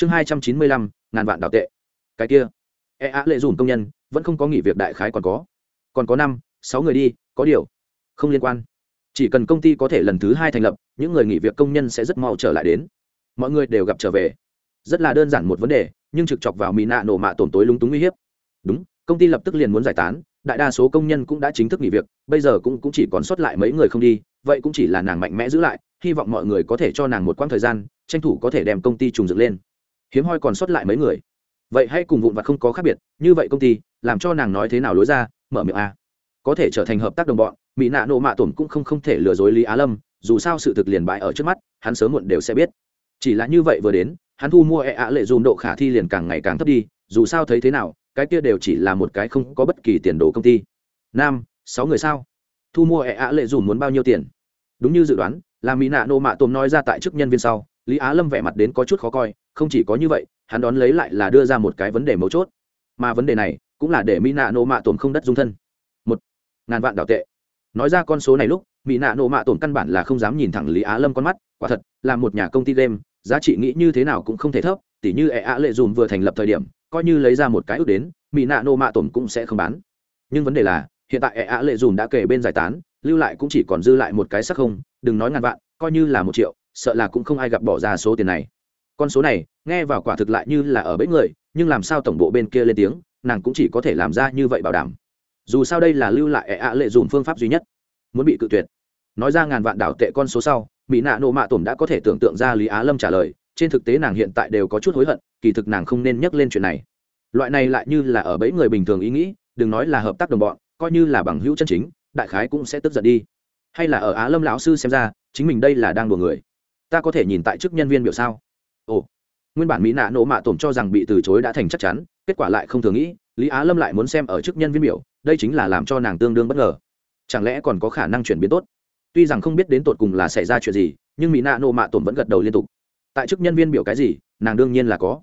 chương hai trăm chín mươi lăm ngàn vạn đào tệ. Cái kia. E á lệ dùn công nhân vẫn không có nghỉ việc đại khái còn có. Còn có năm sáu người đi có điều không liên quan. Chỉ cần công ty có thể lần thứ hai thành lập những người nghỉ việc công nhân sẽ rất mau trở lại đến. Mọi người đều gặp trở về. Rất là đơn giản một vấn đề nhưng trực chọc vào mỹ nạ nổ mạ tổn tối lúng túng uy hiếp. Đúng công ty lập tức liền muốn giải tán đại đa số công nhân cũng đã chính thức nghỉ việc bây giờ cũng, cũng chỉ còn sót lại mấy người không đi vậy cũng chỉ là nàng mạnh mẽ giữ lại hy vọng mọi người có thể cho nàng một quãng thời gian tranh thủ có thể đem công ty trùng dựng lên hiếm hoi còn sót lại mấy người. Vậy hay cùng vụn vặt không có khác biệt, như vậy công ty, làm cho nàng nói thế nào lối ra, mở miệng a. Có thể trở thành hợp tác đồng bọn, mỹ nạ nộ mạ tổn cũng không không thể lừa dối lý á lâm, dù sao sự thực liền bại ở trước mắt, hắn sớm muộn đều sẽ biết. Chỉ là như vậy vừa đến, hắn thu mua e ạ lệ dùm độ khả thi liền càng ngày càng thấp đi, dù sao thấy thế nào, cái kia đều chỉ là một cái không có bất kỳ tiền đồ công ty. Nam, sáu người sao? Thu mua e ạ lệ dùm muốn bao nhiêu tiền? Đúng như dự đoán, là mỹ nạ nộ mạ tổn nói ra tại chức nhân viên sau, lý á lâm vẻ mặt đến có chút khó coi không chỉ có như vậy, hắn đón lấy lại là đưa ra một cái vấn đề mấu chốt. Mà vấn đề này cũng là để mỹ nạ nộ mạ tổn không đất dung thân. Một, ngàn vạn đào tệ. Nói ra con số này lúc mỹ nạ nộ mạ tổn căn bản là không dám nhìn thẳng lý á lâm con mắt, quả thật, là một nhà công ty game, giá trị nghĩ như thế nào cũng không thể thấp, tỉ như ẹ ạ lệ dùm vừa thành lập thời điểm, coi như lấy ra một cái ước đến mỹ nạ nộ mạ tổn cũng sẽ không bán. Nhưng vấn đề là, hiện tại ẹ ạ lệ dùm đã kể bên giải tán, lưu lại cũng chỉ còn dư lại một cái sắc không, đừng nói ngàn vạn, coi như là một triệu, sợ là cũng không ai gặp bỏ ra số tiền này con số này, nghe vào quả thực lại như là ở bẫy người, nhưng làm sao tổng bộ bên kia lên tiếng, nàng cũng chỉ có thể làm ra như vậy bảo đảm. Dù sao đây là lưu lại e ẹ ạ lệ dùng phương pháp duy nhất. Muốn bị cự tuyệt. Nói ra ngàn vạn đảo tệ con số sau, mỹ nạ nộ mạ tổm đã có thể tưởng tượng ra lý á lâm trả lời, trên thực tế nàng hiện tại đều có chút hối hận, kỳ thực nàng không nên nhắc lên chuyện này. Loại này lại như là ở bẫy người bình thường ý nghĩ, đừng nói là hợp tác đồng bọn, coi như là bằng hữu chân chính, đại khái cũng sẽ tức giận đi. Hay là ở á lâm lão sư xem ra, chính mình đây là đang đùa người. Ta có thể nhìn tại chức nhân viên biểu sao? Ồ, nguyên bản mỹ nạ nộ mạ tổm cho rằng bị từ chối đã thành chắc chắn, kết quả lại không thường nghĩ, lý á lâm lại muốn xem ở chức nhân viên biểu, đây chính là làm cho nàng tương đương bất ngờ. Chẳng lẽ còn có khả năng chuyển biến tốt? Tuy rằng không biết đến tột cùng là xảy ra chuyện gì, nhưng mỹ nạ nộ mạ tổm vẫn gật đầu liên tục. Tại chức nhân viên biểu cái gì, nàng đương nhiên là có.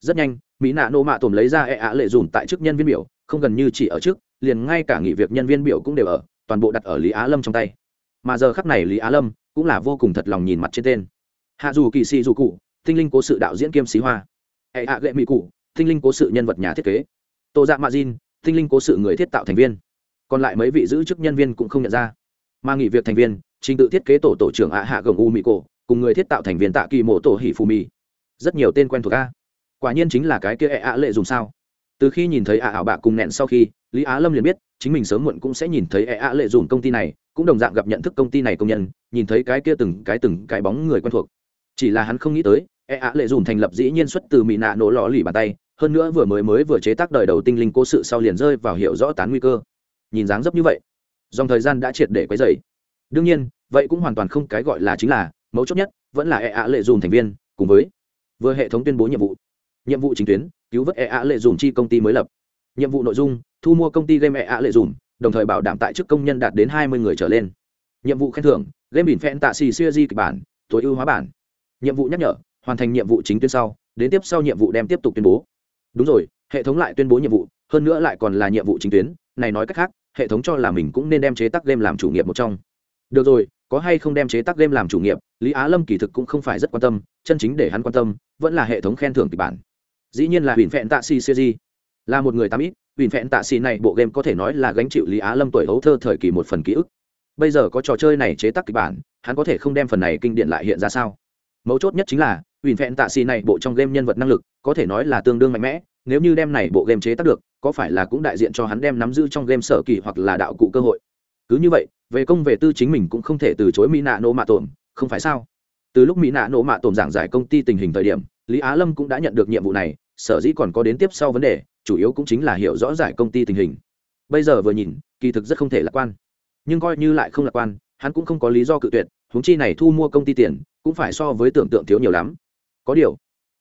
Rất nhanh, mỹ nạ nộ mạ tổm lấy ra e ạ lệ dùn tại chức nhân viên biểu, không gần như chỉ ở trước, liền ngay cả nghỉ việc nhân viên biểu cũng đều ở, toàn bộ đặt ở lý á lâm trong tay. Mà giờ khắc này lý á lâm cũng là vô cùng thật lòng nhìn mặt trên tên. Hạ dù kỳ sĩ dù cụ tinh linh cố sự đạo diễn kiêm xí hoa. Hệ hạ gậy mỹ cụ tinh linh cố sự nhân vật nhà thiết kế. Tô dạ mạ jin tinh linh cố sự người thiết tạo thành viên. Còn lại mấy vị giữ chức nhân viên cũng không nhận ra. Mà nghỉ việc thành viên, trình tự thiết kế tổ tổ trưởng ạ hạ gồng u mỹ cổ, cùng người thiết tạo thành viên tạ kỳ mộ tổ hỉ phù mì rất nhiều tên quen thuộc a. Quả nhiên chính là cái kia ạ ạ lệ dùng sao. Từ khi nhìn thấy ạ ảo bạ cùng nẹn sau khi, lý á lâm liền biết, chính mình sớm muộn cũng sẽ nhìn thấy ạ lệ dùng công ty này, cũng đồng dạng gặp nhận thức công ty này công nhân, nhìn thấy cái kia từng cái từng cái bóng người quen thuộc. Chỉ là hắn không nghĩ tới e ạ lệ dùn thành lập dĩ nhiên xuất từ mỹ nạ nổ lò lì bàn tay, hơn nữa vừa mới mới vừa chế tác đời đầu tinh linh cố sự sau liền rơi vào hiểu rõ tán nguy cơ. Nhìn dáng dấp như vậy, dòng thời gian đã triệt để quấy dày đương nhiên, vậy cũng hoàn toàn không cái gọi là chính là, mấu chốt nhất vẫn là e ạ lệ dùn thành viên, cùng với vừa hệ thống tuyên bố nhiệm vụ. Nhiệm vụ chính tuyến, cứu vớt e ạ lệ dùn chi công ty mới lập. Nhiệm vụ nội dung, thu mua công ty game e ạ lệ dùn, đồng thời bảo đảm tại chức công nhân đạt đến hai mươi người trở lên. Nhiệm vụ khen thưởng, game bình phen tạ xì siêu di kịch bản, tối ưu hóa bản. Nhiệm vụ nhắc nhở hoàn thành nhiệm vụ chính tuyến sau, đến tiếp sau nhiệm vụ đem tiếp tục tuyên bố. Đúng rồi, hệ thống lại tuyên bố nhiệm vụ, hơn nữa lại còn là nhiệm vụ chính tuyến. Này nói cách khác, hệ thống cho là mình cũng nên đem chế tác game làm chủ nghiệp một trong. Được rồi, có hay không đem chế tác game làm chủ nghiệp, lý á lâm kỳ thực cũng không phải rất quan tâm, chân chính để hắn quan tâm, vẫn là hệ thống khen thưởng kịch bản. Dĩ nhiên là huyền phẹn tạ si siêu là một người tám ít, huyền phẹn tạ si này bộ game có thể nói là gánh chịu lý á lâm tuổi hấu thơ thời kỳ một phần ký ức. Bây giờ có trò chơi này chế tác kịch bản, hắn có thể không đem phần này kinh điển lại hiện ra sao? Mấu chốt nhất chính là Huyền Phẹn Tạ Xỉ này bộ trong game nhân vật năng lực, có thể nói là tương đương mạnh mẽ, nếu như đem này bộ game chế tác được, có phải là cũng đại diện cho hắn đem nắm giữ trong game sở kỳ hoặc là đạo cụ cơ hội. Cứ như vậy, về công về tư chính mình cũng không thể từ chối Mỹ Nạ Nộ Mạ Tổn, không phải sao? Từ lúc Mỹ Nạ Nộ Mạ Tổn giảng giải công ty tình hình thời điểm, Lý Á Lâm cũng đã nhận được nhiệm vụ này, sở dĩ còn có đến tiếp sau vấn đề, chủ yếu cũng chính là hiểu rõ giải công ty tình hình. Bây giờ vừa nhìn, kỳ thực rất không thể lạc quan. Nhưng coi như lại không lạc quan, hắn cũng không có lý do cự tuyệt, huống chi này thu mua công ty tiền, cũng phải so với tưởng tượng thiếu nhiều lắm có điều,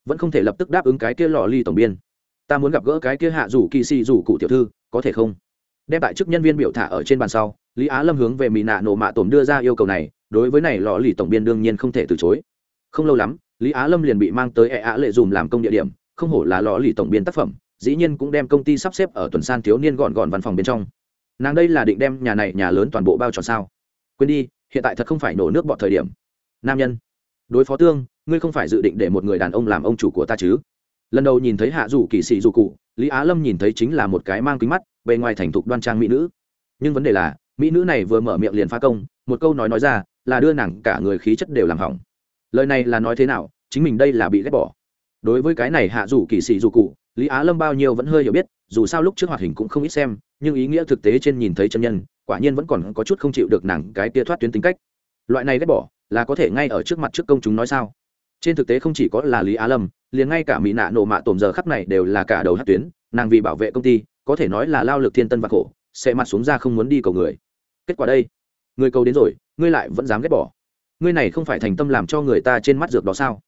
vẫn không thể lập tức đáp ứng cái kia lò ly tổng biên. Ta muốn gặp gỡ cái kia hạ rủ kỳ xì rủ cụ tiểu thư, có thể không? Đem tại chức nhân viên biểu thả ở trên bàn sau, lý á lâm hướng về mỹ nạ nổ mạ tổm đưa ra yêu cầu này, đối với này lò lì tổng biên đương nhiên không thể từ chối. Không lâu lắm, lý á lâm liền bị mang tới e á lệ dùm làm công địa điểm, không hổ là lò lì tổng biên tác phẩm, dĩ nhiên cũng đem công ty sắp xếp ở tuần san thiếu niên gọn gọn văn phòng bên trong. Nàng đây là định đem nhà này nhà lớn toàn bộ bao tròn sao? Quên đi, hiện tại thật không phải nổ nước bọt thời điểm. Nam nhân. Đối phó tương ngươi không phải dự định để một người đàn ông làm ông chủ của ta chứ? Lần đầu nhìn thấy hạ dù kỳ sĩ dù cụ, lý á lâm nhìn thấy chính là một cái mang kính mắt, bề ngoài thành thục đoan trang mỹ nữ. Nhưng vấn đề là, mỹ nữ này vừa mở miệng liền phá công, một câu nói nói ra là đưa nàng cả người khí chất đều làm hỏng. Lời này là nói thế nào, chính mình đây là bị ghét bỏ. Đối với cái này hạ dù kỳ sĩ dù cụ, lý á lâm bao nhiêu vẫn hơi hiểu biết, dù sao lúc trước hoạt hình cũng không ít xem, nhưng ý nghĩa thực tế trên nhìn thấy chân nhân, quả nhiên vẫn còn có chút không chịu được nàng cái tia thoát tuyến tính cách. Loại này ghét bỏ là có thể ngay ở trước mặt trước công chúng nói sao? Trên thực tế không chỉ có là lý á lâm, liền ngay cả mỹ nạ nổ mạ tổm giờ khắp này đều là cả đầu hát tuyến, nàng vì bảo vệ công ty, có thể nói là lao lực thiên tân và khổ, sẽ mặt xuống ra không muốn đi cầu người. Kết quả đây, người cầu đến rồi, ngươi lại vẫn dám ghét bỏ. Ngươi này không phải thành tâm làm cho người ta trên mắt dược đó sao?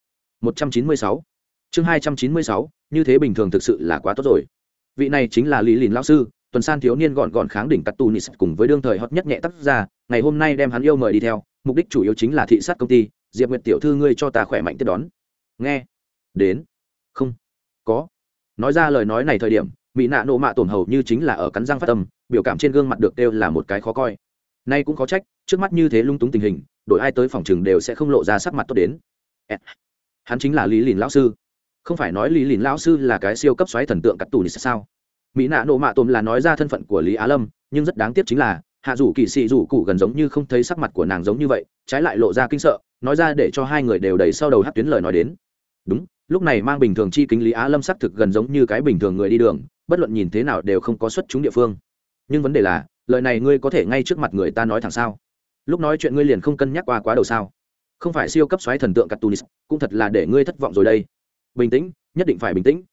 196 chương 296 như thế bình thường thực sự là quá tốt rồi. Vị này chính là lý lìn lao sư, tuần san thiếu niên gọn gọn kháng đỉnh cắt tu nis cùng với đương thời hot nhất nhẹ tác ra ngày hôm nay đem hắn yêu mời đi theo, mục đích chủ yếu chính là thị sát công ty diệp nguyệt tiểu thư ngươi cho ta khỏe mạnh tiếp đón. Nghe. Đến. Không. Có. Nói ra lời nói này thời điểm, mỹ nạ nộ mạ tổn hầu như chính là ở cắn răng phát tâm biểu cảm trên gương mặt được đều là một cái khó coi. Nay cũng có trách, trước mắt như thế lung túng tình hình, đội ai tới phòng trường đều sẽ không lộ ra sắc mặt tốt đến. Hắn chính là lý lìn lão sư. Không phải nói lý lìn lão sư là cái siêu cấp xoáy thần tượng cắt tù thì sao? Mỹ nạ nộ mạ tồn là nói ra thân phận của lý á lâm, nhưng rất đáng tiếc chính là, hạ rủ kỳ sĩ rủ cụ gần giống như không thấy sắc mặt của nàng giống như vậy, trái lại lộ ra kinh sợ nói ra để cho hai người đều đầy sau đầu hát tuyến lời nói đến. Đúng, lúc này mang bình thường chi kính lý á lâm xác thực gần giống như cái bình thường người đi đường, bất luận nhìn thế nào đều không có xuất chúng địa phương. Nhưng vấn đề là, lời này ngươi có thể ngay trước mặt người ta nói thẳng sao? Lúc nói chuyện ngươi liền không cân nhắc qua quá đầu sao? Không phải siêu cấp xoáy thần tượng cắt cũng thật là để ngươi thất vọng rồi đây. Bình tĩnh, nhất định phải bình tĩnh.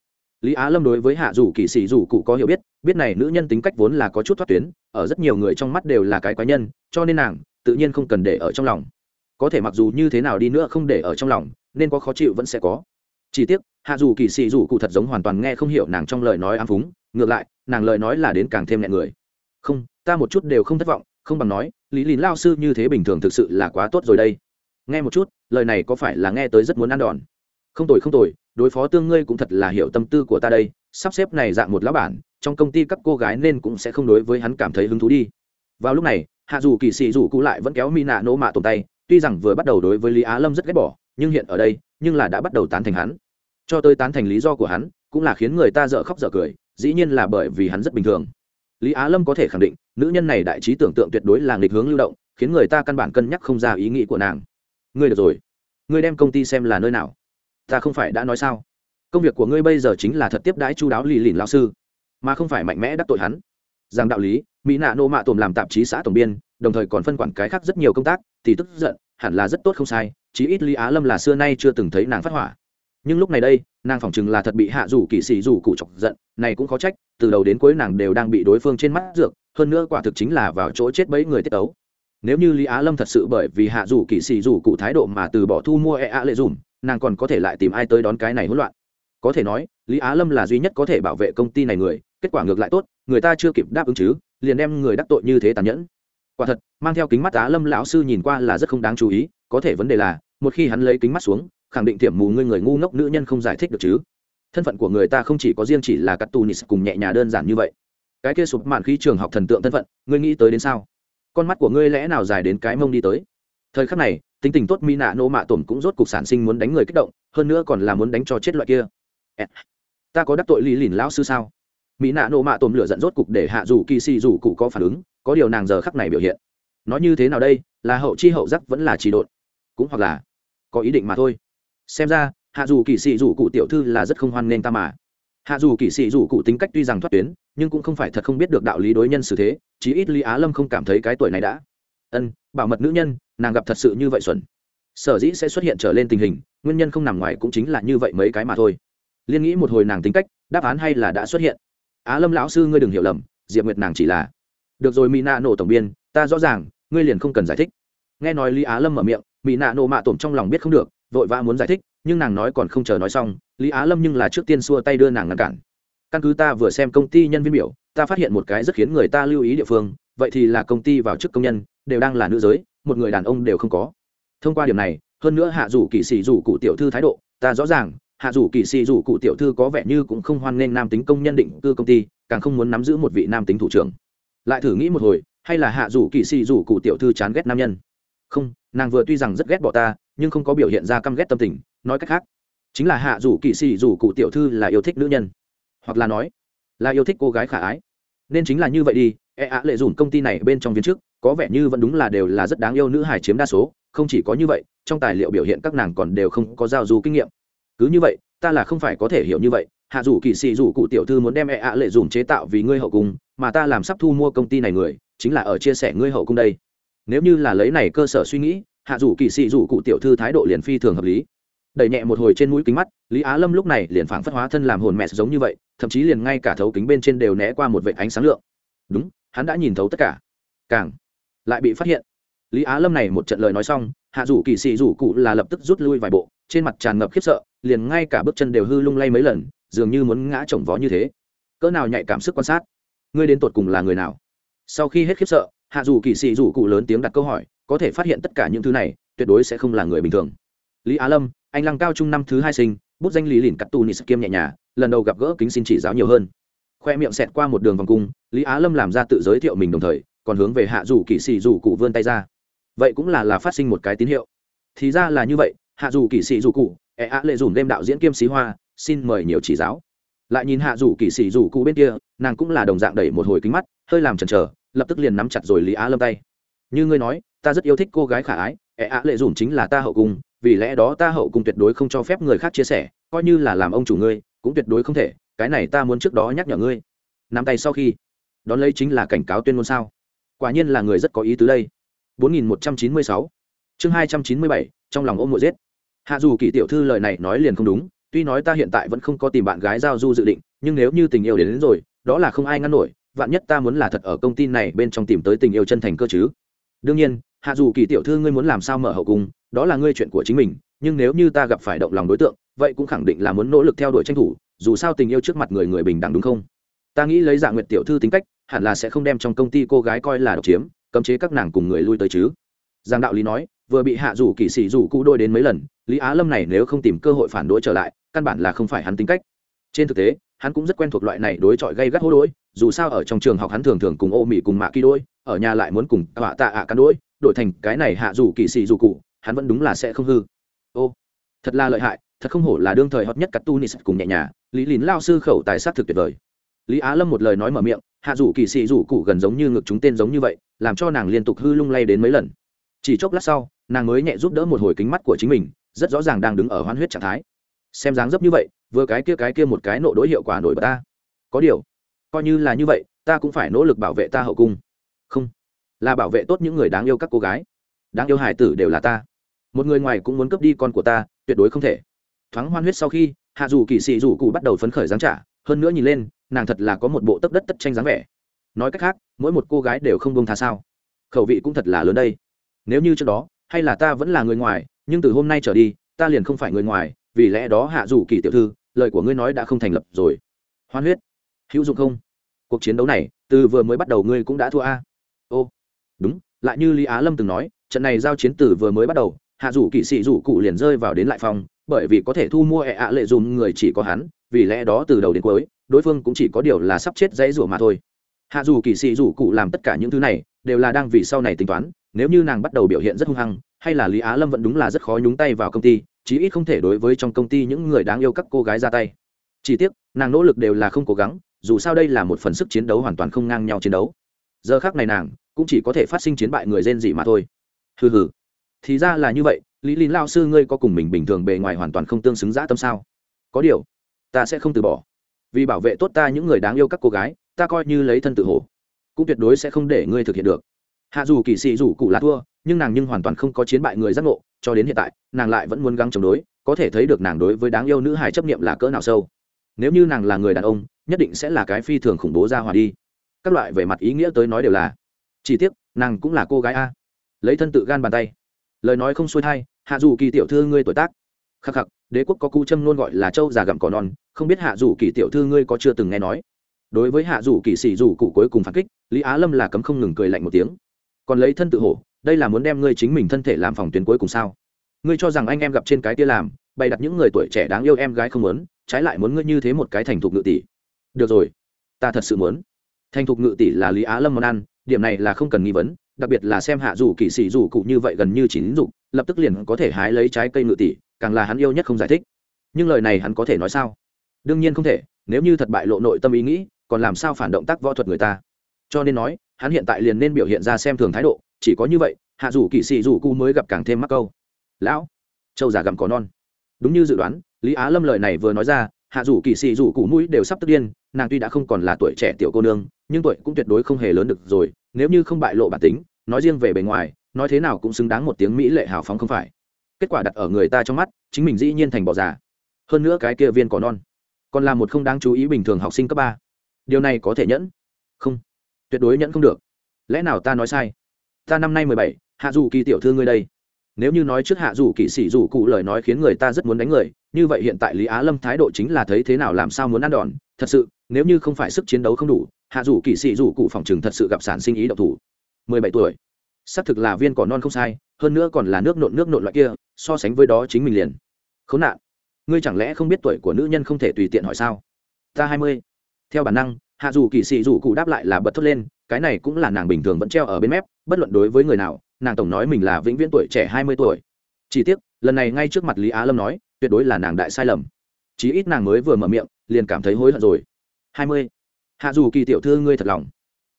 Lý á lâm đối với hạ dù kỳ sĩ dù cụ có hiểu biết biết này nữ nhân tính cách vốn là có chút thoát tuyến, ở rất nhiều người trong mắt đều là cái quái nhân, cho nên nàng tự nhiên không cần để ở trong lòng có thể mặc dù như thế nào đi nữa không để ở trong lòng, nên có khó chịu vẫn sẽ có. Chỉ tiếc, hạ dù kỳ sĩ dù cụ thật giống hoàn toàn nghe không hiểu nàng trong lời nói ám phúng, ngược lại, nàng lời nói là đến càng thêm nhẹ người. Không, ta một chút đều không thất vọng, không bằng nói, lý lìn lao sư như thế bình thường thực sự là quá tốt rồi đây. Nghe một chút, lời này có phải là nghe tới rất muốn ăn đòn? Không tồi không tồi, đối phó tương ngươi cũng thật là hiểu tâm tư của ta đây, sắp xếp này dạng một lão bản, trong công ty các cô gái nên cũng sẽ không đối với hắn cảm thấy hứng thú đi. Vào lúc này, hạ dù kỳ sĩ dù cụ lại vẫn kéo mi nạ nỗ mạ tồn tay tuy rằng vừa bắt đầu đối với lý á lâm rất ghét bỏ, nhưng hiện ở đây, nhưng là đã bắt đầu tán thành hắn. Cho tới tán thành lý do của hắn, cũng là khiến người ta dở khóc dở cười, dĩ nhiên là bởi vì hắn rất bình thường. Lý á lâm có thể khẳng định, nữ nhân này đại trí tưởng tượng tuyệt đối là nghịch hướng lưu động, khiến người ta căn bản cân nhắc không ra ý nghĩ của nàng. Ngươi được rồi. Ngươi đem công ty xem là nơi nào? Ta không phải đã nói sao? Công việc của ngươi bây giờ chính là thật tiếp đãi chú đáo lì lìn lao sư, mà không phải mạnh mẽ đắc tội hắn. Rằng đạo lý, mỹ nạ nô mạ tồm làm tạp chí xã tổng biên đồng thời còn phân quản cái khác rất nhiều công tác, thì tức giận, hẳn là rất tốt không sai, chí ít lý á lâm là xưa nay chưa từng thấy nàng phát hỏa. Nhưng lúc này đây, nàng phỏng chừng là thật bị hạ rủ kỵ sĩ rủ cụ chọc giận, này cũng khó trách, từ đầu đến cuối nàng đều đang bị đối phương trên mắt dược, hơn nữa quả thực chính là vào chỗ chết bấy người tiết tấu. Nếu như lý á lâm thật sự bởi vì hạ rủ kỵ sĩ rủ cụ thái độ mà từ bỏ thu mua e a lệ dùm, nàng còn có thể lại tìm ai tới đón cái này hỗn loạn. Có thể nói, lý á lâm là duy nhất có thể bảo vệ công ty này người, kết quả ngược lại tốt, người ta chưa kịp đáp ứng chứ, liền đem người đắc tội như thế tàn nhẫn quả thật, mang theo kính mắt á lâm lão sư nhìn qua là rất không đáng chú ý, có thể vấn đề là, một khi hắn lấy kính mắt xuống, khẳng định tiệm mù ngươi người ngu ngốc nữ nhân không giải thích được chứ. Thân phận của người ta không chỉ có riêng chỉ là cắt tù nịt cùng nhẹ nhà đơn giản như vậy. Cái kia sụp mạn khi trường học thần tượng thân phận, ngươi nghĩ tới đến sao? Con mắt của ngươi lẽ nào dài đến cái mông đi tới? Thời khắc này, tính tình tốt mỹ nạ nô mạ tổn cũng rốt cục sản sinh muốn đánh người kích động, hơn nữa còn là muốn đánh cho chết loại kia. Ta có đắc tội lý lìn lão sư sao? Mỹ nạ nô mạ tổn lửa giận rốt cục để hạ dù kỳ si dù cụ có phản ứng có điều nàng giờ khắc này biểu hiện. Nói như thế nào đây, là hậu chi hậu giác vẫn là trì độn. Cũng hoặc là có ý định mà thôi. Xem ra, hạ dù kỳ sĩ dù cụ tiểu thư là rất không hoan nghênh ta mà. Hạ dù kỳ sĩ dù cụ tính cách tuy rằng thoát tuyến, nhưng cũng không phải thật không biết được đạo lý đối nhân xử thế, chí ít lý á lâm không cảm thấy cái tuổi này đã. Ân, bảo mật nữ nhân, nàng gặp thật sự như vậy xuẩn. Sở dĩ sẽ xuất hiện trở lên tình hình, nguyên nhân không nằm ngoài cũng chính là như vậy mấy cái mà thôi. Liên nghĩ một hồi nàng tính cách, đáp án hay là đã xuất hiện. Á lâm lão sư ngươi đừng hiểu lầm, diệp nguyệt nàng chỉ là được rồi, mỹ nạ nổ tổng biên, ta rõ ràng, ngươi liền không cần giải thích. Nghe nói lý á lâm mở miệng, mỹ nạ nổ mạ tổm trong lòng biết không được, vội vã muốn giải thích, nhưng nàng nói còn không chờ nói xong, lý á lâm nhưng là trước tiên xua tay đưa nàng ngăn cản. Căn cứ ta vừa xem công ty nhân viên biểu, ta phát hiện một cái rất khiến người ta lưu ý địa phương, vậy thì là công ty vào chức công nhân, đều đang là nữ giới, một người đàn ông đều không có. Thông qua điểm này, hơn nữa hạ dù kỵ sĩ dù cụ tiểu thư thái độ, ta rõ ràng, hạ dù kỵ sĩ dù cụ tiểu thư có vẻ như cũng không hoan nghênh nam tính công nhân định cư công ty, càng không muốn nắm giữ một vị nam tính thủ trưởng lại thử nghĩ một hồi, hay là hạ rủ kỵ sĩ rủ cụ tiểu thư chán ghét nam nhân? Không, nàng vừa tuy rằng rất ghét bỏ ta, nhưng không có biểu hiện ra căm ghét tâm tình, nói cách khác, chính là hạ rủ kỵ sĩ rủ cụ tiểu thư là yêu thích nữ nhân. Hoặc là nói, là yêu thích cô gái khả ái. Nên chính là như vậy đi e ạ lệ dùn công ty này bên trong viên chức, có vẻ như vẫn đúng là đều là rất đáng yêu nữ hải chiếm đa số, không chỉ có như vậy, trong tài liệu biểu hiện các nàng còn đều không có giao du kinh nghiệm. Cứ như vậy, ta là không phải có thể hiểu như vậy, hạ dù kỳ sĩ dù cụ tiểu thư muốn đem e ạ lệ dùn chế tạo vì ngươi hậu cung mà ta làm sắp thu mua công ty này người, chính là ở chia sẻ ngươi hậu cung đây. Nếu như là lấy này cơ sở suy nghĩ, hạ dù kỳ sĩ dù cụ tiểu thư thái độ liền phi thường hợp lý. Đẩy nhẹ một hồi trên mũi kính mắt, lý á lâm lúc này liền phảng phất hóa thân làm hồn mẹ giống như vậy, thậm chí liền ngay cả thấu kính bên trên đều né qua một vệ ánh sáng lượng. Đúng, hắn đã nhìn thấu tất cả. Càng lại bị phát hiện. Lý á lâm này một trận lời nói xong, hạ dù kỳ sĩ rủ cụ là lập tức rút lui vài bộ, trên mặt tràn ngập khiếp sợ, liền ngay cả bước chân đều hư lung lay mấy lần, dường như muốn ngã chồng vó như thế. Cỡ nào nhạy cảm sức quan sát ngươi đến tột cùng là người nào? Sau khi hết khiếp sợ, hạ dù kỳ sĩ rủ cụ lớn tiếng đặt câu hỏi, có thể phát hiện tất cả những thứ này, tuyệt đối sẽ không là người bình thường. Lý á lâm, anh lăng cao trung năm thứ hai sinh, bút danh lý lìn cắt tu nis kiêm nhẹ nhà, lần đầu gặp gỡ kính xin chỉ giáo nhiều hơn. Khoe miệng xẹt qua một đường vòng cung, lý á lâm làm ra tự giới thiệu mình đồng thời, còn hướng về hạ dù kỵ sĩ dù cụ vươn tay ra. Vậy cũng là là phát sinh một cái tín hiệu. Thì ra là như vậy, hạ dù kỵ sĩ dù cụ ẹ ạ lệ dùn đêm đạo diễn kiêm sĩ hoa, xin mời nhiều chỉ giáo lại nhìn hạ rủ kỵ sĩ rủ cụ bên kia, nàng cũng là đồng dạng đẩy một hồi kính mắt, hơi làm chần chờ, lập tức liền nắm chặt rồi lý á lâm tay. Như ngươi nói, ta rất yêu thích cô gái khả ái ẹ á lệ dùn chính là ta hậu cung, vì lẽ đó ta hậu cung tuyệt đối không cho phép người khác chia sẻ, coi như là làm ông chủ ngươi, cũng tuyệt đối không thể, cái này ta muốn trước đó nhắc nhở ngươi. Nắm tay sau khi, đón lấy chính là cảnh cáo tuyên ngôn sao. Quả nhiên là người rất có ý tứ đây. 4196 chương 297 trong lòng ôm mộ giết. Hạ dù kỳ tiểu thư lời này nói liền không đúng tuy nói ta hiện tại vẫn không có tìm bạn gái giao du dự định nhưng nếu như tình yêu đến, đến rồi đó là không ai ngăn nổi vạn nhất ta muốn là thật ở công ty này bên trong tìm tới tình yêu chân thành cơ chứ. Đương nhiên hạ dù kỳ tiểu thư ngươi muốn làm sao mở hậu cung đó là ngươi chuyện của chính mình nhưng nếu như ta gặp phải động lòng đối tượng vậy cũng khẳng định là muốn nỗ lực theo đuổi tranh thủ dù sao tình yêu trước mặt người người bình đẳng đúng không? Ta nghĩ lấy dạng nguyệt tiểu thư tính cách hẳn là sẽ không đem trong công ty cô gái coi là độc chiếm cấm chế các nàng cùng người lui tới chứ. Giang đạo lý nói vừa bị hạ rủ kỵ sĩ rủ cụ đôi đến mấy lần lý á lâm này nếu không tìm cơ hội phản đối trở lại căn bản là không phải hắn tính cách. Trên thực tế, hắn cũng rất quen thuộc loại này đối chọi gây gắt hô đôi, dù sao ở trong trường học hắn thường thường cùng ô mỹ cùng mạ kỳ đôi, ở nhà lại muốn cùng họa tạ ạ cắn đôi, đổi thành cái này hạ rủ kỳ sĩ rủ cụ, hắn vẫn đúng là sẽ không hư. Ô, thật là lợi hại, thật không hổ là đương thời hot nhất cắt tu nis cùng nhẹ nhà, lý lín lao sư khẩu tài sát thực tuyệt vời. Lý á lâm một lời nói mở miệng, hạ rủ kỳ sĩ rủ cụ gần giống như ngực chúng tên giống như vậy, làm cho nàng liên tục hư lung lay đến mấy lần. Chỉ chốc lát sau, nàng mới nhẹ giúp đỡ một hồi kính mắt của chính mình, rất rõ ràng đang đứng ở hoan huyết trạng thái xem dáng dấp như vậy, vừa cái kia cái kia một cái nộ đối hiệu quả nổi bật ta. Có điều, coi như là như vậy, ta cũng phải nỗ lực bảo vệ ta hậu cung. Không, là bảo vệ tốt những người đáng yêu các cô gái. Đáng yêu hải tử đều là ta. Một người ngoài cũng muốn cướp đi con của ta, tuyệt đối không thể. Thoáng hoan huyết sau khi, hạ dù kỳ sĩ rủ cụ bắt đầu phấn khởi giáng trả, hơn nữa nhìn lên, nàng thật là có một bộ tấp đất tất tranh dáng vẻ. Nói cách khác, mỗi một cô gái đều không bông tha sao. Khẩu vị cũng thật là lớn đây. Nếu như trước đó, hay là ta vẫn là người ngoài, nhưng từ hôm nay trở đi, ta liền không phải người ngoài vì lẽ đó hạ dù kỳ tiểu thư, lời của ngươi nói đã không thành lập rồi. Hoan huyết. Hữu dụng không? Cuộc chiến đấu này, từ vừa mới bắt đầu ngươi cũng đã thua a. Ô. Đúng, lại như lý á lâm từng nói, trận này giao chiến từ vừa mới bắt đầu, hạ dù kỵ sĩ dù cụ liền rơi vào đến lại phòng, bởi vì có thể thu mua ẹ ạ lệ dùm người chỉ có hắn, vì lẽ đó từ đầu đến cuối, đối phương cũng chỉ có điều là sắp chết dãy rủa mà thôi. Hạ dù kỳ sĩ dù cụ làm tất cả những thứ này, đều là đang vì sau này tính toán, nếu như nàng bắt đầu biểu hiện rất hung hăng, hay là lý á lâm vẫn đúng là rất khó nhúng tay vào công ty chí ít không thể đối với trong công ty những người đáng yêu các cô gái ra tay. Chỉ tiếc, nàng nỗ lực đều là không cố gắng, dù sao đây là một phần sức chiến đấu hoàn toàn không ngang nhau chiến đấu. Giờ khác này nàng cũng chỉ có thể phát sinh chiến bại người rên dị mà thôi. Hừ hừ. Thì ra là như vậy, lý lý lao sư ngươi có cùng mình bình thường bề ngoài hoàn toàn không tương xứng dã tâm sao? Có điều, ta sẽ không từ bỏ. Vì bảo vệ tốt ta những người đáng yêu các cô gái, ta coi như lấy thân tự hổ, cũng tuyệt đối sẽ không để ngươi thực hiện được. Hạ dù kỳ sĩ dù cụ là thua, nhưng nàng nhưng hoàn toàn không có chiến bại người giác ngộ cho đến hiện tại, nàng lại vẫn muốn găng chống đối, có thể thấy được nàng đối với đáng yêu nữ hài chấp niệm là cỡ nào sâu. Nếu như nàng là người đàn ông, nhất định sẽ là cái phi thường khủng bố ra hòa đi. Các loại về mặt ý nghĩa tới nói đều là, chỉ tiếc, nàng cũng là cô gái a. Lấy thân tự gan bàn tay. Lời nói không xuôi thai, hạ dù kỳ tiểu thư ngươi tuổi tác. Khắc khắc, đế quốc có cu châm luôn gọi là châu già gặm cỏ non, không biết hạ dù kỳ tiểu thư ngươi có chưa từng nghe nói. Đối với hạ dù kỳ sĩ dù cụ cuối cùng phản kích, lý á lâm là cấm không ngừng cười lạnh một tiếng. Còn lấy thân tự hổ đây là muốn đem ngươi chính mình thân thể làm phòng tuyến cuối cùng sao? Ngươi cho rằng anh em gặp trên cái kia làm, bày đặt những người tuổi trẻ đáng yêu em gái không muốn, trái lại muốn ngươi như thế một cái thành thục ngự tỷ. Được rồi, ta thật sự muốn. Thành thục ngự tỷ là lý á lâm món ăn, điểm này là không cần nghi vấn, đặc biệt là xem hạ dù kỳ sĩ dù cụ như vậy gần như chín dục, lập tức liền có thể hái lấy trái cây ngự tỷ, càng là hắn yêu nhất không giải thích. Nhưng lời này hắn có thể nói sao? Đương nhiên không thể, nếu như thật bại lộ nội tâm ý nghĩ, còn làm sao phản động tác võ thuật người ta? Cho nên nói, hắn hiện tại liền nên biểu hiện ra xem thường thái độ chỉ có như vậy, hạ dù kỵ sĩ dù cu mới gặp càng thêm mắc câu. Lão, châu già gặm có non. Đúng như dự đoán, lý á lâm lời này vừa nói ra, hạ dù kỵ sĩ dù cụ mũi đều sắp tức điên, nàng tuy đã không còn là tuổi trẻ tiểu cô nương, nhưng tuổi cũng tuyệt đối không hề lớn được rồi, nếu như không bại lộ bản tính, nói riêng về bề ngoài, nói thế nào cũng xứng đáng một tiếng mỹ lệ hào phóng không phải. Kết quả đặt ở người ta trong mắt, chính mình dĩ nhiên thành bỏ già. Hơn nữa cái kia viên cỏ non, còn là một không đáng chú ý bình thường học sinh cấp ba. Điều này có thể nhẫn? Không. Tuyệt đối nhẫn không được. Lẽ nào ta nói sai? Ta năm nay mười bảy, hạ dù kỳ tiểu thư ngươi đây. Nếu như nói trước hạ dù kỵ sĩ dù cụ lời nói khiến người ta rất muốn đánh người, như vậy hiện tại lý á lâm thái độ chính là thấy thế nào làm sao muốn ăn đòn. Thật sự, nếu như không phải sức chiến đấu không đủ, hạ dù kỵ sĩ dù cụ phòng chừng thật sự gặp sản sinh ý độc thủ. Mười bảy tuổi. Xác thực là viên cỏ non không sai, hơn nữa còn là nước nộn nước nộn loại kia, so sánh với đó chính mình liền. Khốn nạn. Ngươi chẳng lẽ không biết tuổi của nữ nhân không thể tùy tiện hỏi sao? Ta hai mươi. Theo bản năng, hạ dù kỳ sĩ dù cụ đáp lại là bật thốt lên cái này cũng là nàng bình thường vẫn treo ở bên mép, bất luận đối với người nào, nàng tổng nói mình là vĩnh viễn tuổi trẻ hai mươi tuổi. Chỉ tiếc, lần này ngay trước mặt lý á lâm nói, tuyệt đối là nàng đại sai lầm. Chí ít nàng mới vừa mở miệng, liền cảm thấy hối hận rồi. hai mươi. Hạ dù kỳ tiểu thư ngươi thật lòng.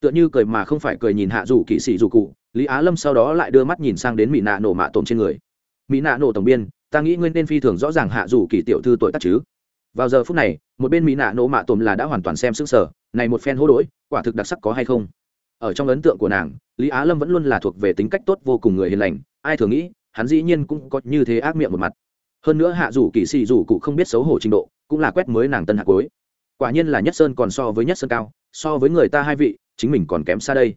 Tựa như cười mà không phải cười nhìn hạ dù kỳ sĩ dù cụ, lý á lâm sau đó lại đưa mắt nhìn sang đến mỹ nạ nổ mạ tổn trên người. Mỹ nạ nổ tổng biên, ta nghĩ ngươi nên phi thường rõ ràng hạ dù kỳ tiểu thư tuổi tác chứ vào giờ phút này, một bên mỹ nạ nổ mạ tổn là đã hoàn toàn xem sức sở này một phen hô đỗi quả thực đặc sắc có hay không? Ở trong ấn tượng của nàng, lý á lâm vẫn luôn là thuộc về tính cách tốt vô cùng người hiền lành, ai thường nghĩ, hắn dĩ nhiên cũng có như thế ác miệng một mặt. Hơn nữa hạ dù kỳ sĩ dù cụ không biết xấu hổ trình độ, cũng là quét mới nàng tân hạ cuối. Quả nhiên là nhất sơn còn so với nhất sơn cao, so với người ta hai vị, chính mình còn kém xa đây.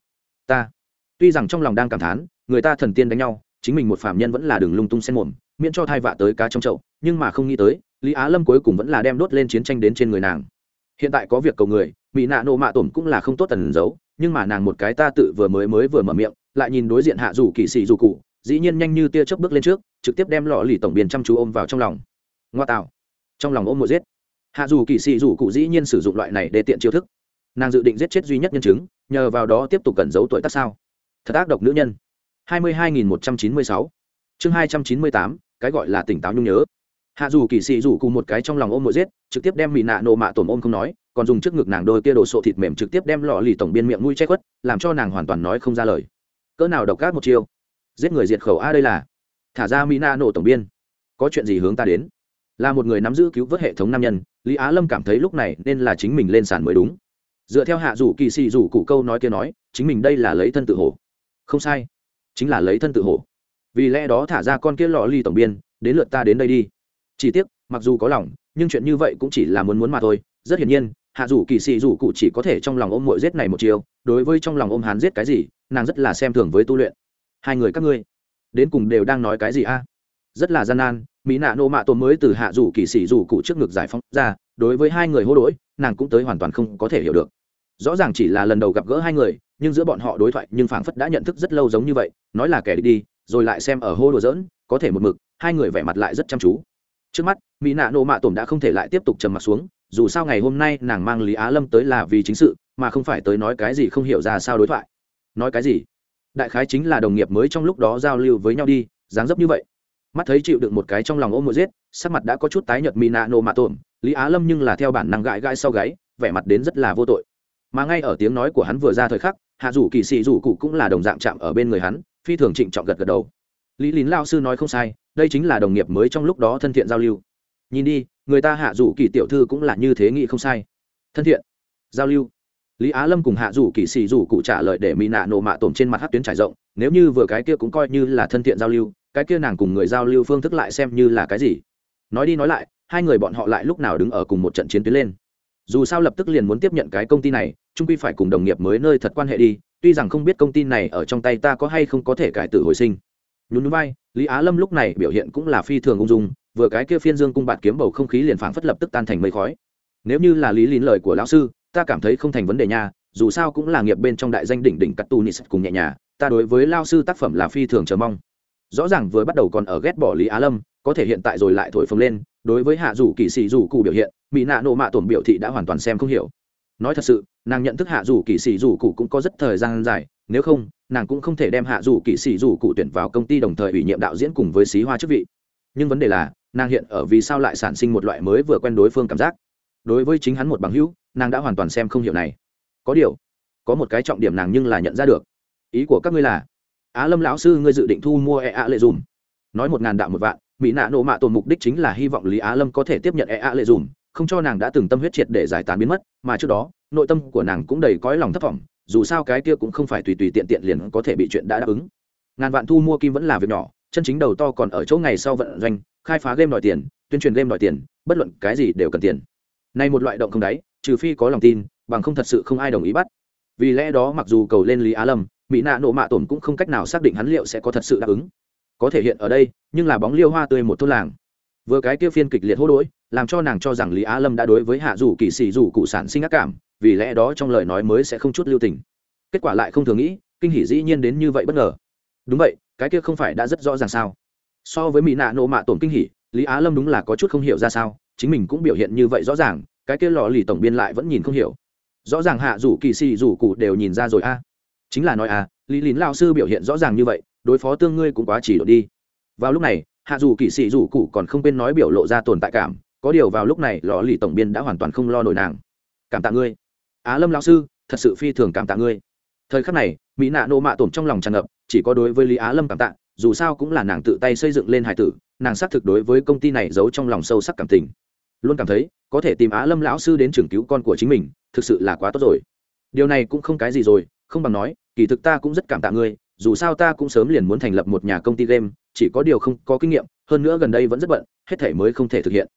Ta, tuy rằng trong lòng đang cảm thán, người ta thần tiên đánh nhau, chính mình một phạm nhân vẫn là đường lung tung xen mồm, miễn cho thai vạ tới cá trong chậu, nhưng mà không nghĩ tới lý á lâm cuối cùng vẫn là đem đốt lên chiến tranh đến trên người nàng. Hiện tại có việc cầu người, mỹ nạ nộ mạ tổn cũng là không tốt tần giấu, nhưng mà nàng một cái ta tự vừa mới mới vừa mở miệng, lại nhìn đối diện hạ Dù kỵ sĩ dù cụ, dĩ nhiên nhanh như tia chớp bước lên trước, trực tiếp đem lọ lì tổng biên chăm chú ôm vào trong lòng. Ngoa tạo. Trong lòng ôm một giết. Hạ dù kỵ sĩ dù cụ dĩ nhiên sử dụng loại này để tiện chiêu thức. Nàng dự định giết chết duy nhất nhân chứng, nhờ vào đó tiếp tục cẩn giấu tuổi tác sao? Thật ác độc nữ nhân. Hai mươi hai nghìn một trăm chín mươi sáu. Chương hai trăm chín mươi tám, cái gọi là tỉnh táo nhung nhớ hạ dù kỳ sĩ dù cùng một cái trong lòng ôm mộ giết, trực tiếp đem mỹ nạ nộ mạ tổm ôm không nói, còn dùng trước ngực nàng đôi kia đồ sộ thịt mềm trực tiếp đem lọ lì tổng biên miệng mũi che khuất, làm cho nàng hoàn toàn nói không ra lời. Cỡ nào độc ác một chiêu. Giết người diệt khẩu a đây là. Thả ra mỹ nạ nổ tổng biên. Có chuyện gì hướng ta đến? Là một người nắm giữ cứu vớt hệ thống nam nhân, lý á lâm cảm thấy lúc này nên là chính mình lên sàn mới đúng. Dựa theo hạ Dù kỳ sĩ rủ cụ câu nói kia nói, chính mình đây là lấy thân tự hổ. Không sai. Chính là lấy thân tự hổ. Vì lẽ đó thả ra con kia lọ ly tổng biên, đến lượt ta đến đây đi chỉ tiếc mặc dù có lòng nhưng chuyện như vậy cũng chỉ là muốn muốn mà thôi. Rất hiển nhiên hạ dù kỳ sĩ dù cụ chỉ có thể trong lòng ôm mội giết này một chiều đối với trong lòng ôm hán giết cái gì nàng rất là xem thường với tu luyện. Hai người các ngươi đến cùng đều đang nói cái gì a? Rất là gian nan mỹ nạ nô mạ tôn mới từ hạ dù kỳ sĩ dù cụ trước ngực giải phóng ra đối với hai người hô đỗi nàng cũng tới hoàn toàn không có thể hiểu được. Rõ ràng chỉ là lần đầu gặp gỡ hai người nhưng giữa bọn họ đối thoại nhưng phảng phất đã nhận thức rất lâu giống như vậy nói là kẻ đi, đi rồi lại xem ở hô đùa dỡn có thể một mực hai người vẻ mặt lại rất chăm chú trước mắt, mỹ nạ nộ mạ tổm đã không thể lại tiếp tục trầm mặt xuống, dù sao ngày hôm nay nàng mang lý á lâm tới là vì chính sự, mà không phải tới nói cái gì không hiểu ra sao đối thoại. Nói cái gì? Đại khái chính là đồng nghiệp mới trong lúc đó giao lưu với nhau đi, dáng dấp như vậy. Mắt thấy chịu đựng một cái trong lòng ôm một giết, sắc mặt đã có chút tái nhợt mỹ nạ nộ mạ tổm, lý á lâm nhưng là theo bản năng gãi gãi sau gáy, vẻ mặt đến rất là vô tội. Mà ngay ở tiếng nói của hắn vừa ra thời khắc, hạ rủ kỳ sĩ rủ cụ cũng là đồng dạng chạm ở bên người hắn, phi thường trịnh trọng gật gật đầu. Lý lín lao sư nói không sai đây chính là đồng nghiệp mới trong lúc đó thân thiện giao lưu. Nhìn đi, người ta hạ dù kỳ tiểu thư cũng là như thế nghĩ không sai. Thân thiện, giao lưu. Lý á lâm cùng hạ dù kỳ xì dù cụ trả lời để mỹ nạ nổ mạ tổm trên mặt hát tuyến trải rộng, nếu như vừa cái kia cũng coi như là thân thiện giao lưu, cái kia nàng cùng người giao lưu phương thức lại xem như là cái gì? Nói đi nói lại, hai người bọn họ lại lúc nào đứng ở cùng một trận chiến tuyến lên? Dù sao lập tức liền muốn tiếp nhận cái công ty này trung quy phải cùng đồng nghiệp mới nơi thật quan hệ đi, tuy rằng không biết công ty này ở trong tay ta có hay không có thể cải tử hồi sinh nhún núi bay lý á lâm lúc này biểu hiện cũng là phi thường ung dung, vừa cái kia phiên dương cung bạt kiếm bầu không khí liền phảng phất lập tức tan thành mây khói. Nếu như là lý lín lời của lão sư, ta cảm thấy không thành vấn đề nha, dù sao cũng là nghiệp bên trong đại danh đỉnh đỉnh cắt tu nis cùng nhẹ nhà, ta đối với lao sư tác phẩm là phi thường chờ mong. Rõ ràng vừa bắt đầu còn ở ghét bỏ lý á lâm, có thể hiện tại rồi lại thổi phồng lên, đối với hạ dù kỳ sĩ dù cụ biểu hiện, mỹ nạ nộ mạ tổn biểu thị đã hoàn toàn xem không hiểu. Nói thật sự nàng nhận thức hạ dù kỳ sĩ dù cụ cũng có rất thời gian dài, nếu không, nàng cũng không thể đem hạ dù kỵ sĩ dù cụ tuyển vào công ty đồng thời ủy nhiệm đạo diễn cùng với xí hoa chức vị. Nhưng vấn đề là, nàng hiện ở vì sao lại sản sinh một loại mới vừa quen đối phương cảm giác? Đối với chính hắn một bằng hữu, nàng đã hoàn toàn xem không hiểu này. Có điều, có một cái trọng điểm nàng nhưng là nhận ra được. Ý của các ngươi là, á lâm lão sư ngươi dự định thu mua e ạ lệ dùm. Nói một ngàn đạo một vạn, mỹ nạ nộ mạ tồn mục đích chính là hy vọng lý á lâm có thể tiếp nhận e ạ lệ dùm không cho nàng đã từng tâm huyết triệt để giải tán biến mất, mà trước đó, nội tâm của nàng cũng đầy cõi lòng thất vọng, dù sao cái kia cũng không phải tùy tùy tiện tiện liền có thể bị chuyện đã đáp ứng. Ngàn vạn thu mua kim vẫn là việc nhỏ, chân chính đầu to còn ở chỗ ngày sau vận doanh, khai phá game đòi tiền, tuyên truyền game đòi tiền, bất luận cái gì đều cần tiền. Này một loại động không đáy, trừ phi có lòng tin, bằng không thật sự không ai đồng ý bắt. Vì lẽ đó mặc dù cầu lên lý á lâm, mỹ nạ nộ mạ tổn cũng không cách nào xác định hắn liệu sẽ có thật sự đáp ứng. Có thể hiện ở đây, nhưng là bóng liêu hoa tươi một thôn làng. Vừa cái kia phiên kịch liệt hô đỗi làm cho nàng cho rằng lý á lâm đã đối với hạ dù kỳ xì dù cụ sản sinh ác cảm, vì lẽ đó trong lời nói mới sẽ không chút lưu tình. Kết quả lại không thường nghĩ, kinh hỉ dĩ nhiên đến như vậy bất ngờ. Đúng vậy, cái kia không phải đã rất rõ ràng sao? So với mỹ nạ nộ mạ tổn kinh hỉ, lý á lâm đúng là có chút không hiểu ra sao, chính mình cũng biểu hiện như vậy rõ ràng, cái kia lò lì tổng biên lại vẫn nhìn không hiểu. Rõ ràng hạ dù kỳ xì dù cụ đều nhìn ra rồi a. Chính là nói à lý lín lao sư biểu hiện rõ ràng như vậy, đối phó tương ngươi cũng quá chỉ độ đi. Vào lúc này, hạ dù kỳ sĩ dù cụ còn không quên nói biểu lộ ra tồn tại cảm có điều vào lúc này lò lì tổng biên đã hoàn toàn không lo nổi nàng. Cảm tạ ngươi. Á lâm lão sư, thật sự phi thường cảm tạ ngươi. Thời khắc này, mỹ nạ nộ mạ tổn trong lòng tràn ngập, chỉ có đối với lý á lâm cảm tạ, dù sao cũng là nàng tự tay xây dựng lên hải tử, nàng xác thực đối với công ty này giấu trong lòng sâu sắc cảm tình. Luôn cảm thấy, có thể tìm á lâm lão sư đến trường cứu con của chính mình, thực sự là quá tốt rồi. Điều này cũng không cái gì rồi, không bằng nói, kỳ thực ta cũng rất cảm tạ ngươi, dù sao ta cũng sớm liền muốn thành lập một nhà công ty game, chỉ có điều không có kinh nghiệm, hơn nữa gần đây vẫn rất bận, hết thể mới không thể thực hiện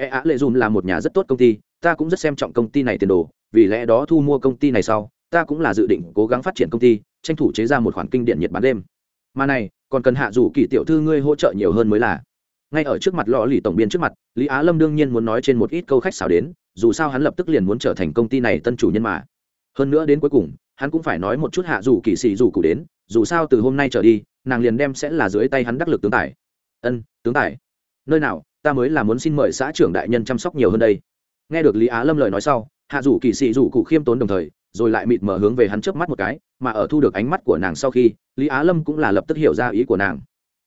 e á lệ dùm là một nhà rất tốt công ty, ta cũng rất xem trọng công ty này tiền đồ, vì lẽ đó thu mua công ty này sau, ta cũng là dự định cố gắng phát triển công ty, tranh thủ chế ra một khoản kinh điện nhiệt bán đêm mà này, còn cần hạ dù kỳ tiểu thư ngươi hỗ trợ nhiều hơn mới là. Ngay ở trước mặt lò lì tổng biên trước mặt, lý á lâm đương nhiên muốn nói trên một ít câu khách xảo đến, dù sao hắn lập tức liền muốn trở thành công ty này tân chủ nhân mà. Hơn nữa đến cuối cùng, hắn cũng phải nói một chút hạ dù kỳ xì dù cụ đến, dù sao từ hôm nay trở đi, nàng liền đem sẽ là dưới tay hắn đắc lực tướng tài. Ân, tướng tài. Nơi nào? Ta mới là muốn xin mời xã trưởng đại nhân chăm sóc nhiều hơn đây. Nghe được lý á lâm lời nói sau, hạ rủ kỳ sĩ rủ cụ khiêm tốn đồng thời, rồi lại mịt mở hướng về hắn trước mắt một cái, mà ở thu được ánh mắt của nàng sau khi, lý á lâm cũng là lập tức hiểu ra ý của nàng.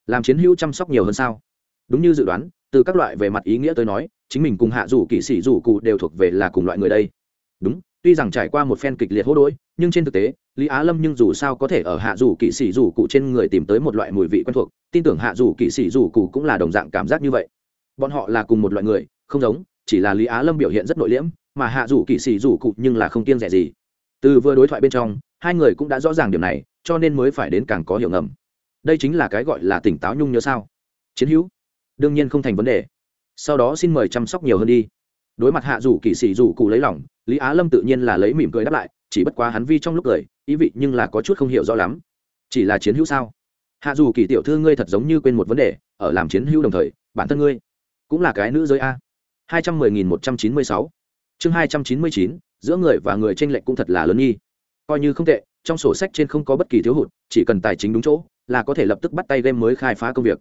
Làm chiến hữu chăm sóc nhiều hơn sao? Đúng như dự đoán, từ các loại về mặt ý nghĩa tới nói, chính mình cùng hạ rủ kỵ sĩ rủ cụ đều thuộc về là cùng loại người đây. Đúng, tuy rằng trải qua một phen kịch liệt hô đỗi nhưng trên thực tế, lý á lâm nhưng dù sao có thể ở hạ rủ kỵ sĩ rủ cụ trên người tìm tới một loại mùi vị quen thuộc, tin tưởng hạ rủ kỵ sĩ rủ cụ cũng là đồng dạng cảm giác như vậy bọn họ là cùng một loại người, không giống, chỉ là lý á lâm biểu hiện rất nội liễm, mà hạ dù kỵ sĩ dù cụ nhưng là không kiêng rẻ gì. Từ vừa đối thoại bên trong, hai người cũng đã rõ ràng điểm này, cho nên mới phải đến càng có hiểu ngầm. Đây chính là cái gọi là tỉnh táo nhung nhớ sao? Chiến hữu, đương nhiên không thành vấn đề. Sau đó xin mời chăm sóc nhiều hơn đi. Đối mặt hạ dù kỵ sĩ dù cụ lấy lòng, lý á lâm tự nhiên là lấy mỉm cười đáp lại, chỉ bất quá hắn vi trong lúc cười, ý vị nhưng là có chút không hiểu rõ lắm. Chỉ là chiến hữu sao? Hạ dù kỳ tiểu thư ngươi thật giống như quên một vấn đề, ở làm chiến hữu đồng thời, bản thân ngươi cũng là cái nữ giới a. hai trăm mười nghìn một trăm chín mươi sáu. Chương hai trăm chín mươi chín, giữa người và người tranh lệch cũng thật là lớn nghi. Coi như không tệ, trong sổ sách trên không có bất kỳ thiếu hụt, chỉ cần tài chính đúng chỗ, là có thể lập tức bắt tay game mới khai phá công việc.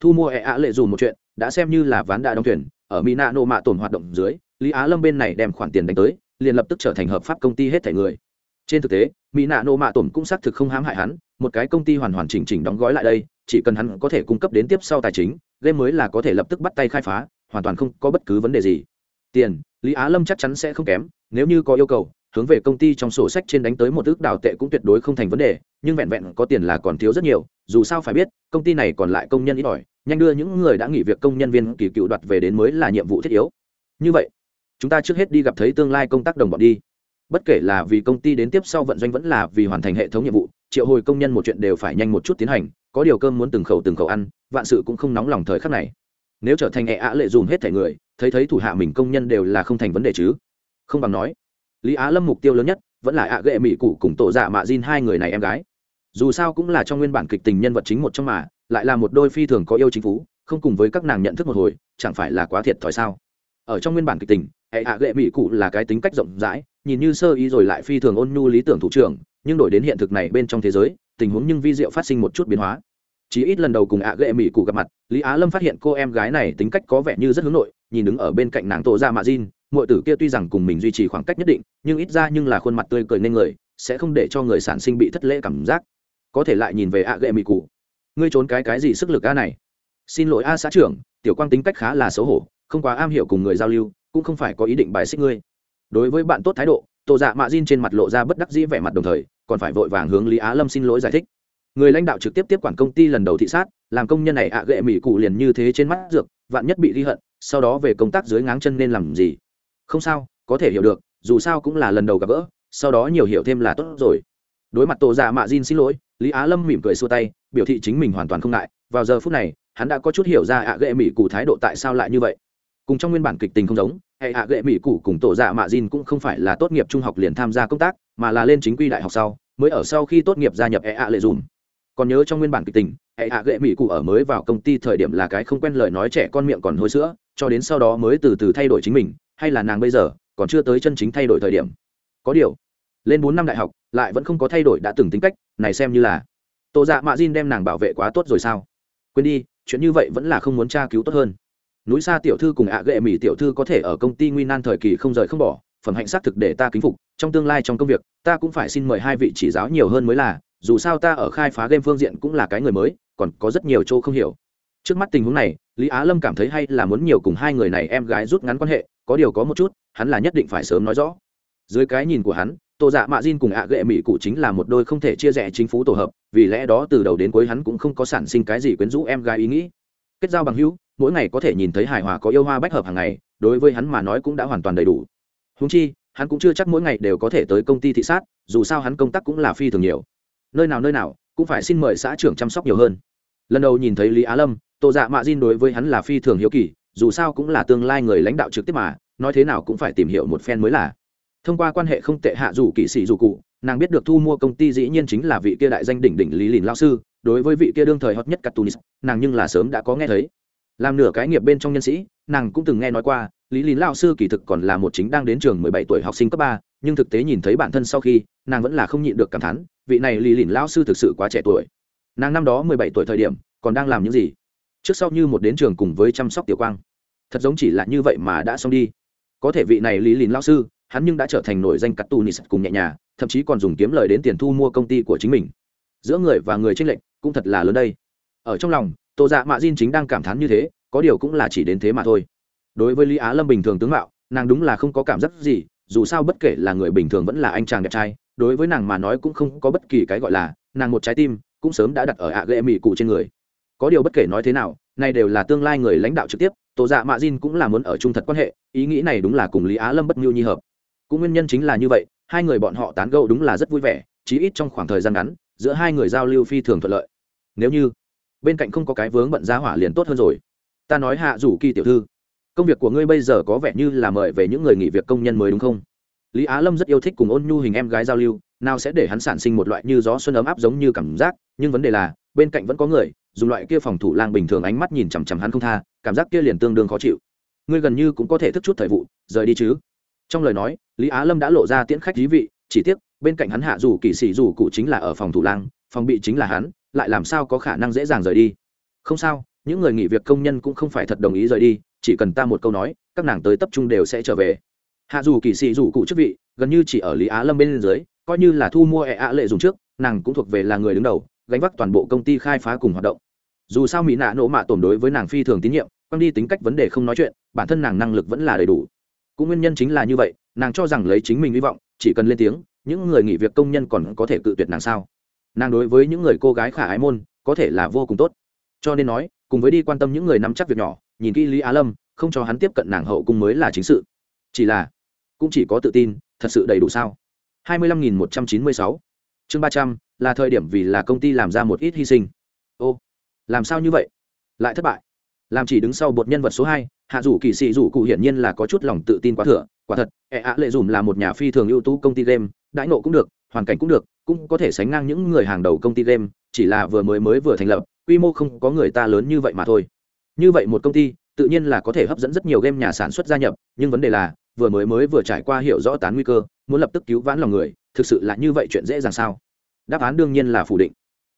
Thu mua e ạ lệ dù một chuyện, đã xem như là ván đã đóng thuyền, ở mỹ nạ mạ tổn hoạt động dưới, lý á lâm bên này đem khoản tiền đánh tới, liền lập tức trở thành hợp pháp công ty hết thẻ người. Trên thực tế mỹ nạ nô mạ tổn cũng xác thực không hãm hại hắn, một cái công ty hoàn hoàn chỉnh chỉnh đóng gói lại đây, chỉ cần hắn có thể cung cấp đến tiếp sau tài chính game mới là có thể lập tức bắt tay khai phá, hoàn toàn không có bất cứ vấn đề gì. Tiền, lý á lâm chắc chắn sẽ không kém, nếu như có yêu cầu, hướng về công ty trong sổ sách trên đánh tới một ước đào tệ cũng tuyệt đối không thành vấn đề, nhưng vẹn vẹn có tiền là còn thiếu rất nhiều, dù sao phải biết, công ty này còn lại công nhân ít ỏi, nhanh đưa những người đã nghỉ việc công nhân viên kỳ cựu đoạt về đến mới là nhiệm vụ thiết yếu. Như vậy, chúng ta trước hết đi gặp thấy tương lai công tác đồng bọn đi. Bất kể là vì công ty đến tiếp sau vận doanh vẫn là vì hoàn thành hệ thống nhiệm vụ, triệu hồi công nhân một chuyện đều phải nhanh một chút tiến hành có điều cơm muốn từng khẩu từng khẩu ăn, vạn sự cũng không nóng lòng thời khắc này. Nếu trở thành hệ ạ lệ dùm hết thẻ người, thấy thấy thủ hạ mình công nhân đều là không thành vấn đề chứ? Không bằng nói, lý á lâm mục tiêu lớn nhất vẫn là ạ ghệ mỹ cụ cùng tổ dạ mạ Jin hai người này em gái. Dù sao cũng là trong nguyên bản kịch tình nhân vật chính một trong mà, lại là một đôi phi thường có yêu chính phú, không cùng với các nàng nhận thức một hồi, chẳng phải là quá thiệt thòi sao? Ở trong nguyên bản kịch tình hệ hạ ghệ mỹ cụ là cái tính cách rộng rãi, nhìn như sơ ý rồi lại phi thường ôn nhu lý tưởng thủ trưởng nhưng đổi đến hiện thực này bên trong thế giới tình huống nhưng vi diệu phát sinh một chút biến hóa. Chỉ ít lần đầu cùng ạ ghệ mỹ cụ gặp mặt lý á lâm phát hiện cô em gái này tính cách có vẻ như rất hướng nội nhìn đứng ở bên cạnh nàng tổ ra dạ mạ Jin, muội tử kia tuy rằng cùng mình duy trì khoảng cách nhất định nhưng ít ra nhưng là khuôn mặt tươi cười nên người sẽ không để cho người sản sinh bị thất lễ cảm giác. Có thể lại nhìn về ạ ghệ mỹ cụ ngươi trốn cái cái gì sức lực a này? Xin lỗi a xã trưởng tiểu quang tính cách khá là xấu hổ không quá am hiểu cùng người giao lưu cũng không phải có ý định bài xích ngươi. Đối với bạn tốt thái độ tổ dạ mạ Jin trên mặt lộ ra bất đắc dĩ vẻ mặt đồng thời còn phải vội vàng hướng lý á lâm xin lỗi giải thích. Người lãnh đạo trực tiếp tiếp quản công ty lần đầu thị sát, làm công nhân này ạ gệ mỹ cụ liền như thế trên mắt dược, vạn nhất bị ghi hận, sau đó về công tác dưới ngáng chân nên làm gì? Không sao, có thể hiểu được, dù sao cũng là lần đầu gặp gỡ, sau đó nhiều hiểu thêm là tốt rồi. Đối mặt tổ giả mạ Jin xin lỗi, lý á lâm mỉm cười xua tay, biểu thị chính mình hoàn toàn không ngại. Vào giờ phút này, hắn đã có chút hiểu ra ạ gệ mỹ cụ thái độ tại sao lại như vậy. Cùng trong nguyên bản kịch tình không giống, hệ ạ gệ mỹ cụ cùng tổ dạ mạ Jin cũng không phải là tốt nghiệp trung học liền tham gia công tác mà là lên chính quy đại học sau, mới ở sau khi tốt nghiệp gia nhập ea lệ dùm. Còn nhớ trong nguyên bản kịch tình hệ hạ gệ mỹ cụ ở mới vào công ty thời điểm là cái không quen lời nói trẻ con miệng còn hôi sữa, cho đến sau đó mới từ từ thay đổi chính mình, hay là nàng bây giờ, còn chưa tới chân chính thay đổi thời điểm. Có điều, lên bốn năm đại học, lại vẫn không có thay đổi đã từng tính cách, này xem như là. Tổ dạ mạ Jin đem nàng bảo vệ quá tốt rồi sao? Quên đi, chuyện như vậy vẫn là không muốn tra cứu tốt hơn. Núi xa tiểu thư cùng ạ gệ mỹ tiểu thư có thể ở công ty nguy nan thời kỳ không rời không bỏ phẩm hạnh xác thực để ta kính phục, trong tương lai trong công việc, ta cũng phải xin mời hai vị chỉ giáo nhiều hơn mới là, dù sao ta ở khai phá game phương diện cũng là cái người mới, còn có rất nhiều chỗ không hiểu. Trước mắt tình huống này, lý á lâm cảm thấy hay là muốn nhiều cùng hai người này em gái rút ngắn quan hệ, có điều có một chút, hắn là nhất định phải sớm nói rõ. Dưới cái nhìn của hắn tổ dạ mạ Jin cùng ạ gệ mỹ cụ chính là một đôi không thể chia rẽ chính phủ tổ hợp, vì lẽ đó từ đầu đến cuối hắn cũng không có sản sinh cái gì quyến rũ em gái ý nghĩ. Kết giao bằng hữu, mỗi ngày có thể nhìn thấy hài hòa có yêu hoa bách hợp hàng ngày, đối với hắn mà nói cũng đã hoàn toàn đầy đủ húng chi hắn cũng chưa chắc mỗi ngày đều có thể tới công ty thị sát dù sao hắn công tác cũng là phi thường nhiều. Nơi nào nơi nào cũng phải xin mời xã trưởng chăm sóc nhiều hơn. Lần đầu nhìn thấy lý á lâm tổ dạ mạ diên đối với hắn là phi thường hiếu kỳ dù sao cũng là tương lai người lãnh đạo trực tiếp mà nói thế nào cũng phải tìm hiểu một phen mới là. Thông qua quan hệ không tệ hạ dù kỵ sĩ dù cụ nàng biết được thu mua công ty dĩ nhiên chính là vị kia đại danh đỉnh đỉnh lý lìn lao sư đối với vị kia đương thời hot nhất Catunis, nàng nhưng là sớm đã có nghe thấy. Làm nửa cái nghiệp bên trong nhân sĩ nàng cũng từng nghe nói qua lý lín lao sư kỳ thực còn là một chính đang đến trường mười bảy tuổi học sinh cấp ba, nhưng thực tế nhìn thấy bản thân sau khi, nàng vẫn là không nhịn được cảm thán, vị này lý lín lao sư thực sự quá trẻ tuổi. Nàng năm đó mười bảy tuổi thời điểm, còn đang làm những gì? Trước sau như một đến trường cùng với chăm sóc tiểu quang. Thật giống chỉ là như vậy mà đã xong đi. Có thể vị này lý lín lao sư, hắn nhưng đã trở thành nổi danh cắt tu nis cùng nhẹ nhà, thậm chí còn dùng kiếm lời đến tiền thu mua công ty của chính mình. Giữa người và người tranh lệch cũng thật là lớn đây. Ở trong lòng, tô dạ mạ diên chính đang cảm thán như thế, có điều cũng là chỉ đến thế mà thôi đối với lý á lâm bình thường tướng mạo, nàng đúng là không có cảm giác gì, dù sao bất kể là người bình thường vẫn là anh chàng đẹp trai, đối với nàng mà nói cũng không có bất kỳ cái gọi là, nàng một trái tim cũng sớm đã đặt ở ạ ghệ mỹ cụ trên người. Có điều bất kể nói thế nào, nay đều là tương lai người lãnh đạo trực tiếp tổ dạ mạ diên cũng là muốn ở trung thật quan hệ, ý nghĩ này đúng là cùng lý á lâm bất nhu nhi hợp. Cũng nguyên nhân chính là như vậy, hai người bọn họ tán gẫu đúng là rất vui vẻ, chí ít trong khoảng thời gian ngắn, giữa hai người giao lưu phi thường thuận lợi. Nếu như bên cạnh không có cái vướng bận giá hỏa liền tốt hơn rồi. Ta nói hạ rủ kỳ tiểu thư công việc của ngươi bây giờ có vẻ như là mời về những người nghỉ việc công nhân mới đúng không? Lý á lâm rất yêu thích cùng ôn nhu hình em gái giao lưu, nào sẽ để hắn sản sinh một loại như gió xuân ấm áp giống như cảm giác, nhưng vấn đề là, bên cạnh vẫn có người, dùng loại kia phòng thủ lang bình thường ánh mắt nhìn chằm chằm hắn không tha, cảm giác kia liền tương đương khó chịu. Ngươi gần như cũng có thể thức chút thời vụ, rời đi chứ? Trong lời nói, lý á lâm đã lộ ra tiễn khách thí vị, chỉ tiếc, bên cạnh hắn hạ dù kỵ sĩ dù cụ chính là ở phòng thủ lang, phòng bị chính là hắn, lại làm sao có khả năng dễ dàng rời đi? Không sao những người nghỉ việc công nhân cũng không phải thật đồng ý rời đi, chỉ cần ta một câu nói, các nàng tới tập trung đều sẽ trở về. Hạ dù kỳ sĩ dù cụ chức vị, gần như chỉ ở lý á lâm bên dưới, coi như là thu mua ẹ ạ lệ dùng trước, nàng cũng thuộc về là người đứng đầu, gánh vác toàn bộ công ty khai phá cùng hoạt động. Dù sao mỹ nạ nỗ mạ tổn đối với nàng phi thường tín nhiệm, quăng đi tính cách vấn đề không nói chuyện, bản thân nàng năng lực vẫn là đầy đủ. Cũng nguyên nhân chính là như vậy, nàng cho rằng lấy chính mình hy vọng, chỉ cần lên tiếng, những người nghỉ việc công nhân còn có thể cự tuyệt nàng sao? Nàng đối với những người cô gái khả ái môn, có thể là vô cùng tốt. Cho nên nói cùng với đi quan tâm những người nắm chắc việc nhỏ, nhìn kỹ lý á lâm, không cho hắn tiếp cận nàng hậu cung mới là chính sự. Chỉ là, cũng chỉ có tự tin, thật sự đầy đủ sao? hai mươi lăm nghìn một trăm chín mươi sáu. Chương ba trăm, là thời điểm vì là công ty làm ra một ít hy sinh. Ô, làm sao như vậy? Lại thất bại. Làm chỉ đứng sau bột nhân vật số hai, hạ rủ kỳ sĩ rủ cụ hiển nhiên là có chút lòng tự tin quá thừa, quả thật ẹ ạ lệ dùm là một nhà phi thường ưu tú công ty game, đãi nộ cũng được, hoàn cảnh cũng được, cũng có thể sánh ngang những người hàng đầu công ty game, chỉ là vừa mới mới vừa thành lập quy mô không có người ta lớn như vậy mà thôi. Như vậy một công ty, tự nhiên là có thể hấp dẫn rất nhiều game nhà sản xuất gia nhập, nhưng vấn đề là, vừa mới mới vừa trải qua hiểu rõ tán nguy cơ, muốn lập tức cứu vãn lòng người, thực sự là như vậy chuyện dễ dàng sao? Đáp án đương nhiên là phủ định.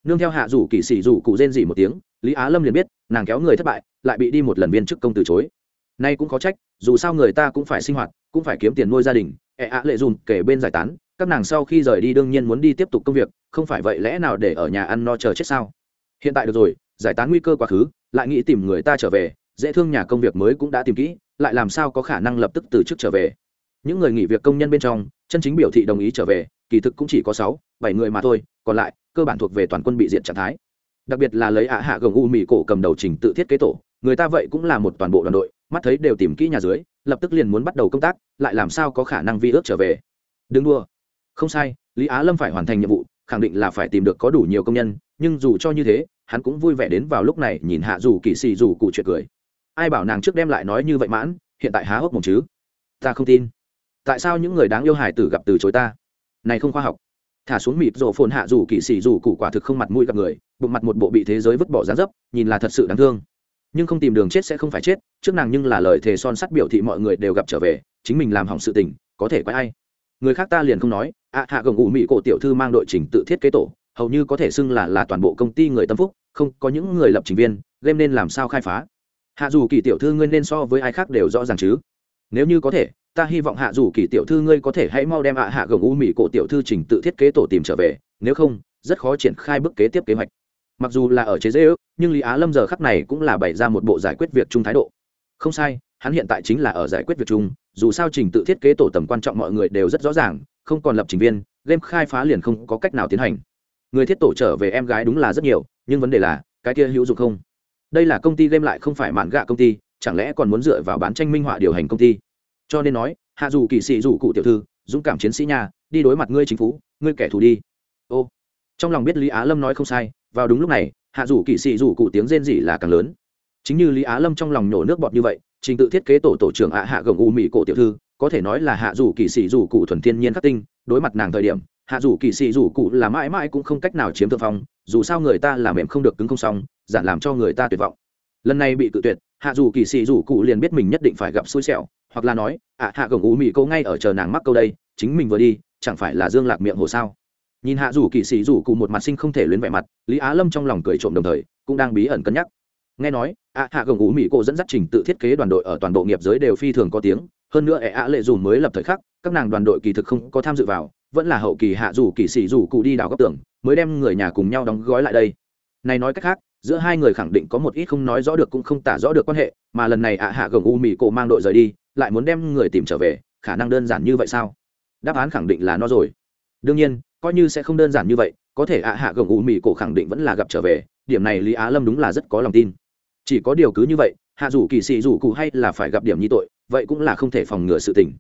Nương theo hạ rủ kỳ sĩ rủ cụ rên dỉ một tiếng, lý á lâm liền biết, nàng kéo người thất bại, lại bị đi một lần viên chức công từ chối. Nay cũng có trách, dù sao người ta cũng phải sinh hoạt, cũng phải kiếm tiền nuôi gia đình ẹ ạ lệ dùm kể bên giải tán, các nàng sau khi rời đi đương nhiên muốn đi tiếp tục công việc, không phải vậy lẽ nào để ở nhà ăn no chờ chết sao? Hiện tại được rồi, giải tán nguy cơ quá khứ, lại nghĩ tìm người ta trở về, dễ thương nhà công việc mới cũng đã tìm kỹ, lại làm sao có khả năng lập tức từ chức trở về. Những người nghỉ việc công nhân bên trong, chân chính biểu thị đồng ý trở về, kỳ thực cũng chỉ có sáu, bảy người mà thôi, còn lại, cơ bản thuộc về toàn quân bị diện trạng thái. Đặc biệt là lấy ạ hạ gồng u mỹ cổ cầm đầu trình tự thiết kế tổ, người ta vậy cũng là một toàn bộ đoàn đội, mắt thấy đều tìm kỹ nhà dưới, lập tức liền muốn bắt đầu công tác, lại làm sao có khả năng vi ước trở về. Đừng đua không sai, lý á lâm phải hoàn thành nhiệm vụ, khẳng định là phải tìm được có đủ nhiều công nhân nhưng dù cho như thế, hắn cũng vui vẻ đến vào lúc này nhìn hạ dù kỳ xì dù cụ chuyện cười. Ai bảo nàng trước đem lại nói như vậy mãn, hiện tại há hốc mồm chứ? Ta không tin. Tại sao những người đáng yêu hài tử gặp từ chối ta? Này không khoa học. Thả xuống mịt rổ phồn hạ dù kỳ xì dù cụ quả thực không mặt mũi gặp người, bụng mặt một bộ bị thế giới vứt bỏ giá dấp, nhìn là thật sự đáng thương. Nhưng không tìm đường chết sẽ không phải chết, trước nàng nhưng là lời thề son sắt biểu thị mọi người đều gặp trở về, chính mình làm hỏng sự tình, có thể quay ai? Người khác ta liền không nói ạ hạ gồng ủ mỹ cổ tiểu thư mang đội trình tự thiết kế tổ hầu như có thể xưng là là toàn bộ công ty người tâm phúc, không có những người lập trình viên, game nên làm sao khai phá? Hạ dù kỳ tiểu thư ngươi nên so với ai khác đều rõ ràng chứ? Nếu như có thể, ta hy vọng hạ dù kỳ tiểu thư ngươi có thể hãy mau đem ạ hạ gồng u mỹ cổ tiểu thư trình tự thiết kế tổ tìm trở về, nếu không, rất khó triển khai bước kế tiếp kế hoạch. Mặc dù là ở chế dễ ước, nhưng lý á lâm giờ khắc này cũng là bày ra một bộ giải quyết việc chung thái độ. Không sai, hắn hiện tại chính là ở giải quyết việc chung, dù sao trình tự thiết kế tổ tầm quan trọng mọi người đều rất rõ ràng, không còn lập trình viên, game khai phá liền không có cách nào tiến hành người thiết tổ trở về em gái đúng là rất nhiều, nhưng vấn đề là, cái kia hữu dụng không? Đây là công ty game lại không phải mạn gạ công ty, chẳng lẽ còn muốn dựa vào bán tranh minh họa điều hành công ty? Cho nên nói, hạ dù kỳ sĩ dù cụ tiểu thư, dũng cảm chiến sĩ nhà, đi đối mặt ngươi chính phủ, ngươi kẻ thù đi. Ô, trong lòng biết lý á lâm nói không sai, vào đúng lúc này, hạ dù kỳ sĩ dù cụ tiếng rên rỉ là càng lớn. Chính như lý á lâm trong lòng nhổ nước bọt như vậy, trình tự thiết kế tổ tổ trưởng ạ hạ gồng u mỹ cổ tiểu thư, có thể nói là hạ dù kỳ sĩ dù cụ thuần thiên nhiên khắc tinh, đối mặt nàng thời điểm hạ dù kỳ sĩ dù cụ là mãi mãi cũng không cách nào chiếm thượng phong, dù sao người ta làm mềm không được cứng không xong giản làm cho người ta tuyệt vọng. Lần này bị cự tuyệt, hạ dù kỳ sĩ dù cụ liền biết mình nhất định phải gặp xui xẻo, hoặc là nói ạ hạ gồng u Mị câu ngay ở chờ nàng mắc câu đây, chính mình vừa đi, chẳng phải là dương lạc miệng hồ sao? Nhìn hạ dù kỳ sĩ dù cụ một mặt sinh không thể luyến vẻ mặt, lý á lâm trong lòng cười trộm đồng thời, cũng đang bí ẩn cân nhắc. Nghe nói ạ hạ gồng u mỹ cô dẫn dắt trình tự thiết kế đoàn đội ở toàn bộ nghiệp giới đều phi thường có tiếng, hơn nữa ẻ ạ lệ dùm mới lập thời khắc, các nàng đoàn đội kỳ thực không có tham dự vào vẫn là hậu kỳ hạ dù kỳ sĩ dù cụ đi đào góc tường, mới đem người nhà cùng nhau đóng gói lại đây. Này nói cách khác, giữa hai người khẳng định có một ít không nói rõ được cũng không tả rõ được quan hệ, mà lần này ạ hạ gồng u mì cổ mang đội rời đi, lại muốn đem người tìm trở về, khả năng đơn giản như vậy sao? Đáp án khẳng định là nó rồi. Đương nhiên, coi như sẽ không đơn giản như vậy, có thể ạ hạ gồng u mì cổ khẳng định vẫn là gặp trở về, điểm này lý á lâm đúng là rất có lòng tin. Chỉ có điều cứ như vậy, hạ dù kỳ sĩ dù cụ hay là phải gặp điểm như tội, vậy cũng là không thể phòng ngừa sự tình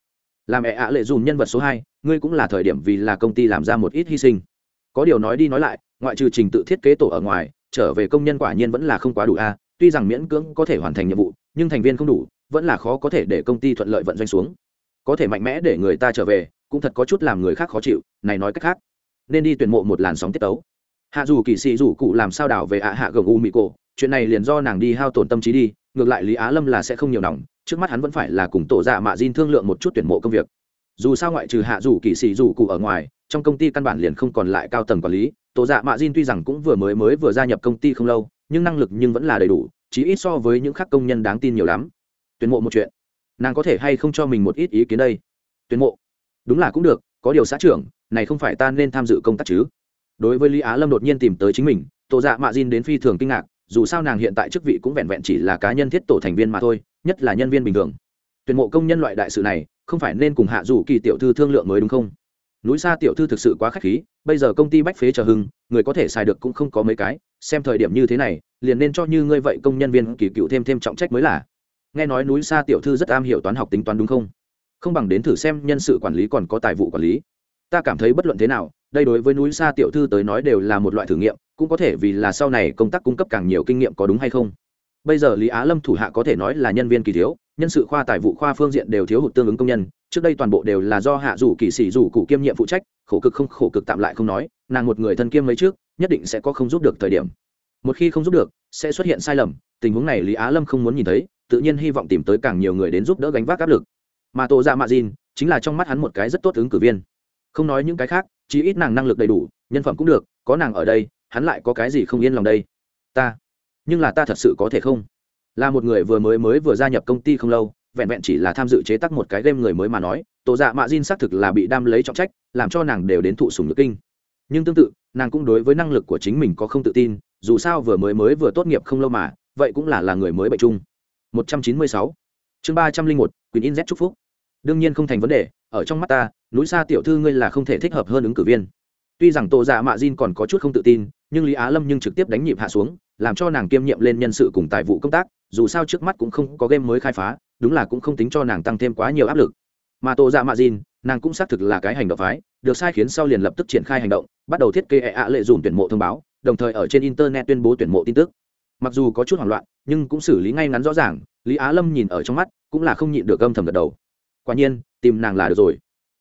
làm ẹ ạ lệ dùm nhân vật số hai, ngươi cũng là thời điểm vì là công ty làm ra một ít hy sinh. Có điều nói đi nói lại, ngoại trừ trình tự thiết kế tổ ở ngoài, trở về công nhân quả nhiên vẫn là không quá đủ a. À. Tuy rằng miễn cưỡng có thể hoàn thành nhiệm vụ, nhưng thành viên không đủ, vẫn là khó có thể để công ty thuận lợi vận doanh xuống. Có thể mạnh mẽ để người ta trở về, cũng thật có chút làm người khác khó chịu, này nói cách khác, nên đi tuyển mộ một làn sóng tiết tấu. Hạ dù kỳ sĩ dù cụ làm sao đảo về ạ hạ gồng u mỹ cổ, chuyện này liền do nàng đi hao tổn tâm trí đi ngược lại lý á lâm là sẽ không nhiều nòng, trước mắt hắn vẫn phải là cùng tổ dạ mạ diên thương lượng một chút tuyển mộ công việc. Dù sao ngoại trừ hạ dù kỳ sĩ dù cụ ở ngoài, trong công ty căn bản liền không còn lại cao tầng quản lý, tổ dạ mạ diên tuy rằng cũng vừa mới mới vừa gia nhập công ty không lâu, nhưng năng lực nhưng vẫn là đầy đủ, chí ít so với những khác công nhân đáng tin nhiều lắm. Tuyển mộ một chuyện. Nàng có thể hay không cho mình một ít ý kiến đây? Tuyển mộ. Đúng là cũng được, có điều xã trưởng, này không phải ta nên tham dự công tác chứ? Đối với lý á lâm đột nhiên tìm tới chính mình, tổ dạ mạ diên đến phi thường kinh ngạc dù sao nàng hiện tại chức vị cũng vẹn vẹn chỉ là cá nhân thiết tổ thành viên mà thôi, nhất là nhân viên bình thường. Tuyển mộ công nhân loại đại sự này, không phải nên cùng hạ dù kỳ tiểu thư thương lượng mới đúng không? Núi xa tiểu thư thực sự quá k h á c h khí, bây giờ công ty bách phế chờ hưng, người có thể xài được cũng không có mấy cái, xem thời điểm như thế này, liền nên cho như ngươi vậy công nhân viên kỳ cựu thêm thêm trọng trách mới là. Nghe nói núi xa tiểu thư rất am hiểu toán học tính toán đúng không? Không bằng đến thử xem nhân sự quản lý còn có tài vụ quản lý. Ta cảm thấy bất luận thế nào, đây đối với núi xa tiểu thư tới nói đều là một loại thử nghiệm cũng có thể vì là sau này công tác cung cấp càng nhiều kinh nghiệm có đúng hay không. Bây giờ lý á lâm thủ hạ có thể nói là nhân viên kỳ thiếu, nhân sự khoa tài vụ khoa phương diện đều thiếu hụt tương ứng công nhân, trước đây toàn bộ đều là do hạ dù kỳ sĩ dù cụ kiêm nhiệm phụ trách, khổ cực không khổ cực tạm lại không nói, nàng một người thân kiêm mấy trước, nhất định sẽ có không giúp được thời điểm. Một khi không giúp được, sẽ xuất hiện sai lầm, tình huống này lý á lâm không muốn nhìn thấy, tự nhiên hy vọng tìm tới càng nhiều người đến giúp đỡ gánh vác áp lực. Mà tổ ra dạ mạ dìn chính là trong mắt hắn một cái rất tốt ứng cử viên. Không nói những cái khác, chí ít nàng năng lực đầy đủ, nhân phẩm cũng được, có nàng ở đây hắn lại có cái gì không yên lòng đây? Ta. Nhưng là ta thật sự có thể không? Là một người vừa mới mới vừa gia nhập công ty không lâu, vẹn vẹn chỉ là tham dự chế tác một cái game người mới mà nói tổ dạ mạ Jin xác thực là bị đam lấy trọng trách, làm cho nàng đều đến thụ sùng nước kinh. Nhưng tương tự, nàng cũng đối với năng lực của chính mình có không tự tin, dù sao vừa mới mới vừa tốt nghiệp không lâu mà, vậy cũng là là người mới bệnh chung. 196 chương 301 quyền In Z chúc phúc. Đương nhiên không thành vấn đề, ở trong mắt ta, núi xa tiểu thư ngươi là không thể thích hợp hơn ứng cử viên. Tuy rằng tổ dạ mạ Jin còn có chút không tự tin nhưng lý á lâm nhưng trực tiếp đánh nhịp hạ xuống, làm cho nàng kiêm nhiệm lên nhân sự cùng tài vụ công tác, dù sao trước mắt cũng không có game mới khai phá, đúng là cũng không tính cho nàng tăng thêm quá nhiều áp lực. Mà tổ dạ mạ dìn, nàng cũng xác thực là cái hành động phái, được sai khiến sau liền lập tức triển khai hành động, bắt đầu thiết kế e ạ lệ dùng tuyển mộ thông báo, đồng thời ở trên internet tuyên bố tuyển mộ tin tức. Mặc dù có chút hoảng loạn, nhưng cũng xử lý ngay ngắn rõ ràng, lý á lâm nhìn ở trong mắt, cũng là không nhịn được âm thầm gật đầu. Quả nhiên, tìm nàng là được rồi.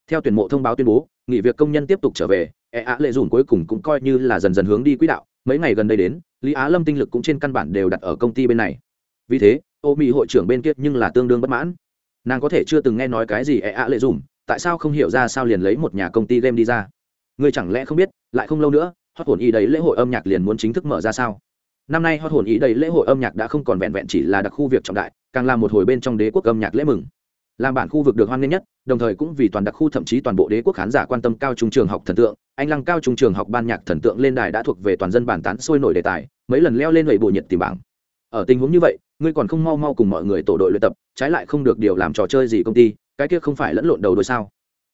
Theo tuyển mộ thông báo tuyên bố, nghỉ việc công nhân tiếp tục trở về e ạ lệ dùn cuối cùng cũng coi như là dần dần hướng đi quỹ đạo, mấy ngày gần đây đến, lý á lâm tinh lực cũng trên căn bản đều đặt ở công ty bên này. Vì thế, ô mỹ hội trưởng bên kia nhưng là tương đương bất mãn. Nàng có thể chưa từng nghe nói cái gì e ạ lệ dùn, tại sao không hiểu ra sao liền lấy một nhà công ty game đi ra? Ngươi chẳng lẽ không biết, lại không lâu nữa, hot hồn ý đấy lễ hội âm nhạc liền muốn chính thức mở ra sao? Năm nay hot hồn ý đấy lễ hội âm nhạc đã không còn vẹn vẹn chỉ là đặc khu việc trọng đại, càng là một hồi bên trong đế quốc âm nhạc lễ mừng làm bản khu vực được hoan nghênh nhất, đồng thời cũng vì toàn đặc khu thậm chí toàn bộ đế quốc khán giả quan tâm cao trung trường học thần tượng, anh lăng cao trung trường học ban nhạc thần tượng lên đài đã thuộc về toàn dân bản tán sôi nổi đề tài, mấy lần leo lên lầy bổ nhiệt tìm bảng. Ở tình huống như vậy, ngươi còn không mau mau cùng mọi người tổ đội luyện tập, trái lại không được điều làm trò chơi gì công ty, cái kia không phải lẫn lộn đầu đôi sao?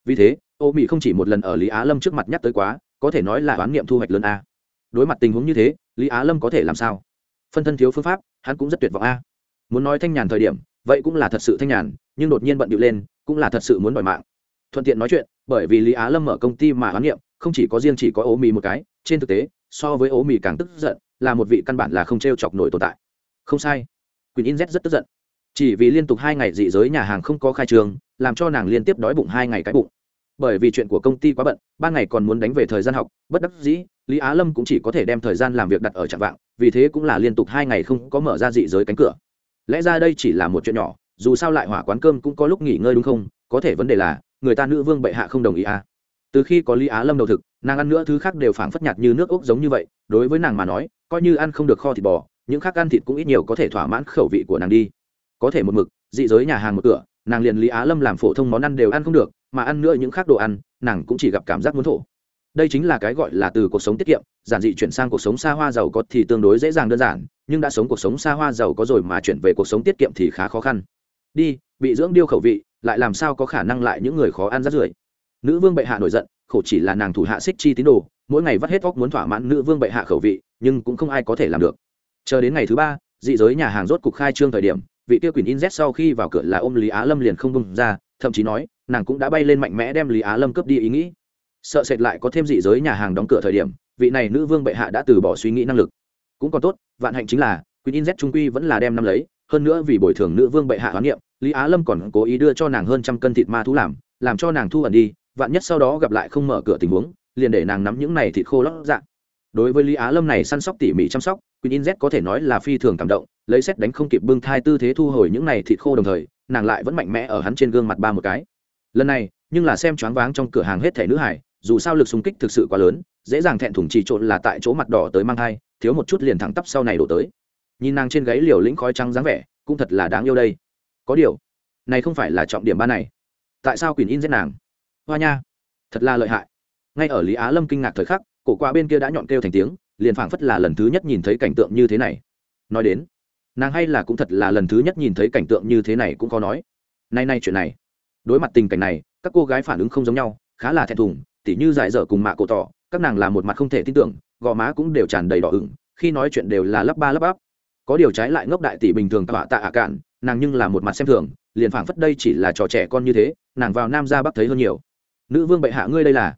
Vì thế, ô mỹ không chỉ một lần ở lý á lâm trước mặt nhắc tới quá, có thể nói là oán nghiệm thu hoạch lớn a. Đối mặt tình huống như thế, lý á lâm có thể làm sao? Phân thân thiếu phương pháp, hắn cũng rất tuyệt vọng a. Muốn nói thanh nhàn thời điểm, vậy cũng là thật sự thanh nhàn nhưng đột nhiên bận điệu lên, cũng là thật sự muốn đòi mạng. Thuận tiện nói chuyện, bởi vì lý á lâm mở công ty mà hoán niệm không chỉ có riêng chỉ có ố mì một cái, trên thực tế, so với ố mì càng tức giận, là một vị căn bản là không t r e o chọc nổi tồn tại. Không sai. Quỳnh in z rất tức giận. Chỉ vì liên tục hai ngày dị giới nhà hàng không có khai trường làm cho nàng liên tiếp đói bụng hai ngày cái bụng. Bởi vì chuyện của công ty quá bận ban ngày còn muốn đánh về thời gian học, bất đắc dĩ, lý á lâm cũng chỉ có thể đem thời gian làm việc đặt ở trạng vạng, vì thế cũng là liên tục hai ngày không có mở ra dị giới cánh cửa. Lẽ ra đây chỉ là một chuyện nhỏ dù sao lại hỏa quán cơm cũng có lúc nghỉ ngơi đúng không? Có thể vấn đề là, người ta nữ vương bệ hạ không đồng ý à? Từ khi có lý á lâm đầu thực, nàng ăn nữa thứ khác đều phảng phất nhạt như nước ốc giống như vậy, đối với nàng mà nói, coi như ăn không được kho thịt bò, những khác ăn thịt cũng ít nhiều có thể thỏa mãn khẩu vị của nàng đi. Có thể một mực, dị giới nhà hàng một cửa, nàng liền lý á lâm làm phổ thông món ăn đều ăn không được, mà ăn nữa những khác đồ ăn, nàng cũng chỉ gặp cảm giác muốn thổ. Đây chính là cái gọi là từ cuộc sống tiết kiệm, giản dị chuyển sang cuộc sống xa hoa giàu có thì tương đối dễ dàng đơn giản, nhưng đã sống cuộc sống xa hoa giàu có rồi mà chuyển về cuộc sống tiết kiệm thì khá khó khăn đi, bị dưỡng điêu khẩu vị, lại làm sao có khả năng lại những người khó ăn rát rưởi? Nữ vương bệ hạ nổi giận, khổ chỉ là nàng thủ hạ xích chi tín đồ, mỗi ngày vắt hết óc muốn thỏa mãn nữ vương bệ hạ khẩu vị, nhưng cũng không ai có thể làm được. Chờ đến ngày thứ ba, dị giới nhà hàng rốt cục khai trương thời điểm, vị tiêu quỳnh in z sau khi vào cửa là ôm lý á lâm liền không bông ra, thậm chí nói, nàng cũng đã bay lên mạnh mẽ đem lý á lâm cướp đi ý nghĩ. Sợ sệt lại có thêm dị giới nhà hàng đóng cửa thời điểm, vị này nữ vương bệ hạ đã từ bỏ suy nghĩ năng lực. Cũng còn tốt, vạn hạnh chính là quỳnh in z trung quy vẫn là đem năm lấy hơn nữa vì bồi thường nữ vương bệ hạ hoán niệm, lý á lâm còn cố ý đưa cho nàng hơn trăm cân thịt ma thú làm làm cho nàng thu ẩn đi, vạn nhất sau đó gặp lại không mở cửa tình huống, liền để nàng nắm những này thịt khô lót dạng đối với lý á lâm này săn sóc tỉ mỉ chăm sóc, queen in z có thể nói là phi thường cảm động, lấy xét đánh không kịp bưng thai tư thế thu hồi những này thịt khô đồng thời, nàng lại vẫn mạnh mẽ ở hắn trên gương mặt ba một cái. Lần này, nhưng là xem choáng váng trong cửa hàng hết thẻ nữ hải, dù sao lực xung kích thực sự quá lớn, dễ dàng thẹn thùng trì trộn là tại chỗ mặt đỏ tới mang thai, thiếu một chút liền thẳng tắp sau này đổ tới nhìn nàng trên gáy liều lĩnh khói trắng dáng vẻ, cũng thật là đáng yêu đây. Có điều, này không phải là trọng điểm ba này. Tại sao quỳnh in giết nàng? Hoa nha, thật là lợi hại. Ngay ở lý á lâm kinh ngạc thời khắc, cổ qua bên kia đã nhọn kêu thành tiếng, liền phảng phất là lần thứ nhất nhìn thấy cảnh tượng như thế này. Nói đến, nàng hay là cũng thật là lần thứ nhất nhìn thấy cảnh tượng như thế này cũng có nói. Nay nay chuyện này, đối mặt tình cảnh này, các cô gái phản ứng không giống nhau, khá là thẹn thùng, tỉ như dại dở cùng mạ cổ tỏ, các nàng là một mặt không thể tin tưởng, gò má cũng đều tràn đầy đỏ ửng, khi nói chuyện đều là lắp ba lắp bắp có điều trái lại ngốc đại tỷ bình thường tạ tạ ả cạn, nàng nhưng là một mặt xem thường, liền phảng phất đây chỉ là trò trẻ con như thế, nàng vào nam ra bắc thấy hơn nhiều. Nữ vương bệ hạ ngươi đây là?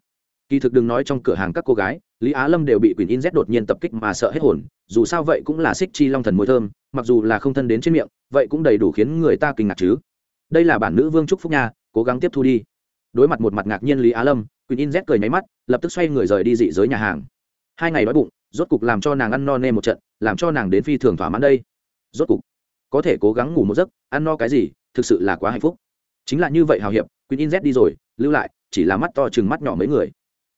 Kỳ thực đừng nói trong cửa hàng các cô gái, lý á lâm đều bị quyền in z đột nhiên tập kích mà sợ hết hồn, dù sao vậy cũng là xích chi long thần mùi thơm, mặc dù là không thân đến trên miệng, vậy cũng đầy đủ khiến người ta kinh ngạc chứ. Đây là bản nữ vương trúc phúc nha, cố gắng tiếp thu đi. Đối mặt một mặt ngạc nhiên lý á lâm, quyền in z cười nháy mắt, lập tức xoay người rời đi dị giới nhà hàng. Hai ngày đói bụng, rốt cục làm cho nàng ăn no nê một trận làm cho nàng đến phi thường thỏa mãn đây. Rốt cục, có thể cố gắng ngủ một giấc, ăn no cái gì, thực sự là quá hạnh phúc. Chính là như vậy hào hiệp quyền in z đi rồi, lưu lại, chỉ là mắt to chừng mắt nhỏ mấy người.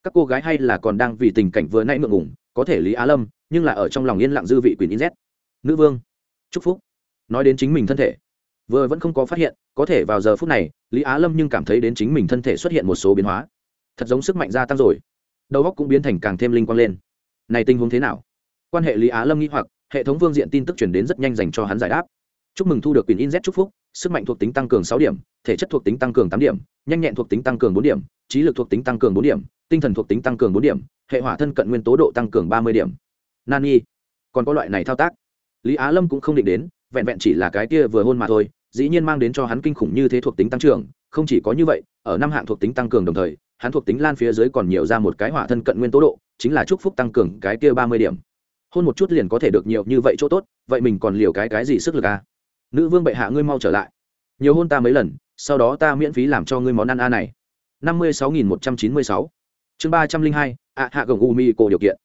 Các cô gái hay là còn đang vì tình cảnh vừa nãy ngượng ngùng, có thể lý á lâm, nhưng là ở trong lòng yên lặng dư vị quyền in z nữ vương, chúc phúc. Nói đến chính mình thân thể, vừa vẫn không có phát hiện, có thể vào giờ phút này, lý á lâm nhưng cảm thấy đến chính mình thân thể xuất hiện một số biến hóa. Thật giống sức mạnh gia tăng rồi. Đầu óc cũng biến thành càng thêm linh quang lên. Này tình huống thế nào? Quan hệ lý á lâm nghĩ hoặc, hệ thống vương diện tin tức chuyển đến rất nhanh dành cho hắn giải đáp. Chúc mừng thu được quyền in z chúc phúc, sức mạnh thuộc tính tăng cường sáu điểm, thể chất thuộc tính tăng cường tám điểm, nhanh nhẹn thuộc tính tăng cường bốn điểm, trí lực thuộc tính tăng cường bốn điểm, tinh thần thuộc tính tăng cường bốn điểm, hệ hỏa thân cận nguyên tố độ tăng cường ba mươi điểm. Nani, còn có loại này thao tác? Lý á lâm cũng không định đến, vẹn vẹn chỉ là cái kia vừa hôn mà thôi, dĩ nhiên mang đến cho hắn kinh khủng như thế thuộc tính tăng trưởng, không chỉ có như vậy, ở năm hạng thuộc tính tăng cường đồng thời, hắn thuộc tính lan phía dưới còn nhiều ra một cái hỏa thân cận nguyên tố độ, chính là chúc phúc tăng cường cái kia ba mươi điểm hôn một chút liền có thể được nhiều như vậy chỗ tốt, vậy mình còn liều cái cái gì sức lực à? Nữ vương bệ hạ ngươi mau trở lại. Nhiều hôn ta mấy lần, sau đó ta miễn phí làm cho ngươi món ăn a này. năm mươi sáu nghìn một trăm chín mươi sáu. Chương ba trăm linh hai, ạ hạ gồng u mi cổ điều kiện.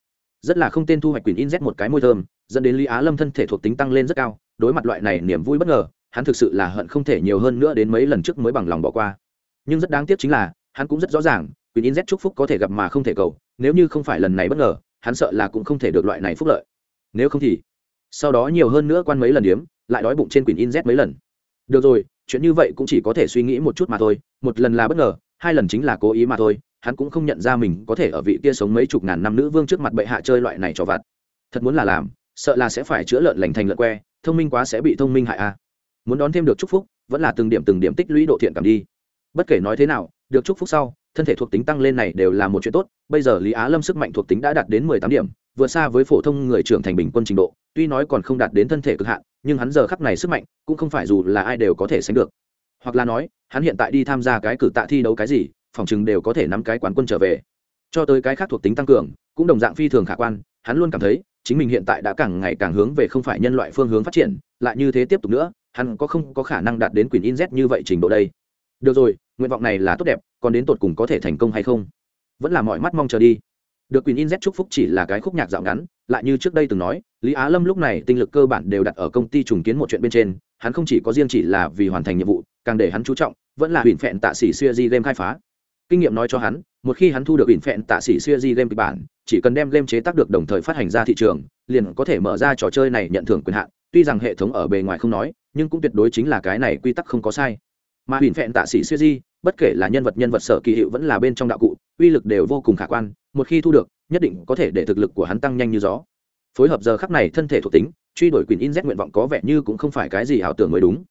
Rất là không tên thu hoạch quyền in z một cái môi thơm, dẫn đến lý á lâm thân thể thuộc tính tăng lên rất cao, đối mặt loại này niềm vui bất ngờ, hắn thực sự là hận không thể nhiều hơn nữa đến mấy lần trước mới bằng lòng bỏ qua. Nhưng rất đáng tiếc chính là, hắn cũng rất rõ ràng quyền in z chúc phúc có thể gặp mà không thể cầu, nếu như không phải lần này bất ngờ hắn sợ là cũng không thể được loại này phúc lợi. Nếu không thì, sau đó nhiều hơn nữa quan mấy lần điếm, lại đói bụng trên quyền in z mấy lần. Được rồi, chuyện như vậy cũng chỉ có thể suy nghĩ một chút mà thôi, một lần là bất ngờ, hai lần chính là cố ý mà thôi, hắn cũng không nhận ra mình có thể ở vị kia sống mấy chục ngàn năm nữ vương trước mặt bệ hạ chơi loại này cho vặt. Thật muốn là làm, sợ là sẽ phải chữa lợn lành thành lợn que, thông minh quá sẽ bị thông minh hại a muốn đón thêm được chúc phúc, vẫn là từng điểm từng điểm tích lũy độ thiện cảm đi. Bất kể nói thế nào, được chúc phúc sau thân thể thuộc tính tăng lên này đều là một chuyện tốt. Bây giờ lý á lâm sức mạnh thuộc tính đã đạt đến mười tám điểm, vượt xa với phổ thông người trưởng thành bình quân trình độ, tuy nói còn không đạt đến thân thể cực hạn, nhưng hắn giờ khắc này sức mạnh cũng không phải dù là ai đều có thể sánh được. Hoặc là nói, hắn hiện tại đi tham gia cái cử tạ thi đấu cái gì, phòng chừng đều có thể nắm cái quán quân trở về. Cho tới cái khác thuộc tính tăng cường, cũng đồng dạng phi thường khả quan, hắn luôn cảm thấy, chính mình hiện tại đã càng ngày càng hướng về không phải nhân loại phương hướng phát triển, lại như thế tiếp tục nữa, hắn có không có khả năng đạt đến quyền in z như vậy trình độ đây? Được rồi, nguyện vọng này là tốt đẹp còn đến tột cùng có thể thành công hay không? Vẫn là mọi mắt mong chờ đi. Được quyền in z chúc phúc chỉ là cái khúc nhạc dạo ngắn, lại như trước đây từng nói, lý á lâm lúc này tinh lực cơ bản đều đặt ở công ty trùng kiến một chuyện bên trên, hắn không chỉ có riêng chỉ là vì hoàn thành nhiệm vụ, càng để hắn chú trọng, vẫn là huỳnh phẹn tạ sĩ xuya di game khai phá. Kinh nghiệm nói cho hắn, một khi hắn thu được huỳnh phẹn tạ sĩ xuya di game kịch bản, chỉ cần đem game chế tác được đồng thời phát hành ra thị trường, liền có thể mở ra trò chơi này nhận thưởng quyền hạn. Tuy rằng hệ thống ở bề ngoài không nói, nhưng cũng tuyệt đối chính là cái này quy tắc không có sai mà huỳnh phẹn tạ sĩ siêu di, bất kể là nhân vật nhân vật sở kỳ hiệu vẫn là bên trong đạo cụ, uy lực đều vô cùng khả quan, một khi thu được, nhất định có thể để thực lực của hắn tăng nhanh như gió. Phối hợp giờ khắc này thân thể thuộc tính, truy đuổi quyền in z nguyện vọng có vẻ như cũng không phải cái gì ảo tưởng mới đúng.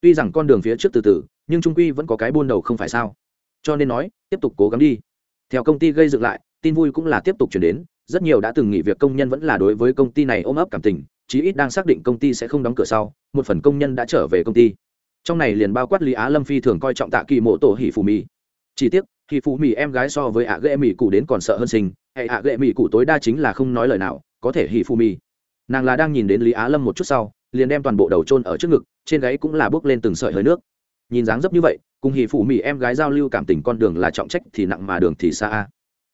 Tuy rằng con đường phía trước từ từ, nhưng trung quy vẫn có cái buôn đầu không phải sao. Cho nên nói, tiếp tục cố gắng đi. Theo công ty gây dựng lại, tin vui cũng là tiếp tục chuyển đến, rất nhiều đã từng nghỉ việc công nhân vẫn là đối với công ty này ôm ấp cảm tình, chí ít đang xác định công ty sẽ không đóng cửa sau, một phần công nhân đã trở về công ty trong này liền bao quát lý á lâm phi thường coi trọng tạ kỳ mộ tổ hỉ phù mì chỉ tiếc, hỉ phù mì em gái so với ạ ghệ mì cụ đến còn sợ hơn sinh hệ ạ ghệ mì cụ tối đa chính là không nói lời nào, có thể hỉ phù mì nàng là đang nhìn đến lý á lâm một chút sau, liền đem toàn bộ đầu trôn ở trước ngực, trên gáy cũng là bước lên từng sợi hơi nước. Nhìn dáng dấp như vậy, cùng hỉ phù mì em gái giao lưu cảm tình con đường là trọng trách thì nặng mà đường thì xa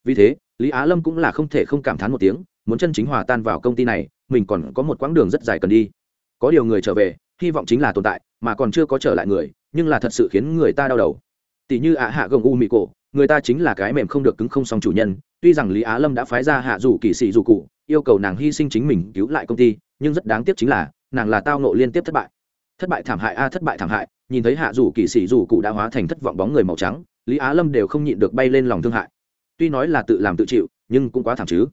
vì thế, lý á lâm cũng là không thể không cảm thán một tiếng, muốn chân chính hòa tan vào công ty này, mình còn có một quãng đường rất dài cần đi. Có điều người trở về, hy vọng chính là tồn tại mà còn chưa có trở lại người, nhưng là thật sự khiến người ta đau đầu. Tỷ như ạ hạ gồng u mị cổ, người ta chính là cái mềm không được cứng không song chủ nhân, tuy rằng lý á lâm đã phái ra hạ rủ kỳ sĩ dù cụ, yêu cầu nàng hy sinh chính mình cứu lại công ty, nhưng rất đáng tiếc chính là, nàng là tao nộ liên tiếp thất bại. Thất bại thảm hại a, thất bại thảm hại, nhìn thấy hạ rủ kỳ sĩ dù cụ đã hóa thành thất vọng bóng người màu trắng, lý á lâm đều không nhịn được bay lên lòng thương hại. Tuy nói là tự làm tự chịu, nhưng cũng quá thảm chứ.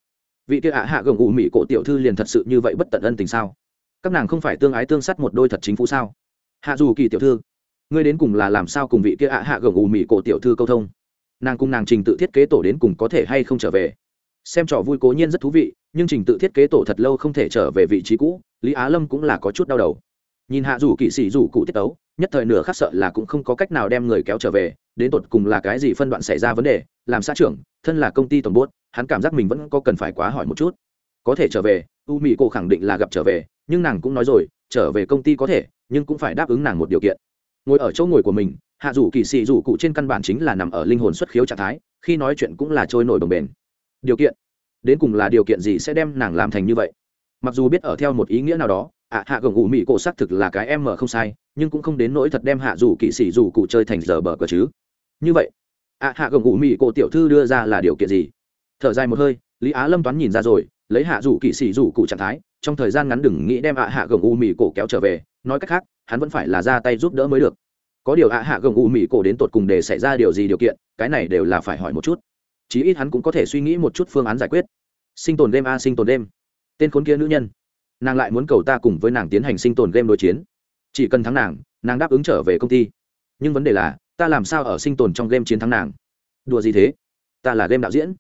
Vị kia ạ hạ gồng ủ mỹ cổ tiểu thư liền thật sự như vậy bất tận ân tình sao? Các nàng không phải tương ái tương sắt một đôi thật chính phủ sao? Hạ dù kỳ tiểu thư, ngươi đến cùng là làm sao cùng vị kia ạ hạ gồng ù mì cổ tiểu thư câu thông? Nàng cùng nàng trình tự thiết kế tổ đến cùng có thể hay không trở về? Xem trò vui cố nhiên rất thú vị, nhưng trình tự thiết kế tổ thật lâu không thể trở về vị trí cũ, lý á lâm cũng là có chút đau đầu. Nhìn hạ dù kỵ sĩ dù cụ tiết tấu, nhất thời nửa khắc sợ là cũng không có cách nào đem người kéo trở về, đến tột cùng là cái gì phân đoạn xảy ra vấn đề, làm xã trưởng, thân là công ty tổng bốt, hắn cảm giác mình vẫn có cần phải quá hỏi một chút. Có thể trở về, u mỹ cô khẳng định là gặp trở về, nhưng nàng cũng nói rồi trở về công ty có thể, nhưng cũng phải đáp ứng nàng một điều kiện. Ngồi ở chỗ ngồi của mình, hạ dù kỳ sĩ dù cụ trên căn bản chính là nằm ở linh hồn xuất khiếu trạng thái, khi nói chuyện cũng là trôi nổi đồng bền điều kiện? Đến cùng là điều kiện gì sẽ đem nàng làm thành như vậy? Mặc dù biết ở theo một ý nghĩa nào đó, ạ, hạ gồng ủ mỹ cổ xác thực là cái em mở không sai, nhưng cũng không đến nỗi thật đem hạ dù kỵ sĩ dù cụ chơi thành giờ bờ cờ chứ. Như vậy, ạ, hạ gồng ủ mỹ cổ tiểu thư đưa ra là điều kiện gì? Thở dài một hơi, lý á lâm toán nhìn ra rồi lấy hạ dù kỳ sĩ dù cụ trạng thái, trong thời gian ngắn đừng nghĩ đem ạ hạ gồng u mì cổ kéo trở về, nói cách khác, hắn vẫn phải là ra tay giúp đỡ mới được. Có điều ạ hạ gồng u mì cổ đến tột cùng để xảy ra điều gì điều kiện, cái này đều là phải hỏi một chút. Chí ít hắn cũng có thể suy nghĩ một chút phương án giải quyết. Sinh tồn đêm a, sinh tồn đêm tên khốn kia nữ nhân. Nàng lại muốn cầu ta cùng với nàng tiến hành sinh tồn game đối chiến. Chỉ cần thắng nàng nàng đáp ứng trở về công ty. Nhưng vấn đề là, ta làm sao ở sinh tồn trong game chiến thắng nàng? Đùa gì thế? Ta là game đạo diễn.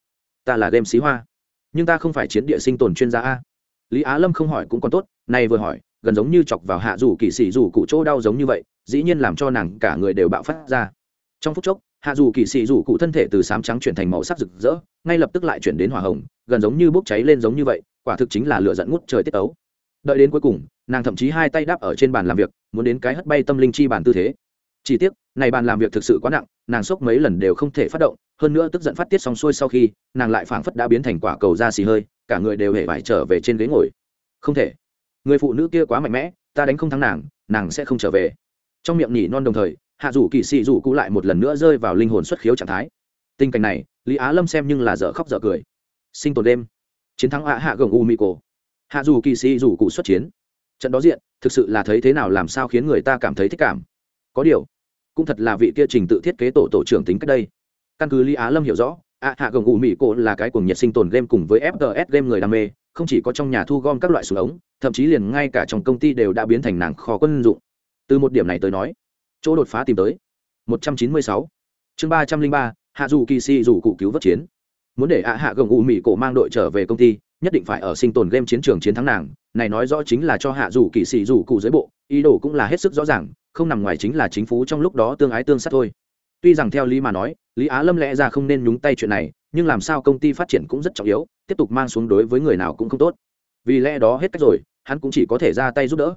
Ta là game xí hoa nhưng ta không phải chiến địa sinh tồn chuyên gia a. Lý á lâm không hỏi cũng còn tốt, nay vừa hỏi, gần giống như chọc vào hạ rủ kỵ sĩ rủ cụ chỗ đau giống như vậy, dĩ nhiên làm cho nàng cả người đều bạo phát ra. Trong phút chốc, hạ dù kỵ sĩ rủ cụ thân thể từ sám trắng chuyển thành màu sắc rực rỡ, ngay lập tức lại chuyển đến hỏa hồng, gần giống như bốc cháy lên giống như vậy, quả thực chính là lửa giận ngút trời tiết ấu. Đợi đến cuối cùng, nàng thậm chí hai tay đáp ở trên bàn làm việc, muốn đến cái hất bay tâm linh chi bàn tư thế chỉ tiếc, này bàn làm việc thực sự quá nặng, nàng sốc mấy lần đều không thể phát động, hơn nữa tức giận phát tiết xong xuôi sau khi, nàng lại phảng phất đã biến thành quả cầu da xì hơi, cả người đều hề phải trở về trên ghế ngồi. Không thể. Người phụ nữ kia quá mạnh mẽ, ta đánh không thắng nàng nàng sẽ không trở về. Trong miệng nhỉ non đồng thời, hạ rủ kỳ sĩ rủ cũ lại một lần nữa rơi vào linh hồn xuất khiếu trạng thái. Tình cảnh này, lý á lâm xem nhưng là dở khóc dở cười. Sinh tồn đêm. Chiến thắng hạ hạ gồng u mỹ cổ. Hạ dù kỳ sĩ rủ cụ xuất chiến. Trận đó diện, thực sự là thấy thế nào làm sao khiến người ta cảm thấy thích cảm có điều cũng thật là vị kia trình tự thiết kế tổ tổ trưởng tính cách đây. Căn cứ lý á lâm hiểu rõ ạ hạ gồng ủ mỹ cổ là cái cuồng nhiệt sinh tồn game cùng với fts game người đam mê không chỉ có trong nhà thu gom các loại súng ống thậm chí liền ngay cả trong công ty đều đã biến thành nàng kho quân dụng. Từ một điểm này tới nói chỗ đột phá tìm tới 196. chương 303, hạ dù kỳ si dù cụ cứu vớt chiến. Muốn để ạ hạ gồng ủ mỹ cổ mang đội trở về công ty nhất định phải ở sinh tồn game chiến trường chiến thắng nàng này nói rõ chính là cho hạ dù kỳ sĩ dù cụ dưới bộ ý đồ cũng là hết sức rõ ràng không nằm ngoài chính là chính phủ trong lúc đó tương ái tương sát thôi. Tuy rằng theo lý mà nói, lý á lâm lẽ ra không nên nhúng tay chuyện này, nhưng làm sao công ty phát triển cũng rất trọng yếu, tiếp tục mang xuống đối với người nào cũng không tốt. Vì lẽ đó hết cách rồi, hắn cũng chỉ có thể ra tay giúp đỡ.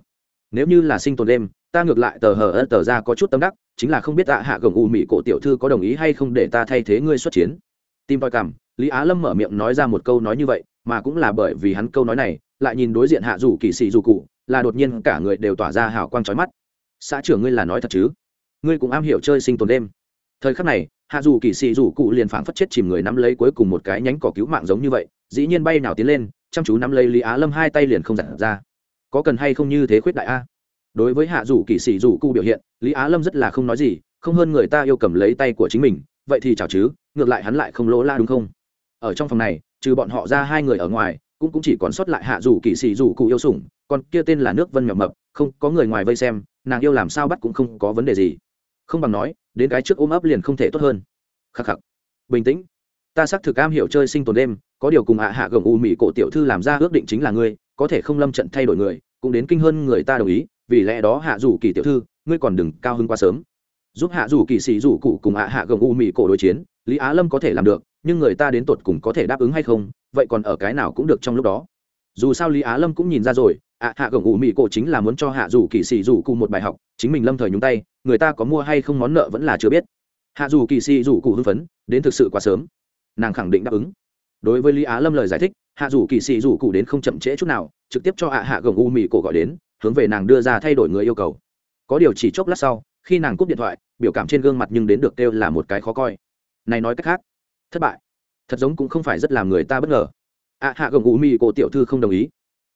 Nếu như là sinh tồn đêm, ta ngược lại tờ hờ ân tờ ra có chút tâm đắc, chính là không biết tạ hạ gồng u mỹ cổ tiểu thư có đồng ý hay không để ta thay thế ngươi xuất chiến. Tim voi cảm, lý á lâm mở miệng nói ra một câu nói như vậy, mà cũng là bởi vì hắn câu nói này, lại nhìn đối diện hạ rủ kỳ sĩ dù cụ, là đột nhiên cả người đều tỏa ra hào quang trói mắt xã trưởng ngươi là nói thật chứ? Ngươi cũng am hiểu chơi sinh tồn đêm. Thời khắc này, hạ dù kỳ sĩ dù cụ liền phảng phất chết chìm người nắm lấy cuối cùng một cái nhánh cỏ cứu mạng giống như vậy, dĩ nhiên bay nào tiến lên, chăm chú nắm lấy lý á lâm hai tay liền không giặt ra. Có cần hay không như thế khuyết đại a? Đối với hạ dù kỳ sĩ dù cụ biểu hiện, lý á lâm rất là không nói gì, không hơn người ta yêu cầm lấy tay của chính mình, vậy thì chào chứ, ngược lại hắn lại không lỗ la đúng không? Ở trong phòng này, trừ bọn họ ra hai người ở ngoài, cũng cũng chỉ còn sót lại hạ dù kỳ sĩ dù cụ yêu sủng, còn kia tên là nước vân mập mập, không, có người ngoài vây xem nàng yêu làm sao bắt cũng không có vấn đề gì. Không bằng nói, đến cái trước ôm ấp liền không thể tốt hơn. Khắc khắc. Bình tĩnh. Ta xác thực am hiểu chơi sinh tồn đêm, có điều cùng hạ hạ gồng u mỹ cổ tiểu thư làm ra ước định chính là ngươi, có thể không lâm trận thay đổi người, cũng đến kinh hơn người ta đồng ý, vì lẽ đó hạ dù kỳ tiểu thư, ngươi còn đừng cao hơn quá sớm. Giúp hạ dù kỳ sĩ dù cụ cùng hạ hạ gồng u mỹ cổ đối chiến, lý á lâm có thể làm được, nhưng người ta đến tột cùng có thể đáp ứng hay không, vậy còn ở cái nào cũng được trong lúc đó dù sao lý á lâm cũng nhìn ra rồi, ạ, hạ gồng ủ mỹ cổ chính là muốn cho hạ dù kỳ sĩ dù cụ một bài học, chính mình lâm thời nhúng tay, người ta có mua hay không món nợ vẫn là chưa biết. Hạ dù kỳ sĩ dù cụ hưng phấn, đến thực sự quá sớm. Nàng khẳng định đáp ứng. Đối với lý á lâm lời giải thích, hạ dù kỳ sĩ dù cụ đến không chậm trễ chút nào, trực tiếp cho ạ, hạ gồng u mỹ cổ gọi đến, hướng về nàng đưa ra thay đổi người yêu cầu. Có điều chỉ chốc lát sau, khi nàng cúp điện thoại, biểu cảm trên gương mặt nhưng đến được kêu là một cái khó coi. Này nói cách khác, thất bại, thật giống cũng không phải rất làm người ta bất ngờ ạ hạ gồng u mỹ cổ tiểu thư không đồng ý.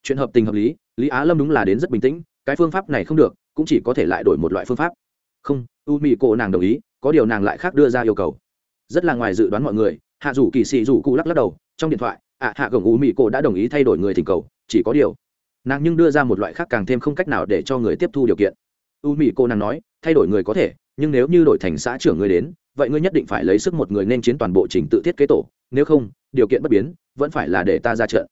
Chuyện hợp tình hợp lý lý á lâm đúng là đến rất bình tĩnh, cái phương pháp này không được, cũng chỉ có thể lại đổi một loại phương pháp. Không, u mỹ cổ nàng đồng ý, có điều nàng lại khác đưa ra yêu cầu. Rất là ngoài dự đoán mọi người, hạ rủ kỳ sĩ rủ cụ lắc lắc đầu, trong điện thoại ạ hạ gồng u mỹ cổ đã đồng ý thay đổi người thỉnh cầu, chỉ có điều. Nàng nhưng đưa ra một loại khác càng thêm không cách nào để cho người tiếp thu điều kiện. U mỹ cô nàng nói, thay đổi người có thể, nhưng nếu như đổi thành xã trưởng người đến, vậy ngươi nhất định phải lấy sức một người nên chiến toàn bộ trình tự thiết kế tổ, nếu không, điều kiện bất biến vẫn phải là để ta ra trận.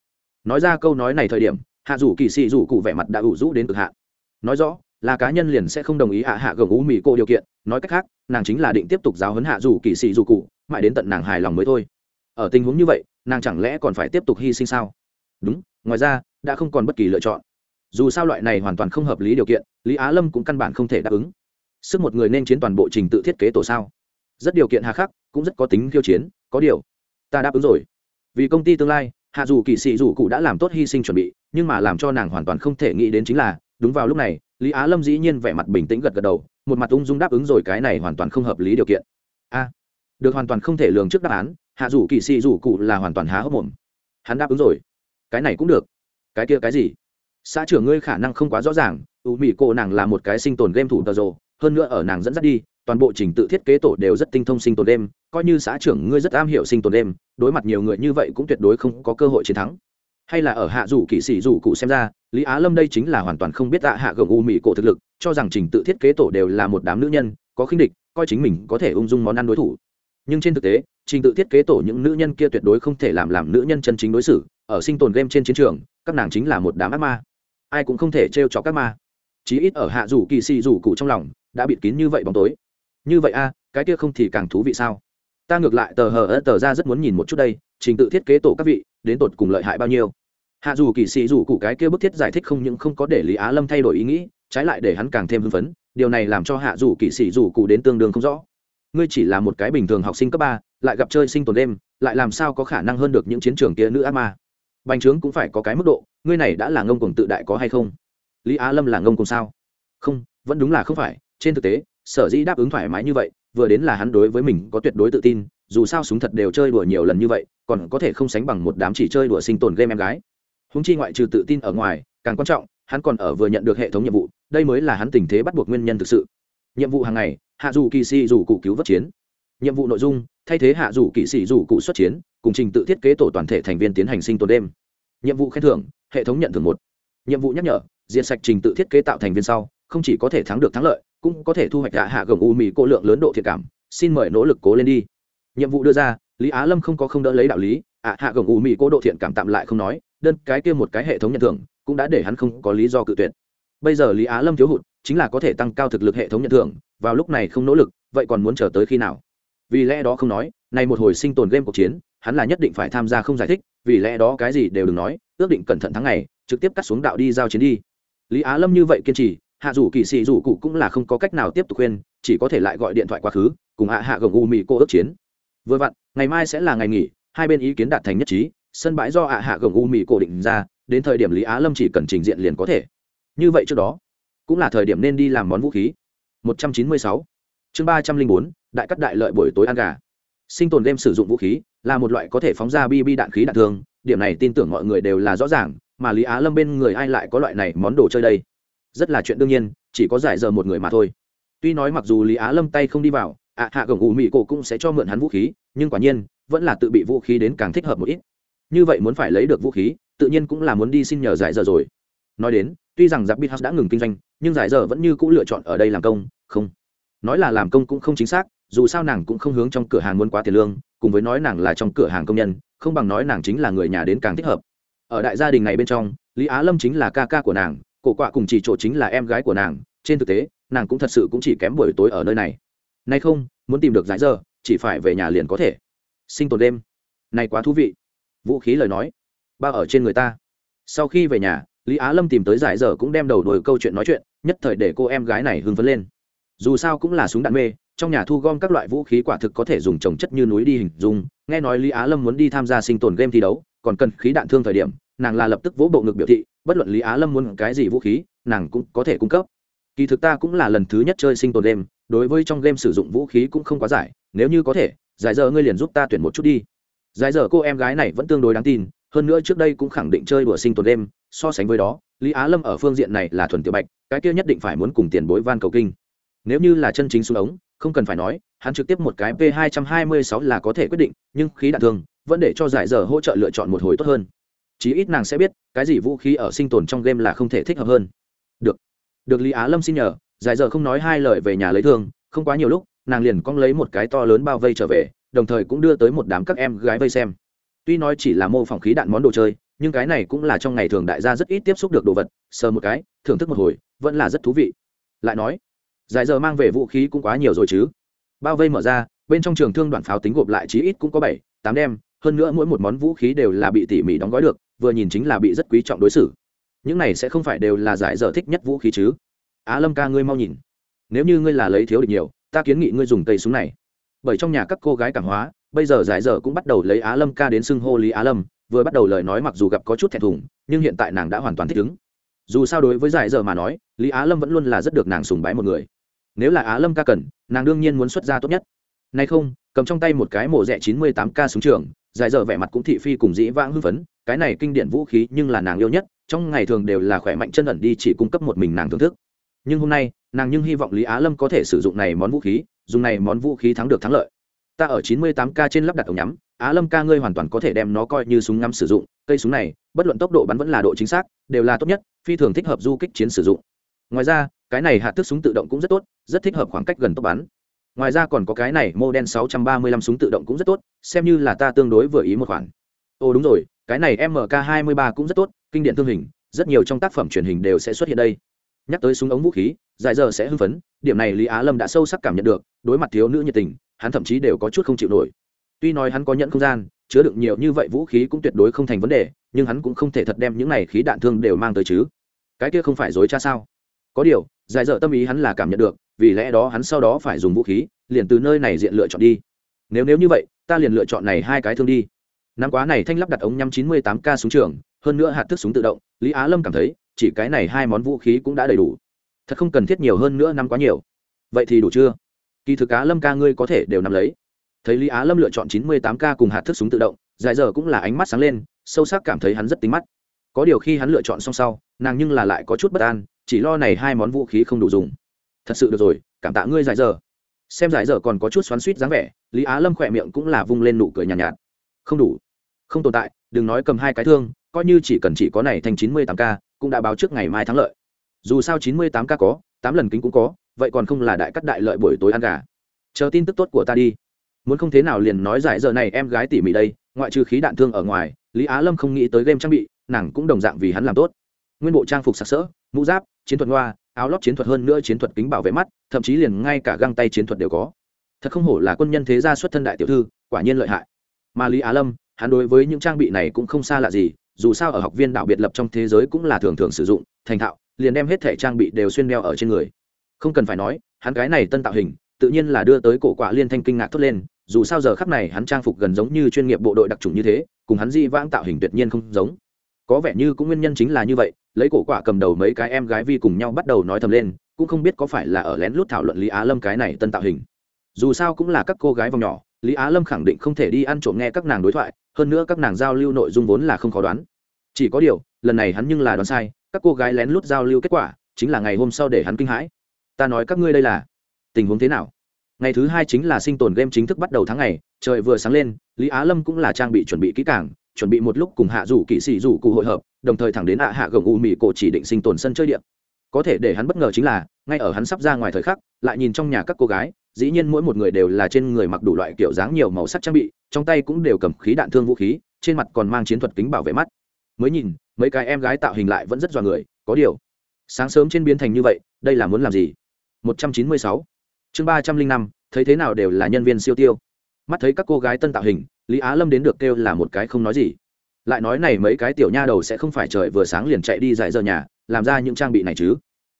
Nói ra câu nói này thời điểm, hạ dù kỳ sĩ dù cụ vẻ mặt đã ủ rũ đến cực hạ nói rõ, là cá nhân liền sẽ không đồng ý hạ hạ gồng ú mỹ cô điều kiện, nói cách khác, nàng chính là định tiếp tục giáo huấn hạ dù kỳ sĩ dù cụ, mãi đến tận nàng hài lòng mới thôi. Ở tình huống như vậy, nàng chẳng lẽ còn phải tiếp tục hy sinh sao? Đúng, ngoài ra, đã không còn bất kỳ lựa chọn. Dù sao loại này hoàn toàn không hợp lý điều kiện, lý á lâm cũng căn bản không thể đáp ứng. Sức một người nên chiến toàn bộ trình tự thiết kế tổ sao? Rất điều kiện hà khắc, cũng rất có tính khiêu chiến, có điều, ta đáp ứng rồi vì công ty tương lai, hạ dù kỳ sĩ dù cụ đã làm tốt hy sinh chuẩn bị, nhưng mà làm cho nàng hoàn toàn không thể nghĩ đến chính là, đúng vào lúc này, lý á lâm dĩ nhiên vẻ mặt bình tĩnh gật gật đầu, một mặt ung dung đáp ứng rồi cái này hoàn toàn không hợp lý điều kiện. A, được hoàn toàn không thể lường trước đáp án, hạ dù kỳ sĩ dù cụ là hoàn toàn há hốc mồm. Hắn đáp ứng rồi. Cái này cũng được. Cái kia cái gì? Xã trưởng ngươi khả năng không quá rõ ràng u mỹ cô nàng là một cái sinh tồn game thủ tờ rồ, hơn nữa ở nàng dẫn dắt đi toàn bộ trình tự thiết kế tổ đều rất tinh thông sinh tồn đêm, coi như xã trưởng ngươi rất am hiểu sinh tồn đêm, đối mặt nhiều người như vậy cũng tuyệt đối không có cơ hội chiến thắng. Hay là ở hạ rủ kỵ sĩ rủ cụ xem ra, lý á lâm đây chính là hoàn toàn không biết tạ hạ gồng u mỹ cổ thực lực, cho rằng trình tự thiết kế tổ đều là một đám nữ nhân, có khinh địch, coi chính mình có thể ung dung món ăn đối thủ. Nhưng trên thực tế, trình tự thiết kế tổ những nữ nhân kia tuyệt đối không thể làm làm nữ nhân chân chính đối xử, ở sinh tồn game trên chiến trường, các nàng chính là một đám ác ma. Ai cũng không thể trêu cho các ma. Chí ít ở hạ rủ kỳ xì rủ cụ trong lòng, đã bịt kín như vậy bóng tối như vậy a, cái kia không thì càng thú vị sao? Ta ngược lại tờ hờ ớt tờ ra rất muốn nhìn một chút đây, trình tự thiết kế tổ các vị, đến tột cùng lợi hại bao nhiêu? Hạ dù kỳ sĩ dù cụ cái kia bức thiết giải thích không những không có để lý á lâm thay đổi ý nghĩ, trái lại để hắn càng thêm hưng phấn, điều này làm cho hạ dù kỳ sĩ dù cụ đến tương đương không rõ. Ngươi chỉ là một cái bình thường học sinh cấp ba, lại gặp chơi sinh tồn đêm, lại làm sao có khả năng hơn được những chiến trường kia nữ ác ma? Bành trướng cũng phải có cái mức độ, ngươi này đã là ngông cuồng tự đại có hay không? Lý á lâm là ngông cuồng sao? Không, vẫn đúng là không phải, trên thực tế sở dĩ đáp ứng thoải mái như vậy, vừa đến là hắn đối với mình có tuyệt đối tự tin, dù sao súng thật đều chơi đùa nhiều lần như vậy, còn có thể không sánh bằng một đám chỉ chơi đùa sinh tồn game em gái. Húng chi ngoại trừ tự tin ở ngoài, càng quan trọng, hắn còn ở vừa nhận được hệ thống nhiệm vụ, đây mới là hắn tình thế bắt buộc nguyên nhân thực sự. Nhiệm vụ hàng ngày, hạ dù kỳ sĩ dù cụ cứu vớt chiến. Nhiệm vụ nội dung, thay thế hạ dù kỵ sĩ dù cụ xuất chiến, cùng trình tự thiết kế tổ toàn thể thành viên tiến hành sinh tồn đêm. Nhiệm vụ khen thưởng, hệ thống nhận thưởng một. Nhiệm vụ nhắc nhở, diệt sạch trình tự thiết kế tạo thành viên sau, không chỉ có thể thắng được thắng lợi cũng có thể thu hoạch hạ hạ gồng u mì cô lượng lớn độ thiệt cảm. Xin mời nỗ lực cố lên đi. Nhiệm vụ đưa ra, lý á lâm không có không đỡ lấy đạo lý, ạ hạ gồng u mì cô độ thiện cảm tạm lại không nói, đơn cái kia một cái hệ thống nhận thưởng cũng đã để hắn không có lý do cự tuyệt. Bây giờ lý á lâm thiếu hụt, chính là có thể tăng cao thực lực hệ thống nhận thưởng, vào lúc này không nỗ lực, vậy còn muốn chờ tới khi nào? Vì lẽ đó không nói này một hồi sinh tồn game cuộc chiến, hắn là nhất định phải tham gia không giải thích, vì lẽ đó cái gì đều đừng nói, ước định cẩn thận tháng ngày, trực tiếp cắt xuống đạo đi giao chiến đi. Lý á lâm như vậy kiên trì hạ rủ kỳ sĩ rủ cụ cũng là không có cách nào tiếp tục khuyên, chỉ có thể lại gọi điện thoại quá khứ, cùng hạ hạ gồng u mì cô ước chiến. Vừa vặn, ngày mai sẽ là ngày nghỉ, hai bên ý kiến đạt thành nhất trí, sân bãi do hạ hạ gồng u mì cô định ra, đến thời điểm lý á lâm chỉ cần trình diện liền có thể. Như vậy trước đó, cũng là thời điểm nên đi làm món vũ khí. 196 chương 304 đại cắt đại lợi buổi tối ăn gà. Sinh tồn game sử dụng vũ khí là một loại có thể phóng ra bi bi đạn khí đạn thường. Điểm này tin tưởng mọi người đều là rõ ràng, mà lý á lâm bên người ai lại có loại này món đồ chơi đây? Rất là chuyện đương nhiên, chỉ có giải giờ một người mà thôi. Tuy nói mặc dù lý á lâm tay không đi vào, ạ hạ gồng ủ mỹ cổ cũng sẽ cho mượn hắn vũ khí, nhưng quả nhiên, vẫn là tự bị vũ khí đến càng thích hợp một ít. Như vậy muốn phải lấy được vũ khí, tự nhiên cũng là muốn đi xin nhờ giải giờ rồi. Nói đến, tuy rằng giặc bit đã ngừng kinh doanh, nhưng giải giờ vẫn như c ũ lựa chọn ở đây làm công, không. Nói là làm công cũng không chính xác, dù sao nàng cũng không hướng trong cửa hàng muốn quá tiền lương, cùng với nói nàng là trong cửa hàng công nhân, không bằng nói nàng chính là người nhà đến càng thích hợp. Ở đại gia đình này bên trong, lý á lâm chính là ca ca của nàng cổ quạ cùng chỉ chỗ chính là em gái của nàng, trên thực tế, nàng cũng thật sự cũng chỉ kém buổi tối ở nơi này. Nay không, muốn tìm được giải giờ, chỉ phải về nhà liền có thể. Sinh tồn đêm. Này quá thú vị. Vũ khí lời nói. Bao ở trên người ta. Sau khi về nhà, lý á lâm tìm tới giải giờ cũng đem đầu đuổi câu chuyện nói chuyện, nhất thời để cô em gái này hưng phấn lên. Dù sao cũng là súng đạn mê, trong nhà thu gom các loại vũ khí quả thực có thể dùng trồng chất như núi đi hình dung. Nghe nói lý á lâm muốn đi tham gia sinh tồn game thi đấu, còn cần khí đạn thương thời điểm nàng là lập tức vỗ bộ ngực biểu thị, bất luận lý á lâm muốn cái gì vũ khí, nàng cũng có thể cung cấp. Kỳ thực ta cũng là lần thứ nhất chơi sinh tồn đêm đối với trong game sử dụng vũ khí cũng không quá giải, nếu như có thể, giải giờ ngươi liền giúp ta tuyển một chút đi. Giải giờ cô em gái này vẫn tương đối đáng tin, hơn nữa trước đây cũng khẳng định chơi đùa sinh tồn đêm so sánh với đó, lý á lâm ở phương diện này là thuần tiểu bạch, cái kia nhất định phải muốn cùng tiền bối van cầu kinh. Nếu như là chân chính xuống ống, không cần phải nói, hắn trực tiếp một cái p 226 là có thể quyết định, nhưng khí đạn thương vẫn để cho giải giờ hỗ trợ lựa chọn một hồi tốt hơn chí ít nàng sẽ biết, cái gì vũ khí ở sinh tồn trong game là không thể thích hợp hơn. Được. Được lý á lâm xin nhờ, giải giờ không nói hai lời về nhà lấy thương, không quá nhiều lúc, nàng liền cong lấy một cái to lớn bao vây trở về, đồng thời cũng đưa tới một đám các em gái vây xem. Tuy nói chỉ là mô phỏng khí đạn món đồ chơi, nhưng cái này cũng là trong ngày thường đại gia rất ít tiếp xúc được đồ vật, sờ một cái, thưởng thức một hồi, vẫn là rất thú vị. Lại nói, giải giờ mang về vũ khí cũng quá nhiều rồi chứ. Bao vây mở ra, bên trong trường thương đoạn pháo tính gộp lại chí ít cũng có bảy, tám đem hơn nữa mỗi một món vũ khí đều là bị tỉ mỉ đóng gói được, vừa nhìn chính là bị rất quý trọng đối xử. Những này sẽ không phải đều là giải dở thích nhất vũ khí chứ? Á lâm ca ngươi mau nhìn. Nếu như ngươi là lấy thiếu được nhiều, ta kiến nghị ngươi dùng cây súng này. Bởi trong nhà các cô gái cảm hóa, bây giờ giải dở cũng bắt đầu lấy á lâm ca đến xưng hô lý á lâm, vừa bắt đầu lời nói mặc dù gặp có chút thẹn thùng, nhưng hiện tại nàng đã hoàn toàn thích ứng. Dù sao đối với giải dở mà nói, lý á lâm vẫn luôn là rất được nàng sùng bái một người. Nếu là á lâm ca cần, nàng đương nhiên muốn xuất ra tốt nhất. Nay không, cầm trong tay một cái mổ rẻ chín mươi tám k súng trường dài giờ vẻ mặt cũng thị phi cùng dĩ vãng hưng phấn, cái này kinh điển vũ khí nhưng là nàng yêu nhất, trong ngày thường đều là khỏe mạnh chân ẩn đi chỉ cung cấp một mình nàng thưởng thức. Nhưng hôm nay, nàng nhưng hy vọng lý á lâm có thể sử dụng này món vũ khí, dùng này món vũ khí thắng được thắng lợi. Ta ở 98 k trên lắp đặt ống nhắm, á lâm ca ngươi hoàn toàn có thể đem nó coi như súng ngắm sử dụng, cây súng này, bất luận tốc độ bắn vẫn là độ chính xác, đều là tốt nhất, phi thường thích hợp du kích chiến sử dụng. Ngoài ra, cái này hạ thức súng tự động cũng rất tốt, rất thích hợp khoảng cách gần tốc bắn ngoài ra còn có cái này, model 635 súng tự động cũng rất tốt, xem như là ta tương đối vừa ý một khoản. Ồ, đúng rồi, cái này mk 23 cũng rất tốt, kinh điển thương hình, rất nhiều trong tác phẩm truyền hình đều sẽ xuất hiện đây. Nhắc tới súng ống vũ khí dài giờ sẽ hưng phấn, điểm này lý á lâm đã sâu sắc cảm nhận được, đối mặt thiếu nữ nhiệt tình, hắn thậm chí đều có chút không chịu nổi. Tuy nói hắn có nhận không gian, chứa đựng nhiều như vậy vũ khí cũng tuyệt đối không thành vấn đề, nhưng hắn cũng không thể thật đem những này khí đạn thương đều mang tới chứ. Cái kia không phải dối cha sao? Có điều dài dở tâm ý hắn là cảm nhận được vì lẽ đó hắn sau đó phải dùng vũ khí, liền từ nơi này diện lựa chọn đi. Nếu nếu như vậy, ta liền lựa chọn này hai cái thương đi. Năm quá này thanh lắp đặt ống nhắm chín mươi tám k súng trường, hơn nữa hạt thức súng tự động, lý á lâm cảm thấy, chỉ cái này hai món vũ khí cũng đã đầy đủ. Thật không cần thiết nhiều hơn nữa năm quá nhiều. Vậy thì đủ chưa? Kỳ thực á lâm ca ngươi có thể đều nắm lấy. Thấy lý á lâm lựa chọn chín mươi tám k cùng hạt thức súng tự động, dài giờ cũng là ánh mắt sáng lên, sâu sắc cảm thấy hắn rất tính mắt. Có điều khi hắn lựa chọn xong sau, nàng nhưng là lại có chút bất an, chỉ lo này hai món vũ khí không đủ dùng thật sự được rồi cảm tạ ngươi giải giờ. Xem giải giờ còn có chút xoắn suýt dáng vẻ lý á lâm khỏe miệng cũng là vung lên nụ cười nhàn nhạt, nhạt. Không đủ. Không tồn tại đừng nói cầm hai cái thương coi như chỉ cần chỉ có này thành chín mươi tám k cũng đã báo trước ngày mai thắng lợi. Dù sao chín mươi tám k có tám lần kính cũng có vậy còn không là đại cắt đại lợi buổi tối ăn gà. Chờ tin tức tốt của ta đi. Muốn không thế nào liền nói giải giờ này em gái tỉ mỉ đây ngoại trừ khí đạn thương ở ngoài lý á lâm không nghĩ tới game trang bị nàng cũng đồng dạng vì hắn làm tốt. Nguyên bộ trang phục sặc sỡ mũ giáp chiến thuật hoa áo lót chiến thuật hơn nữa chiến thuật kính bảo vệ mắt, thậm chí liền ngay cả găng tay chiến thuật đều có. Thật không hổ là quân nhân thế gia xuất thân đại tiểu thư, quả nhiên lợi hại. Mà lý á lâm, hắn đối với những trang bị này cũng không xa lạ gì, dù sao ở học viên đạo biệt lập trong thế giới cũng là thường thường sử dụng, thành thạo, liền đem hết thẻ trang bị đều xuyên đeo ở trên người. Không cần phải nói, hắn cái này tân tạo hình, tự nhiên là đưa tới cổ quả liên thanh kinh ngạc thốt lên, dù sao giờ khắp này hắn trang phục gần giống như chuyên nghiệp bộ đội đặc trùng như thế, cùng hắn di vãng tạo hình tuyệt nhiên không giống. Có vẻ như cũng nguyên nhân chính là như vậy lấy cổ quả cầm đầu mấy cái em gái vi cùng nhau bắt đầu nói thầm lên, cũng không biết có phải là ở lén lút thảo luận lý á lâm cái này tân tạo hình. Dù sao cũng là các cô gái vòng nhỏ, lý á lâm khẳng định không thể đi ăn trộm nghe các nàng đối thoại, hơn nữa các nàng giao lưu nội dung vốn là không khó đoán. Chỉ có điều, lần này hắn nhưng là đoán sai, các cô gái lén lút giao lưu kết quả, chính là ngày hôm sau để hắn kinh hãi. Ta nói các ngươi đây là tình huống thế nào? Ngày thứ hai chính là sinh tồn game chính thức bắt đầu tháng ngày, trời vừa sáng lên, lý á lâm cũng là trang bị chuẩn bị kỹ càng chuẩn bị một lúc cùng hạ rủ kỵ sĩ rủ cụ hội hợp, đồng thời thẳng đến hạ hạ gồng u mỹ cổ chỉ định sinh tồn sân chơi điện có thể để hắn bất ngờ chính là, ngay ở hắn sắp ra ngoài thời khắc, lại nhìn trong nhà các cô gái, dĩ nhiên mỗi một người đều là trên người mặc đủ loại kiểu dáng nhiều màu sắc trang bị, trong tay cũng đều cầm khí đạn thương vũ khí, trên mặt còn mang chiến thuật kính bảo vệ mắt. Mới nhìn, mấy cái em gái tạo hình lại vẫn rất dọa người, có điều, sáng sớm trên biến thành như vậy, đây là muốn làm gì? 196 chương 305 thấy thế nào đều là nhân viên siêu tiêu. Mắt thấy các cô gái tân tạo hình lý á lâm đến được kêu là một cái không nói gì. Lại nói này mấy cái tiểu nha đầu sẽ không phải trời vừa sáng liền chạy đi dạy giờ nhà, làm ra những trang bị này chứ.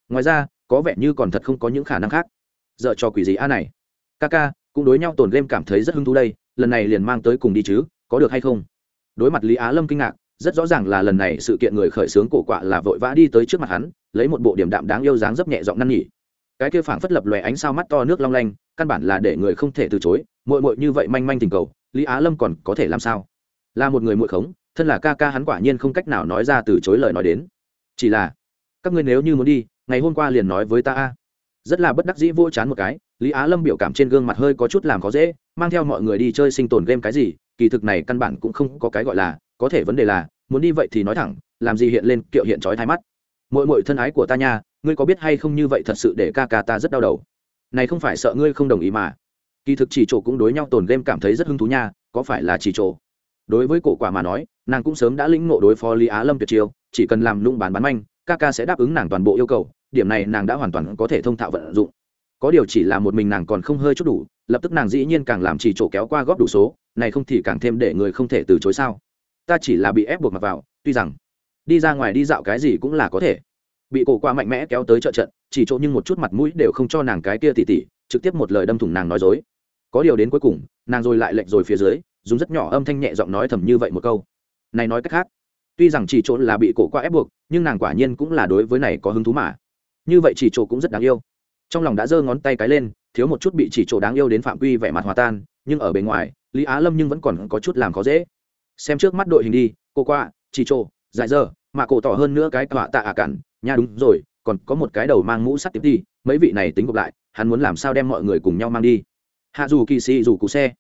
Ngoài ra, có vẻ như còn thật không có những khả năng khác. Giờ cho quỷ gì a này? Ca ca, cũng đối nhau tổn game cảm thấy rất hứng thú đây, lần này liền mang tới cùng đi chứ, có được hay không? Đối mặt lý á lâm kinh ngạc, rất rõ ràng là lần này sự kiện người khởi xướng cổ quạ là vội vã đi tới trước mặt hắn, lấy một bộ điểm đạm đáng yêu dáng dấp nhẹ giọng năn nhỉ cái kia phảng phất lập lòe ánh sao mắt to nước long lanh căn bản là để người không thể từ chối, muội muội như vậy manh manh tình cầu, lý á lâm còn có thể làm sao? Là một người muội khống, thân là ca ca hắn quả nhiên không cách nào nói ra từ chối lời nói đến. Chỉ là, các ngươi nếu như muốn đi, ngày hôm qua liền nói với ta a. Rất là bất đắc dĩ vô chán một cái, lý á lâm biểu cảm trên gương mặt hơi có chút làm khó dễ, mang theo mọi người đi chơi sinh tồn game cái gì, kỳ thực này căn bản cũng không có cái gọi là, có thể vấn đề là, muốn đi vậy thì nói thẳng, làm gì hiện lên kiệu hiện trói thái mắt. Mỗi mỗi thân ái của ta nha, ngươi có biết hay không như vậy thật sự để ca ca ta rất đau đầu này không phải sợ ngươi không đồng ý mà. Kỳ thực chỉ chỗ cũng đối nhau tồn game cảm thấy rất hứng thú nha, có phải là chỉ chỗ? Đối với cổ quả mà nói, nàng cũng sớm đã lĩnh ngộ đối phó lý á lâm tuyệt chiêu, chỉ cần làm lung bán bán manh, ca ca sẽ đáp ứng nàng toàn bộ yêu cầu, điểm này nàng đã hoàn toàn có thể thông thạo vận dụng. Có điều chỉ là một mình nàng còn không hơi chút đủ, lập tức nàng dĩ nhiên càng làm chỉ chỗ kéo qua góp đủ số, này không thì càng thêm để người không thể từ chối sao? Ta chỉ là bị ép buộc mặc vào, tuy rằng đi ra ngoài đi dạo cái gì cũng là có thể. Bị cổ qua mạnh mẽ kéo tới trợ trận chỉ chỗ nhưng một chút mặt mũi đều không cho nàng cái kia tỉ tỉ, trực tiếp một lời đâm thủng nàng nói dối. Có điều đến cuối cùng, nàng rồi lại lệnh rồi phía dưới, dùng rất nhỏ âm thanh nhẹ giọng nói thầm như vậy một câu. Này nói cách khác, tuy rằng chỉ chỗ là bị cổ qua ép buộc, nhưng nàng quả nhiên cũng là đối với này có hứng thú mà. Như vậy chỉ chỗ cũng rất đáng yêu. Trong lòng đã giơ ngón tay cái lên, thiếu một chút bị chỉ chỗ đáng yêu đến phạm quy vẻ mặt hòa tan, nhưng ở bề ngoài, lý á lâm nhưng vẫn còn có chút làm khó dễ. Xem trước mắt đội hình đi, cô qua, chỉ chỗ dài giờ, mà cổ tỏ hơn nữa cái tọa tạ à ả cản nha đúng rồi còn có một cái đầu mang mũ sắt tiếp đi, mấy vị này tính gộp lại, hắn muốn làm sao đem mọi người cùng nhau mang đi? Hạ dù kỳ sĩ dù cụ xe.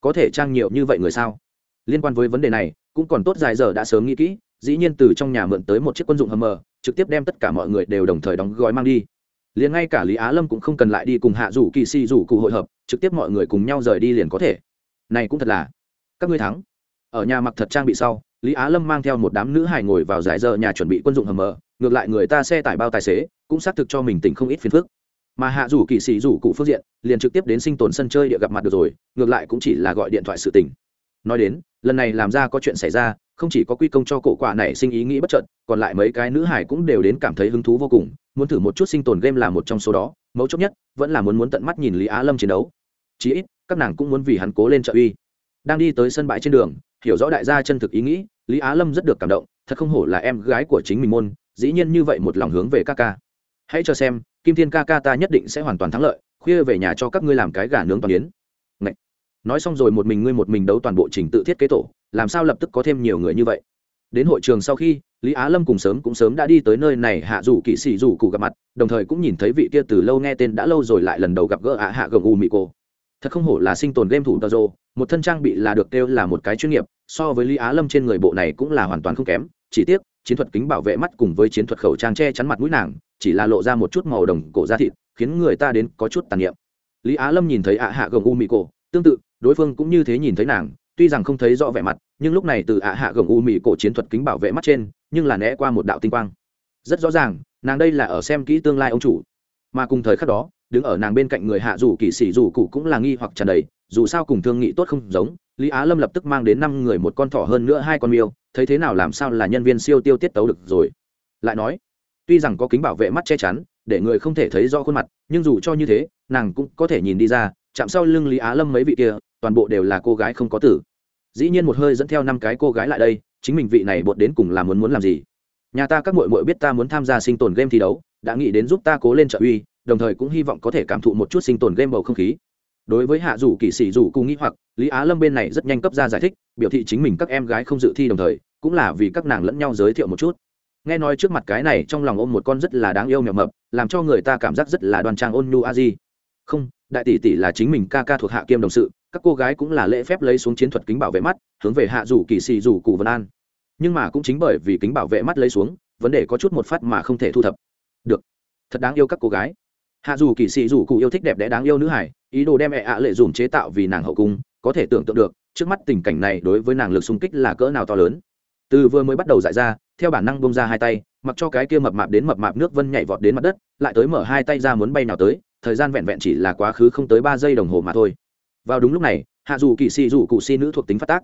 Có thể trang nhiều như vậy người sao? Liên quan với vấn đề này, cũng còn tốt dài giờ đã sớm nghĩ kỹ, dĩ nhiên từ trong nhà mượn tới một chiếc quân dụng hầm mờ trực tiếp đem tất cả mọi người đều đồng thời đóng gói mang đi. Liền ngay cả lý á lâm cũng không cần lại đi cùng hạ rủ kỳ si rủ cụ hội hợp, trực tiếp mọi người cùng nhau rời đi liền có thể. Này cũng thật là. Các ngươi thắng. Ở nhà mặc thật trang bị sau, lý á lâm mang theo một đám nữ hài ngồi vào giải giờ nhà chuẩn bị quân dụng hầm mờ ngược lại người ta xe tải bao tài xế cũng xác thực cho mình tỉnh không ít phiền phức. Mà hạ rủ kỳ sĩ rủ cụ phương diện, liền trực tiếp đến sinh tồn sân chơi địa gặp mặt được rồi, ngược lại cũng chỉ là gọi điện thoại sự tỉnh nói đến, lần này làm ra có chuyện xảy ra, không chỉ có quy công cho cổ quả này sinh ý nghĩ bất trợn còn lại mấy cái nữ hải cũng đều đến cảm thấy hứng thú vô cùng, muốn thử một chút sinh tồn game là một trong số đó, mấu chốt nhất, vẫn là muốn muốn tận mắt nhìn lý á lâm chiến đấu. Chí ít, các nàng cũng muốn vì hắn cố lên trợ uy. Đang đi tới sân bãi trên đường, hiểu rõ đại gia chân thực ý nghĩ, lý á lâm rất được cảm động, thật không hổ là em gái của chính mình môn dĩ nhiên như vậy một lòng hướng về ca ca. Hãy cho xem, kim thiên ca ca ta nhất định sẽ hoàn toàn thắng lợi, khuya về nhà cho các ngươi làm cái gà nướng toàn yến. Ngậy. nói xong rồi một mình ngươi một mình đấu toàn bộ trình tự thiết kế tổ, làm sao lập tức có thêm nhiều người như vậy? Đến hội trường sau khi, lý á lâm cùng sớm cũng sớm đã đi tới nơi này hạ dù kỵ sĩ dù cụ gặp mặt, đồng thời cũng nhìn thấy vị kia từ lâu nghe tên đã lâu rồi lại lần đầu gặp gỡ ạ hạ gồng u mị cô. Thật không hổ là sinh tồn game thủ tờ rô một thân trang bị là được kêu là một cái chuyên nghiệp, so với lý á lâm trên người bộ này cũng là hoàn toàn không kém, chỉ tiếc chiến thuật kính bảo vệ mắt cùng với chiến thuật khẩu trang che chắn mặt mũi nàng, chỉ là lộ ra một chút màu đồng cổ da thịt, khiến người ta đến có chút tàn niệm. Lý á lâm nhìn thấy ạ hạ gồng u mị cổ, tương tự, đối phương cũng như thế nhìn thấy nàng, tuy rằng không thấy rõ vẻ mặt, nhưng lúc này từ ạ hạ gồng u mị cổ chiến thuật kính bảo vệ mắt trên, nhưng là né qua một đạo tinh quang. Rất rõ ràng, nàng đây là ở xem kỹ tương lai ông chủ. Mà cùng thời khắc đó, đứng ở nàng bên cạnh người hạ dù kỵ sĩ dù cụ cũng là nghi hoặc tràn đầy, dù sao cùng thương nghị tốt không giống lý á lâm lập tức mang đến năm người một con thỏ hơn nữa hai con miêu, thấy thế nào làm sao là nhân viên siêu tiêu tiết tấu được rồi. Lại nói, tuy rằng có kính bảo vệ mắt che chắn, để người không thể thấy rõ khuôn mặt, nhưng dù cho như thế, nàng cũng có thể nhìn đi ra, chạm sau lưng lý á lâm mấy vị kia, toàn bộ đều là cô gái không có tử. Dĩ nhiên một hơi dẫn theo năm cái cô gái lại đây, chính mình vị này bột đến cùng là muốn muốn làm gì? Nhà ta các mội mội biết ta muốn tham gia sinh tồn game thi đấu, đã nghĩ đến giúp ta cố lên trợ uy, đồng thời cũng hy vọng có thể cảm thụ một chút sinh tồn game bầu không khí đối với hạ rủ kỵ sĩ rủ cung nghĩ hoặc, lý á lâm bên này rất nhanh cấp ra giải thích, biểu thị chính mình các em gái không dự thi đồng thời, cũng là vì các nàng lẫn nhau giới thiệu một chút. Nghe nói trước mặt cái này trong lòng ôm một con rất là đáng yêu mèo mập, làm cho người ta cảm giác rất là đoan trang ôn nhu a di. Không, đại tỷ tỷ là chính mình ca ca thuộc hạ kiêm đồng sự, các cô gái cũng là lễ phép lấy xuống chiến thuật kính bảo vệ mắt, hướng về hạ rủ kỳ xì rủ cụ vân an. Nhưng mà cũng chính bởi vì kính bảo vệ mắt lấy xuống, vấn đề có chút một phát mà không thể thu thập. Được, thật đáng yêu các cô gái hạ dù kỳ sĩ dù cụ yêu thích đẹp đẽ đáng yêu nữ hải ý đồ đem mẹ ạ lệ dùm chế tạo vì nàng hậu cung, có thể tưởng tượng được, trước mắt tình cảnh này đối với nàng lực xung kích là cỡ nào to lớn. Từ vừa mới bắt đầu dại ra, theo bản năng bông ra hai tay, mặc cho cái kia mập mạp đến mập mạp nước vân nhảy vọt đến mặt đất, lại tới mở hai tay ra muốn bay nào tới, thời gian vẹn vẹn chỉ là quá khứ không tới ba giây đồng hồ mà thôi. Vào đúng lúc này, hạ dù kỳ sĩ dù cụ si nữ thuộc tính phát tác.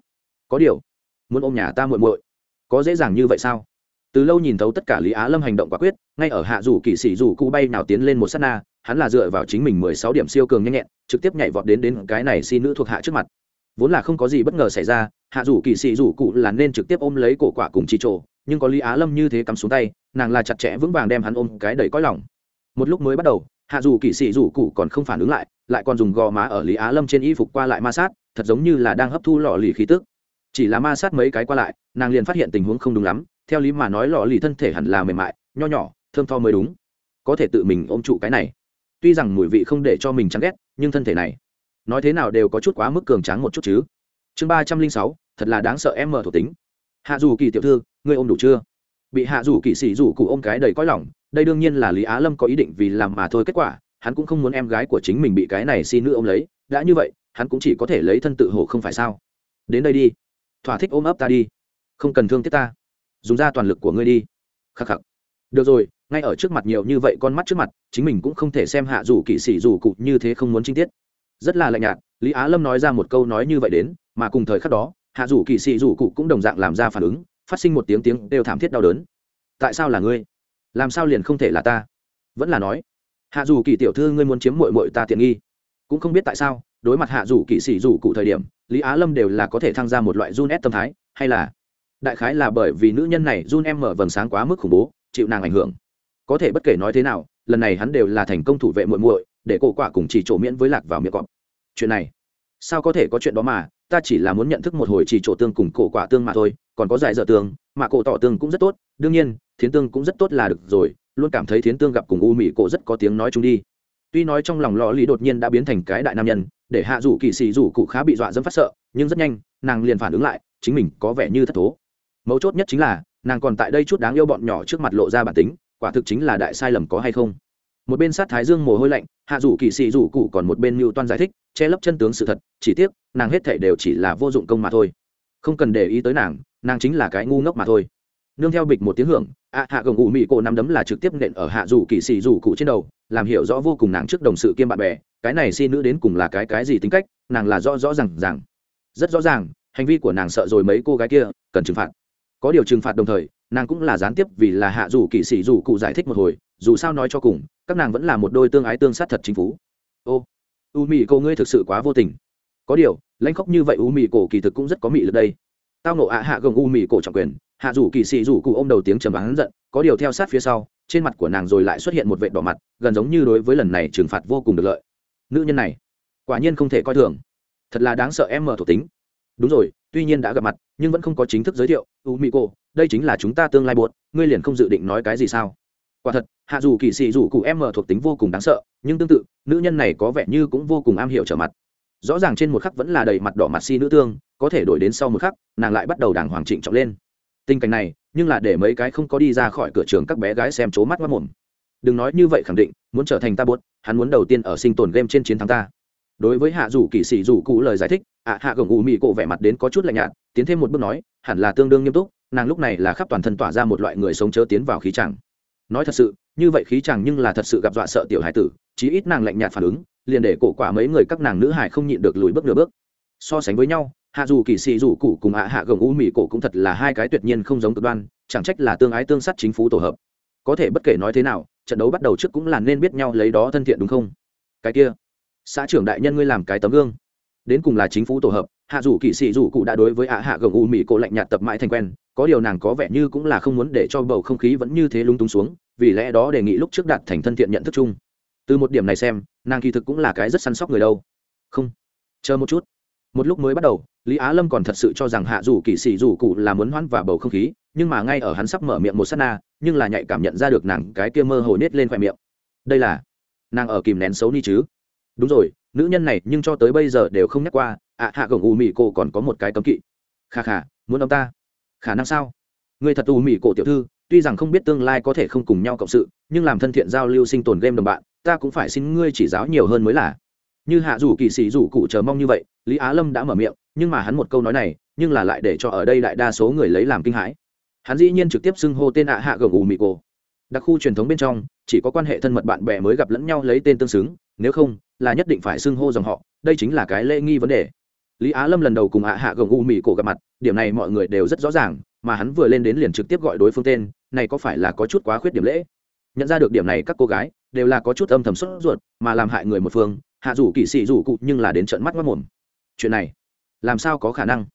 Có điều, muốn ôm nhà ta muội muội, có dễ dàng như vậy sao? Từ lâu nhìn thấu tất cả lý á lâm hành động quả quyết, ngay ở hạ dù kỳ sĩ dù cụ bay nào tiến lên một s á t na hắn là dựa vào chính mình mười sáu điểm siêu cường nhanh nhẹn, trực tiếp nhảy vọt đến đến cái này si nữ thuộc hạ trước mặt. Vốn là không có gì bất ngờ xảy ra, hạ dù kỳ sĩ rủ cụ là nên trực tiếp ôm lấy cổ quả cùng chi trổ, nhưng có lý á lâm như thế cắm xuống tay, nàng là chặt chẽ vững vàng đem hắn ôm cái đầy cõi lòng. Một lúc mới bắt đầu, hạ dù kỳ sĩ rủ cụ còn không phản ứng lại lại còn dùng gò má ở lý á lâm trên y phục qua lại ma sát, thật giống như là đang hấp thu lò lì khí tức. Chỉ là ma sát mấy cái qua lại, nàng liền phát hiện tình huống không đúng lắm, theo lý mà nói lò lì thân thể hẳn là mềm mại, nho nhỏ, thơm tho mới đúng. Có thể tự mình ôm trụ cái này tuy rằng mùi vị không để cho mình chán ghét, nhưng thân thể này, nói thế nào đều có chút quá mức cường tráng một chút chứ. Chương ba trăm linh sáu, thật là đáng sợ em mở thuộc tính. Hạ dù kỳ tiểu thư, ngươi ôm đủ chưa? Bị hạ dù kỳ sĩ dù cụ ôm cái đầy cõi lỏng đây đương nhiên là lý á lâm có ý định vì làm mà thôi kết quả, hắn cũng không muốn em gái của chính mình bị cái này xin nữ ôm lấy, đã như vậy, hắn cũng chỉ có thể lấy thân tự hổ không phải sao. Đến đây đi, thỏa thích ôm ấp ta đi, không cần thương tiếc ta, dùng ra toàn lực của ngươi đi. Khắc khắc. Được rồi ngay ở trước mặt nhiều như vậy con mắt trước mặt, chính mình cũng không thể xem hạ dù kỵ sĩ dù cụ như thế không muốn chi tiết. Rất là lạnh nhạt, lý á lâm nói ra một câu nói như vậy đến, mà cùng thời khắc đó, hạ dù kỵ sĩ dù cụ cũng đồng dạng làm ra phản ứng, phát sinh một tiếng tiếng đều thảm thiết đau đớn. Tại sao là ngươi? Làm sao liền không thể là ta? Vẫn là nói, hạ dù kỳ tiểu thư ngươi muốn chiếm mội mội ta tiện nghi. Cũng không biết tại sao, đối mặt hạ dù kỵ sĩ dù cụ thời điểm, lý á lâm đều là có thể tham gia một loại run ép tâm thái, hay là, đại khái là bởi vì nữ nhân này run em mở vầng sáng quá mức khủng bố, chịu nàng ảnh hưởng có thể bất kể nói thế nào, lần này hắn đều là thành công thủ vệ muội muội, để cổ quả cùng chỉ trổ miễn với lạc vào miệng cọp. Chuyện này, sao có thể có chuyện đó mà, ta chỉ là muốn nhận thức một hồi chỉ chỗ tương cùng cổ quả tương mà thôi, còn có giải dở tương, mà cổ tỏ tương cũng rất tốt, đương nhiên, thiến tương cũng rất tốt là được rồi, luôn cảm thấy thiến tương gặp cùng u mỹ cổ rất có tiếng nói chung đi. Tuy nói trong lòng lò lý đột nhiên đã biến thành cái đại nam nhân, để hạ rủ kỳ xì rủ cụ khá bị dọa dẫm phát sợ, nhưng rất nhanh, nàng liền phản ứng lại, chính mình có vẻ như thất thố. Mấu chốt nhất chính là, nàng còn tại đây chút đáng yêu bọn nhỏ trước mặt lộ ra bản tính quả thực chính là đại sai lầm có hay không? Một bên sát thái dương mồ hôi lạnh, hạ dù kỳ xì rủ cụ còn một bên mưu toan giải thích, che lấp chân tướng sự thật, chỉ tiếc, nàng hết thể đều chỉ là vô dụng công mà thôi. Không cần để ý tới nàng nàng chính là cái ngu ngốc mà thôi. Nương theo bịch một tiếng hưởng ạ hạ gồng ủ mị cổ nắm đấm là trực tiếp nện ở hạ dù kỳ xì rủ cụ trên đầu, làm hiểu rõ vô cùng nàng trước đồng sự kiêm bạn bè, cái này xin nữ đến cùng là cái cái gì tính cách, nàng là rõ rõ r à n g rằng rất rõ ràng, hành vi của nàng sợ rồi mấy cô gái kia, cần trừng phạt. Có điều trừng phạt đồng thời nàng cũng là gián tiếp vì là hạ rủ kỳ sĩ rủ cụ giải thích một hồi, dù sao nói cho cùng, các nàng vẫn là một đôi tương ái tương sát thật chính phủ ô, u mì cô ngươi thực sự quá vô tình. Có điều, lãnh khóc như vậy u mì cổ kỳ thực cũng rất có mị lực đây. Tao nộ ạ hạ gồng u mì cổ trọng quyền, hạ rủ kỳ sĩ rủ cụ ô m đầu tiếng trầm bán giận, có điều theo sát phía sau, trên mặt của nàng rồi lại xuất hiện một vệ đỏ mặt, gần giống như đối với lần này trừng phạt vô cùng được lợi. Nữ nhân này, quả nhiên không thể coi thường. Thật là đáng sợ em mở thuộc tính. Đúng rồi, tuy nhiên đã gặp mặt, nhưng vẫn không có chính thức giới thiệu, u mỹ cô đây chính là chúng ta tương lai buộc, ngươi liền không dự định nói cái gì sao? Quả thật, hạ dù kỳ sĩ dù cụ em Mờ thuộc tính vô cùng đáng sợ, nhưng tương tự, nữ nhân này có vẻ như cũng vô cùng am hiểu trở mặt. Rõ ràng trên một khắc vẫn là đầy mặt đỏ mặt si nữ tương, có thể đổi đến sau một khắc, nàng lại bắt đầu đàng hoàng trịnh trọng lên. Tình cảnh này, nhưng là để mấy cái không có đi ra khỏi cửa trường các bé gái xem c mắt mắt mồm. Đừng nói như vậy khẳng định, muốn trở thành ta buốt hắn muốn đầu tiên ở sinh tồn game trên chiến thắng ta. Đối với hạ dù kỳ sĩ dù cụ lời giải thích, ạ, hạ gồng ù mị cổ vẻ mặt đến có chút lạnh nhạt, tiến thêm một bước nói, hẳn là tương đương nghiêm túc nàng lúc này là khắp toàn thân tỏa ra một loại người sống chớ tiến vào khí chẳng nói thật sự, như vậy khí chẳng nhưng là thật sự gặp dọa sợ tiểu hải tử, chí ít nàng lạnh nhạt phản ứng, liền để cổ quả mấy người các nàng nữ hải không nhịn được lùi bước nửa bước. So sánh với nhau, hạ dù kỳ sĩ dù cụ cùng hạ hạ gồng u mị cổ cũng thật là hai cái tuyệt nhiên không giống cực đoan, chẳng trách là tương ái tương sát chính phủ tổ hợp. Có thể bất kể nói thế nào, trận đấu bắt đầu trước cũng là nên biết nhau lấy đó thân thiện đúng không? Cái kia, xã trưởng đại nhân ngươi làm cái tấm gương. Đến cùng là chính phủ tổ hợp, hạ dù kỵ sĩ dù cụ đã đối với ạ hạ gồng u mỹ cổ lạnh nhạt tập mãi thành quen có điều nàng có vẻ như cũng là không muốn để cho bầu không khí vẫn như thế lung túng xuống, vì lẽ đó đề nghị lúc trước đạt thành thân thiện nhận thức chung. Từ một điểm này xem, nàng kỳ thực cũng là cái rất săn sóc người đâu. Không. Chờ một chút. Một lúc mới bắt đầu, lý á lâm còn thật sự cho rằng hạ dù kỵ sĩ dù cụ là muốn hoãn và bầu không khí, nhưng mà ngay ở hắn sắp mở miệng một s á t na, nhưng là nhạy cảm nhận ra được nàng cái kia mơ hồ nết lên khoe miệng. Đây là nàng ở kìm nén xấu ni chứ? Đúng rồi, nữ nhân này nhưng cho tới bây giờ đều không nhắc qua, ạ, hạ gồng u Mị cô còn có một cái cấm kỵ. Kha kha, muốn ông ta khả năng sao? Người thật u mỹ cổ tiểu thư, tuy rằng không biết tương lai có thể không cùng nhau cộng sự, nhưng làm thân thiện giao lưu sinh tồn game đồng bạn, ta cũng phải xin ngươi chỉ giáo nhiều hơn mới là. Như hạ dù kỳ sĩ dù cụ chờ mong như vậy, lý á lâm đã mở miệng, nhưng mà hắn một câu nói này, nhưng là lại để cho ở đây đại đa số người lấy làm kinh hãi. Hắn dĩ nhiên trực tiếp xưng hô tên ạ hạ gồng ù mị cổ. Đặc khu truyền thống bên trong, chỉ có quan hệ thân mật bạn bè mới gặp lẫn nhau lấy tên tương xứng, nếu không, là nhất định phải xưng hô dòng họ, đây chính là cái lễ nghi vấn đề. Lý á lâm lần đầu cùng ạ hạ gồng u mỹ cổ gặp mặt điểm này mọi người đều rất rõ ràng, mà hắn vừa lên đến liền trực tiếp gọi đối phương tên, này có phải là có chút quá khuyết điểm lễ? Nhận ra được điểm này các cô gái, đều là có chút âm thầm sốt ruột, mà làm hại người một phương, hạ rủ kỵ sĩ rủ cụ nhưng là đến trận mắt mất mồm chuyện này, làm sao có khả năng?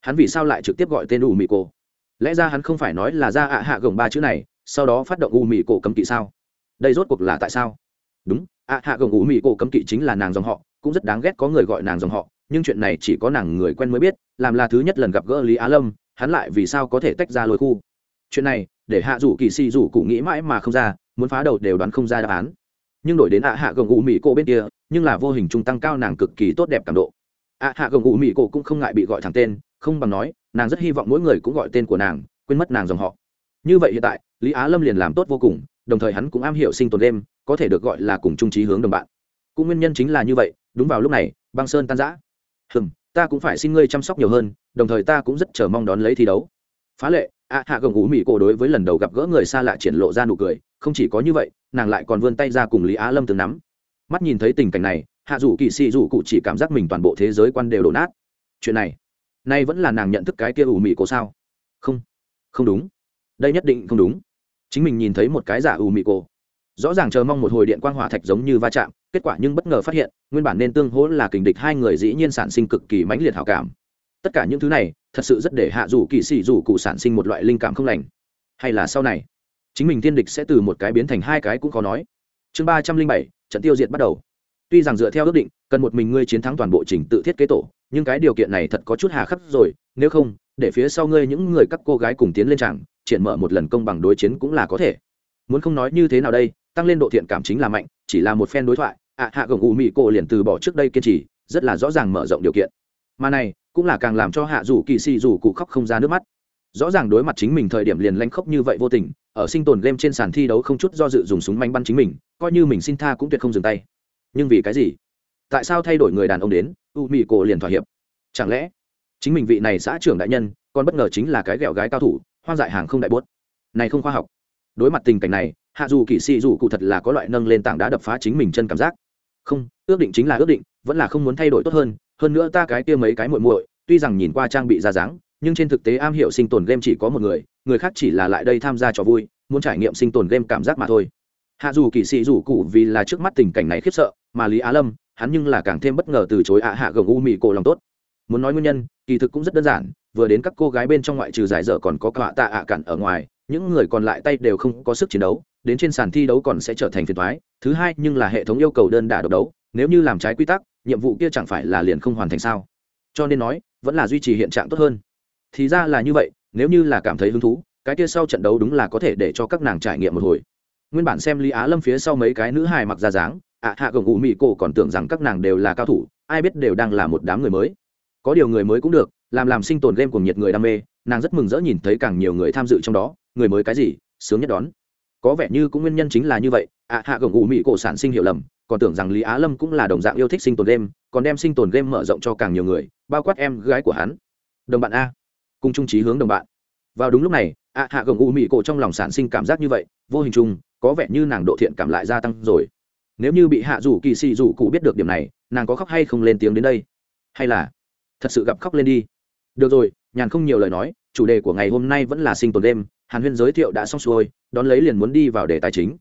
Hắn vì sao lại trực tiếp gọi tên u mỹ cổ? Lẽ ra hắn không phải nói là ra ạ hạ gồng ba chữ này, sau đó phát động u mỹ cổ cấm kỵ sao? Đây rốt cuộc là tại sao? Đúng, ạ hạ gồng u mỹ cổ cấm kỵ chính là nàng dòng họ, cũng rất đáng ghét có người gọi nàng dòng họ nhưng chuyện này chỉ có nàng người quen mới biết, làm là thứ nhất lần gặp gỡ lý á lâm, hắn lại vì sao có thể tách ra lối khu. Chuyện này, để hạ rủ kỳ si rủ cụ nghĩ mãi mà không ra, muốn phá đầu đều đoán không ra đáp án. Nhưng đổi đến ạ hạ gồng ủ mỹ cổ bên kia, nhưng là vô hình trung tăng cao nàng cực kỳ tốt đẹp cảm độ. ạ hạ gồng ủ mỹ cổ cũng không ngại bị gọi thẳng tên, không bằng nói, nàng rất hy vọng mỗi người cũng gọi tên của nàng, quên mất nàng dòng họ. Như vậy hiện tại, lý á lâm liền làm tốt vô cùng, đồng thời hắn cũng am hiểu sinh tồn đêm, có thể được gọi là cùng trung trí hướng đồng bạn. Cũng nguyên nhân chính là như vậy, đúng vào lúc này, băng sơn tan giã hừm, ta cũng phải xin ngươi chăm sóc nhiều hơn, đồng thời ta cũng rất chờ mong đón lấy thi đấu. Phá lệ, ạ, hạ gồng ủ mỹ cổ đối với lần đầu gặp gỡ người xa lạ triển lộ ra nụ cười, không chỉ có như vậy, nàng lại còn vươn tay ra cùng lý á lâm từng nắm. Mắt nhìn thấy tình cảnh này, hạ dù kỳ sĩ dù cụ chỉ cảm giác mình toàn bộ thế giới quan đều đổ nát. Chuyện này, nay vẫn là nàng nhận thức cái kia ủ mị cổ sao? Không không đúng. Đây nhất định không đúng. Chính mình nhìn thấy một cái giả ủ mị cổ. Rõ ràng chờ mong một hồi điện quang hỏa thạch giống như va chạm kết quả nhưng bất ngờ phát hiện nguyên bản nên tương hỗ là kình địch hai người dĩ nhiên sản sinh cực kỳ mãnh liệt hảo cảm. Tất cả những thứ này thật sự rất để hạ dù kỳ sĩ dù cụ sản sinh một loại linh cảm không lành. Hay là sau này chính mình tiên địch sẽ từ một cái biến thành hai cái cũng khó nói. Chương ba trăm linh bảy trận tiêu diệt bắt đầu. Tuy rằng dựa theo ước định cần một mình ngươi chiến thắng toàn bộ trình tự thiết kế tổ nhưng cái điều kiện này thật có chút hà khắc rồi nếu không để phía sau ngươi những người các cô gái cùng tiến lên tràng, triển mở một lần công bằng đối chiến cũng là có thể. Muốn không nói như thế nào đây tăng lên độ thiện cảm chính là mạnh chỉ là một phen đối thoại ạ hạ gồng u mỹ cổ liền từ bỏ trước đây kiên trì, rất là rõ ràng mở rộng điều kiện. Mà này, cũng là càng làm cho hạ dù kỳ xì dù cụ khóc không ra nước mắt. Rõ ràng đối mặt chính mình thời điểm liền lanh khóc như vậy vô tình, ở sinh tồn game trên sàn thi đấu không chút do dự dùng súng manh bắn chính mình, coi như mình xin tha cũng tuyệt không dừng tay. Nhưng vì cái gì? Tại sao thay đổi người đàn ông đến u mỹ cổ liền thỏa hiệp? Chẳng lẽ chính mình vị này xã trưởng đại nhân còn bất ngờ chính là cái ghẹo gái cao thủ, hoang dại hàng không đại bốt? Này không khoa học. Đối mặt tình cảnh này, hạ dù kỳ xì dù cụ thật là có loại nâng lên tảng đá đập phá chính mình chân cảm giác không, ước định chính là ước định, vẫn là không muốn thay đổi tốt hơn hơn nữa ta cái kia mấy cái muội muội, tuy rằng nhìn qua trang bị ra dáng, nhưng trên thực tế am hiểu sinh tồn game chỉ có một người người khác chỉ là lại đây tham gia trò vui, muốn trải nghiệm sinh tồn game cảm giác mà thôi. Hạ dù kỳ sĩ dù cụ vì là trước mắt tình cảnh này khiếp sợ, mà lý á lâm, hắn nhưng là càng thêm bất ngờ từ chối ạ hạ gồng u mị cổ lòng tốt. Muốn nói nguyên nhân, kỳ thực cũng rất đơn giản, vừa đến các cô gái bên trong ngoại trừ giải dở còn có cả tạ ạ cản ở ngoài, những người còn lại tay đều không có sức chiến đấu đến trên sàn thi đấu còn sẽ trở thành phiền thoái. Thứ hai, nhưng là hệ thống yêu cầu đơn đả độc đấu, nếu như làm trái quy tắc, nhiệm vụ kia chẳng phải là liền không hoàn thành sao? Cho nên nói, vẫn là duy trì hiện trạng tốt hơn. Thì ra là như vậy, nếu như là cảm thấy hứng thú, cái kia sau trận đấu đúng là có thể để cho các nàng trải nghiệm một hồi. Nguyên bản xem lý á lâm phía sau mấy cái nữ hài mặc ra dáng, ạ, hạ gồng ủ mị cổ còn tưởng rằng các nàng đều là cao thủ, ai biết đều đang là một đám người mới. Có điều người mới cũng được, làm làm sinh tồn game cùng nhiệt người đam mê, nàng rất mừng rỡ nhìn thấy càng nhiều người tham dự trong đó, người mới cái gì, sướng nhất đón có vẻ như cũng nguyên nhân chính là như vậy. Ạ hạ gồng ủ mị cổ sản sinh hiểu lầm, còn tưởng rằng lý á lâm cũng là đồng dạng yêu thích sinh tồn game, còn đem sinh tồn game mở rộng cho càng nhiều người, bao quát em gái của hắn. Đồng bạn a. Cùng trung trí hướng đồng bạn. Vào đúng lúc này ạ hạ gồng ủ mị cổ trong lòng sản sinh cảm giác như vậy, vô hình chung, có vẻ như nàng độ thiện cảm lại gia tăng rồi. Nếu như bị hạ rủ kỳ xì rủ cụ biết được điểm này, nàng có khóc hay không lên tiếng đến đây? Hay là thật sự gặp khóc lên đi? Được rồi, nhàn không nhiều lời nói, chủ đề của ngày hôm nay vẫn là sinh tồn đêm hàn huyên giới thiệu đã xong xuôi đón lấy liền muốn đi vào đề tài chính.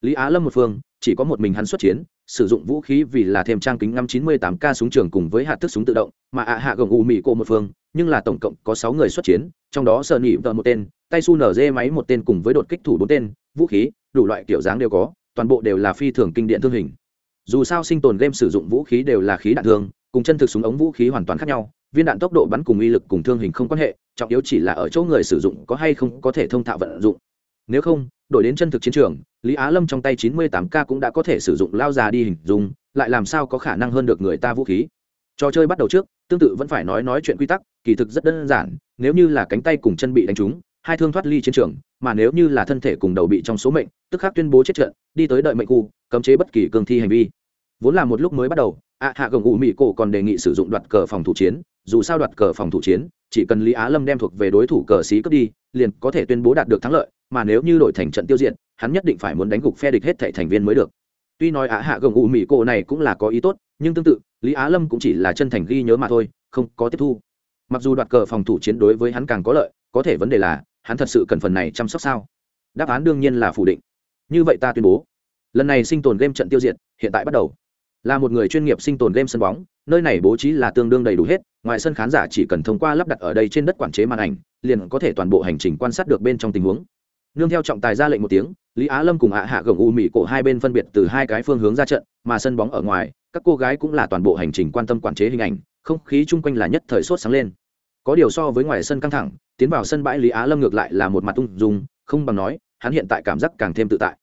Lý á lâm một phương, chỉ có một mình hắn xuất chiến, sử dụng vũ khí vì là thêm trang kính năm chín mươi tám k súng trường cùng với hạt thức súng tự động, mà ạ hạ gồng u mỹ cô một phương, nhưng là tổng cộng có sáu người xuất chiến, trong đó sợ nỉ vợ một tên, tay su nở dê máy một tên cùng với đột kích thủ bốn tên, vũ khí, đủ loại kiểu dáng đều có, toàn bộ đều là phi thường kinh điện thương hình. Dù sao sinh tồn game sử dụng vũ khí đều là khí đạn thương cùng chân thực súng ống vũ khí hoàn toàn khác nhau, viên đạn tốc độ bắn cùng uy lực cùng thương hình không quan hệ, trọng yếu chỉ là ở chỗ người sử dụng có hay không có thể thông thạo vận dụng nếu không, đổi đến chân thực chiến trường, lý á lâm trong tay 98 k cũng đã có thể sử dụng lao già đi hình dung, lại làm sao có khả năng hơn được người ta vũ khí. Trò chơi bắt đầu trước, tương tự vẫn phải nói nói chuyện quy tắc, kỳ thực rất đơn giản, nếu như là cánh tay cùng chân bị đánh trúng, hai thương thoát ly chiến trường, mà nếu như là thân thể cùng đầu bị trong số mệnh, tức khắc tuyên bố chết trận, đi tới đợi mệnh khu, cấm chế bất kỳ cường thi hành vi. Vốn là một lúc mới bắt đầu, ạ hạ gồng ủ mỹ cổ còn đề nghị sử dụng đoạt cờ phòng thủ chiến, dù sao đoạt cờ phòng thủ chiến, chỉ cần lý á lâm đem thuộc về đối thủ cờ xí cướp đi, liền có thể tuyên bố đạt được thắng lợi mà nếu như đội thành trận tiêu diệt, hắn nhất định phải muốn đánh gục phe địch hết thảy thành viên mới được. Tuy nói ạ hạ gồng ủ mỹ cổ này cũng là có ý tốt, nhưng tương tự, lý á lâm cũng chỉ là chân thành ghi nhớ mà thôi, không có tiếp thu. Mặc dù đoạt cờ phòng thủ chiến đối với hắn càng có lợi, có thể vấn đề là, hắn thật sự cần phần này chăm sóc sao? Đáp án đương nhiên là phủ định. Như vậy ta tuyên bố, lần này sinh tồn game trận tiêu diệt, hiện tại bắt đầu. Là một người chuyên nghiệp sinh tồn game sân bóng, nơi này bố trí là tương đương đầy đủ hết, ngoài sân khán giả chỉ cần thông qua lắp đặt ở đây trên đất quản chế màn ảnh, liền có thể toàn bộ hành trình quan sát được bên trong tình huống nương theo trọng tài ra lệnh một tiếng, lý á lâm cùng ạ hạ gồng u mỹ cổ hai bên phân biệt từ hai cái phương hướng ra trận, mà sân bóng ở ngoài, các cô gái cũng là toàn bộ hành trình quan tâm quản chế hình ảnh, không khí chung quanh là nhất thời sốt sáng lên. Có điều so với ngoài sân căng thẳng, tiến vào sân bãi lý á lâm ngược lại là một mặt tung dung, không bằng nói, hắn hiện tại cảm giác càng thêm tự tại.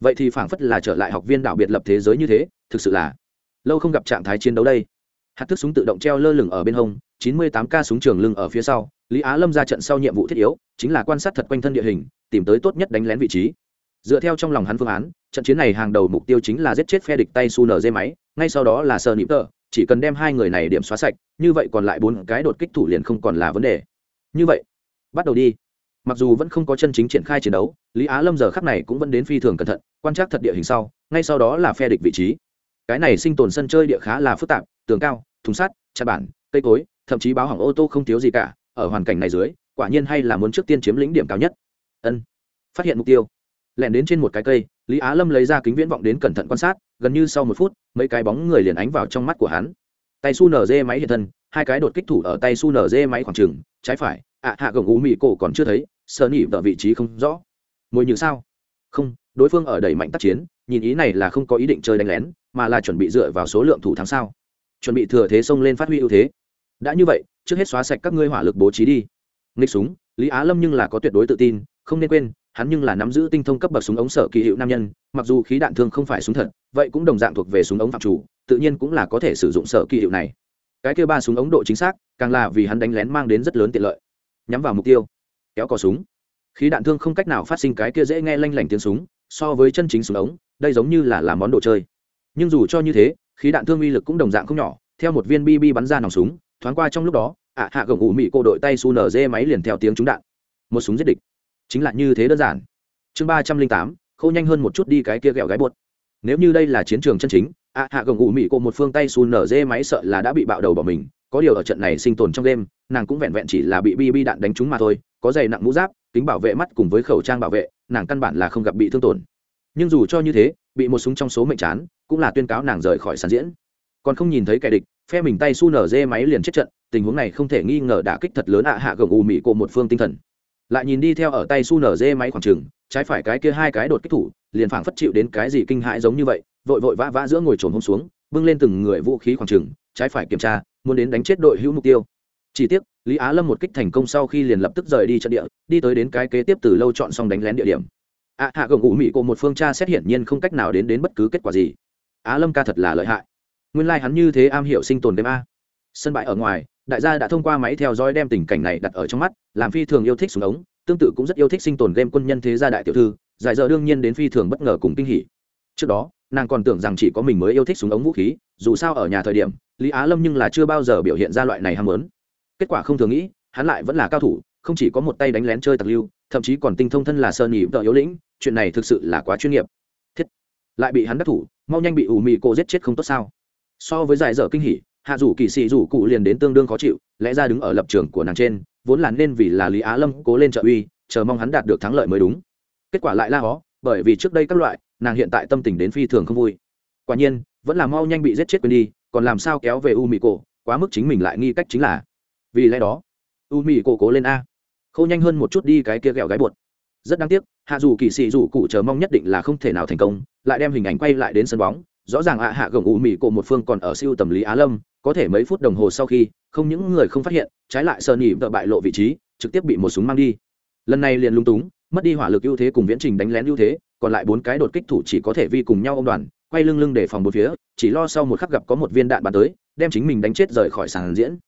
Vậy thì phảng phất là trở lại học viên đạo biệt lập thế giới như thế, thực sự là lâu không gặp trạng thái chiến đấu đây. Hạt thức súng tự động treo lơ lửng ở bên hông 98 k súng trường lưng ở phía sau, lý á lâm ra trận sau nhiệm vụ thiết yếu, chính là quan sát thật quanh thân địa hình tìm tới tốt nhất đánh lén vị trí. Dựa theo trong lòng hắn phương án, trận chiến này hàng đầu mục tiêu chính là giết chết phe địch tay su nở dây máy, ngay sau đó là sờ nịp tờ, chỉ cần đem hai người này điểm xóa sạch, như vậy còn lại bốn cái đột kích thủ liền không còn là vấn đề. Như vậy, bắt đầu đi. Mặc dù vẫn không có chân chính triển khai chiến đấu, lý á lâm giờ khắc này cũng vẫn đến phi thường cẩn thận, quan trắc thật địa hình sau, ngay sau đó là phe địch vị trí. Cái này sinh tồn sân chơi địa khá là phức tạp, tường cao, thùng sắt chặt bản, cây cối, thậm chí báo hỏng ô tô không thiếu gì cả, ở hoàn cảnh này dưới, quả nhiên hay là muốn trước tiên chiếm lĩnh điểm cao nhất ân. Phát hiện mục tiêu. Lẻn đến trên một cái cây, lý á lâm lấy ra kính viễn vọng đến cẩn thận quan sát, gần như sau một phút, mấy cái bóng người liền ánh vào trong mắt của hắn. Tay su nở dê máy hiện thân, hai cái đột kích thủ ở tay su nở dê máy khoảng trừng trái phải, ạ hạ gồng ú mị cổ còn chưa thấy sơ nỉ vợ vị trí không rõ. Mùi như sao? Không, đối phương ở đẩy mạnh tác chiến, nhìn ý này là không có ý định chơi đánh lén, mà là chuẩn bị dựa vào số lượng thủ thắng sao. Chuẩn bị thừa thế xông lên phát huy ưu thế. Đã như vậy, trước hết xóa sạch các ngươi hỏa lực bố trí đi. Nghịch súng, lý á lâm nhưng là có tuyệt đối tự tin không nên quên, hắn nhưng là nắm giữ tinh thông cấp bậc súng ống sở kỳ hiệu nam nhân, mặc dù khí đạn thương không phải súng thật, vậy cũng đồng dạng thuộc về súng ống phạm chủ, tự nhiên cũng là có thể sử dụng sở kỳ hiệu này. Cái kêu ba súng ống độ chính xác, càng là vì hắn đánh lén mang đến rất lớn tiện lợi. Nhắm vào mục tiêu, kéo cò súng. Khí đạn thương không cách nào phát sinh cái kia dễ nghe lanh lảnh tiếng súng, so với chân chính súng ống, đây giống như là làm món đồ chơi. Nhưng dù cho như thế, khí đạn thương uy lực cũng đồng dạng không nhỏ, theo một viên bb bắn ra nòng súng, thoáng qua trong lúc đó, ạ hạ gồng ủ mị cô đội tay su nở dê máy liền theo tiếng trúng đạn. Một súng giết địch chính là như thế đơn giản. Chương ba trăm linh tám, khâu nhanh hơn một chút đi cái kia ghẹo gái bột nếu như đây là chiến trường chân chính, ạ, hạ gồng ủ mị cộ một phương tay xù nở dê máy sợ là đã bị bạo đầu bỏ mình. Có điều ở trận này sinh tồn trong đêm nàng cũng vẹn vẹn chỉ là bị bi bi đạn đánh trúng mà thôi. Có giày nặng mũ giáp, kính bảo vệ mắt cùng với khẩu trang bảo vệ, nàng căn bản là không gặp bị thương tổn. Nhưng dù cho như thế, bị một súng trong số mệnh chán, cũng là tuyên cáo nàng rời khỏi sàn diễn. Còn không nhìn thấy kẻ địch, phe mình tay su nở dê máy liền chết trận, tình huống này không thể nghi ngờ đã kích thật lớn ạ, hạ gồng ù mị cộ một phương tinh thần lại nhìn đi theo ở tay su nở dê máy khoảng trừng trái phải cái kia hai cái đột kích thủ, liền phảng phất chịu đến cái gì kinh hãi giống như vậy, vội vội vã vã giữa ngồi trồn hôm xuống, bưng lên từng người vũ khí khoảng trừng trái phải kiểm tra, muốn đến đánh chết đội hữu mục tiêu. Chỉ tiếc, lý á lâm một kích thành công sau khi liền lập tức rời đi trận địa, đi tới đến cái kế tiếp từ lâu chọn xong đánh lén địa điểm. Ạ hạ gồng ủ mị của một phương tra xét hiển nhiên không cách nào đến đến bất cứ kết quả gì. Á lâm ca thật là lợi hại. Nguyên lai hắn như thế am hiểu sinh tồn đêm a. Sân bãi ở ngoài đại gia đã thông qua máy theo dõi đem tình cảnh này đặt ở trong mắt, làm phi thường yêu thích súng ống, tương tự cũng rất yêu thích sinh tồn game quân nhân thế gia đại tiểu thư, giải giờ đương nhiên đến phi thường bất ngờ cùng kinh hỉ. Trước đó, nàng còn tưởng rằng chỉ có mình mới yêu thích súng ống vũ khí, dù sao ở nhà thời điểm, lý á lâm nhưng là chưa bao giờ biểu hiện ra loại này ham muốn. Kết quả không thường nghĩ, hắn lại vẫn là cao thủ, không chỉ có một tay đánh lén chơi tặc lưu, thậm chí còn tinh thông thân là sơn nhị vợ yếu lĩnh, chuyện này thực sự là quá chuyên nghiệp. Thiết, lại bị hắn đắc thủ, mau nhanh bị ủ mị cô giết chết không tốt sao? So với giải dở kinh hỉ hạ rủ kỳ sĩ rủ cụ liền đến tương đương khó chịu, lẽ ra đứng ở lập trường của nàng trên, vốn là nên vì là lý á lâm cố lên trợ uy, chờ mong hắn đạt được thắng lợi mới đúng. Kết quả lại la hó, bởi vì trước đây các loại, nàng hiện tại tâm tình đến phi thường không vui. Quả nhiên, vẫn là mau nhanh bị giết chết quên đi, còn làm sao kéo về u mị cổ, quá mức chính mình lại nghi cách chính là. Vì lẽ đó, u mị cổ cố lên a. Khâu nhanh hơn một chút đi cái kia ghẹo gái bột rất đáng tiếc, hạ dù kỳ sĩ dù cụ chờ mong nhất định là không thể nào thành công, lại đem hình ảnh quay lại đến sân bóng. Rõ ràng ạ hạ gồng u mị cổ một phương còn ở siêu tầm lý á lâm có thể mấy phút đồng hồ sau khi, không những người không phát hiện, trái lại sơ nỉ vợ bại lộ vị trí, trực tiếp bị một súng mang đi. Lần này liền lung túng, mất đi hỏa lực ưu thế cùng viễn trình đánh lén ưu thế, còn lại bốn cái đột kích thủ chỉ có thể vi cùng nhau ông đoàn, quay lưng lưng để phòng một phía, chỉ lo sau một khắc gặp có một viên đạn bắn tới, đem chính mình đánh chết rời khỏi sàn diễn.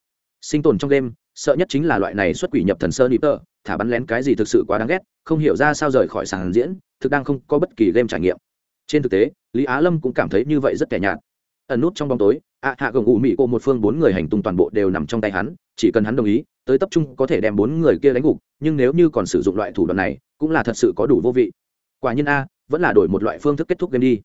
Sinh tồn trong đêm, sợ nhất chính là loại này xuất quỷ nhập thần sơ nịp tơ thả bắn lén cái gì thực sự quá đáng ghét, không hiểu ra sao rời khỏi sàn diễn, thực đang không có bất kỳ game trải nghiệm. Trên thực tế, lý á lâm cũng cảm thấy như vậy rất tẻ nhạt ẩn nút trong bóng tối, ạ, hạ gồng ủ mị cô một phương bốn người hành tung toàn bộ đều nằm trong tay hắn, chỉ cần hắn đồng ý, tới tập trung có thể đem bốn người kia đánh gục, nhưng nếu như còn sử dụng loại thủ đoạn này, cũng là thật sự có đủ vô vị. Quả nhiên a, vẫn là đổi một loại phương thức kết thúc game đi.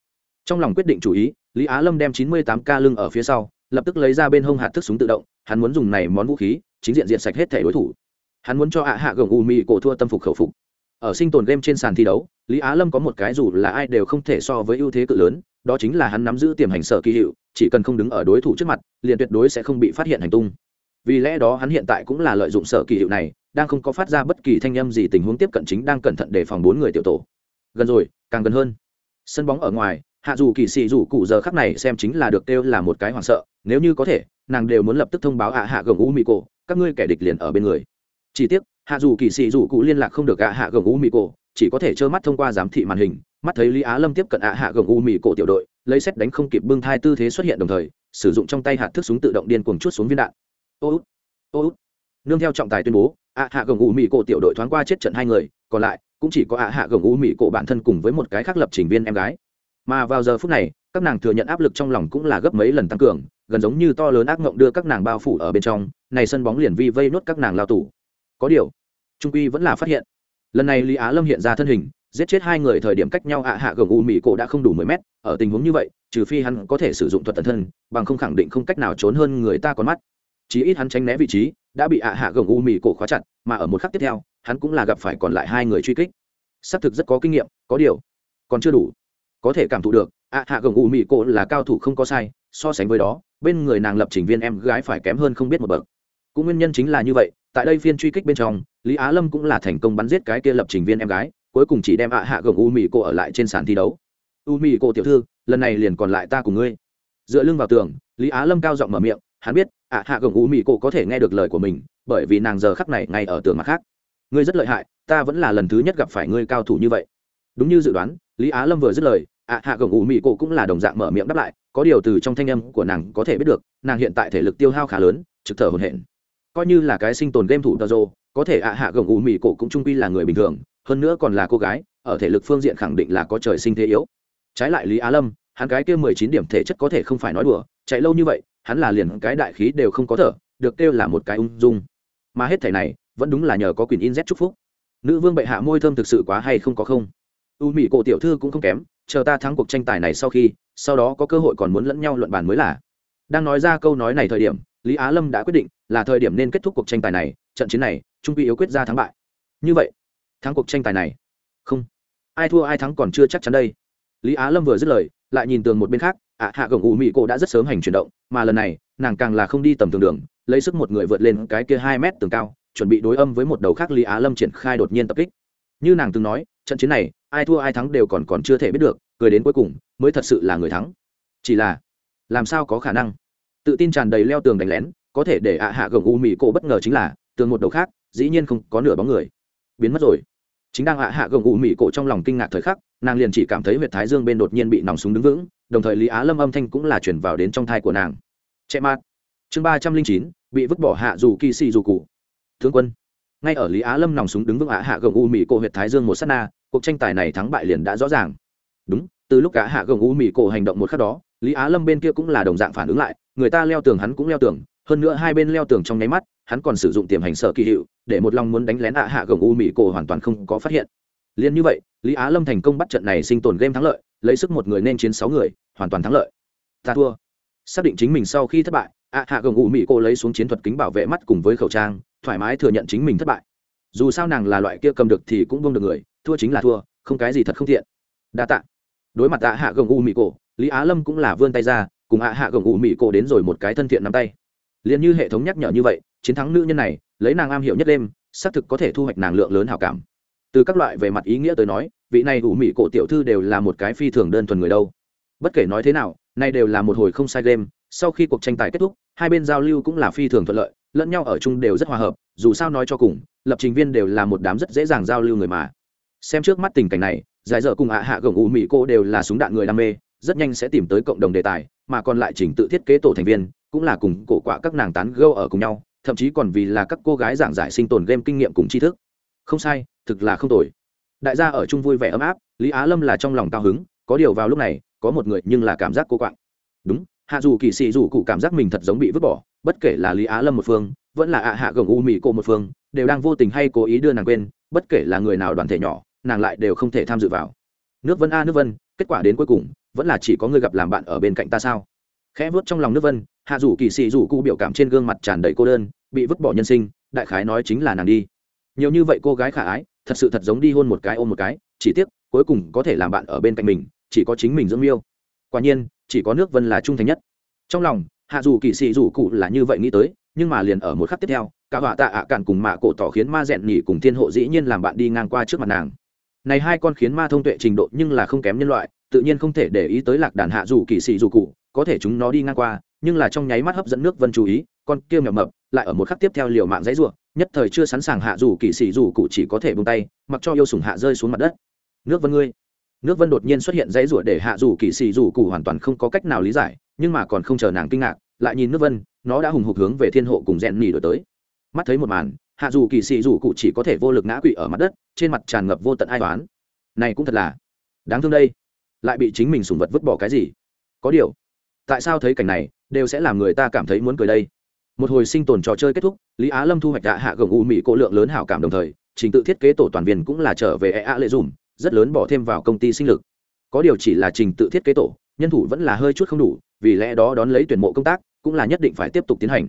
Trong lòng quyết định chủ ý, lý á lâm đem chín mươi tám ca lưng ở phía sau, lập tức lấy ra bên hông hạt thức súng tự động, hắn muốn dùng này món vũ khí, chính diện diện sạch hết thể đối thủ. Hắn muốn cho ạ, hạ gồng u mị cổ thua tâm phục khẩu phục ở sinh tồn game trên sàn thi đấu, lý á lâm có một cái dù là ai đều không thể so với ưu thế cự lớn, đó chính là hắn nắm giữ tiềm hành sở kỳ hiệu, chỉ cần không đứng ở đối thủ trước mặt, liền tuyệt đối sẽ không bị phát hiện hành tung. Vì lẽ đó hắn hiện tại cũng là lợi dụng sở kỳ hiệu này, đang không có phát ra bất kỳ thanh âm gì tình huống tiếp cận chính đang cẩn thận để phòng bốn người tiểu tổ. Gần rồi, càng gần hơn. Sân bóng ở ngoài, hạ dù kỳ sĩ dù cụ giờ khắc này xem chính là được kêu là một cái hoảng sợ, nếu như có thể, nàng đều muốn lập tức thông báo ạ hạ gồng u mì cổ các ngươi kẻ địch liền ở bên người. Chỉ tiếc hạ dù kỳ sĩ dù cụ liên lạc không được ạ hạ gồng u mì cổ, chỉ có thể trơ mắt thông qua giám thị màn hình, mắt thấy lý á lâm tiếp cận ạ hạ gồng u mì cổ tiểu đội, lấy xét đánh không kịp bưng thai tư thế xuất hiện đồng thời, sử dụng trong tay hạt thức súng tự động điên cuồng chút xuống viên đạn. Ô út ô út. Nương theo trọng tài tuyên bố, ạ hạ gồng u mì cổ tiểu đội thoáng qua chết trận hai người, còn lại cũng chỉ có ạ hạ gồng u mì cổ bản thân cùng với một cái khác lập trình viên em gái. Mà vào giờ phút này, các nàng thừa nhận áp lực trong lòng cũng là gấp mấy lần tăng cường, gần giống như to lớn ác mộng đưa các nàng bao phủ ở bên trong, này sân bóng liền vi vây nốt các nàng lao tù. Có điều trung quy vẫn là phát hiện. Lần này lý á lâm hiện ra thân hình, giết chết hai người thời điểm cách nhau ạ hạ gồng u mỹ cổ đã không đủ mười mét, ở tình huống như vậy, trừ phi hắn có thể sử dụng thuật tần thân, bằng không khẳng định không cách nào trốn hơn người ta con mắt. Chí ít hắn tránh né vị trí, đã bị ạ hạ gồng u mỹ cổ khóa chặt, mà ở một khắc tiếp theo, hắn cũng là gặp phải còn lại hai người truy kích. Xác thực rất có kinh nghiệm, có điều, còn chưa đủ. Có thể cảm thụ được, ạ hạ gồng u mỹ cổ là cao thủ không có sai, so sánh với đó, bên người nàng lập trình viên em gái phải kém hơn không biết một bậc. Cũng nguyên nhân chính là như vậy tại đây phiên truy kích bên trong, lý á lâm cũng là thành công bắn giết cái kia lập trình viên em gái, cuối cùng chỉ đem ạ hạ gồng u mỹ cô ở lại trên sàn thi đấu. U mỹ cô tiểu thư, lần này liền còn lại ta cùng ngươi. Dựa lưng vào tường, lý á lâm cao giọng mở miệng, hắn biết, ạ hạ gồng u mỹ cô có thể nghe được lời của mình, bởi vì nàng giờ khắc này ngay ở tường mặt khác. Ngươi rất lợi hại, ta vẫn là lần thứ nhất gặp phải ngươi cao thủ như vậy. Đúng như dự đoán, lý á lâm vừa dứt lời, ạ hạ gồng u mỹ cô cũng là đồng dạng mở miệng đáp lại, có điều từ trong thanh âm của nàng có thể biết được, nàng hiện tại thể lực tiêu hao khá lớn, trực thở hồn hển coi như là cái sinh tồn game thủ tazo có thể ạ hạ gồng ủ mỹ cổ cũng trung quy là người bình thường, hơn nữa còn là cô gái, ở thể lực phương diện khẳng định là có trời sinh thế yếu. Trái lại lý á lâm, hắn cái kia mười chín điểm thể chất có thể không phải nói đùa, chạy lâu như vậy, hắn là liền cái đại khí đều không có thở, được kêu là một cái ung dung. Mà hết thể này, vẫn đúng là nhờ có quyền in z chúc phúc. Nữ vương bệ hạ môi thơm thực sự quá hay không có không? U mỹ cổ tiểu thư cũng không kém, chờ ta thắng cuộc tranh tài này sau khi, sau đó có cơ hội còn muốn lẫn nhau luận bàn mới là. Đang nói ra câu nói này thời điểm lý á lâm đã quyết định là thời điểm nên kết thúc cuộc tranh tài này, trận chiến này, trung quy yếu quyết ra thắng bại. Như vậy, thắng cuộc tranh tài này. Không. Ai thua ai thắng còn chưa chắc chắn đây. Lý á lâm vừa dứt lời, lại nhìn tường một bên khác, ạ, hạ gồng ủ mị cổ đã rất sớm hành chuyển động, mà lần này, nàng càng là không đi tầm tường đường, lấy sức một người vượt lên cái kia hai mét tường cao, chuẩn bị đối âm với một đầu khác lý á lâm triển khai đột nhiên tập kích. Như nàng từng nói, trận chiến này, ai thua ai thắng đều còn còn chưa thể biết được, cười đến cuối cùng, mới thật sự là người thắng. Chỉ là, làm sao có khả năng? Tự tin tràn đầy leo tường đánh lén, có thể để ạ hạ gồng u mỹ cổ bất ngờ chính là, tường một đầu khác, dĩ nhiên không có nửa bóng người. Biến mất rồi. Chính đang ạ hạ gồng u mỹ cổ trong lòng kinh ngạc thời khắc, nàng liền chỉ cảm thấy huyệt thái dương bên đột nhiên bị nòng súng đứng vững, đồng thời lý á lâm âm thanh cũng là chuyển vào đến trong thai của nàng. Chạy mát. Chương ba trăm linh chín, bị vứt bỏ hạ dù kỳ xì dù cụ. Thương quân. Ngay ở lý á lâm nòng súng đứng vững ạ hạ gồng u mỹ cổ huyệt thái dương một s á t na, cuộc tranh tài này thắng bại liền đã rõ ràng. Đúng, từ lúc cả hạ gồng u mỹ cổ hành động một khắc đó lý á lâm bên kia cũng là đồng dạng phản ứng lại, người ta leo tường hắn cũng leo tường, hơn nữa hai bên leo tường trong nháy mắt, hắn còn sử dụng tiềm hành sở kỳ hiệu, để một lòng muốn đánh lén ạ hạ gồng u mỹ cổ hoàn toàn không có phát hiện. Liền như vậy, lý á lâm thành công bắt trận này sinh tồn game thắng lợi, lấy sức một người nên chiến sáu người, hoàn toàn thắng lợi. Ta thua. Xác định chính mình sau khi thất bại, ạ hạ gồng u mỹ cổ lấy xuống chiến thuật kính bảo vệ mắt cùng với khẩu trang, thoải mái thừa nhận chính mình thất bại. Dù sao nàng là loại kia cầm được thì cũng vông được người, thua chính là thua, không cái gì thật không thiện đa tạ. Đối mặt ạ hạ gồng u mỹ cổ lý á lâm cũng là vươn tay ra, cùng ạ hạ gồng ủ mỹ cổ đến rồi một cái thân thiện nắm tay. Liền như hệ thống nhắc nhở như vậy, chiến thắng nữ nhân này, lấy nàng am hiểu nhất đêm, xác thực có thể thu hoạch nàng lượng lớn hảo cảm. Từ các loại về mặt ý nghĩa tới nói, vị này ủ mỹ cổ tiểu thư đều là một cái phi thường đơn thuần người đâu. Bất kể nói thế nào, nay đều là một hồi không sai game, sau khi cuộc tranh tài kết thúc, hai bên giao lưu cũng là phi thường thuận lợi, lẫn nhau ở chung đều rất hòa hợp, dù sao nói cho cùng, lập trình viên đều là một đám rất dễ dàng giao lưu người mà. Xem trước mắt tình cảnh này, giải dở cùng ạ hạ gồng ủ mỹ cô đều là súng đạn người đam mê rất nhanh sẽ tìm tới cộng đồng đề tài, mà còn lại trình tự thiết kế tổ thành viên, cũng là cùng cổ quạ các nàng tán gâu ở cùng nhau, thậm chí còn vì là các cô gái giảng giải sinh tồn game kinh nghiệm cùng tri thức. Không sai, thực là không tồi. Đại gia ở chung vui vẻ ấm áp, lý á lâm là trong lòng cao hứng, có điều vào lúc này, có một người nhưng là cảm giác cô quạng. Đúng, hạ dù kỳ sĩ dù cụ cảm giác mình thật giống bị vứt bỏ, bất kể là lý á lâm một phương, vẫn là ạ hạ gồng u mỹ cô một phương, đều đang vô tình hay cố ý đưa nàng quên, bất kể là người nào đoàn thể nhỏ, nàng lại đều không thể tham dự vào. Nước vân a, nước vân, kết quả đến cuối cùng vẫn là chỉ có người gặp làm bạn ở bên cạnh ta sao? Khẽ vớt trong lòng nước vân, hạ rủ kỳ sĩ rủ cụ biểu cảm trên gương mặt tràn đầy cô đơn, bị vứt bỏ nhân sinh, đại khái nói chính là nàng đi. Nhiều như vậy cô gái khả ái, thật sự thật giống đi hôn một cái ôm một cái, chỉ tiếc, cuối cùng có thể làm bạn ở bên cạnh mình, chỉ có chính mình dưỡng yêu. quả nhiên, chỉ có nước vân là trung thành nhất. Trong lòng, hạ dù kỳ sĩ dù cụ là như vậy nghĩ tới, nhưng mà liền ở một khắc tiếp theo, cả họa tạ ạ cạn cùng mạ cổ tỏ khiến ma rèn nhỉ cùng thiên hộ dĩ nhiên làm bạn đi ngang qua trước mặt nàng. Này hai con khiến ma thông tuệ trình độ nhưng là không kém nhân loại tự nhiên không thể để ý tới lạc đàn hạ dù kỳ sĩ dù cụ, có thể chúng nó đi ngang qua, nhưng là trong nháy mắt hấp dẫn nước vân chú ý, con kia mèo mập lại ở một khắc tiếp theo liều mạng dãy ruộng, nhất thời chưa sẵn sàng hạ dù kỳ sĩ dù cụ chỉ có thể bông tay, mặc cho yêu sùng hạ rơi xuống mặt đất. Nước vân ngươi. Nước vân đột nhiên xuất hiện dãy ruộng để hạ dù kỳ sĩ dù cụ hoàn toàn không có cách nào lý giải, nhưng mà còn không chờ nàng kinh ngạc, lại nhìn nước vân, nó đã hùng hục hướng về thiên hộ cùng rèn nỉ đổi tới. Mắt thấy một màn, hạ dù kỳ sĩ dù cụ chỉ có thể vô lực ngã quỵ ở mặt đất, trên mặt tràn ngập vô tận ai toán này cũng thật là đáng thương đây lại bị chính mình sùng vật vứt bỏ cái gì? Có điều, tại sao thấy cảnh này, đều sẽ làm người ta cảm thấy muốn cười đây? Một hồi sinh tồn trò chơi kết thúc, lý á lâm thu hoạch đạ hạ gồng u mỹ cỗ lượng lớn hảo cảm đồng thời, trình tự thiết kế tổ toàn viên cũng là trở về ea lệ dùm, rất lớn bỏ thêm vào công ty sinh lực. Có điều chỉ là trình tự thiết kế tổ, nhân thủ vẫn là hơi chút không đủ, vì lẽ đó đón lấy tuyển mộ công tác, cũng là nhất định phải tiếp tục tiến hành.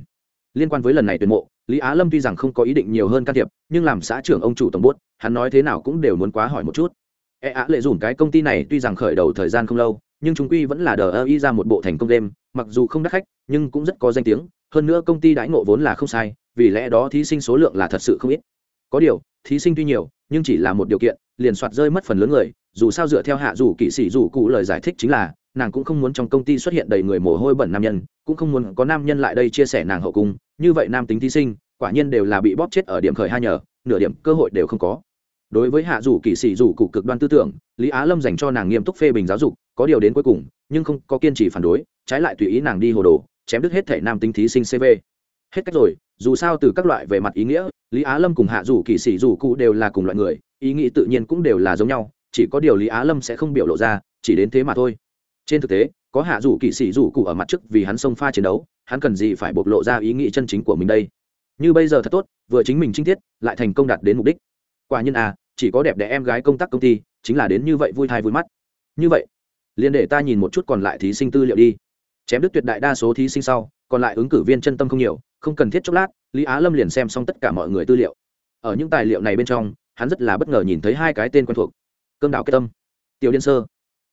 Liên quan với lần này tuyển mộ, lý á lâm tuy rằng không có ý định nhiều hơn can thiệp, nhưng làm xã trưởng ông chủ tổng bút hắn nói thế nào cũng đều muốn quá hỏi một chút e ạ lệ dùm cái công ty này tuy rằng khởi đầu thời gian không lâu, nhưng chúng quy vẫn là đờ ơ y ra một bộ thành công đêm mặc dù không đắt khách, nhưng cũng rất có danh tiếng. Hơn nữa công ty đãi ngộ vốn là không sai, vì lẽ đó thí sinh số lượng là thật sự không ít. Có điều, thí sinh tuy nhiều, nhưng chỉ là một điều kiện, liền soạt rơi mất phần lớn người, dù sao dựa theo hạ dù kỵ sĩ dù cụ lời giải thích chính là, nàng cũng không muốn trong công ty xuất hiện đầy người mồ hôi bẩn nam nhân, cũng không muốn có nam nhân lại đây chia sẻ nàng hậu cung. Như vậy nam tính thí sinh, quả nhiên đều là bị bóp chết ở điểm khởi hai nhờ, nửa điểm cơ hội đều không có đối với hạ dù kỳ sĩ dù cụ cực đoan tư tưởng, lý á lâm dành cho nàng nghiêm túc phê bình giáo dục, có điều đến cuối cùng, nhưng không có kiên trì phản đối, trái lại tùy ý nàng đi hồ đồ, chém đứt hết thể nam tính thí sinh cv hết cách rồi, dù sao từ các loại về mặt ý nghĩa, lý á lâm cùng hạ dù kỳ sĩ dù cụ đều là cùng loại người, ý nghĩ tự nhiên cũng đều là giống nhau, chỉ có điều lý á lâm sẽ không biểu lộ ra, chỉ đến thế mà thôi. Trên thực tế, có hạ dù kỵ sĩ dù cụ ở mặt trước vì hắn xông pha chiến đấu, hắn cần gì phải bộc lộ ra ý nghĩ chân chính của mình đây? Như bây giờ thật tốt, vừa chính mình trinh tiết, lại thành công đạt đến mục đích quả nhiên à chỉ có đẹp đẽ em gái công tác công ty, chính là đến như vậy vui thai vui mắt. Như vậy, liền để ta nhìn một chút còn lại thí sinh tư liệu đi. Chém đứt tuyệt đại đa số thí sinh sau, còn lại ứng cử viên chân tâm không nhiều, không cần thiết chốc lát, lý á lâm liền xem xong tất cả mọi người tư liệu. Ở những tài liệu này bên trong, hắn rất là bất ngờ nhìn thấy hai cái tên quen thuộc. Cơm đạo kết tâm, tiểu điên sơ.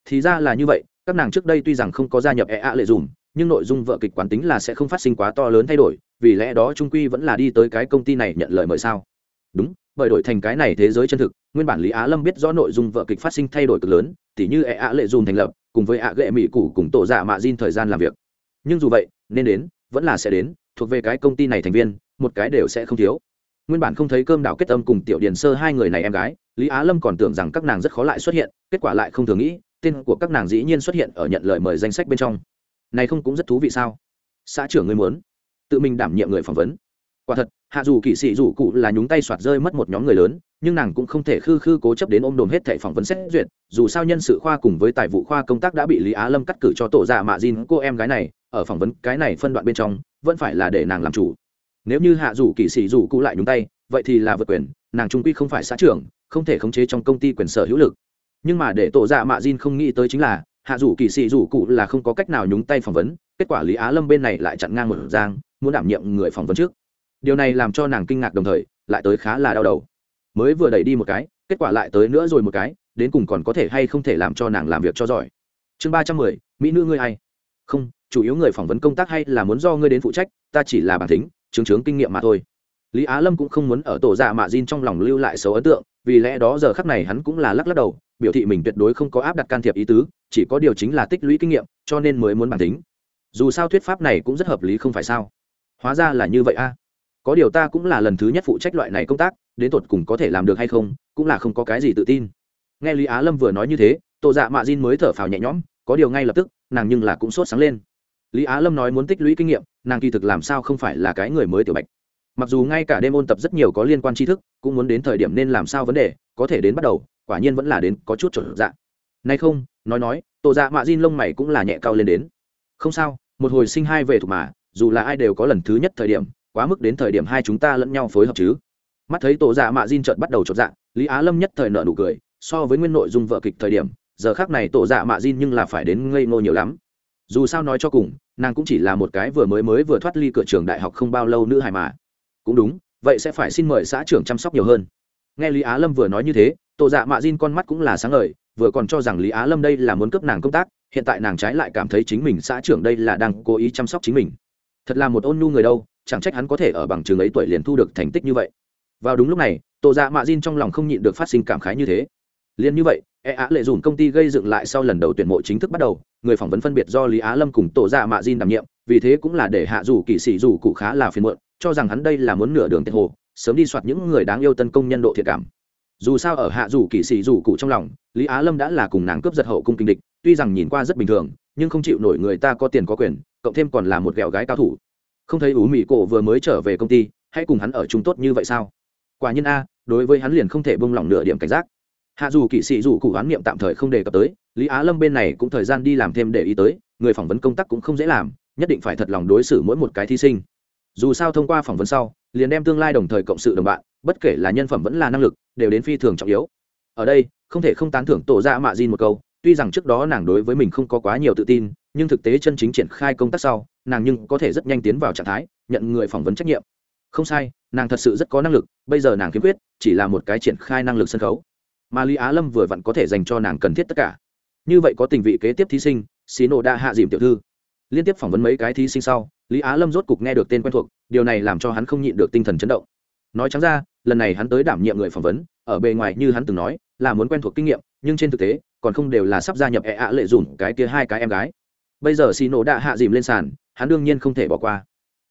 Thì ra là như vậy, các nàng trước đây tuy rằng không có gia nhập e a lệ dùm, nhưng nội dung vợ kịch quán tính là sẽ không phát sinh quá to lớn thay đổi, vì lẽ đó trung quy vẫn là đi tới cái công ty này nhận lời mời sao? Đúng bởi đổi thành cái này thế giới chân thực, nguyên bản lý á lâm biết rõ nội dung vợ kịch phát sinh thay đổi cực lớn, tỉ như e ạ lệ dùm thành lập, cùng với ạ ghệ mỹ cũ cùng tổ giả mạ diên thời gian làm việc. Nhưng dù vậy, nên đến, vẫn là sẽ đến, thuộc về cái công ty này thành viên, một cái đều sẽ không thiếu. Nguyên bản không thấy cơm đảo kết âm cùng tiểu điền sơ hai người này em gái, lý á lâm còn tưởng rằng các nàng rất khó lại xuất hiện, kết quả lại không thường nghĩ, tên của các nàng dĩ nhiên xuất hiện ở nhận lời mời danh sách bên trong. Này không cũng rất thú vị sao? Xã trưởng ngươi muốn tự mình đảm nhiệm người phỏng vấn quả thật, hạ dù kỵ sĩ dù cụ là nhúng tay soạt rơi mất một nhóm người lớn, nhưng nàng cũng không thể khư khư cố chấp đến ôm đồm hết thẻ phỏng vấn xét duyệt, dù sao nhân sự khoa cùng với tài vụ khoa công tác đã bị lý á lâm cắt cử cho tổ dạ mạ dìn cô em gái này, ở phỏng vấn cái này phân đoạn bên trong, vẫn phải là để nàng làm chủ. Nếu như hạ dù kỵ sĩ dù cụ lại nhúng tay, vậy thì là vượt quyền, nàng trung quy không phải xã trưởng, không thể khống chế trong công ty quyền sở hữu lực. Nhưng mà để tổ dạ mạ dìn không nghĩ tới chính là, hạ dù kỳ sĩ dù cụ là không có cách nào nhúng tay phỏng vấn, kết quả lý á lâm bên này lại chặn ngang một giang, muốn đảm nhiệm người phỏng vấn trước điều này làm cho nàng kinh ngạc đồng thời, lại tới khá là đau đầu. Mới vừa đẩy đi một cái, kết quả lại tới nữa rồi một cái, đến cùng còn có thể hay không thể làm cho nàng làm việc cho giỏi. Chương ba trăm mười, mỹ nữ ngươi hay không, chủ yếu người phỏng vấn công tác hay là muốn do ngươi đến phụ trách, ta chỉ là bản tính chứng chướng kinh nghiệm mà thôi. Lý á lâm cũng không muốn ở tổ dạ mạ diên trong lòng lưu lại xấu ấn tượng, vì lẽ đó giờ khắc này hắn cũng là lắc lắc đầu, biểu thị mình tuyệt đối không có áp đặt can thiệp ý tứ, chỉ có điều chính là tích lũy kinh nghiệm, cho nên mới muốn bản tính dù sao thuyết pháp này cũng rất hợp lý không phải sao? Hóa ra là như vậy a có điều ta cũng là lần thứ nhất phụ trách loại này công tác, đến tột cùng có thể làm được hay không, cũng là không có cái gì tự tin. Nghe lý á lâm vừa nói như thế tổ dạ mạ diên mới thở phào nhẹ nhõm, có điều ngay lập tức, nàng nhưng là cũng sốt sáng lên. Lý á lâm nói muốn tích lũy kinh nghiệm, nàng kỳ thực làm sao không phải là cái người mới tiểu bạch. Mặc dù ngay cả đêm ôn tập rất nhiều có liên quan tri thức, cũng muốn đến thời điểm nên làm sao vấn đề, có thể đến bắt đầu, quả nhiên vẫn là đến có chút trở dạ. Nay không, nói nói tổ dạ mạ diên lông mày cũng là nhẹ cao lên đến. Không sao, một hồi sinh hai về thuộc mà, dù là ai đều có lần thứ nhất thời điểm quá mức đến thời điểm hai chúng ta lẫn nhau phối hợp chứ. Mắt thấy tổ dạ mạ diên trợt bắt đầu chột dạ lý á lâm nhất thời nợ nụ cười, so với nguyên nội dung vợ kịch thời điểm, giờ khác này tổ dạ mạ diên nhưng là phải đến ngây ngô nhiều lắm. Dù sao nói cho cùng, nàng cũng chỉ là một cái vừa mới mới vừa thoát ly cửa trường đại học không bao lâu nữ hài mà. Cũng đúng, vậy sẽ phải xin mời xã trưởng chăm sóc nhiều hơn. Nghe lý á lâm vừa nói như thế, tổ dạ mạ diên con mắt cũng là sáng lời vừa còn cho rằng lý á lâm đây là muốn cấp nàng công tác, hiện tại nàng trái lại cảm thấy chính mình xã trưởng đây là đang cố ý chăm sóc chính mình. Thật là một ôn nhu người đâu chẳng trách hắn có thể ở bằng trường ấy tuổi liền thu được thành tích như vậy. Vào đúng lúc này tổ dạ mạ diên trong lòng không nhịn được phát sinh cảm khái như thế. Liền như vậy e á lệ dùn công ty gây dựng lại sau lần đầu tuyển mộ chính thức bắt đầu, người phỏng vấn phân biệt do lý á lâm cùng tổ dạ mạ diên đảm nhiệm, vì thế cũng là để hạ dù kỵ sĩ dù cụ khá là phiền muộn, cho rằng hắn đây là muốn nửa đường tiết hồ, sớm đi soạt những người đáng yêu tân công nhân độ thiệt cảm. Dù sao ở hạ dù kỵ sĩ dù cụ trong lòng, lý á lâm đã là cùng nàng cướp giật hậu cung kinh địch, tuy rằng nhìn qua rất bình thường, nhưng không chịu nổi người ta có tiền có quyền, cộng thêm còn là một ghẹo gái cao thủ không thấy ủ mỹ cổ vừa mới trở về công ty, hãy cùng hắn ở chung tốt như vậy sao? Quả nhiên a, đối với hắn liền không thể bông lỏng nửa điểm cảnh giác. Hạ dù kỵ sĩ dù cụ hoán niệm tạm thời không đề cập tới, lý á lâm bên này cũng thời gian đi làm thêm để ý tới, người phỏng vấn công tác cũng không dễ làm, nhất định phải thật lòng đối xử mỗi một cái thí sinh. Dù sao thông qua phỏng vấn sau, liền đem tương lai đồng thời cộng sự đồng bạn, bất kể là nhân phẩm vẫn là năng lực, đều đến phi thường trọng yếu. Ở đây, không thể không tán thưởng tổ ra dạ mạ Jin một câu, tuy rằng trước đó nàng đối với mình không có quá nhiều tự tin nhưng thực tế chân chính triển khai công tác sau, nàng nhưng có thể rất nhanh tiến vào trạng thái, nhận người phỏng vấn trách nhiệm. Không sai, nàng thật sự rất có năng lực, bây giờ nàng khiếm khuyết, chỉ là một cái triển khai năng lực sân khấu. Mà lý á lâm vừa vặn có thể dành cho nàng cần thiết tất cả. Như vậy có tình vị kế tiếp thí sinh, xí nổ đa hạ dìm tiểu thư. Liên tiếp phỏng vấn mấy cái thí sinh sau, lý á lâm rốt cục nghe được tên quen thuộc, điều này làm cho hắn không nhịn được tinh thần chấn động. Nói trắng ra, lần này hắn tới đảm nhiệm người phỏng vấn, ở bề ngoài như hắn từng nói, là muốn quen thuộc kinh nghiệm, nhưng trên thực tế, còn không đều là sắp gia nhập ẹ ạ lệ dùn, cái kia hai cái em gái bây giờ xì nổ đã hạ dìm lên sàn, hắn đương nhiên không thể bỏ qua.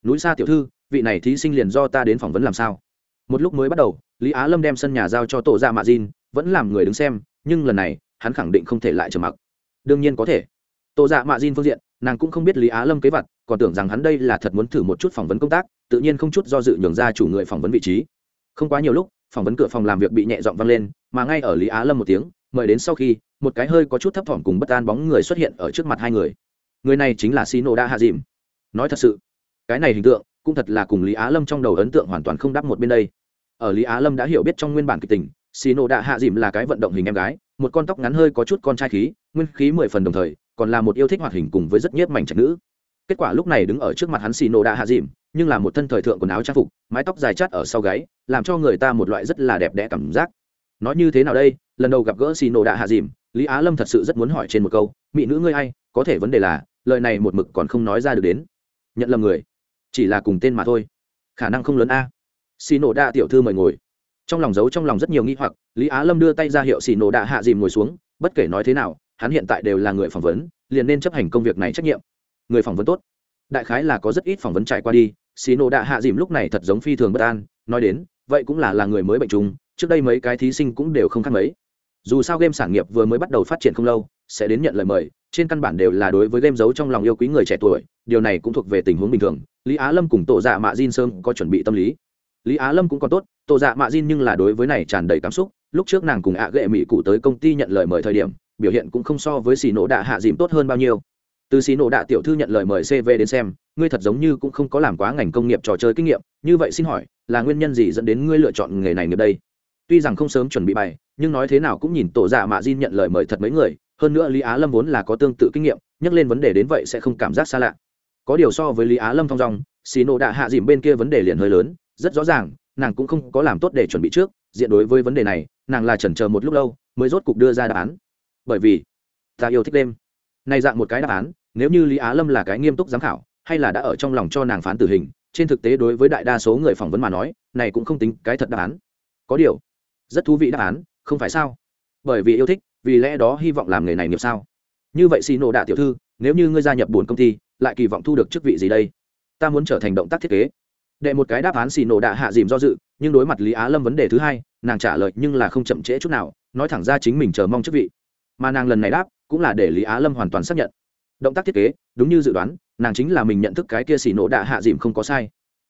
Núi xa tiểu thư, vị này thí sinh liền do ta đến phỏng vấn làm sao? Một lúc mới bắt đầu, lý á lâm đem sân nhà giao cho tổ ra mạ dìn, vẫn làm người đứng xem, nhưng lần này, hắn khẳng định không thể lại trầm mặc. Đương nhiên có thể. Tổ dạ mạ dìn phương diện, nàng cũng không biết lý á lâm kế vật còn tưởng rằng hắn đây là thật muốn thử một chút phỏng vấn công tác, tự nhiên không chút do dự nhường ra chủ người phỏng vấn vị trí. Không quá nhiều lúc, phỏng vấn cửa phòng làm việc bị nhẹ dọn văng lên, mà ngay ở lý á lâm một tiếng, mời đến sau khi, một cái hơi có chút thấp thỏm cùng bất an bóng người xuất hiện ở trước mặt hai người người này chính là xì nổ đa hạ dìm. Nói thật sự, cái này hình tượng cũng thật là cùng lý á lâm trong đầu ấn tượng hoàn toàn không đáp một bên đây. Ở lý á lâm đã hiểu biết trong nguyên bản kịch tình xì nổ đa hạ dìm là cái vận động hình em gái, một con tóc ngắn hơi có chút con trai khí, nguyên khí mười phần đồng thời, còn là một yêu thích hoạt hình cùng với rất nhiếp mảnh trạch nữ. Kết quả lúc này đứng ở trước mặt hắn xì nổ đa hạ dìm, nhưng là một thân thời thượng quần áo trang phục, mái tóc dài chắt ở sau gáy, làm cho người ta một loại rất là đẹp đẽ cảm giác. Nói như thế nào đây? Lần đầu gặp gỡ xì nổ đạ hạ dìm lý á lâm thật sự rất muốn hỏi trên một câu mỹ nữ ngươi hay có thể vấn đề là, lời này một mực còn không nói ra được đến. Nhận lầm người. Chỉ là cùng tên mà thôi. Khả năng không lớn a. Xì nổ đa tiểu thư mời ngồi. Trong lòng giấu trong lòng rất nhiều nghi hoặc, lý á lâm đưa tay ra hiệu xì nổ đa hạ dìm ngồi xuống, bất kể nói thế nào, hắn hiện tại đều là người phỏng vấn, liền nên chấp hành công việc này trách nhiệm. Người phỏng vấn tốt. Đại khái là có rất ít phỏng vấn trải qua đi, xì nổ đa hạ dìm lúc này thật giống phi thường bất an, nói đến, vậy cũng là là người mới bệnh trùng, trước đây mấy cái thí sinh cũng đều không khác mấy dù sao game sản nghiệp vừa mới bắt đầu phát triển không lâu, sẽ đến nhận lời mời, trên căn bản đều là đối với game giấu trong lòng yêu quý người trẻ tuổi, điều này cũng thuộc về tình huống bình thường. Lý á lâm cùng tổ dạ mạ diên sơn có chuẩn bị tâm lý. Lý á lâm cũng còn tốt, tổ dạ mạ diên nhưng là đối với này tràn đầy cảm xúc, lúc trước nàng cùng ạ à ghệ mỹ cụ tới công ty nhận lời mời thời điểm, biểu hiện cũng không so với xì nổ đạ hạ dìm tốt hơn bao nhiêu. Từ xì nổ đạ tiểu thư nhận lời mời cv đến xem, ngươi thật giống như cũng không có làm quá ngành công nghiệp trò chơi kinh nghiệm, như vậy xin hỏi, là nguyên nhân gì dẫn đến ngươi lựa chọn nghề này nghiệp đây? Tuy rằng không sớm chuẩn bị bài, nhưng nói thế nào cũng nhìn tổ dạ mạ Jin nhận lời mời thật mấy người, hơn nữa lý á lâm vốn là có tương tự kinh nghiệm, nhắc lên vấn đề đến vậy sẽ không cảm giác xa lạ. Có điều so với lý á lâm thong dong, xì nộ đạ hạ dìm bên kia vấn đề liền hơi lớn, rất rõ ràng, nàng cũng không có làm tốt để chuẩn bị trước, diện đối với vấn đề này, nàng là chần chờ một lúc lâu, mới rốt cục đưa ra đáp án. Bởi vì, ta yêu thích đêm. Nay dạng một cái đáp án, nếu như lý á lâm là cái nghiêm túc giám khảo, hay là đã ở trong lòng cho nàng phán tử hình, trên thực tế đối với đại đa số người phỏng vấn mà nói, này cũng không tính cái thật đáp án. Có điều rất thú vị đáp án, không phải sao? Bởi vì yêu thích, vì lẽ đó hy vọng làm nghề này nghiệp sao? Như vậy xì nổ đạ tiểu thư, nếu như ngươi gia nhập bốn công ty, lại kỳ vọng thu được chức vị gì đây? Ta muốn trở thành động tác thiết kế. Đệ một cái đáp án xì nổ đạ hạ dìm do dự, nhưng đối mặt lý á lâm vấn đề thứ hai, nàng trả lời nhưng là không chậm trễ chút nào, nói thẳng ra chính mình chờ mong chức vị. Mà nàng lần này đáp, cũng là để lý á lâm hoàn toàn xác nhận. Động tác thiết kế, đúng như dự đoán, nàng chính là mình nhận thức cái kia xì nổ đạ hạ dìm không có sai.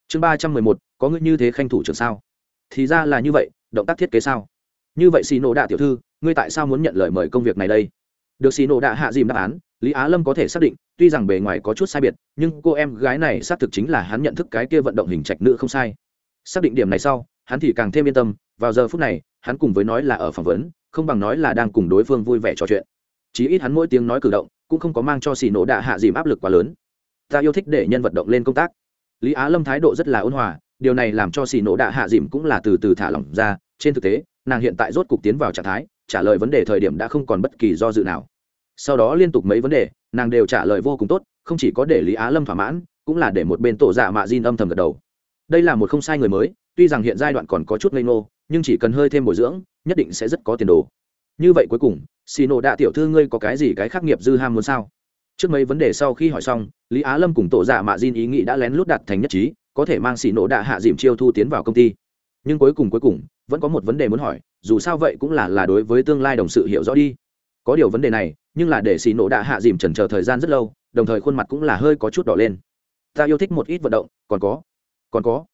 Chương ba trăm mười một, có ngươi như thế khanh thủ trưởng sao? Thì ra là như vậy động tác thiết kế sao? Như vậy xì nổ đạ tiểu thư, ngươi tại sao muốn nhận lời mời công việc này đây? Được xì nổ đạ hạ dìm đáp án, lý á lâm có thể xác định, tuy rằng bề ngoài có chút sai biệt, nhưng cô em gái này xác thực chính là hắn nhận thức cái kia vận động hình trạch nữ không sai. Xác định điểm này sau, hắn thì càng thêm yên tâm, vào giờ phút này, hắn cùng với nói là ở phỏng vấn, không bằng nói là đang cùng đối phương vui vẻ trò chuyện. Chí ít hắn mỗi tiếng nói cử động, cũng không có mang cho xì nổ đạ hạ dìm áp lực quá lớn. Ta yêu thích để nhân vật động lên công tác. Lý á lâm thái độ rất là ôn hòa điều này làm cho xì nổ đạ hạ dìm cũng là từ từ thả lỏng ra. Trên thực tế, nàng hiện tại rốt cục tiến vào trạng thái, trả lời vấn đề thời điểm đã không còn bất kỳ do dự nào. Sau đó liên tục mấy vấn đề, nàng đều trả lời vô cùng tốt, không chỉ có để lý á lâm thỏa mãn, cũng là để một bên tổ giả mạ diên âm thầm gật đầu. Đây là một không sai người mới, tuy rằng hiện giai đoạn còn có chút ngây ngô, nhưng chỉ cần hơi thêm bồi dưỡng, nhất định sẽ rất có tiền đồ. Như vậy cuối cùng, xì nổ đạ tiểu thư ngươi có cái gì cái khắc nghiệp dư ham muốn sao? Trước mấy vấn đề sau khi hỏi xong, lý á lâm cùng tổ giả mạ diên ý nghĩ đã lén lút đặt thành nhất trí có thể mang xì nổ đạ hạ dìm chiêu thu tiến vào công ty. Nhưng cuối cùng cuối cùng, vẫn có một vấn đề muốn hỏi, dù sao vậy cũng là là đối với tương lai đồng sự hiểu rõ đi. Có điều vấn đề này, nhưng là để xì nổ đạ hạ dìm trần chờ thời gian rất lâu, đồng thời khuôn mặt cũng là hơi có chút đỏ lên. Ta yêu thích một ít vận động, còn có còn có.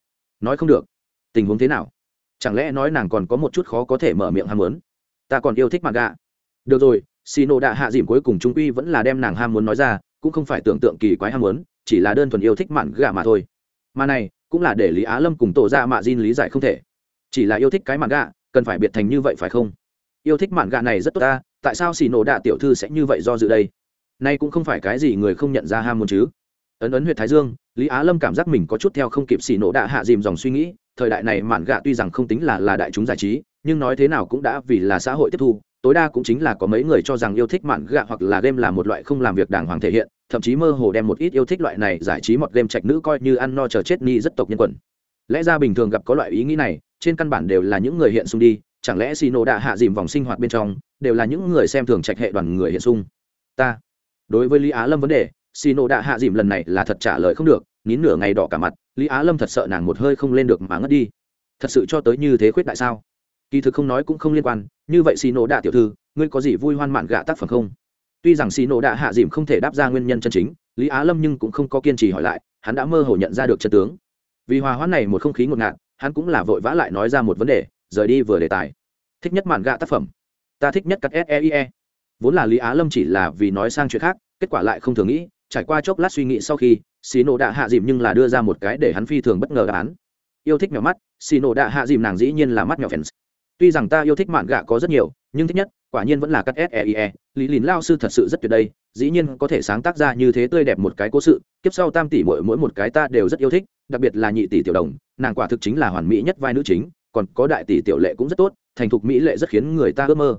Nói không được. Tình huống thế nào? Chẳng lẽ nói nàng còn có một chút khó có thể mở miệng ham muốn? Ta còn yêu thích mặt gạ được rồi xì nổ đạ hạ dìm cuối cùng trung quy vẫn là đem nàng ham muốn nói ra, cũng không phải tưởng tượng kỳ quái ham muốn, chỉ là đơn thuần yêu thích mạn gà mà thôi mà này cũng là để lý á lâm cùng tổ ra mạ Jin lý giải không thể chỉ là yêu thích cái mạn gạ cần phải biệt thành như vậy phải không yêu thích mạn gạ này rất tốt ta tại sao xì nổ đạ tiểu thư sẽ như vậy do dự đây nay cũng không phải cái gì người không nhận ra ham muốn chứ ấn ấn huyện thái dương lý á lâm cảm giác mình có chút theo không kịp xì nổ đạ hạ dìm dòng suy nghĩ thời đại này mạn gạ tuy rằng không tính là là đại chúng giải trí nhưng nói thế nào cũng đã vì là xã hội tiếp thu tối đa cũng chính là có mấy người cho rằng yêu thích mạn gạ hoặc là game là một loại không làm việc đàng hoàng thể hiện thậm chí mơ hồ đem một ít yêu thích loại này giải trí một game trạch nữ coi như ăn no chờ chết ni rất tộc nhân quần. Lẽ ra bình thường gặp có loại ý nghĩ này, trên căn bản đều là những người hiện sung đi, chẳng lẽ xì nổ đạ hạ dìm vòng sinh hoạt bên trong, đều là những người xem thường trạch hệ đoàn người hiện sung ta. Đối với lý á lâm vấn đề xì nổ đạ hạ dìm lần này là thật trả lời không được, nín nửa ngày đỏ cả mặt, lý á lâm thật sợ nàng một hơi không lên được mà ngất đi. Thật sự cho tới như thế khuyết đại sao? Kỳ thực không nói cũng không liên quan, như vậy xì nổ đạ tiểu thư, ngươi có gì vui hoan mạn gạ tác phẩm không? Tuy rằng xì nổ đạ hạ dìm không thể đáp ra nguyên nhân chân chính, lý á lâm nhưng cũng không có kiên trì hỏi lại, hắn đã mơ hồ nhận ra được chân tướng. Vì hòa hoãn này một không khí ngột ngạt, hắn cũng là vội vã lại nói ra một vấn đề, rời đi vừa đề tài. Thích nhất màn gạ tác phẩm. Ta thích nhất cắt seie e. vốn là lý á lâm chỉ là vì nói sang chuyện khác, kết quả lại không thường nghĩ, trải qua chốc lát suy nghĩ sau khi xì nổ đạ hạ dìm nhưng là đưa ra một cái để hắn phi thường bất ngờ đáp án. Yêu thích mèo mắt xì nổ đạ hạ dìm nàng dĩ nhiên là mắt mèo fans tuy rằng ta yêu thích mạn gạ có rất nhiều, nhưng thích nhất, quả nhiên vẫn là cắt seie e. lý lìn lao sư thật sự rất tuyệt đây, dĩ nhiên có thể sáng tác ra như thế tươi đẹp một cái cố sự, kiếp sau tam tỷ mỗi mỗi một cái ta đều rất yêu thích, đặc biệt là nhị tỷ tiểu đồng, nàng quả thực chính là hoàn mỹ nhất vai nữ chính, còn có đại tỷ tiểu lệ cũng rất tốt, thành thục mỹ lệ rất khiến người ta ước mơ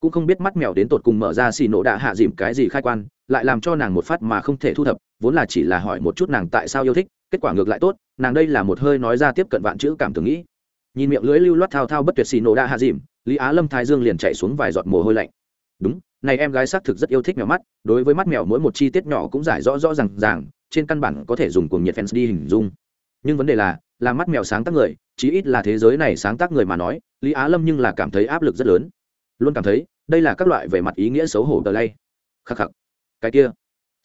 cũng không biết mắt mèo đến tột cùng mở ra xì nổ đạ hạ dìm cái gì khai quan, lại làm cho nàng một phát mà không thể thu thập, vốn là chỉ là hỏi một chút nàng tại sao yêu thích, kết quả ngược lại tốt, nàng đây là một hơi nói ra tiếp cận vạn chữ cảm tưởng nghĩ nhìn miệng lưỡi lưu loát thao thao bất tuyệt xì nổ đa hạ dìm, lý á lâm thái dương liền chạy xuống vài giọt mồ hôi lạnh. Đúng, này em gái xác thực rất yêu thích mèo mắt, đối với mắt mèo mỗi một chi tiết nhỏ cũng giải rõ rõ r à n g ràng, trên căn bản có thể dùng cuồng nhiệt fans đi hình dung. Nhưng vấn đề là là mắt mèo sáng tác người, chí ít là thế giới này sáng tác người mà nói, lý á lâm nhưng là cảm thấy áp lực rất lớn. Luôn cảm thấy, đây là các loại về mặt ý nghĩa xấu hổ tờ lay. Khắc khắc. Cái kia.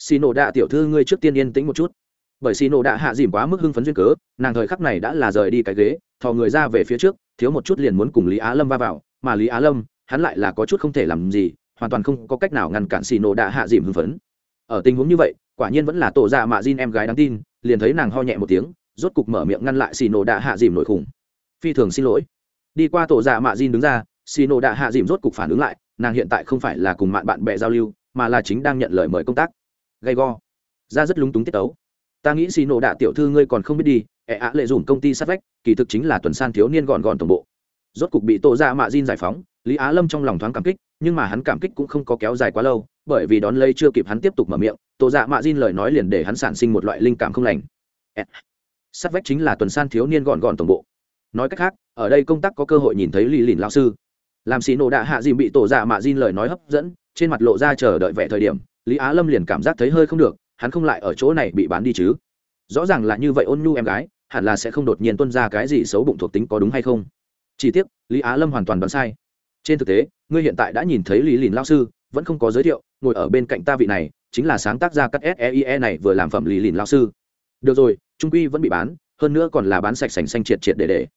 Xì nổ đạ tiểu thư ngươi trước tiên yên tĩnh một chút. Bởi xì nổ đạ hạ dìm quá mức hưng phấn duyên cớ, nàng thời khắc này đã là rời đi cái ghế thò người ra về phía trước, thiếu một chút liền muốn cùng lý á lâm va vào, mà lý á lâm, hắn lại là có chút không thể làm gì, hoàn toàn không có cách nào ngăn cản xì nổ đạ hạ dìm hưng phấn. Ở tình huống như vậy, quả nhiên vẫn là tổ dạ mạ Jin em gái đáng tin, liền thấy nàng ho nhẹ một tiếng, rốt cục mở miệng ngăn lại xì nổ đạ hạ dìm nổi khủng. Phi thường xin lỗi. Đi qua tổ dạ mạ Jin đứng ra xì nổ đạ hạ dìm rốt cục phản ứng lại, nàng hiện tại không phải là cùng bạn bạn bè giao lưu, mà là chính đang nhận lời mời công tác. Gay go. Ra rất lúng túng tiết tấu. Ta nghĩ xì nổ đạ tiểu thư ngươi còn không biết đi ẹ ạ lệ dùm công ty sát vách, kỳ thực chính là tuần san thiếu niên gọn gọn tổng bộ. Rốt cục bị tổ dạ mạ Jin giải phóng, lý á lâm trong lòng thoáng cảm kích, nhưng mà hắn cảm kích cũng không có kéo dài quá lâu, bởi vì đón lây chưa kịp hắn tiếp tục mở miệng tổ dạ mạ Jin lời nói liền để hắn sản sinh một loại linh cảm không lành. Sát vách chính là tuần san thiếu niên gọn gọn tổng bộ. Nói cách khác, ở đây công tác có cơ hội nhìn thấy lì lìn lao sư. Làm xì nổ đạ hạ dìm bị tổ dạ mạ Jin lời nói hấp dẫn, trên mặt lộ ra chờ đợi vẻ thời điểm, lý á lâm liền cảm giác thấy hơi không được, hắn không lại ở chỗ này bị bán đi chứ rõ ràng là như vậy ôn nhu em gái, hẳn là sẽ không đột nhiên tuân ra cái gì xấu bụng thuộc tính có đúng hay không. Chỉ tiếc, lý á lâm hoàn toàn đoán sai. Trên thực tế, ngươi hiện tại đã nhìn thấy lý lìn lao sư, vẫn không có giới thiệu, ngồi ở bên cạnh ta vị này, chính là sáng tác ra các seie e này vừa làm phẩm lý lìn lao sư. Được rồi, trung quy vẫn bị bán, hơn nữa còn là bán sạch sành xanh triệt triệt để để.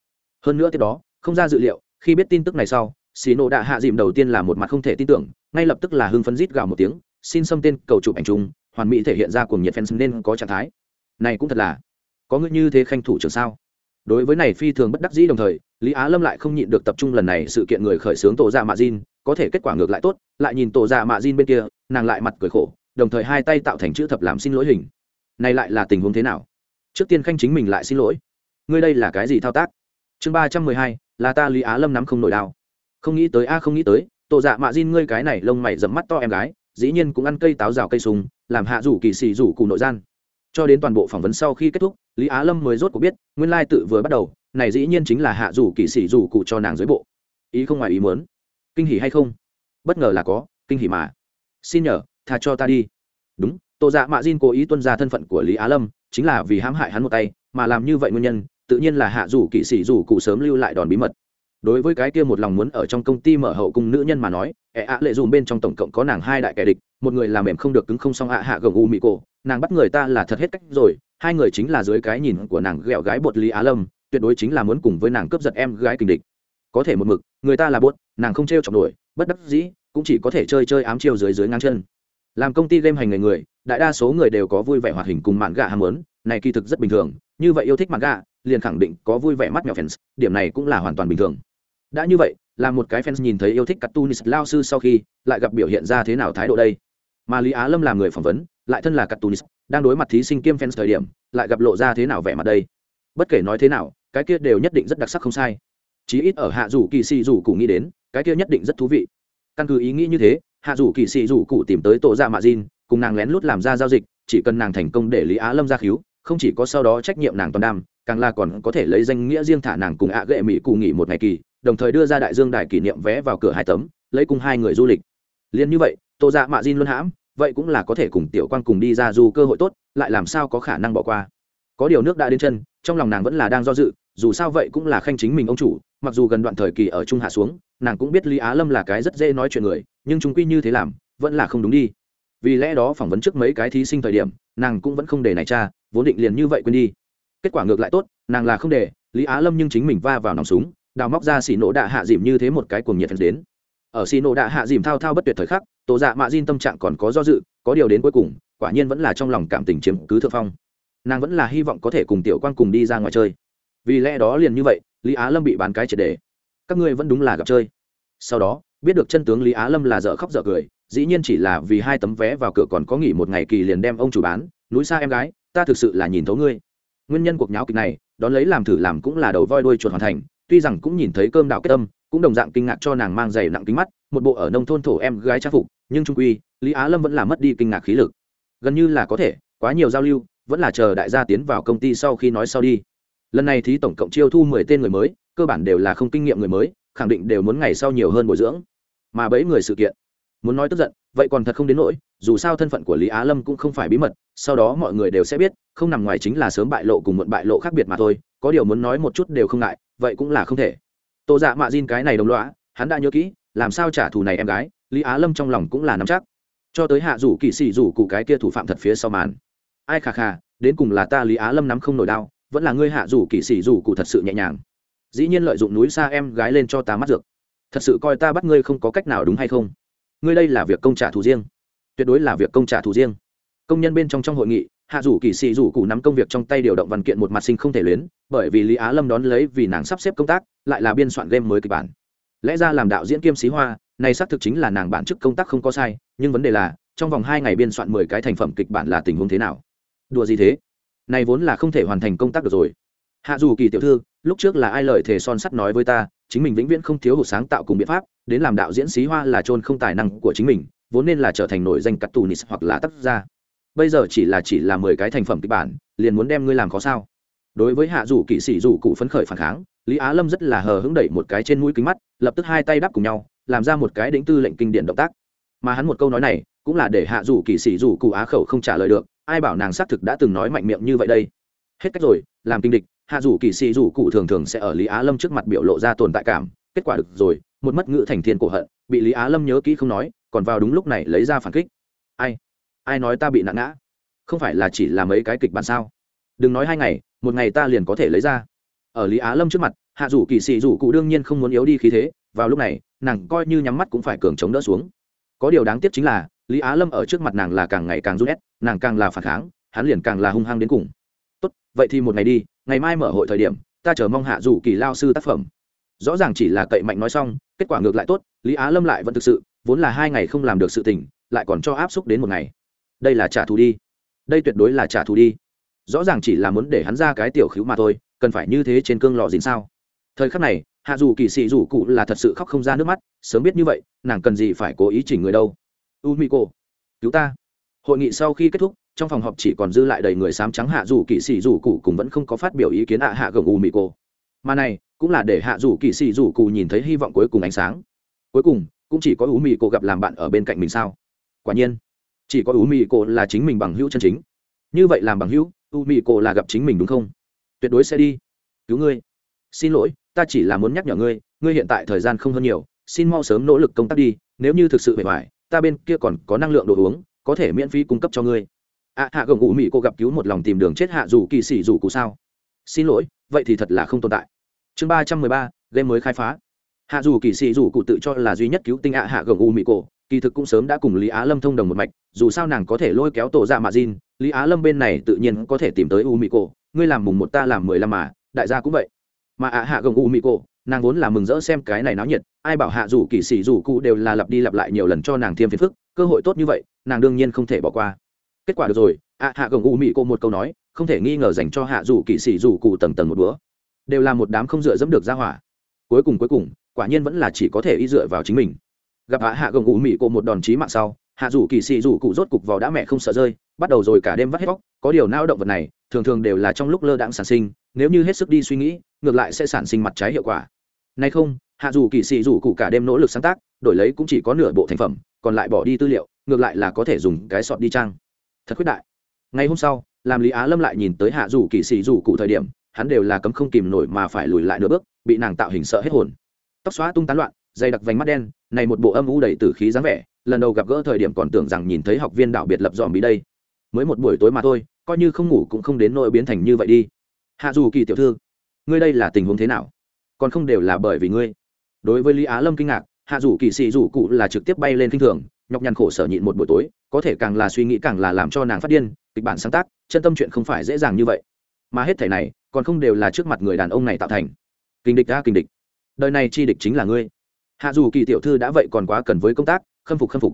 Hơn nữa tiếp đó, không ra dự liệu, khi biết tin tức này sau xì nổ đạ hạ dìm đầu tiên là một mặt không thể tin tưởng, ngay lập tức là hưng phấn rít gào một tiếng, xin xâm tên cầu chụp ảnh chung, hoàn mỹ thể hiện ra cùng nhiệt fans nên có trạng thái này cũng thật là. Có ngươi như thế khanh thủ trưởng sao? Đối với này phi thường bất đắc dĩ đồng thời lý á lâm lại không nhịn được tập trung lần này sự kiện người khởi xướng tổ ra dạ mạ Jin, có thể kết quả ngược lại tốt lại nhìn tổ ra dạ mạ Jin bên kia nàng lại mặt cười khổ đồng thời hai tay tạo thành chữ thập làm xin lỗi hình. Này lại là tình huống thế nào? Trước tiên khanh chính mình lại xin lỗi. Ngươi đây là cái gì thao tác? Chương ba trăm mười hai là ta lý á lâm nắm không nổi đau. không nghĩ tới a không nghĩ tới tổ dạ mạ Jin ngươi cái này lông mày dẫm mắt to em gái dĩ nhiên cũng ăn cây táo rào cây sùng làm hạ rủ kỳ xì rủ cụ nội gian cho đến toàn bộ phỏng vấn sau khi kết thúc, lý á lâm mới rốt cuộc biết, nguyên lai tự vừa bắt đầu, này dĩ nhiên chính là hạ rủ kỵ sĩ rủ cụ cho nàng dưới bộ. Ý không ngoài ý muốn. Kinh hỉ hay không? Bất ngờ là có, kinh hỉ mà. Xin nhờ, tha cho ta đi. Đúng, tô dạ mạ diên cố ý tuân ra thân phận của lý á lâm, chính là vì hãm hại hắn một tay, mà làm như vậy nguyên nhân, tự nhiên là hạ rủ kỵ sĩ rủ cụ sớm lưu lại đòn bí mật đối với cái kia một lòng muốn ở trong công ty mở hậu cung nữ nhân mà nói ẹ ạ lệ dùm bên trong tổng cộng có nàng hai đại kẻ địch, một người làm mềm không được cứng không xong ạ hạ gồng u mị cổ, nàng bắt người ta là thật hết cách rồi, hai người chính là dưới cái nhìn của nàng ghẹo gái bột lý á lâm, tuyệt đối chính là muốn cùng với nàng cướp giật em gái kình địch. Có thể một mực, người ta là bột, nàng không t r e o chọc nổi, bất đắc dĩ, cũng chỉ có thể chơi chơi ám chiêu dưới dưới ngang chân. Làm công ty game hành người người, đại đa số người đều có vui vẻ hoạt hình cùng mạn gà ham muốn, này kỳ thực rất bình thường, như vậy yêu thích mạn gà liền khẳng định có vui vẻ mắt mèo fans, điểm này cũng là hoàn toàn bình thường đã như vậy là một cái fans nhìn thấy yêu thích cartoonist lao sư sau khi lại gặp biểu hiện ra thế nào thái độ đây? Mà lý á lâm là người phỏng vấn lại thân là cartoonist đang đối mặt thí sinh kiêm fans thời điểm lại gặp lộ ra thế nào vẻ mặt đây? Bất kể nói thế nào cái kia đều nhất định rất đặc sắc không sai. Chí ít ở hạ dù kỳ xì dù cụ nghĩ đến cái kia nhất định rất thú vị. Căn cứ ý nghĩ như thế hạ dù kỳ xì dù cụ tìm tới tổ ra dạ mạ Jin, cùng nàng lén lút làm ra giao dịch chỉ cần nàng thành công để lý á lâm ra khíu không chỉ có sau đó trách nhiệm nàng toàn đam càng là còn có thể lấy danh nghĩa riêng thả nàng cùng ạ à gệ mỹ cụ nghỉ một ngày kỳ đồng thời đưa ra đại dương đài kỷ niệm vé vào cửa hai tấm, lấy cùng hai người du lịch. Liền như vậy, tô dạ mạ diên luôn hãm, vậy cũng là có thể cùng tiểu quan cùng đi ra dù cơ hội tốt, lại làm sao có khả năng bỏ qua. Có điều nước đã đến chân, trong lòng nàng vẫn là đang do dự, dù sao vậy cũng là khanh chính mình ông chủ, mặc dù gần đoạn thời kỳ ở trung hạ xuống, nàng cũng biết lý á lâm là cái rất dễ nói chuyện người, nhưng chúng quy như thế làm, vẫn là không đúng đi. Vì lẽ đó phỏng vấn trước mấy cái thí sinh thời điểm, nàng cũng vẫn không để này cha, vốn định liền như vậy quên đi. Kết quả ngược lại tốt, nàng là không để, lý á lâm nhưng chính mình va vào nòng súng đào móc ra xì nổ đạ hạ dìm như thế một cái cuồng nhiệt đến. Ở xì nổ đạ hạ dìm thao thao bất tuyệt thời khắc tổ dạ mạ diên tâm trạng còn có do dự, có điều đến cuối cùng, quả nhiên vẫn là trong lòng cảm tình chiếm cứ thượng phong. Nàng vẫn là hy vọng có thể cùng tiểu quan cùng đi ra ngoài chơi. Vì lẽ đó liền như vậy, lý á lâm bị bán cái triệt đề. Các ngươi vẫn đúng là gặp chơi. Sau đó, biết được chân tướng lý á lâm là dở khóc dở cười, dĩ nhiên chỉ là vì hai tấm vé vào cửa còn có nghỉ một ngày kỳ liền đem ông chủ bán, núi xa em gái, ta thực sự là nhìn thấu ngươi. Nguyên nhân cuộc nháo kịch này, đón lấy làm thử làm cũng là đầu voi đuôi chuột hoàn thành tuy rằng cũng nhìn thấy cơm đạo kết tâm, cũng đồng dạng kinh ngạc cho nàng mang giày nặng kính mắt, một bộ ở nông thôn thổ em gái trang phục, nhưng trung quy, lý á lâm vẫn là mất đi kinh ngạc khí lực. Gần như là có thể, quá nhiều giao lưu, vẫn là chờ đại gia tiến vào công ty sau khi nói sau đi. Lần này thì tổng cộng chiêu thu mười tên người mới, cơ bản đều là không kinh nghiệm người mới, khẳng định đều muốn ngày sau nhiều hơn bồi dưỡng. Mà bấy người sự kiện, muốn nói tức giận, vậy còn thật không đến nỗi, dù sao thân phận của lý á lâm cũng không phải bí mật sau đó mọi người đều sẽ biết, không nằm ngoài chính là sớm bại lộ cùng muộn bại lộ khác biệt mà thôi, có điều muốn nói một chút đều không ngại, vậy cũng là không thể. Tô dạ mạ diên cái này đồng loã hắn đã nhớ kỹ, làm sao trả thù này em gái, lý á lâm trong lòng cũng là nắm chắc. Cho tới hạ rủ kỵ sĩ rủ cụ cái kia thủ phạm thật phía sau màn. Ai khà khà, đến cùng là ta lý á lâm nắm không nổi đau, vẫn là ngươi hạ rủ kỵ sĩ rủ cụ thật sự nhẹ nhàng. Dĩ nhiên lợi dụng núi xa em gái lên cho ta mắt dược. Thật sự coi ta bắt ngươi không có cách nào đúng hay không? Ngươi đây là việc công trả thù riêng. Tuyệt đối là việc công trả thù riêng công nhân bên trong trong hội nghị, hạ rủ kỳ sĩ rủ cụ nắm công việc trong tay điều động văn kiện một mặt sinh không thể luyến, bởi vì lý á lâm đón lấy vì nàng sắp xếp công tác, lại là biên soạn game mới kịch bản. Lẽ ra làm đạo diễn kiêm sĩ hoa, này xác thực chính là nàng bản chức công tác không có sai, nhưng vấn đề là, trong vòng hai ngày biên soạn mười cái thành phẩm kịch bản là tình huống thế nào? Đùa gì thế? Này vốn là không thể hoàn thành công tác được rồi. Hạ dù kỳ tiểu thư, lúc trước là ai lời thề son sắt nói với ta, chính mình vĩnh viễn không thiếu hụt sáng tạo cùng biện pháp, đến làm đạo diễn sĩ hoa là trôn không tài năng của chính mình, vốn nên là trở thành nổi danh cắt tù nis hoặc là tác gia bây giờ chỉ là chỉ là mười cái thành phẩm kịch bản, liền muốn đem ngươi làm khó sao? Đối với hạ dù kỵ sĩ dù cụ phấn khởi phản kháng, lý á lâm rất là hờ hững đẩy một cái trên mũi kính mắt, lập tức hai tay đắp cùng nhau, làm ra một cái đĩnh tư lệnh kinh điển động tác. Mà hắn một câu nói này, cũng là để hạ dù kỵ sĩ dù cụ á khẩu không trả lời được, ai bảo nàng xác thực đã từng nói mạnh miệng như vậy đây? Hết cách rồi, làm kinh địch, hạ dù kỵ sĩ dù cụ thường thường sẽ ở lý á lâm trước mặt biểu lộ ra tồn tại cảm, kết quả được rồi, một mất ngữ thành thiên cổ hận, bị lý á lâm nhớ kỹ không nói, còn vào đúng lúc này lấy ra phản kích. Ai? Ai nói ta bị nặng ngã? Không phải là chỉ là mấy cái kịch bản sao? Đừng nói hai ngày, một ngày ta liền có thể lấy ra. Ở lý á lâm trước mặt, hạ dù kỳ sĩ dù cụ đương nhiên không muốn yếu đi khí thế, vào lúc này, nàng coi như nhắm mắt cũng phải cường chống đỡ xuống. Có điều đáng tiếc chính là, lý á lâm ở trước mặt nàng là càng ngày càng rút ép nàng càng là phản kháng, hắn liền càng là hung hăng đến cùng. Tốt, vậy thì một ngày đi, ngày mai mở hội thời điểm, ta chờ mong hạ dù kỳ lao sư tác phẩm. Rõ ràng chỉ là cậy mạnh nói xong, kết quả ngược lại tốt, lý á lâm lại vẫn thực sự, vốn là hai ngày không làm được sự tình, lại còn cho áp xúc đến một ngày đây là trả thù đi. Đây tuyệt đối là trả thù đi. Rõ ràng chỉ là muốn để hắn ra cái tiểu khíu mà thôi, cần phải như thế trên cương lò dính sao? Thời khắc này, hạ dù kỳ sĩ dù cụ là thật sự khóc không ra nước mắt, sớm biết như vậy, nàng cần gì phải cố ý chỉnh người đâu? U mỹ cô cứu ta. Hội nghị sau khi kết thúc, trong phòng họp chỉ còn dư lại đầy người sám trắng hạ dù kỵ sĩ dù cụ cũng vẫn không có phát biểu ý kiến ạ hạ gồng u mỹ cô mà này, cũng là để hạ dù kỵ sĩ dù cụ nhìn thấy hy vọng cuối cùng ánh sáng. Cuối cùng, cũng chỉ có u mỹ cô gặp làm bạn ở bên cạnh mình sao? Quả nhiên chỉ có u mì cô là chính mình bằng hữu chân chính. Như vậy làm bằng hữu u mì cô là gặp chính mình đúng không? Tuyệt đối sẽ đi. Cứu ngươi. Xin lỗi ta chỉ là muốn nhắc nhở ngươi ngươi hiện tại thời gian không hơn nhiều xin mau sớm nỗ lực công tác đi nếu như thực sự bề ngoài ta bên kia còn có năng lượng đồ uống có thể miễn phí cung cấp cho ngươi. Ạ à, hạ gồng u mì cô gặp cứu một lòng tìm đường chết hạ dù kỳ xỉ dù cụ sao? Xin lỗi vậy thì thật là không tồn tại. Chương ba trăm mười ba game mới khai phá. Hạ dù kỳ sĩ dù cụ tự cho là duy nhất cứu tinh ạ hạ gồng u mỹ cổ kỳ thực cũng sớm đã cùng lý á lâm thông đồng một mạch, dù sao nàng có thể lôi kéo tổ ra dạ mạ diên lý á lâm bên này tự nhiên có thể tìm tới u mỹ cổ ngươi làm mùng một ta làm mười lăm mà, đại gia cũng vậy. Mà ạ hạ gồng u mỹ cổ nàng vốn là mừng rỡ xem cái này náo nhiệt, ai bảo hạ dù kỳ sĩ dù cụ đều là lặp đi lặp lại nhiều lần cho nàng thêm phiền phức, cơ hội tốt như vậy, nàng đương nhiên không thể bỏ qua. Kết quả được rồi, ạ hạ gồng u mỹ cô một câu nói, không thể nghi ngờ dành cho hạ dù kỳ sĩ dù cụ tầng tầng một bữa. Đều là một đám không dựa dẫm được ra hỏa. Cuối cùng cuối cùng, quả nhiên vẫn là chỉ có thể y dựa vào chính mình gặp hạ hạ gồng ủ mị cô một đòn chí mạng sau hạ rủ kỳ sĩ rủ cụ rốt cục vào đã mẹ không sợ rơi bắt đầu rồi cả đêm vắt hết vóc, có điều nao động vật này thường thường đều là trong lúc lơ đãng sản sinh nếu như hết sức đi suy nghĩ ngược lại sẽ sản sinh mặt trái hiệu quả. Nay không hạ dù kỳ sĩ rủ cụ cả đêm nỗ lực sáng tác đổi lấy cũng chỉ có nửa bộ thành phẩm còn lại bỏ đi tư liệu ngược lại là có thể dùng cái sọt đi trang. Thật khuyết đại. Ngày hôm sau làm lý á lâm lại nhìn tới hạ dù kỳ sĩ rủ cụ thời điểm hắn đều là cấm không kìm nổi mà phải lùi lại nửa bước bị nàng tạo hình sợ hết hồn. Tóc xóa tung tán loạn dày đặc vành mắt đen này một bộ âm u đầy tử khí dáng vẻ, lần đầu gặp gỡ thời điểm còn tưởng rằng nhìn thấy học viên đạo biệt lập dòm bí đây. Mới một buổi tối mà thôi, coi như không ngủ cũng không đến nỗi biến thành như vậy đi. Hạ dù kỳ tiểu thư, ngươi đây là tình huống thế nào? Còn không đều là bởi vì ngươi. Đối với lý á lâm kinh ngạc, hạ dù kỳ sĩ dù cụ là trực tiếp bay lên kinh thường, nhọc nhằn khổ sở nhịn một buổi tối, có thể càng là suy nghĩ càng là làm cho nàng phát điên, kịch bản sáng tác, chân tâm chuyện không phải dễ dàng như vậy. Mà hết thảy này, còn không đều là trước mặt người đàn ông này tạo thành. Kinh địch đã kinh địch. Đời này chi địch chính là ngươi hạ dù kỳ tiểu thư đã vậy còn quá cần với công tác khâm phục khâm phục.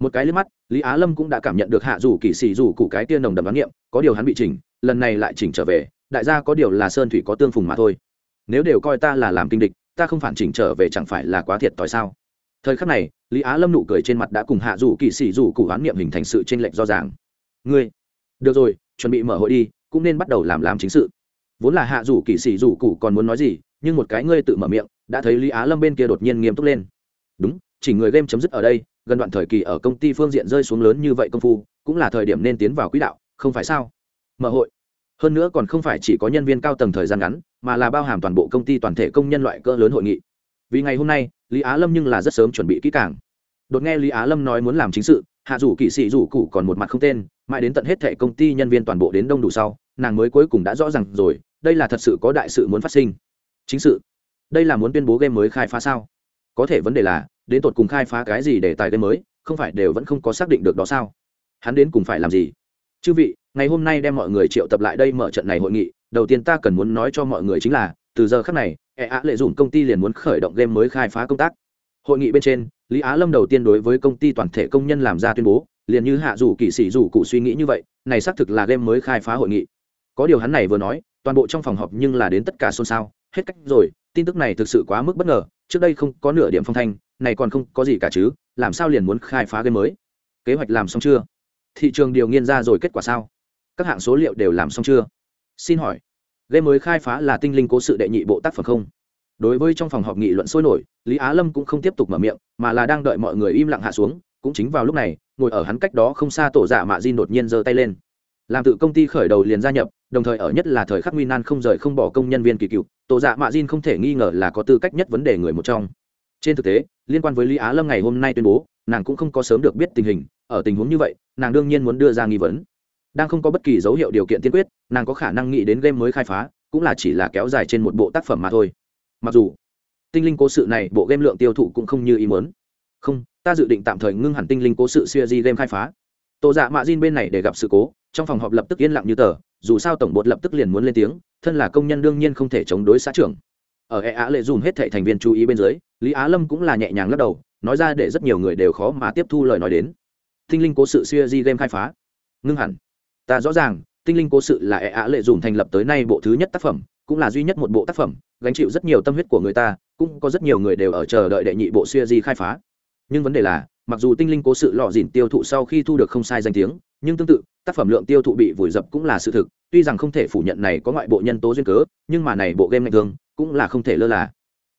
Một cái liếc mắt lý á lâm cũng đã cảm nhận được hạ dù kỳ xì dù cụ cái tiên nồng đầm đoán nghiệm, có điều hắn bị chỉnh lần này lại chỉnh trở về đại gia có điều là sơn thủy có tương phùng mà thôi. Nếu đều coi ta là làm kinh địch ta không phản chỉnh trở về chẳng phải là quá thiệt t sao? Thời khắc này lý á lâm nụ cười trên mặt đã cùng hạ dù kỳ xì dù cụ hoán niệm hình thành sự tranh lệch do ràng. Ngươi được rồi chuẩn bị mở hội đi cũng nên bắt đầu làm làm chính sự. Vốn là hạ dù kỳ xì dù cụ còn muốn nói gì nhưng một cái ngươi tự mở miệng đã thấy lý á lâm bên kia đột nhiên nghiêm túc lên. Đúng, chỉ người game chấm dứt ở đây, gần đoạn thời kỳ ở công ty phương diện rơi xuống lớn như vậy công phu, cũng là thời điểm nên tiến vào quỹ đạo, không phải sao? Mở hội. Hơn nữa còn không phải chỉ có nhân viên cao tầng thời gian ngắn, mà là bao hàm toàn bộ công ty toàn thể công nhân loại cỡ lớn hội nghị. Vì ngày hôm nay, lý á lâm nhưng là rất sớm chuẩn bị kỹ càng. Đột nghe lý á lâm nói muốn làm chính sự, hạ rủ kỵ sĩ rủ cụ còn một mặt không tên, mãi đến tận hết thệ công ty nhân viên toàn bộ đến đông đủ sau, nàng mới cuối cùng đã rõ r à n g rồi, đây là thật sự có đại sự muốn phát sinh. Chính sự đây là muốn tuyên bố game mới khai phá sao? Có thể vấn đề là, đến tột cùng khai phá cái gì để tài game mới, không phải đều vẫn không có xác định được đó sao? Hắn đến cùng phải làm gì? Chư vị, ngày hôm nay đem mọi người triệu tập lại đây mở trận này hội nghị, đầu tiên ta cần muốn nói cho mọi người chính là, từ giờ khác này e á lệ dụng công ty liền muốn khởi động game mới khai phá công tác. Hội nghị bên trên, lý á lâm đầu tiên đối với công ty toàn thể công nhân làm ra tuyên bố, liền như hạ dù kỵ sĩ dù cụ suy nghĩ như vậy, này xác thực là game mới khai phá hội nghị. Có điều hắn này vừa nói, toàn bộ trong phòng họp nhưng là đến tất cả xôn xao, hết cách rồi tin tức này thực sự quá mức bất ngờ, trước đây không có nửa điểm phong thanh, này còn không có gì cả chứ, làm sao liền muốn khai phá game mới? Kế hoạch làm xong chưa? Thị trường điều nghiên ra rồi kết quả sao? Các hạng số liệu đều làm xong chưa? Xin hỏi, game mới khai phá là tinh linh cố sự đệ nhị bộ tác phẩm không? Đối với trong phòng họp nghị luận sôi nổi, lý á lâm cũng không tiếp tục mở miệng, mà là đang đợi mọi người im lặng hạ xuống, cũng chính vào lúc này, ngồi ở hắn cách đó không xa tổ giả mạ Di đột nhiên giơ tay lên làm tự công ty khởi đầu liền gia nhập, đồng thời ở nhất là thời khắc nguy nan không rời không bỏ công nhân viên kỳ cựu tổ dạ mạ Jin không thể nghi ngờ là có tư cách nhất vấn đề người một trong. Trên thực tế, liên quan với lý á lâm ngày hôm nay tuyên bố, nàng cũng không có sớm được biết tình hình, ở tình huống như vậy, nàng đương nhiên muốn đưa ra nghi vấn. Đang không có bất kỳ dấu hiệu điều kiện tiên quyết, nàng có khả năng nghĩ đến game mới khai phá, cũng là chỉ là kéo dài trên một bộ tác phẩm mà thôi. Mặc dù, tinh linh cố sự này bộ game lượng tiêu thụ cũng không như ý muốn. Không, ta dự định tạm thời ngưng hẳn tinh linh cố sự siêu di game khai phá tổ dạ mạ Jin bên này để gặp sự cố, trong phòng họp lập tức yên lặng như tờ, dù sao tổng bột lập tức liền muốn lên tiếng, thân là công nhân đương nhiên không thể chống đối xã trưởng. Ở e á lệ dùm hết thệ thành viên chú ý bên dưới, lý á lâm cũng là nhẹ nhàng lắc đầu, nói ra để rất nhiều người đều khó mà tiếp thu lời nói đến. Tinh linh cố sự siêu di game khai phá. Ngưng hẳn. Ta rõ ràng, tinh linh cố sự là e á lệ dùm thành lập tới nay bộ thứ nhất tác phẩm, cũng là duy nhất một bộ tác phẩm, gánh chịu rất nhiều tâm huyết của người ta, cũng có rất nhiều người đều ở chờ đợi đệ nhị bộ siêu di khai phá. Nhưng vấn đề là mặc dù tinh linh cố sự lọ dỉn tiêu thụ sau khi thu được không sai danh tiếng, nhưng tương tự, tác phẩm lượng tiêu thụ bị vùi dập cũng là sự thực, tuy rằng không thể phủ nhận này có ngoại bộ nhân tố duyên cớ, nhưng mà này bộ game ngày thường cũng là không thể lơ là.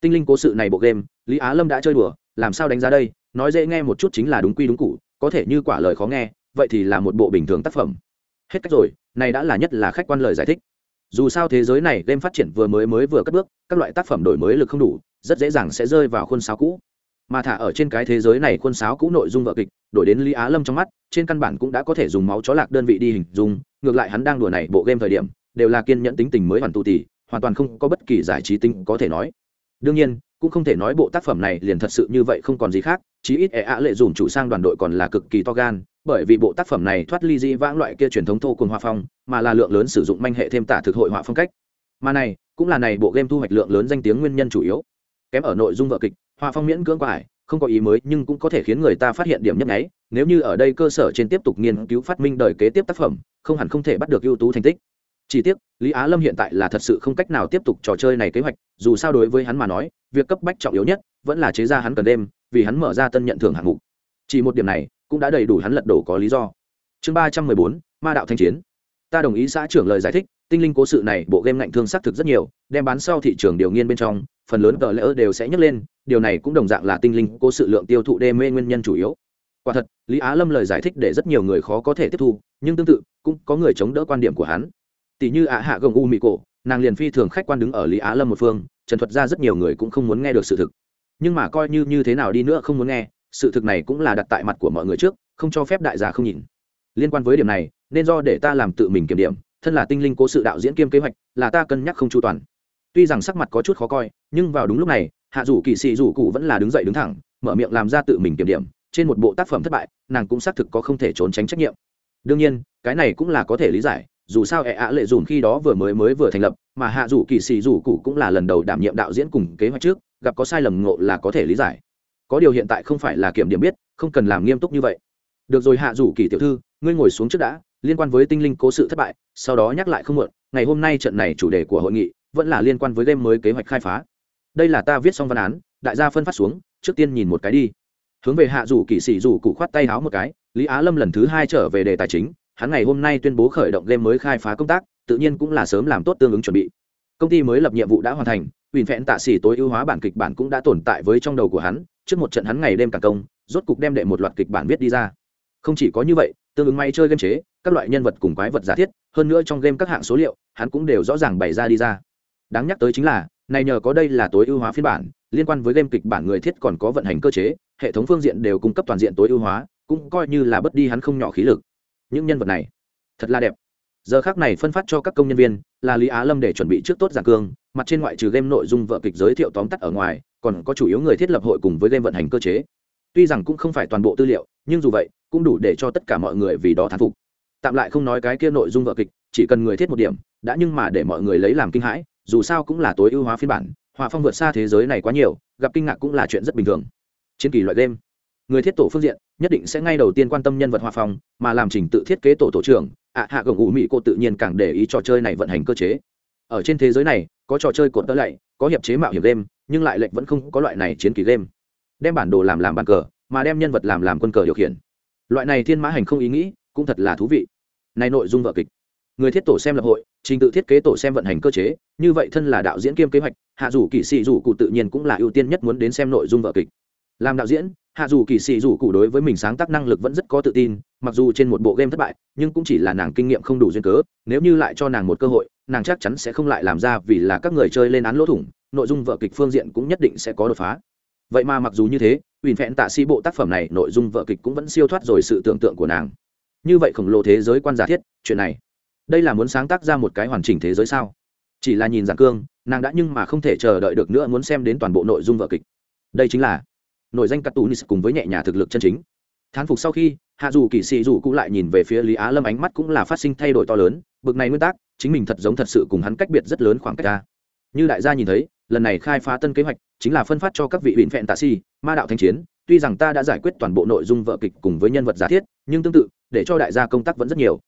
Tinh linh cố sự này bộ game, lý á lâm đã chơi đùa, làm sao đánh giá đây? Nói dễ nghe một chút chính là đúng quy đúng cụ có thể như quả lời khó nghe, vậy thì là một bộ bình thường tác phẩm. Hết cách rồi, này đã là nhất là khách quan lời giải thích. Dù sao thế giới này game phát triển vừa mới mới vừa cất bước, các loại tác phẩm đổi mới lực không đủ, rất dễ dàng sẽ rơi vào khuôn sáo cũ mà thả ở trên cái thế giới này khuôn sáo cũ nội dung vợ kịch, đổi đến lý á lâm trong mắt, trên căn bản cũng đã có thể dùng máu chó lạc đơn vị đi hình dung, ngược lại hắn đang đùa này bộ game thời điểm, đều là kiên nhẫn tính tình mới hoàn tụ tỷ hoàn toàn không có bất kỳ giải trí tinh có thể nói. Đương nhiên, cũng không thể nói bộ tác phẩm này liền thật sự như vậy không còn gì khác, chí ít ẻ ạ lệ dùm chủ sang đoàn đội còn là cực kỳ to gan, bởi vì bộ tác phẩm này thoát ly di vãng loại kia truyền thống thô cùng hoa phong, mà là lượng lớn sử dụng manh hệ thêm tả thực hội họa phong cách. Mà này, cũng là này bộ game thu hoạch lượng lớn danh tiếng nguyên nhân chủ yếu. Kém ở nội dung vợ kịch hoa phong miễn cưỡng quải, không có ý mới nhưng cũng có thể khiến người ta phát hiện điểm nhấp nháy, nếu như ở đây cơ sở trên tiếp tục nghiên cứu phát minh đời kế tiếp tác phẩm, không hẳn không thể bắt được ưu tú thành tích. Chỉ tiếc, lý á lâm hiện tại là thật sự không cách nào tiếp tục trò chơi này kế hoạch, dù sao đối với hắn mà nói, việc cấp bách trọng yếu nhất vẫn là chế ra hắn cần đêm, vì hắn mở ra tân nhận thưởng hạng mục. Chỉ một điểm này, cũng đã đầy đủ hắn lật đổ có lý do. Chương ba trăm mười bốn, ma đạo thanh chiến. Ta đồng ý xã trưởng lời giải thích, tinh linh cố sự này bộ game ngạnh thương xác thực rất nhiều, đem bán sau thị trường điều nghiên bên trong phần lớn tờ lỡ đều sẽ nhấc lên, điều này cũng đồng dạng là tinh linh cố sự lượng tiêu thụ đê mê nguyên nhân chủ yếu. Quả thật, lý á lâm lời giải thích để rất nhiều người khó có thể tiếp thu, nhưng tương tự, cũng có người chống đỡ quan điểm của hắn. Tỷ như ạ hạ gồng u mị cổ, nàng liền phi thường khách quan đứng ở lý á lâm một phương, trần thuật ra rất nhiều người cũng không muốn nghe được sự thực. Nhưng mà coi như như thế nào đi nữa không muốn nghe, sự thực này cũng là đặt tại mặt của mọi người trước, không cho phép đại gia không nhìn. Liên quan với điểm này, nên do để ta làm tự mình kiểm điểm, thân là tinh linh cố sự đạo diễn kiêm kế hoạch, là ta cân nhắc không chu toàn tuy rằng sắc mặt có chút khó coi, nhưng vào đúng lúc này, hạ dù kỳ sĩ dù cụ vẫn là đứng dậy đứng thẳng, mở miệng làm ra tự mình kiểm điểm, trên một bộ tác phẩm thất bại, nàng cũng xác thực có không thể trốn tránh trách nhiệm. Đương nhiên, cái này cũng là có thể lý giải, dù sao ẹ ạ lệ dùm khi đó vừa mới mới vừa thành lập, mà hạ dù kỳ sĩ dù cụ cũng là lần đầu đảm nhiệm đạo diễn cùng kế hoạch trước, gặp có sai lầm ngộ là có thể lý giải. Có điều hiện tại không phải là kiểm điểm biết, không cần làm nghiêm túc như vậy. Được rồi hạ dù kỳ tiểu thư, ngươi ngồi xuống trước đã, liên quan với tinh linh cố sự thất bại, sau đó nhắc lại không muộn, ngày hôm nay trận này chủ đề của hội nghị vẫn là liên quan với game mới kế hoạch khai phá. Đây là ta viết xong văn án, đại gia phân phát xuống, trước tiên nhìn một cái đi. Hướng về hạ rủ kỳ sĩ rủ cụ khoát tay háo một cái, lý á lâm lần thứ hai trở về đề tài chính, hắn ngày hôm nay tuyên bố khởi động game mới khai phá công tác, tự nhiên cũng là sớm làm tốt tương ứng chuẩn bị. Công ty mới lập nhiệm vụ đã hoàn thành ủy phẹn tạ xỉ tối ưu hóa bản kịch bản cũng đã tồn tại với trong đầu của hắn, trước một trận hắn ngày đêm càng công, rốt cục đem đệ một loạt kịch bản viết đi ra. Không chỉ có như vậy, tương ứng may chơi game chế, các loại nhân vật cùng quái vật giả thiết, hơn nữa trong game các hạng số liệu, hắn cũng đều rõ ràng bày ra đi ra đáng nhắc tới chính là, này nhờ có đây là tối ưu hóa phiên bản, liên quan với game kịch bản người thiết còn có vận hành cơ chế, hệ thống phương diện đều cung cấp toàn diện tối ưu hóa, cũng coi như là bất đi hắn không nhỏ khí lực. Những nhân vật này, thật là đẹp. Giờ khác này phân phát cho các công nhân viên, là lý á lâm để chuẩn bị trước tốt giảng cương, mặt trên ngoại trừ game nội dung vợ kịch giới thiệu tóm tắt ở ngoài, còn có chủ yếu người thiết lập hội cùng với game vận hành cơ chế. Tuy rằng cũng không phải toàn bộ tư liệu, nhưng dù vậy, cũng đủ để cho tất cả mọi người vì đó thán phục. Tạm lại không nói cái kia nội dung vợ kịch, chỉ cần người thiết một điểm, đã nhưng mà để mọi người lấy làm kinh hãi dù sao cũng là tối ưu hóa phiên bản, họa phong vượt xa thế giới này quá nhiều, gặp kinh ngạc cũng là chuyện rất bình thường. Chiến kỳ loại game. Người thiết tổ phương diện nhất định sẽ ngay đầu tiên quan tâm nhân vật họa phong, mà làm trình tự thiết kế tổ tổ trưởng, ạ, hạ gồng ngụ mỹ cô tự nhiên càng để ý trò chơi này vận hành cơ chế. Ở trên thế giới này, có trò chơi cột tơ lạy có hiệp chế mạo hiểm game, nhưng lại lệnh vẫn không có loại này chiến kỳ game. Đem bản đồ làm làm bàn cờ, mà đem nhân vật làm làm quân cờ điều khiển. Loại này thiên mã hành không ý nghĩ cũng thật là thú vị. Này nội dung vợ kịch. Người thiết tổ xem lập hội trình tự thiết kế tổ xem vận hành cơ chế, như vậy thân là đạo diễn kiêm kế hoạch, hạ dù kỳ sĩ dù cụ tự nhiên cũng là ưu tiên nhất muốn đến xem nội dung vợ kịch. Làm đạo diễn, hạ dù kỳ sĩ dù cụ đối với mình sáng tác năng lực vẫn rất có tự tin, mặc dù trên một bộ game thất bại, nhưng cũng chỉ là nàng kinh nghiệm không đủ duyên cớ, nếu như lại cho nàng một cơ hội, nàng chắc chắn sẽ không lại làm ra vì là các người chơi lên án lỗ thủng, nội dung vợ kịch phương diện cũng nhất định sẽ có đột phá. Vậy mà mặc dù như thế ủy phẹn tạ sĩ bộ tác phẩm này nội dung vợ kịch cũng vẫn siêu thoát rồi sự tưởng tượng của nàng. Như vậy khổng lồ thế giới quan giả thiết, chuyện này đây là muốn sáng tác ra một cái hoàn chỉnh thế giới sao? Chỉ là nhìn giảng cương, nàng đã nhưng mà không thể chờ đợi được nữa muốn xem đến toàn bộ nội dung vợ kịch. Đây chính là nội danh cắt tù nis cùng với nhẹ nhà thực lực chân chính. Thán phục sau khi, hạ dù kỳ sĩ dù cũng lại nhìn về phía lý á lâm ánh mắt cũng là phát sinh thay đổi to lớn, bực này nguyên tắc, chính mình thật giống thật sự cùng hắn cách biệt rất lớn khoảng cách ra như đại gia nhìn thấy, lần này khai phá tân kế hoạch chính là phân phát cho các vị huyện phẹn tạ si, ma đạo thanh chiến, tuy rằng ta đã giải quyết toàn bộ nội dung vợ kịch cùng với nhân vật giả thiết, nhưng tương tự, để cho đại gia công tác vẫn rất nhiều.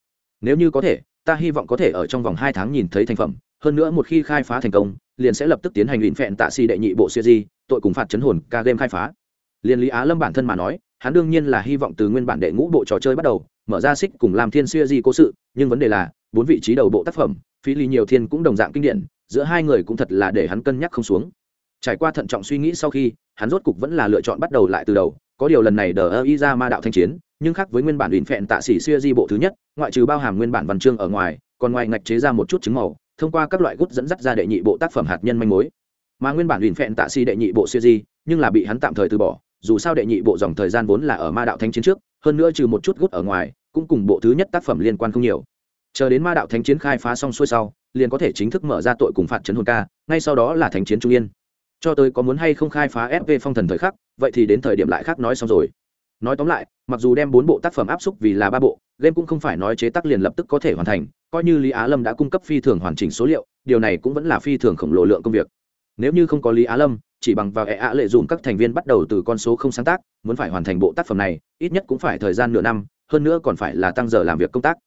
Nếu như có thể ta hy vọng có thể ở trong vòng hai tháng nhìn thấy thành phẩm, hơn nữa một khi khai phá thành công, liền sẽ lập tức tiến hành luyện phẹn tạ si đệ nhị bộ siêu di, tội cùng phạt chấn hồn, ca game khai phá. Liền lý á lâm bản thân mà nói, hắn đương nhiên là hy vọng từ nguyên bản đệ ngũ bộ trò chơi bắt đầu, mở ra xích cùng làm thiên siêu di cố sự, nhưng vấn đề là, bốn vị trí đầu bộ tác phẩm phi lý nhiều thiên cũng đồng dạng kinh điển, giữa hai người cũng thật là để hắn cân nhắc không xuống. Trải qua thận trọng suy nghĩ sau khi, hắn rốt cục vẫn là lựa chọn bắt đầu lại từ đầu có điều lần này đờ ơ y ra ma đạo thanh chiến, nhưng khác với nguyên bản ủy phẹn tạ xỉ xuya di bộ thứ nhất, ngoại trừ bao hàm nguyên bản văn chương ở ngoài, còn ngoài ngạch chế ra một chút chứng màu, thông qua các loại gút dẫn dắt ra đệ nhị bộ tác phẩm hạt nhân manh mối. Mà nguyên bản ủy phẹn tạ xỉ đệ nhị bộ xuya di, nhưng là bị hắn tạm thời từ bỏ, dù sao đệ nhị bộ dòng thời gian vốn là ở ma đạo thánh chiến trước, hơn nữa trừ một chút gút ở ngoài, cũng cùng bộ thứ nhất tác phẩm liên quan không nhiều. Chờ đến ma đạo thánh chiến khai phá xong xuôi sau, liền có thể chính thức mở ra tội cùng phạt chấn hồn ca, ngay sau đó là thánh chiến trung yên cho tới có muốn hay không khai phá fv phong thần thời khắc, vậy thì đến thời điểm lại khác nói xong rồi. Nói tóm lại, mặc dù đem bốn bộ tác phẩm áp xúc vì là ba bộ, game cũng không phải nói chế tác liền lập tức có thể hoàn thành, coi như lý á lâm đã cung cấp phi thường hoàn chỉnh số liệu, điều này cũng vẫn là phi thường khổng lồ lượng công việc. Nếu như không có lý á lâm, chỉ bằng vào hệ ạ lệ dụng các thành viên bắt đầu từ con số không sáng tác, muốn phải hoàn thành bộ tác phẩm này, ít nhất cũng phải thời gian nửa năm, hơn nữa còn phải là tăng giờ làm việc công tác.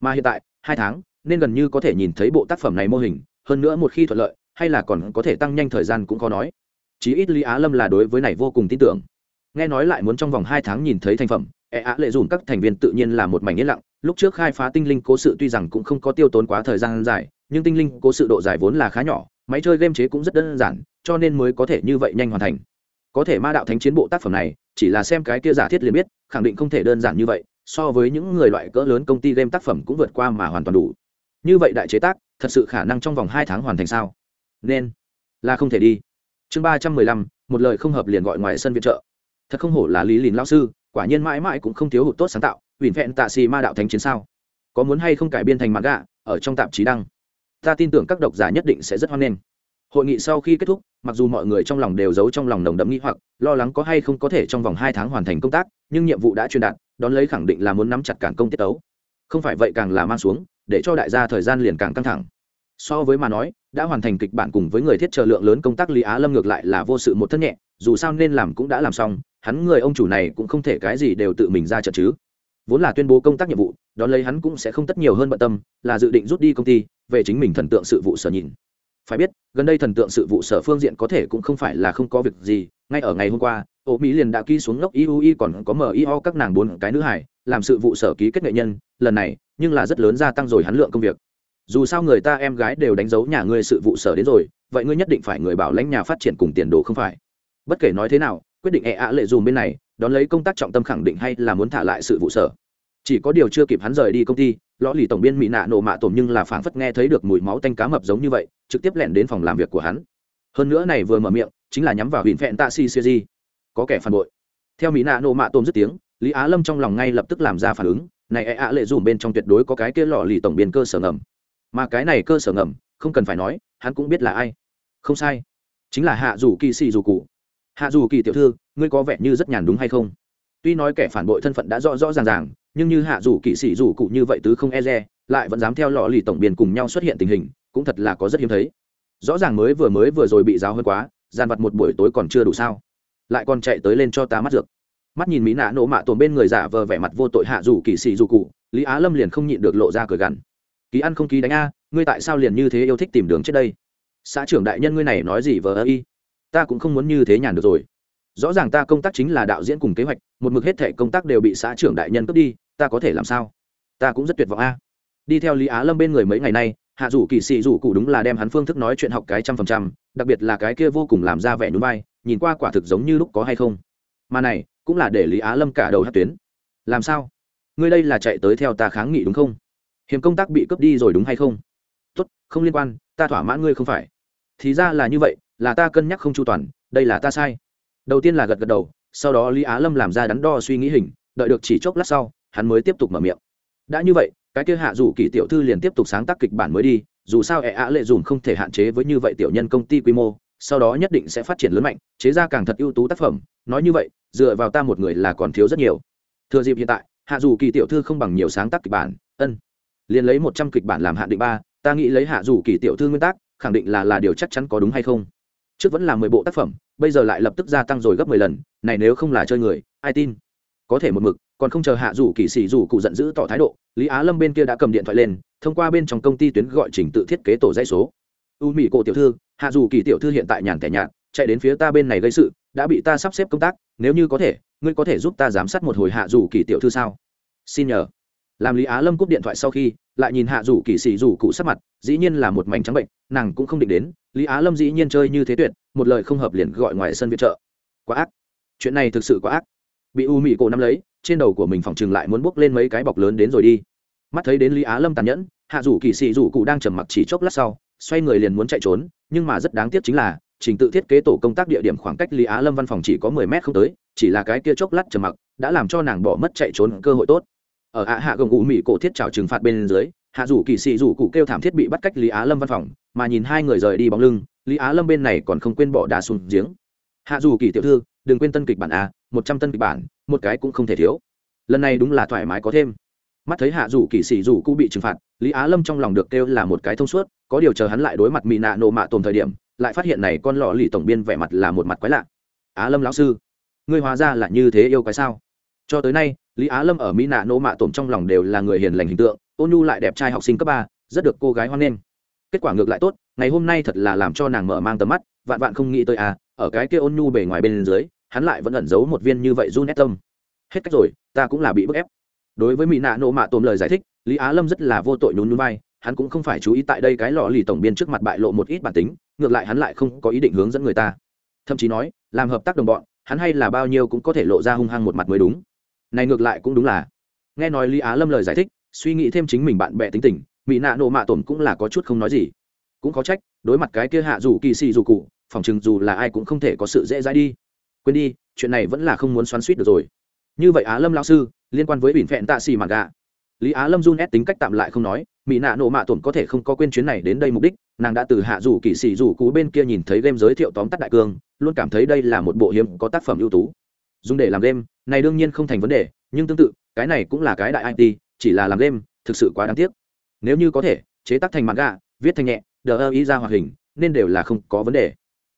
Mà hiện tại, hai tháng, nên gần như có thể nhìn thấy bộ tác phẩm này mô hình, hơn nữa một khi thuận lợi hay là còn có thể tăng nhanh thời gian cũng khó nói. Chí ít lý á lâm là đối với này vô cùng tin tưởng. Nghe nói lại muốn trong vòng hai tháng nhìn thấy thành phẩm ẹ ạ lệ dùn các thành viên tự nhiên là một mảnh yên lặng. Lúc trước khai phá tinh linh cố sự tuy rằng cũng không có tiêu tốn quá thời gian dài, nhưng tinh linh cố sự độ dài vốn là khá nhỏ, máy chơi game chế cũng rất đơn giản, cho nên mới có thể như vậy nhanh hoàn thành. Có thể ma đạo thánh chiến bộ tác phẩm này, chỉ là xem cái kia giả thiết liền biết, khẳng định không thể đơn giản như vậy, so với những người loại cỡ lớn công ty game tác phẩm cũng vượt qua mà hoàn toàn đủ. Như vậy đại chế tác, thật sự khả năng trong vòng hai tháng hoàn thành sao? Nên là không thể đi. Chương ba trăm mười lăm, một lời không hợp liền gọi ngoài sân viện trợ. Thật không hổ là lý lìn lao sư, quả nhiên mãi mãi cũng không thiếu hụt tốt sáng tạo ủy vẹn tạ xì ma đạo thánh chiến sao. Có muốn hay không cải biên thành mặt gạ, ở trong tạp chí đăng. Ta tin tưởng các độc giả nhất định sẽ rất hoan nghênh. Hội nghị sau khi kết thúc, mặc dù mọi người trong lòng đều giấu trong lòng nồng đậm nghĩ hoặc, lo lắng có hay không có thể trong vòng hai tháng hoàn thành công tác, nhưng nhiệm vụ đã truyền đạt, đón lấy khẳng định là muốn nắm chặt cản công tiết tấu. Không phải vậy càng là mang xuống, để cho đại gia thời gian liền càng căng thẳng. So với mà nói đã hoàn thành kịch bản cùng với người thiết trợ lượng lớn công tác lý á lâm ngược lại là vô sự một thân nhẹ, dù sao nên làm cũng đã làm xong, hắn người ông chủ này cũng không thể cái gì đều tự mình ra trận chứ. Vốn là tuyên bố công tác nhiệm vụ, đón lấy hắn cũng sẽ không tất nhiều hơn bận tâm, là dự định rút đi công ty, về chính mình thần tượng sự vụ sở nhìn. Phải biết, gần đây thần tượng sự vụ sở phương diện có thể cũng không phải là không có việc gì, ngay ở ngày hôm qua ô mỹ liền đã ký xuống ngốc iui còn có mio các nàng bốn cái nữ hải, làm sự vụ sở ký kết nghệ nhân, lần này, nhưng là rất lớn gia tăng rồi hắn lượng công việc dù sao người ta em gái đều đánh dấu nhà ngươi sự vụ sở đến rồi, vậy ngươi nhất định phải người bảo lãnh nhà phát triển cùng tiền đồ không phải? Bất kể nói thế nào, quyết định e ạ lệ dùm bên này, đón lấy công tác trọng tâm khẳng định hay là muốn thả lại sự vụ sở. Chỉ có điều chưa kịp hắn rời đi công ty, lõ lì tổng biên mỹ nạ nổ mạ tổm nhưng là phảng phất nghe thấy được mùi máu tanh cá mập giống như vậy, trực tiếp lẻn đến phòng làm việc của hắn. Hơn nữa này vừa mở miệng, chính là nhắm vào huỳnh phẹn tạ si siêu di. Có kẻ phản bội. Theo mỹ nạ nổ mạ tổm dứt tiếng, lý á lâm trong lòng ngay lập tức làm ra phản ứng, này e ạ lệ dùm bên trong tuyệt đối có cái kia lò lì tổng biên cơ sở ngầm mà cái này cơ sở ngầm, không cần phải nói, hắn cũng biết là ai. Không sai. Chính là hạ dù kỳ xì dù cụ. Hạ dù kỳ tiểu thư, ngươi có vẻ như rất nhàn đúng hay không? Tuy nói kẻ phản bội thân phận đã rõ rõ ràng ràng, nhưng như hạ dù kỵ sĩ dù cụ như vậy tứ không e re lại vẫn dám theo lò lì tổng biên cùng nhau xuất hiện tình hình, cũng thật là có rất hiếm thấy. Rõ ràng mới vừa mới vừa rồi bị giáo hơn quá gian vặt một buổi tối còn chưa đủ sao. Lại còn chạy tới lên cho ta mắt dược. Mắt nhìn mỹ nạ nổ mạ tồn bên người giả vờ vẻ mặt vô tội hạ dù kỵ sĩ dù cụ, lý á lâm liền không nhịn được lộ ra cười gằn ký ăn không ký đánh a, ngươi tại sao liền như thế yêu thích tìm đường trước đây? Xã trưởng đại nhân ngươi này nói gì vờ ơ y? Ta cũng không muốn như thế nhàn được rồi. Rõ ràng ta công tác chính là đạo diễn cùng kế hoạch, một mực hết thể công tác đều bị xã trưởng đại nhân cướp đi, ta có thể làm sao? Ta cũng rất tuyệt vọng a. Đi theo lý á lâm bên người mấy ngày nay, hạ rủ kỳ sĩ rủ cụ đúng là đem hắn phương thức nói chuyện học cái trăm phần trăm, đặc biệt là cái kia vô cùng làm ra vẻ núi bay nhìn qua quả thực giống như lúc có hay không. Mà này, cũng là để lý á lâm cả đầu hát tuyến. Làm sao? Ngươi đây là chạy tới theo ta kháng nghị đúng không? Hiểm công tác bị cướp đi rồi đúng hay không? Tốt, không liên quan, ta thỏa mãn ngươi không phải. Thì ra là như vậy, là ta cân nhắc không chu toàn, đây là ta sai. Đầu tiên là gật gật đầu, sau đó lý á lâm làm ra đắn đo suy nghĩ hình, đợi được chỉ chốc lát sau, hắn mới tiếp tục mở miệng. Đã như vậy, cái kia hạ dù kỳ tiểu thư liền tiếp tục sáng tác kịch bản mới đi, dù sao ẻ ạ lệ dùm không thể hạn chế với như vậy tiểu nhân công ty quy mô, sau đó nhất định sẽ phát triển lớn mạnh, chế ra càng thật ưu tú tác phẩm. Nói như vậy, dựa vào ta một người là còn thiếu rất nhiều. Thừa dịp hiện tại, hạ dù kỳ tiểu thư không bằng nhiều sáng tác kịch bản, ân liền lấy một trăm kịch bản làm hạn định ba, ta nghĩ lấy hạ dù kỳ tiểu thư nguyên tắc khẳng định là là điều chắc chắn có đúng hay không. Trước vẫn là mười bộ tác phẩm, bây giờ lại lập tức gia tăng rồi gấp mười lần, này nếu không là chơi người, ai tin? Có thể một mực, còn không chờ hạ dù kỳ sĩ dù cụ giận dữ tỏ thái độ, lý á lâm bên kia đã cầm điện thoại lên, thông qua bên trong công ty tuyến gọi trình tự thiết kế tổ dây số. U mỹ cổ tiểu thư, hạ dù kỳ tiểu thư hiện tại nhàn tẻ nhạt, chạy đến phía ta bên này gây sự, đã bị ta sắp xếp công tác, nếu như có thể, ngươi có thể giúp ta giám sát một hồi hạ dù kỳ tiểu thư sao? Xin nhờ làm lý á lâm cúp điện thoại sau khi, lại nhìn hạ rủ kỳ xì rủ cụ sắc mặt, dĩ nhiên là một mảnh trắng bệnh, nàng cũng không định đến. Lý á lâm dĩ nhiên chơi như thế tuyệt, một lời không hợp liền gọi ngoài sân viện trợ. Quá ác. Chuyện này thực sự quá ác. Bị u mị cổ nắm lấy, trên đầu của mình phòng chừng lại muốn bốc lên mấy cái bọc lớn đến rồi đi. Mắt thấy đến lý á lâm tàn nhẫn, hạ rủ kỳ xì rủ cụ đang trầm mặc chỉ chốc lát sau, xoay người liền muốn chạy trốn, nhưng mà rất đáng tiếc chính là, trình tự thiết kế tổ công tác địa điểm khoảng cách lý á lâm văn phòng chỉ có mười mét không tới, chỉ là cái kia chốc lát trầm mặc, đã làm cho nàng bỏ mất chạy trốn cơ hội tốt ở hạ hạ gồng ủ mỹ cổ thiết trào trừng phạt bên dưới, hạ rủ kỳ sĩ rủ cụ kêu thảm thiết bị bắt cách lý á lâm văn phòng, mà nhìn hai người rời đi bóng lưng, lý á lâm bên này còn không quên bỏ đà xuống giếng. Hạ dù kỳ tiểu thư, đừng quên tân kịch bản a, một trăm tân kịch bản, một cái cũng không thể thiếu. Lần này đúng là thoải mái có thêm. Mắt thấy hạ dù kỳ sĩ dù cũng bị trừng phạt, lý á lâm trong lòng được kêu là một cái thông suốt, có điều chờ hắn lại đối mặt mỹ nạ nộ mạ tồn thời điểm, lại phát hiện này con lọ lì tổng biên vẻ mặt là một mặt quái lạ. Á lâm lão sư, ngươi hóa ra là như thế yêu quái sao? Cho tới nay lý á lâm ở mỹ nạ nô mạ tổm trong lòng đều là người hiền lành hình tượng ôn nhu lại đẹp trai học sinh cấp ba, rất được cô gái hoan nghênh. Kết quả ngược lại tốt, ngày hôm nay thật là làm cho nàng mở mang tầm mắt, vạn vạn không nghĩ tới à ở cái kia ôn nhu bề ngoài bên dưới, hắn lại vẫn ẩn giấu một viên như vậy run ép tâm. Hết cách rồi, ta cũng là bị bức ép. Đối với mỹ nạ nộ mạ tôm lời giải thích, lý á lâm rất là vô tội nhún nhún vai, hắn cũng không phải chú ý tại đây cái lò lì tổng biên trước mặt bại lộ một ít bản tính, ngược lại hắn lại không có ý định hướng dẫn người ta. Thậm chí nói, làm hợp tác đồng bọn, hắn hay là bao nhiêu cũng có thể lộ ra hung hăng một mặt mới đúng này ngược lại cũng đúng là. Nghe nói lý á lâm lời giải thích, suy nghĩ thêm chính mình bạn bè tính tình, mỹ nạ nộ mạ tổn cũng là có chút không nói gì. Cũng có trách, đối mặt cái kia hạ dù kỳ xì dù cụ, phòng chừng dù là ai cũng không thể có sự dễ dãi đi. Quên đi, chuyện này vẫn là không muốn xoắn suýt được rồi. Như vậy á lâm lao sư, liên quan với bỉn phẹn tạ xì mạt gà lý á lâm run ép tính cách tạm lại không nói, mỹ nạ nộ mạ tổn có thể không có quên chuyến này đến đây mục đích, nàng đã từ hạ dù kỳ xì dù cú bên kia nhìn thấy game giới thiệu tóm tắt đại cương, luôn cảm thấy đây là một bộ hiếm có tác phẩm ưu tú. Dùng để làm game này đương nhiên không thành vấn đề, nhưng tương tự, cái này cũng là cái đại it chỉ là làm game, thực sự quá đáng tiếc. Nếu như có thể, chế tác thành mặt gà viết thành nhẹ, đờ ơ ý ra hoạt hình, nên đều là không có vấn đề.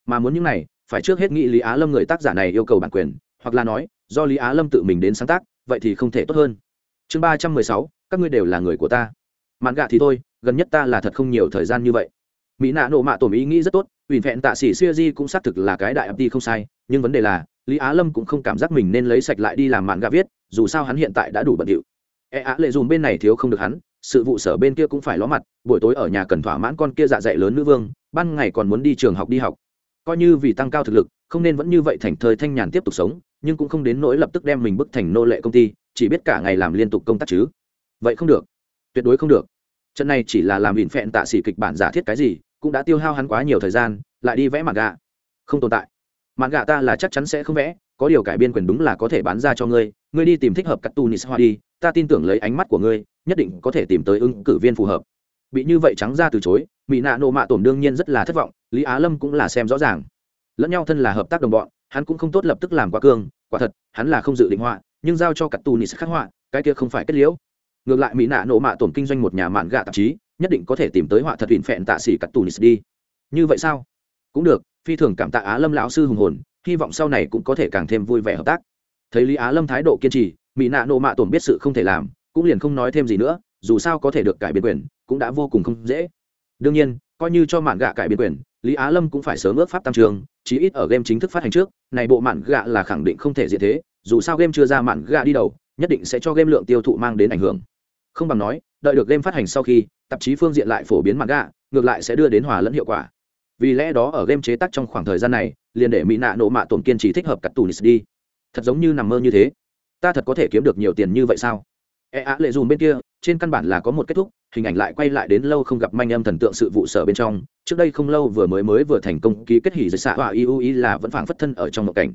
Mà muốn những này, phải trước hết nghĩ lý á lâm người tác giả này yêu cầu bản quyền, hoặc là nói, do lý á lâm tự mình đến sáng tác, vậy thì không thể tốt hơn. Chương ba trăm mười sáu, các ngươi đều là người của ta. Mạn gạ thì thôi, gần nhất ta là thật không nhiều thời gian như vậy. Mỹ nạ nộ mạ tổ ý nghĩ rất tốt ủy vẹn tạ sĩ siêu di cũng xác thực là cái đại ft không sai, nhưng vấn đề là, lý á lâm cũng không cảm giác mình nên lấy sạch lại đi làm mạn gà viết, dù sao hắn hiện tại đã đủ bận điệu. E á lệ dùm bên này thiếu không được hắn, sự vụ sở bên kia cũng phải ló mặt, buổi tối ở nhà cần thỏa mãn con kia dạ dạy lớn nữ vương, ban ngày còn muốn đi trường học đi học. Coi như vì tăng cao thực lực, không nên vẫn như vậy thành thời thanh nhàn tiếp tục sống, nhưng cũng không đến nỗi lập tức đem mình bức thành nô lệ công ty, chỉ biết cả ngày làm liên tục công tác chứ. Vậy không được. Tuyệt đối không được. Trận này chỉ là làm ỉn phẹn tạ xỉ kịch bản giả thiết cái gì cũng đã tiêu hao hắn quá nhiều thời gian, lại đi vẽ mặt gạ không tồn tại. Mặt gạ ta là chắc chắn sẽ không vẽ, có điều cải biên quyền đúng là có thể bán ra cho ngươi. Ngươi đi tìm thích hợp cắt tu nis hoa đi, ta tin tưởng lấy ánh mắt của ngươi, nhất định có thể tìm tới ứng cử viên phù hợp. Bị như vậy trắng ra từ chối, mỹ nạ nộ mạ tổn đương nhiên rất là thất vọng, lý á lâm cũng là xem rõ ràng. Lẫn nhau thân là hợp tác đồng bọn, hắn cũng không tốt lập tức làm quá cương, quả thật, hắn là không dự định họa, nhưng giao cho cắt tu nis khắc họa, cái kia không phải kết liễu. Ngược lại mỹ nạ nộ mạ tổn kinh doanh một nhà mạn gạ tạp chí nhất định có thể tìm tới họa thật uyển phẹn tạ xỉ cắt tù nis đi. Như vậy sao? Cũng được, phi thường cảm tạ á lâm lão sư hùng hồn, hy vọng sau này cũng có thể càng thêm vui vẻ hợp tác. Thấy lý á lâm thái độ kiên trì mỹ nạ nộ mạ tổn biết sự không thể làm, cũng liền không nói thêm gì nữa, dù sao có thể được cải biến quyền, cũng đã vô cùng không dễ. Đương nhiên, coi như cho mạn gạ cải biến quyền, lý á lâm cũng phải sớm ước pháp tam trường, chí ít ở game chính thức phát hành trước, này bộ mạn gạ là khẳng định không thể diện thế, dù sao game chưa ra mạn gạ đi đầu, nhất định sẽ cho game lượng tiêu thụ mang đến ảnh hưởng. Không bằng nói đợi được game phát hành sau khi, tạp chí phương diện lại phổ biến mặt gạ ngược lại sẽ đưa đến hòa lẫn hiệu quả. Vì lẽ đó ở game chế tác trong khoảng thời gian này, liền để mỹ nạ nộ mạ tổn kiên trì thích hợp cắt tù nis đi. Thật giống như nằm mơ như thế. Ta thật có thể kiếm được nhiều tiền như vậy sao? E á lệ dùm bên kia, trên căn bản là có một kết thúc, hình ảnh lại quay lại đến lâu không gặp manh âm thần tượng sự vụ sở bên trong. Trước đây không lâu vừa mới mới vừa thành công ký kết hỉ giới xạ và iu ý là vẫn phảng phất thân ở trong một cảnh.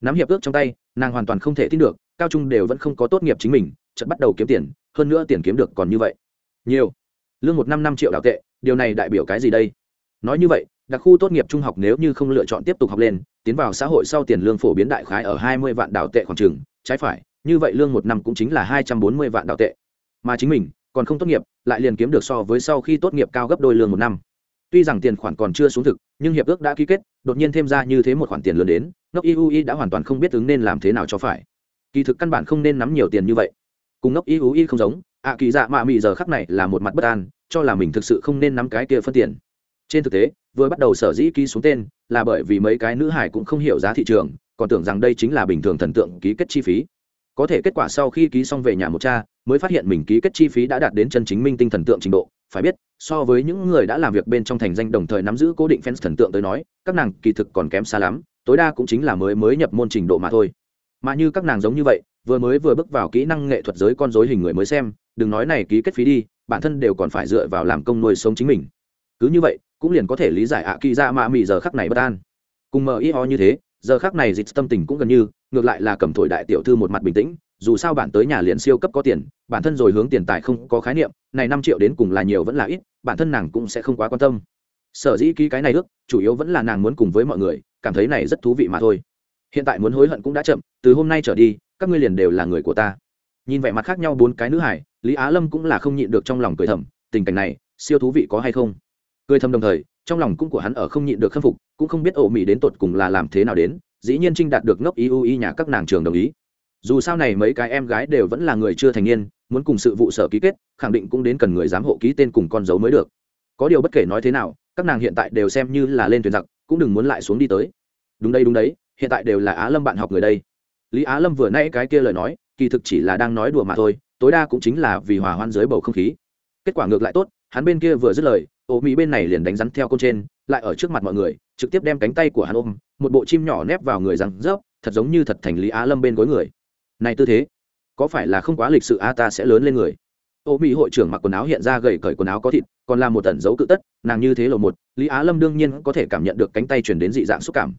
Nắm hiệp ước trong tay, nàng hoàn toàn không thể tin được cao trung đều vẫn không có tốt nghiệp chính mình, chợt bắt đầu kiếm tiền, hơn nữa tiền kiếm được còn như vậy. Nhiều. Lương một năm năm triệu đạo tệ, điều này đại biểu cái gì đây? Nói như vậy, đặc khu tốt nghiệp trung học nếu như không lựa chọn tiếp tục học lên, tiến vào xã hội sau tiền lương phổ biến đại khái ở hai mươi vạn đạo tệ khoảng trường trái phải, như vậy lương một năm cũng chính là hai trăm bốn mươi vạn đạo tệ. Mà chính mình, còn không tốt nghiệp, lại liền kiếm được so với sau khi tốt nghiệp cao gấp đôi lương một năm. Tuy rằng tiền khoản còn chưa xuống thực, nhưng hiệp ước đã ký kết, đột nhiên thêm ra như thế một khoản tiền lớn đến, ngốc iui đã hoàn toàn không biết ứng nên làm thế nào cho phải kỳ thực căn bản không nên nắm nhiều tiền như vậy. Cùng ngốc iui không giống, ạ kỳ dạ mạ mị giờ khắc này là một mặt bất an, cho là mình thực sự không nên nắm cái kia phân tiền. Trên thực tế, vừa bắt đầu sở dĩ ký xuống tên là bởi vì mấy cái nữ hải cũng không hiểu giá thị trường, còn tưởng rằng đây chính là bình thường thần tượng ký kết chi phí. Có thể kết quả sau khi ký xong về nhà một cha, mới phát hiện mình ký kết chi phí đã đạt đến chân chính minh tinh thần tượng trình độ. Phải biết, so với những người đã làm việc bên trong thành danh đồng thời nắm giữ cố định fans thần tượng tới nói, các nàng kỳ thực còn kém xa lắm, tối đa cũng chính là mới mới nhập môn trình độ mà thôi mà như các nàng giống như vậy, vừa mới vừa bước vào kỹ năng nghệ thuật giới con dối hình người mới xem, đừng nói này ký kết phí đi, bản thân đều còn phải dựa vào làm công nuôi sống chính mình. Cứ như vậy, cũng liền có thể lý giải ạ kỳ ra mạ mị giờ khắc này bất an. Cùng mờ y ho như thế, giờ khắc này dịch tâm tình cũng gần như, ngược lại là cầm thổi đại tiểu thư một mặt bình tĩnh, dù sao bạn tới nhà liền siêu cấp có tiền, bản thân rồi hướng tiền tài không có khái niệm, này năm triệu đến cùng là nhiều vẫn là ít, bản thân nàng cũng sẽ không quá quan tâm. Sở dĩ ký cái này ước, chủ yếu vẫn là nàng muốn cùng với mọi người, cảm thấy này rất thú vị mà thôi hiện tại muốn hối hận cũng đã chậm, từ hôm nay trở đi, các ngươi liền đều là người của ta. Nhìn vẻ mặt khác nhau bốn cái nữ hải, lý á lâm cũng là không nhịn được trong lòng cười thầm, tình cảnh này, siêu thú vị có hay không? Cười thầm đồng thời, trong lòng cũng của hắn ở không nhịn được khâm phục, cũng không biết ổ mỹ đến tột cùng là làm thế nào đến, dĩ nhiên trinh đạt được ngốc ý ưu ý nhà các nàng trường đồng ý. Dù sao này mấy cái em gái đều vẫn là người chưa thành niên, muốn cùng sự vụ sở ký kết, khẳng định cũng đến cần người giám hộ ký tên cùng con dấu mới được. Có điều bất kể nói thế nào, các nàng hiện tại đều xem như là lên thuyền giặc, cũng đừng muốn lại xuống đi tới. Đúng đây, đúng đấy hiện tại đều là á lâm bạn học người đây. Lý á lâm vừa nãy cái kia lời nói, kỳ thực chỉ là đang nói đùa mà thôi, tối đa cũng chính là vì hòa hoan dưới bầu không khí. Kết quả ngược lại tốt, hắn bên kia vừa dứt lời ô mỹ bên này liền đánh rắn theo con trên, lại ở trước mặt mọi người, trực tiếp đem cánh tay của hắn ôm, một bộ chim nhỏ nép vào người rằng rớp, thật giống như thật thành lý á lâm bên gối người. Này tư thế, có phải là không quá lịch sự a, ta sẽ lớn lên người. Ô mỹ hội trưởng mặc quần áo hiện ra gầy cởi quần áo có thịt, còn là một tẩn dấu cự tất, nàng như thế lộ một, lý á lâm đương nhiên có thể cảm nhận được cánh tay chuyển đến dị dạng xúc cảm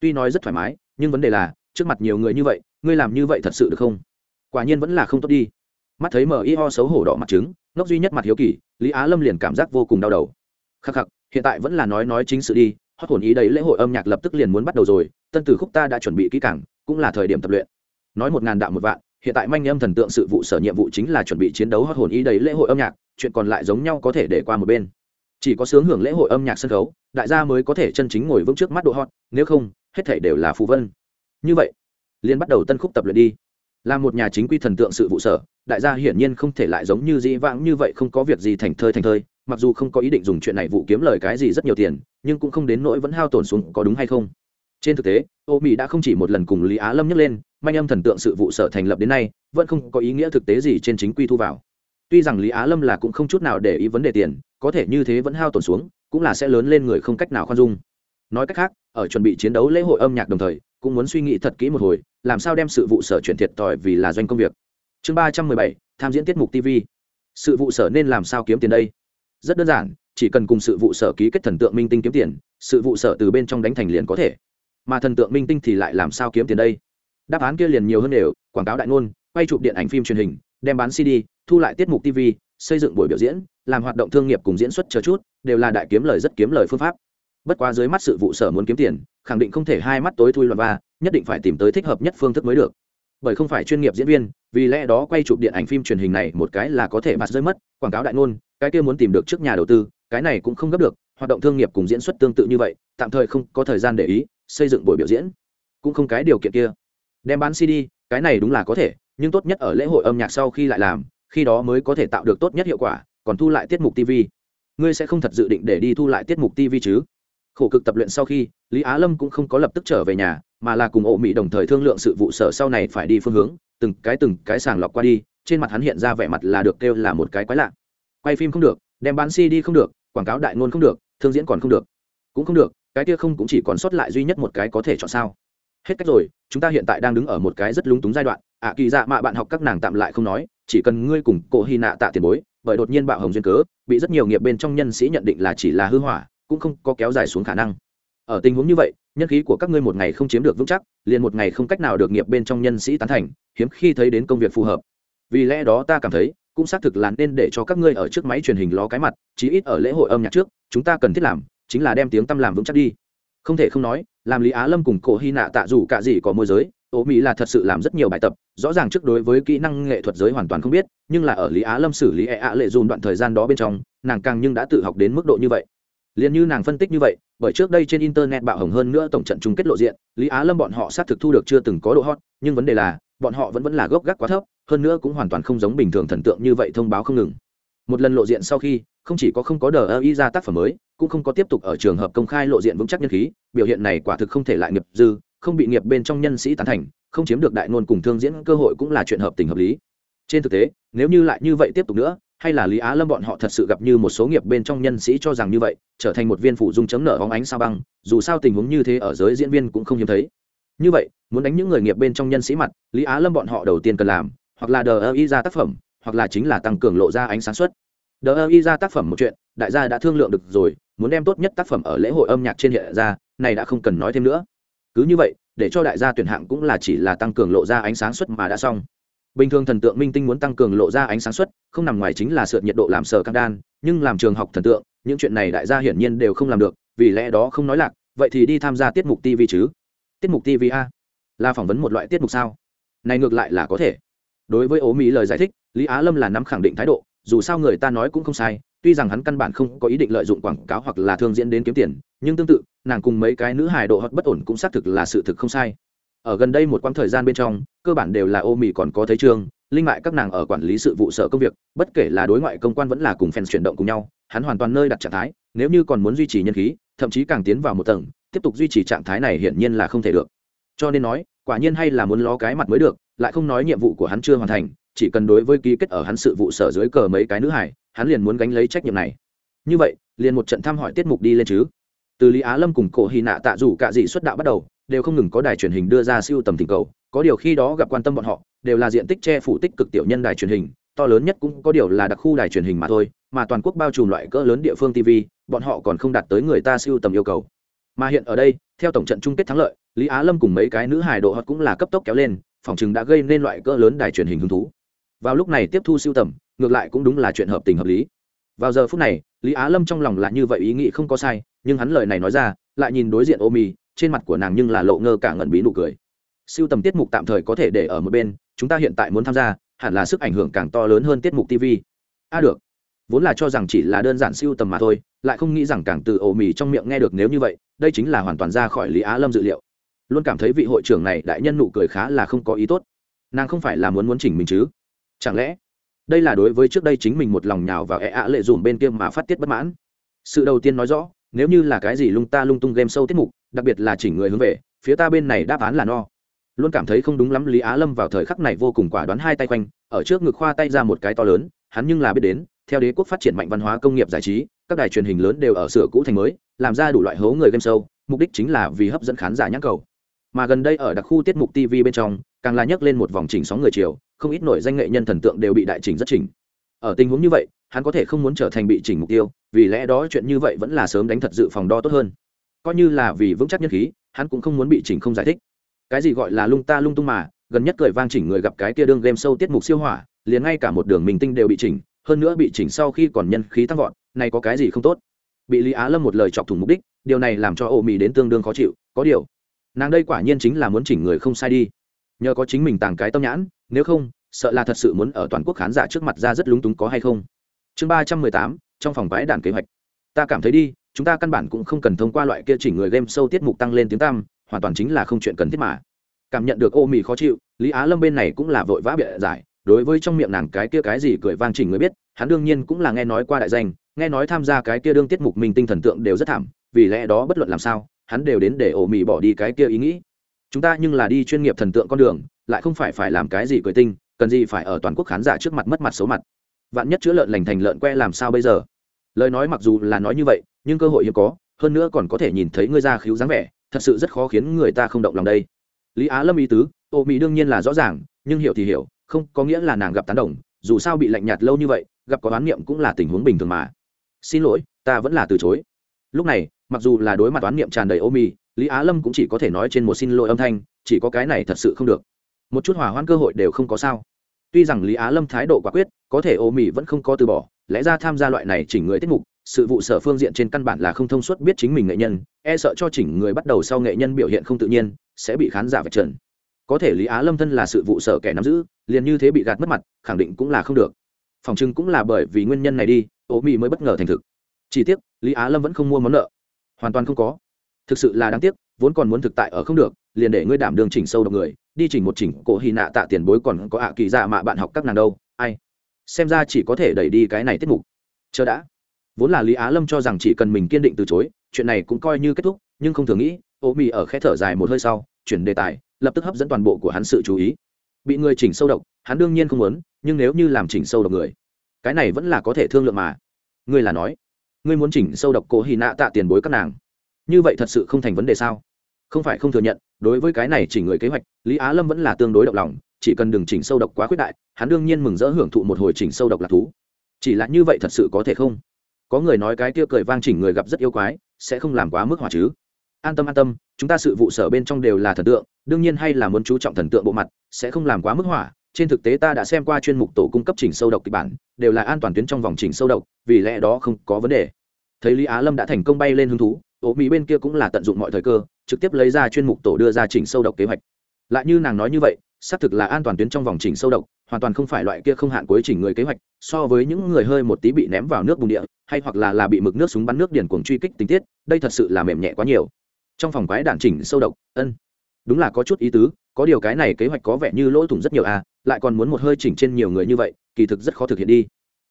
tuy nói rất thoải mái, nhưng vấn đề là, trước mặt nhiều người như vậy, ngươi làm như vậy thật sự được không? Quả nhiên vẫn là không tốt đi. Mắt thấy mờ y ho xấu hổ đỏ mặt trứng, ngốc duy nhất mặt hiếu kỳ, lý á lâm liền cảm giác vô cùng đau đầu. Khắc khắc, hiện tại vẫn là nói nói chính sự đi hót hồn ý đấy lễ hội âm nhạc lập tức liền muốn bắt đầu rồi, tân tử khúc ta đã chuẩn bị kỹ càng, cũng là thời điểm tập luyện. Nói một ngàn đạo một vạn, hiện tại manh âm thần tượng sự vụ sở nhiệm vụ chính là chuẩn bị chiến đấu hót hồn ý đấy lễ hội âm nhạc, chuyện còn lại giống nhau có thể để qua một bên. Chỉ có sướng hưởng lễ hội âm nhạc sân khấu, đại gia mới có thể chân chính ngồi vững trước mắt độ hot, nếu không hết thể đều là phù vân. Như vậy liên bắt đầu tân khúc tập luyện đi. Là một nhà chính quy thần tượng sự vụ sở, đại gia hiển nhiên không thể lại giống như dĩ vãng như vậy không có việc gì thành thơi thành thơi, mặc dù không có ý định dùng chuyện này vụ kiếm lời cái gì rất nhiều tiền, nhưng cũng không đến nỗi vẫn hao tổn xuống có đúng hay không. Trên thực tế, ô mỹ đã không chỉ một lần cùng lý á lâm nhắc lên, manh âm thần tượng sự vụ sở thành lập đến nay, vẫn không có ý nghĩa thực tế gì trên chính quy thu vào. Tuy rằng lý á lâm là cũng không chút nào để ý vấn đề tiền, có thể như thế vẫn hao tổn xuống, cũng là sẽ lớn lên người không cách nào khoan dung. Nói cách khác ở chuẩn bị chiến đấu lễ hội âm nhạc đồng thời, cũng muốn suy nghĩ thật kỹ một hồi, làm sao đem sự vụ sở chuyển thiệt thòi vì là doanh công việc. Chương ba trăm mười bảy, tham diễn tiết mục tv sự vụ sở nên làm sao kiếm tiền đây? Rất đơn giản, chỉ cần cùng sự vụ sở ký kết thần tượng minh tinh kiếm tiền, sự vụ sở từ bên trong đánh thành liền có thể. Mà thần tượng minh tinh thì lại làm sao kiếm tiền đây? Đáp án kia liền nhiều hơn đều, quảng cáo đại ngôn, quay chụp điện ảnh phim truyền hình, đem bán cd thu lại tiết mục tv xây dựng buổi biểu diễn, làm hoạt động thương nghiệp cùng diễn xuất chờ chút, đều là đại kiếm lời rất kiếm lời phương pháp bất quá dưới mắt sự vụ sở muốn kiếm tiền, khẳng định không thể hai mắt tối thui loạn va, nhất định phải tìm tới thích hợp nhất phương thức mới được. Bởi không phải chuyên nghiệp diễn viên, vì lẽ đó quay chụp điện ảnh phim truyền hình này một cái là có thể mặt rơi mất, quảng cáo đại ngôn, cái kia muốn tìm được trước nhà đầu tư, cái này cũng không gấp được, hoạt động thương nghiệp cùng diễn xuất tương tự như vậy, tạm thời không có thời gian để ý, xây dựng buổi biểu diễn cũng không cái điều kiện kia. Đem bán cd, cái này đúng là có thể, nhưng tốt nhất ở lễ hội âm nhạc sau khi lại làm, khi đó mới có thể tạo được tốt nhất hiệu quả, còn thu lại tiết mục tv ngươi sẽ không thật dự định để đi thu lại tiết mục tv chứ? Khổ cực tập luyện sau khi, lý á lâm cũng không có lập tức trở về nhà, mà là cùng ổ mỹ đồng thời thương lượng sự vụ sở sau này phải đi phương hướng, từng cái từng cái sàng lọc qua đi, trên mặt hắn hiện ra vẻ mặt là được kêu là một cái quái lạ. Quay phim không được, đem bán cd không được, quảng cáo đại ngôn không được, thương diễn còn không được. Cũng không được, cái kia không cũng chỉ còn sót lại duy nhất một cái có thể chọn sao. Hết cách rồi, chúng ta hiện tại đang đứng ở một cái rất lúng túng giai đoạn, ạ kỳ dạ mạ bạn học các nàng tạm lại không nói, chỉ cần ngươi cùng cổ hy nạ tạ tiền bối, bởi đột nhiên bạo hồng duyên cớ, bị rất nhiều nghiệp bên trong nhân sĩ nhận định là chỉ là hư hỏa cũng không có kéo dài xuống khả năng. Ở tình huống như vậy, nhân khí của các ngươi một ngày không chiếm được vững chắc, liền một ngày không cách nào được nghiệp bên trong nhân sĩ tán thành, hiếm khi thấy đến công việc phù hợp. Vì lẽ đó ta cảm thấy, cũng xác thực là nên để cho các ngươi ở trước máy truyền hình ló cái mặt, chí ít ở lễ hội âm nhạc trước, chúng ta cần thiết làm, chính là đem tiếng tâm làm vững chắc đi. Không thể không nói, làm lý á lâm cùng cổ hy nạ tạ dù cả gì có môi giới, ố mỹ là thật sự làm rất nhiều bài tập, rõ ràng trước đối với kỹ năng nghệ thuật giới hoàn toàn không biết, nhưng là ở lý á lâm xử lý e ạ lệ dùn đoạn thời gian đó bên trong, nàng càng nhưng đã tự học đến mức độ như vậy liền như nàng phân tích như vậy, bởi trước đây trên internet bạo hồng hơn nữa tổng trận chung kết lộ diện, lý á lâm bọn họ xác thực thu được chưa từng có độ hot, nhưng vấn đề là, bọn họ vẫn vẫn là gốc gác quá thấp, hơn nữa cũng hoàn toàn không giống bình thường thần tượng như vậy thông báo không ngừng. Một lần lộ diện sau khi, không chỉ có không có đờ ơ ra tác phẩm mới, cũng không có tiếp tục ở trường hợp công khai lộ diện vững chắc nhân khí, biểu hiện này quả thực không thể lại nghiệp dư, không bị nghiệp bên trong nhân sĩ tán thành, không chiếm được đại ngôn cùng thương diễn cơ hội cũng là chuyện hợp tình hợp lý. Trên thực tế, nếu như lại như vậy tiếp tục nữa hay là lý á lâm bọn họ thật sự gặp như một số nghiệp bên trong nhân sĩ cho rằng như vậy, trở thành một viên phủ dung chấm nở hóng ánh sao băng, dù sao tình huống như thế ở giới diễn viên cũng không hiếm thấy. Như vậy, muốn đánh những người nghiệp bên trong nhân sĩ mặt, lý á lâm bọn họ đầu tiên cần làm, hoặc là đờ ơ y ra tác phẩm, hoặc là chính là tăng cường lộ ra ánh sáng xuất đờ ơ y ra tác phẩm một chuyện, đại gia đã thương lượng được rồi, muốn đem tốt nhất tác phẩm ở lễ hội âm nhạc trên hiện ra, này đã không cần nói thêm nữa. Cứ như vậy, để cho đại gia tuyển hạng cũng là chỉ là tăng cường lộ ra ánh sáng xuất mà đã xong bình thường thần tượng minh tinh muốn tăng cường lộ ra ánh sáng suất, không nằm ngoài chính là sượt nhiệt độ làm sờ căng đan, nhưng làm trường học thần tượng, những chuyện này đại gia hiển nhiên đều không làm được, vì lẽ đó không nói lạc, vậy thì đi tham gia tiết mục tv chứ? Tiết mục tv a? Là phỏng vấn một loại tiết mục sao? Này ngược lại là có thể. Đối với ố mỹ lời giải thích, lý á lâm là nắm khẳng định thái độ, dù sao người ta nói cũng không sai, tuy rằng hắn căn bản không có ý định lợi dụng quảng cáo hoặc là thương diễn đến kiếm tiền, nhưng tương tự, nàng cùng mấy cái nữ hài độ hoặc bất ổn cũng xác thực là sự thực không sai ở gần đây một quãng thời gian bên trong, cơ bản đều là ô mì còn có thấy trương, linh mại các nàng ở quản lý sự vụ sở công việc, bất kể là đối ngoại công quan vẫn là cùng fans chuyển động cùng nhau, hắn hoàn toàn nơi đặt trạng thái, nếu như còn muốn duy trì nhân khí, thậm chí càng tiến vào một tầng, tiếp tục duy trì trạng thái này hiển nhiên là không thể được. Cho nên nói, quả nhiên hay là muốn ló cái mặt mới được, lại không nói nhiệm vụ của hắn chưa hoàn thành, chỉ cần đối với ký kết ở hắn sự vụ sở dưới cờ mấy cái nữ hải, hắn liền muốn gánh lấy trách nhiệm này. Như vậy, liền một trận thăm hỏi tiết mục đi lên chứ. Từ lý á lâm cùng cổ hy nạ tạ dù cả dị xuất đạo bắt đầu đều không ngừng có đài truyền hình đưa ra siêu tầm tình cầu, có điều khi đó gặp quan tâm bọn họ, đều là diện tích che phủ tích cực tiểu nhân đài truyền hình, to lớn nhất cũng có điều là đặc khu đài truyền hình mà thôi, mà toàn quốc bao trùm loại cỡ lớn địa phương tv bọn họ còn không đạt tới người ta siêu tầm yêu cầu. Mà hiện ở đây, theo tổng trận chung kết thắng lợi, lý á lâm cùng mấy cái nữ hài độ họ cũng là cấp tốc kéo lên, phòng chừng đã gây nên loại cỡ lớn đài truyền hình hứng thú. Vào lúc này tiếp thu siêu tầm, ngược lại cũng đúng là chuyện hợp tình hợp lý. Vào giờ phút này, lý á lâm trong lòng là như vậy ý nghĩ không có sai, nhưng hắn lời này nói ra, lại nhìn đối diện ô mì trên mặt của nàng nhưng là lộ ngơ cả ngẩn bí nụ cười. Siêu tầm tiết mục tạm thời có thể để ở một bên, chúng ta hiện tại muốn tham gia, hẳn là sức ảnh hưởng càng to lớn hơn tiết mục tv a à, được. Vốn là cho rằng chỉ là đơn giản siêu tầm mà thôi, lại không nghĩ rằng càng từ ổ mì trong miệng nghe được nếu như vậy, đây chính là hoàn toàn ra khỏi lý á lâm dự liệu. Luôn cảm thấy vị hội trưởng này đại nhân nụ cười khá là không có ý tốt. Nàng không phải là muốn muốn chỉnh mình chứ? Chẳng lẽ đây là đối với trước đây chính mình một lòng nhào vào e ạ lệ dùm bên kia mà phát tiết bất mãn? Sự đầu tiên nói rõ, nếu như là cái gì lung ta lung tung game sâu tiết mục đặc biệt là chỉnh người hướng về, phía ta bên này đáp án là no. Luôn cảm thấy không đúng lắm, lý á lâm vào thời khắc này vô cùng quả đoán hai tay quanh, ở trước ngực khoa tay ra một cái to lớn, hắn nhưng là biết đến, theo đế quốc phát triển mạnh văn hóa công nghiệp giải trí, các đài truyền hình lớn đều ở sửa cũ thành mới, làm ra đủ loại hố người game show, mục đích chính là vì hấp dẫn khán giả nhãn cầu. Mà gần đây ở đặc khu tiết mục tv bên trong, càng là nhấc lên một vòng chỉnh sóng người chiều không ít nổi danh nghệ nhân thần tượng đều bị đại chỉnh rất chỉnh. Ở tình huống như vậy, hắn có thể không muốn trở thành bị chỉnh mục tiêu, vì lẽ đó chuyện như vậy vẫn là sớm đánh thật dự phòng đo tốt hơn coi như là vì vững chắc nhân khí, hắn cũng không muốn bị chỉnh không giải thích. Cái gì gọi là lung ta lung tung mà, gần nhất cười vang chỉnh người gặp cái kia đương game sâu tiết mục siêu hỏa, liền ngay cả một đường mình tinh đều bị chỉnh, hơn nữa bị chỉnh sau khi còn nhân khí tăng vọt, này có cái gì không tốt? Bị lý á lâm một lời chọc thủng mục đích, điều này làm cho ô mì đến tương đương khó chịu, có điều, nàng đây quả nhiên chính là muốn chỉnh người không sai đi. Nhờ có chính mình tàng cái tâm nhãn, nếu không, sợ là thật sự muốn ở toàn quốc khán giả trước mặt ra rất lúng túng có hay không? Chương ba trăm mười tám, trong phòng bãi đạn kế hoạch. Ta cảm thấy đi chúng ta căn bản cũng không cần thông qua loại kia chỉnh người game sâu tiết mục tăng lên tiếng tăm, hoàn toàn chính là không chuyện cần thiết mà. Cảm nhận được ô mì khó chịu, lý á lâm bên này cũng là vội vã bịa giải, đối với trong miệng nàng cái kia cái gì cười vang chỉnh người biết, hắn đương nhiên cũng là nghe nói qua đại danh, nghe nói tham gia cái kia đương tiết mục mình tinh thần tượng đều rất thảm, vì lẽ đó bất luận làm sao, hắn đều đến để ổ mì bỏ đi cái kia ý nghĩ. Chúng ta nhưng là đi chuyên nghiệp thần tượng con đường, lại không phải phải làm cái gì cười tinh, cần gì phải ở toàn quốc khán giả trước mặt mất mặt xấu mặt. Vạn nhất chữa lợn lành thành lợn que làm sao bây giờ? Lời nói mặc dù là nói như vậy, nhưng cơ hội hiếm có, hơn nữa còn có thể nhìn thấy ngươi ra khiếu dáng vẻ, thật sự rất khó khiến người ta không động lòng đây. Lý á lâm ý tứ ô mỹ đương nhiên là rõ ràng, nhưng hiểu thì hiểu, không có nghĩa là nàng gặp tán đồng, dù sao bị lạnh nhạt lâu như vậy, gặp có oán niệm cũng là tình huống bình thường mà. Xin lỗi, ta vẫn là từ chối. Lúc này, mặc dù là đối mặt oán niệm tràn đầy ô mỹ lý á lâm cũng chỉ có thể nói trên một xin lỗi âm thanh, chỉ có cái này thật sự không được. Một chút hỏa hoãn cơ hội đều không có sao. Tuy rằng lý á lâm thái độ quả quyết, có thể ô mỹ vẫn không có từ bỏ lẽ ra tham gia loại này chỉnh người tiết mục, sự vụ sở phương diện trên căn bản là không thông suốt biết chính mình nghệ nhân e sợ cho chỉnh người bắt đầu sau nghệ nhân biểu hiện không tự nhiên, sẽ bị khán giả vạch trần. Có thể lý á lâm thân là sự vụ sở kẻ nắm giữ, liền như thế bị gạt mất mặt, khẳng định cũng là không được. Phòng trưng cũng là bởi vì nguyên nhân này đi, ố mỹ mới bất ngờ thành thực. Chỉ tiếc, lý á lâm vẫn không mua món nợ. Hoàn toàn không có. Thực sự là đáng tiếc, vốn còn muốn thực tại ở không được, liền để ngươi đảm đường chỉnh sâu độc người, đi chỉnh một chỉnh cổ hy nạ tạ tiền bối còn có ạ kỳ dạ mạ bạn học các nàng đâu, ai? Xem ra chỉ có thể đẩy đi cái này tiết mục. Chờ đã. Vốn là lý á lâm cho rằng chỉ cần mình kiên định từ chối, chuyện này cũng coi như kết thúc, nhưng không thường nghĩ, ô mì ở khẽ thở dài một hơi sau, chuyển đề tài, lập tức hấp dẫn toàn bộ của hắn sự chú ý. Bị người chỉnh sâu độc, hắn đương nhiên không muốn, nhưng nếu như làm chỉnh sâu độc người, cái này vẫn là có thể thương lượng mà. Ngươi là nói, ngươi muốn chỉnh sâu độc cố hy nạ tạ tiền bối các nàng. Như vậy thật sự không thành vấn đề sao? Không phải không thừa nhận, đối với cái này chỉnh người kế hoạch, lý á lâm vẫn là tương đối động lòng chỉ cần đừng chỉnh sâu độc quá khuyết đại, hắn đương nhiên mừng rỡ hưởng thụ một hồi chỉnh sâu độc lạc thú. Chỉ là như vậy thật sự có thể không? Có người nói cái kia cười vang chỉnh người gặp rất yêu quái, sẽ không làm quá mức hỏa chứ. An tâm an tâm, chúng ta sự vụ sở bên trong đều là thần tượng, đương nhiên hay là muốn chú trọng thần tượng bộ mặt, sẽ không làm quá mức hỏa. Trên thực tế ta đã xem qua chuyên mục tổ cung cấp chỉnh sâu độc kịch bản, đều là an toàn tuyến trong vòng chỉnh sâu độc, vì lẽ đó không có vấn đề. Thấy lý á lâm đã thành công bay lên hứng thú, ố mỹ bên kia cũng là tận dụng mọi thời cơ, trực tiếp lấy ra chuyên mục tổ đưa ra chỉnh sâu độc kế hoạch. Lại như nàng nói như vậy xác thực là an toàn tuyến trong vòng chỉnh sâu độc, hoàn toàn không phải loại kia không hạn cuối chỉnh người kế hoạch, so với những người hơi một tí bị ném vào nước bùn địa, hay hoặc là là bị mực nước súng bắn nước điển cuồng truy kích tình tiết, đây thật sự là mềm nhẹ quá nhiều. Trong phòng quái đản chỉnh sâu độc, ân, đúng là có chút ý tứ, có điều cái này kế hoạch có vẻ như lỗ thủng rất nhiều à lại còn muốn một hơi chỉnh trên nhiều người như vậy, kỳ thực rất khó thực hiện đi.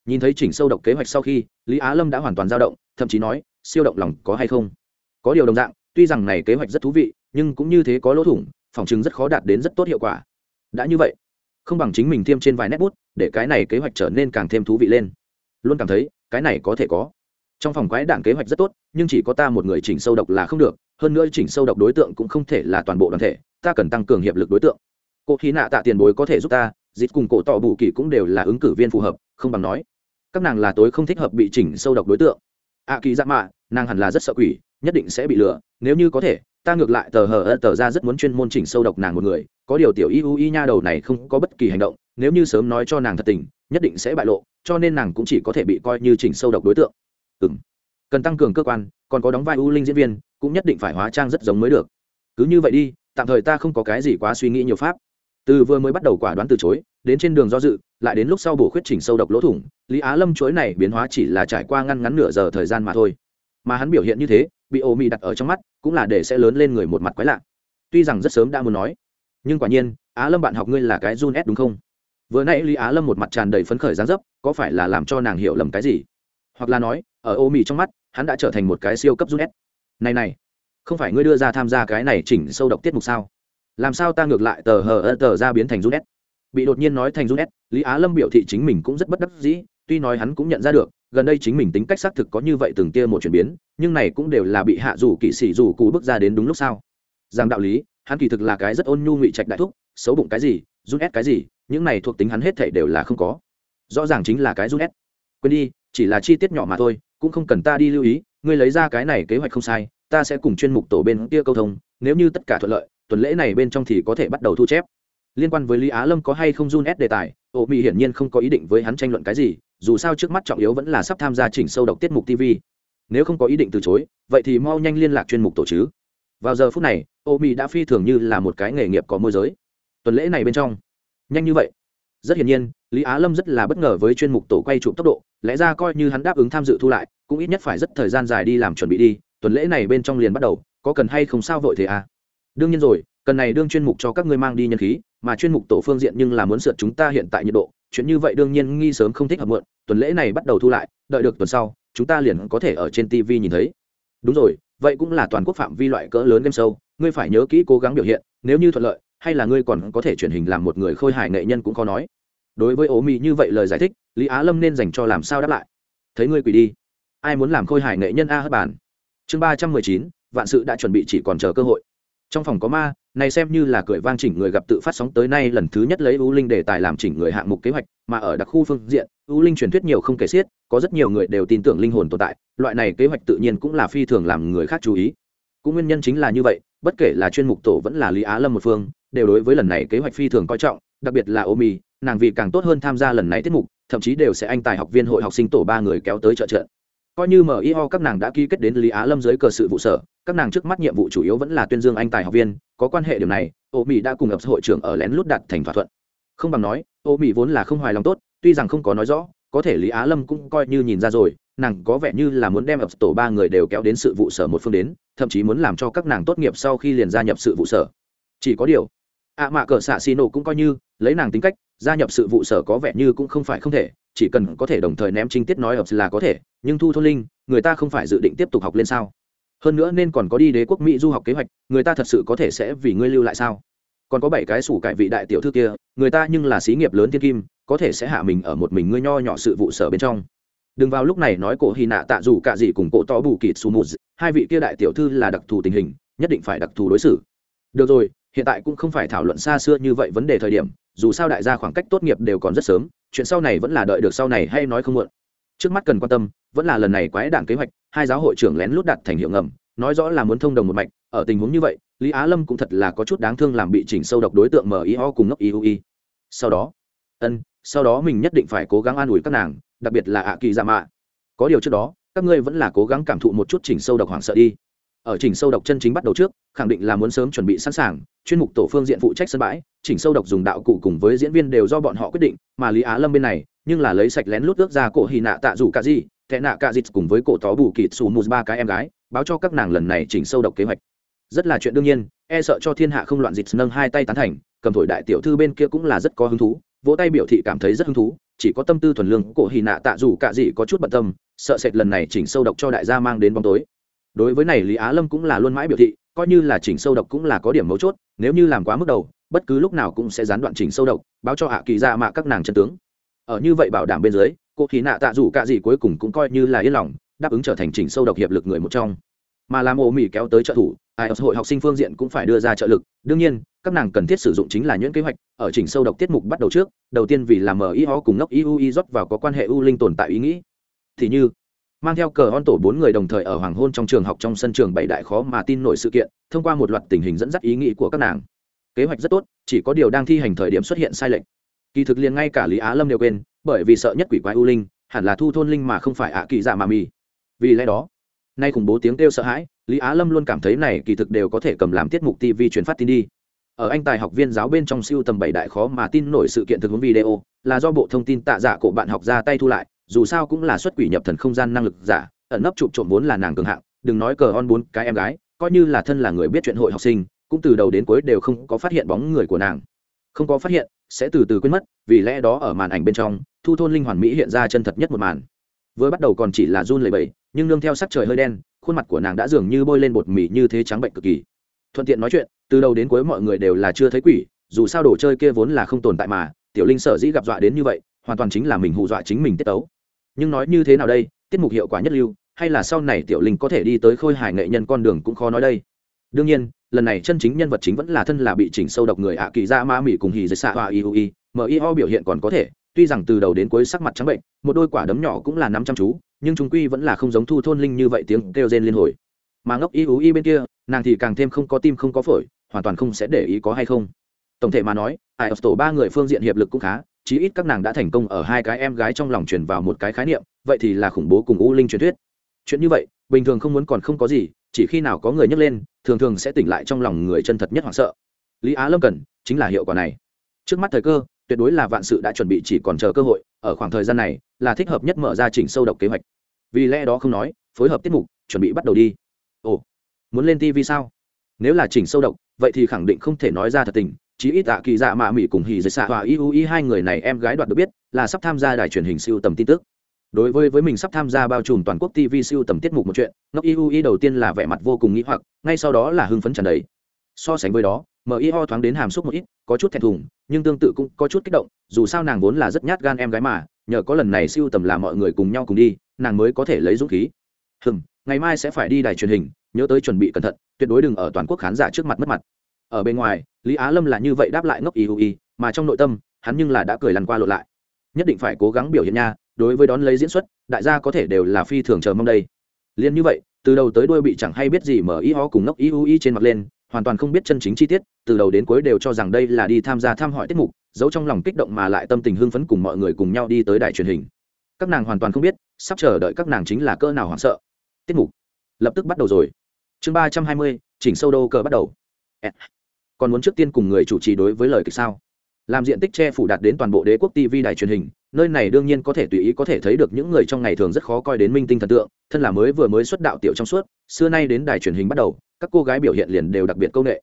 Nhìn thấy chỉnh sâu độc kế hoạch sau khi, lý á lâm đã hoàn toàn dao động, thậm chí nói, siêu động lòng có hay không? Có điều đồng dạng, tuy rằng này kế hoạch rất thú vị, nhưng cũng như thế có lỗ thủng, phòng chứng rất khó đạt đến rất tốt hiệu quả đã như vậy, không bằng chính mình thêm trên vài nét bút, để cái này kế hoạch trở nên càng thêm thú vị lên. Luôn cảm thấy, cái này có thể có. Trong phòng quái đảng kế hoạch rất tốt, nhưng chỉ có ta một người chỉnh sâu độc là không được, hơn nữa chỉnh sâu độc đối tượng cũng không thể là toàn bộ đoàn thể, ta cần tăng cường hiệp lực đối tượng. Cô khí nạ tạ tiền bối có thể giúp ta, dịch cùng cổ tỏ bù kỳ cũng đều là ứng cử viên phù hợp, không bằng nói. Các nàng là tối không thích hợp bị chỉnh sâu độc đối tượng. Ạ kỳ dạ mạ, nàng hẳn là rất sợ quỷ, nhất định sẽ bị lừa, nếu như có thể ta ngược lại tờ hờ ơ tờ ra rất muốn chuyên môn chỉnh sâu độc nàng một người, có điều tiểu y u y nha đầu này không có bất kỳ hành động, nếu như sớm nói cho nàng thật tình, nhất định sẽ bại lộ, cho nên nàng cũng chỉ có thể bị coi như chỉnh sâu độc đối tượng. Ừ m cần tăng cường cơ quan, còn có đóng vai u linh diễn viên, cũng nhất định phải hóa trang rất giống mới được. Cứ như vậy đi, tạm thời ta không có cái gì quá suy nghĩ nhiều pháp. Từ vừa mới bắt đầu quả đoán từ chối, đến trên đường do dự, lại đến lúc sau bổ khuyết chỉnh sâu độc lỗ thủng, lý á lâm chuỗi này biến hóa chỉ là trải qua ngăn ngắn nửa giờ thời gian mà thôi. Mà hắn biểu hiện như thế, bị ô mị đặt ở trong mắt cũng là để sẽ lớn lên người một mặt quái lạ. Tuy rằng rất sớm đã muốn nói, nhưng quả nhiên, á lâm bạn học ngươi là cái run s, đúng không? Vừa nãy lý á lâm một mặt tràn đầy phấn khởi gián dấp, có phải là làm cho nàng hiểu lầm cái gì? Hoặc là nói, ở ô mị trong mắt, hắn đã trở thành một cái siêu cấp run s. Này này, không phải ngươi đưa ra tham gia cái này chỉnh sâu độc tiết mục sao? Làm sao ta ngược lại tờ hờ ơ tờ ra biến thành run s? Bị đột nhiên nói thành run s, lý á lâm biểu thị chính mình cũng rất bất đắc dĩ, tuy nói hắn cũng nhận ra được gần đây chính mình tính cách xác thực có như vậy từng tia một chuyển biến, nhưng này cũng đều là bị hạ dù kỵ sĩ dù cú bước ra đến đúng lúc sao? Rằng đạo lý, hắn kỳ thực là cái rất ôn nhu ngụy trạch đại thúc, xấu bụng cái gì, run ép cái gì, những này thuộc tính hắn hết thảy đều là không có. Rõ ràng chính là cái run ép. Quên đi, chỉ là chi tiết nhỏ mà thôi, cũng không cần ta đi lưu ý, ngươi lấy ra cái này kế hoạch không sai, ta sẽ cùng chuyên mục tổ bên kia câu thông, nếu như tất cả thuận lợi, tuần lễ này bên trong thì có thể bắt đầu thu chép liên quan với lý á lâm có hay không run ép đề tài ô mỹ hiển nhiên không có ý định với hắn tranh luận cái gì, dù sao trước mắt trọng yếu vẫn là sắp tham gia chỉnh sâu độc tiết mục tv nếu không có ý định từ chối, vậy thì mau nhanh liên lạc chuyên mục tổ chứ. Vào giờ phút này ô mỹ đã phi thường như là một cái nghề nghiệp có môi giới. Tuần lễ này bên trong, nhanh như vậy. Rất hiển nhiên, lý á lâm rất là bất ngờ với chuyên mục tổ quay chụp tốc độ, lẽ ra coi như hắn đáp ứng tham dự thu lại, cũng ít nhất phải rất thời gian dài đi làm chuẩn bị đi, tuần lễ này bên trong liền bắt đầu, có cần hay không sao vội thế à? Đương nhiên rồi, cần này đương chuyên mục cho các ngươi mang đi nhân khí mà chuyên mục tổ phương diện nhưng là muốn sượt chúng ta hiện tại nhiệt độ, chuyện như vậy đương nhiên nghi sớm không thích hợp muộn, tuần lễ này bắt đầu thu lại, đợi được tuần sau, chúng ta liền có thể ở trên tv nhìn thấy. Đúng rồi, vậy cũng là toàn quốc phạm vi loại cỡ lớn game show, ngươi phải nhớ kỹ cố gắng biểu hiện, nếu như thuận lợi, hay là ngươi còn có thể truyền hình làm một người khôi hài nghệ nhân cũng khó nói. Đối với ố mị như vậy lời giải thích, lý á lâm nên dành cho làm sao đáp lại? Thấy ngươi quỳ đi. Ai muốn làm khôi hài nghệ nhân a hất bản chương ba trăm mười chín, vạn sự đã chuẩn bị chỉ còn chờ cơ hội trong phòng có ma, này xem như là cười vang chỉnh người gặp tự phát sóng tới nay lần thứ nhất lấy u linh đề tài làm chỉnh người hạng mục kế hoạch, mà ở đặc khu phương diện, u linh truyền thuyết nhiều không kể xiết, có rất nhiều người đều tin tưởng linh hồn tồn tại, loại này kế hoạch tự nhiên cũng là phi thường làm người khác chú ý. Cũng nguyên nhân chính là như vậy, bất kể là chuyên mục tổ vẫn là lý á lâm một phương, đều đối với lần này kế hoạch phi thường coi trọng, đặc biệt là ô mì nàng vì càng tốt hơn tham gia lần này tiết mục, thậm chí đều sẽ anh tài học viên hội học sinh tổ ba người kéo tới trợ trợ coi như mio các nàng đã ký kết đến lý á lâm dưới cờ sự vụ sở, các nàng trước mắt nhiệm vụ chủ yếu vẫn là tuyên dương anh tài học viên, có quan hệ điểm này, ô mỹ đã cùng ập hội trưởng ở lén lút đặt thành thỏa thuận. Không bằng nói, ô mỹ vốn là không hoài lòng tốt, tuy rằng không có nói rõ, có thể lý á lâm cũng coi như nhìn ra rồi, nàng có vẻ như là muốn đem ập tổ ba người đều kéo đến sự vụ sở một phương đến, thậm chí muốn làm cho các nàng tốt nghiệp sau khi liền gia nhập sự vụ sở. Chỉ có điều, ạ mạ cờ xạ xì nổ cũng coi như, lấy nàng tính cách gia nhập sự vụ sở có vẻ như cũng không phải không thể, chỉ cần có thể đồng thời ném trinh tiết nói ập là có thể, nhưng thu thôn linh, người ta không phải dự định tiếp tục học lên sao? Hơn nữa nên còn có đi đế quốc mỹ du học kế hoạch, người ta thật sự có thể sẽ vì ngươi lưu lại sao? Còn có bảy cái sủ cải vị đại tiểu thư kia, người ta nhưng là xí nghiệp lớn thiên kim, có thể sẽ hạ mình ở một mình ngươi nho nhỏ sự vụ sở bên trong. Đừng vào lúc này nói cổ hy nạ tạ dù cả gì cùng cổ to bù kịt su mù hai vị kia đại tiểu thư là đặc thù tình hình, nhất định phải đặc thù đối xử. Được rồi, hiện tại cũng không phải thảo luận xa xưa như vậy vấn đề thời điểm dù sao đại gia khoảng cách tốt nghiệp đều còn rất sớm, chuyện sau này vẫn là đợi được sau này hay nói không muộn. Trước mắt cần quan tâm, vẫn là lần này quái đảng kế hoạch, hai giáo hội trưởng lén lút đặt thành hiệu ngầm, nói rõ là muốn thông đồng một mạch, ở tình huống như vậy, lý á lâm cũng thật là có chút đáng thương làm bị chỉnh sâu độc đối tượng mio cùng ngốc iui sau đó, ân, sau đó mình nhất định phải cố gắng an ủi các nàng, đặc biệt là ạ kỳ dạ mạ. Có điều trước đó, các ngươi vẫn là cố gắng cảm thụ một chút chỉnh sâu độc hoảng sợ đi ở chỉnh sâu độc chân chính bắt đầu trước, khẳng định là muốn sớm chuẩn bị sẵn sàng, chuyên mục tổ phương diện phụ trách sân bãi chỉnh sâu độc dùng đạo cụ cùng với diễn viên đều do bọn họ quyết định, mà lý á lâm bên này, nhưng là lấy sạch lén lút ước ra cổ hì nạ tạ dù cả gì tệ nạ cả dịt cùng với cổ tó bù kịt xù mù ba cái em gái, báo cho các nàng lần này chỉnh sâu độc kế hoạch. Rất là chuyện đương nhiên e sợ cho thiên hạ không loạn dịch nâng hai tay tán thành, cầm thổi đại tiểu thư bên kia cũng là rất có hứng thú, vỗ tay biểu thị cảm thấy rất hứng thú, chỉ có tâm tư thuần lương cổ hì nạ tạ dù cả gì có chút bận tâm, sợ sệt lần này chỉnh sâu độc cho đại gia mang đến bóng tối đối với này lý á lâm cũng là luôn mãi biểu thị, coi như là chỉnh sâu độc cũng là có điểm mấu chốt, nếu như làm quá mức đầu, bất cứ lúc nào cũng sẽ gián đoạn chỉnh sâu độc, báo cho hạ kỳ ra mạ các nàng chân tướng. Ở như vậy bảo đảm bên dưới, cô khí nạ tạ dù cả gì cuối cùng cũng coi như là yên lòng, đáp ứng trở thành chỉnh sâu độc hiệp lực người một trong. Mà làm ổ mỹ kéo tới trợ thủ, ai hội học sinh phương diện cũng phải đưa ra trợ lực. Đương nhiên, các nàng cần thiết sử dụng chính là những kế hoạch ở chỉnh sâu độc tiết mục bắt đầu trước, đầu tiên vì làm ho cùng ngốc iui rót vào có quan hệ u linh tồn tại ý nghĩ. Thì như mang theo cờ on tổ bốn người đồng thời ở hoàng hôn trong trường học trong sân trường bảy đại khó mà tin nổi sự kiện, thông qua một loạt tình hình dẫn dắt ý nghĩ của các nàng. Kế hoạch rất tốt, chỉ có điều đang thi hành thời điểm xuất hiện sai lệch. Kỳ thực liền ngay cả lý á lâm đều quên, bởi vì sợ nhất quỷ quái u linh, hẳn là thu thôn linh mà không phải ạ kỳ dạ mà mì. Vì lẽ đó, nay khủng bố tiếng kêu sợ hãi, lý á lâm luôn cảm thấy này kỳ thực đều có thể cầm làm tiết mục tv truyền phát tin đi. Ở anh tài học viên giáo bên trong siêu tầm bảy đại khó mà tin nổi sự kiện thực hướng video, là do bộ thông tin tạ dạ giả của bạn học ra tay thu lại dù sao cũng là xuất quỷ nhập thần không gian năng lực giả, ẩn nấp chụp trộm vốn là nàng cường hạng, đừng nói cờ on bốn cái em gái, coi như là thân là người biết chuyện hội học sinh, cũng từ đầu đến cuối đều không có phát hiện bóng người của nàng. Không có phát hiện, sẽ từ từ quên mất, vì lẽ đó ở màn ảnh bên trong, thu thôn linh hoàn mỹ hiện ra chân thật nhất một màn. Vừa bắt đầu còn chỉ là run lầy bẫy nhưng nương theo sắc trời hơi đen, khuôn mặt của nàng đã dường như bôi lên bột mì như thế trắng bệnh cực kỳ. Thuận tiện nói chuyện, từ đầu đến cuối mọi người đều là chưa thấy quỷ, dù sao đồ chơi kia vốn là không tồn tại mà, tiểu linh sở dĩ gặp dọa đến như vậy, hoàn toàn chính là mình hù dọa chính mình tiết tấu nhưng nói như thế nào đây, tiết mục hiệu quả nhất lưu, hay là sau này tiểu linh có thể đi tới khôi hài nghệ nhân con đường cũng khó nói đây. Đương nhiên, lần này chân chính nhân vật chính vẫn là thân là bị chỉnh sâu độc người ạ kỳ ra ma mỹ cùng hì dây xạ hoa iui mio biểu hiện còn có thể, tuy rằng từ đầu đến cuối sắc mặt trắng bệnh, một đôi quả đấm nhỏ cũng là năm trăm chú, nhưng chúng quy vẫn là không giống thu thôn linh như vậy tiếng kêu rên liên hồi. Mà ngốc iui bên kia, nàng thì càng thêm không có tim không có phổi, hoàn toàn không sẽ để ý có hay không. Tổng thể mà nói ai ở tổ ba người phương diện hiệp lực cũng khá chí ít các nàng đã thành công ở hai cái em gái trong lòng truyền vào một cái khái niệm, vậy thì là khủng bố cùng u linh truyền thuyết. Chuyện như vậy, bình thường không muốn còn không có gì, chỉ khi nào có người nhắc lên, thường thường sẽ tỉnh lại trong lòng người chân thật nhất hoảng sợ. Lý á lâm cần, chính là hiệu quả này. Trước mắt thời cơ, tuyệt đối là vạn sự đã chuẩn bị chỉ còn chờ cơ hội, ở khoảng thời gian này, là thích hợp nhất mở ra chỉnh sâu độc kế hoạch. Vì lẽ đó không nói, phối hợp tiết mục, chuẩn bị bắt đầu đi. Ồ, muốn lên tv sao? Nếu là chỉnh sâu độc, vậy thì khẳng định không thể nói ra thật tình chí ít tạ kỳ dạ mạ mỹ cùng hì dây xạ và iu i hai người này em gái đoạt được biết là sắp tham gia đài truyền hình siêu tầm tin tức. Đối với với mình sắp tham gia bao trùm toàn quốc tv siêu tầm tiết mục một chuyện ngốc iu i đầu tiên là vẻ mặt vô cùng nghĩ hoặc, ngay sau đó là hưng phấn tràn đầy. So sánh với đó ho thoáng đến hàm xúc một ít, có chút thẹn thùng, nhưng tương tự cũng có chút kích động, dù sao nàng vốn là rất nhát gan em gái mà, nhờ có lần này siêu tầm là mọi người cùng nhau cùng đi, nàng mới có thể lấy dũng khí. Hừng ngày mai sẽ phải đi đài truyền hình, nhớ tới chuẩn bị cẩn thận, tuyệt đối đừng ở toàn quốc khán giả trước mặt mất mặt ở bên ngoài, lý á lâm là như vậy đáp lại ngốc ý ý mà trong nội tâm, hắn nhưng là đã cười lăn qua lộn lại. Nhất định phải cố gắng biểu hiện nha, đối với đón lấy diễn xuất, đại gia có thể đều là phi thường chờ mong đây. Liền như vậy, từ đầu tới đuôi bị chẳng hay biết gì mở ý ho cùng ngốc ý ý trên mặt lên, hoàn toàn không biết chân chính chi tiết, từ đầu đến cuối đều cho rằng đây là đi tham gia thăm hỏi tiết mục, giấu trong lòng kích động mà lại tâm tình hưng phấn cùng mọi người cùng nhau đi tới đài truyền hình. Các nàng hoàn toàn không biết, sắp chờ đợi các nàng chính là cỡ nào hoảng sợ. Tiết mục lập tức bắt đầu rồi. Chương ba trăm hai mươi, chỉnh sâu đô cờ bắt đầu còn muốn trước tiên cùng người chủ trì đối với lời kịch sao? Làm diện tích che phủ đạt đến toàn bộ đế quốc tv đài truyền hình, nơi này đương nhiên có thể tùy ý có thể thấy được những người trong ngày thường rất khó coi đến minh tinh thần tượng, thân là mới vừa mới xuất đạo tiểu trong suốt, xưa nay đến đài truyền hình bắt đầu, các cô gái biểu hiện liền đều đặc biệt công nghệ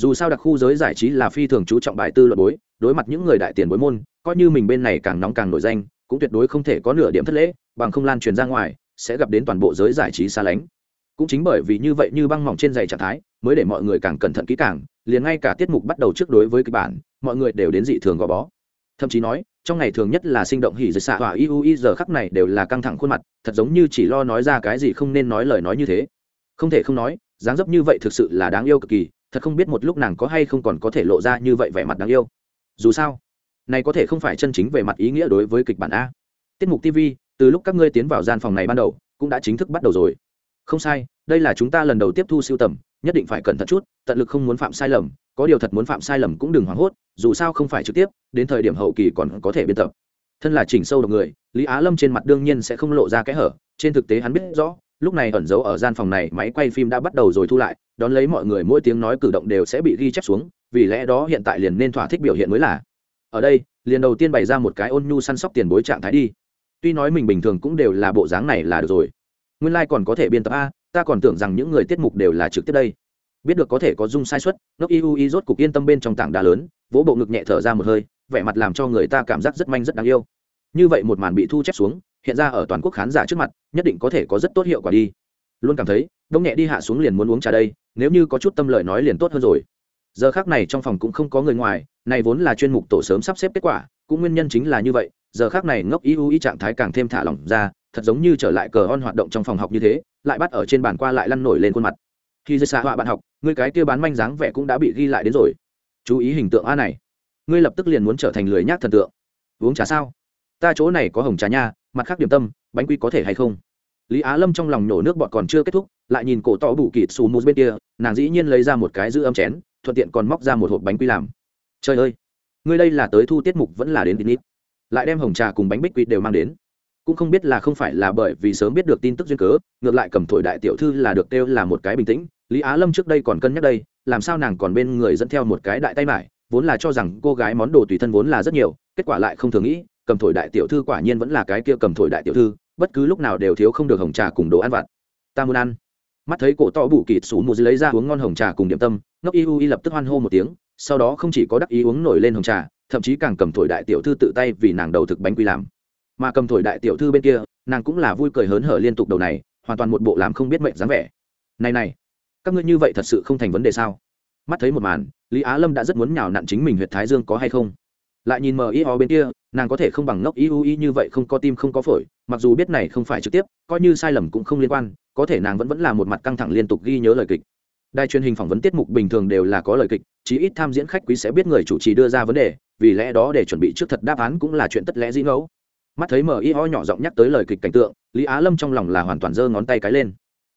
dù sao đặc khu giới giải trí là phi thường chú trọng bài tư luận bối, đối mặt những người đại tiền bối môn, coi như mình bên này càng nóng càng nổi danh, cũng tuyệt đối không thể có nửa điểm thất lễ, bằng không lan truyền ra ngoài, sẽ gặp đến toàn bộ giới giải trí xa lánh cũng chính bởi vì như vậy như băng mỏng trên giày trạng thái, mới để mọi người càng cẩn thận kỹ càng, liền ngay cả tiết mục bắt đầu trước đối với kịch bản, mọi người đều đến dị thường gò bó. Thậm chí nói, trong ngày thường nhất là sinh động hỉ dưới xạ và iu i giờ khắc này đều là căng thẳng khuôn mặt, thật giống như chỉ lo nói ra cái gì không nên nói lời nói như thế. Không thể không nói, dáng dấp như vậy thực sự là đáng yêu cực kỳ, thật không biết một lúc nàng có hay không còn có thể lộ ra như vậy vẻ mặt đáng yêu. Dù sao, này có thể không phải chân chính về mặt ý nghĩa đối với kịch bản a. Tiết mục tv từ lúc các ngươi tiến vào gian phòng này ban đầu, cũng đã chính thức bắt đầu rồi không sai, đây là chúng ta lần đầu tiếp thu siêu tầm, nhất định phải cẩn thận chút, tận lực không muốn phạm sai lầm, có điều thật muốn phạm sai lầm cũng đừng hoảng hốt, dù sao không phải trực tiếp, đến thời điểm hậu kỳ còn có thể biên tập. Thân là chỉnh sâu độc người, lý á lâm trên mặt đương nhiên sẽ không lộ ra kẽ hở, trên thực tế hắn biết rõ, lúc này ẩn giấu ở gian phòng này, máy quay phim đã bắt đầu rồi thu lại, đón lấy mọi người mỗi tiếng nói cử động đều sẽ bị ghi chép xuống, vì lẽ đó hiện tại liền nên thỏa thích biểu hiện mới là. Ở đây, liền đầu tiên bày ra một cái ôn nhu săn sóc tiền bối trạng thái đi. Tuy nói mình bình thường cũng đều là bộ dáng này là được rồi nguyên lai、like、còn có thể biên tập a, ta còn tưởng rằng những người tiết mục đều là trực tiếp đây. Biết được có thể có dung sai suất ngốc iu i rốt cục yên tâm bên trong tảng đá lớn, vỗ bộ ngực nhẹ thở ra một hơi, vẻ mặt làm cho người ta cảm giác rất manh rất đáng yêu. Như vậy một màn bị thu chép xuống, hiện ra ở toàn quốc khán giả trước mặt, nhất định có thể có rất tốt hiệu quả đi. Luôn cảm thấy, đông nhẹ đi hạ xuống liền muốn uống trà đây, nếu như có chút tâm lợi nói liền tốt hơn rồi. Giờ khác này trong phòng cũng không có người ngoài, này vốn là chuyên mục tổ sớm sắp xếp kết quả, cũng nguyên nhân chính là như vậy giờ khác này ngốc y u y trạng thái càng thêm thả lỏng ra, thật giống như trở lại cờ on hoạt động trong phòng học như thế, lại bắt ở trên bàn qua lại lăn nổi lên khuôn mặt. Khi dây xạ họa bạn học người cái kia bán manh dáng vẻ cũng đã bị ghi lại đến rồi. Chú ý hình tượng a này. Ngươi lập tức liền muốn trở thành lười nhác thần tượng. Uống trà sao? Ta chỗ này có hồng trà nha, mặt khác điểm tâm, bánh quy có thể hay không? Lý á lâm trong lòng nhổ nước bọt còn chưa kết thúc, lại nhìn cổ tỏ bù kịt xù mù bên kia, nàng dĩ nhiên lấy ra một cái giữ âm chén, thuận tiện còn móc ra một hộp bánh quy làm. Trời ơi! Ngươi đây là tới thu tiết mục vẫn là đến tín ít lại đem hồng trà cùng bánh bích quy đều mang đến. Cũng không biết là không phải là bởi vì sớm biết được tin tức duyên cớ, ngược lại cầm thổi đại tiểu thư là được kêu là một cái bình tĩnh. Lý á lâm trước đây còn cân nhắc đây, làm sao nàng còn bên người dẫn theo một cái đại tay mải, vốn là cho rằng cô gái món đồ tùy thân vốn là rất nhiều, kết quả lại không thường nghĩ, cầm thổi đại tiểu thư quả nhiên vẫn là cái kia cầm thổi đại tiểu thư, bất cứ lúc nào đều thiếu không được hồng trà cùng đồ ăn vặt. Ta muốn ăn. Mắt thấy cổ to bủ kịt xù mù lấy ra uống ngon hồng trà cùng điểm tâm, ngốc y u y lập tức hoan hô một tiếng, sau đó không chỉ có đắc ý uống nổi lên hồng trà thậm chí càng cầm thổi đại tiểu thư tự tay vì nàng đầu thực bánh quy làm. Mà cầm thổi đại tiểu thư bên kia, nàng cũng là vui cười hớn hở liên tục đầu này, hoàn toàn một bộ làm không biết mệnh dáng vẻ. Này này, các ngươi như vậy thật sự không thành vấn đề sao? Mắt thấy một màn, lý á lâm đã rất muốn nhào nặn chính mình huyện thái dương có hay không? Lại nhìn mờ y ho bên kia, nàng có thể không bằng ngốc y u y như vậy không có tim không có phổi, mặc dù biết này không phải trực tiếp, coi như sai lầm cũng không liên quan, có thể nàng vẫn vẫn là một mặt căng thẳng liên tục ghi nhớ lời kịch đài truyền hình phỏng vấn tiết mục bình thường đều là có lời kịch, chí ít tham diễn khách quý sẽ biết người chủ trì đưa ra vấn đề, vì lẽ đó để chuẩn bị trước thật đáp án cũng là chuyện tất lẽ dĩ ngẫu. Mắt thấy mờ y ho nhỏ giọng nhắc tới lời kịch cảnh tượng, lý á lâm trong lòng là hoàn toàn giơ ngón tay cái lên.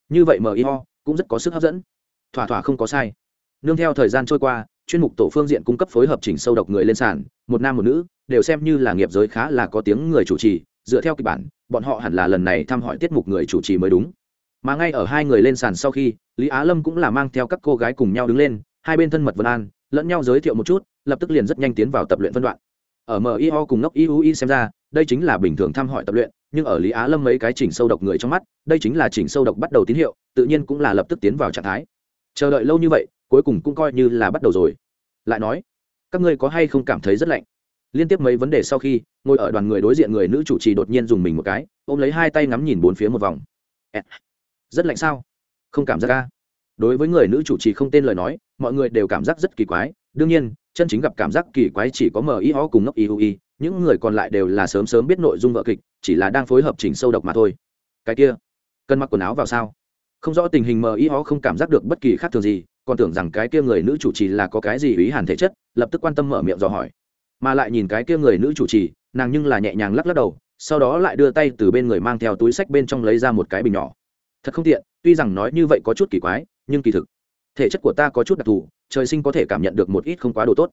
Như vậy mờ y ho cũng rất có sức hấp dẫn. Thỏa thỏa không có sai. Nương theo thời gian trôi qua, chuyên mục tổ phương diện cung cấp phối hợp chỉnh sâu độc người lên sàn, một nam một nữ, đều xem như là nghiệp giới khá là có tiếng người chủ trì. Dựa theo kịch bản, bọn họ hẳn là lần này thăm hỏi tiết mục người chủ trì mới đúng mà ngay ở hai người lên sàn sau khi, lý á lâm cũng là mang theo các cô gái cùng nhau đứng lên, hai bên thân mật vân an, lẫn nhau giới thiệu một chút, lập tức liền rất nhanh tiến vào tập luyện phân đoạn. Ở mio cùng ngốc iui xem ra, đây chính là bình thường thăm hỏi tập luyện, nhưng ở lý á lâm mấy cái chỉnh sâu độc người trong mắt, đây chính là chỉnh sâu độc bắt đầu tín hiệu, tự nhiên cũng là lập tức tiến vào trạng thái. Chờ đợi lâu như vậy, cuối cùng cũng coi như là bắt đầu rồi. Lại nói, các ngươi có hay không cảm thấy rất lạnh? Liên tiếp mấy vấn đề sau khi, ngồi ở đoàn người đối diện người nữ chủ trì đột nhiên dùng mình một cái, ôm lấy hai tay ngắm nhìn bốn phía một vòng rất lạnh sao? Không cảm giác ca đối với người nữ chủ trì không tên lời nói, mọi người đều cảm giác rất kỳ quái. Đương nhiên, chân chính gặp cảm giác kỳ quái chỉ có mờ y ho cùng ngốc y hu những người còn lại đều là sớm sớm biết nội dung vợ kịch, chỉ là đang phối hợp chỉnh sâu độc mà thôi. Cái kia, cần mặc quần áo vào sao? Không rõ tình hình mờ y ho không cảm giác được bất kỳ khác thường gì, còn tưởng rằng cái kia người nữ chủ trì là có cái gì ý hàn thể chất, lập tức quan tâm mở miệng dò hỏi. Mà lại nhìn cái kia người nữ chủ trì, nàng nhưng là nhẹ nhàng lắc lắc đầu, sau đó lại đưa tay từ bên người mang theo túi sách bên trong lấy ra một cái bình nhỏ thật không tiện, tuy rằng nói như vậy có chút kỳ quái, nhưng kỳ thực, thể chất của ta có chút đặc thù, trời sinh có thể cảm nhận được một ít không quá đồ tốt.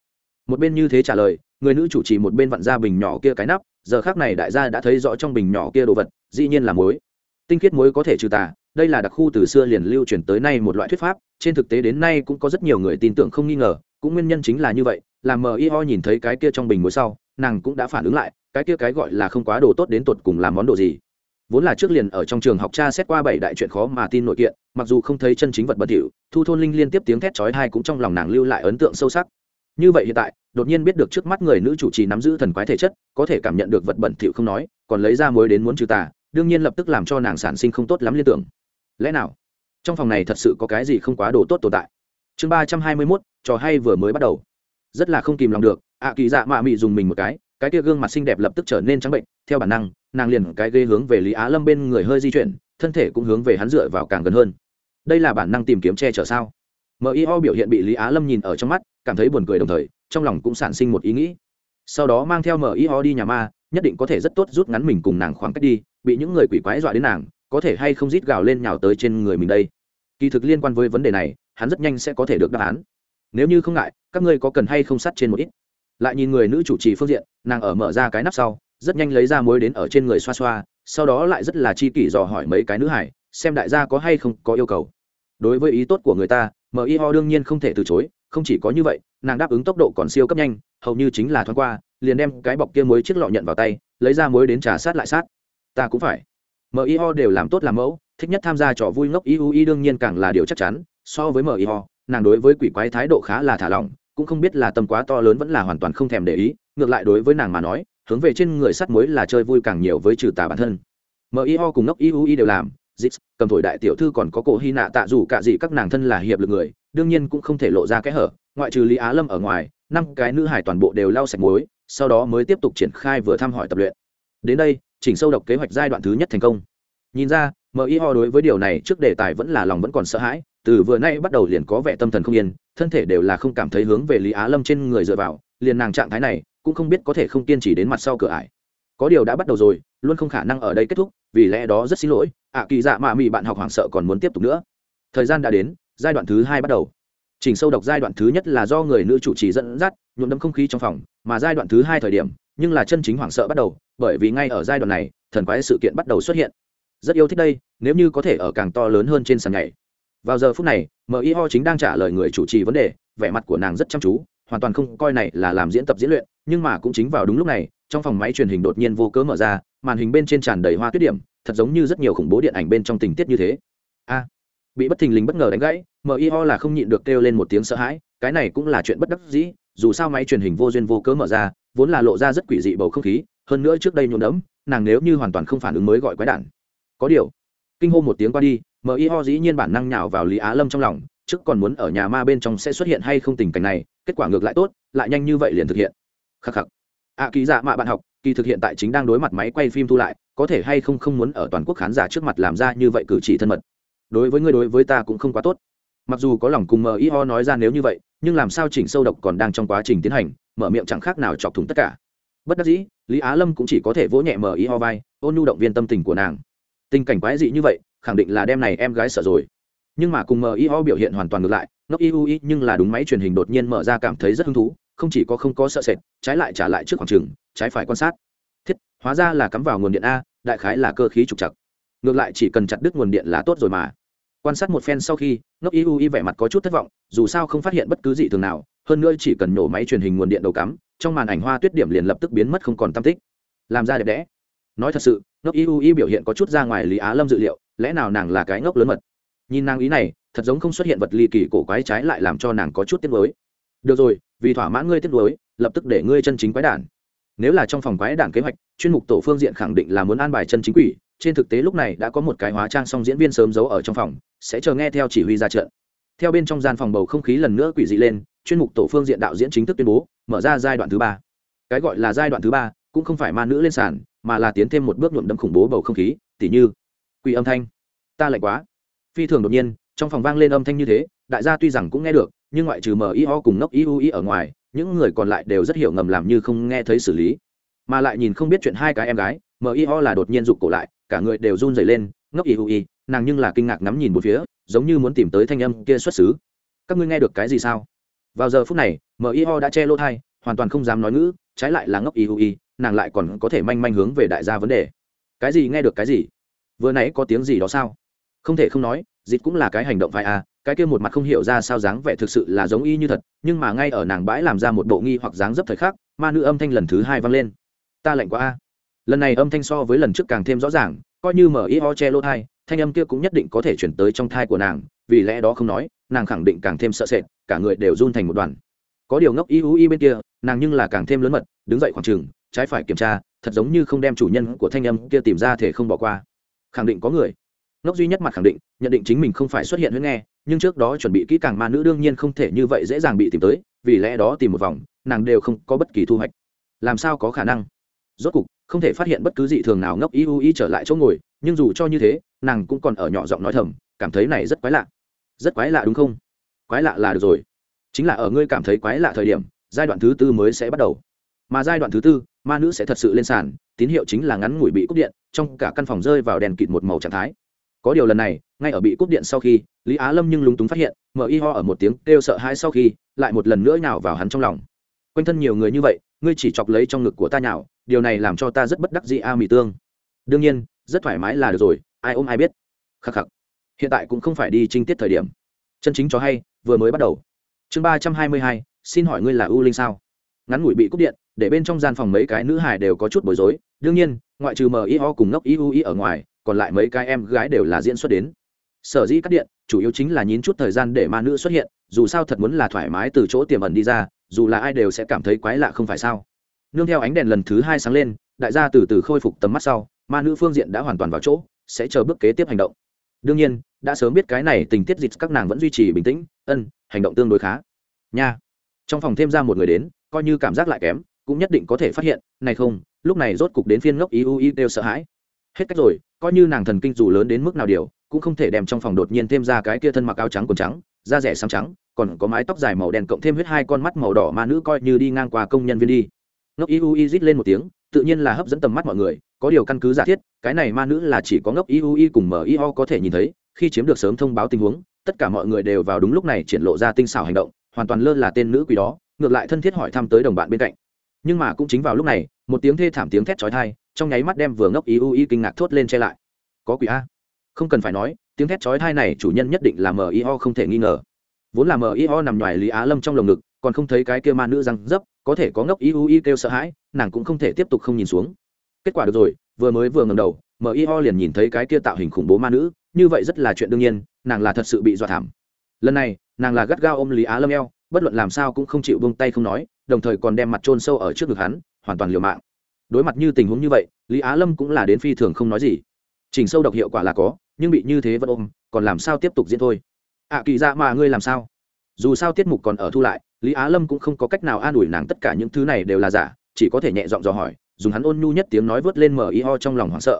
Một bên như thế trả lời, người nữ chủ trì một bên vặn ra bình nhỏ kia cái nắp, giờ khác này đại gia đã thấy rõ trong bình nhỏ kia đồ vật, dĩ nhiên là muối. Tinh khiết muối có thể trừ tà, đây là đặc khu từ xưa liền lưu truyền tới nay một loại thuyết pháp, trên thực tế đến nay cũng có rất nhiều người tin tưởng không nghi ngờ, cũng nguyên nhân chính là như vậy làm mờ y ho nhìn thấy cái kia trong bình muối sau, nàng cũng đã phản ứng lại, cái kia cái gọi là không quá đồ tốt đến tột cùng làm món đồ gì? Vốn là trước liền ở trong trường học cha xét qua bảy đại chuyện khó mà tin nội kiện, mặc dù không thấy chân chính vật bẩn thỉu, thu thôn linh liên tiếp tiếng thét chói tai cũng trong lòng nàng lưu lại ấn tượng sâu sắc. Như vậy hiện tại, đột nhiên biết được trước mắt người nữ chủ trì nắm giữ thần quái thể chất, có thể cảm nhận được vật bẩn thỉu không nói, còn lấy ra muối đến muốn trừ tà, đương nhiên lập tức làm cho nàng sản sinh không tốt lắm liên tưởng. Lẽ nào? Trong phòng này thật sự có cái gì không quá đồ tốt tồn tại? Chương ba trăm hai mươi mốt, trò hay vừa mới bắt đầu. Rất là không kìm lòng được, ạ kỳ dạ mạ mị dùng mình một cái cái kia gương mặt xinh đẹp lập tức trở nên trắng bệnh, theo bản năng, nàng liền cái ghê hướng về lý á lâm bên người hơi di chuyển, thân thể cũng hướng về hắn dựa vào càng gần hơn. Đây là bản năng tìm kiếm che chở sao? Mio biểu hiện bị lý á lâm nhìn ở trong mắt, cảm thấy buồn cười đồng thời, trong lòng cũng sản sinh một ý nghĩ. Sau đó mang theo mio đi nhà ma, nhất định có thể rất tốt rút ngắn mình cùng nàng khoảng cách đi, bị những người quỷ quái dọa đến nàng, có thể hay không rít gào lên nhào tới trên người mình đây? Kỳ thực liên quan với vấn đề này, hắn rất nhanh sẽ có thể được đáp án. Nếu như không ngại, các ngươi có cần hay không sắt trên một ít? Lại nhìn người nữ chủ trì phương diện nàng ở mở ra cái nắp sau, rất nhanh lấy ra muối đến ở trên người xoa xoa, sau đó lại rất là chi kỷ dò hỏi mấy cái nữ hải, xem đại gia có hay không có yêu cầu. Đối với ý tốt của người ta mi ho đương nhiên không thể từ chối, không chỉ có như vậy, nàng đáp ứng tốc độ còn siêu cấp nhanh, hầu như chính là thoáng qua, liền đem cái bọc kia muối chiếc lọ nhận vào tay, lấy ra muối đến trà sát lại sát. Ta cũng phải. Mio đều làm tốt làm mẫu, thích nhất tham gia trò vui ngốc iui đương nhiên càng là điều chắc chắn, so với mio nàng đối với quỷ quái thái độ khá là thả lỏng, cũng không biết là tầm quá to lớn vẫn là hoàn toàn không thèm để ý ngược lại đối với nàng mà nói, hướng về trên người sắt muối là chơi vui càng nhiều với trừ tà bản thân. Mio cùng ngốc iui đều làm dịch cầm thổi đại tiểu thư còn có cổ hy nạ tạ dù cả gì các nàng thân là hiệp lực người, đương nhiên cũng không thể lộ ra cái hở, ngoại trừ lý á lâm ở ngoài, năm cái nữ hải toàn bộ đều lau sạch muối, sau đó mới tiếp tục triển khai vừa thăm hỏi tập luyện. Đến đây, chỉnh sâu độc kế hoạch giai đoạn thứ nhất thành công. Nhìn ra Mio đối với điều này trước đề tài vẫn là lòng vẫn còn sợ hãi, từ vừa nay bắt đầu liền có vẻ tâm thần không yên, thân thể đều là không cảm thấy hướng về lý á lâm trên người dựa vào, liền nàng trạng thái này cũng không biết có thể không kiên trì đến mặt sau cửa ải. Có điều đã bắt đầu rồi, luôn không khả năng ở đây kết thúc, vì lẽ đó rất xin lỗi, ạ kỳ dạ mạ mị bạn học hoảng sợ còn muốn tiếp tục nữa. Thời gian đã đến, giai đoạn thứ hai bắt đầu. Chỉnh sâu độc giai đoạn thứ nhất là do người nữ chủ trì dẫn dắt, nhuộm đâm không khí trong phòng, mà giai đoạn thứ hai thời điểm, nhưng là chân chính hoảng sợ bắt đầu, bởi vì ngay ở giai đoạn này, thần quái sự kiện bắt đầu xuất hiện. Rất yêu thích đây, nếu như có thể ở càng to lớn hơn trên sàn nhảy. Vào giờ phút này miho chính đang trả lời người chủ trì vấn đề, vẻ mặt của nàng rất chăm chú, hoàn toàn không coi này là làm diễn tập diễn luyện nhưng mà cũng chính vào đúng lúc này, trong phòng máy truyền hình đột nhiên vô cớ mở ra, màn hình bên trên tràn đầy hoa tuyết điểm, thật giống như rất nhiều khủng bố điện ảnh bên trong tình tiết như thế. A, bị bất thình lình bất ngờ đánh gãy miho là không nhịn được kêu lên một tiếng sợ hãi, cái này cũng là chuyện bất đắc dĩ, dù sao máy truyền hình vô duyên vô cớ mở ra, vốn là lộ ra rất quỷ dị bầu không khí, hơn nữa trước đây nhuộm đẫm, nàng nếu như hoàn toàn không phản ứng mới gọi quái đản. Có điều, kinh hô một tiếng qua đi miho dĩ nhiên bản năng nhào vào lý á lâm trong lòng, trước còn muốn ở nhà ma bên trong sẽ xuất hiện hay không tình cảnh này, kết quả ngược lại tốt, lại nhanh như vậy liền thực hiện khắc khắc. Ạ à, kỳ dạ mạ bạn học kỳ thực hiện tại chính đang đối mặt máy quay phim thu lại có thể hay không không muốn ở toàn quốc khán giả trước mặt làm ra như vậy cử chỉ thân mật. Đối với ngươi đối với ta cũng không quá tốt. Mặc dù có lòng cùng miho nói ra nếu như vậy nhưng làm sao chỉnh sâu độc còn đang trong quá trình tiến hành mở miệng chẳng khác nào chọc thủng tất cả. Bất đắc dĩ lý á lâm cũng chỉ có thể vỗ nhẹ miho vai ôn nhu động viên tâm tình của nàng. Tình cảnh quái dị như vậy khẳng định là đem này em gái sợ rồi. Nhưng mà cùng miho biểu hiện hoàn toàn ngược lại ngốc iui nhưng là đúng máy truyền hình đột nhiên mở ra cảm thấy rất hứng thú không chỉ có không có sợ sệt, trái lại trả lại trước khoảng trường, trái phải quan sát. Thiết, hóa ra là cắm vào nguồn điện a, đại khái là cơ khí trục chặt ngược lại chỉ cần chặt đứt nguồn điện là tốt rồi mà. Quan sát một phen sau khi, ngốc iui vẻ mặt có chút thất vọng, dù sao không phát hiện bất cứ gì thường nào, hơn nữa chỉ cần nổ máy truyền hình nguồn điện đầu cắm, trong màn ảnh hoa tuyết điểm liền lập tức biến mất không còn tam tích. Làm ra đẹp đẽ. Nói thật sự, ngốc iui biểu hiện có chút ra ngoài lý á lâm dự liệu, lẽ nào nàng là cái ngốc lớn mật? Nhìn nàng ý này, thật giống không xuất hiện vật ly kỳ cổ quái trái lại làm cho nàng có chút tiếc mới. được rồi vì thỏa mãn ngươi tiếp đối lập tức để ngươi chân chính quái đản. Nếu là trong phòng quái đản kế hoạch, chuyên mục tổ phương diện khẳng định là muốn an bài chân chính quỷ, trên thực tế lúc này đã có một cái hóa trang song diễn viên sớm giấu ở trong phòng, sẽ chờ nghe theo chỉ huy ra trận. Theo bên trong gian phòng bầu không khí lần nữa quỷ dị lên, chuyên mục tổ phương diện đạo diễn chính thức tuyên bố, mở ra giai đoạn thứ ba. Cái gọi là giai đoạn thứ ba cũng không phải ma nữ lên sàn, mà là tiến thêm một bước nhuộm đâm khủng bố bầu không khí, tỉ như, quỷ âm thanh. Ta lạnh quá. Phi thường đột nhiên, trong phòng vang lên âm thanh như thế, đại gia tuy rằng cũng nghe được nhưng ngoại trừ mio y ho cùng nốc y u y ở ngoài, những người còn lại đều rất hiểu ngầm làm như không nghe thấy xử lý. Mà lại nhìn không biết chuyện hai cái em gái mio y ho là đột nhiên rụt cổ lại, cả người đều run rẩy lên, ngốc y u y nàng nhưng là kinh ngạc ngắm nhìn một phía, giống như muốn tìm tới thanh âm kia xuất xứ. Các ngươi nghe được cái gì sao? Vào giờ phút này mio y ho đã che lỗ thai, hoàn toàn không dám nói ngữ, trái lại là ngốc y u y nàng lại còn có thể manh manh hướng về đại gia vấn đề. Cái gì nghe được cái gì? Vừa nãy có tiếng gì đó sao? Không thể không nói, dịch cũng là cái hành động phải à cái kia một mặt không hiểu ra sao dáng vẻ thực sự là giống y như thật, nhưng mà ngay ở nàng bãi làm ra một bộ nghi hoặc dáng dấp thời khắc, ma nữ âm thanh lần thứ hai vang lên. Ta lạnh quá a. Lần này âm thanh so với lần trước càng thêm rõ ràng, coi như mở y ho che lỗ thai, thanh âm kia cũng nhất định có thể chuyển tới trong thai của nàng, vì lẽ đó không nói, nàng khẳng định càng thêm sợ sệt, cả người đều run thành một đoàn. Có điều ngốc y hú y bên kia, nàng nhưng là càng thêm lớn mật, đứng dậy khoảng trừng trái phải kiểm tra, thật giống như không đem chủ nhân của thanh âm kia tìm ra thể không bỏ qua. Khẳng định có người. Ngốc duy nhất mặt khẳng định, nhận định chính mình không phải xuất hiện huyết nghe nhưng trước đó chuẩn bị kỹ càng ma nữ đương nhiên không thể như vậy dễ dàng bị tìm tới, vì lẽ đó tìm một vòng, nàng đều không có bất kỳ thu hoạch. Làm sao có khả năng? Rốt cục, không thể phát hiện bất cứ dị thường nào ngốc y u y trở lại chỗ ngồi, nhưng dù cho như thế, nàng cũng còn ở nhỏ giọng nói thầm, cảm thấy này rất quái lạ. Rất quái lạ đúng không? Quái lạ là được rồi. Chính là ở ngươi cảm thấy quái lạ thời điểm, giai đoạn thứ tư mới sẽ bắt đầu. Mà giai đoạn thứ tư, ma nữ sẽ thật sự lên sàn, tín hiệu chính là ngắn ngủi bị cúp điện, trong cả căn phòng rơi vào đèn kịt một màu trạng thái có điều lần này, ngay ở bị cúp điện sau khi, lý á lâm nhưng lúng túng phát hiện, mở y ho ở một tiếng kêu sợ hãi sau khi, lại một lần nữa nào vào hắn trong lòng. Quanh thân nhiều người như vậy, ngươi chỉ chọc lấy trong ngực của ta nào điều này làm cho ta rất bất đắc dĩ a à mì tương. Đương nhiên, rất thoải mái là được rồi, ai ôm ai biết. Khắc khắc. Hiện tại cũng không phải đi trinh tiết thời điểm. Chân chính cho hay, vừa mới bắt đầu. Chương ba trăm hai mươi hai, xin hỏi ngươi là u linh sao? Ngắn ngủi bị cúp điện, để bên trong gian phòng mấy cái nữ hải đều có chút bối rối. Đương nhiên, ngoại trừ mờ y ho cùng ngốc y u y ở ngoài còn lại mấy cái em gái đều là diễn xuất đến. Sở dĩ cắt điện, chủ yếu chính là nhín chút thời gian để ma nữ xuất hiện, dù sao thật muốn là thoải mái từ chỗ tiềm ẩn đi ra, dù là ai đều sẽ cảm thấy quái lạ không phải sao. Nương theo ánh đèn lần thứ hai sáng lên, đại gia từ từ khôi phục tầm mắt sau, ma nữ phương diện đã hoàn toàn vào chỗ, sẽ chờ bước kế tiếp hành động. Đương nhiên, đã sớm biết cái này tình tiết dịch các nàng vẫn duy trì bình tĩnh, ân, hành động tương đối khá. Nha. Trong phòng thêm ra một người đến, coi như cảm giác lại kém, cũng nhất định có thể phát hiện, này không, lúc này rốt cục đến phiên ngốc ý u y đều sợ hãi. Hết cách rồi coi như nàng thần kinh dù lớn đến mức nào điều, cũng không thể đem trong phòng đột nhiên thêm ra cái kia thân mặc áo trắng quần trắng, da rẻ xám trắng, còn có mái tóc dài màu đen cộng thêm huyết hai con mắt màu đỏ mà nữ coi như đi ngang qua công nhân viên đi. Ngốc y u y rít lên một tiếng, tự nhiên là hấp dẫn tầm mắt mọi người, có điều căn cứ giả thiết, cái này ma nữ là chỉ có ngốc y u y cùng mờ i có thể nhìn thấy, khi chiếm được sớm thông báo tình huống, tất cả mọi người đều vào đúng lúc này triển lộ ra tinh xảo hành động, hoàn toàn lơ là tên nữ quỷ đó, ngược lại thân thiết hỏi thăm tới đồng bạn bên cạnh. Nhưng mà cũng chính vào lúc này, một tiếng thê thảm tiếng thét chói tai trong nháy mắt đem vừa ngốc ý u y kinh ngạc thốt lên che lại. Có quỷ a. Không cần phải nói, tiếng thét chói tai này chủ nhân nhất định là mio không thể nghi ngờ. Vốn là mio nằm ngoài lý á lâm trong lồng ngực, còn không thấy cái kia ma nữ răng dấp, có thể có ngốc ý u y kêu sợ hãi, nàng cũng không thể tiếp tục không nhìn xuống. Kết quả được rồi, vừa mới vừa ngầm đầu mio liền nhìn thấy cái kia tạo hình khủng bố ma nữ, như vậy rất là chuyện đương nhiên, nàng là thật sự bị dọa thảm. Lần này, nàng là gắt gao ôm lý á lâm eo, bất luận làm sao cũng không chịu buông tay không nói, đồng thời còn đem mặt trôn sâu ở trước ngực hắn, hoàn toàn liều mạng đối mặt như tình huống như vậy lý á lâm cũng là đến phi thường không nói gì. Chỉnh sâu độc hiệu quả là có nhưng bị như thế vẫn ôm còn làm sao tiếp tục diễn thôi? Ạ à, kỳ ra mà ngươi làm sao? Dù sao tiết mục còn ở thu lại lý á lâm cũng không có cách nào an ủi nàng tất cả những thứ này đều là giả chỉ có thể nhẹ giọng dò hỏi dùng hắn ôn nhu nhất tiếng nói vớt lên mờ y ho trong lòng hoảng sợ.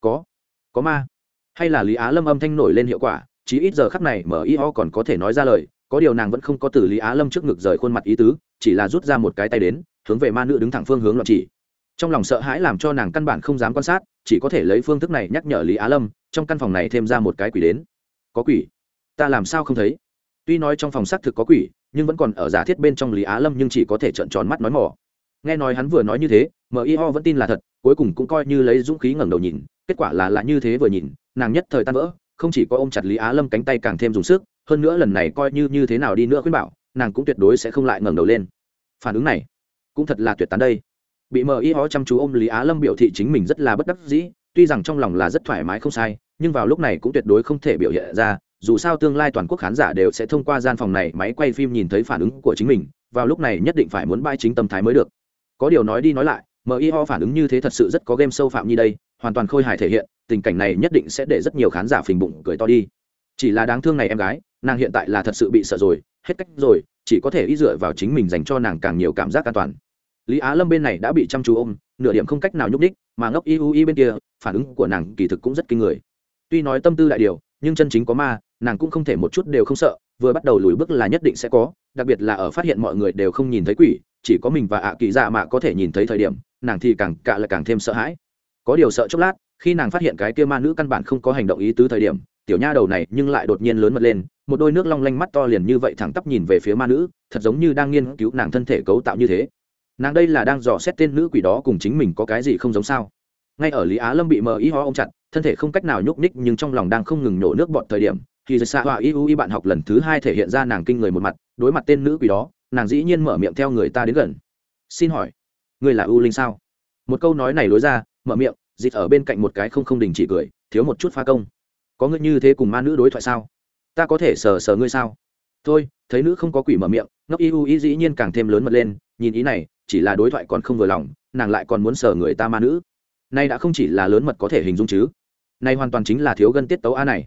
Có có ma. Hay là lý á lâm âm thanh nổi lên hiệu quả chỉ ít giờ khắc này mờ y ho còn có thể nói ra lời có điều nàng vẫn không có từ lý á lâm trước ngực rời khuôn mặt ý tứ chỉ là rút ra một cái tay đến hướng về ma nữ đứng thẳng phương hướng loạn chỉ trong lòng sợ hãi làm cho nàng căn bản không dám quan sát, chỉ có thể lấy phương thức này nhắc nhở lý á lâm, trong căn phòng này thêm ra một cái quỷ đến. Có quỷ? Ta làm sao không thấy? Tuy nói trong phòng xác thực có quỷ, nhưng vẫn còn ở giả thiết bên trong lý á lâm nhưng chỉ có thể trợn tròn mắt nói mỏ. Nghe nói hắn vừa nói như thế ho vẫn tin là thật, cuối cùng cũng coi như lấy dũng khí ngẩng đầu nhìn, kết quả là là như thế vừa nhìn, nàng nhất thời tan vỡ, không chỉ có ôm chặt lý á lâm cánh tay càng thêm dùng sức, hơn nữa lần này coi như như thế nào đi nữa khuyên bảo, nàng cũng tuyệt đối sẽ không lại ngẩng đầu lên. Phản ứng này cũng thật là tuyệt tán đây bị ho chăm chú ôm lý á lâm biểu thị chính mình rất là bất đắc dĩ, tuy rằng trong lòng là rất thoải mái không sai, nhưng vào lúc này cũng tuyệt đối không thể biểu hiện ra, dù sao tương lai toàn quốc khán giả đều sẽ thông qua gian phòng này máy quay phim nhìn thấy phản ứng của chính mình, vào lúc này nhất định phải muốn bãi chính tâm thái mới được. Có điều nói đi nói lại Mơ Y Ho phản ứng như thế thật sự rất có game sâu phạm như đây, hoàn toàn khôi hài thể hiện, tình cảnh này nhất định sẽ để rất nhiều khán giả phình bụng, cười to đi. Chỉ là đáng thương này em gái, nàng hiện tại là thật sự bị sợ rồi, hết cách rồi, chỉ có thể ý dựa vào chính mình dành cho nàng càng nhiều cảm giác an toàn lý á lâm bên này đã bị chăm chú ôm, nửa điểm không cách nào nhúc đích mà ngốc Y U Y bên kia, phản ứng của nàng kỳ thực cũng rất kinh người. Tuy nói tâm tư đại điều, nhưng chân chính có ma, nàng cũng không thể một chút đều không sợ, vừa bắt đầu lùi bước là nhất định sẽ có, đặc biệt là ở phát hiện mọi người đều không nhìn thấy quỷ, chỉ có mình và ạ kỳ dạ mạ có thể nhìn thấy thời điểm, nàng thì càng cạ là càng thêm sợ hãi. Có điều sợ chốc lát, khi nàng phát hiện cái kia ma nữ căn bản không có hành động ý tứ thời điểm, tiểu nha đầu này nhưng lại đột nhiên lớn mật lên, một đôi nước long lanh mắt to liền như vậy thẳng tắp nhìn về phía ma nữ, thật giống như đang nghiên cứu nàng thân thể cấu tạo như thế nàng đây là đang dò xét tên nữ quỷ đó cùng chính mình có cái gì không giống sao? Ngay ở lý á lâm bị mờ ý ho ông chặt, thân thể không cách nào nhúc ních nhưng trong lòng đang không ngừng nổ nước bọt thời điểm, thì xạ họa y u y bạn học lần thứ hai thể hiện ra nàng kinh người một mặt, đối mặt tên nữ quỷ đó, nàng dĩ nhiên mở miệng theo người ta đến gần. Xin hỏi người là u linh sao? Một câu nói này lối ra, mở miệng dịt ở bên cạnh một cái không không đình chỉ cười, thiếu một chút pha công. Có ngươi như thế cùng ma nữ đối thoại sao? Ta có thể sờ sờ ngươi sao? Thôi, thấy nữ không có quỷ mở miệng, ngốc y u y dĩ nhiên càng thêm lớn mật lên, nhìn ý này chỉ là đối thoại còn không vừa lòng, nàng lại còn muốn sờ người ta ma nữ. Nay đã không chỉ là lớn mật có thể hình dung chứ. Nay hoàn toàn chính là thiếu gân tiết tấu a này.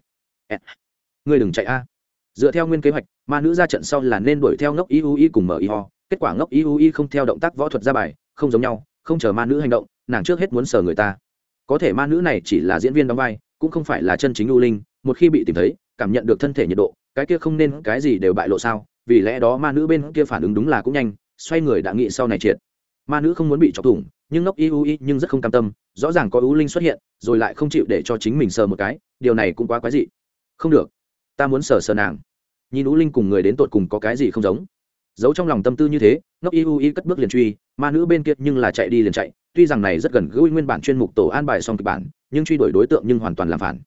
Ngươi đừng chạy a. Dựa theo nguyên kế hoạch, ma nữ ra trận sau là nên đuổi theo ngốc iui cùng mở y ho kết quả ngốc iui không theo động tác võ thuật ra bài, không giống nhau, không chờ ma nữ hành động, nàng trước hết muốn sờ người ta. Có thể ma nữ này chỉ là diễn viên đóng vai, cũng không phải là chân chính u linh, một khi bị tìm thấy, cảm nhận được thân thể nhiệt độ, cái kia không nên cái gì đều bại lộ sao? Vì lẽ đó ma nữ bên kia phản ứng đúng là cũng nhanh xoay người đã nghĩ sau này triệt. Ma nữ không muốn bị chọc thủng, nhưng ngốc iui nhưng rất không cam tâm, rõ ràng có u linh xuất hiện, rồi lại không chịu để cho chính mình sờ một cái, điều này cũng quá quái dị. Không được, ta muốn sờ sờ nàng. Nhìn u linh cùng người đến tột cùng có cái gì không giống. Giấu trong lòng tâm tư như thế, ngốc y u y cất bước liền truy, ma nữ bên kia nhưng là chạy đi liền chạy, tuy rằng này rất gần gũi nguyên bản chuyên mục tổ an bài xong kịch bản, nhưng truy đuổi đối tượng nhưng hoàn toàn làm phản.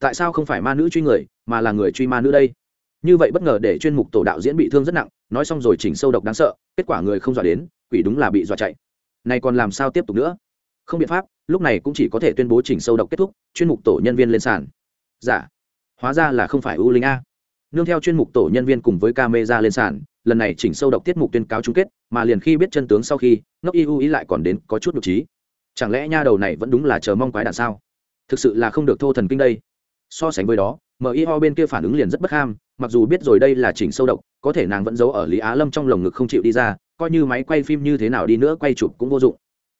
Tại sao không phải ma nữ truy người, mà là người truy ma nữ đây? Như vậy bất ngờ để chuyên mục tổ đạo diễn bị thương rất nặng, nói xong rồi chỉnh sâu độc đáng sợ kết quả người không dọa đến, quỷ đúng là bị dọa chạy. Này còn làm sao tiếp tục nữa? Không biện pháp, lúc này cũng chỉ có thể tuyên bố chỉnh sâu độc kết thúc, chuyên mục tổ nhân viên lên sàn. Giả dạ. hóa ra là không phải u linh a. Nương theo chuyên mục tổ nhân viên cùng với camera lên sàn, lần này chỉnh sâu độc tiết mục tuyên cáo chung kết, mà liền khi biết chân tướng sau khi, ngốc y u ý lại còn đến có chút nhục trí. Chẳng lẽ nha đầu này vẫn đúng là chờ mong quái đạn sao? Thực sự là không được thô thần kinh đây. So sánh với đó ho bên kia phản ứng liền rất bất ham mặc dù biết rồi đây là chỉnh sâu độc, có thể nàng vẫn giấu ở lý á lâm trong lồng ngực không chịu đi ra, coi như máy quay phim như thế nào đi nữa quay chụp cũng vô dụng.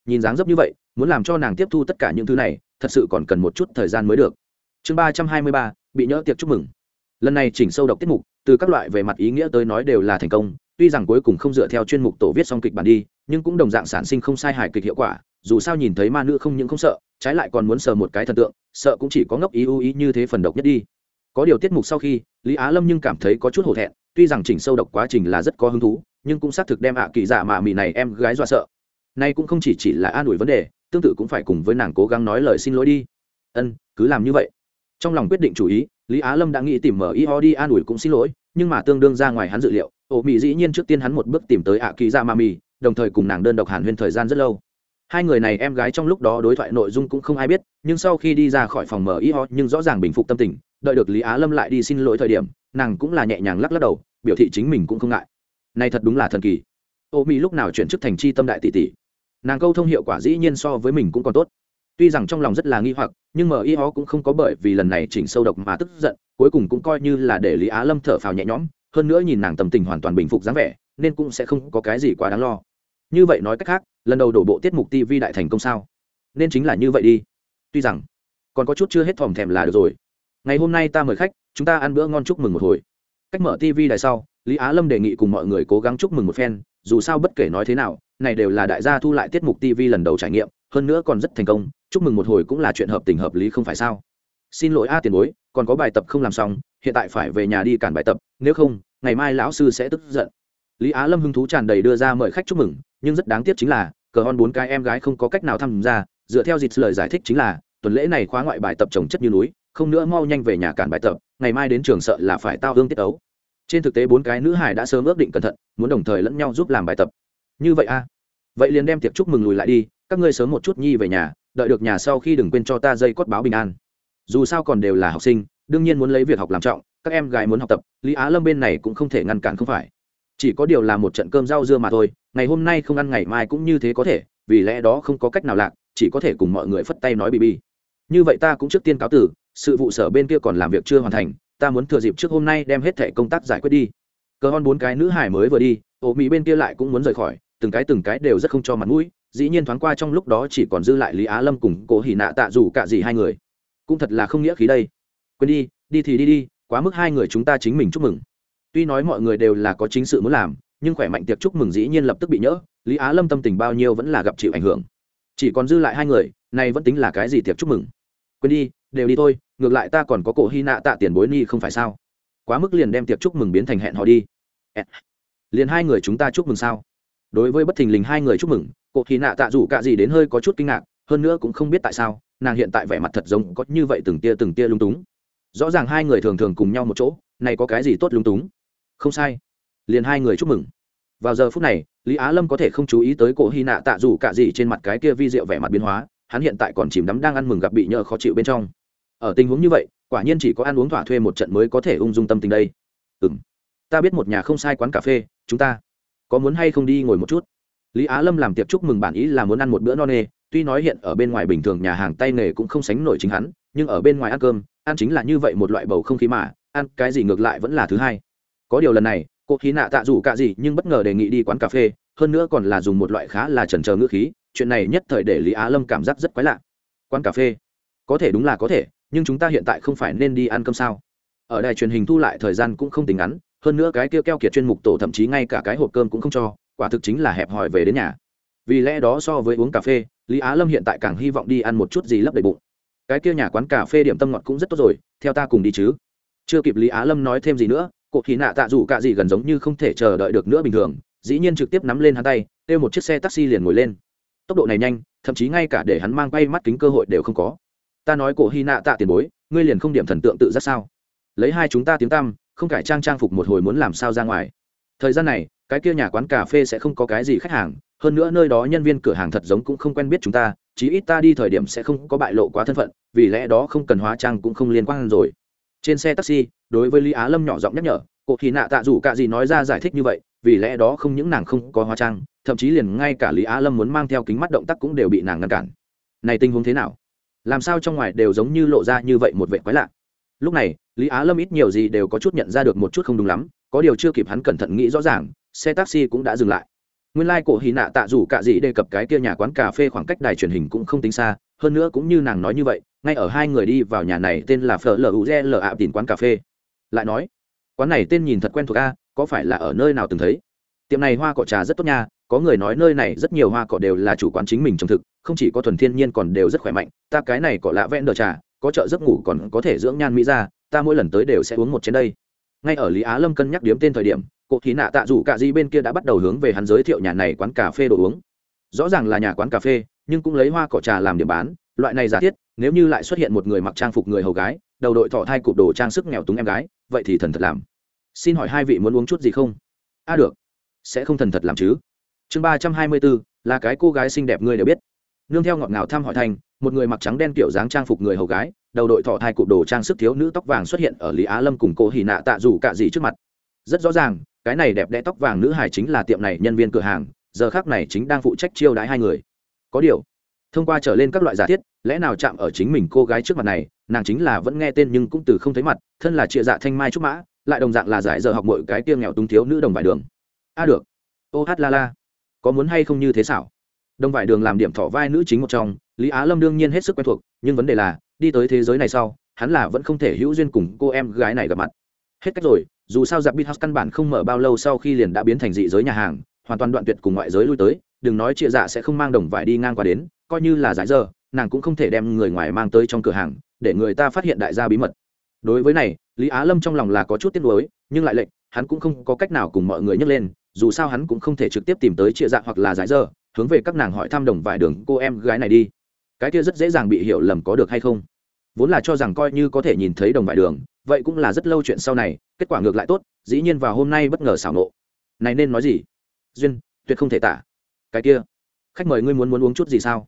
Nhìn dáng dấp như vậy, muốn làm cho nàng tiếp thu tất cả những thứ này, thật sự còn cần một chút thời gian mới được. Chương ba trăm hai mươi ba, bị nhỡ tiệc chúc mừng. Lần này chỉnh sâu độc tiết mục, từ các loại về mặt ý nghĩa tới nói đều là thành công, tuy rằng cuối cùng không dựa theo chuyên mục tổ viết xong kịch bản đi, nhưng cũng đồng dạng sản sinh không sai hài kịch hiệu quả, dù sao nhìn thấy ma nữ không những không sợ, trái lại còn muốn sờ một cái thần tượng, sợ cũng chỉ có ngốc ý ưu ý như thế phần độc nhất đi có điều tiết mục sau khi, lý á lâm nhưng cảm thấy có chút hổ thẹn, tuy rằng chỉnh sâu độc quá trình là rất có hứng thú, nhưng cũng xác thực đem ạ kỳ giả mạ mị này em gái dọa sợ. Nay cũng không chỉ chỉ là an ủi vấn đề, tương tự cũng phải cùng với nàng cố gắng nói lời xin lỗi đi. Ân, cứ làm như vậy. Trong lòng quyết định chủ ý, lý á lâm đã nghĩ tìm mở ý ho đi an ủi cũng xin lỗi, nhưng mà tương đương ra ngoài hắn dự liệu, ổ mị dĩ nhiên trước tiên hắn một bước tìm tới ạ kỳ giả mạ mị, đồng thời cùng nàng đơn độc hàn huyên thời gian rất lâu hai người này em gái trong lúc đó đối thoại nội dung cũng không ai biết, nhưng sau khi đi ra khỏi phòng mở y ho, nhưng rõ ràng bình phục tâm tình, đợi được lý á lâm lại đi xin lỗi thời điểm, nàng cũng là nhẹ nhàng lắc lắc đầu, biểu thị chính mình cũng không ngại. Này thật đúng là thần kỳ. Ô mỹ lúc nào chuyển chức thành chi tâm đại tỷ tỷ? Nàng câu thông hiệu quả dĩ nhiên so với mình cũng còn tốt. Tuy rằng trong lòng rất là nghi hoặc, nhưng mở y ho cũng không có bởi vì lần này chỉnh sâu độc mà tức giận, cuối cùng cũng coi như là để lý á lâm thở phào nhẹ nhõm, hơn nữa nhìn nàng tâm tình hoàn toàn bình phục dáng vẻ, nên cũng sẽ không có cái gì quá đáng lo như vậy nói cách khác, lần đầu đổ bộ tiết mục tv đại thành công sao? Nên chính là như vậy đi. Tuy rằng, còn có chút chưa hết thòm thèm là được rồi. Ngày hôm nay ta mời khách, chúng ta ăn bữa ngon chúc mừng một hồi. Cách mở tv đài sau, lý á lâm đề nghị cùng mọi người cố gắng chúc mừng một phen, dù sao bất kể nói thế nào, này đều là đại gia thu lại tiết mục tv lần đầu trải nghiệm, hơn nữa còn rất thành công, chúc mừng một hồi cũng là chuyện hợp tình hợp lý không phải sao? Xin lỗi a tiền bối, còn có bài tập không làm xong, hiện tại phải về nhà đi cản bài tập, nếu không, ngày mai lão sư sẽ tức giận. Lý á lâm hứng thú tràn đầy đưa ra mời khách chúc mừng nhưng rất đáng tiếc chính là, cờ hon bốn cái em gái không có cách nào tham gia, dựa theo dịch lời giải thích chính là, tuần lễ này khóa ngoại bài tập trồng chất như núi, không nữa mau nhanh về nhà cản bài tập, ngày mai đến trường sợ là phải tao hương tiết ấu. Trên thực tế bốn cái nữ hải đã sớm ước định cẩn thận, muốn đồng thời lẫn nhau giúp làm bài tập. Như vậy a? Vậy liền đem tiệc chúc mừng lùi lại đi, các ngươi sớm một chút nhi về nhà, đợi được nhà sau khi đừng quên cho ta dây cốt báo bình an. Dù sao còn đều là học sinh, đương nhiên muốn lấy việc học làm trọng, các em gái muốn học tập, lý á lâm bên này cũng không thể ngăn cản không phải. Chỉ có điều là một trận cơm rau dưa mà thôi ngày hôm nay không ăn ngày mai cũng như thế có thể, vì lẽ đó không có cách nào lạc, chỉ có thể cùng mọi người phất tay nói bị bi như vậy ta cũng trước tiên cáo tử, sự vụ sở bên kia còn làm việc chưa hoàn thành, ta muốn thừa dịp trước hôm nay đem hết thẻ công tác giải quyết đi. Cờ hon bốn cái nữ hải mới vừa đi, ổ mỹ bên kia lại cũng muốn rời khỏi, từng cái từng cái đều rất không cho mặt mũi, dĩ nhiên thoáng qua trong lúc đó chỉ còn dư lại lý á lâm cùng cố hỉ nạ tạ dù cả gì hai người. Cũng thật là không nghĩa khí đây. Quên đi đi thì đi đi, quá mức hai người chúng ta chính mình chúc mừng. Tuy nói mọi người đều là có chính sự muốn làm nhưng khỏe mạnh tiệc chúc mừng dĩ nhiên lập tức bị nhỡ, lý á lâm tâm tình bao nhiêu vẫn là gặp chịu ảnh hưởng. Chỉ còn dư lại hai người nay vẫn tính là cái gì tiệc chúc mừng? Quên đi, đều đi thôi, ngược lại ta còn có cổ hy nạ tạ tiền bối ni không phải sao? Quá mức liền đem tiệc chúc mừng biến thành hẹn họ đi. Liền hai người chúng ta chúc mừng sao? Đối với bất thình lình hai người chúc mừng, cổ hy nạ tạ dù cả gì đến hơi có chút kinh ngạc, hơn nữa cũng không biết tại sao, nàng hiện tại vẻ mặt thật giống có như vậy từng tia từng tia lung túng. Rõ ràng hai người thường thường cùng nhau một chỗ, này có cái gì tốt lung túng? Không sai liền hai người chúc mừng. Vào giờ phút này, lý á lâm có thể không chú ý tới cổ hy nạ tạ dù cả gì trên mặt cái kia vi diệu vẻ mặt biến hóa, hắn hiện tại còn chìm đắm đang ăn mừng gặp bị nhờ khó chịu bên trong. Ở tình huống như vậy, quả nhiên chỉ có ăn uống thỏa thuê một trận mới có thể ung dung tâm tình đây. Ừ m ta biết một nhà không sai quán cà phê, chúng ta có muốn hay không đi ngồi một chút? Lý á lâm làm tiệc chúc mừng bản ý là muốn ăn một bữa no nê, tuy nói hiện ở bên ngoài bình thường nhà hàng tay nghề cũng không sánh nổi chính hắn, nhưng ở bên ngoài ăn cơm, ăn chính là như vậy một loại bầu không khí mà, ăn cái gì ngược lại vẫn là thứ hai. Có điều lần này cô khí nạ tạ dù cả gì nhưng bất ngờ đề nghị đi quán cà phê, hơn nữa còn là dùng một loại khá là trần trờ ngữ khí, chuyện này nhất thời để lý á lâm cảm giác rất quái lạ. Quán cà phê? Có thể đúng là có thể, nhưng chúng ta hiện tại không phải nên đi ăn cơm sao? Ở đài truyền hình thu lại thời gian cũng không tính ngắn, hơn nữa cái kia keo kiệt chuyên mục tổ thậm chí ngay cả cái hộp cơm cũng không cho, quả thực chính là hẹp hòi về đến nhà. Vì lẽ đó so với uống cà phê, lý á lâm hiện tại càng hy vọng đi ăn một chút gì lấp đầy bụng. Cái kia nhà quán cà phê điểm tâm ngọt cũng rất tốt rồi, theo ta cùng đi chứ. Chưa kịp lý á lâm nói thêm gì nữa cụ thì nạ tạ dù cả gì gần giống như không thể chờ đợi được nữa bình thường, dĩ nhiên trực tiếp nắm lên hắn tay, kêu một chiếc xe taxi liền ngồi lên. Tốc độ này nhanh, thậm chí ngay cả để hắn mang bay mắt kính cơ hội đều không có. Ta nói cổ hy nạ tạ tiền bối, ngươi liền không điểm thần tượng tự ra sao? Lấy hai chúng ta tiếng tăm, không cải trang trang phục một hồi muốn làm sao ra ngoài? Thời gian này, cái kia nhà quán cà phê sẽ không có cái gì khách hàng, hơn nữa nơi đó nhân viên cửa hàng thật giống cũng không quen biết chúng ta, chí ít ta đi thời điểm sẽ không có bại lộ quá thân phận, vì lẽ đó không cần hóa trang cũng không liên quan rồi trên xe taxi, đối với lý á lâm nhỏ giọng nhắc nhở cổ thì nạ tạ dù cả gì nói ra giải thích như vậy, vì lẽ đó không những nàng không có hóa trang, thậm chí liền ngay cả lý á lâm muốn mang theo kính mắt động tác cũng đều bị nàng ngăn cản. Này tình huống thế nào? Làm sao trong ngoài đều giống như lộ ra như vậy một vệ quái lạ? Lúc này, lý á lâm ít nhiều gì đều có chút nhận ra được một chút không đúng lắm, có điều chưa kịp hắn cẩn thận nghĩ rõ ràng, xe taxi cũng đã dừng lại. Nguyên lai、like、cổ hì nạ tạ dù c ả gì đề cập cái kia nhà quán cà phê khoảng cách đài truyền hình cũng không tính xa, hơn nữa cũng như nàng nói như vậy ngay ở hai người đi vào nhà này tên là phở luze l ạ tìm quán cà phê. Lại nói, quán này tên nhìn thật quen thuộc a, có phải là ở nơi nào từng thấy? Tiệm này hoa cỏ trà rất tốt nha, có người nói nơi này rất nhiều hoa cỏ đều là chủ quán chính mình trồng thực, không chỉ có thuần thiên nhiên còn đều rất khỏe mạnh, ta cái này cỏ lạ vẽ nở trà, có chợ giấc ngủ còn có thể dưỡng nhan mỹ ra, ta mỗi lần tới đều sẽ uống một chén đây. Ngay ở lý á lâm cân nhắc điếm tên thời điểm cụ thí nạ tạ rủ cả di bên kia đã bắt đầu hướng về hắn giới thiệu nhà này quán cà phê đồ uống. Rõ ràng là nhà quán cà phê, nhưng cũng lấy hoa cỏ trà làm điểm bán loại này giả thiết, nếu như lại xuất hiện một người mặc trang phục người hầu gái, đầu đội thọ thai cụp đồ trang sức nghèo túng em gái, vậy thì thần thật làm. Xin hỏi hai vị muốn uống chút gì không? A được. Sẽ không thần thật làm chứ. Chương ba trăm hai mươi bốn, là cái cô gái xinh đẹp ngươi đều biết. Nương theo ngọt ngào thăm hỏi thành, một người mặc trắng đen kiểu dáng trang phục người hầu gái, đầu đội thọ thai cụp đồ trang sức thiếu nữ tóc vàng xuất hiện ở lý á lâm cùng cô hì nạ tạ dù cạ dị trước mặt. Rất rõ ràng, cái này đẹp đẽ tóc vàng nữ hải chính là tiệm này nhân viên cửa hàng, giờ khác này chính đang phụ trách chiêu đãi hai người. Có điều, thông qua trở lên các loại giả thiết lẽ nào chạm ở chính mình cô gái trước mặt này, nàng chính là vẫn nghe tên nhưng cũng từ không thấy mặt, thân là trịa dạ thanh mai trúc mã, lại đồng dạng là giải giờ học mọi cái tiêm nghèo túng thiếu nữ đồng vải đường. A được. Ô hát la la. Có muốn hay không như thế xảo? Đồng vải đường làm điểm thỏ vai nữ chính một trong, lý á lâm đương nhiên hết sức quen thuộc, nhưng vấn đề là, đi tới thế giới này sau, hắn là vẫn không thể hữu duyên cùng cô em gái này gặp mặt. Hết cách rồi, dù sao giặc House căn bản không mở bao lâu sau khi liền đã biến thành dị giới nhà hàng, hoàn toàn đoạn tuyệt cùng ngoại giới lui tới, đừng nói chia dạ sẽ không mang đồng vải đi ngang qua đến, coi như là giải giờ nàng cũng không thể đem người ngoài mang tới trong cửa hàng, để người ta phát hiện đại gia bí mật. Đối với này, lý á lâm trong lòng là có chút tiếc nuối, nhưng lại lệnh, hắn cũng không có cách nào cùng mọi người nhấc lên, dù sao hắn cũng không thể trực tiếp tìm tới chia dạ hoặc là giải dơ, hướng về các nàng hỏi thăm đồng vài đường cô em gái này đi. Cái kia rất dễ dàng bị hiểu lầm có được hay không? Vốn là cho rằng coi như có thể nhìn thấy đồng vải đường, vậy cũng là rất lâu chuyện sau này, kết quả ngược lại tốt, dĩ nhiên vào hôm nay bất ngờ xảo nộ. Này nên nói gì? Duyên, tuyệt không thể tả. Cái kia, khách mời ngươi muốn muốn uống chút gì sao?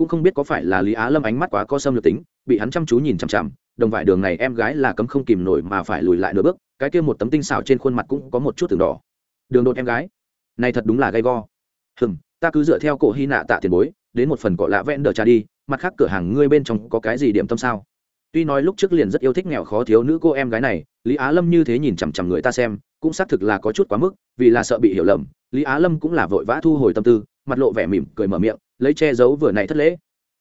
Cũng không biết có phải là lý á lâm ánh mắt quá có xâm lược tính, bị hắn chăm chú nhìn chằm chằm, đồng vải đường này em gái là cấm không kìm nổi mà phải lùi lại nửa bước, cái kia một tấm tinh xảo trên khuôn mặt cũng có một chút từng đỏ. Đường đột em gái, này thật đúng là gay go. Hừm, ta cứ dựa theo cổ hy nạ tạ tiền bối, đến một phần cọ lạ vẽn đờ trà đi, mặt khác cửa hàng ngươi bên trong có cái gì điểm tâm sao? Tuy nói lúc trước liền rất yêu thích nghèo khó thiếu nữ cô em gái này, lý á lâm như thế nhìn chằm chằm người ta xem, cũng xác thực là có chút quá mức, vì là sợ bị hiểu lầm, lý á lâm cũng là vội vã thu hồi tâm tư, mặt lộ vẻ mỉm cười mở miệng lấy che giấu vừa này thất lễ.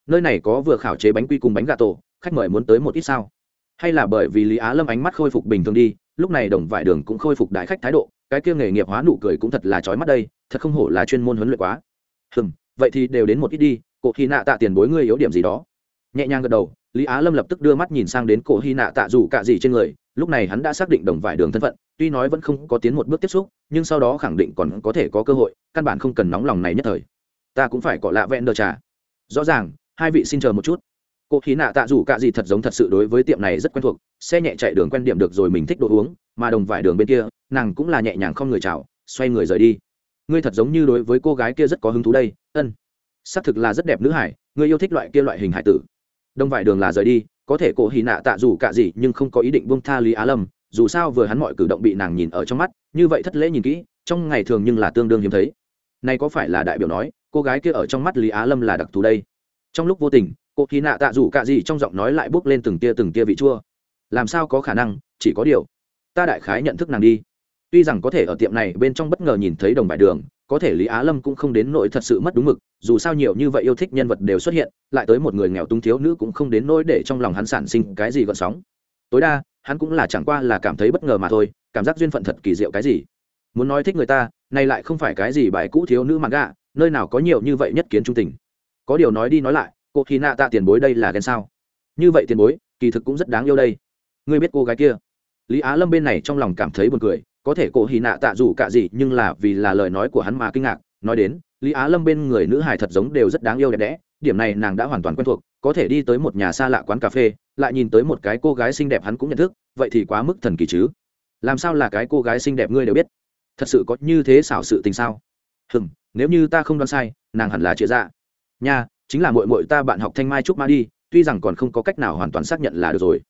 Nơi này có vừa khảo chế bánh quy cùng bánh gà tổ, khách mời muốn tới một ít sao? Hay là bởi vì lý á lâm ánh mắt khôi phục bình thường đi, lúc này đồng vải đường cũng khôi phục đại khách thái độ, cái kia nghề nghiệp hóa nụ cười cũng thật là trói mắt đây, thật không hổ là chuyên môn huấn luyện quá. Hừm, vậy thì đều đến một ít đi, cổ hy nạ tạ tiền bối ngươi yếu điểm gì đó? Nhẹ nhàng gật đầu, lý á lâm lập tức đưa mắt nhìn sang đến cổ hy nạ tạ dù cả gì trên người, lúc này hắn đã xác định đồng vải đường thân phận, tuy nói vẫn không có tiến một bước tiếp xúc, nhưng sau đó khẳng định còn có thể có cơ hội, căn bản không cần nóng lòng này nhất thời ta cũng phải cọ lạ vẹn đờ trà. Rõ ràng, hai vị xin chờ một chút. Cô khí nạ tạ dù cả gì thật giống thật sự đối với tiệm này rất quen thuộc, xe nhẹ chạy đường quen điểm được rồi mình thích đồ uống, mà đồng vải đường bên kia, nàng cũng là nhẹ nhàng không người chào, xoay người rời đi. Ngươi thật giống như đối với cô gái kia rất có hứng thú đây, ân. Xác thực là rất đẹp nữ hải, ngươi yêu thích loại kia loại hình hải tử. Đông vải đường là rời đi, có thể cô hì nạ tạ dù cả gì nhưng không có ý định buông tha lý á lâm, dù sao vừa hắn mọi cử động bị nàng nhìn ở trong mắt, như vậy thất lễ nhìn kỹ, trong ngày thường nhưng là tương đương hiếm thấy. Nay có phải là đại biểu nói cô gái kia ở trong mắt lý á lâm là đặc thù đây. Trong lúc vô tình, cô khi nạ tạ dù cả gì trong giọng nói lại bước lên từng tia từng tia vị chua. Làm sao có khả năng, chỉ có điều, ta đại khái nhận thức nàng đi. Tuy rằng có thể ở tiệm này bên trong bất ngờ nhìn thấy đồng bài đường, có thể lý á lâm cũng không đến nỗi thật sự mất đúng mực, dù sao nhiều như vậy yêu thích nhân vật đều xuất hiện, lại tới một người nghèo túng thiếu nữ cũng không đến nỗi để trong lòng hắn sản sinh cái gì gợn sóng. Tối đa, hắn cũng là chẳng qua là cảm thấy bất ngờ mà thôi, cảm giác duyên phận thật kỳ diệu cái gì. Muốn nói thích người ta nay lại không phải cái gì bài cũ thiếu nữ mặc gạ nơi nào có nhiều như vậy nhất kiến trung tình. Có điều nói đi nói lại, cô khi nạ tạ tiền bối đây là ghen sao? Như vậy tiền bối, kỳ thực cũng rất đáng yêu đây. Ngươi biết cô gái kia? Lý á lâm bên này trong lòng cảm thấy buồn cười, có thể cô hì nạ tạ dù cả gì, nhưng là vì là lời nói của hắn mà kinh ngạc. Nói đến, lý á lâm bên người nữ hài thật giống đều rất đáng yêu đẹp đẽ, điểm này nàng đã hoàn toàn quen thuộc, có thể đi tới một nhà xa lạ quán cà phê, lại nhìn tới một cái cô gái xinh đẹp hắn cũng nhận thức, vậy thì quá mức thần kỳ chứ. Làm sao là cái cô gái xinh đẹp ngươi đều biết? Thật sự có như thế xảo sự tình sao? Hừm nếu như ta không đoán sai, nàng hẳn là chị dạ. Nha, chính là mội mội ta bạn học thanh mai trúc ma đi, tuy rằng còn không có cách nào hoàn toàn xác nhận là được rồi.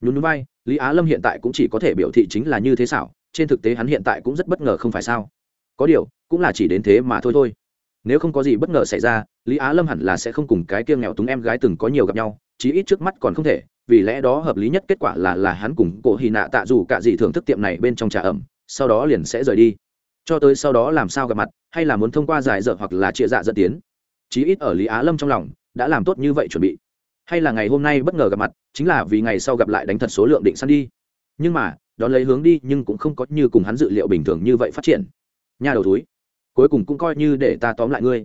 Nhún núi vai, lý á lâm hiện tại cũng chỉ có thể biểu thị chính là như thế xảo, trên thực tế hắn hiện tại cũng rất bất ngờ không phải sao. Có điều, cũng là chỉ đến thế mà thôi thôi. Nếu không có gì bất ngờ xảy ra, lý á lâm hẳn là sẽ không cùng cái kia nghèo túng em gái từng có nhiều gặp nhau, chí ít trước mắt còn không thể, vì lẽ đó hợp lý nhất kết quả là là hắn cùng cổ hy nạ tạ dù cả gì thưởng thức tiệm này bên trong trà ẩm, sau đó liền sẽ rời đi. Cho tới sau đó làm sao gặp mặt hay là muốn thông qua giải dở hoặc là chia dạ dẫn tiến. Chí ít ở lý á lâm trong lòng, đã làm tốt như vậy chuẩn bị. Hay là ngày hôm nay bất ngờ gặp mặt, chính là vì ngày sau gặp lại đánh thật số lượng định săn đi. Nhưng mà, đón lấy hướng đi nhưng cũng không có như cùng hắn dự liệu bình thường như vậy phát triển. Nhà đầu túi, cuối cùng cũng coi như để ta tóm lại ngươi.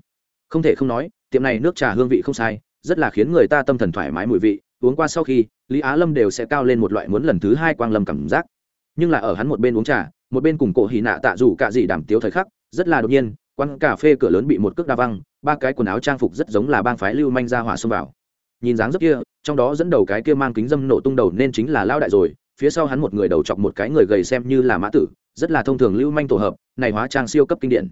Không thể không nói, tiệm này nước trà hương vị không sai, rất là khiến người ta tâm thần thoải mái mùi vị, uống qua sau khi, lý á lâm đều sẽ cao lên một loại muốn lần thứ hai quang lâm cảm giác. Nhưng là ở hắn một bên uống trà, một bên cùng cổ hì nạ tạ dù cả gì đảm tiếu thời khắc rất là đột nhiên, quán cà phê cửa lớn bị một cước đa văng, ba cái quần áo trang phục rất giống là bang phái lưu manh ra hỏa xông vào. Nhìn dáng dấp kia, trong đó dẫn đầu cái kia mang kính dâm nổ tung đầu nên chính là lao đại rồi, phía sau hắn một người đầu chọc một cái người gầy xem như là mã tử, rất là thông thường lưu manh tổ hợp, này hóa trang siêu cấp kinh điển.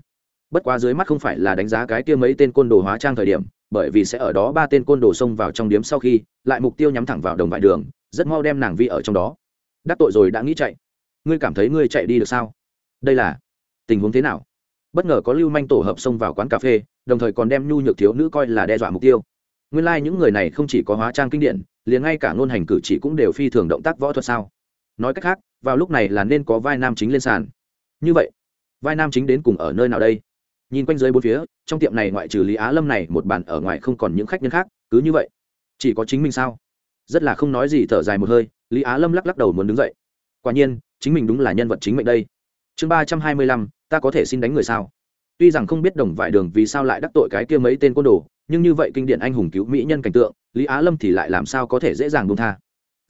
Bất quá dưới mắt không phải là đánh giá cái kia mấy tên côn đồ hóa trang thời điểm, bởi vì sẽ ở đó ba tên côn đồ xông vào trong điếm sau khi, lại mục tiêu nhắm thẳng vào đồng vải đường, rất mau đem nàng vi ở trong đó. Đắc tội rồi đã nghĩ chạy. Ngươi cảm thấy ngươi chạy đi được sao? Đây là tình huống thế nào? Bất ngờ có lưu manh tổ hợp xông vào quán cà phê, đồng thời còn đem nhu nhược thiếu nữ coi là đe dọa mục tiêu. Nguyên lai、like、những người này không chỉ có hóa trang kinh điển, liền ngay cả ngôn hành cử chỉ cũng đều phi thường động tác võ thuật sao? Nói cách khác, vào lúc này là nên có vai nam chính lên sàn. Như vậy, vai nam chính đến cùng ở nơi nào đây? Nhìn quanh dưới bốn phía, trong tiệm này ngoại trừ lý á lâm này, một bàn ở ngoài không còn những khách nhân khác, cứ như vậy. Chỉ có chính mình sao? Rất là không nói gì thở dài một hơi, lý á lâm lắc lắc đầu muốn đứng dậy. Quả nhiên, chính mình đúng là nhân vật chính mệnh đây chương ba trăm hai mươi lăm, ta có thể xin đánh người sao? Tuy rằng không biết đồng vải đường vì sao lại đắc tội cái kia mấy tên côn đồ, nhưng như vậy kinh điển anh hùng cứu mỹ nhân cảnh tượng, lý á lâm thì lại làm sao có thể dễ dàng buông tha?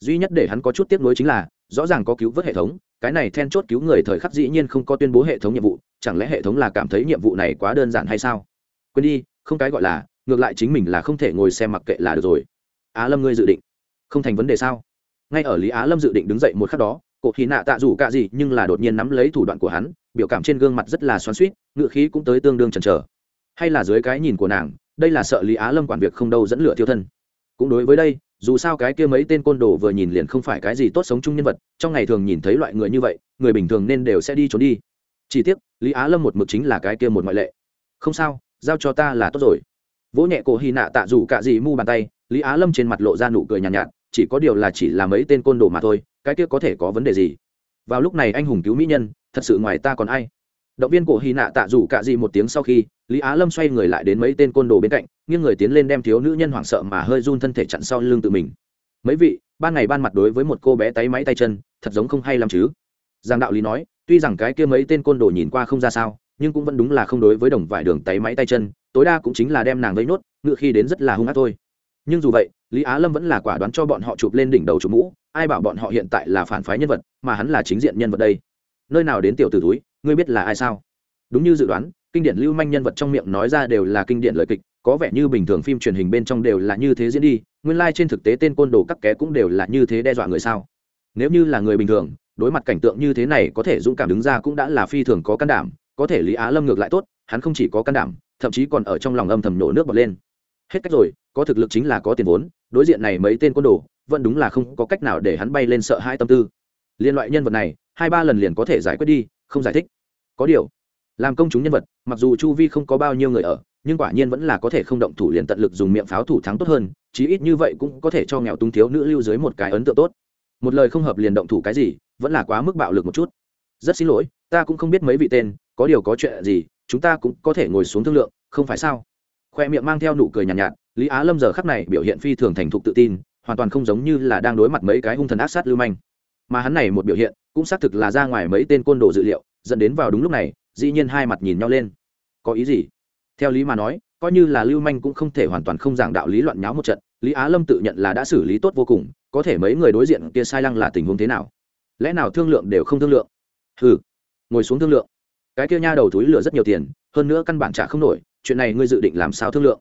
Duy nhất để hắn có chút tiếc nuối chính là, rõ ràng có cứu vớt hệ thống, cái này then chốt cứu người thời khắc dĩ nhiên không có tuyên bố hệ thống nhiệm vụ, chẳng lẽ hệ thống là cảm thấy nhiệm vụ này quá đơn giản hay sao? Quên đi, không cái gọi là, ngược lại chính mình là không thể ngồi xem mặc kệ là được rồi. Á lâm ngươi dự định không thành vấn đề sao? Ngay ở lý á lâm dự định đứng dậy một khắc đó cổ khí nạ tạ rủ cả gì nhưng là đột nhiên nắm lấy thủ đoạn của hắn biểu cảm trên gương mặt rất là xoắn suýt ngựa khí cũng tới tương đương chần chờ. Hay là dưới cái nhìn của nàng đây là sợ lý á lâm quản việc không đâu dẫn lửa thiêu thân. Cũng đối với đây dù sao cái kia mấy tên côn đồ vừa nhìn liền không phải cái gì tốt sống chung nhân vật trong ngày thường nhìn thấy loại người như vậy người bình thường nên đều sẽ đi trốn đi. Chỉ tiếc lý á lâm một mực chính là cái kia một ngoại lệ. Không sao giao cho ta là tốt rồi. Vỗ nhẹ cổ hy nạ tạ dù cả gì mu bàn tay lý á lâm trên mặt lộ ra nụ cười nhàn nhạt, nhạt chỉ có điều là chỉ là mấy tên côn đồ mà thôi cái kia có thể có vấn đề gì? Vào lúc này anh hùng cứu mỹ nhân, thật sự ngoài ta còn ai? Động viên cổ hy nạ tạ rủ cả gì một tiếng sau khi, lý á lâm xoay người lại đến mấy tên côn đồ bên cạnh, nghiêng người tiến lên đem thiếu nữ nhân hoảng sợ mà hơi run thân thể chặn sau lưng tự mình. Mấy vị, ban ngày ban mặt đối với một cô bé tay máy tay chân, thật giống không hay lắm chứ? Giang đạo lý nói, tuy rằng cái kia mấy tên côn đồ nhìn qua không ra sao, nhưng cũng vẫn đúng là không đối với đồng vải đường tay máy tay chân, tối đa cũng chính là đem nàng vây nốt, ngựa khi đến rất là hung ác thôi. Nhưng dù vậy, lý á lâm vẫn là quả đoán cho bọn họ chụp lên đỉnh đầu chụp mũ ai bảo bọn họ hiện tại là phản phái nhân vật, mà hắn là chính diện nhân vật đây? Nơi nào đến tiểu t ử túi ngươi biết là ai sao? Đúng như dự đoán, kinh điển lưu manh nhân vật trong miệng nói ra đều là kinh điển lời kịch, có vẻ như bình thường phim truyền hình bên trong đều là như thế diễn đi, nguyên lai、like、trên thực tế tên côn đồ các ké cũng đều là như thế đe dọa người sao? Nếu như là người bình thường, đối mặt cảnh tượng như thế này có thể dũng cảm đứng ra cũng đã là phi thường có can đảm, có thể lý á lâm ngược lại tốt, hắn không chỉ có can đảm, thậm chí còn ở trong lòng âm thầm nổ nước bật lên. Hết cách rồi, có thực lực chính là có tiền vốn, đối diện này mấy tên côn đồ vẫn đúng là không có cách nào để hắn bay lên sợ hai tâm tư. Liên loại nhân vật này hai ba lần liền có thể giải quyết đi không giải thích. Có điều làm công chúng nhân vật mặc dù chu vi không có bao nhiêu người ở nhưng quả nhiên vẫn là có thể không động thủ liền tận lực dùng miệng pháo thủ thắng tốt hơn chí ít như vậy cũng có thể cho nghèo tung thiếu nữ lưu dưới một cái ấn tượng tốt. Một lời không hợp liền động thủ cái gì vẫn là quá mức bạo lực một chút. Rất xin lỗi ta cũng không biết mấy vị tên có điều có chuyện gì chúng ta cũng có thể ngồi xuống thương lượng không phải sao? Khoe miệng mang theo nụ cười nhàn nhạt, nhạt lý á lâm giờ khắc này biểu hiện phi thường thành thục tự tin hoàn toàn không giống như là đang đối mặt mấy cái hung thần ác sát lưu manh. Mà hắn này một biểu hiện, cũng xác thực là ra ngoài mấy tên côn đồ dự liệu, dẫn đến vào đúng lúc này, dĩ nhiên hai mặt nhìn nhau lên. Có ý gì? Theo lý mà nói, coi như là lưu manh cũng không thể hoàn toàn không giảng đạo lý loạn nháo một trận, lý á lâm tự nhận là đã xử lý tốt vô cùng, có thể mấy người đối diện kia sai lăng là tình huống thế nào? Lẽ nào thương lượng đều không thương lượng? Ừ ngồi xuống thương lượng. Cái kia nha đầu túi lửa rất nhiều tiền, hơn nữa căn bản trả không nổi, chuyện này ngươi dự định làm sao thương lượng?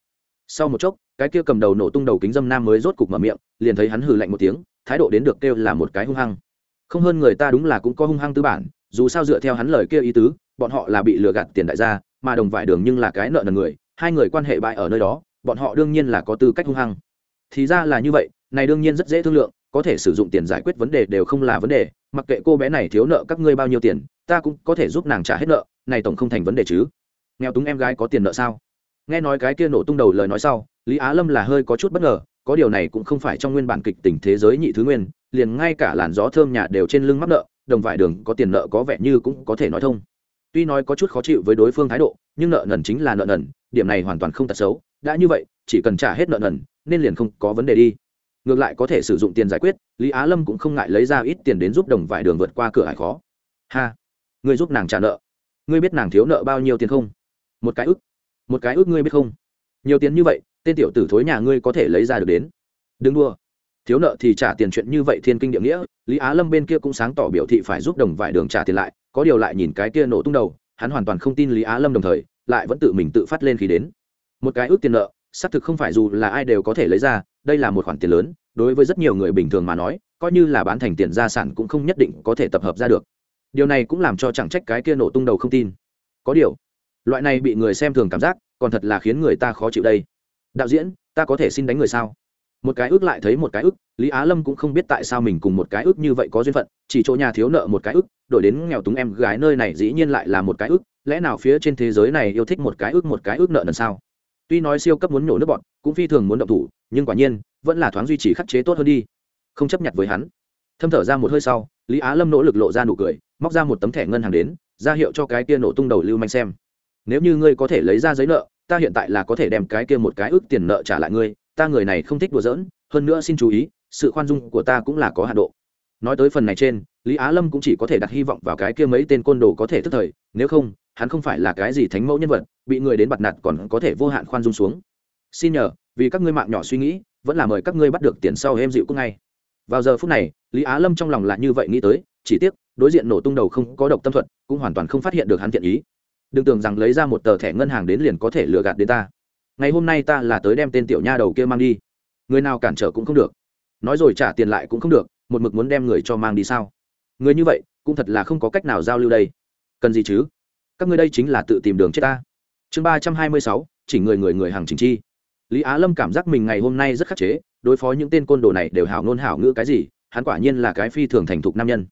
Sau một chốc, cái kia cầm đầu nổ tung đầu kính dâm nam mới rốt cục mở miệng, liền thấy hắn hừ lạnh một tiếng, thái độ đến được kêu là một cái hung hăng. Không hơn người ta đúng là cũng có hung hăng tư bản, dù sao dựa theo hắn lời kia ý tứ, bọn họ là bị lừa gạt tiền đại gia, mà đồng vải đường nhưng là cái nợ nần người, hai người quan hệ bại ở nơi đó, bọn họ đương nhiên là có tư cách hung hăng. Thì ra là như vậy, này đương nhiên rất dễ thương lượng, có thể sử dụng tiền giải quyết vấn đề đều không là vấn đề, mặc kệ cô bé này thiếu nợ các ngươi bao nhiêu tiền, ta cũng có thể giúp nàng trả hết nợ, này tổng không thành vấn đề chứ. Nghèo túng em gái có tiền nợ sao? Nghe nói cái kia nổ tung đầu lời nói sau, lý á lâm là hơi có chút bất ngờ, có điều này cũng không phải trong nguyên bản kịch tình thế giới nhị thứ nguyên, liền ngay cả làn gió thơm nhà đều trên lưng mắc nợ, đồng vải đường có tiền nợ có vẻ như cũng có thể nói thông. Tuy nói có chút khó chịu với đối phương thái độ, nhưng nợ nần chính là nợ nần, điểm này hoàn toàn không tật xấu, đã như vậy, chỉ cần trả hết nợ nần, nên liền không có vấn đề đi. Ngược lại có thể sử dụng tiền giải quyết, lý á lâm cũng không ngại lấy ra ít tiền đến giúp đồng vải đường vượt qua cửa hải khó. Ha, ngươi giúp nàng trả nợ. Ngươi biết nàng thiếu nợ bao nhiêu tiền không? Một cái ức một cái ước ngươi biết không? Nhiều tiền như vậy, tên tiểu tử thối nhà ngươi có thể lấy ra được đến. Đừng đua thiếu nợ thì trả tiền chuyện như vậy thiên kinh địa nghĩa, lý á lâm bên kia cũng sáng tỏ biểu thị phải giúp đồng vải đường trả tiền lại, có điều lại nhìn cái kia nổ tung đầu, hắn hoàn toàn không tin lý á lâm đồng thời, lại vẫn tự mình tự phát lên khi đến. Một cái ước tiền nợ, xác thực không phải dù là ai đều có thể lấy ra, đây là một khoản tiền lớn, đối với rất nhiều người bình thường mà nói, coi như là bán thành tiền gia sản cũng không nhất định có thể tập hợp ra được. Điều này cũng làm cho chẳng trách cái kia nổ tung đầu không tin. Có điều loại này bị người xem thường cảm giác, còn thật là khiến người ta khó chịu đây. Đạo diễn, ta có thể xin đánh người sao? Một cái ước lại thấy một cái ước, lý á lâm cũng không biết tại sao mình cùng một cái ước như vậy có duyên phận, chỉ chỗ nhà thiếu nợ một cái ước, đổi đến nghèo túng em gái nơi này dĩ nhiên lại là một cái ước, lẽ nào phía trên thế giới này yêu thích một cái ước một cái ước nợ lần sao? Tuy nói siêu cấp muốn nổ nước bọn, cũng phi thường muốn động thủ, nhưng quả nhiên, vẫn là thoáng duy trì khắc chế tốt hơn đi. Không chấp nhận với hắn. Thâm thở ra một hơi sau, lý á lâm nỗ lực lộ ra nụ cười, móc ra một tấm thẻ ngân hàng đến, ra hiệu cho cái kia nổ tung đầu lưu manh xem nếu như ngươi có thể lấy ra giấy nợ, ta hiện tại là có thể đem cái kia một cái ước tiền nợ trả lại ngươi, ta người này không thích đùa giỡn, hơn nữa xin chú ý, sự khoan dung của ta cũng là có hạ độ. Nói tới phần này trên, lý á lâm cũng chỉ có thể đặt hy vọng vào cái kia mấy tên côn đồ có thể tức thời, nếu không, hắn không phải là cái gì thánh mẫu nhân vật, bị người đến bặt nạt còn có thể vô hạn khoan dung xuống. Xin nhờ, vì các ngươi mạng nhỏ suy nghĩ, vẫn là mời các ngươi bắt được tiền sau em dịu cũng ngay. Vào giờ phút này, lý á lâm trong lòng là như vậy nghĩ tới, chỉ tiếc, đối diện nổ tung đầu không có độc tâm thuật, cũng hoàn toàn không phát hiện được hắn thiện ý đừng tưởng rằng lấy ra một tờ thẻ ngân hàng đến liền có thể lừa gạt đến ta. Ngày hôm nay ta là tới đem tên tiểu nha đầu kia mang đi. Người nào cản trở cũng không được. Nói rồi trả tiền lại cũng không được, một mực muốn đem người cho mang đi sao? Người như vậy, cũng thật là không có cách nào giao lưu đây. Cần gì chứ? Các ngươi đây chính là tự tìm đường chết ta. Chương ba trăm hai mươi sáu, chỉ người người người hàng chính chi. Lý á lâm cảm giác mình ngày hôm nay rất khắc chế, đối phó những tên côn đồ này đều hảo ngôn hảo ngữ cái gì, hắn quả nhiên là cái phi thường thành thục nam nhân.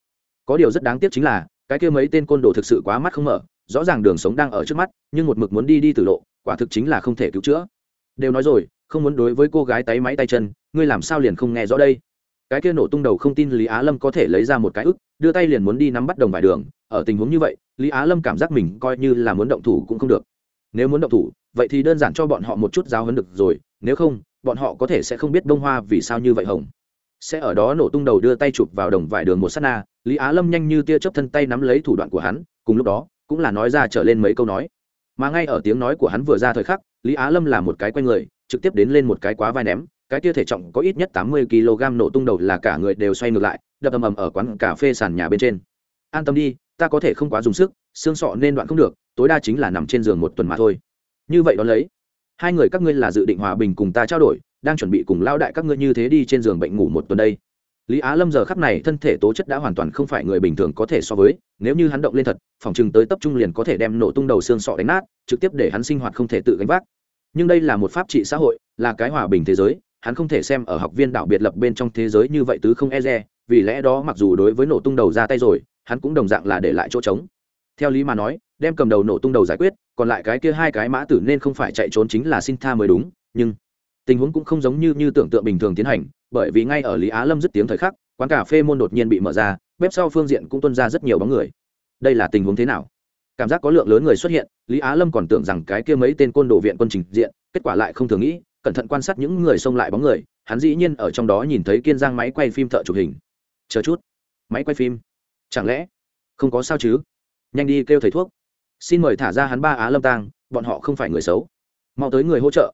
Có điều rất đáng tiếc chính là, cái kia mấy tên côn đồ thực sự quá mắt không mở rõ ràng đường sống đang ở trước mắt, nhưng một mực muốn đi đi từ lộ, quả thực chính là không thể cứu chữa. Đều nói rồi, không muốn đối với cô gái tay máy tay chân, ngươi làm sao liền không nghe rõ đây? Cái kia nổ tung đầu không tin lý á lâm có thể lấy ra một cái ức, đưa tay liền muốn đi nắm bắt đồng vải đường. Ở tình huống như vậy, lý á lâm cảm giác mình coi như là muốn động thủ cũng không được. Nếu muốn động thủ, vậy thì đơn giản cho bọn họ một chút giáo hấn được rồi, nếu không, bọn họ có thể sẽ không biết đông hoa vì sao như vậy hồng. Sẽ ở đó nổ tung đầu đưa tay chụp vào đồng vải đường một s á t na, lý á lâm nhanh như tia chớp thân tay nắm lấy thủ đoạn của hắn, cùng lúc đó cũng là nói ra trở lên mấy câu nói. Mà ngay ở tiếng nói của hắn vừa ra thời khắc, lý á lâm là một cái quay người, trực tiếp đến lên một cái quá vai ném, cái tia thể trọng có ít nhất tám mươi kg nổ tung đầu là cả người đều xoay ngược lại, đập ầm ầm ở quán cà phê sàn nhà bên trên. An tâm đi, ta có thể không quá dùng sức, xương sọ nên đoạn không được, tối đa chính là nằm trên giường một tuần mà thôi. Như vậy đó lấy. Hai người các ngươi là dự định hòa bình cùng ta trao đổi, đang chuẩn bị cùng lao đại các ngươi như thế đi trên giường bệnh ngủ một tuần đây lý á lâm giờ khắp này thân thể tố chất đã hoàn toàn không phải người bình thường có thể so với, nếu như hắn động lên thật, phòng chừng tới tập trung liền có thể đem nổ tung đầu xương sọ đánh nát, trực tiếp để hắn sinh hoạt không thể tự gánh vác. Nhưng đây là một pháp trị xã hội, là cái hòa bình thế giới, hắn không thể xem ở học viên đạo biệt lập bên trong thế giới như vậy tứ không e re vì lẽ đó mặc dù đối với nổ tung đầu ra tay rồi, hắn cũng đồng dạng là để lại chỗ trống. Theo lý mà nói, đem cầm đầu nổ tung đầu giải quyết, còn lại cái kia hai cái mã tử nên không phải chạy trốn chính là xin tha mới đúng, nhưng tình huống cũng không giống như như tưởng tượng bình thường tiến hành, bởi vì ngay ở lý á lâm dứt tiếng thời khắc, quán cà phê môn đột nhiên bị mở ra, bếp sau phương diện cũng tuân ra rất nhiều bóng người. Đây là tình huống thế nào? Cảm giác có lượng lớn người xuất hiện, lý á lâm còn tưởng rằng cái kia mấy tên côn đồ viện quân trình diện, kết quả lại không thường nghĩ, cẩn thận quan sát những người xông lại bóng người, hắn dĩ nhiên ở trong đó nhìn thấy kiên giang máy quay phim thợ chụp hình. Chờ chút. Máy quay phim? Chẳng lẽ? Không có sao chứ? Nhanh đi kêu thầy thuốc. Xin mời thả ra hắn ba á lâm tang, bọn họ không phải người xấu. Mau tới người hỗ trợ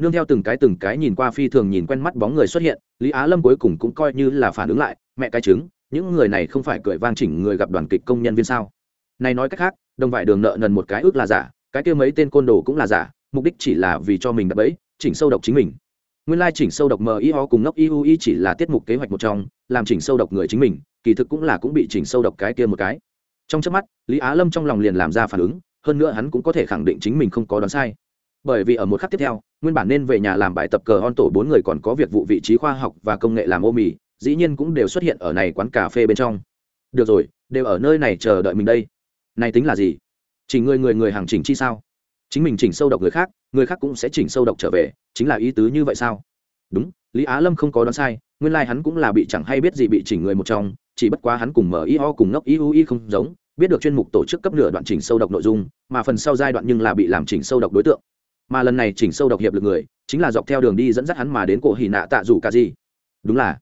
nương theo từng cái từng cái nhìn qua phi thường nhìn quen mắt bóng người xuất hiện, lý á lâm cuối cùng cũng coi như là phản ứng lại, mẹ cái trứng, những người này không phải cười vang chỉnh người gặp đoàn kịch công nhân viên sao? Này nói cách khác, đồng vải đường nợ nần một cái ước là giả, cái kia mấy tên côn đồ cũng là giả, mục đích chỉ là vì cho mình đập bẫy, chỉnh sâu độc chính mình. Nguyên lai chỉnh sâu độc mờ ý ho cùng ngốc iu ý chỉ là tiết mục kế hoạch một trong, làm chỉnh sâu độc người chính mình, kỳ thực cũng là cũng bị chỉnh sâu độc cái kia một cái. Trong chớp mắt, lý á lâm trong lòng liền làm ra phản ứng, hơn nữa hắn cũng có thể khẳng định chính mình không có đoán sai bởi vì ở một khắc tiếp theo, nguyên bản nên về nhà làm bài tập cờ on tổ bốn người còn có việc vụ vị trí khoa học và công nghệ làm ô mì, dĩ nhiên cũng đều xuất hiện ở này quán cà phê bên trong. Được rồi, đều ở nơi này chờ đợi mình đây. Này tính là gì? Chỉ người người người hàng chỉnh chi sao? Chính mình chỉnh sâu độc người khác người khác cũng sẽ chỉnh sâu độc trở về, chính là ý tứ như vậy sao? Đúng, lý á lâm không có đoán sai, nguyên lai、like、hắn cũng là bị chẳng hay biết gì bị chỉnh người một trong, chỉ bất quá hắn cùng mở y ho cùng ngốc y u y không giống, biết được chuyên mục tổ chức cấp nửa đoạn chỉnh sâu độc nội dung, mà phần sau giai đoạn nhưng là bị làm chỉnh sâu độc đối tượng mà lần này chỉnh sâu độc hiệp lực người, chính là dọc theo đường đi dẫn dắt hắn mà đến cổ hỉ nạ tạ rủ cả gì. Đúng là.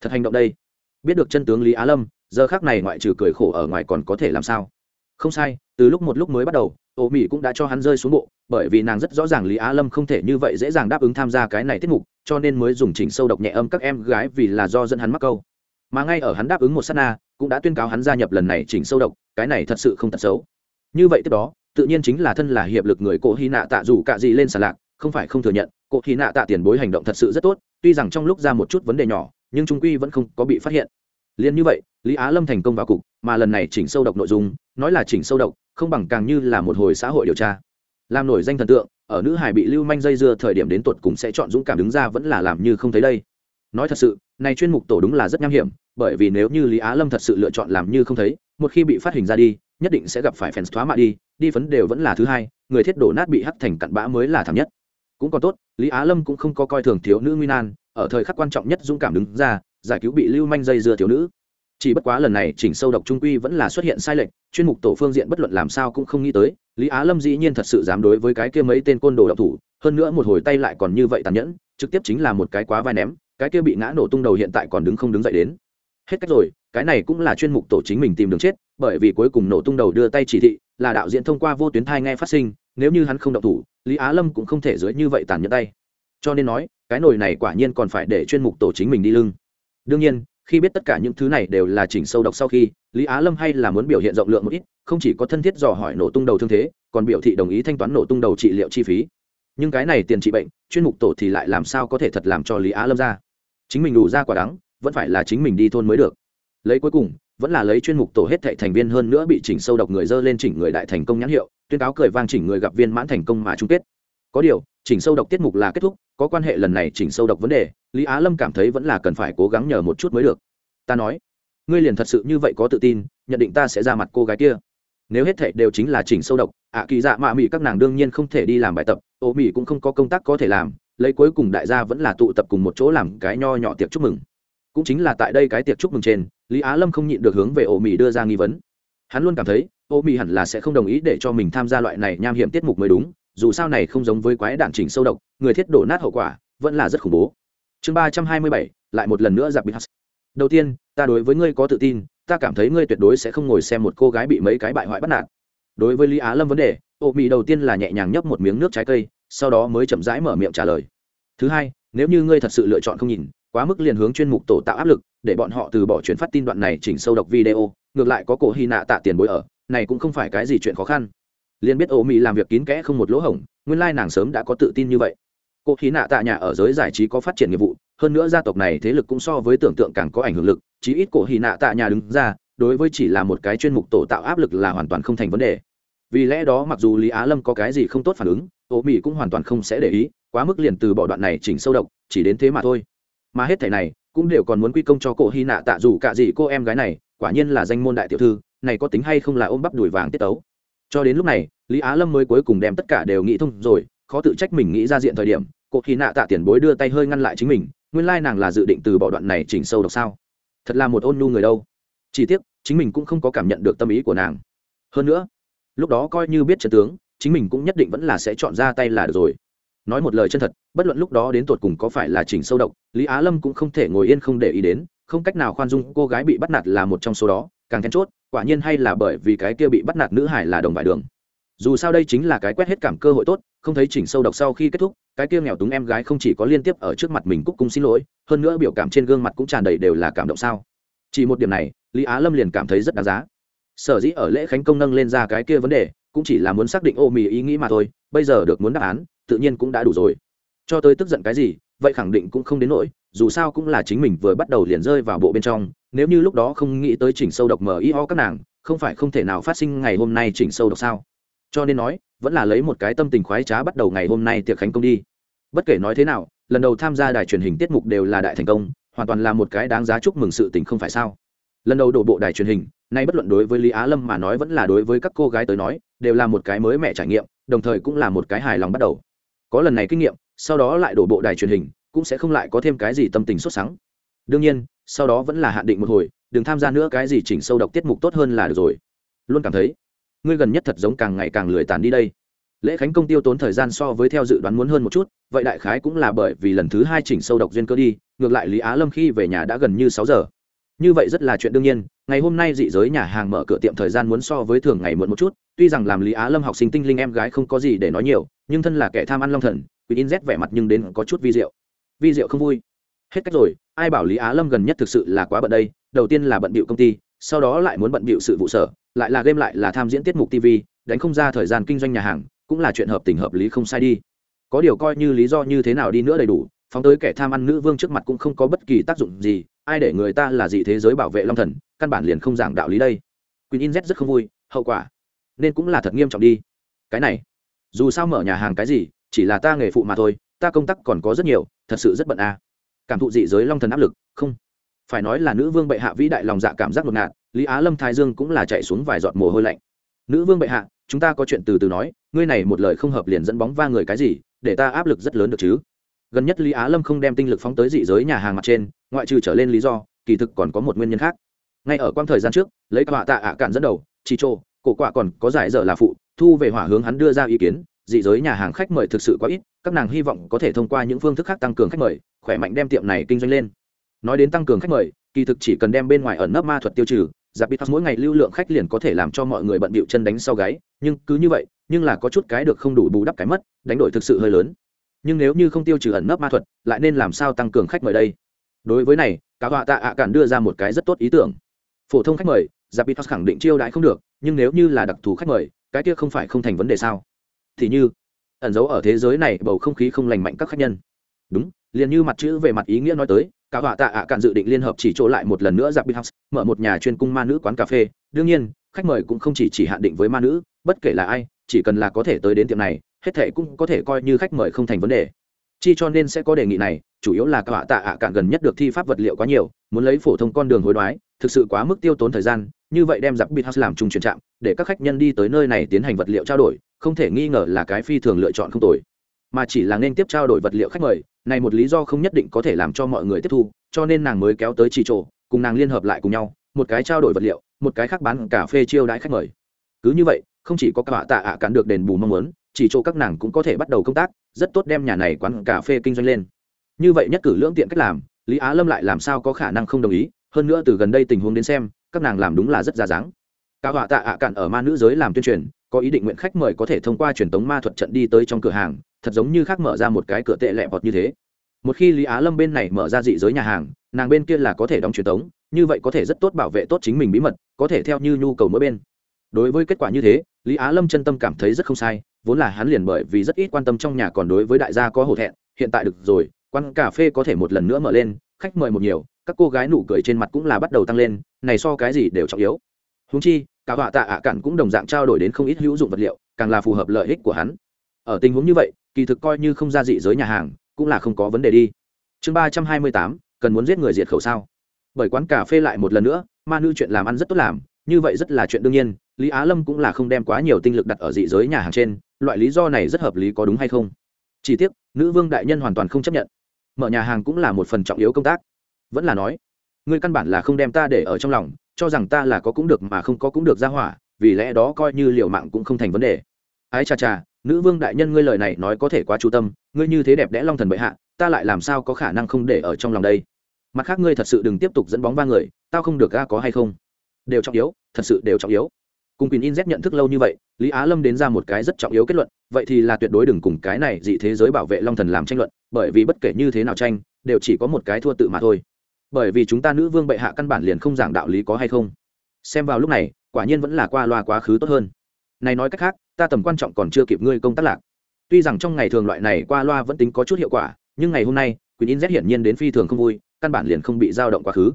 Thật hành động đây. Biết được chân tướng lý á lâm, giờ khác này ngoại trừ cười khổ ở ngoài còn có thể làm sao? Không sai, từ lúc một lúc mới bắt đầu ô mỹ cũng đã cho hắn rơi xuống bộ, bởi vì nàng rất rõ ràng lý á lâm không thể như vậy dễ dàng đáp ứng tham gia cái này tiết mục, cho nên mới dùng chỉnh sâu độc nhẹ âm các em gái vì là do dẫn hắn mắc câu. Mà ngay ở hắn đáp ứng một s á t na, cũng đã tuyên cáo hắn gia nhập lần này chỉnh sâu độc, cái này thật sự không thật xấu. Như vậy tiếp đó tự nhiên chính là thân là hiệp lực người cổ hy nạ tạ dù cạ gì lên sàn lạc, không phải không thừa nhận, cổ hy nạ tạ tiền bối hành động thật sự rất tốt, tuy rằng trong lúc ra một chút vấn đề nhỏ, nhưng trung quy vẫn không có bị phát hiện. Liền như vậy, lý á lâm thành công vào cục, mà lần này chỉnh sâu độc nội dung, nói là chỉnh sâu độc, không bằng càng như là một hồi xã hội điều tra. Làm nổi danh thần tượng, ở nữ hải bị lưu manh dây dưa thời điểm đến tuột cùng sẽ chọn dũng cảm đứng ra vẫn là làm như không thấy đây. Nói thật sự, này chuyên mục tổ đúng là rất nham hiểm, bởi vì nếu như lý á lâm thật sự lựa chọn làm như không thấy, một khi bị phát hình ra đi, nhất định sẽ gặp phải fans thoá mạ đi đi phấn đều vẫn là thứ hai, người thiết đổ nát bị hắt thành cặn bã mới là thảm nhất. Cũng còn tốt, lý á lâm cũng không có coi thường thiếu nữ nguy nan ở thời khắc quan trọng nhất dũng cảm đứng ra, giải cứu bị lưu manh dây dưa thiếu nữ. Chỉ bất quá lần này chỉnh sâu độc trung quy vẫn là xuất hiện sai lệch, chuyên mục tổ phương diện bất luận làm sao cũng không nghĩ tới, lý á lâm dĩ nhiên thật sự dám đối với cái kia mấy tên côn đồ độc thủ, hơn nữa một hồi tay lại còn như vậy tàn nhẫn, trực tiếp chính là một cái quá vai ném, cái kia bị ngã nổ tung đầu hiện tại còn đứng không đứng dậy đến. Hết cách rồi cái này cũng là chuyên mục tổ chính mình tìm đường chết, bởi vì cuối cùng nổ tung đầu đưa tay chỉ thị, là đạo diễn thông qua vô tuyến thai nghe phát sinh, nếu như hắn không đọc thủ, lý á lâm cũng không thể dưới như vậy tàn nhẫn tay. Cho nên nói, cái nồi này quả nhiên còn phải để chuyên mục tổ chính mình đi lưng. Đương nhiên, khi biết tất cả những thứ này đều là chỉnh sâu độc sau khi, lý á lâm hay là muốn biểu hiện rộng lượng một ít, không chỉ có thân thiết dò hỏi nổ tung đầu thương thế, còn biểu thị đồng ý thanh toán nổ tung đầu trị liệu chi phí. Nhưng cái này tiền trị bệnh, chuyên mục tổ thì lại làm sao có thể thật làm cho lý á lâm ra? Chính mình đủ ra quả đắng, vẫn phải là chính mình đi thôn mới được lấy cuối cùng, vẫn là lấy chuyên mục tổ hết thệ thành viên hơn nữa bị chỉnh sâu độc người dơ lên chỉnh người đại thành công nhãn hiệu, tuyên cáo cười vang chỉnh người gặp viên mãn thành công mà chung kết. Có điều, chỉnh sâu độc tiết mục là kết thúc, có quan hệ lần này chỉnh sâu độc vấn đề, lý á lâm cảm thấy vẫn là cần phải cố gắng nhờ một chút mới được. Ta nói, ngươi liền thật sự như vậy có tự tin, nhận định ta sẽ ra mặt cô gái kia. Nếu hết thệ đều chính là chỉnh sâu độc, ạ kỳ dạ mạ mỹ các nàng đương nhiên không thể đi làm bài tập ô mỹ cũng không có công tác có thể làm, lấy cuối cùng đại gia vẫn là tụ tập cùng một chỗ làm cái nho nhỏ tiệc chúc mừng cũng chính là tại đây cái tiệc chúc mừng trên, lý á lâm không nhịn được hướng về ô mỹ đưa ra nghi vấn. Hắn luôn cảm thấy ô mỹ hẳn là sẽ không đồng ý để cho mình tham gia loại này nham hiểm tiết mục mới đúng, dù sao này không giống với quái đạn chỉnh sâu độc, người thiết đổ nát hậu quả, vẫn là rất khủng bố. Chương ba trăm hai mươi bảy, lại một lần nữa giặc bị hắt. Đầu tiên, ta đối với ngươi có tự tin, ta cảm thấy ngươi tuyệt đối sẽ không ngồi xem một cô gái bị mấy cái bại hoại bắt nạt. Đối với lý á lâm vấn đề ô mỹ đầu tiên là nhẹ nhàng nhấp một miếng nước trái cây, sau đó mới chậm rãi mở miệng trả lời. Thứ hai, nếu như ngươi thật sự lựa chọn không nhìn quá mức liền hướng chuyên mục tổ tạo áp lực, để bọn họ từ bỏ chuyển phát tin đoạn này chỉnh sâu độc video, ngược lại có cổ hy nạ tạ tiền bối ở, này cũng không phải cái gì chuyện khó khăn. Liền biết ô mỹ làm việc kín kẽ không một lỗ hổng, nguyên lai nàng sớm đã có tự tin như vậy. Cô khí nạ tạ nhà ở giới giải trí có phát triển nghiệp vụ, hơn nữa gia tộc này thế lực cũng so với tưởng tượng càng có ảnh hưởng lực, chí ít cổ hì nạ tạ nhà đứng ra, đối với chỉ là một cái chuyên mục tổ tạo áp lực là hoàn toàn không thành vấn đề. Vì lẽ đó mặc dù lý á lâm có cái gì không tốt phản ứng ô mỹ cũng hoàn toàn không sẽ để ý, quá mức liền từ bỏ đoạn này chỉnh sâu độc, chỉ đến thế mà thôi mà hết thảy này cũng đều còn muốn quy công cho cổ hy nạ tạ dù cả gì cô em gái này, quả nhiên là danh môn đại tiểu thư, này có tính hay không là ôm bắp đùi vàng tiết tấu. Cho đến lúc này, lý á lâm mới cuối cùng đem tất cả đều nghĩ thông rồi, khó tự trách mình nghĩ ra diện thời điểm, cổ hy nạ tạ tiền bối đưa tay hơi ngăn lại chính mình, nguyên lai nàng là dự định từ bỏ đoạn này chỉnh sâu độc sao? Thật là một ôn nhu người đâu. Chỉ tiếc, chính mình cũng không có cảm nhận được tâm ý của nàng. Hơn nữa, lúc đó coi như biết trận tướng, chính mình cũng nhất định vẫn là sẽ chọn ra tay là được rồi nói một lời chân thật, bất luận lúc đó đến tột cùng có phải là chỉnh sâu độc, lý á lâm cũng không thể ngồi yên không để ý đến, không cách nào khoan dung cô gái bị bắt nạt là một trong số đó, càng then chốt, quả nhiên hay là bởi vì cái kia bị bắt nạt nữ hải là đồng vải đường. Dù sao đây chính là cái quét hết cảm cơ hội tốt, không thấy chỉnh sâu độc sau khi kết thúc, cái kia nghèo túng em gái không chỉ có liên tiếp ở trước mặt mình cúc cung xin lỗi, hơn nữa biểu cảm trên gương mặt cũng tràn đầy đều là cảm động sao. Chỉ một điểm này, lý á lâm liền cảm thấy rất đáng giá. Sở dĩ ở lễ khánh công nâng lên ra cái kia vấn đề, cũng chỉ là muốn xác định ô mì ý nghĩ mà thôi, bây giờ được muốn đáp án tự nhiên cũng đã đủ rồi. Cho tới tức giận cái gì, vậy khẳng định cũng không đến nỗi, dù sao cũng là chính mình vừa bắt đầu liền rơi vào bộ bên trong, nếu như lúc đó không nghĩ tới chỉnh sâu độc mờ y ho các nàng, không phải không thể nào phát sinh ngày hôm nay chỉnh sâu độc sao? Cho nên nói, vẫn là lấy một cái tâm tình khoái trá bắt đầu ngày hôm nay tiệc khánh công đi. Bất kể nói thế nào, lần đầu tham gia đài truyền hình tiết mục đều là đại thành công, hoàn toàn là một cái đáng giá chúc mừng sự tình không phải sao? Lần đầu đổ bộ đài truyền hình, nay bất luận đối với lý á lâm mà nói vẫn là đối với các cô gái tới nói, đều là một cái mới mẻ trải nghiệm, đồng thời cũng là một cái hài lòng bắt đầu có lần này kinh nghiệm, sau đó lại đổ bộ đài truyền hình, cũng sẽ không lại có thêm cái gì tâm tình sốt sắng. Đương nhiên, sau đó vẫn là hạn định một hồi, đừng tham gia nữa cái gì chỉnh sâu độc tiết mục tốt hơn là được rồi. Luôn cảm thấy, ngươi gần nhất thật giống càng ngày càng lười tàn đi đây. Lễ khánh công tiêu tốn thời gian so với theo dự đoán muốn hơn một chút, vậy đại khái cũng là bởi vì lần thứ hai chỉnh sâu độc duyên cơ đi, ngược lại lý á lâm khi về nhà đã gần như sáu giờ. Như vậy rất là chuyện đương nhiên, ngày hôm nay dị giới nhà hàng mở cửa tiệm thời gian muốn so với thường ngày muộn một chút tuy rằng làm lý á lâm học sinh tinh linh em gái không có gì để nói nhiều, nhưng thân là kẻ tham ăn long thần quý in z vẻ mặt nhưng đến có chút vi diệu. Vi diệu không vui. Hết cách rồi, ai bảo lý á lâm gần nhất thực sự là quá bận đây? Đầu tiên là bận bịu công ty, sau đó lại muốn bận bịu sự vụ sở, lại là game lại là tham diễn tiết mục tv đánh không ra thời gian kinh doanh nhà hàng, cũng là chuyện hợp tình hợp lý không sai đi. Có điều coi như lý do như thế nào đi nữa đầy đủ, phóng tới kẻ tham ăn nữ vương trước mặt cũng không có bất kỳ tác dụng gì, ai để người ta là dị thế giới bảo vệ long thần, căn bản liền không giảng đạo lý đây. Quỳnh in z rất không vui, hậu quả nên cũng là thật nghiêm trọng đi. Cái này, dù sao mở nhà hàng cái gì, chỉ là ta nghề phụ mà thôi, ta công tác còn có rất nhiều, thật sự rất bận à. cảm thụ dị giới long thần áp lực, không. Phải nói là nữ vương bệ hạ vĩ đại lòng dạ cảm giác ngột ngạt, lý á lâm thái dương cũng là chạy xuống vài giọt mồ hôi lạnh. Nữ vương bệ hạ, chúng ta có chuyện từ từ nói, ngươi này một lời không hợp liền dẫn bóng va người cái gì, để ta áp lực rất lớn được chứ. Gần nhất lý á lâm không đem tinh lực phóng tới dị giới nhà hàng mặt trên, ngoại trừ trở lên lý do, kỳ thực còn có một nguyên nhân khác. Ngay ở quang thời gian trước, lấy các họa tạ ạ cạn dẫn đầu chỉ trô cổ quạ còn có giải dở là phụ, thu về hỏa hướng hắn đưa ra ý kiến, dị giới nhà hàng khách mời thực sự quá ít, các nàng hy vọng có thể thông qua những phương thức khác tăng cường khách mời, khỏe mạnh đem tiệm này kinh doanh lên. Nói đến tăng cường khách mời, kỳ thực chỉ cần đem bên ngoài ẩn nấp ma thuật tiêu trừ, giặc bít mỗi ngày lưu lượng khách liền có thể làm cho mọi người bận bịu chân đánh sau gáy, nhưng cứ như vậy, nhưng là có chút cái được không đủ bù đắp cái mất, đánh đổi thực sự hơi lớn. Nhưng nếu như không tiêu trừ ẩn nấp ma thuật, lại nên làm sao tăng cường khách mời đây? Đối với này cả họa tạ ạ cản đưa ra một cái rất tốt ý tưởng. Phổ thông khách mời, giặc bít khẳng định chiêu đãi không được nhưng nếu như là đặc thù khách mời, cái kia không phải không thành vấn đề sao? Thì như, ẩn giấu ở thế giới này bầu không khí không lành mạnh các khách nhân. Đúng, liền như mặt chữ về mặt ý nghĩa nói tới, cả họa tạ ạ cạn dự định liên hợp chỉ chỗ lại một lần nữa giặc bít house, mở một nhà chuyên cung ma nữ quán cà phê. Đương nhiên, khách mời cũng không chỉ chỉ hạn định với ma nữ, bất kể là ai, chỉ cần là có thể tới đến tiệm này, hết thệ cũng có thể coi như khách mời không thành vấn đề. Chi cho nên sẽ có đề nghị này, chủ yếu là cả họa tạ ạ cạn gần nhất được thi pháp vật liệu quá nhiều, muốn lấy phổ thông con đường hối đoái, thực sự quá mức tiêu tốn thời gian như vậy đem giặc bịt house làm chung chuyển trạm, để các khách nhân đi tới nơi này tiến hành vật liệu trao đổi, không thể nghi ngờ là cái phi thường lựa chọn không tồi. Mà chỉ là nên tiếp trao đổi vật liệu khách mời, này một lý do không nhất định có thể làm cho mọi người tiếp thu, cho nên nàng mới kéo tới chỉ trộ cùng nàng liên hợp lại cùng nhau, một cái trao đổi vật liệu, một cái khác bán cà phê chiêu đãi khách mời. Cứ như vậy, không chỉ có cả tạ ạ cản được đền bù mong muốn, chỉ chỗ các nàng cũng có thể bắt đầu công tác, rất tốt đem nhà này quán cà phê kinh doanh lên. Như vậy nhất cử lưỡng tiện cách làm, lý á lâm lại làm sao có khả năng không đồng ý, hơn nữa từ gần đây tình huống đến xem các nàng làm đúng là rất ra dáng. Cả họa tạ ạ cạn ở ma nữ giới làm tuyên truyền, có ý định nguyện khách mời có thể thông qua truyền tống ma thuật trận đi tới trong cửa hàng, thật giống như khác mở ra một cái cửa tệ lẹ bọt như thế. Một khi lý á lâm bên này mở ra dị giới nhà hàng, nàng bên kia là có thể đóng truyền tống, như vậy có thể rất tốt bảo vệ tốt chính mình bí mật, có thể theo như nhu cầu mỗi bên. Đối với kết quả như thế, lý á lâm chân tâm cảm thấy rất không sai, vốn là hắn liền bởi vì rất ít quan tâm trong nhà còn đối với đại gia có hổ thẹn, hiện tại được rồi, quán cà phê có thể một lần nữa mở lên, khách mời một nhiều các cô gái nụ cười trên mặt cũng là bắt đầu tăng lên, này so cái gì đều trọng yếu. Húng chi, cả họa tạ ạ cản cũng đồng dạng trao đổi đến không ít hữu dụng vật liệu, càng là phù hợp lợi ích của hắn. Ở tình huống như vậy, kỳ thực coi như không ra dị giới nhà hàng, cũng là không có vấn đề đi. Chương ba trăm hai mươi tám, cần muốn giết người diệt khẩu sao? Bởi quán cà phê lại một lần nữa, ma nữ chuyện làm ăn rất tốt làm, như vậy rất là chuyện đương nhiên, lý á lâm cũng là không đem quá nhiều tinh lực đặt ở dị giới nhà hàng trên, loại lý do này rất hợp lý có đúng hay không? Chỉ tiếc, nữ vương đại nhân hoàn toàn không chấp nhận. Mở nhà hàng cũng là một phần trọng yếu công tác vẫn là nói, ngươi căn bản là không đem ta để ở trong lòng, cho rằng ta là có cũng được mà không có cũng được ra hỏa, vì lẽ đó coi như liệu mạng cũng không thành vấn đề. Ái cha cha nữ vương đại nhân ngươi lời này nói có thể quá chú tâm, ngươi như thế đẹp đẽ long thần bệ hạ, ta lại làm sao có khả năng không để ở trong lòng đây? Mặt khác ngươi thật sự đừng tiếp tục dẫn bóng ba người, tao không được ga có hay không? Đều trọng yếu, thật sự đều trọng yếu. Cùng quyền in z nhận thức lâu như vậy, lý á lâm đến ra một cái rất trọng yếu kết luận, vậy thì là tuyệt đối đừng cùng cái này dị thế giới bảo vệ long thần làm tranh luận, bởi vì bất kể như thế nào tranh, đều chỉ có một cái thua tự mà thôi bởi vì chúng ta nữ vương bệ hạ căn bản liền không giảng đạo lý có hay không. Xem vào lúc này, quả nhiên vẫn là qua loa quá khứ tốt hơn. Này nói cách khác, ta tầm quan trọng còn chưa kịp ngươi công tác lạc. Tuy rằng trong ngày thường loại này qua loa vẫn tính có chút hiệu quả, nhưng ngày hôm nay quyền in z hiển nhiên đến phi thường không vui, căn bản liền không bị dao động quá khứ.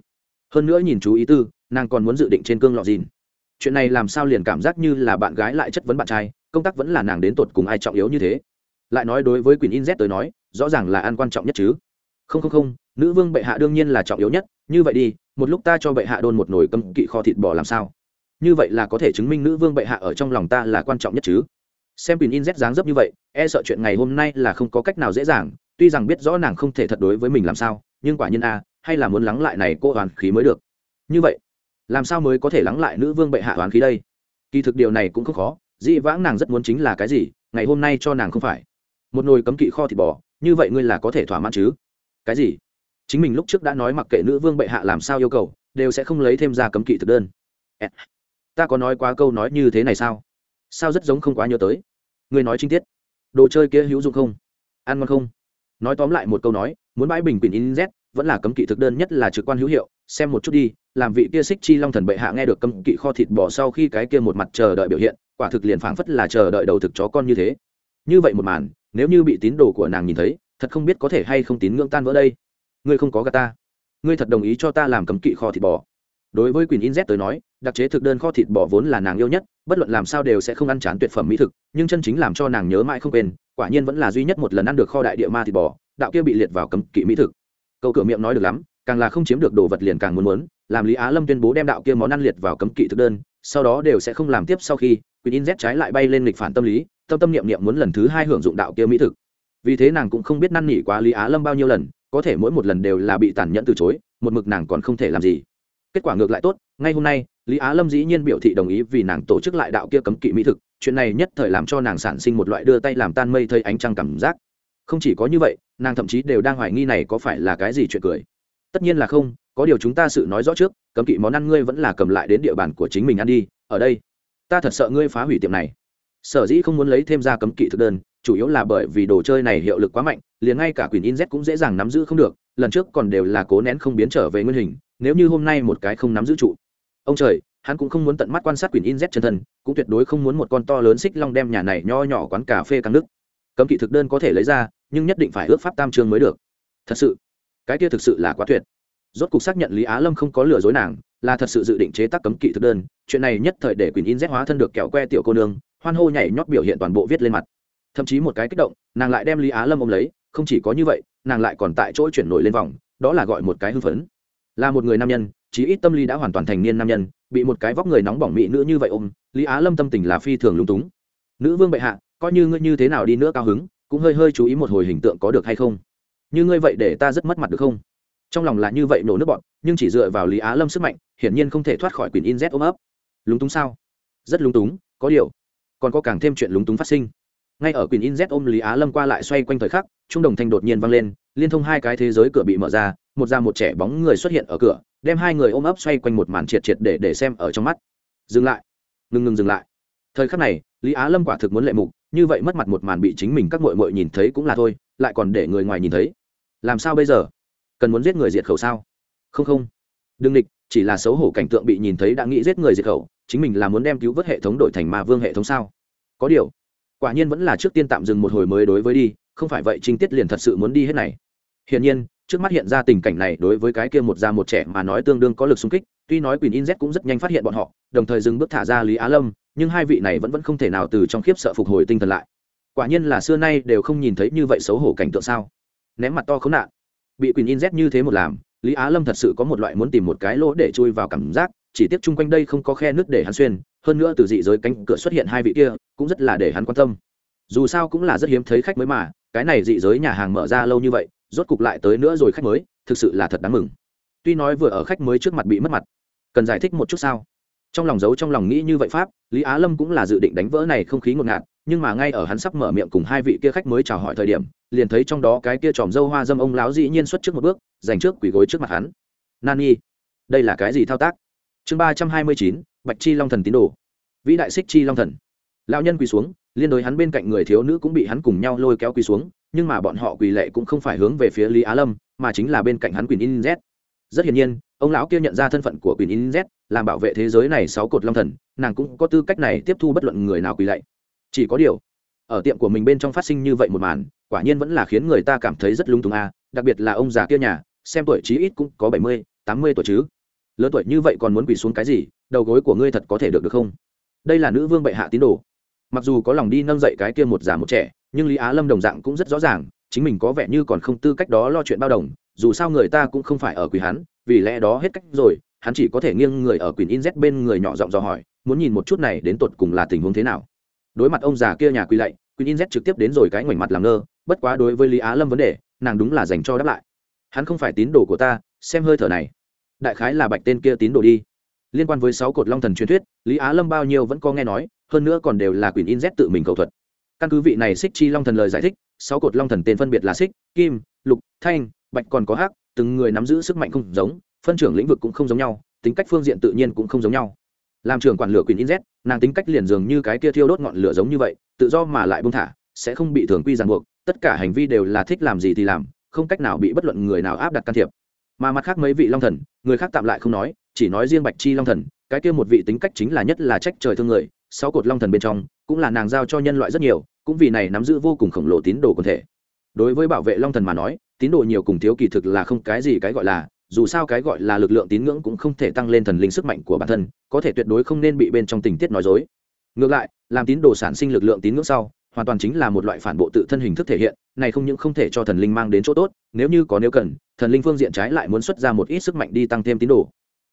Hơn nữa nhìn chú ý tư, nàng còn muốn dự định trên cương lọ dìn. Chuyện này làm sao liền cảm giác như là bạn gái lại chất vấn bạn trai, công tác vẫn là nàng đến tột cùng ai trọng yếu như thế. Lại nói đối với quyền in z tới nói, rõ ràng là ăn quan trọng nhất chứ không không không, nữ vương bệ hạ đương nhiên là trọng yếu nhất, như vậy đi, một lúc ta cho bệ hạ đôn một nồi cấm kỵ kho thịt bò làm sao? Như vậy là có thể chứng minh nữ vương bệ hạ ở trong lòng ta là quan trọng nhất chứ. Xem pin in z dáng dấp như vậy e sợ chuyện ngày hôm nay là không có cách nào dễ dàng, tuy rằng biết rõ nàng không thể thật đối với mình làm sao, nhưng quả nhiên a, hay là muốn lắng lại này cô hoàn khí mới được. Như vậy, làm sao mới có thể lắng lại nữ vương bệ hạ hoàn khí đây? Kỳ thực điều này cũng không khó dĩ vãng nàng rất muốn chính là cái gì, ngày hôm nay cho nàng không phải. Một nồi cấm kỵ kho thịt bò, như vậy ngươi là có thể thỏa mãn chứ? Cái gì? Chính mình lúc trước đã nói mặc kệ nữ vương bệ hạ làm sao yêu cầu, đều sẽ không lấy thêm ra cấm kỵ thực đơn. Ta có nói quá câu nói như thế này sao? Sao rất giống không quá nhớ tới? Người nói chi tiết. Đồ chơi kia hữu dụng không? Ăn ngon không? Nói tóm lại một câu nói, muốn bãi bình bình in z, vẫn là cấm kỵ thực đơn nhất là trực quan hữu hiệu, xem một chút đi, làm vị kia xích chi long thần bệ hạ nghe được cấm kỵ kho thịt bò sau khi cái kia một mặt chờ đợi biểu hiện, quả thực liền phảng phất là chờ đợi đầu thực chó con như thế. Như vậy một màn, nếu như bị tín đồ của nàng nhìn thấy thật không biết có thể hay không tín ngưỡng tan vỡ đây. Ngươi không có gà ta. Ngươi thật đồng ý cho ta làm cấm kỵ kho thịt bò. Đối với quyền in z tới nói, đặc chế thực đơn kho thịt bò vốn là nàng yêu nhất, bất luận làm sao đều sẽ không ăn chán tuyệt phẩm mỹ thực, nhưng chân chính làm cho nàng nhớ mãi không quên, quả nhiên vẫn là duy nhất một lần ăn được kho đại địa ma thịt bò, đạo kia bị liệt vào cấm kỵ mỹ thực. Câu cửa miệng nói được lắm, càng là không chiếm được đồ vật liền càng muốn muốn, làm lý á lâm tuyên bố đem đạo kia món ăn liệt vào cấm kỵ thực đơn, sau đó đều sẽ không làm tiếp sau khi quyền in z trái lại bay lên lịch phản tâm lý, tâm tâm niệm niệm muốn lần thứ hai hưởng dụng đạo kia mỹ thực vì thế nàng cũng không biết năn nỉ quá lý á lâm bao nhiêu lần, có thể mỗi một lần đều là bị tàn nhẫn từ chối, một mực nàng còn không thể làm gì. Kết quả ngược lại tốt, ngay hôm nay, lý á lâm dĩ nhiên biểu thị đồng ý vì nàng tổ chức lại đạo kia cấm kỵ mỹ thực, chuyện này nhất thời làm cho nàng sản sinh một loại đưa tay làm tan mây thây ánh trăng cảm giác. Không chỉ có như vậy, nàng thậm chí đều đang hoài nghi này có phải là cái gì chuyện cười. Tất nhiên là không, có điều chúng ta sự nói rõ trước, cấm kỵ món ăn ngươi vẫn là cầm lại đến địa bàn của chính mình ăn đi, ở đây. Ta thật sợ ngươi phá hủy tiệm này. Sở dĩ không muốn lấy thêm ra cấm kỵ thực đơn chủ yếu là bởi vì đồ chơi này hiệu lực quá mạnh, liền ngay cả quyền in z cũng dễ dàng nắm giữ không được, lần trước còn đều là cố nén không biến trở về nguyên hình, nếu như hôm nay một cái không nắm giữ trụ. Ông trời, hắn cũng không muốn tận mắt quan sát quyền in z chân thân, cũng tuyệt đối không muốn một con to lớn xích long đem nhà này nho nhỏ quán cà phê căng nước. Cấm kỵ thực đơn có thể lấy ra, nhưng nhất định phải ước pháp tam trương mới được. Thật sự, cái kia thực sự là quá tuyệt. Rốt cục xác nhận lý á lâm không có lừa dối nàng, là thật sự dự định chế tác cấm kỵ thực đơn, chuyện này nhất thời để quyền in z hóa thân được kẹo que tiểu cô nương, hoan hô nhảy nhót biểu hiện toàn bộ viết lên mặt thậm chí một cái kích động, nàng lại đem lý á lâm ôm lấy, không chỉ có như vậy, nàng lại còn tại chỗ chuyển nổi lên vòng, đó là gọi một cái hưng phấn. Là một người nam nhân, chí ít tâm lý đã hoàn toàn thành niên nam nhân, bị một cái vóc người nóng bỏng mỹ nữ như vậy ôm, lý á lâm tâm tình là phi thường lung túng. Nữ vương bệ hạ, coi như ngươi như thế nào đi nữa cao hứng, cũng hơi hơi chú ý một hồi hình tượng có được hay không? Như ngươi vậy để ta rất mất mặt được không? Trong lòng là như vậy nổ nước bọn nhưng chỉ dựa vào lý á lâm sức mạnh, hiển nhiên không thể thoát khỏi quyền in z ôm ấp. Lúng túng sao? Rất lúng túng, có điều, còn có càng thêm chuyện lúng túng phát sinh ngay ở quyền in z ôm lý á lâm qua lại xoay quanh thời khắc, trung đồng thanh đột nhiên vang lên, liên thông hai cái thế giới cửa bị mở ra, một già một trẻ bóng người xuất hiện ở cửa, đem hai người ôm ấp xoay quanh một màn triệt triệt để để xem ở trong mắt. Dừng lại. Ngừng ngừng dừng lại. Thời khắc này, lý á lâm quả thực muốn lệ mục, như vậy mất mặt một màn bị chính mình các mội mội nhìn thấy cũng là thôi, lại còn để người ngoài nhìn thấy. Làm sao bây giờ? Cần muốn giết người diệt khẩu sao? Không không. Đừng địch, chỉ là xấu hổ cảnh tượng bị nhìn thấy đã nghĩ giết người diệt khẩu, chính mình là muốn đem cứu vớt hệ thống đổi thành ma vương hệ thống sao? Có điều quả nhiên vẫn là trước tiên tạm dừng một hồi mới đối với đi, không phải vậy trinh tiết liền thật sự muốn đi hết này. Hiển nhiên, trước mắt hiện ra tình cảnh này đối với cái kia một già một trẻ mà nói tương đương có lực xung kích, tuy nói quyền in z cũng rất nhanh phát hiện bọn họ, đồng thời dừng bước thả ra lý á lâm, nhưng hai vị này vẫn vẫn không thể nào từ trong khiếp sợ phục hồi tinh thần lại. Quả nhiên là xưa nay đều không nhìn thấy như vậy xấu hổ cảnh tượng sao? Ném mặt to khốn nạn. Bị quyền in z như thế một làm, lý á lâm thật sự có một loại muốn tìm một cái lỗ để chui vào cảm giác, chỉ tiếc chung quanh đây không có khe nước để hắn xuyên hơn nữa từ dị giới cánh cửa xuất hiện hai vị kia, cũng rất là để hắn quan tâm. Dù sao cũng là rất hiếm thấy khách mới mà, cái này dị giới nhà hàng mở ra lâu như vậy, rốt cục lại tới nữa rồi khách mới, thực sự là thật đáng mừng. Tuy nói vừa ở khách mới trước mặt bị mất mặt, cần giải thích một chút sao? Trong lòng giấu trong lòng nghĩ như vậy pháp, lý á lâm cũng là dự định đánh vỡ này không khí ngột ngạt, nhưng mà ngay ở hắn sắp mở miệng cùng hai vị kia khách mới chào hỏi thời điểm, liền thấy trong đó cái kia tròm dâu hoa dâm ông láo dĩ nhiên xuất trước một bước dành trước quỳ gối trước mặt hắn. Nani, đây là cái gì thao tác? Chương ba trăm hai mươi chín, bạch chi long thần tín đồ. Vĩ đại xích chi long thần. Lão nhân quỳ xuống, liên đối hắn bên cạnh người thiếu nữ cũng bị hắn cùng nhau lôi kéo quỳ xuống, nhưng mà bọn họ quỳ lệ cũng không phải hướng về phía lý á lâm, mà chính là bên cạnh hắn quỳnh in z rất hiển nhiên, ông lão kia nhận ra thân phận của quỳnh in z làm bảo vệ thế giới này sáu cột long thần, nàng cũng có tư cách này tiếp thu bất luận người nào quỳ lệ chỉ có điều, ở tiệm của mình bên trong phát sinh như vậy một màn, quả nhiên vẫn là khiến người ta cảm thấy rất lung túng a, đặc biệt là ông già kia nhà, xem tuổi chí ít cũng có bảy mươi, tám mươi tuổi chứ lớn tuổi như vậy còn muốn quỳ xuống cái gì? Đầu gối của ngươi thật có thể được được không? Đây là nữ vương bệ hạ tín đồ. Mặc dù có lòng đi nâng dậy cái kia một già một trẻ, nhưng lý á lâm đồng dạng cũng rất rõ ràng, chính mình có vẻ như còn không tư cách đó lo chuyện bao đồng, dù sao người ta cũng không phải ở quỳ hắn, vì lẽ đó hết cách rồi, hắn chỉ có thể nghiêng người ở quyền in z bên người nhỏ giọng dò hỏi, muốn nhìn một chút này đến tột cùng là tình huống thế nào. Đối mặt ông già kia nhà quỳ lạy quyền in z trực tiếp đến rồi cái ngoảnh mặt làm ngơ, bất quá đối với lý á lâm vấn đề, nàng đúng là dành cho đáp lại. Hắn không phải tín đồ của ta, xem hơi thở này đại khái là bạch tên kia tín đồ đi. Liên quan với sáu cột long thần truyền thuyết, lý á lâm bao nhiêu vẫn có nghe nói, hơn nữa còn đều là quyền in z tự mình cầu thuật. Căn cứ vị này xích chi long thần lời giải thích, sáu cột long thần tên phân biệt là xích kim, lục, thanh, bạch còn có hắc, từng người nắm giữ sức mạnh không giống, phân trưởng lĩnh vực cũng không giống nhau, tính cách phương diện tự nhiên cũng không giống nhau. Làm trưởng quản lửa quyền in z, nàng tính cách liền dường như cái kia thiêu đốt ngọn lửa giống như vậy, tự do mà lại buông thả, sẽ không bị thường quy ràng buộc, tất cả hành vi đều là thích làm gì thì làm, không cách nào bị bất luận người nào áp đặt can thiệp mà mặt khác mấy vị long thần, người khác tạm lại không nói, chỉ nói riêng bạch chi long thần, cái kia một vị tính cách chính là nhất là trách trời thương người, sáu cột long thần bên trong, cũng là nàng giao cho nhân loại rất nhiều, cũng vì này nắm giữ vô cùng khổng lồ tín đồ quần thể. Đối với bảo vệ long thần mà nói, tín đồ nhiều cùng thiếu kỳ thực là không cái gì cái gọi là, dù sao cái gọi là lực lượng tín ngưỡng cũng không thể tăng lên thần linh sức mạnh của bản thân, có thể tuyệt đối không nên bị bên trong tình tiết nói dối. Ngược lại, làm tín đồ sản sinh lực lượng tín ngưỡng sau, hoàn toàn chính là một loại phản bộ tự thân hình thức thể hiện, này không những không thể cho thần linh mang đến chỗ tốt, nếu như có nếu cần thần linh phương diện trái lại muốn xuất ra một ít sức mạnh đi tăng thêm tín đồ.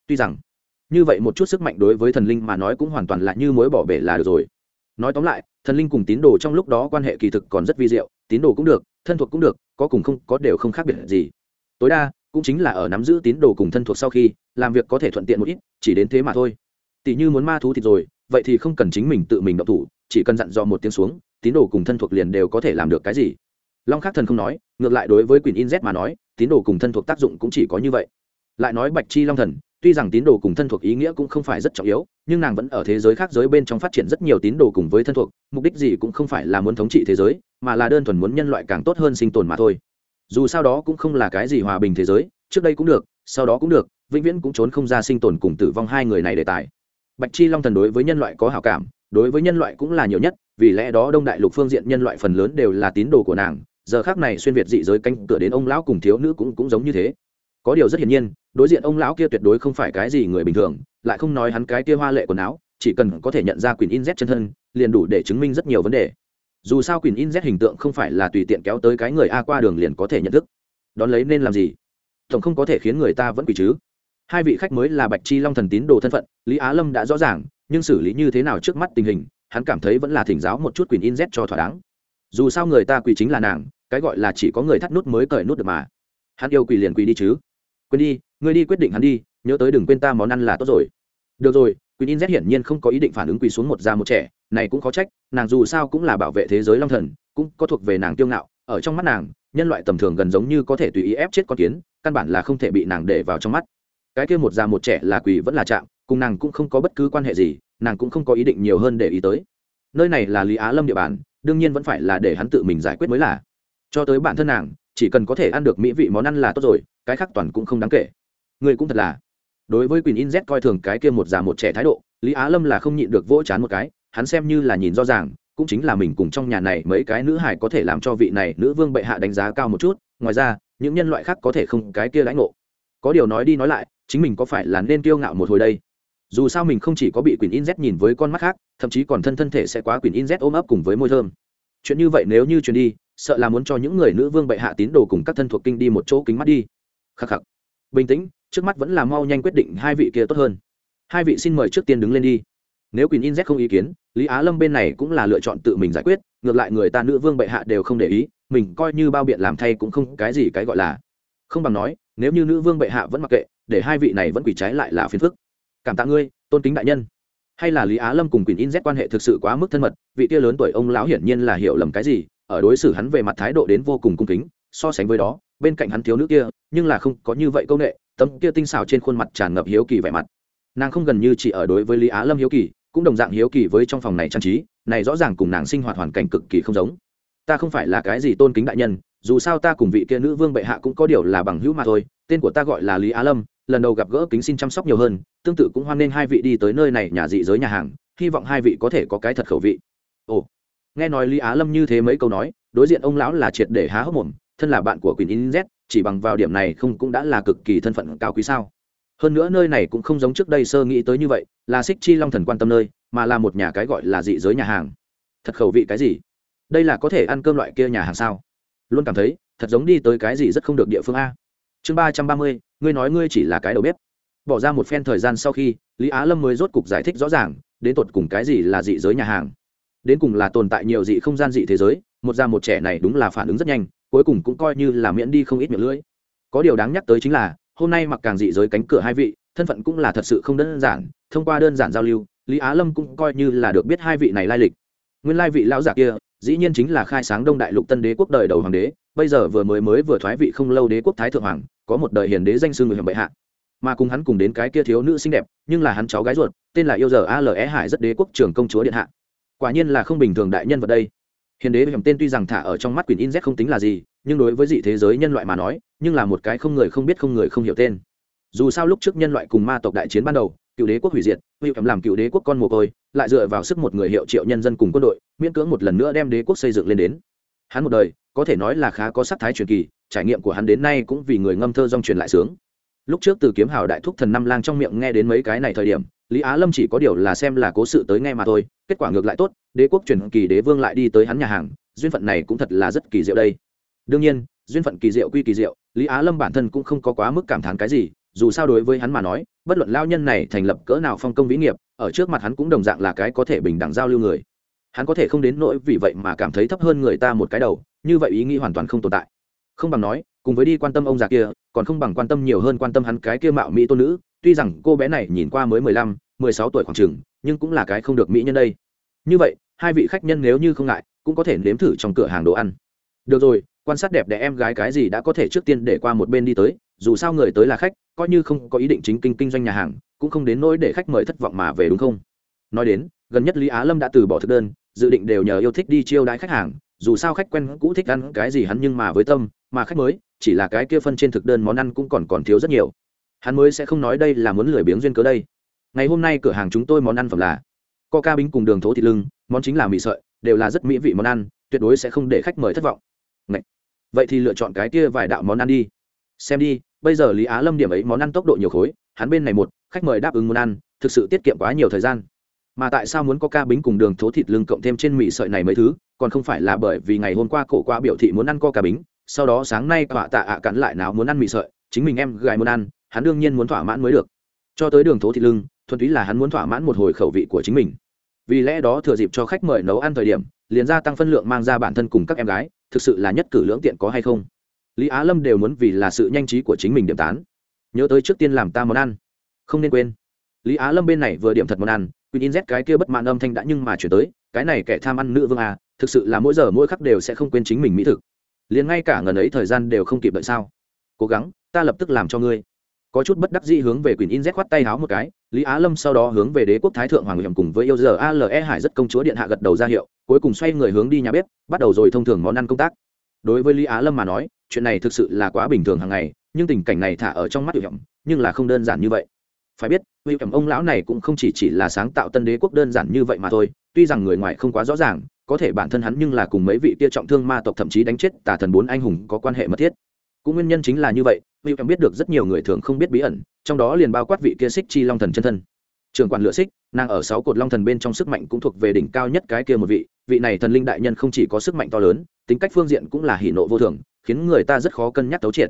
Tuy rằng, như vậy một chút sức mạnh đối với thần linh mà nói cũng hoàn toàn là như mối bỏ bể là được rồi. Nói tóm lại, thần linh cùng tín đồ trong lúc đó quan hệ kỳ thực còn rất vi diệu, tín đồ cũng được, thân thuộc cũng được, có cùng không, có đều không khác biệt gì. Tối đa, cũng chính là ở nắm giữ tín đồ cùng thân thuộc sau khi, làm việc có thể thuận tiện một ít, chỉ đến thế mà thôi. Tỷ như muốn ma thú thịt rồi, vậy thì không cần chính mình tự mình động thủ, chỉ cần dặn dò một tiếng xuống, tín đồ cùng thân thuộc liền đều có thể làm được cái gì. Long khắc thần không nói, ngược lại đối với quyền in z mà nói tín đồ cùng thân thuộc tác dụng cũng chỉ có như vậy. Lại nói bạch chi long thần, tuy rằng tín đồ cùng thân thuộc ý nghĩa cũng không phải rất trọng yếu, nhưng nàng vẫn ở thế giới khác giới bên trong phát triển rất nhiều tín đồ cùng với thân thuộc, mục đích gì cũng không phải là muốn thống trị thế giới, mà là đơn thuần muốn nhân loại càng tốt hơn sinh tồn mà thôi. Dù sao đó cũng không là cái gì hòa bình thế giới, trước đây cũng được, sau đó cũng được, vĩnh viễn cũng trốn không ra sinh tồn cùng tử vong hai người này đề tài. Bạch chi long thần đối với nhân loại có hảo cảm, đối với nhân loại cũng là nhiều nhất, vì lẽ đó đông đại lục phương diện nhân loại phần lớn đều là tín đồ của nàng giờ khác này xuyên việt dị giới canh cửa đến ông lão cùng thiếu nữ cũng cũng giống như thế. Có điều rất hiển nhiên, đối diện ông lão kia tuyệt đối không phải cái gì người bình thường, lại không nói hắn cái kia hoa lệ quần áo, chỉ cần có thể nhận ra quyền in z chân thân, liền đủ để chứng minh rất nhiều vấn đề. Dù sao quyền in z hình tượng không phải là tùy tiện kéo tới cái người a qua đường liền có thể nhận thức. Đón lấy nên làm gì? Tổng không có thể khiến người ta vẫn quỳ chứ. Hai vị khách mới là bạch chi long thần tín đồ thân phận, lý á lâm đã rõ ràng, nhưng xử lý như thế nào trước mắt tình hình, hắn cảm thấy vẫn là thỉnh giáo một chút quyền in z cho thỏa đáng dù sao người ta quỳ chính là nàng, cái gọi là chỉ có người thắt nút mới cởi nút được mà. Hắn yêu quỳ liền quỳ đi chứ. Quên đi, ngươi đi quyết định hắn đi, nhớ tới đừng quên ta món ăn là tốt rồi. Được rồi, quỳ in z hiển nhiên không có ý định phản ứng quỳ xuống một da một trẻ, này cũng có trách, nàng dù sao cũng là bảo vệ thế giới long thần, cũng có thuộc về nàng tiêu ngạo, ở trong mắt nàng, nhân loại tầm thường gần giống như có thể tùy ý ép chết con kiến, căn bản là không thể bị nàng để vào trong mắt. Cái kia một già một trẻ là quỳ vẫn là chạm, cùng nàng cũng không có bất cứ quan hệ gì, nàng cũng không có ý định nhiều hơn để ý tới. Nơi này là lý á lâm địa bàn đương nhiên vẫn phải là để hắn tự mình giải quyết mới là. Cho tới bản thân nàng, chỉ cần có thể ăn được mỹ vị món ăn là tốt rồi, cái khác toàn cũng không đáng kể. Người cũng thật là. Đối với quyền in z coi thường cái kia một già một trẻ thái độ, lý á lâm là không nhịn được vỗ chán một cái, hắn xem như là nhìn rõ ràng, cũng chính là mình cùng trong nhà này mấy cái nữ hải có thể làm cho vị này nữ vương bệ hạ đánh giá cao một chút, ngoài ra, những nhân loại khác có thể không cái kia lãnh ngộ. Có điều nói đi nói lại, chính mình có phải là nên kiêu ngạo một hồi đây? Dù sao mình không chỉ có bị quyền in z nhìn với con mắt khác, thậm chí còn thân thân thể sẽ quá quyền in z ôm ấp cùng với môi thơm. Chuyện như vậy nếu như truyền đi, sợ là muốn cho những người nữ vương bệ hạ tín đồ cùng các thân thuộc kinh đi một chỗ kính mắt đi. Khắc khắc. Bình tĩnh, trước mắt vẫn là mau nhanh quyết định hai vị kia tốt hơn. Hai vị xin mời trước tiên đứng lên đi. Nếu quyền in z không ý kiến, lý á lâm bên này cũng là lựa chọn tự mình giải quyết, ngược lại người ta nữ vương bệ hạ đều không để ý, mình coi như bao biện làm thay cũng không cái gì cái gọi là. Không bằng nói, nếu như nữ vương bệ hạ vẫn mặc kệ, để hai vị này vẫn quỷ trái lại là phiền phức cảm tạ ngươi, tôn kính đại nhân. Hay là lý á lâm cùng quyền in z quan hệ thực sự quá mức thân mật, vị tia lớn tuổi ông lão hiển nhiên là hiểu lầm cái gì, ở đối xử hắn về mặt thái độ đến vô cùng cung kính, so sánh với đó, bên cạnh hắn thiếu nữ kia, nhưng là không có như vậy công nghệ tấm kia tinh xào trên khuôn mặt tràn ngập hiếu kỳ vẻ mặt. Nàng không gần như chỉ ở đối với lý á lâm hiếu kỳ, cũng đồng dạng hiếu kỳ với trong phòng này trang trí, này rõ ràng cùng nàng sinh hoạt hoàn cảnh cực kỳ không giống. Ta không phải là cái gì tôn kính đại nhân, dù sao ta cùng vị kia nữ vương bệ hạ cũng có điều là bằng hữu mà thôi, tên của ta gọi là lý á lâm lần đầu gặp gỡ kính xin chăm sóc nhiều hơn, tương tự cũng hoan nghênh hai vị đi tới nơi này nhà dị giới nhà hàng, hy vọng hai vị có thể có cái thật khẩu vị. Ồ, nghe nói lý á lâm như thế mấy câu nói, đối diện ông lão là triệt để há hốc mồm, thân là bạn của quyền in z, chỉ bằng vào điểm này không cũng đã là cực kỳ thân phận cao quý sao? Hơn nữa nơi này cũng không giống trước đây sơ nghĩ tới như vậy, là xích chi long thần quan tâm nơi, mà là một nhà cái gọi là dị giới nhà hàng. Thật khẩu vị cái gì? Đây là có thể ăn cơm loại kia nhà hàng sao? Luôn cảm thấy, thật giống đi tới cái gì rất không được địa phương a chương ba trăm ba mươi, ngươi nói ngươi chỉ là cái đầu bếp. Bỏ ra một phen thời gian sau khi, lý á lâm mới rốt cục giải thích rõ ràng, đến tột cùng cái gì là dị giới nhà hàng. Đến cùng là tồn tại nhiều dị không gian dị thế giới, một già một trẻ này đúng là phản ứng rất nhanh, cuối cùng cũng coi như là miễn đi không ít miệng lưỡi. Có điều đáng nhắc tới chính là, hôm nay mặc càng dị giới cánh cửa hai vị, thân phận cũng là thật sự không đơn giản, thông qua đơn giản giao lưu, lý á lâm cũng coi như là được biết hai vị này lai lịch. Nguyên lai vị lão giả kia, dĩ nhiên chính là khai sáng đông đại lục tân đế quốc đời đầu hoàng đế bây giờ vừa mới mới vừa thoái vị không lâu đế quốc thái thượng hoàng, có một đời hiền đế danh sư người hầm bệ hạ. Mà cùng hắn cùng đến cái kia thiếu nữ xinh đẹp, nhưng là hắn cháu gái ruột, tên là yêu giờ ale hải rất đế quốc trưởng công chúa điện hạ. Quả nhiên là không bình thường đại nhân vật đây. Hiền đế hầm tên tuy rằng thả ở trong mắt quyền in z không tính là gì, nhưng đối với dị thế giới nhân loại mà nói, nhưng là một cái không người không biết không người không hiểu tên. Dù sao lúc trước nhân loại cùng ma tộc đại chiến ban đầu, cựu đế quốc hủy diệt hữu ẩm làm cựu đế quốc con mồ côi, lại dựa vào sức một người hiệu triệu nhân dân cùng quân đội, miễn cưỡng một lần nữa đem đế quốc xây dựng lên đến. Hắn một đời có thể nói là khá có sắc thái truyền kỳ, trải nghiệm của hắn đến nay cũng vì người ngâm thơ dong truyền lại sướng. Lúc trước từ kiếm hào đại thúc thần năm lang trong miệng nghe đến mấy cái này thời điểm, lý á lâm chỉ có điều là xem là cố sự tới nghe mà thôi, kết quả ngược lại tốt, đế quốc truyền kỳ đế vương lại đi tới hắn nhà hàng, duyên phận này cũng thật là rất kỳ diệu đây. Đương nhiên, duyên phận kỳ diệu quy kỳ diệu, lý á lâm bản thân cũng không có quá mức cảm thán cái gì, dù sao đối với hắn mà nói, bất luận lao nhân này thành lập cỡ nào phong công vĩ nghiệp, ở trước mặt hắn cũng đồng dạng là cái có thể bình đẳng giao lưu người. Hắn có thể không đến nỗi vì vậy mà cảm thấy thấp hơn người ta một cái đầu như vậy ý nghĩ hoàn toàn không tồn tại. Không bằng nói, cùng với đi quan tâm ông già kia, còn không bằng quan tâm nhiều hơn quan tâm hắn cái kia mạo mỹ tôn nữ. Tuy rằng cô bé này nhìn qua mới mười lăm, mười sáu tuổi khoảng chừng, nhưng cũng là cái không được mỹ nhân đây. Như vậy, hai vị khách nhân nếu như không ngại, cũng có thể nếm thử trong cửa hàng đồ ăn. Được rồi, quan sát đẹp đẽ em gái cái gì đã có thể trước tiên để qua một bên đi tới. Dù sao người tới là khách, coi như không có ý định chính kinh kinh doanh nhà hàng, cũng không đến nỗi để khách mời thất vọng mà về đúng không? Nói đến, gần nhất lý á lâm đã từ bỏ thực đơn, dự định đều nhờ yêu thích đi chiêu đãi khách hàng dù sao khách quen cũ thích ăn cái gì hắn nhưng mà với tâm, mà khách mới, chỉ là cái kia phân trên thực đơn món ăn cũng còn còn thiếu rất nhiều. Hắn mới sẽ không nói đây là muốn lười biếng duyên cớ đây. Ngày hôm nay cửa hàng chúng tôi món ăn phẩm là coca bính cùng đường thố thịt lưng, món chính là mì sợi, đều là rất mỹ vị món ăn, tuyệt đối sẽ không để khách mời thất vọng. Ngậy. vậy thì lựa chọn cái kia vài đạo món ăn đi. Xem đi, bây giờ lý á lâm điểm ấy món ăn tốc độ nhiều khối, hắn bên này một, khách mời đáp ứng món ăn, thực sự tiết kiệm quá nhiều thời gian mà tại sao muốn có ca bính cùng đường thố thịt lưng cộng thêm trên mì sợi này mấy thứ, còn không phải là bởi vì ngày hôm qua cổ qua biểu thị muốn ăn co ca bính, sau đó sáng nay quả tạ ạ cắn lại nào muốn ăn mì sợi, chính mình em gái muốn ăn, hắn đương nhiên muốn thỏa mãn mới được. Cho tới đường thố thịt lưng, thuần túy là hắn muốn thỏa mãn một hồi khẩu vị của chính mình. Vì lẽ đó thừa dịp cho khách mời nấu ăn thời điểm, liền gia tăng phân lượng mang ra bản thân cùng các em gái, thực sự là nhất cử lưỡng tiện có hay không? Lý á lâm đều muốn vì là sự nhanh trí của chính mình điểm tán. Nhớ tới trước tiên làm ta món ăn. Không nên quên. Lý á lâm bên này vừa điểm thật món ăn Queen in z cái kia bất mãn âm thanh đã nhưng mà chuyển tới, cái này kẻ tham ăn nữ vương à thực sự là mỗi giờ mỗi khắc đều sẽ không quên chính mình mỹ thực. Liền ngay cả ngần ấy thời gian đều không kịp đợi sao? Cố gắng, ta lập tức làm cho ngươi. Có chút bất đắc dĩ hướng về Queen in z khoát tay háo một cái, lý á lâm sau đó hướng về đế quốc thái thượng hoàng hiểm cùng với yêu giờ ale hải rất công chúa điện hạ gật đầu ra hiệu, cuối cùng xoay người hướng đi nhà bếp, bắt đầu rồi thông thường món ăn công tác. Đối với lý á lâm mà nói, chuyện này thực sự là quá bình thường hàng ngày, nhưng tình cảnh này thả ở trong mắt hiệu nhưng là không đơn giản như vậy phải biết, huy cầm ông lão này cũng không chỉ chỉ là sáng tạo tân đế quốc đơn giản như vậy mà thôi, tuy rằng người ngoài không quá rõ ràng, có thể bản thân hắn nhưng là cùng mấy vị kia trọng thương ma tộc thậm chí đánh chết tà thần bốn anh hùng có quan hệ mật thiết. Cũng nguyên nhân chính là như vậy, huy cầm biết được rất nhiều người thường không biết bí ẩn, trong đó liền bao quát vị kia xích chi long thần chân thân. Trường quản lựa xích nàng ở sáu cột long thần bên trong sức mạnh cũng thuộc về đỉnh cao nhất cái kia một vị vị này thần linh đại nhân không chỉ có sức mạnh to lớn, tính cách phương diện cũng là hỷ nộ vô thường, khiến người ta rất khó cân nhắc tấu triệt.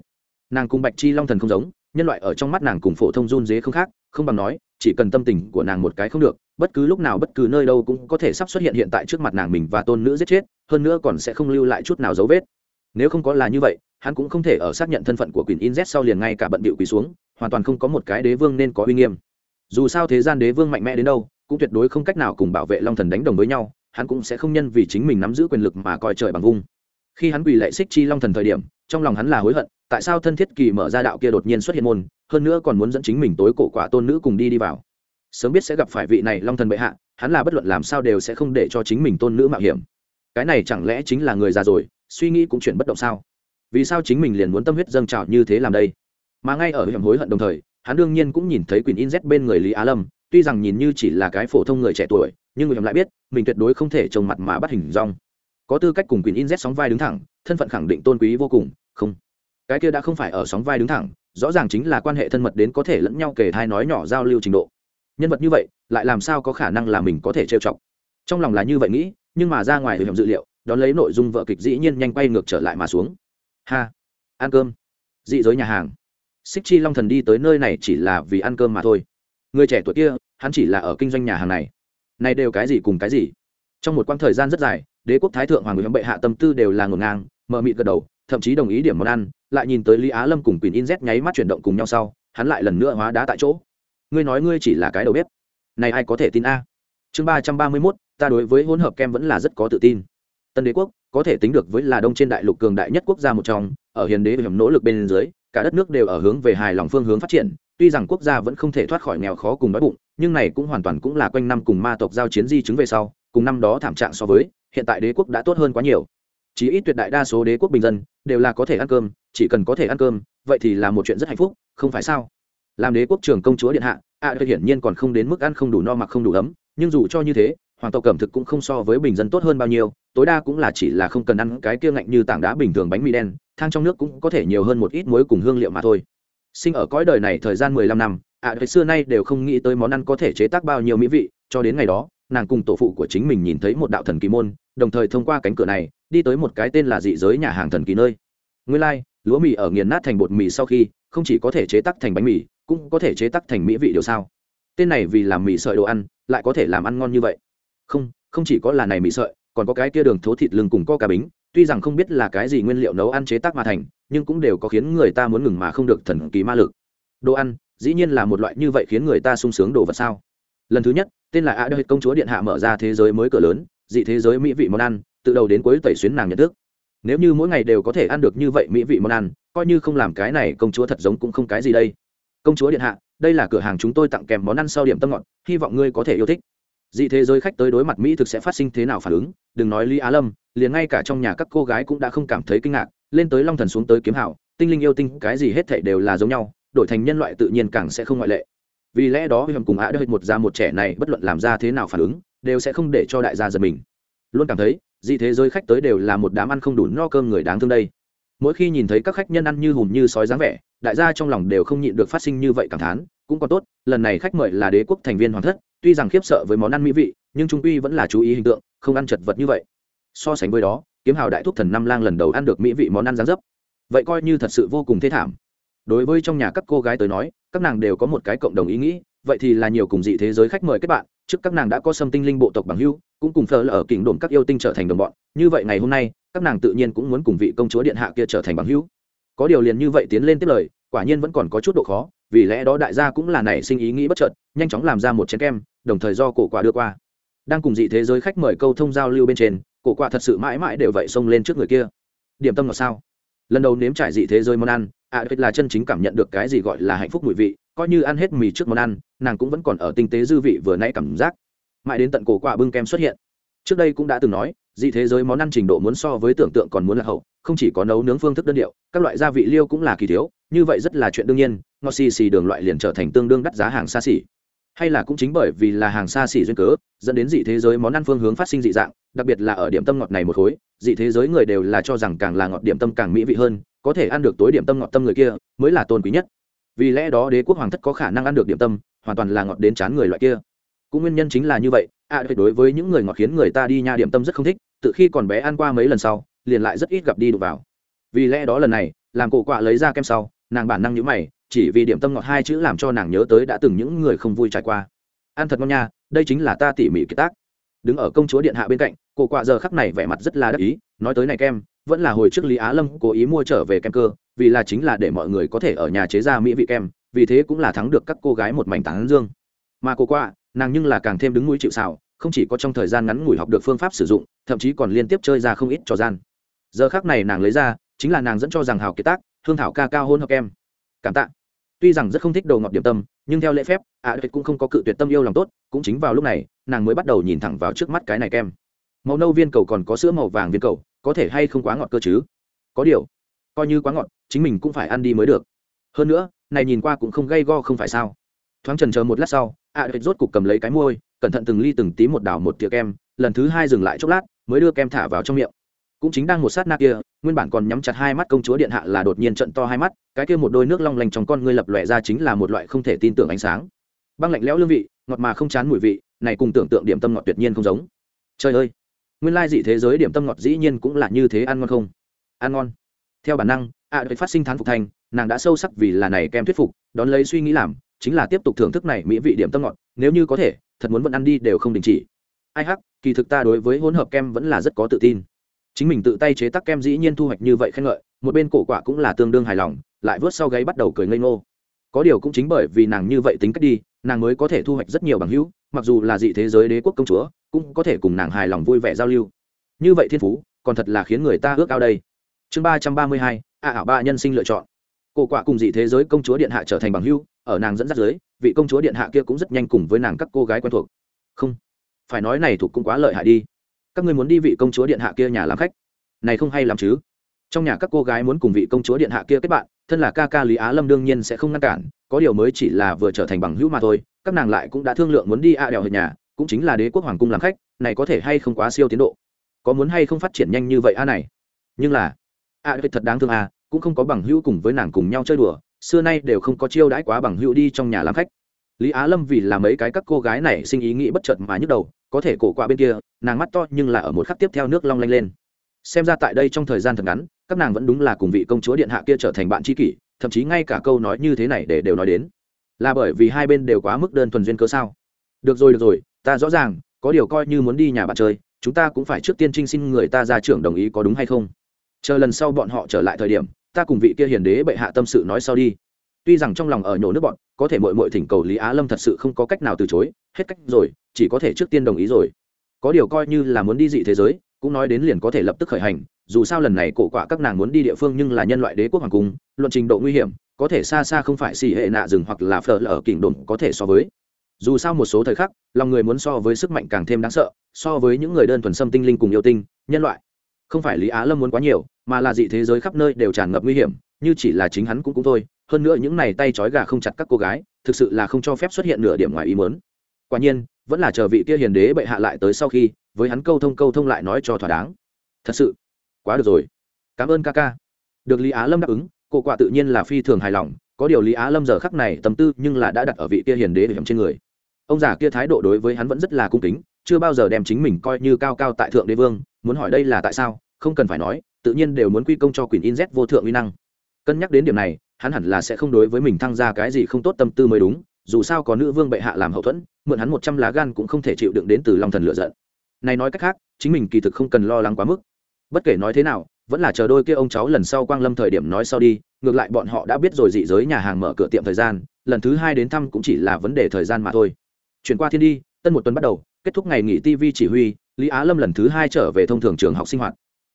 Nàng cùng bạch chi long thần không giống nhân loại ở trong mắt nàng cùng phổ thông run dế không khác, không bằng nói, chỉ cần tâm tình của nàng một cái không được, bất cứ lúc nào bất cứ nơi đâu cũng có thể sắp xuất hiện hiện tại trước mặt nàng mình và tôn nữ giết chết, hơn nữa còn sẽ không lưu lại chút nào dấu vết. Nếu không có là như vậy, hắn cũng không thể ở xác nhận thân phận của quyền in z sau liền ngay cả bận bịu quỳ xuống, hoàn toàn không có một cái đế vương nên có uy nghiêm. Dù sao thế gian đế vương mạnh mẽ đến đâu, cũng tuyệt đối không cách nào cùng bảo vệ long thần đánh đồng với nhau, hắn cũng sẽ không nhân vì chính mình nắm giữ quyền lực mà coi trời bằng vung. Khi hắn quỳ lệ xích chi long thần thời điểm, trong lòng hắn là hối hận tại sao thân thiết kỳ mở ra đạo kia đột nhiên xuất hiện môn, hơn nữa còn muốn dẫn chính mình tối cổ quả tôn nữ cùng đi đi vào. Sớm biết sẽ gặp phải vị này long thần bệ hạ, hắn là bất luận làm sao đều sẽ không để cho chính mình tôn nữ mạo hiểm. Cái này chẳng lẽ chính là người già rồi, suy nghĩ cũng chuyển bất động sao? Vì sao chính mình liền muốn tâm huyết dâng trào như thế làm đây? Mà ngay ở hiểm hối hận đồng thời, hắn đương nhiên cũng nhìn thấy quyền in z bên người lý á lâm, tuy rằng nhìn như chỉ là cái phổ thông người trẻ tuổi, nhưng người hiểm lại biết, mình tuyệt đối không thể trông mặt mà bắt hình rong có tư cách cùng quyền in z sóng vai đứng thẳng, thân phận khẳng định tôn quý vô cùng, không cái kia đã không phải ở sóng vai đứng thẳng, rõ ràng chính là quan hệ thân mật đến có thể lẫn nhau kể thai nói nhỏ giao lưu trình độ. Nhân vật như vậy, lại làm sao có khả năng là mình có thể trêu chọc? Trong lòng là như vậy nghĩ, nhưng mà ra ngoài hiểm dự liệu, đón lấy nội dung vợ kịch dĩ nhiên nhanh quay ngược trở lại mà xuống. Ha! Ăn cơm. Dị giới nhà hàng. Xích chi long thần đi tới nơi này chỉ là vì ăn cơm mà thôi. Người trẻ tuổi kia, hắn chỉ là ở kinh doanh nhà hàng này. Này đều cái gì cùng cái gì? Trong một quãng thời gian rất dài, đế quốc thái thượng hoàng người bệ hạ tâm tư đều là ngổn ngang, mờ mịt gật đầu thậm chí đồng ý điểm món ăn, lại nhìn tới lý á lâm cùng quyền in z nháy mắt chuyển động cùng nhau sau, hắn lại lần nữa hóa đá tại chỗ. Ngươi nói ngươi chỉ là cái đầu bếp. Này ai có thể tin a? Chương ba trăm ba mươi mốt, ta đối với hỗn hợp kem vẫn là rất có tự tin. Tân đế quốc có thể tính được với là đông trên đại lục cường đại nhất quốc gia một trong, ở hiền đế hiểm nỗ lực bên dưới, cả đất nước đều ở hướng về hài lòng phương hướng phát triển, tuy rằng quốc gia vẫn không thể thoát khỏi nghèo khó cùng đói bụng, nhưng này cũng hoàn toàn cũng là quanh năm cùng ma tộc giao chiến di chứng về sau, cùng năm đó thảm trạng so với, hiện tại đế quốc đã tốt hơn quá nhiều chỉ ít tuyệt đại đa số đế quốc bình dân đều là có thể ăn cơm chỉ cần có thể ăn cơm vậy thì là một chuyện rất hạnh phúc không phải sao? Làm đế quốc trưởng công chúa điện hạ ạ à, hiển nhiên còn không đến mức ăn không đủ no mặc không đủ ấm nhưng dù cho như thế hoàng tộc cẩm thực cũng không so với bình dân tốt hơn bao nhiêu tối đa cũng là chỉ là không cần ăn cái kia ngạnh như tảng đá bình thường bánh mì đen thang trong nước cũng có thể nhiều hơn một ít muối cùng hương liệu mà thôi. Sinh ở cõi đời này thời gian mười lăm năm ạ à, xưa nay đều không nghĩ tới món ăn có thể chế tác bao nhiêu mỹ vị cho đến ngày đó nàng cùng tổ phụ của chính mình nhìn thấy một đạo thần kỳ môn đồng thời thông qua cánh cửa này đi tới một cái tên là dị giới nhà hàng thần kỳ nơi. Nguyên lai、like, lúa mì ở nghiền nát thành bột mì sau khi không chỉ có thể chế tắc thành bánh mì cũng có thể chế tắc thành mỹ vị điều sao. Tên này vì làm mì sợi đồ ăn lại có thể làm ăn ngon như vậy. Không không chỉ có là này mì sợi còn có cái kia đường thố thịt lưng cùng co cà bính tuy rằng không biết là cái gì nguyên liệu nấu ăn chế tác mà thành nhưng cũng đều có khiến người ta muốn ngừng mà không được thần kỳ ma lực. Đồ ăn dĩ nhiên là một loại như vậy khiến người ta sung sướng đồ vật sao? Lần thứ nhất tên là a đơ công chúa điện hạ mở ra thế giới mới cửa lớn dị thế giới mỹ vị món ăn từ đầu đến cuối tẩy xuyến nàng nhận thức. Nếu như mỗi ngày đều có thể ăn được như vậy mỹ vị món ăn, coi như không làm cái này, công chúa thật giống cũng không cái gì đây. Công chúa điện hạ, đây là cửa hàng chúng tôi tặng kèm món ăn sau điểm tâm ngọt, hy vọng ngươi có thể yêu thích. Dị thế giới khách tới đối mặt mỹ thực sẽ phát sinh thế nào phản ứng, đừng nói lý á lâm, liền ngay cả trong nhà các cô gái cũng đã không cảm thấy kinh ngạc, lên tới long thần xuống tới kiếm hảo, tinh linh yêu tinh, cái gì hết thể đều là giống nhau, đổi thành nhân loại tự nhiên càng sẽ không ngoại lệ. Vì lẽ đó hầm cùng á đợi một già một trẻ này, bất luận làm ra thế nào phản ứng, đều sẽ không để cho đại gia giật mình. Luôn cảm thấy dị thế giới khách tới đều là một đám ăn không đủ no cơm người đáng thương đây. Mỗi khi nhìn thấy các khách nhân ăn như hùm như sói dáng vẻ, đại gia trong lòng đều không nhịn được phát sinh như vậy cảm thán, cũng còn tốt, lần này khách mời là đế quốc thành viên hoàng thất, tuy rằng khiếp sợ với món ăn mỹ vị, nhưng trung uy vẫn là chú ý hình tượng, không ăn chật vật như vậy. So sánh với đó, kiếm hào đại thúc thần năm lang lần đầu ăn được mỹ vị món ăn dáng dấp. Vậy coi như thật sự vô cùng thê thảm. Đối với trong nhà các cô gái tới nói, các nàng đều có một cái cộng đồng ý nghĩ, vậy thì là nhiều cùng dị thế giới khách mời kết bạn trước các nàng đã có xâm tinh linh bộ tộc bằng hưu, cũng cùng phờ là ở kỉnh đồn các yêu tinh trở thành đồng bọn. Như vậy ngày hôm nay, các nàng tự nhiên cũng muốn cùng vị công chúa điện hạ kia trở thành bằng hữu có điều liền như vậy tiến lên tiếp lời, quả nhiên vẫn còn có chút độ khó, vì lẽ đó đại gia cũng là nảy sinh ý nghĩ bất chợt, nhanh chóng làm ra một chén kem, đồng thời do cổ quả đưa qua. Đang cùng dị thế giới khách mời câu thông giao lưu bên trên, cổ quả thật sự mãi mãi đều vậy xông lên trước người kia. Điểm tâm ngọt sao? Lần đầu nếm trải dị thế giới món ăn à là chân chính cảm nhận được cái gì gọi là hạnh phúc mùi vị coi như ăn hết mì trước món ăn, nàng cũng vẫn còn ở tinh tế dư vị vừa nãy cảm giác. Mãi đến tận cổ quả bưng kem xuất hiện. Trước đây cũng đã từng nói, dị thế giới món ăn trình độ muốn so với tưởng tượng còn muốn là hậu, không chỉ có nấu nướng phương thức đơn điệu, các loại gia vị liêu cũng là kỳ thiếu, như vậy rất là chuyện đương nhiên ngọt xì xì đường loại liền trở thành tương đương đắt giá hàng xa xỉ. Hay là cũng chính bởi vì là hàng xa xỉ duyên cớ, dẫn đến dị thế giới món ăn phương hướng phát sinh dị dạng, đặc biệt là ở điểm tâm ngọt này một khối, dị thế giới người đều là cho rằng càng là ngọt điểm tâm càng mỹ vị hơn, có thể ăn được tối điểm tâm ngọt tâm người kia, mới là tôn quý nhất vì lẽ đó đế quốc hoàng thất có khả năng ăn được điểm tâm, hoàn toàn là ngọt đến chán người loại kia. Cũng nguyên nhân chính là như vậy à tuyệt đối với những người ngọt khiến người ta đi nha điểm tâm rất không thích, tự khi còn bé ăn qua mấy lần sau, liền lại rất ít gặp đi đụng vào. Vì lẽ đó lần này, làm cổ quạ lấy ra kem sau, nàng bản năng nhữ mày, chỉ vì điểm tâm ngọt hai chữ làm cho nàng nhớ tới đã từng những người không vui trải qua. Ăn thật ngon nha, đây chính là ta tỉ mỉ kiệt tác. Đứng ở công chúa điện hạ bên cạnh, cổ quạ giờ khắc này vẻ mặt rất là đắc ý, nói tới này kem, vẫn là hồi trước lý á lâm cố ý mua trở về kem cơ vì là chính là để mọi người có thể ở nhà chế ra mỹ vị kem vì thế cũng là thắng được các cô gái một mảnh tán dương. Mà cô qua, nàng nhưng là càng thêm đứng mũi chịu xào không chỉ có trong thời gian ngắn ngủi học được phương pháp sử dụng thậm chí còn liên tiếp chơi ra không ít trò gian. Giờ khác này nàng lấy ra chính là nàng dẫn cho rằng hào kiệt tác hương thảo ca cao hôn hợp em cảm tạ. Tuy rằng rất không thích đồ ngọt điểm tâm nhưng theo lễ phép ạ à, cũng không có cự tuyệt tâm yêu lòng tốt cũng chính vào lúc này nàng mới bắt đầu nhìn thẳng vào trước mắt cái này kem. Màu nâu viên cầu còn có sữa màu vàng viên cầu có thể hay không quá ngọt cơ chứ? Có điều coi như quá ngọt chính mình cũng phải ăn đi mới được. Hơn nữa này nhìn qua cũng không gây go không phải sao. Thoáng trần chờ một lát sau ạ à, rốt cục cầm lấy cái môi cẩn thận từng ly từng tí một đảo một tiệc kem lần thứ hai dừng lại chốc lát mới đưa kem thả vào trong miệng. Cũng chính đang một sát na kia nguyên bản còn nhắm chặt hai mắt công chúa điện hạ là đột nhiên trận to hai mắt cái kia một đôi nước long lanh trong con ngươi lập lòe ra chính là một loại không thể tin tưởng ánh sáng. Băng lạnh lẽo lương vị ngọt mà không chán mùi vị này cùng tưởng tượng điểm tâm ngọt tuyệt nhiên không giống. Trời ơi! Nguyên lai dị thế giới điểm tâm ngọt dĩ nhiên cũng là như thế ăn ngon không? Ăn ngon theo bản năng ạ à, phát sinh thán phục thành nàng đã sâu sắc vì là này kem thuyết phục đón lấy suy nghĩ làm chính là tiếp tục thưởng thức này mỹ vị điểm tâm ngọt nếu như có thể thật muốn vẫn ăn đi đều không đình chỉ. Ai hắc kỳ thực ta đối với hỗn hợp kem vẫn là rất có tự tin. Chính mình tự tay chế tác kem dĩ nhiên thu hoạch như vậy khen ngợi một bên cổ quả cũng là tương đương hài lòng lại vớt sau gáy bắt đầu cười ngây ngô. Có điều cũng chính bởi vì nàng như vậy tính cách đi nàng mới có thể thu hoạch rất nhiều bằng hữu mặc dù là dị thế giới đế quốc công chúa cũng có thể cùng nàng hài lòng vui vẻ giao lưu. Như vậy thiên phú còn thật là khiến người ta ước ao đây chương ba trăm ba mươi hai, a ảo ba nhân sinh lựa chọn. Cổ quả cùng dị thế giới công chúa điện hạ trở thành bằng hữu, ở nàng dẫn dắt giới vị công chúa điện hạ kia cũng rất nhanh cùng với nàng các cô gái quen thuộc. Không, phải nói này thuộc cũng quá lợi hại đi. Các ngươi muốn đi vị công chúa điện hạ kia nhà làm khách? Này không hay làm chứ. Trong nhà các cô gái muốn cùng vị công chúa điện hạ kia kết bạn, thân là ca ca lý á lâm đương nhiên sẽ không ngăn cản, có điều mới chỉ là vừa trở thành bằng hữu mà thôi, các nàng lại cũng đã thương lượng muốn đi a đèo hết nhà, cũng chính là đế quốc hoàng cung làm khách, này có thể hay không quá siêu tiến độ. Có muốn hay không phát triển nhanh như vậy a này? Nhưng là a à, thật đáng thương à cũng không có bằng hữu cùng với nàng cùng nhau chơi đùa xưa nay đều không có chiêu đãi quá bằng hữu đi trong nhà làm khách. Lý á lâm vì là mấy cái các cô gái này sinh ý nghĩ bất chợt mà nhức đầu có thể cổ qua bên kia nàng mắt to nhưng là ở một khắc tiếp theo nước long lanh lên. Xem ra tại đây trong thời gian thật ngắn các nàng vẫn đúng là cùng vị công chúa điện hạ kia trở thành bạn tri kỷ thậm chí ngay cả câu nói như thế này để đều nói đến. Là bởi vì hai bên đều quá mức đơn thuần duyên cơ sao? Được rồi được rồi ta rõ ràng có điều coi như muốn đi nhà bạn chơi chúng ta cũng phải trước tiên trinh xin người ta ra trưởng đồng ý có đúng hay không? Chờ lần sau bọn họ trở lại thời điểm, ta cùng vị kia hiền đế bệ hạ tâm sự nói sau đi. Tuy rằng trong lòng ở nhổ nước bọn, có thể mội mội thỉnh cầu lý á lâm thật sự không có cách nào từ chối, hết cách rồi, chỉ có thể trước tiên đồng ý rồi. Có điều coi như là muốn đi dị thế giới, cũng nói đến liền có thể lập tức khởi hành, dù sao lần này cổ quạ các nàng muốn đi địa phương nhưng là nhân loại đế quốc hoàng cung, luận trình độ nguy hiểm, có thể xa xa không phải xì hệ nạ rừng hoặc là phở lở kỉnh đồn có thể so với. Dù sao một số thời khắc, lòng người muốn so với sức mạnh càng thêm đáng sợ, so với những người đơn thuần xâm tinh linh cùng yêu tinh, nhân loại. Không phải lý á lâm muốn quá nhiều mà là dị thế giới khắp nơi đều tràn ngập nguy hiểm, như chỉ là chính hắn cũng cũng thôi, hơn nữa những này tay trói gà không chặt các cô gái, thực sự là không cho phép xuất hiện nửa điểm ngoài ý mớn quả nhiên, vẫn là chờ vị kia hiền đế bệ hạ lại tới sau khi, với hắn câu thông câu thông lại nói cho thỏa đáng. Thật sự, quá được rồi. Cảm ơn ca ca. Được lý á lâm đáp ứng, cô quả tự nhiên là phi thường hài lòng, có điều lý á lâm giờ khắc này tâm tư nhưng là đã đặt ở vị kia hiền đế hiểm trên người. Ông già kia thái độ đối với hắn vẫn rất là cung kính, chưa bao giờ đem chính mình coi như cao cao tại thượng đế vương, muốn hỏi đây là tại sao, không cần phải nói tự nhiên đều muốn quy công cho quyền in z vô thượng uy năng. Cân nhắc đến điểm này, hắn hẳn là sẽ không đối với mình thăng ra cái gì không tốt tâm tư mới đúng, dù sao có nữ vương bệ hạ làm hậu thuẫn, mượn hắn một trăm lá gan cũng không thể chịu đựng đến từ lòng thần lựa giận. Này nói cách khác, chính mình kỳ thực không cần lo lắng quá mức. Bất kể nói thế nào, vẫn là chờ đôi kia ông cháu lần sau quang lâm thời điểm nói sau đi, ngược lại bọn họ đã biết rồi dị giới nhà hàng mở cửa tiệm thời gian, lần thứ hai đến thăm cũng chỉ là vấn đề thời gian mà thôi. Chuyển qua thiên đi, tân một tuần bắt đầu, kết thúc ngày nghỉ tv chỉ huy, lý á lâm lần thứ hai trở về thông thường trường học sinh hoạt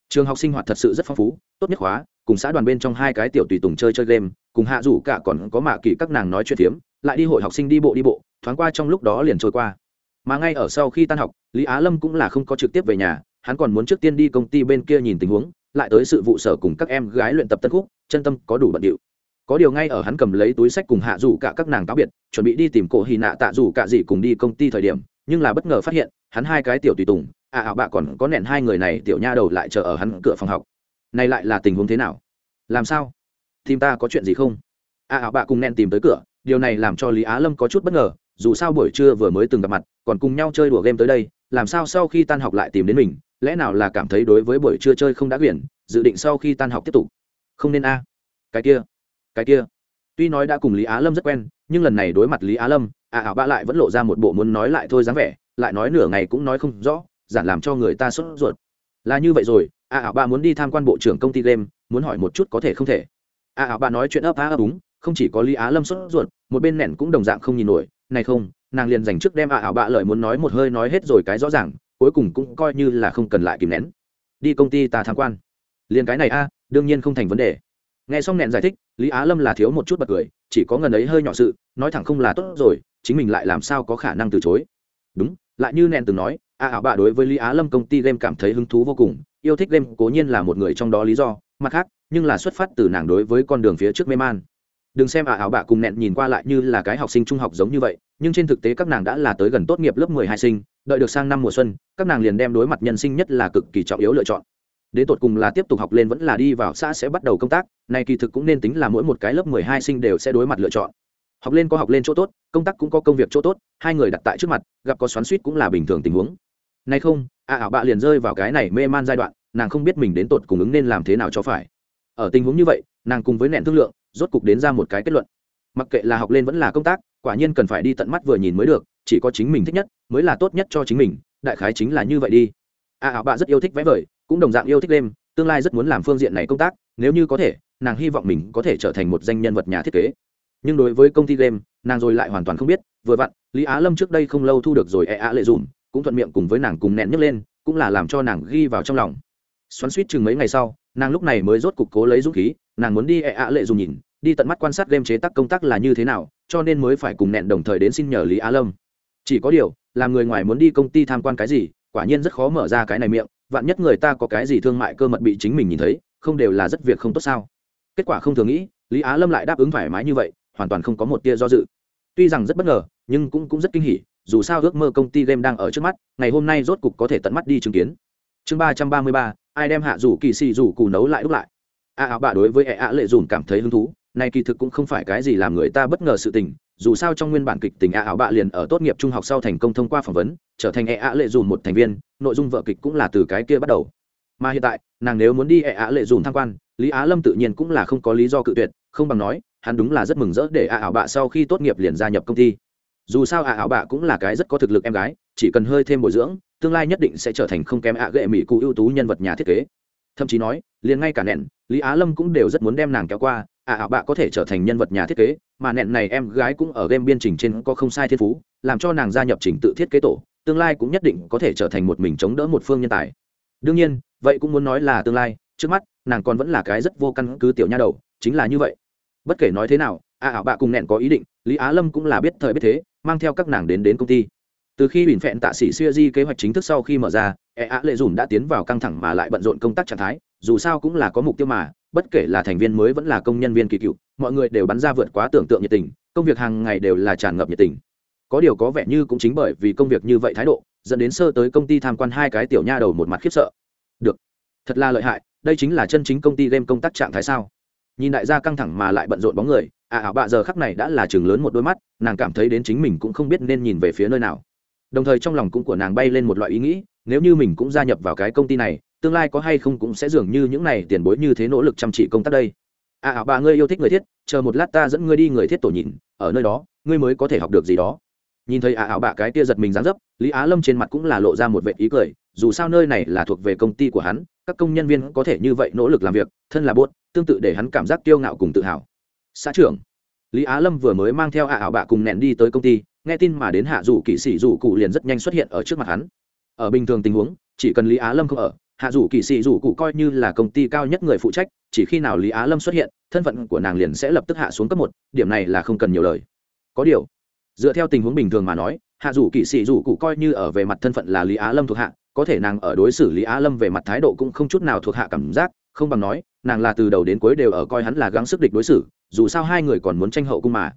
trường học sinh hoạt thật sự rất phong phú, tốt nhất khóa, cùng xã đoàn bên trong hai cái tiểu tùy tùng chơi chơi game, cùng hạ rủ cả còn có mạ kỳ các nàng nói chuyện phiếm, lại đi hội học sinh đi bộ đi bộ, thoáng qua trong lúc đó liền trôi qua. Mà ngay ở sau khi tan học, lý á lâm cũng là không có trực tiếp về nhà, hắn còn muốn trước tiên đi công ty bên kia nhìn tình huống, lại tới sự vụ sở cùng các em gái luyện tập tân khúc, chân tâm có đủ bận điệu. Có điều ngay ở hắn cầm lấy túi sách cùng hạ rủ cả các nàng cáo biệt, chuẩn bị đi tìm cổ hì nạ tạ rủ cả gì cùng đi công ty thời điểm, nhưng là bất ngờ phát hiện, hắn hai cái tiểu tùy tùng à, à ảo bạ còn có nẹn hai người này, tiểu nha đầu lại chờ ở hắn cửa phòng học. Này lại là tình huống thế nào? Làm sao? Tìm ta có chuyện gì không? À, à ảo bạ cùng nẹn tìm tới cửa, điều này làm cho lý á lâm có chút bất ngờ, dù sao buổi trưa vừa mới từng gặp mặt, còn cùng nhau chơi đùa game tới đây, làm sao sau khi tan học lại tìm đến mình, lẽ nào là cảm thấy đối với buổi trưa chơi không đã quyển, dự định sau khi tan học tiếp tục? Không nên a. Cái kia cái kia. Tuy nói đã cùng lý á lâm rất quen, nhưng lần này đối mặt lý á lâm à, à ảo bạ lại vẫn lộ ra một bộ muốn nói lại thôi dáng vẻ, lại nói nửa ngày cũng nói không rõ giản làm cho người ta sốt ruột. Là như vậy rồi, a ảo ba muốn đi tham quan bộ trưởng công ty game, muốn hỏi một chút có thể không thể. A ảo ba nói chuyện ấp á ấp úng, không chỉ có lý á lâm sốt ruột, một bên nẻn cũng đồng dạng không nhìn nổi. Này không, nàng liền dành trước đem a ảo ba lợi muốn nói một hơi nói hết rồi cái rõ ràng, cuối cùng cũng coi như là không cần lại kìm nén. Đi công ty ta tham quan. Liền cái này a, đương nhiên không thành vấn đề. Nghe xong nẹn giải thích, lý á lâm là thiếu một chút bật cười, chỉ có ngần ấy hơi nhỏ sự, nói thẳng không là tốt rồi, chính mình lại làm sao có khả năng từ chối. Đúng, lại như nẹn từng nói a ảo bạ đối với lý á lâm công ty game cảm thấy hứng thú vô cùng, yêu thích game cố nhiên là một người trong đó lý do, mặt khác, nhưng là xuất phát từ nàng đối với con đường phía trước mê man. Đừng xem ả ảo bạ cùng nẹn nhìn qua lại như là cái học sinh trung học giống như vậy, nhưng trên thực tế các nàng đã là tới gần tốt nghiệp lớp mười hai sinh, đợi được sang năm mùa xuân, các nàng liền đem đối mặt nhân sinh nhất là cực kỳ trọng yếu lựa chọn. Đến tột cùng là tiếp tục học lên vẫn là đi vào xã sẽ bắt đầu công tác, này kỳ thực cũng nên tính là mỗi một cái lớp mười hai sinh đều sẽ đối mặt lựa chọn. Học lên có học lên chỗ tốt, công tác cũng có công việc chỗ tốt, hai người đặt tại trước mặt, gặp có xoắn suýt cũng là bình thường tình huống nay không, a ảo bạ liền rơi vào cái này mê man giai đoạn, nàng không biết mình đến tột cùng ứng nên làm thế nào cho phải. Ở tình huống như vậy, nàng cùng với nẹn thương lượng, rốt cục đến ra một cái kết luận. Mặc kệ là học lên vẫn là công tác, quả nhiên cần phải đi tận mắt vừa nhìn mới được, chỉ có chính mình thích nhất, mới là tốt nhất cho chính mình, đại khái chính là như vậy đi. A ảo bạ rất yêu thích vẽ vời, cũng đồng dạng yêu thích đêm, tương lai rất muốn làm phương diện này công tác, nếu như có thể, nàng hy vọng mình có thể trở thành một danh nhân vật nhà thiết kế. Nhưng đối với công ty game nàng rồi lại hoàn toàn không biết, vừa vặn, lý á lâm trước đây không lâu thu được rồi e ạ lệ dùm cũng thuận miệng cùng với nàng cùng nẹn nhấc lên, cũng là làm cho nàng ghi vào trong lòng. Xoắn suýt chừng mấy ngày sau, nàng lúc này mới rốt cục cố lấy dũng khí, nàng muốn đi e ạ lệ dùng nhìn, đi tận mắt quan sát game chế tác công tác là như thế nào, cho nên mới phải cùng nẹn đồng thời đến xin nhờ lý á lâm. Chỉ có điều, làm người ngoài muốn đi công ty tham quan cái gì, quả nhiên rất khó mở ra cái này miệng, vạn nhất người ta có cái gì thương mại cơ mật bị chính mình nhìn thấy, không đều là rất việc không tốt sao? Kết quả không thường nghĩ, lý á lâm lại đáp ứng thoải mái như vậy, hoàn toàn không có một tia do dự. Tuy rằng rất bất ngờ, nhưng cũng cũng rất kinh hỉ dù sao ước mơ công ty game đang ở trước mắt ngày hôm nay rốt cục có thể tận mắt đi chứng kiến. Chương ba trăm ba mươi ba ai đem hạ rủ kỳ xì rủ cù nấu lại đúc lại? A à, ảo bạ đối với e ạ lệ dùn cảm thấy hứng thú này kỳ thực cũng không phải cái gì làm người ta bất ngờ sự tình dù sao trong nguyên bản kịch tình a à, áo bạ liền ở tốt nghiệp trung học sau thành công thông qua phỏng vấn trở thành e ạ lệ dùn một thành viên nội dung vợ kịch cũng là từ cái kia bắt đầu. Mà hiện tại nàng nếu muốn đi e ạ lệ dùn tham quan lý á lâm tự nhiên cũng là không có lý do cự tuyệt không bằng nói hắn đúng là rất mừng rỡ để a à, áo bạ sau khi tốt nghiệp liền gia nhập công ty dù sao a ảo bạ cũng là cái rất có thực lực em gái, chỉ cần hơi thêm bồi dưỡng, tương lai nhất định sẽ trở thành không kém ạ ghệ mỹ cụ ưu tú nhân vật nhà thiết kế. Thậm chí nói, liền ngay cả nẹn, lý á lâm cũng đều rất muốn đem nàng kéo qua, ạ ảo bạ có thể trở thành nhân vật nhà thiết kế, mà nẹn này em gái cũng ở game biên trình trên có không sai thiên phú, làm cho nàng gia nhập trình tự thiết kế tổ, tương lai cũng nhất định có thể trở thành một mình chống đỡ một phương nhân tài. Đương nhiên, vậy cũng muốn nói là tương lai, trước mắt, nàng còn vẫn là cái rất vô căn cứ tiểu nha đầu, chính là như vậy. Bất kể nói thế nào, ạ ảo bạ cùng nẹn có ý định lý á lâm cũng là biết thời biết thế, mang theo các nàng đến đến công ty. Từ khi bình phẹn tạ sĩ siêu di kế hoạch chính thức sau khi mở ra e á lệ dùm đã tiến vào căng thẳng mà lại bận rộn công tác trạng thái, dù sao cũng là có mục tiêu mà, bất kể là thành viên mới vẫn là công nhân viên kỳ cựu, mọi người đều bắn ra vượt quá tưởng tượng nhiệt tình, công việc hàng ngày đều là tràn ngập nhiệt tình. Có điều có vẻ như cũng chính bởi vì công việc như vậy thái độ, dẫn đến sơ tới công ty tham quan hai cái tiểu nha đầu một mặt khiếp sợ. Được. Thật là lợi hại, đây chính là chân chính công ty game công tác trạng thái sao? Nhìn đại gia căng thẳng mà lại bận rộn bóng người à ảo bạ giờ khắc này đã là chừng lớn một đôi mắt nàng cảm thấy đến chính mình cũng không biết nên nhìn về phía nơi nào. Đồng thời trong lòng cũng của nàng bay lên một loại ý nghĩ nếu như mình cũng gia nhập vào cái công ty này tương lai có hay không cũng sẽ dường như những này tiền bối như thế nỗ lực chăm chỉ công tác đây. À, à ảo bà ngươi yêu thích người thiết chờ một lát ta dẫn ngươi đi người thiết tổ nhìn ở nơi đó ngươi mới có thể học được gì đó. Nhìn thấy à ảo bạ cái tia giật mình dán dấp lý á lâm trên mặt cũng là lộ ra một vệ ý cười dù sao nơi này là thuộc về công ty của hắn các công nhân viên có thể như vậy nỗ lực làm việc thân là buốt, tương tự để hắn cảm giác kiêu ngạo cùng tự hào xã trưởng. Lý á lâm vừa mới mang theo ạ ảo bạ cùng nẹn đi tới công ty, nghe tin mà đến hạ dù kỵ sĩ dù cụ liền rất nhanh xuất hiện ở trước mặt hắn. Ở bình thường tình huống, chỉ cần lý á lâm không ở, hạ dù kỵ sĩ dù cụ coi như là công ty cao nhất người phụ trách, chỉ khi nào lý á lâm xuất hiện, thân phận của nàng liền sẽ lập tức hạ xuống cấp một, điểm này là không cần nhiều lời. Có điều, dựa theo tình huống bình thường mà nói, hạ dù kỵ sĩ dù cụ coi như ở về mặt thân phận là lý á lâm thuộc hạ, có thể nàng ở đối xử lý á lâm về mặt thái độ cũng không chút nào thuộc hạ cảm giác, không bằng nói, nàng là từ đầu đến cuối đều ở coi hắn là gắng sức địch đối xử dù sao hai người còn muốn tranh hậu cung mà.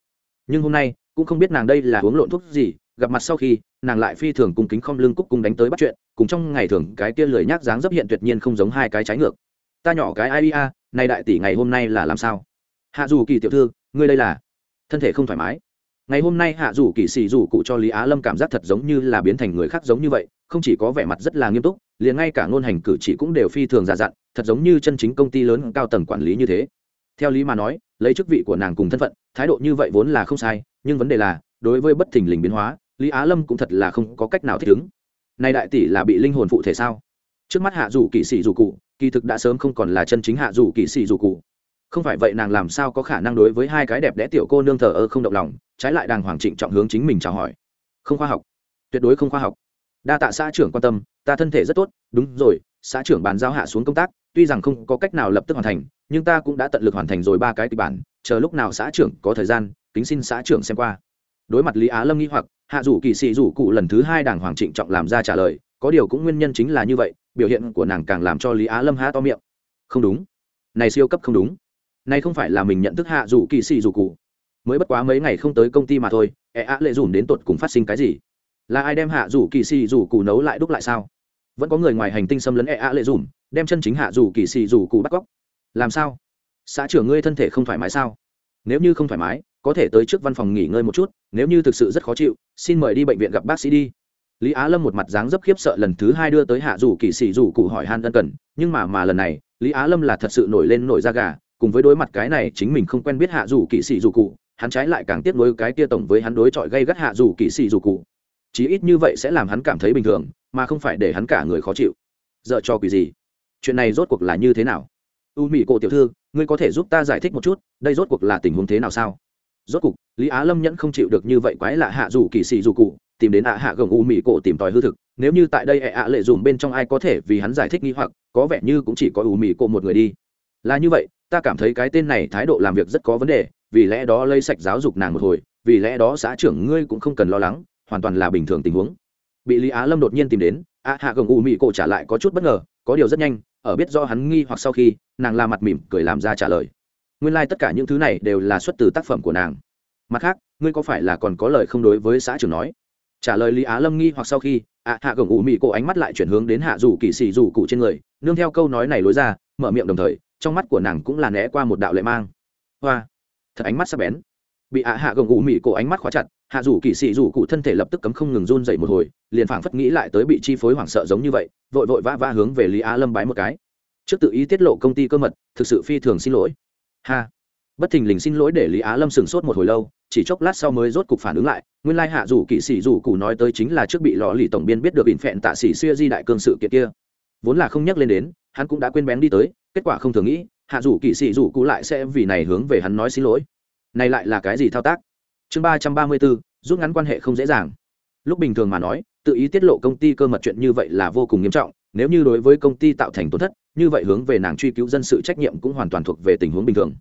Nhưng hôm nay, cũng không biết nàng đây là uống lộn thuốc gì, gặp mặt sau khi, nàng lại phi thường cùng kính không lưng cúc cung đánh tới bắt chuyện, cùng trong ngày thường cái kia lười nhác dáng dấp hiện tuyệt nhiên không giống hai cái trái ngược. Ta nhỏ cái ai ia nay đại tỷ ngày hôm nay là làm sao? Hạ dù kỳ tiểu thư, ngươi đây là? Thân thể không thoải mái. Ngày hôm nay hạ dù kỳ xì dù cụ cho lý á lâm cảm giác thật giống như là biến thành người khác giống như vậy, không chỉ có vẻ mặt rất là nghiêm túc, liền ngay cả ngôn hành cử chỉ cũng đều phi thường già dặn, thật giống như chân chính công ty lớn cao tầng quản lý như thế. Theo lý mà nói lấy chức vị của nàng cùng thân phận, thái độ như vậy vốn là không sai, nhưng vấn đề là, đối với bất thình lình biến hóa, lý á lâm cũng thật là không có cách nào thích ứng. Nay đại tỷ là bị linh hồn phụ thể sao? Trước mắt hạ dù kỵ sĩ dù cụ, kỳ thực đã sớm không còn là chân chính hạ dù kỵ sĩ dù cụ. Không phải vậy nàng làm sao có khả năng đối với hai cái đẹp đẽ tiểu cô nương thờ ơ không động lòng, trái lại đàng hoàng trịnh trọng hướng chính mình chào hỏi. Không khoa học. Tuyệt đối không khoa học. Đa tạ xã trưởng quan tâm, ta thân thể rất tốt, đúng rồi, xã trưởng bàn giao hạ xuống công tác, tuy rằng không có cách nào lập tức hoàn thành nhưng ta cũng đã tận lực hoàn thành rồi ba cái kịch bản, chờ lúc nào xã trưởng có thời gian, kính xin xã trưởng xem qua. Đối mặt lý á lâm nghĩ hoặc, hạ dù kỳ sĩ rủ cụ lần thứ hai đảng hoàng trịnh trọng làm ra trả lời, có điều cũng nguyên nhân chính là như vậy, biểu hiện của nàng càng làm cho lý á lâm há to miệng. Không đúng. Này siêu cấp không đúng. Này không phải là mình nhận thức hạ dù kỳ sĩ rủ cụ. Mới bất quá mấy ngày không tới công ty mà thôi e ẹ á lệ dùn đến tột cùng phát sinh cái gì? Là ai đem hạ dù kỳ sĩ rủ cụ nấu lại đúc lại sao? Vẫn có người ngoài hành tinh xâm lấn e ẹ á lệ dùn, đem chân chính hạ dù kỳ sĩ rủ cụ bắt cóc làm sao? Xã trưởng ngươi thân thể không thoải mái sao? Nếu như không thoải mái, có thể tới trước văn phòng nghỉ ngơi một chút, nếu như thực sự rất khó chịu, xin mời đi bệnh viện gặp bác sĩ đi. Lý á lâm một mặt dáng dấp khiếp sợ lần thứ hai đưa tới hạ dù Kỵ sĩ dù cụ hỏi han ân cần, nhưng mà mà lần này, lý á lâm là thật sự nổi lên nổi da gà, cùng với đối mặt cái này chính mình không quen biết hạ dù Kỵ sĩ dù cụ, hắn trái lại càng tiếp nối cái tia tổng với hắn đối chọi gây gắt hạ dù Kỵ sĩ dù cụ. Chí ít như vậy sẽ làm hắn cảm thấy bình thường, mà không phải để hắn cả người khó chịu. Dợ cho quỷ gì? Chuyện này rốt cuộc là như thế nào? U mỹ cổ tiểu thư, ngươi có thể giúp ta giải thích một chút, đây rốt cuộc là tình huống thế nào sao? Rốt cuộc lý á lâm nhẫn không chịu được như vậy quái lạ hạ dù kỳ xì dù cụ, tìm đến ạ hạ gồng u mỹ cổ tìm tòi hư thực. Nếu như tại đây ạ lệ dùm bên trong ai có thể vì hắn giải thích nghi hoặc, có vẻ như cũng chỉ có u mỹ cổ một người đi. Là như vậy, ta cảm thấy cái tên này thái độ làm việc rất có vấn đề, vì lẽ đó lây sạch giáo dục nàng một hồi, vì lẽ đó xã trưởng ngươi cũng không cần lo lắng, hoàn toàn là bình thường tình huống. Bị lý á lâm đột nhiên tìm đến ạ hạ gồng u mị cổ trả lại có chút bất ngờ, có điều rất nhanh, ở biết do hắn nghi hoặc sau khi, nàng la mặt mỉm cười làm ra trả lời. Nguyên lai、like、tất cả những thứ này đều là xuất từ tác phẩm của nàng. Mặt khác, ngươi có phải là còn có lời không đối với xã trưởng nói? Trả lời lý á lâm nghi hoặc sau khi ạ hạ gồng u mị cổ ánh mắt lại chuyển hướng đến hạ dù kỳ xì dù cụ trên người, nương theo câu nói này lối ra, mở miệng đồng thời, trong mắt của nàng cũng là né qua một đạo lệ mang. Hoa! Thật ánh mắt sắc bén. Bị ạ hạ gồng ủ mị cổ ánh mắt khóa chặt hạ dù kỳ sĩ dù cụ thân thể lập tức cấm không ngừng run dậy một hồi, liền phảng phất nghĩ lại tới bị chi phối hoảng sợ giống như vậy, vội vội vã vã hướng về lý á lâm bái một cái. Trước tự ý tiết lộ công ty cơ mật, thực sự phi thường xin lỗi. Ha. Bất thình lình xin lỗi để lý á lâm sừng sốt một hồi lâu, chỉ chốc lát sau mới rốt cục phản ứng lại. Nguyên lai hạ dù kỵ sĩ dù cụ nói tới chính là trước bị lò lì tổng biên biết được ỉn phẹn tạ sĩ xuya di đại cương sự kiện kia. Vốn là không nhắc lên đến, hắn cũng đã quên bén đi tới, kết quả không thường nghĩ, hạ dù kỵ sĩ dù cụ lại sẽ vì này hướng về hắn nói xin lỗi. Này lại là cái gì thao tác? Chương ba trăm ba mươi bốn rút ngắn quan hệ không dễ dàng. Lúc bình thường mà nói, tự ý tiết lộ công ty cơ mật chuyện như vậy là vô cùng nghiêm trọng, nếu như đối với công ty tạo thành tổn thất, như vậy hướng về nàng truy cứu dân sự trách nhiệm cũng hoàn toàn thuộc về tình huống bình thường.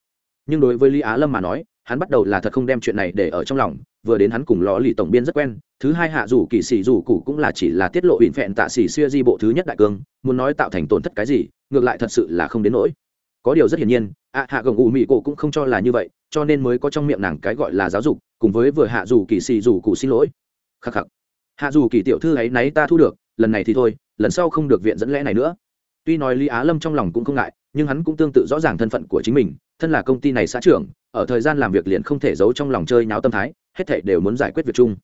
Nhưng đối với lý á lâm mà nói, hắn bắt đầu là thật không đem chuyện này để ở trong lòng, vừa đến hắn cùng lò lì tổng biên rất quen, thứ hai hạ dù kỳ sĩ dù cụ cũng là chỉ là tiết lộ ủy phẹn tạ xỉ xuya di bộ thứ nhất đại cương, muốn nói tạo thành tổn thất cái gì, ngược lại thật sự là không đến nỗi. Có điều rất hiển nhiên, ạ, hạ gồng ù mị cổ cũng không cho là như vậy, cho nên mới có trong miệng nàng cái gọi là giáo dục cùng với vừa hạ dù kỳ xì dù cụ xin lỗi. Khắc khắc. Hạ dù kỳ tiểu thư ấy nấy ta thu được, lần này thì thôi, lần sau không được viện dẫn lẽ này nữa. Tuy nói lý á lâm trong lòng cũng không ngại, nhưng hắn cũng tương tự rõ ràng thân phận của chính mình, thân là công ty này xã trưởng, ở thời gian làm việc liền không thể giấu trong lòng chơi nháo tâm thái, hết thảy đều muốn giải quyết việc chung.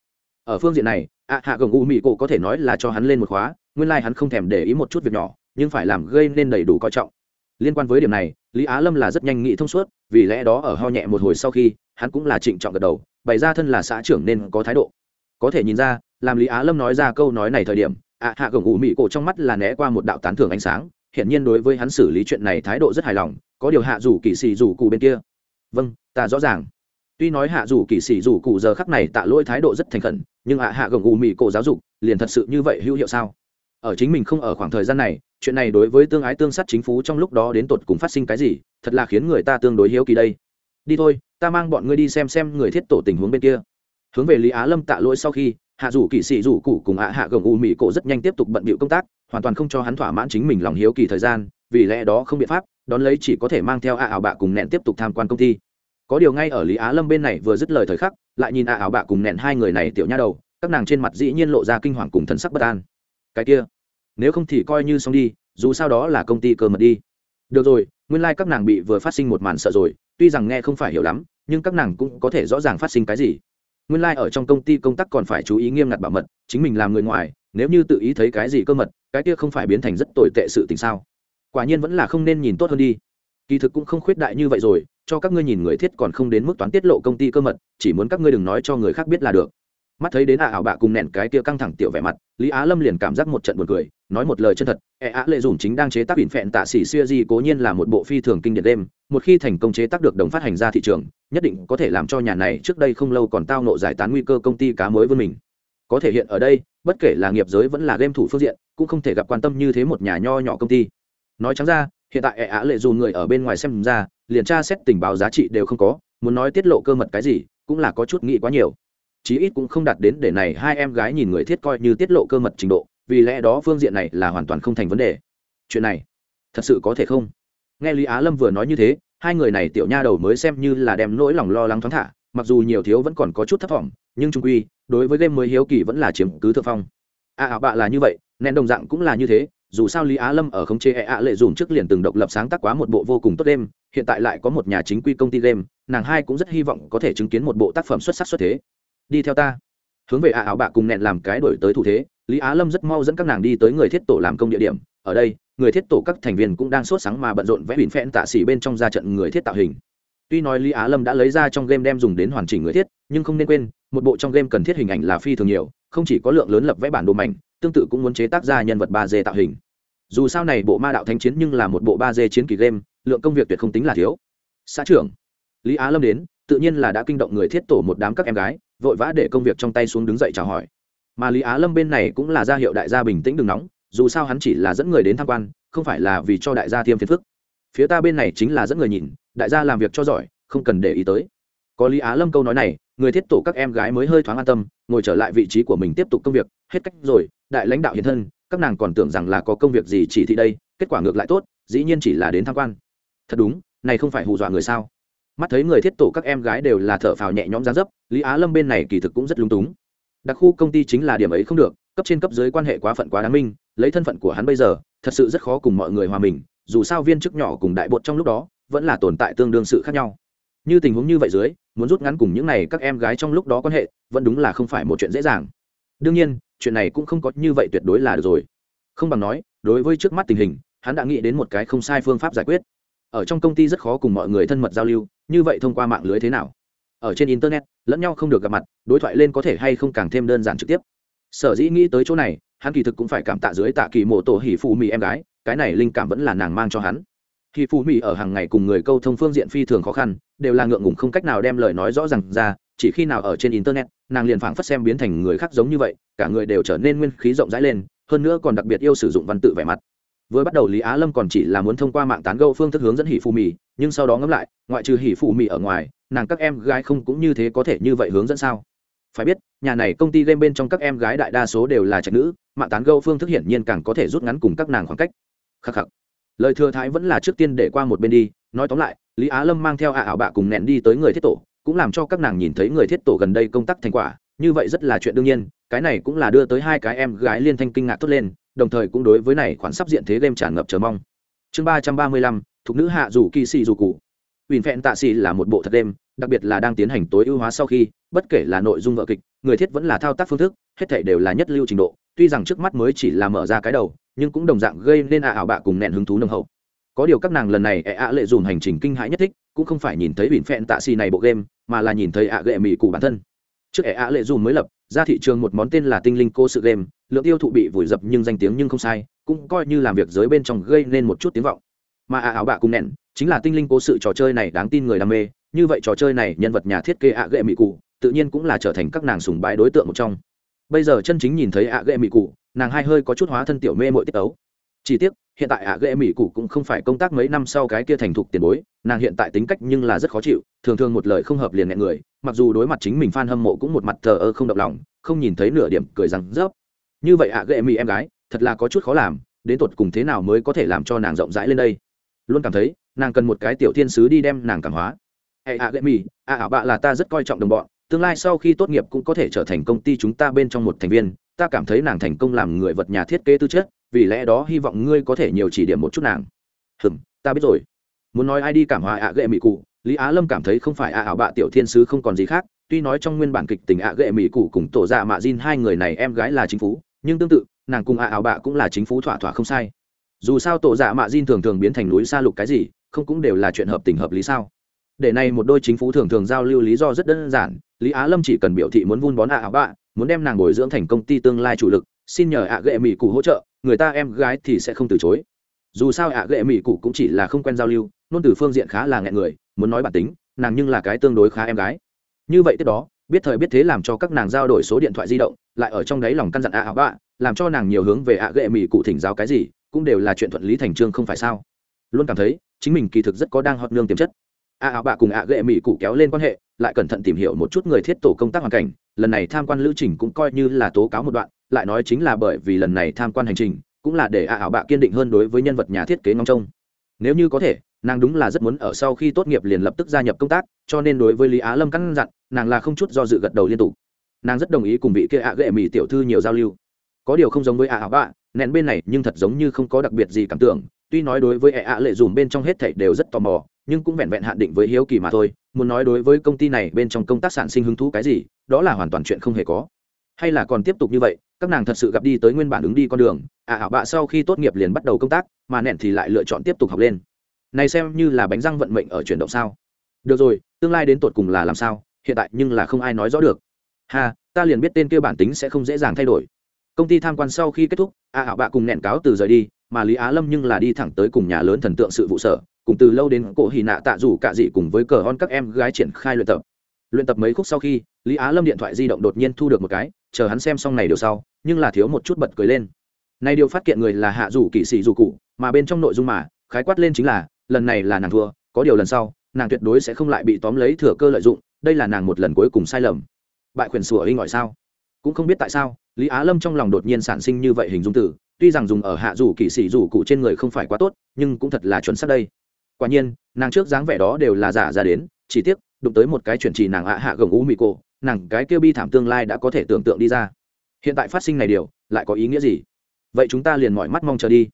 Ở phương diện này, ạ, hạ gồng u mỹ cổ có thể nói là cho hắn lên một khóa, nguyên lai hắn không thèm để ý một chút việc nhỏ, nhưng phải làm gây nên đầy đủ coi trọng. Liên quan với điểm này, lý á lâm là rất nhanh nghĩ thông suốt, vì lẽ đó ở ho nhẹ một hồi sau khi, hắn cũng là trịnh trọng gật đầu bày ra thân là xã trưởng nên có thái độ. Có thể nhìn ra, làm lý á lâm nói ra câu nói này thời điểm, ạ, hạ gồng ủ mị cổ trong mắt là né qua một đạo tán thưởng ánh sáng hiện nhiên đối với hắn xử lý chuyện này thái độ rất hài lòng, có điều hạ dù kỳ sĩ dù cụ bên kia. Vâng ta rõ ràng. Tuy nói hạ dù kỳ sĩ dù cụ giờ khắc này tạ lỗi thái độ rất thành khẩn, nhưng hạ hạ gồng gù mị cổ giáo dục, liền thật sự như vậy hữu hiệu sao? Ở chính mình không ở khoảng thời gian này, chuyện này đối với tương ái tương sát chính phủ trong lúc đó đến tột cùng phát sinh cái gì, thật là khiến người ta tương đối hiếu kỳ đây đi thôi, ta mang bọn ngươi đi xem xem người thiết tổ tình huống bên kia. Hướng về lý á lâm tạ lỗi sau khi, hạ rủ kỳ sĩ rủ cụ cùng hạ hạ gồng u mỹ cổ rất nhanh tiếp tục bận bịu công tác, hoàn toàn không cho hắn thỏa mãn chính mình lòng hiếu kỳ thời gian, vì lẽ đó không biện pháp, đón lấy chỉ có thể mang theo a ảo bạ cùng nẹn tiếp tục tham quan công ty. Có điều ngay ở lý á lâm bên này vừa dứt lời thời khắc, lại nhìn a ảo bạ cùng nẹn hai người này tiểu nha đầu, các nàng trên mặt dĩ nhiên lộ ra kinh hoàng cùng thần sắc bất an. Cái kia, nếu không thì coi như xong đi, dù sao đó là công ty cơ mật đi. Được rồi, nguyên lai、like、các nàng bị vừa phát sinh một màn sợ rồi tuy rằng nghe không phải hiểu lắm, nhưng các nàng cũng có thể rõ ràng phát sinh cái gì. Nguyên lai、like、ở trong công ty công tác còn phải chú ý nghiêm ngặt bảo mật, chính mình làm người ngoài, nếu như tự ý thấy cái gì cơ mật, cái kia không phải biến thành rất tồi tệ sự tình sao? Quả nhiên vẫn là không nên nhìn tốt hơn đi. Kỳ thực cũng không khuyết đại như vậy rồi, cho các ngươi nhìn người thiết còn không đến mức toán tiết lộ công ty cơ mật, chỉ muốn các ngươi đừng nói cho người khác biết là được mắt thấy đến ạ ảo bạ cùng nẹn cái kia căng thẳng tiểu vẻ mặt, lý á lâm liền cảm giác một trận buồn cười, nói một lời chân thật e á lệ dùn chính đang chế tác biển phẹn tạ xỉ xuya di cố nhiên là một bộ phi thường kinh điển đêm, một khi thành công chế tác được đồng phát hành ra thị trường, nhất định có thể làm cho nhà này trước đây không lâu còn tao nộ giải tán nguy cơ công ty cá mới vươn mình. Có thể hiện ở đây, bất kể là nghiệp giới vẫn là game thủ phương diện, cũng không thể gặp quan tâm như thế một nhà nho nhỏ công ty. Nói trắng ra, hiện tại ẻ á lệ dù người ở bên ngoài xem ra, liền tra xét tình báo giá trị đều không có, muốn nói tiết lộ cơ mật cái gì, cũng là có chút nghĩ quá nhiều chí ít cũng không đạt đến để này hai em gái nhìn người thiết coi như tiết lộ cơ mật trình độ vì lẽ đó phương diện này là hoàn toàn không thành vấn đề. Chuyện này thật sự có thể không? Nghe lý á lâm vừa nói như thế hai người này tiểu nha đầu mới xem như là đem nỗi lòng lo lắng thoáng thả mặc dù nhiều thiếu vẫn còn có chút thất vọng nhưng trung quy đối với game mới hiếu kỳ vẫn là chiếm cứ thượng phong. A à, ảo bạ là như vậy nén đồng dạng cũng là như thế dù sao lý á lâm ở khống chế e ạ lệ dùm trước liền từng độc lập sáng tác quá một bộ vô cùng tốt đêm hiện tại lại có một nhà chính quy công ty game nàng hai cũng rất hy vọng có thể chứng kiến một bộ tác phẩm xuất sắc xuất thế đi theo ta. Hướng về ạ áo bạ cùng nẹn làm cái đổi tới thủ thế, lý á lâm rất mau dẫn các nàng đi tới người thiết tổ làm công địa điểm. Ở đây, người thiết tổ các thành viên cũng đang sốt sáng mà bận rộn vẽ bỉn phen tạ xỉ bên trong ra trận người thiết tạo hình. Tuy nói lý á lâm đã lấy ra trong game đem dùng đến hoàn chỉnh người thiết, nhưng không nên quên, một bộ trong game cần thiết hình ảnh là phi thường nhiều, không chỉ có lượng lớn lập vẽ bản đồ mảnh, tương tự cũng muốn chế tác ra nhân vật ba d tạo hình. Dù sao này bộ ma đạo thánh chiến nhưng là một bộ ba d chiến kỳ game, lượng công việc tuyệt không tính là thiếu. Xã trưởng, lý á lâm đến, tự nhiên là đã kinh động người thiết tổ một đám các em gái vội vã để công việc trong tay xuống đứng dậy chào hỏi. Mà lý á lâm bên này cũng là ra hiệu đại gia bình tĩnh đừng nóng, dù sao hắn chỉ là dẫn người đến tham quan, không phải là vì cho đại gia thêm phiền phức. Phía ta bên này chính là dẫn người nhìn, đại gia làm việc cho giỏi, không cần để ý tới. Có lý á lâm câu nói này, người thiết tổ các em gái mới hơi thoáng an tâm, ngồi trở lại vị trí của mình tiếp tục công việc, hết cách rồi, đại lãnh đạo hiện thân, các nàng còn tưởng rằng là có công việc gì chỉ thị đây, kết quả ngược lại tốt, dĩ nhiên chỉ là đến tham quan. Thật đúng, này không phải hù dọa người sao? Mắt thấy người thiết tổ các em gái đều là thở phào nhẹ nhõm giá dấp, lý á lâm bên này kỳ thực cũng rất lung túng. Đặc khu công ty chính là điểm ấy không được, cấp trên cấp dưới quan hệ quá phận quá đáng minh, lấy thân phận của hắn bây giờ, thật sự rất khó cùng mọi người hòa mình, dù sao viên chức nhỏ cùng đại bột trong lúc đó, vẫn là tồn tại tương đương sự khác nhau. Như tình huống như vậy dưới, muốn rút ngắn cùng những này các em gái trong lúc đó quan hệ, vẫn đúng là không phải một chuyện dễ dàng. Đương nhiên, chuyện này cũng không có như vậy tuyệt đối là được rồi. Không bằng nói, đối với trước mắt tình hình, hắn đã nghĩ đến một cái không sai phương pháp giải quyết ở trong công ty rất khó cùng mọi người thân mật giao lưu, như vậy thông qua mạng lưới thế nào? Ở trên internet, lẫn nhau không được gặp mặt, đối thoại lên có thể hay không càng thêm đơn giản trực tiếp. Sở dĩ nghĩ tới chỗ này, hắn kỳ thực cũng phải cảm tạ dưới tạ kỳ mộ tổ hỉ phụ mỹ em gái, cái này linh cảm vẫn là nàng mang cho hắn. Hỉ phụ mỹ ở hàng ngày cùng người câu thông phương diện phi thường khó khăn, đều là ngượng ngùng không cách nào đem lời nói rõ ràng ra, chỉ khi nào ở trên internet, nàng liền phảng phất xem biến thành người khác giống như vậy, cả người đều trở nên nguyên khí rộng rãi lên, hơn nữa còn đặc biệt yêu sử dụng văn tự vẻ mặt vừa bắt đầu lý á lâm còn chỉ là muốn thông qua mạng tán gâu phương thức hướng dẫn hỉ phụ mì, nhưng sau đó ngẫm lại, ngoại trừ hỉ phụ mì ở ngoài, nàng các em gái không cũng như thế có thể như vậy hướng dẫn sao? Phải biết, nhà này công ty game bên trong các em gái đại đa số đều là trạch nữ, mạng tán gâu phương thức hiển nhiên càng có thể rút ngắn cùng các nàng khoảng cách. Khắc khắc. Lời thừa thái vẫn là trước tiên để qua một bên đi, nói tóm lại, lý á lâm mang theo ạ ảo bạ cùng nẹn đi tới người thiết tổ, cũng làm cho các nàng nhìn thấy người thiết tổ gần đây công tác thành quả, như vậy rất là chuyện đương nhiên, cái này cũng là đưa tới hai cái em gái liên thanh kinh ngạc tốt lên đồng thời cũng đối với này khoản sắp diện thế game tràn ngập chờ mong chương ba trăm ba mươi lăm thục nữ hạ rủ kỳ xì dù cụ ủy Phẹn Tạ Sĩ là một bộ thật đêm, đặc biệt là đang tiến hành tối ưu hóa sau khi, bất kể là nội dung vở kịch, người thiết vẫn là thao tác phương thức, hết thảy đều là nhất lưu trình độ, tuy rằng trước mắt mới chỉ là mở ra cái đầu, nhưng cũng đồng dạng gây nên ạ ảo bạ cùng nện hứng thú nồng hậu. Có điều các nàng lần này ạ lệ dùn hành trình kinh hãi nhất thích, cũng không phải nhìn thấy ủy Phẹn Tạ Sĩ này bộ game, mà là nhìn thấy ạ gệ mỹ cụ bản thân. Trước ạ lệ dùn mới lập, ra thị trường một món tên là Tinh Linh cô sự game, lượng tiêu thụ bị vùi dập nhưng danh tiếng nhưng không sai, cũng coi như làm việc giới bên trong gây nên một chút tiếng vọng. Mà à, ạ áo bạ cùng nện chính là tinh linh cố sự trò chơi này đáng tin người đam mê như vậy trò chơi này nhân vật nhà thiết kế ạ ghệ mỹ cụ tự nhiên cũng là trở thành các nàng sùng bái đối tượng một trong bây giờ chân chính nhìn thấy ạ ghệ mỹ cụ nàng hai hơi có chút hóa thân tiểu mê mội tiết ấu chỉ tiếc, hiện tại ạ ghệ mỹ cụ cũng không phải công tác mấy năm sau cái kia thành thục tiền bối, nàng hiện tại tính cách nhưng là rất khó chịu, thường thường một lời không hợp liền nghẹn người, mặc dù đối mặt chính mình f a n hâm mộ cũng một mặt thờ ơ không động lòng, không nhìn thấy nửa điểm cười rằng rớp. Như vậy ạ ghệ mỹ em gái, thật là có chút khó làm, đến tột cùng thế nào mới có thể làm cho nàng rộng rãi lên đây? Luôn cảm thấy, nàng cần một cái tiểu thiên sứ đi đem nàng cảm hóa. Hệ ạ ghệ mỹ ạ ảo bạ là ta rất coi trọng đồng bọn, tương lai sau khi tốt nghiệp cũng có thể trở thành công ty chúng ta bên trong một thành viên, ta cảm thấy nàng thành công làm người vật nhà thiết kế tư chất vì lẽ đó hy vọng ngươi có thể nhiều chỉ điểm một chút nàng. Hừm, ta biết rồi. Muốn nói ai đi cảm hóa ạ gậy mỹ cụ, lý á lâm cảm thấy không phải ạ ảo bạ tiểu thiên sứ không còn gì khác, tuy nói trong nguyên bản kịch tình ạ gậy mỹ cụ cùng tổ dạ mạ diên hai người này em gái là chính phú, nhưng tương tự, nàng cùng ạ ảo bạ cũng là chính phú thỏa thỏa không sai. Dù sao tổ dạ mạ diên thường thường biến thành núi xa lục cái gì, không cũng đều là chuyện hợp tình hợp lý sao? Để này một đôi chính phú thường thường giao lưu lý do rất đơn giản, lý á lâm chỉ cần biểu thị muốn vun bón ạ ảo bạ, muốn đem nàng bồi dưỡng thành công ty tương lai chủ lực xin nhờ ạ ghệ mỹ cụ hỗ trợ, người ta em gái thì sẽ không từ chối. Dù sao ạ ghệ mỹ cụ cũng chỉ là không quen giao lưu nôn từ phương diện khá là nghẹn người, muốn nói bản tính, nàng nhưng là cái tương đối khá em gái. Như vậy tiếp đó, biết thời biết thế làm cho các nàng giao đổi số điện thoại di động, lại ở trong đấy lòng căn dặn ạ ảo bạ, làm cho nàng nhiều hướng về ạ ghệ mỹ cụ thỉnh giáo cái gì, cũng đều là chuyện thuận lý thành trương không phải sao. Luôn cảm thấy, chính mình kỳ thực rất có đang hot nương tiềm chất. A ảo bạ cùng ạ ghệ mỹ cụ kéo lên quan hệ, lại cẩn thận tìm hiểu một chút người thiết tổ công tác hoàn cảnh, lần này tham quan lữ trình cũng coi như là tố cáo một đoạn lại nói chính là bởi vì lần này tham quan hành trình, cũng là để a ảo bạ kiên định hơn đối với nhân vật nhà thiết kế ngong trông. Nếu như có thể, nàng đúng là rất muốn ở sau khi tốt nghiệp liền lập tức gia nhập công tác, cho nên đối với lý á lâm căn dặn, nàng là không chút do dự gật đầu liên tục. Nàng rất đồng ý cùng vị kia ạ ghệ mỹ tiểu thư nhiều giao lưu. Có điều không giống với ạ ảo bạ, nén bên này nhưng thật giống như không có đặc biệt gì cảm tưởng, tuy nói đối với ẹ ạ lệ dùm bên trong hết thảy đều rất tò mò, nhưng cũng vẹn vẹn hạn định với hiếu kỳ mà thôi, muốn nói đối với công ty này bên trong công tác sản sinh hứng thú cái gì, đó là hoàn toàn chuyện không hề có. Hay là còn tiếp tục như vậy các nàng thật sự gặp đi tới nguyên bản ứng đi con đường ạ ảo bạ sau khi tốt nghiệp liền bắt đầu công tác, mà nện thì lại lựa chọn tiếp tục học lên. Này xem như là bánh răng vận mệnh ở chuyển động sao. Được rồi, tương lai đến tột cùng là làm sao, hiện tại nhưng là không ai nói rõ được. Ha, ta liền biết tên kia bản tính sẽ không dễ dàng thay đổi. Công ty tham quan sau khi kết thúc a ảo bạ cùng nện cáo từ rời đi, mà lý á lâm nhưng là đi thẳng tới cùng nhà lớn thần tượng sự vụ sở, cùng từ lâu đến cổ hì nạ tạ rủ cạ dị cùng với cờ on các em gái triển khai luyện tập luyện tập mấy khúc sau khi, lý á lâm điện thoại di động đột nhiên thu được một cái, chờ hắn xem xong này điều sau, nhưng là thiếu một chút bật cười lên. Này điều phát kiện người là hạ rủ kỵ sĩ rủ cụ, mà bên trong nội dung mà, khái quát lên chính là, lần này là nàng thua, có điều lần sau, nàng tuyệt đối sẽ không lại bị tóm lấy thừa cơ lợi dụng, đây là nàng một lần cuối cùng sai lầm. Bại quyền sủa hình gọi sao? Cũng không biết tại sao, lý á lâm trong lòng đột nhiên sản sinh như vậy hình dung tử tuy rằng dùng ở hạ rủ kỵ sĩ rủ cụ trên người không phải quá tốt, nhưng cũng thật là chuẩn xác đây. Quả nhiên, nàng trước dáng vẻ đó đều là giả ra đến, chỉ tiếc đụng tới một cái chuyển chỉ nàng ạ hạ gồng u mì cổ, nàng cái kêu bi thảm tương lai đã có thể tưởng tượng đi ra. Hiện tại phát sinh này điều, lại có ý nghĩa gì? Vậy chúng ta liền mọi mắt mong chờ đi.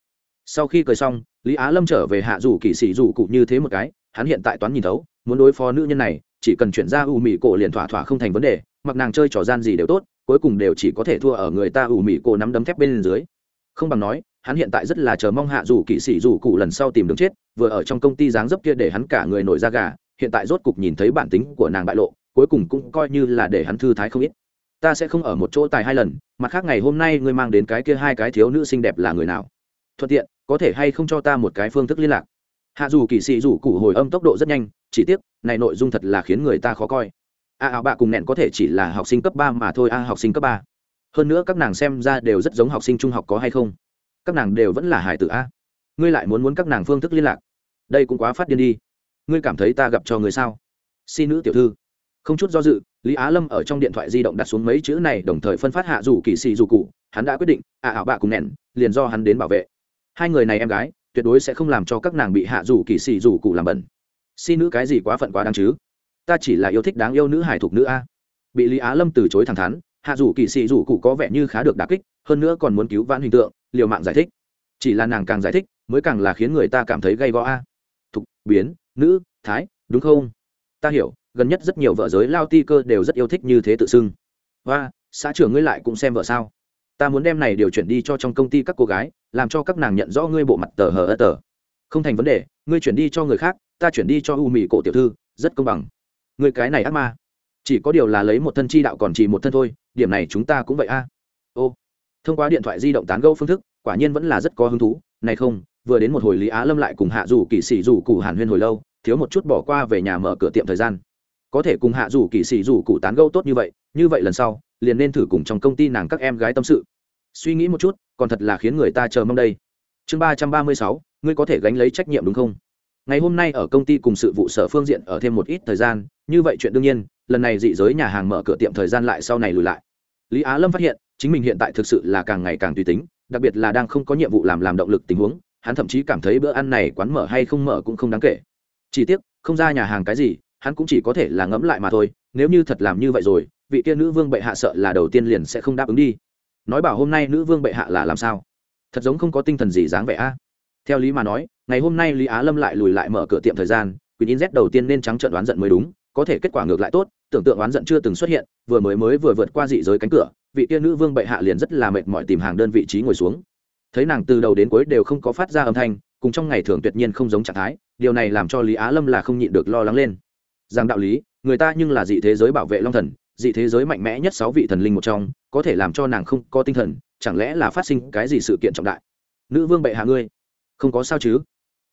Sau khi cười xong, lý á lâm trở về hạ rủ kỵ sĩ rủ cụ như thế một cái, hắn hiện tại toán nhìn thấu, muốn đối phó nữ nhân này, chỉ cần chuyển ra u mì cổ liền thỏa thỏa không thành vấn đề, mặc nàng chơi trò gian gì đều tốt, cuối cùng đều chỉ có thể thua ở người ta u mì cổ nắm đấm thép bên dưới. Không bằng nói, hắn hiện tại rất là chờ mong hạ rủ kỵ sĩ rủ cụ lần sau tìm đường chết, vừa ở trong công ty dáng dấp kia để hắn cả người nổi da gà hiện tại rốt cục nhìn thấy bản tính của nàng bại lộ cuối cùng cũng coi như là để hắn thư thái không ít. Ta sẽ không ở một chỗ tài hai lần mặt khác ngày hôm nay ngươi mang đến cái kia hai cái thiếu nữ xinh đẹp là người nào? Thuận tiện có thể hay không cho ta một cái phương thức liên lạc? Hạ dù kỳ sĩ rủ cụ hồi âm tốc độ rất nhanh chỉ tiếc này nội dung thật là khiến người ta khó coi. A à, à ảo bạ cùng nẹn có thể chỉ là học sinh cấp ba mà thôi a học sinh cấp ba. Hơn nữa các nàng xem ra đều rất giống học sinh trung học có hay không? Các nàng đều vẫn là hải tử a ngươi lại muốn muốn các nàng phương thức liên lạc? Đây cũng quá phát điên đi ngươi cảm thấy ta gặp cho người sao? Xin nữ tiểu thư. Không chút do dự, lý á lâm ở trong điện thoại di động đặt xuống mấy chữ này, đồng thời phân phát hạ dù kỳ sĩ dù cụ. Hắn đã quyết định ạ à ảo bạ cùng nẹn, liền do hắn đến bảo vệ. Hai người này em gái, tuyệt đối sẽ không làm cho các nàng bị hạ dù kỳ sĩ dù cụ làm bẩn. Xin nữ cái gì quá phận quá đáng chứ? Ta chỉ là yêu thích đáng yêu nữ hải thục nữ a. Bị lý á lâm từ chối thẳng thắn, hạ dù kỳ sĩ dù cụ có vẻ như khá được đà kích, hơn nữa còn muốn cứu vãn hình tượng, liều mạng giải thích. Chỉ là nàng càng giải thích, mới càng là khiến người ta cảm thấy gây gó a. Thục, biến nữ, thái, đúng không? Ta hiểu, gần nhất rất nhiều vợ giới lao ti cơ đều rất yêu thích như thế tự xưng. Và xã trưởng ngươi lại cũng xem vợ sao? Ta muốn đem này điều chuyển đi cho trong công ty các cô gái, làm cho các nàng nhận rõ ngươi bộ mặt tờ hờ ơ tờ. Không thành vấn đề, ngươi chuyển đi cho người khác, ta chuyển đi cho u mì cổ tiểu thư, rất công bằng. Người cái này ác ma. Chỉ có điều là lấy một thân chi đạo còn chỉ một thân thôi, điểm này chúng ta cũng vậy a. Ô, thông qua điện thoại di động tán gẫu phương thức, quả nhiên vẫn là rất có hứng thú. Này không, vừa đến một hồi lý á lâm lại cùng hạ dù kỵ sĩ dù cụ hàn huyên hồi lâu thiếu một chút bỏ qua về nhà mở cửa tiệm thời gian. Có thể cùng hạ dù kỵ sĩ dù cụ tán gẫu tốt như vậy như vậy lần sau, liền nên thử cùng trong công ty nàng các em gái tâm sự. Suy nghĩ một chút, còn thật là khiến người ta chờ mong đây. Chương ba trăm ba mươi sáu, ngươi có thể gánh lấy trách nhiệm đúng không? Ngày hôm nay ở công ty cùng sự vụ sở phương diện ở thêm một ít thời gian, như vậy chuyện đương nhiên, lần này dị giới nhà hàng mở cửa tiệm thời gian lại sau này lùi lại. Lý á lâm phát hiện, chính mình hiện tại thực sự là càng ngày càng tùy tính, đặc biệt là đang không có nhiệm vụ làm làm động lực tình huống, hắn thậm chí cảm thấy bữa ăn này quán mở hay không mở cũng không đáng kể chỉ tiếc, không ra nhà hàng cái gì, hắn cũng chỉ có thể là ngẫm lại mà thôi, nếu như thật làm như vậy rồi, vị kia nữ vương bệ hạ sợ là đầu tiên liền sẽ không đáp ứng đi. Nói bảo hôm nay nữ vương bệ hạ là làm sao? Thật giống không có tinh thần gì dáng vẻ a. Theo lý mà nói, ngày hôm nay lý á lâm lại lùi lại mở cửa tiệm thời gian quyền in z đầu tiên nên trắng trợn đoán giận mới đúng, có thể kết quả ngược lại tốt, tưởng tượng oán giận chưa từng xuất hiện, vừa mới mới vừa vượt qua dị giới cánh cửa, vị tiên nữ vương bệ hạ liền rất là mệt mỏi tìm hàng đơn vị trí ngồi xuống. Thấy nàng từ đầu đến cuối đều không có phát ra âm thanh cùng trong ngày thường tuyệt nhiên không giống trạng thái, điều này làm cho lý á lâm là không nhịn được lo lắng lên. Rằng đạo lý, người ta nhưng là dị thế giới bảo vệ long thần, dị thế giới mạnh mẽ nhất sáu vị thần linh một trong, có thể làm cho nàng không có tinh thần, chẳng lẽ là phát sinh cái gì sự kiện trọng đại? Nữ vương bệ hạ ngươi, không có sao chứ?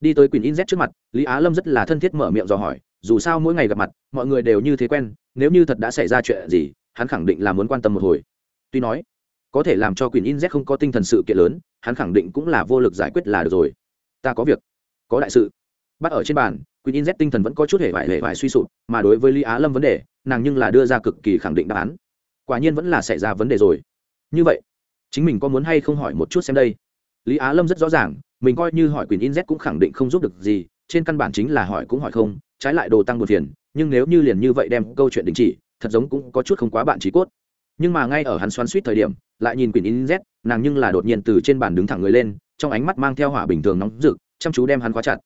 Đi tới quyền in z trước mặt, lý á lâm rất là thân thiết mở miệng dò hỏi, dù sao mỗi ngày gặp mặt, mọi người đều như thế quen, nếu như thật đã xảy ra chuyện gì, hắn khẳng định là muốn quan tâm một hồi. Tuy nói, có thể làm cho quyền in z không có tinh thần sự kiện lớn, hắn khẳng định cũng là vô lực giải quyết là được rồi ta có việc. Có đại sự. Bắt ở trên bàn quyền in z tinh thần vẫn có chút hề vải hề vải suy sụp, mà đối với lý á lâm vấn đề, nàng nhưng là đưa ra cực kỳ khẳng định đáp án. Quả nhiên vẫn là xảy ra vấn đề rồi. Như vậy, chính mình có muốn hay không hỏi một chút xem đây? Lý á lâm rất rõ ràng, mình coi như hỏi quyền in z cũng khẳng định không giúp được gì, trên căn bản chính là hỏi cũng hỏi không, trái lại đồ tăng một phiền, nhưng nếu như liền như vậy đem câu chuyện đình chỉ, thật giống cũng có chút không quá bạn trí cốt. Nhưng mà ngay ở hắn xoắn suýt thời điểm, lại nhìn quyền in z nàng nhưng là đột nhiên từ trên bàn đứng thẳng người lên trong ánh mắt mang theo hỏa bình thường nóng rực, chăm chú đem hắn khóa chặt.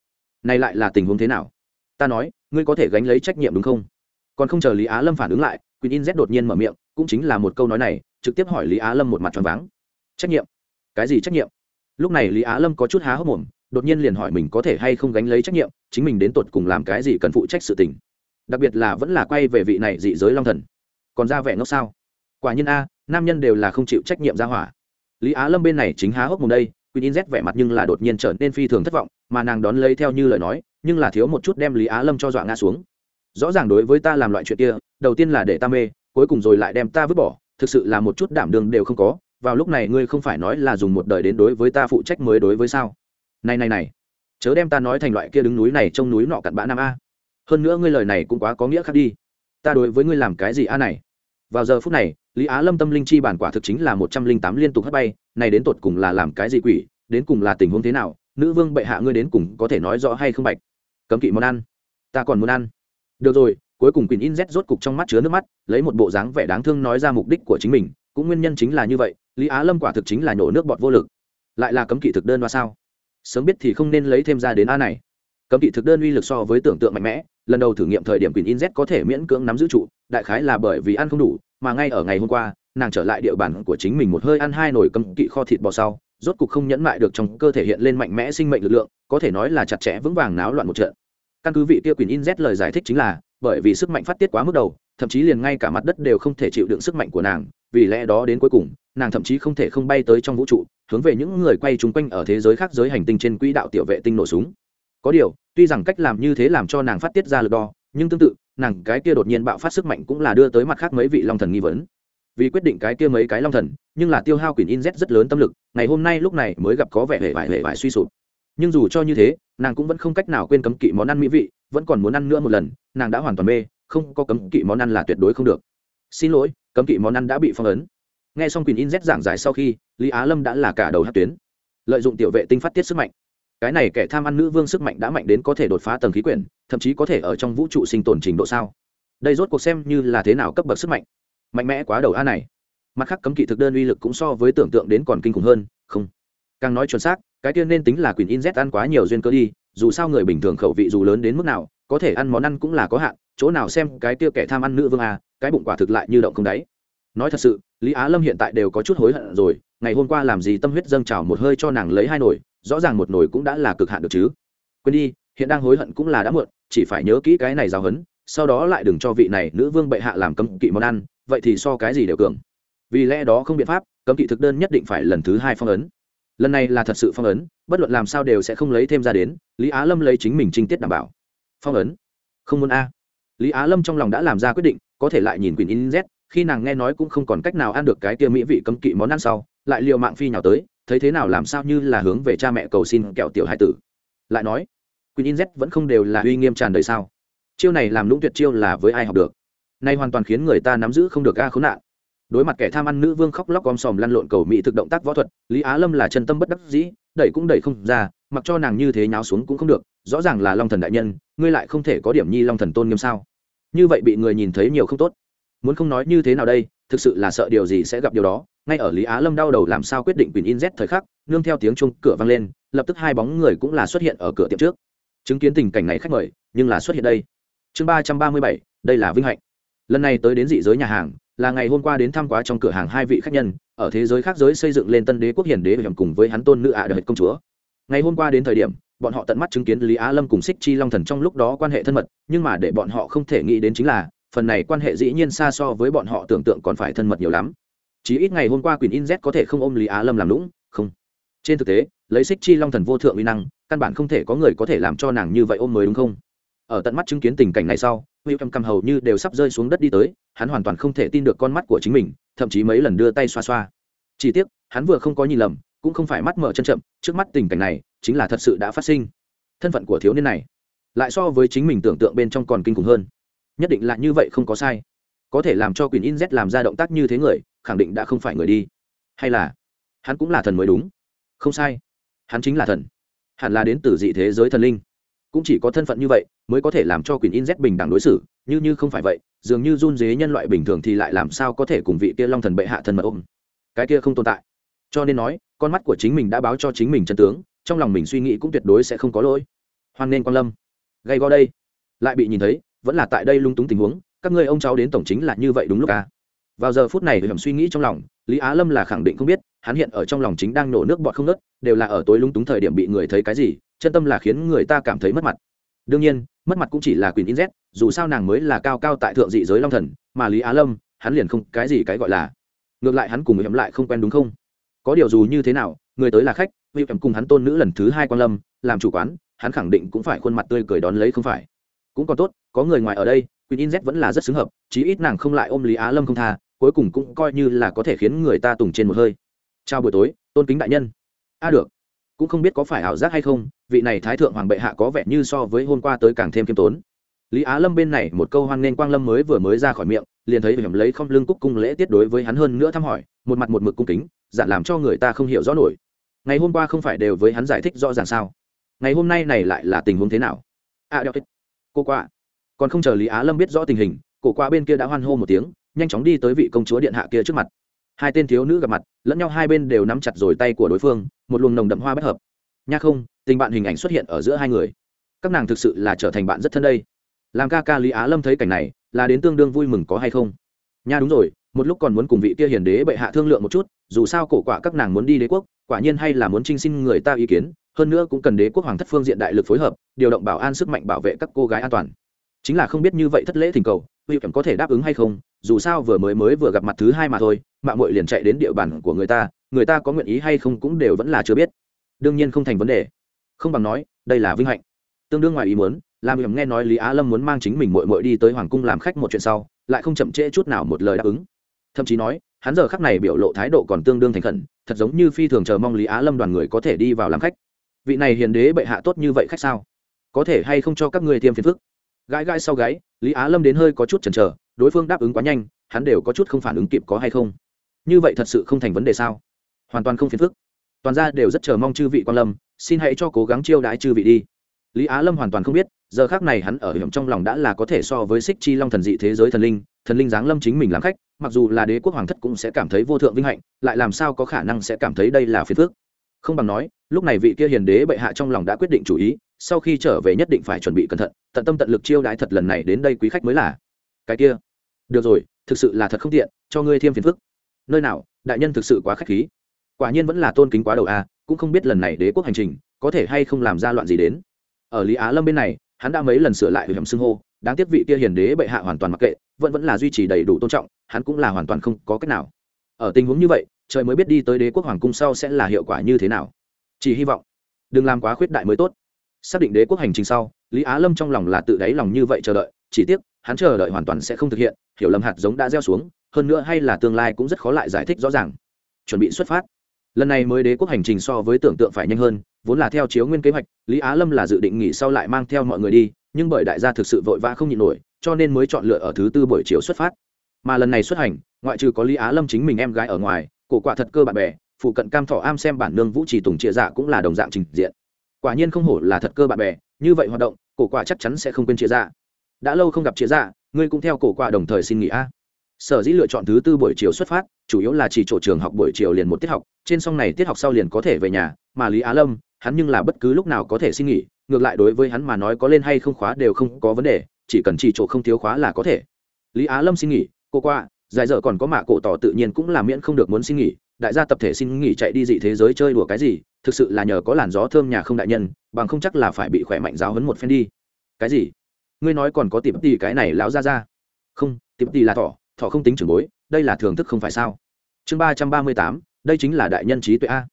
Này lại là tình huống thế nào? Ta nói, ngươi có thể gánh lấy trách nhiệm đúng không? Còn không chờ lý á lâm phản ứng lại quyền in z đột nhiên mở miệng, cũng chính là một câu nói này, trực tiếp hỏi lý á lâm một mặt tròn váng. Trách nhiệm? Cái gì trách nhiệm? Lúc này lý á lâm có chút há hốc mồm, đột nhiên liền hỏi mình có thể hay không gánh lấy trách nhiệm, chính mình đến tột cùng làm cái gì cần phụ trách sự tình. Đặc biệt là vẫn là quay về vị này dị giới long thần. Còn ra vẻ ngốc sao? Quả nhiên a, nam nhân đều là không chịu trách nhiệm ra hỏa. Lý á lâm bên này chính há hốc mồm đây quỳnh in z vẻ mặt nhưng là đột nhiên trở nên phi thường thất vọng, mà nàng đón lấy theo như lời nói, nhưng là thiếu một chút đem lý á lâm cho dọa ngã xuống. Rõ ràng đối với ta làm loại chuyện kia, đầu tiên là để ta mê, cuối cùng rồi lại đem ta vứt bỏ, thực sự là một chút đảm đường đều không có, vào lúc này ngươi không phải nói là dùng một đời đến đối với ta phụ trách mới đối với sao? Này này này, chớ đem ta nói thành loại kia đứng núi này trông núi nọ cặn bã nam a. Hơn nữa ngươi lời này cũng quá có nghĩa khác đi. Ta đối với ngươi làm cái gì a này? Vào giờ phút này lý á lâm tâm linh chi bản quả thực chính là một trăm linh tám liên tục hất bay, này đến tột cùng là làm cái gì quỷ, đến cùng là tình huống thế nào, nữ vương bệ hạ ngươi đến cùng có thể nói rõ hay không bạch? Cấm kỵ món ăn. Ta còn muốn ăn. Được rồi, cuối cùng Quyền in z rốt cục trong mắt chứa nước mắt, lấy một bộ dáng vẻ đáng thương nói ra mục đích của chính mình, cũng nguyên nhân chính là như vậy, lý á lâm quả thực chính là nhổ nước bọt vô lực. Lại là cấm kỵ thực đơn và sao? Sớm biết thì không nên lấy thêm ra đến a này. Cấm kỵ thực đơn uy lực so với tưởng tượng mạnh mẽ, lần đầu thử nghiệm thời điểm Quyền in z có thể miễn cưỡng nắm giữ trụ, đại khái là bởi vì ăn không đủ mà ngay ở ngày hôm qua, nàng trở lại địa bàn của chính mình một hơi ăn hai nồi cấm kỵ kho thịt bò sau, rốt cục không nhẫn mại được trong cơ thể hiện lên mạnh mẽ sinh mệnh lực lượng, có thể nói là chặt chẽ vững vàng náo loạn một trận. Căn cứ vị kia quyền in z lời giải thích chính là, bởi vì sức mạnh phát tiết quá mức đầu, thậm chí liền ngay cả mặt đất đều không thể chịu đựng sức mạnh của nàng, vì lẽ đó đến cuối cùng, nàng thậm chí không thể không bay tới trong vũ trụ, hướng về những người quay chung quanh ở thế giới khác giới hành tinh trên quỹ đạo tiểu vệ tinh nổ súng. Có điều, tuy rằng cách làm như thế làm cho nàng phát tiết ra lực đo nhưng tương tự, nàng cái kia đột nhiên bạo phát sức mạnh cũng là đưa tới mặt khác mấy vị long thần nghi vấn. Vì quyết định cái kia mấy cái long thần, nhưng là tiêu hao quyền in z rất lớn tâm lực, ngày hôm nay lúc này mới gặp có vẻ hề vải hề vải suy sụp. Nhưng dù cho như thế, nàng cũng vẫn không cách nào quên cấm kỵ món ăn mỹ vị, vẫn còn muốn ăn nữa một lần, nàng đã hoàn toàn mê, không có cấm kỵ món ăn là tuyệt đối không được. Xin lỗi, cấm kỵ món ăn đã bị phong ấn. Nghe xong quyền in z giảng giải sau khi, lý á lâm đã là cả đầu hát tuyến. Lợi dụng tiểu vệ tinh phát tiết sức mạnh cái này kẻ tham ăn nữ vương sức mạnh đã mạnh đến có thể đột phá tầng khí quyển, thậm chí có thể ở trong vũ trụ sinh tồn trình độ sao? Đây rốt cuộc xem như là thế nào cấp bậc sức mạnh. Mạnh mẽ quá đầu a này. Mặt khác cấm kỵ thực đơn uy lực cũng so với tưởng tượng đến còn kinh khủng hơn, không. Càng nói chuẩn xác, cái tiên nên tính là quyền in z ăn quá nhiều duyên cơ đi, dù sao người bình thường khẩu vị dù lớn đến mức nào, có thể ăn món ăn cũng là có hạn, chỗ nào xem cái kia kẻ tham ăn nữ vương a, cái bụng quả thực lại như động không đáy. Nói thật sự, lý á lâm hiện tại đều có chút hối hận rồi, ngày hôm qua làm gì tâm huyết dâng trào một hơi cho nàng lấy hai nổi rõ ràng một nồi cũng đã là cực hạn được chứ. Quên đi, hiện đang hối hận cũng là đã muộn, chỉ phải nhớ kỹ cái này giáo hấn sau đó lại đừng cho vị này nữ vương bệ hạ làm cấm kỵ món ăn, vậy thì so cái gì đều cường. Vì lẽ đó không biện pháp, cấm kỵ thực đơn nhất định phải lần thứ hai phong ấn. Lần này là thật sự phong ấn, bất luận làm sao đều sẽ không lấy thêm ra đến, lý á lâm lấy chính mình trinh tiết đảm bảo. Phong ấn? Không muốn a. Lý á lâm trong lòng đã làm ra quyết định, có thể lại nhìn quỳnh in z, khi nàng nghe nói cũng không còn cách nào ăn được cái kia mỹ vị cấm kỵ món ăn sau, lại liều mạng phi nhào tới thấy thế nào làm sao như là hướng về cha mẹ cầu xin kẹo tiểu hải tử. Lại nói quỳnh in z vẫn không đều là uy nghiêm tràn đời sao? Chiêu này làm lũng tuyệt chiêu là với ai học được? Nay hoàn toàn khiến người ta nắm giữ không được a khốn nạn. Đối mặt kẻ tham ăn nữ vương khóc lóc om sòm lăn lộn cầu mỹ thực động tác võ thuật, lý á lâm là chân tâm bất đắc dĩ, đẩy cũng đẩy không ra, mặc cho nàng như thế nháo xuống cũng không được, rõ ràng là long thần đại nhân, ngươi lại không thể có điểm nhi long thần tôn nghiêm sao? Như vậy bị người nhìn thấy nhiều không tốt. Muốn không nói như thế nào đây, thực sự là sợ điều gì sẽ gặp điều đó ngay ở lý á lâm đau đầu làm sao quyết định quyền in z thời khắc, nương theo tiếng chuông cửa vang lên, lập tức hai bóng người cũng là xuất hiện ở cửa tiệm trước. Chứng kiến tình cảnh này khách mời, nhưng là xuất hiện đây. Chương ba trăm ba mươi bảy, đây là vinh hạnh. Lần này tới đến dị giới nhà hàng, là ngày hôm qua đến thăm quá trong cửa hàng hai vị khách nhân, ở thế giới khác giới xây dựng lên tân đế quốc hiển đế hiểm cùng với hắn tôn nữ ạ à công chúa. Ngày hôm qua đến thời điểm, bọn họ tận mắt chứng kiến lý á lâm cùng xích chi long thần trong lúc đó quan hệ thân mật, nhưng mà để bọn họ không thể nghĩ đến chính là, phần này quan hệ dĩ nhiên xa so với bọn họ tưởng tượng còn phải thân mật nhiều lắm chỉ ít ngày hôm qua quyền in z có thể không ôm lý á lâm làm lũng, không. Trên thực tế, lấy xích chi long thần vô thượng uy năng, căn bản không thể có người có thể làm cho nàng như vậy ôm mới đúng không? Ở tận mắt chứng kiến tình cảnh này sau, hữu cầm cầm hầu như đều sắp rơi xuống đất đi tới, hắn hoàn toàn không thể tin được con mắt của chính mình, thậm chí mấy lần đưa tay xoa xoa. Chỉ tiếc, hắn vừa không có nhìn lầm, cũng không phải mắt mở chân chậm, trước mắt tình cảnh này, chính là thật sự đã phát sinh. Thân phận của thiếu niên này, lại so với chính mình tưởng tượng bên trong còn kinh khủng hơn. Nhất định là như vậy không có sai. Có thể làm cho quyền in z làm ra động tác như thế người khẳng định đã không phải người đi. Hay là, hắn cũng là thần mới đúng? Không sai. Hắn chính là thần. Hẳn là đến từ dị thế giới thần linh. Cũng chỉ có thân phận như vậy mới có thể làm cho quyền in z bình đẳng đối xử. Như như không phải vậy, dường như run dế nhân loại bình thường thì lại làm sao có thể cùng vị kia long thần bệ hạ thần mật ôm? Cái kia không tồn tại. Cho nên nói, con mắt của chính mình đã báo cho chính mình chân tướng, trong lòng mình suy nghĩ cũng tuyệt đối sẽ không có lỗi. Hoan nên quan lâm. Gây go đây. Lại bị nhìn thấy, vẫn là tại đây lung túng tình huống, các ngươi ông cháu đến tổng chính là như vậy đúng lúc à? Vào giờ phút này hầm suy nghĩ trong lòng, lý á lâm là khẳng định không biết, hắn hiện ở trong lòng chính đang nổ nước bọt không nớt đều là ở tối lúng túng thời điểm bị người thấy cái gì, chân tâm là khiến người ta cảm thấy mất mặt. Đương nhiên, mất mặt cũng chỉ là quyền in z, dù sao nàng mới là cao cao tại thượng dị giới long thần, mà lý á lâm, hắn liền không cái gì cái gọi là. Ngược lại hắn cùng người lại không quen đúng không? Có điều dù như thế nào, người tới là khách vì hiểm cùng hắn tôn nữ lần thứ hai quan lâm, làm chủ quán, hắn khẳng định cũng phải khuôn mặt tươi cười đón lấy không phải. Cũng còn tốt, có người ngoài ở đây, quyền in z vẫn là rất xứng hợp, chí ít nàng không lại ôm lý á lâm không tha cuối cùng cũng coi như là có thể khiến người ta tùng trên một hơi. Chào buổi tối, tôn kính đại nhân. A được. Cũng không biết có phải ảo giác hay không, vị này thái thượng hoàng bệ hạ có vẻ như so với hôm qua tới càng thêm kiêm tốn. Lý á lâm bên này một câu hoan nghênh quang lâm mới vừa mới ra khỏi miệng, liền thấy hiểm lấy không lưng cúc cung lễ tiết đối với hắn hơn nữa thăm hỏi, một mặt một mực cung kính dạn làm cho người ta không hiểu rõ nổi. Ngày hôm qua không phải đều với hắn giải thích rõ ràng sao? Ngày hôm nay này lại là tình huống thế nào? A, đeo cô qua còn không chờ lý á lâm biết rõ tình hình cổ qua bên kia đã hoan hô một tiếng nhanh chóng đi tới vị công chúa điện hạ kia trước mặt. Hai tên thiếu nữ gặp mặt, lẫn nhau hai bên đều nắm chặt rồi tay của đối phương, một luồng nồng đậm hoa bất hợp. Nha không, tình bạn hình ảnh xuất hiện ở giữa hai người. Các nàng thực sự là trở thành bạn rất thân đây. Làm ca ca lý á lâm thấy cảnh này, là đến tương đương vui mừng có hay không? Nha đúng rồi, một lúc còn muốn cùng vị kia hiền đế bệ hạ thương lượng một chút, dù sao cổ quả các nàng muốn đi đế quốc, quả nhiên hay là muốn trinh xin người ta ý kiến, hơn nữa cũng cần đế quốc hoàng thất phương diện đại lực phối hợp, điều động bảo an sức mạnh bảo vệ các cô gái an toàn. Chính là không biết như vậy thất lễ thỉnh cầu, huy cảm có thể đáp ứng hay không dù sao vừa mới mới vừa gặp mặt thứ hai mà thôi, mạng mội liền chạy đến địa bàn của người ta người ta có nguyện ý hay không cũng đều vẫn là chưa biết. Đương nhiên không thành vấn đề. Không bằng nói, đây là vinh hạnh. Tương đương ngoài ý muốn làm hiểm nghe nói lý á lâm muốn mang chính mình mội mội đi tới hoàng cung làm khách một chuyện sau, lại không chậm trễ chút nào một lời đáp ứng. Thậm chí nói, hắn giờ khắc này biểu lộ thái độ còn tương đương thành khẩn, thật giống như phi thường chờ mong lý á lâm đoàn người có thể đi vào làm khách. Vị này hiền đế bệ hạ tốt như vậy khách sao? Có thể hay không cho các người tiêm phiền phức? Gãi gãi sau gáy, lý á lâm đến hơi có chút chần chờ đối phương đáp ứng quá nhanh, hắn đều có chút không phản ứng kịp có hay không. Như vậy thật sự không thành vấn đề sao? Hoàn toàn không phiền phức. Toàn ra đều rất chờ mong chư vị quan lâm, xin hãy cho cố gắng chiêu đãi chư vị đi. Lý á lâm hoàn toàn không biết, giờ khác này hắn ở hiểm trong lòng đã là có thể so với xích chi long thần dị thế giới thần linh thần linh giáng lâm chính mình làm khách, mặc dù là đế quốc hoàng thất cũng sẽ cảm thấy vô thượng vinh hạnh, lại làm sao có khả năng sẽ cảm thấy đây là phiền phước không bằng nói, lúc này vị kia hiền đế bệ hạ trong lòng đã quyết định chủ ý, sau khi trở về nhất định phải chuẩn bị cẩn thận, tận tâm tận lực chiêu đãi thật lần này đến đây quý khách mới là cái kia. Được rồi, thực sự là thật không tiện, cho ngươi thêm phiền phức. Nơi nào, đại nhân thực sự quá khách khí. Quả nhiên vẫn là tôn kính quá đầu a, cũng không biết lần này đế quốc hành trình có thể hay không làm ra loạn gì đến. Ở lý á lâm bên này, hắn đã mấy lần sửa lại hầm xưng hô, đáng tiếc vị kia hiền đế bệ hạ hoàn toàn mặc kệ, vẫn vẫn là duy trì đầy đủ tôn trọng, hắn cũng là hoàn toàn không có cách nào. Ở tình huống như vậy, trời mới biết đi tới đế quốc hoàng cung sau sẽ là hiệu quả như thế nào. Chỉ hy vọng, đừng làm quá khuyết đại mới tốt. Xác định đế quốc hành trình sau lý á lâm trong lòng là tự đáy lòng như vậy chờ đợi, chỉ tiếc, hắn chờ đợi hoàn toàn sẽ không thực hiện, hiểu lầm hạt giống đã gieo xuống, hơn nữa hay là tương lai cũng rất khó lại giải thích rõ ràng. Chuẩn bị xuất phát. Lần này mới đế quốc hành trình so với tưởng tượng phải nhanh hơn, vốn là theo chiếu nguyên kế hoạch, lý á lâm là dự định nghỉ sau lại mang theo mọi người đi, nhưng bởi đại gia thực sự vội vã không nhịn nổi, cho nên mới chọn lựa ở thứ tư buổi chiều xuất phát. Mà lần này xuất hành, ngoại trừ có lý á lâm chính mình em gái ở ngoài, cổ quả thật cơ bạn bè, phụ cận cam thọ am xem bản nương vũ trì tùng chia dạ cũng là đồng dạng trình diện. Quả nhiên không hổ là thật cơ bạn bè, như vậy hoạt động cổ quả chắc chắn sẽ không quên chia ra. Đã lâu không gặp chia ra, ngươi cũng theo cổ quả đồng thời xin nghỉ a. Sở dĩ lựa chọn thứ tư buổi chiều xuất phát, chủ yếu là chỉ chỗ trường học buổi chiều liền một tiết học, trên song này tiết học sau liền có thể về nhà, mà lý á lâm, hắn nhưng là bất cứ lúc nào có thể xin nghỉ, ngược lại đối với hắn mà nói có lên hay không khóa đều không có vấn đề, chỉ cần chỉ chỗ không thiếu khóa là có thể. Lý á lâm xin nghỉ, cô qua dài dở còn có mạ cổ tỏ tự nhiên cũng là miễn không được muốn xin nghỉ đại gia tập thể xin nghỉ chạy đi dị thế giới chơi đùa cái gì, thực sự là nhờ có làn gió thơm nhà không đại nhân, bằng không chắc là phải bị khỏe mạnh giáo hấn một phen đi. Cái gì? Ngươi nói còn có tìm tì cái này lão ra ra không tìm tì là thỏ thỏ không tính trưởng bối, đây là thưởng thức không phải sao? Chương ba trăm ba mươi tám, đây chính là đại nhân trí tuệ a.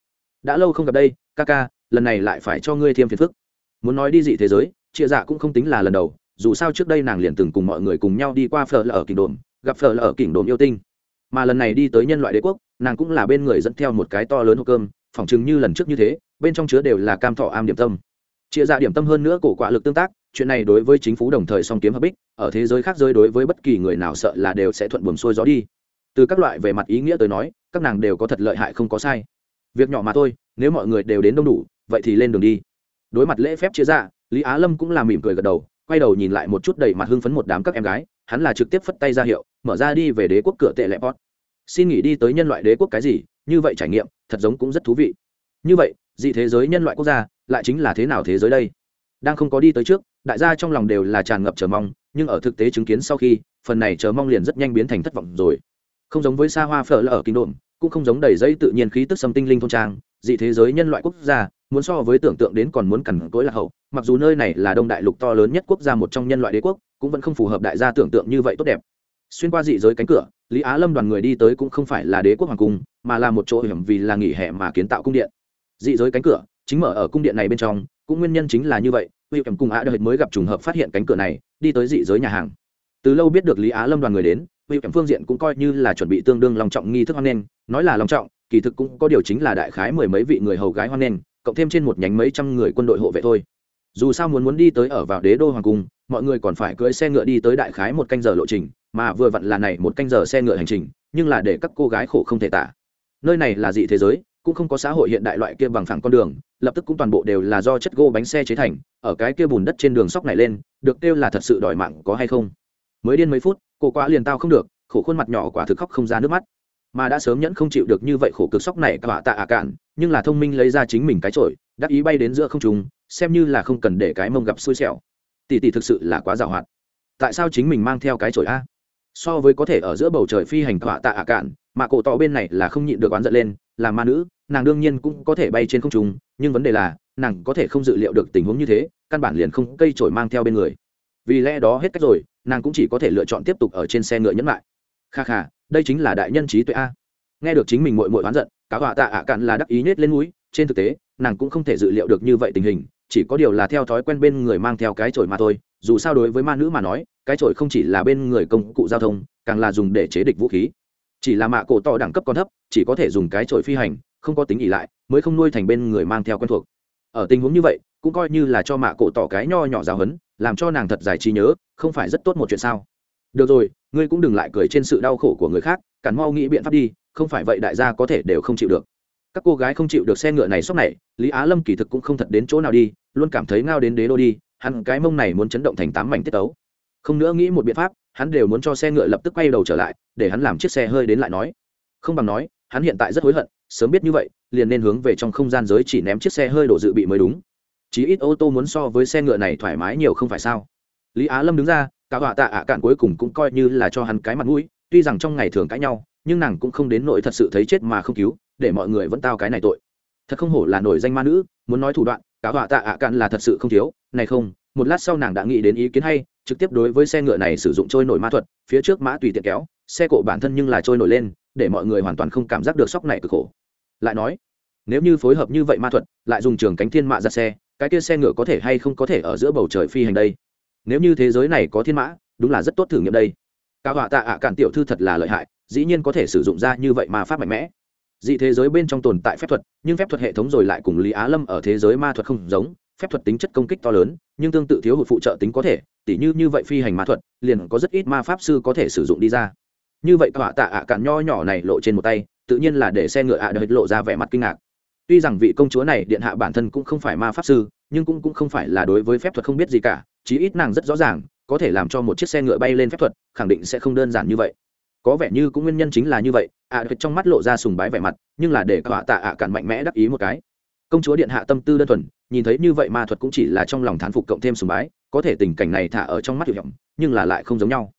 Đã lâu không gặp đây, ca ca, lần này lại phải cho ngươi thêm phiền phức. Muốn nói đi dị thế giới chia dạ cũng không tính là lần đầu, dù sao trước đây nàng liền từng cùng mọi người cùng nhau đi qua phở là ở kỉnh đồn, gặp phở là ở kỉnh đồn yêu tinh mà lần này đi tới nhân loại đế quốc, nàng cũng là bên người dẫn theo một cái to lớn hộp cơm, phỏng chừng như lần trước như thế, bên trong chứa đều là cam thọ am điểm tâm. Chia ra dạ điểm tâm hơn nữa cổ quạ lực tương tác, chuyện này đối với chính phủ đồng thời song kiếm hợp bích, ở thế giới khác giới đối với bất kỳ người nào sợ là đều sẽ thuận buồm xuôi gió đi. Từ các loại về mặt ý nghĩa tới nói, các nàng đều có thật lợi hại không có sai. Việc nhỏ mà thôi, nếu mọi người đều đến đông đủ, vậy thì lên đường đi. Đối mặt lễ phép chia ra dạ, lý á lâm cũng là mỉm cười gật đầu, quay đầu nhìn lại một chút đầy mặt hưng phấn một đám các em gái hắn là trực tiếp phất tay ra hiệu, mở ra đi về đế quốc cửa tệ lệ pot. Xin nghỉ đi tới nhân loại đế quốc cái gì, như vậy trải nghiệm, thật giống cũng rất thú vị. Như vậy, dị thế giới nhân loại quốc gia, lại chính là thế nào thế giới đây? Đang không có đi tới trước, đại gia trong lòng đều là tràn ngập chờ mong, nhưng ở thực tế chứng kiến sau khi, phần này chờ mong liền rất nhanh biến thành thất vọng rồi. Không giống với xa hoa phở là ở kinh đồn cũng không giống đầy dây tự nhiên khí tức xâm tinh linh thôn trang, dị thế giới nhân loại quốc gia muốn so với tưởng tượng đến còn muốn cằn cỗi lạc hậu, mặc dù nơi này là đông đại lục to lớn nhất quốc gia một trong nhân loại đế quốc, cũng vẫn không phù hợp đại gia tưởng tượng như vậy tốt đẹp. Xuyên qua dị giới cánh cửa, lý á lâm đoàn người đi tới cũng không phải là đế quốc hoàng cung, mà là một chỗ hiểm vì là nghỉ hè mà kiến tạo cung điện. Dị giới cánh cửa, chính mở ở cung điện này bên trong, cũng nguyên nhân chính là như vậy, huy hiểm cùng á đợi mới gặp trùng hợp phát hiện cánh cửa này, đi tới dị giới nhà hàng. Từ lâu biết được lý á lâm đoàn người đến, huy hiểm phương diện cũng coi như là chuẩn bị tương đương lòng trọng nghi thức hoan nghênh, nói là lòng trọng, kỳ thực cũng có điều chính là đại khái mười mấy vị người hầu gái hoan nghênh cộng thêm trên một nhánh mấy trăm người quân đội hộ vệ thôi. Dù sao muốn muốn đi tới ở vào đế đô hoàng cung, mọi người còn phải cưỡi xe ngựa đi tới đại khái một canh giờ lộ trình, mà vừa vặn là này một canh giờ xe ngựa hành trình, nhưng là để các cô gái khổ không thể tả. Nơi này là dị thế giới, cũng không có xã hội hiện đại loại kia bằng phẳng con đường, lập tức cũng toàn bộ đều là do chất gỗ bánh xe chế thành, ở cái kia bùn đất trên đường sóc này lên, được kêu là thật sự đòi mạng có hay không. Mới điên mấy phút, cô quá liền tao không được, khổ khuôn mặt nhỏ quả thực khóc không ra nước mắt mà đã sớm nhẫn không chịu được như vậy khổ cực sóc này cả tạ ạ cạn, nhưng là thông minh lấy ra chính mình cái trội đắc ý bay đến giữa không trung, xem như là không cần để cái mông gặp xui xẻo. Tỷ tỷ thực sự là quá giàu hoạt. Tại sao chính mình mang theo cái trội a? So với có thể ở giữa bầu trời phi hành tọa tạ ạ cạn, mà cổ tỏ bên này là không nhịn được oán giận lên, là ma nữ, nàng đương nhiên cũng có thể bay trên không trung, nhưng vấn đề là, nàng có thể không dự liệu được tình huống như thế, căn bản liền không cây trổi mang theo bên người. Vì lẽ đó hết cách rồi, nàng cũng chỉ có thể lựa chọn tiếp tục ở trên xe ngựa nhẫn lại kha kha, đây chính là đại nhân trí tuệ a. Nghe được chính mình mội mội oán giận cá họa tạ ạ cạn là đắc ý nhét lên núi trên thực tế, nàng cũng không thể dự liệu được như vậy tình hình, chỉ có điều là theo thói quen bên người mang theo cái chổi mà thôi, dù sao đối với ma nữ mà nói, cái chổi không chỉ là bên người công cụ giao thông, càng là dùng để chế địch vũ khí. Chỉ là mạ cổ to đẳng cấp còn thấp, chỉ có thể dùng cái chổi phi hành, không có tính ỉ lại, mới không nuôi thành bên người mang theo quen thuộc. Ở tình huống như vậy, cũng coi như là cho mạ cổ tỏ cái nho nhỏ giáo hấn làm cho nàng thật giải trí nhớ, không phải rất tốt một chuyện sao? Được rồi ngươi cũng đừng lại cười trên sự đau khổ của người khác, cản mau nghĩ biện pháp đi, không phải vậy đại gia có thể đều không chịu được. Các cô gái không chịu được xe ngựa này sốc này, lý á lâm kỳ thực cũng không thật đến chỗ nào đi, luôn cảm thấy ngao đến đế đô đi, hắn cái mông này muốn chấn động thành tám mảnh tiết tấu. Không nữa nghĩ một biện pháp, hắn đều muốn cho xe ngựa lập tức quay đầu trở lại, để hắn làm chiếc xe hơi đến lại nói. Không bằng nói, hắn hiện tại rất hối hận, sớm biết như vậy, liền nên hướng về trong không gian giới chỉ ném chiếc xe hơi đổ dự bị mới đúng. Chí ít ô tô muốn so với xe ngựa này thoải mái nhiều không phải sao? Lý á lâm đứng ra cả họa tạ ạ cạn cuối cùng cũng coi như là cho hắn cái mặt mũi, tuy rằng trong ngày thường cãi nhau, nhưng nàng cũng không đến nỗi thật sự thấy chết mà không cứu, để mọi người vẫn tao cái này tội. Thật không hổ là nổi danh ma nữ, muốn nói thủ đoạn cả họa tạ ạ cạn là thật sự không thiếu. Này không, một lát sau nàng đã nghĩ đến ý kiến hay, trực tiếp đối với xe ngựa này sử dụng trôi nổi ma thuật, phía trước mã tùy tiện kéo, xe cộ bản thân nhưng là trôi nổi lên, để mọi người hoàn toàn không cảm giác được sóc này cực khổ. Lại nói, nếu như phối hợp như vậy ma thuật, lại dùng trường cánh thiên mã ra xe, cái kia xe ngựa có thể hay không có thể ở giữa bầu trời phi hành đây? Nếu như thế giới này có thiên mã, đúng là rất tốt thử nghiệm đây. Cao họa tạ ạ cản tiểu thư thật là lợi hại, dĩ nhiên có thể sử dụng ra như vậy mà pháp mạnh mẽ. Dị thế giới bên trong tồn tại phép thuật, nhưng phép thuật hệ thống rồi lại cùng lý á lâm ở thế giới ma thuật không giống, phép thuật tính chất công kích to lớn, nhưng tương tự thiếu hụt phụ trợ tính có thể, tỉ như như vậy phi hành ma thuật, liền có rất ít ma pháp sư có thể sử dụng đi ra. Như vậy họa tạ ạ cản nho nhỏ này lộ trên một tay, tự nhiên là để xe ngựa ạ à lộ ra vẻ mặt kinh ngạc. Tuy rằng vị công chúa này điện hạ bản thân cũng không phải ma pháp sư, nhưng cũng cũng không phải là đối với phép thuật không biết gì cả chí ít nàng rất rõ ràng có thể làm cho một chiếc xe ngựa bay lên phép thuật khẳng định sẽ không đơn giản như vậy. Có vẻ như cũng nguyên nhân chính là như vậy ạ à, trong mắt lộ ra sùng bái vẻ mặt nhưng là để họa tạ ạ cản mạnh mẽ đắc ý một cái. Công chúa điện hạ tâm tư đơn thuần nhìn thấy như vậy ma thuật cũng chỉ là trong lòng thán phục cộng thêm sùng bái có thể tình cảnh này thả ở trong mắt hiệu hiểm nhưng là lại không giống nhau.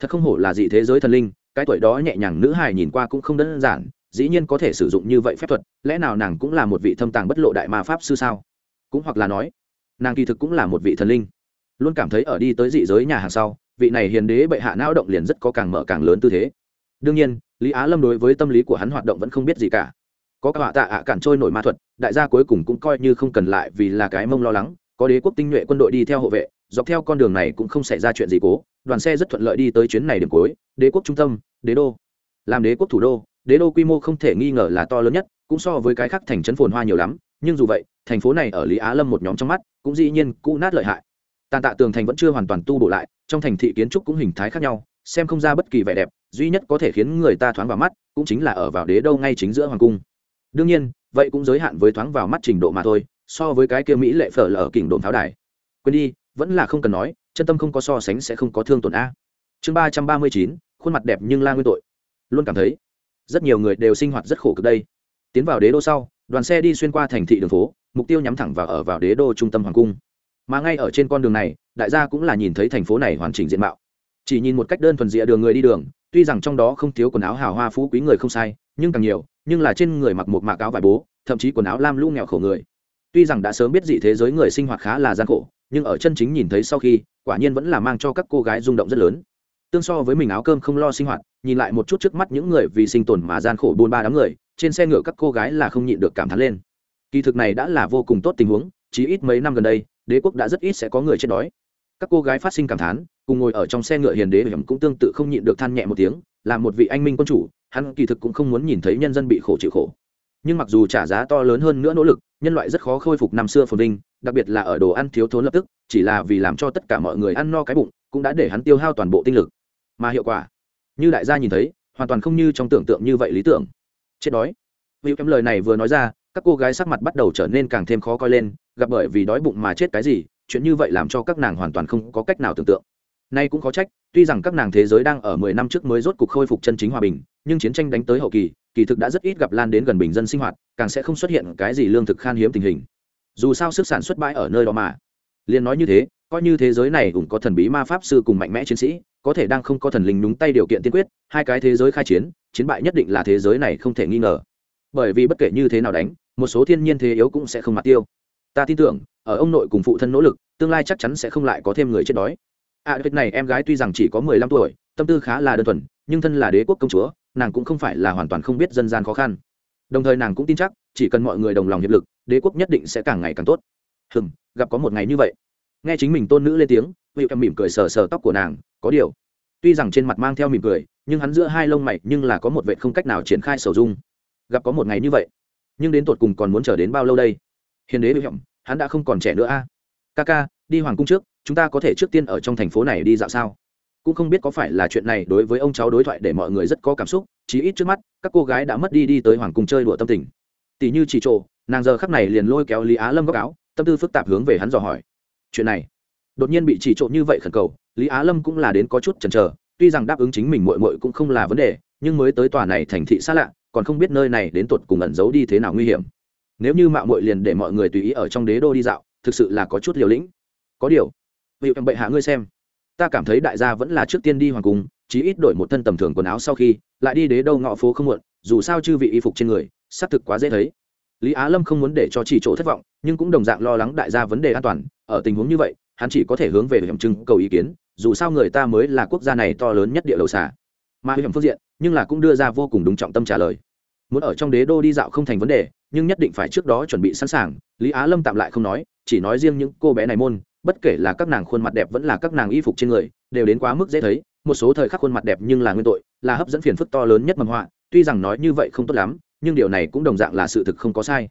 Thật không hổ là dị thế giới thần linh cái tuổi đó nhẹ nhàng nữ hài nhìn qua cũng không đơn giản dĩ nhiên có thể sử dụng như vậy phép thuật lẽ nào nàng cũng là một vị thâm tàng bất lộ đại ma pháp sư sao? Cũng hoặc là nói nàng kỳ thực cũng là một vị thần linh luôn cảm thấy ở đi tới dị giới nhà hàng sau, vị này hiền đế bệ hạ não động liền rất có càng mở càng lớn tư thế. Đương nhiên, lý á lâm đối với tâm lý của hắn hoạt động vẫn không biết gì cả. Có cả tạ ạ à cản trôi nổi ma thuật, đại gia cuối cùng cũng coi như không cần lại vì là cái mông lo lắng, có đế quốc tinh nhuệ quân đội đi theo hộ vệ, dọc theo con đường này cũng không xảy ra chuyện gì cố, đoàn xe rất thuận lợi đi tới chuyến này điểm cuối, đế quốc trung tâm, đế đô. Làm đế quốc thủ đô, đế đô quy mô không thể nghi ngờ là to lớn nhất, cũng so với cái khác thành trấn phồn hoa nhiều lắm, nhưng dù vậy, thành phố này ở lý á lâm một nhóm trong mắt, cũng dĩ nhiên cũ nát lợi hại tàn tạ tường thành vẫn chưa hoàn toàn tu bổ lại, trong thành thị kiến trúc cũng hình thái khác nhau, xem không ra bất kỳ vẻ đẹp, duy nhất có thể khiến người ta thoáng vào mắt cũng chính là ở vào đế đô ngay chính giữa hoàng cung. Đương nhiên, vậy cũng giới hạn với thoáng vào mắt trình độ mà thôi, so với cái kia mỹ lệ phở lở kỉnh đồn pháo đài. Quên đi, vẫn là không cần nói, chân tâm không có so sánh sẽ không có thương tổn a. Chương ba trăm ba mươi chín, khuôn mặt đẹp nhưng la nguyên tội. Luôn cảm thấy, rất nhiều người đều sinh hoạt rất khổ cực đây. Tiến vào đế đô sau, đoàn xe đi xuyên qua thành thị đường phố, mục tiêu nhắm thẳng vào ở vào đế đô trung tâm hoàng cung mà ngay ở trên con đường này, đại gia cũng là nhìn thấy thành phố này hoàn chỉnh diện mạo. Chỉ nhìn một cách đơn thuần dịa đường người đi đường, tuy rằng trong đó không thiếu quần áo hào hoa phú quý người không sai, nhưng càng nhiều, nhưng là trên người mặc một mạc áo vải bố, thậm chí quần áo lam lũ nghèo khổ người. Tuy rằng đã sớm biết dị thế giới người sinh hoạt khá là gian khổ, nhưng ở chân chính nhìn thấy sau khi, quả nhiên vẫn là mang cho các cô gái rung động rất lớn. Tương so với mình áo cơm không lo sinh hoạt, nhìn lại một chút trước mắt những người vì sinh tồn mà gian khổ buôn ba đám người, trên xe ngựa các cô gái là không nhịn được cảm thán lên. Kỳ thực này đã là vô cùng tốt tình huống chỉ ít mấy năm gần đây đế quốc đã rất ít sẽ có người chết đói. Các cô gái phát sinh cảm thán, cùng ngồi ở trong xe ngựa hiền đế hiểm cũng tương tự không nhịn được than nhẹ một tiếng, là một vị anh minh quân chủ, hắn kỳ thực cũng không muốn nhìn thấy nhân dân bị khổ chịu khổ. Nhưng mặc dù trả giá to lớn hơn nữa nỗ lực, nhân loại rất khó khôi phục năm xưa phồn vinh, đặc biệt là ở đồ ăn thiếu thốn lập tức, chỉ là vì làm cho tất cả mọi người ăn no cái bụng, cũng đã để hắn tiêu hao toàn bộ tinh lực. Mà hiệu quả, như đại gia nhìn thấy, hoàn toàn không như trong tưởng tượng như vậy lý tưởng. Chết đói. Vì em lời này vừa nói ra, các cô gái sắc mặt bắt đầu trở nên càng thêm khó coi lên gặp bởi vì đói bụng mà chết cái gì, chuyện như vậy làm cho các nàng hoàn toàn không có cách nào tưởng tượng. Nay cũng khó trách, tuy rằng các nàng thế giới đang ở mười năm trước mới rốt cuộc khôi phục chân chính hòa bình, nhưng chiến tranh đánh tới hậu kỳ kỳ thực đã rất ít gặp lan đến gần bình dân sinh hoạt, càng sẽ không xuất hiện cái gì lương thực khan hiếm tình hình. Dù sao sức sản xuất bãi ở nơi đó mà. Liền nói như thế, coi như thế giới này cũng có thần bí ma pháp sư cùng mạnh mẽ chiến sĩ, có thể đang không có thần linh đúng tay điều kiện tiên quyết, hai cái thế giới khai chiến chiến bại nhất định là thế giới này không thể nghi ngờ. Bởi vì bất kể như thế nào đánh, một số thiên nhiên thế yếu cũng sẽ không mặc tiêu ta tin tưởng, ở ông nội cùng phụ thân nỗ lực, tương lai chắc chắn sẽ không lại có thêm người chết đói. À việc này em gái tuy rằng chỉ có mười lăm tuổi, tâm tư khá là đơn thuần, nhưng thân là đế quốc công chúa, nàng cũng không phải là hoàn toàn không biết dân gian khó khăn. Đồng thời nàng cũng tin chắc, chỉ cần mọi người đồng lòng hiệp lực, đế quốc nhất định sẽ càng ngày càng tốt. Hừm, gặp có một ngày như vậy. Nghe chính mình tôn nữ lên tiếng vị em mỉm cười sờ sờ tóc của nàng, có điều. Tuy rằng trên mặt mang theo mỉm cười, nhưng hắn giữa hai lông mày nhưng là có một vệ không cách nào triển khai sầu dung. Gặp có một ngày như vậy, nhưng đến tột cùng còn muốn chờ đến bao lâu đây? Hiền đế bị hỏng hắn đã không còn trẻ nữa a. Ca ca, đi hoàng cung trước, chúng ta có thể trước tiên ở trong thành phố này đi dạo sao? Cũng không biết có phải là chuyện này đối với ông cháu đối thoại để mọi người rất có cảm xúc, chí ít trước mắt, các cô gái đã mất đi đi tới hoàng cung chơi đùa tâm tình. Tỷ như chỉ trộ, nàng giờ khắc này liền lôi kéo lý á lâm góc áo, tâm tư phức tạp hướng về hắn dò hỏi. Chuyện này, đột nhiên bị chỉ trộn như vậy khẩn cầu, lý á lâm cũng là đến có chút chần chờ, tuy rằng đáp ứng chính mình mội mội cũng không là vấn đề, nhưng mới tới tòa này thành thị xa lạ, còn không biết nơi này đến tột cùng ẩn giấu đi thế nào nguy hiểm nếu như mạo muội liền để mọi người tùy ý ở trong đế đô đi dạo, thực sự là có chút liều lĩnh. Có điều vị bệ hạ ngươi xem, ta cảm thấy đại gia vẫn là trước tiên đi hoàng cung, chí ít đổi một thân tầm thường quần áo sau khi, lại đi đế đâu ngõ phố không muộn, dù sao chư vị y phục trên người, xác thực quá dễ thấy. Lý á lâm không muốn để cho chỉ chỗ thất vọng, nhưng cũng đồng dạng lo lắng đại gia vấn đề an toàn, ở tình huống như vậy, hắn chỉ có thể hướng về hiểm trưng cầu ý kiến, dù sao người ta mới là quốc gia này to lớn nhất địa lầu xả mà hiểm phương diện, nhưng là cũng đưa ra vô cùng đúng trọng tâm trả lời. Muốn ở trong đế đô đi dạo không thành vấn đề nhưng nhất định phải trước đó chuẩn bị sẵn sàng, lý á lâm tạm lại không nói, chỉ nói riêng những cô bé này môn, bất kể là các nàng khuôn mặt đẹp vẫn là các nàng y phục trên người, đều đến quá mức dễ thấy, một số thời khắc khuôn mặt đẹp nhưng là nguyên tội, là hấp dẫn phiền phức to lớn nhất mầm họa, tuy rằng nói như vậy không tốt lắm, nhưng điều này cũng đồng dạng là sự thực không có sai.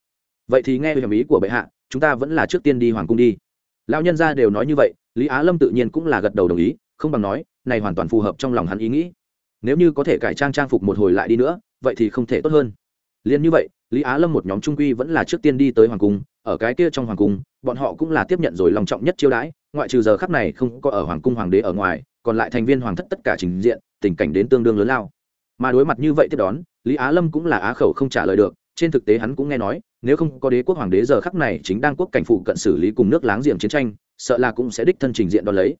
Vậy thì nghe hiểm ý của bệ hạ, chúng ta vẫn là trước tiên đi hoàng cung đi. Lão nhân gia đều nói như vậy, lý á lâm tự nhiên cũng là gật đầu đồng ý, không bằng nói, này hoàn toàn phù hợp trong lòng hắn ý nghĩ. Nếu như có thể cải trang trang phục một hồi lại đi nữa, vậy thì không thể tốt hơn liên như vậy, lý á lâm một nhóm trung quy vẫn là trước tiên đi tới hoàng cung, ở cái kia trong hoàng cung, bọn họ cũng là tiếp nhận rồi lòng trọng nhất chiêu đãi, ngoại trừ giờ khắc này không có ở hoàng cung hoàng đế ở ngoài, còn lại thành viên hoàng thất tất cả trình diện, tình cảnh đến tương đương lớn lao. Mà đối mặt như vậy tiếp đón, lý á lâm cũng là á khẩu không trả lời được, trên thực tế hắn cũng nghe nói, nếu không có đế quốc hoàng đế giờ khắc này chính đang quốc cảnh phụ cận xử lý cùng nước láng giềng chiến tranh, sợ là cũng sẽ đích thân trình diện đón lấy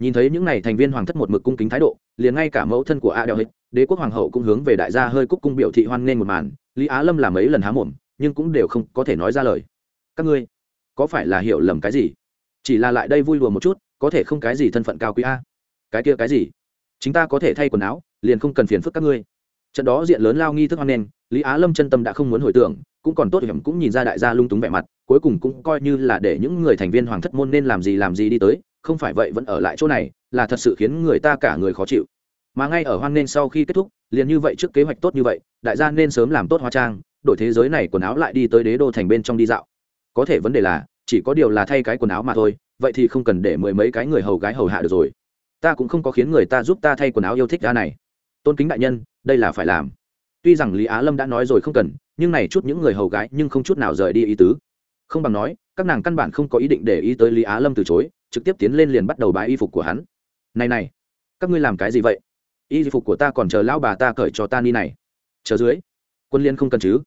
nhìn thấy những n à y thành viên hoàng thất một mực cung kính thái độ, liền ngay cả mẫu thân của a đeo hích đế quốc hoàng hậu cũng hướng về đại gia hơi cúc cung biểu thị hoan nghênh một màn, lý á lâm làm mấy lần há mồm, nhưng cũng đều không có thể nói ra lời. Các ngươi, có phải là hiểu lầm cái gì? Chỉ là lại đây vui lùa một chút, có thể không cái gì thân phận cao quý a? Cái kia cái gì? Chúng ta có thể thay quần áo, liền không cần phiền phức các ngươi. Trận đó diện lớn lao nghi thức hoan nghênh, lý á lâm chân tâm đã không muốn hồi tưởng, cũng còn tốt hiểm cũng nhìn ra đại gia lung túng vẻ mặt, cuối cùng cũng coi như là để những người thành viên hoàng thất môn nên làm gì làm gì đi tới không phải vậy vẫn ở lại chỗ này, là thật sự khiến người ta cả người khó chịu. Mà ngay ở hoan nên sau khi kết thúc, liền như vậy trước kế hoạch tốt như vậy, đại gia nên sớm làm tốt hóa trang, đổi thế giới này quần áo lại đi tới đế đô thành bên trong đi dạo. Có thể vấn đề là, chỉ có điều là thay cái quần áo mà thôi, vậy thì không cần để mười mấy cái người hầu gái hầu hạ được rồi. Ta cũng không có khiến người ta giúp ta thay quần áo yêu thích ra này. Tôn kính đại nhân, đây là phải làm. Tuy rằng lý á lâm đã nói rồi không cần, nhưng này chút những người hầu gái nhưng không chút nào rời đi ý tứ. Không bằng nói, các nàng căn bản không có ý định để ý tới lý á lâm từ chối trực tiếp tiến lên liền bắt đầu bái y phục của hắn. Này này, các ngươi làm cái gì vậy? Y phục của ta còn chờ lão bà ta cởi cho ta ni này. Chờ dưới, quân liên không cần chứ?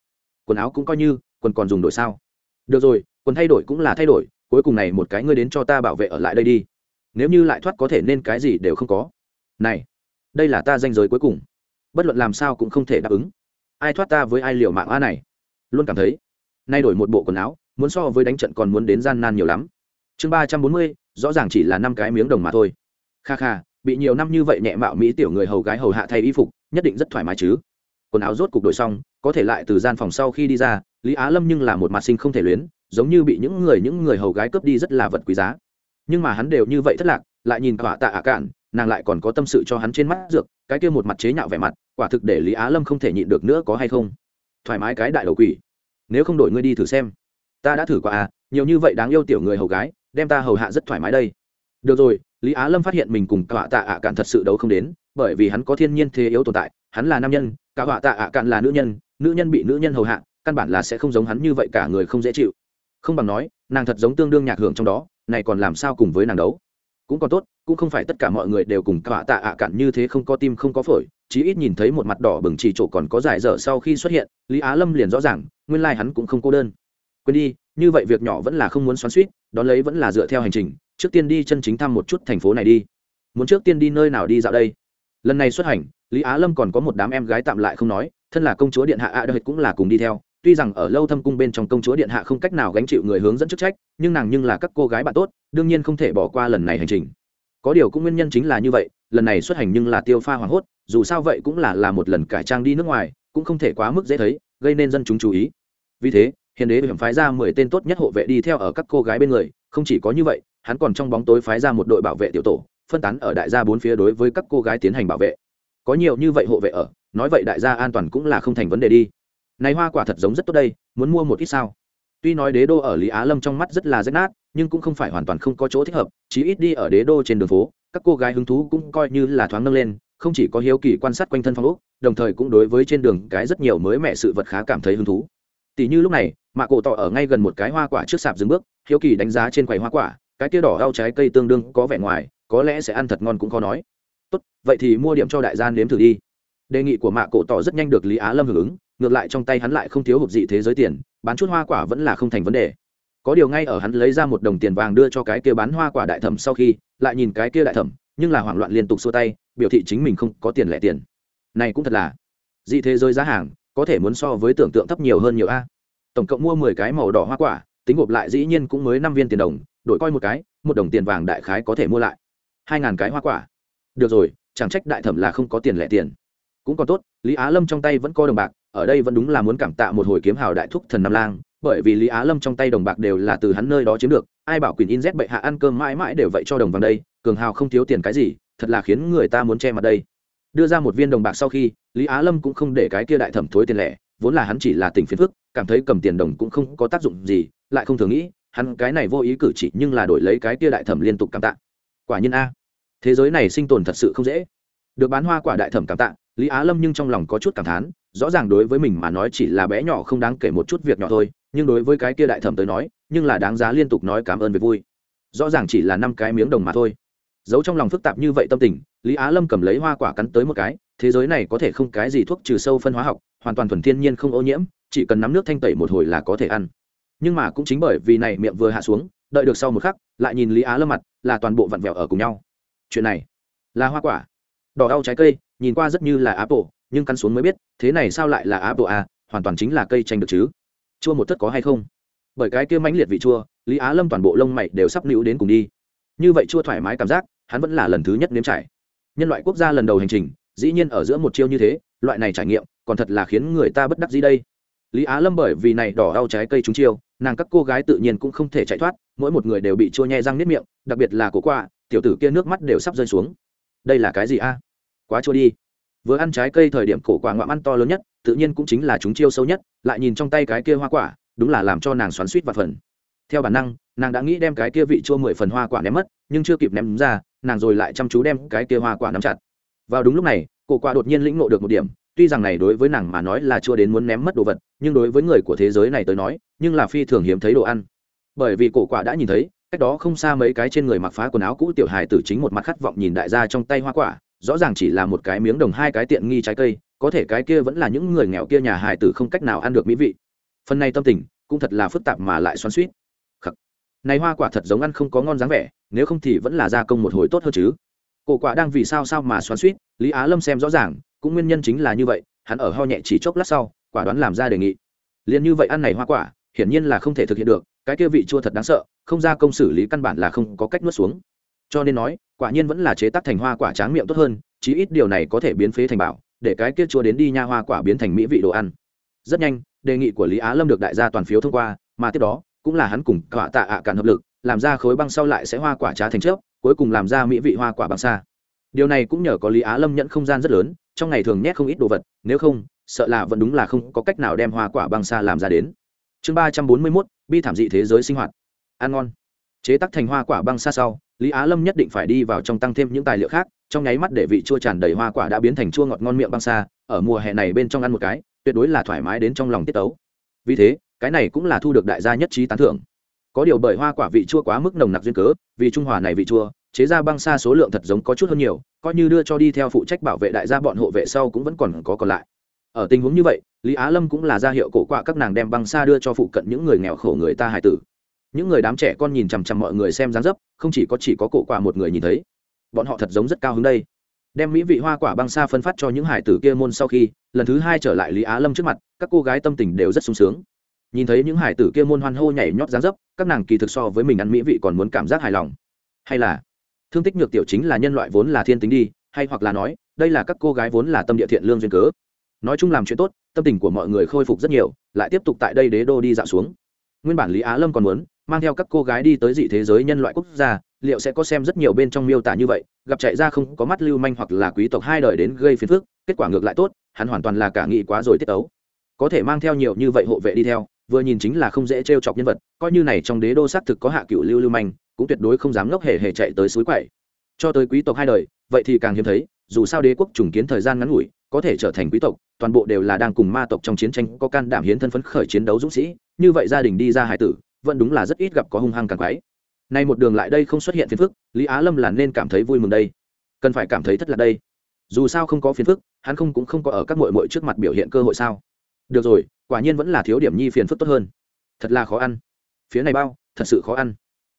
Quần áo cũng coi như, quần còn dùng đổi sao? Được rồi, quần thay đổi cũng là thay đổi, cuối cùng này một cái ngươi đến cho ta bảo vệ ở lại đây đi. Nếu như lại thoát có thể nên cái gì đều không có. Này, đây là ta danh giới cuối cùng. Bất luận làm sao cũng không thể đáp ứng. Ai thoát ta với ai liều mạng a này? Luôn cảm thấy, nay đổi một bộ quần áo, muốn so với đánh trận còn muốn đến gian nan nhiều lắm. Chương ba trăm bốn mươi rõ ràng chỉ là năm cái miếng đồng mà thôi. Kha kha, bị nhiều năm như vậy nhẹ mạo mỹ tiểu người hầu gái hầu hạ thay y phục, nhất định rất thoải mái chứ. Quần áo rốt cục đổi xong, có thể lại từ gian phòng sau khi đi ra, lý á lâm nhưng là một mặt sinh không thể luyến, giống như bị những người những người hầu gái cướp đi rất là vật quý giá. Nhưng mà hắn đều như vậy thất lạc, lại nhìn quả tạ ạ cạn, nàng lại còn có tâm sự cho hắn trên mắt dược, cái kia một mặt chế nhạo vẻ mặt, quả thực để lý á lâm không thể nhịn được nữa có hay không. Thoải mái cái đại đầu quỷ. Nếu không đổi ngươi đi thử xem. Ta đã thử qua à nhiều như vậy đáng yêu tiểu người hầu gái đem ta hầu hạ rất thoải mái đây. Được rồi, lý á lâm phát hiện mình cùng cả tạ ạ cạn thật sự đấu không đến, bởi vì hắn có thiên nhiên thế yếu tồn tại, hắn là nam nhân cả họa tạ ạ cạn là nữ nhân nữ nhân bị nữ nhân hầu hạ, căn bản là sẽ không giống hắn như vậy cả người không dễ chịu. Không bằng nói, nàng thật giống tương đương nhạc hưởng trong đó, này còn làm sao cùng với nàng đấu? Cũng còn tốt, cũng không phải tất cả mọi người đều cùng cả tạ ạ cạn như thế không có tim không có phổi, chí ít nhìn thấy một mặt đỏ bừng chỉ chỗ còn có giải dở sau khi xuất hiện, lý á lâm liền rõ ràng, nguyên lai、like、hắn cũng không cô đơn. Quên đi như vậy việc nhỏ vẫn là không muốn xoắn suýt đón lấy vẫn là dựa theo hành trình, trước tiên đi chân chính thăm một chút thành phố này đi. Muốn trước tiên đi nơi nào đi dạo đây? Lần này xuất hành, lý á lâm còn có một đám em gái tạm lại không nói, thân là công chúa điện hạ a đợi cũng là cùng đi theo. Tuy rằng ở lâu thâm cung bên trong công chúa điện hạ không cách nào gánh chịu người hướng dẫn chức trách, nhưng nàng nhưng là các cô gái bạn tốt, đương nhiên không thể bỏ qua lần này hành trình. Có điều cũng nguyên nhân chính là như vậy, lần này xuất hành nhưng là tiêu pha hoảng hốt, dù sao vậy cũng là là một lần cải trang đi nước ngoài, cũng không thể quá mức dễ thấy, gây nên dân chúng chú ý. Vì thế hiền đế hiểm phái ra mười tên tốt nhất hộ vệ đi theo ở các cô gái bên người, không chỉ có như vậy, hắn còn trong bóng tối phái ra một đội bảo vệ tiểu tổ, phân tán ở đại gia bốn phía đối với các cô gái tiến hành bảo vệ. Có nhiều như vậy hộ vệ ở, nói vậy đại gia an toàn cũng là không thành vấn đề đi. Này hoa quả thật giống rất tốt đây, muốn mua một ít sao? Tuy nói đế đô ở lý á lâm trong mắt rất là rách nát, nhưng cũng không phải hoàn toàn không có chỗ thích hợp, chí ít đi ở đế đô trên đường phố, các cô gái hứng thú cũng coi như là thoáng nâng lên, không chỉ có hiếu kỳ quan sát quanh thân phong úc đồng thời cũng đối với trên đường cái rất nhiều mới mẻ sự vật khá cảm thấy hứng thú tỷ như lúc này mạ cổ tỏ ở ngay gần một cái hoa quả trước sạp dừng bước, hiếu kỳ đánh giá trên quầy hoa quả, cái kia đỏ đau trái cây tương đương có vẻ ngoài, có lẽ sẽ ăn thật ngon cũng khó nói. Tốt, vậy thì mua điểm cho đại gian nếm thử đi. Đề nghị của mạ cổ tỏ rất nhanh được lý á lâm hưởng ứng, ngược lại trong tay hắn lại không thiếu hụt dị thế giới tiền, bán chút hoa quả vẫn là không thành vấn đề. Có điều ngay ở hắn lấy ra một đồng tiền vàng đưa cho cái kia bán hoa quả đại thẩm sau khi, lại nhìn cái kia đại thẩm, nhưng là hoảng loạn liên tục xua tay, biểu thị chính mình không có tiền lẻ tiền. Này cũng thật là, dị thế giới giá hàng có thể muốn so với tưởng tượng thấp nhiều hơn nhiều a. Tổng cộng mua mười cái màu đỏ hoa quả, tính gộp lại dĩ nhiên cũng mới năm viên tiền đồng, đổi coi một cái, một đồng tiền vàng đại khái có thể mua lại. Hai ngàn cái hoa quả. Được rồi, chẳng trách đại thẩm là không có tiền lẻ tiền. Cũng còn tốt, lý á lâm trong tay vẫn có đồng bạc, ở đây vẫn đúng là muốn cảm tạ một hồi kiếm hào đại thúc thần nam lang, bởi vì lý á lâm trong tay đồng bạc đều là từ hắn nơi đó chiếm được, ai bảo quyền in z bệ hạ ăn cơm mãi mãi đều vậy cho đồng vàng đây, cường hào không thiếu tiền cái gì, thật là khiến người ta muốn che mặt đây đưa ra một viên đồng bạc sau khi, lý á lâm cũng không để cái kia đại thẩm thối tiền lẻ, vốn là hắn chỉ là tỉnh phiền phức, cảm thấy cầm tiền đồng cũng không có tác dụng gì, lại không thường nghĩ, hắn cái này vô ý cử chỉ nhưng là đổi lấy cái kia đại thẩm liên tục cảm tạ. Quả nhiên a, thế giới này sinh tồn thật sự không dễ. Được bán hoa quả đại thẩm cảm tạ, lý á lâm nhưng trong lòng có chút cảm thán, rõ ràng đối với mình mà nói chỉ là bé nhỏ không đáng kể một chút việc nhỏ thôi, nhưng đối với cái kia đại thẩm tới nói, nhưng là đáng giá liên tục nói cảm ơn về vui. Rõ ràng chỉ là năm cái miếng đồng mà thôi. Giấu trong lòng phức tạp như vậy tâm tình lý á lâm cầm lấy hoa quả cắn tới một cái, thế giới này có thể không cái gì thuốc trừ sâu phân hóa học, hoàn toàn thuần thiên nhiên không ô nhiễm, chỉ cần nắm nước thanh tẩy một hồi là có thể ăn. Nhưng mà cũng chính bởi vì này miệng vừa hạ xuống, đợi được sau một khắc, lại nhìn lý á lâm mặt, là toàn bộ vặn vẹo ở cùng nhau. Chuyện này là hoa quả. Đỏ đau trái cây, nhìn qua rất như là apple, nhưng cắn xuống mới biết, thế này sao lại là apple à hoàn toàn chính là cây chanh được chứ. Chua một thất có hay không? Bởi cái kia mãnh liệt vị chua, lý á lâm toàn bộ lông mày đều sắp níu đến cùng đi. Như vậy chua thoải mái cảm giác, hắn vẫn là lần thứ nhất nếm trải nhân loại quốc gia lần đầu hành trình, dĩ nhiên ở giữa một chiêu như thế, loại này trải nghiệm, còn thật là khiến người ta bất đắc gì đây. Lý á lâm bởi vì này đỏ đau trái cây trúng chiêu, nàng các cô gái tự nhiên cũng không thể chạy thoát, mỗi một người đều bị chua nhẹ răng nếp miệng, đặc biệt là cổ quạ, tiểu tử kia nước mắt đều sắp rơi xuống. Đây là cái gì a? Quá chua đi. Vừa ăn trái cây thời điểm cổ quả ngoạm ăn to lớn nhất, tự nhiên cũng chính là chúng chiêu sâu nhất, lại nhìn trong tay cái kia hoa quả, đúng là làm cho nàng xoắn suýt và phần. Theo bản năng, nàng đã nghĩ đem cái kia vị chua mười phần hoa quả ném mất, nhưng chưa kịp ném ra nàng rồi lại chăm chú đem cái kia hoa quả nắm chặt. Vào đúng lúc này, cổ quả đột nhiên lĩnh ngộ được một điểm, tuy rằng này đối với nàng mà nói là chưa đến muốn ném mất đồ vật, nhưng đối với người của thế giới này tới nói, nhưng là phi thường hiếm thấy đồ ăn. Bởi vì cổ quả đã nhìn thấy, cách đó không xa mấy cái trên người mặc phá quần áo cũ tiểu hài tử chính một mặt khát vọng nhìn đại gia trong tay hoa quả, rõ ràng chỉ là một cái miếng đồng hai cái tiện nghi trái cây, có thể cái kia vẫn là những người nghèo kia nhà hài tử không cách nào ăn được mỹ vị. Phần này tâm tình cũng thật là phức tạp mà lại xoắn suýt Khắc. này hoa quả thật giống ăn không có ngon dáng vẻ nếu không thì vẫn là gia công một hồi tốt hơn chứ. Cổ quả đang vì sao sao mà xoắn suýt lý á lâm xem rõ ràng, cũng nguyên nhân chính là như vậy, hắn ở ho nhẹ chỉ chốc lát sau, quả đoán làm ra đề nghị. Liền như vậy ăn này hoa quả, hiển nhiên là không thể thực hiện được, cái kia vị chua thật đáng sợ, không ra công xử lý căn bản là không có cách nuốt xuống. Cho nên nói, quả nhiên vẫn là chế tác thành hoa quả tráng miệng tốt hơn, chí ít điều này có thể biến phế thành bảo, để cái kia chua đến đi nha hoa quả biến thành mỹ vị đồ ăn. Rất nhanh, đề nghị của lý á lâm được đại gia toàn phiếu thông qua, mà tiếp đó, cũng là hắn cùng cả tạ ạ cản hợp lực làm ra khối băng sau lại sẽ hoa quả trá thành chớp, cuối cùng làm ra mỹ vị hoa quả băng xa điều này cũng nhờ có lý á lâm nhận không gian rất lớn trong ngày thường nhét không ít đồ vật nếu không sợ là vẫn đúng là không có cách nào đem hoa quả băng xa làm ra đến. Chương ba trăm bốn mươi mốt bi thảm dị thế giới sinh hoạt. Ăn ngon. Chế tắc thành hoa quả băng xa sau lý á lâm nhất định phải đi vào trong tăng thêm những tài liệu khác trong nháy mắt để vị chua tràn đầy hoa quả đã biến thành chua ngọt ngon miệng băng xa ở mùa hè này bên trong ăn một cái tuyệt đối là thoải mái đến trong lòng tiết tấu. Vì thế cái này cũng là thu được đại gia nhất trí tán thưởng có điều bởi hoa quả vị chua quá mức nồng nặc duyên cớ, vì trung hòa này vị chua, chế ra băng xa số lượng thật giống có chút hơn nhiều, coi như đưa cho đi theo phụ trách bảo vệ đại gia bọn hộ vệ sau cũng vẫn còn có còn lại. Ở tình huống như vậy, lý á lâm cũng là ra hiệu cổ quạ các nàng đem băng xa đưa cho phụ cận những người nghèo khổ người ta hài tử. Những người đám trẻ con nhìn chằm chằm mọi người xem dáng dấp, không chỉ có chỉ có cổ quạ một người nhìn thấy, bọn họ thật giống rất cao hứng đây. Đem mỹ vị hoa quả băng xa phân phát cho những hải tử kia môn sau khi, lần thứ hai trở lại lý á lâm trước mặt, các cô gái tâm tình đều rất sung sướng nhìn thấy những hải tử kia môn hoan hô nhảy nhót dáng dấp, các nàng kỳ thực so với mình ăn mỹ vị còn muốn cảm giác hài lòng. Hay là, thương tích nhược tiểu chính là nhân loại vốn là thiên tính đi, hay hoặc là nói, đây là các cô gái vốn là tâm địa thiện lương duyên cớ. Nói chung làm chuyện tốt, tâm tình của mọi người khôi phục rất nhiều, lại tiếp tục tại đây đế đô đi dạo xuống. Nguyên bản lý á lâm còn muốn, mang theo các cô gái đi tới dị thế giới nhân loại quốc gia, liệu sẽ có xem rất nhiều bên trong miêu tả như vậy, gặp chạy ra không có mắt lưu manh hoặc là quý tộc hai đời đến gây phiền phức, kết quả ngược lại tốt, hắn hoàn toàn là cả nghị quá rồi tiết ấu. có thể mang theo nhiều như vậy hộ vệ đi theo vừa nhìn chính là không dễ t chọc nhân vật, coi như này trong đế đô xác thực có hạ cựu lưu lưu manh, cũng tuyệt đối không dám ngốc hề hề chạy tới suối quậy. Cho tới quý tộc hai đời, vậy thì càng hiếm thấy, dù sao đế quốc trùng kiến thời gian ngắn ngủi, có thể trở thành quý tộc, toàn bộ đều là đang cùng ma tộc trong chiến tranh có can đảm hiến thân phấn khởi chiến đấu dũng sĩ, như vậy gia đình đi ra hải tử, vẫn đúng là rất ít gặp có hung hăng càng quái. Nay một đường lại đây không xuất hiện phiền phức, lý á lâm là nên cảm thấy vui mừng đây. Cần phải cảm thấy thất là đây. Dù sao không có phiền phức, hắn không cũng không có ở các mội mội trước mặt biểu hiện cơ hội sao. Được rồi quả nhiên vẫn là thiếu điểm nhi phiền phức tốt hơn. Thật là khó ăn. Phía này bao, thật sự khó ăn.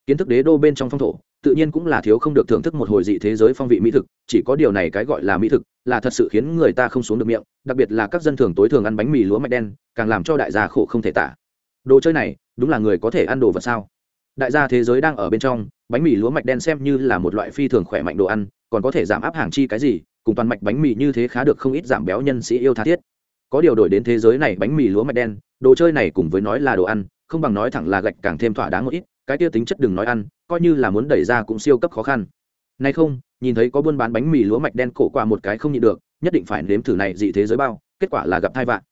Kiến thức đế đô bên trong phong thổ, tự nhiên cũng là thiếu không được thưởng thức một hồi dị thế giới phong vị mỹ thực, chỉ có điều này cái gọi là mỹ thực, là thật sự khiến người ta không xuống được miệng, đặc biệt là các dân thường tối thường ăn bánh mì lúa mạch đen, càng làm cho đại gia khổ không thể tả. Đồ chơi này, đúng là người có thể ăn đồ vật sao? Đại gia thế giới đang ở bên trong, bánh mì lúa mạch đen xem như là một loại phi thường khỏe mạnh đồ ăn, còn có thể giảm áp hàng chi cái gì, cùng toàn mạch bánh mì như thế khá được không ít giảm béo nhân sĩ yêu tha thiết có điều đổi đến thế giới này bánh mì lúa mạch đen, đồ chơi này cùng với nói là đồ ăn, không bằng nói thẳng là gạch càng thêm thỏa đáng một ít, cái tia tính chất đừng nói ăn, coi như là muốn đẩy ra cũng siêu cấp khó khăn. Nay không, nhìn thấy có buôn bán bánh mì lúa mạch đen cổ qua một cái không nhịn được, nhất định phải nếm thử này dị thế giới bao, kết quả là gặp thai vạn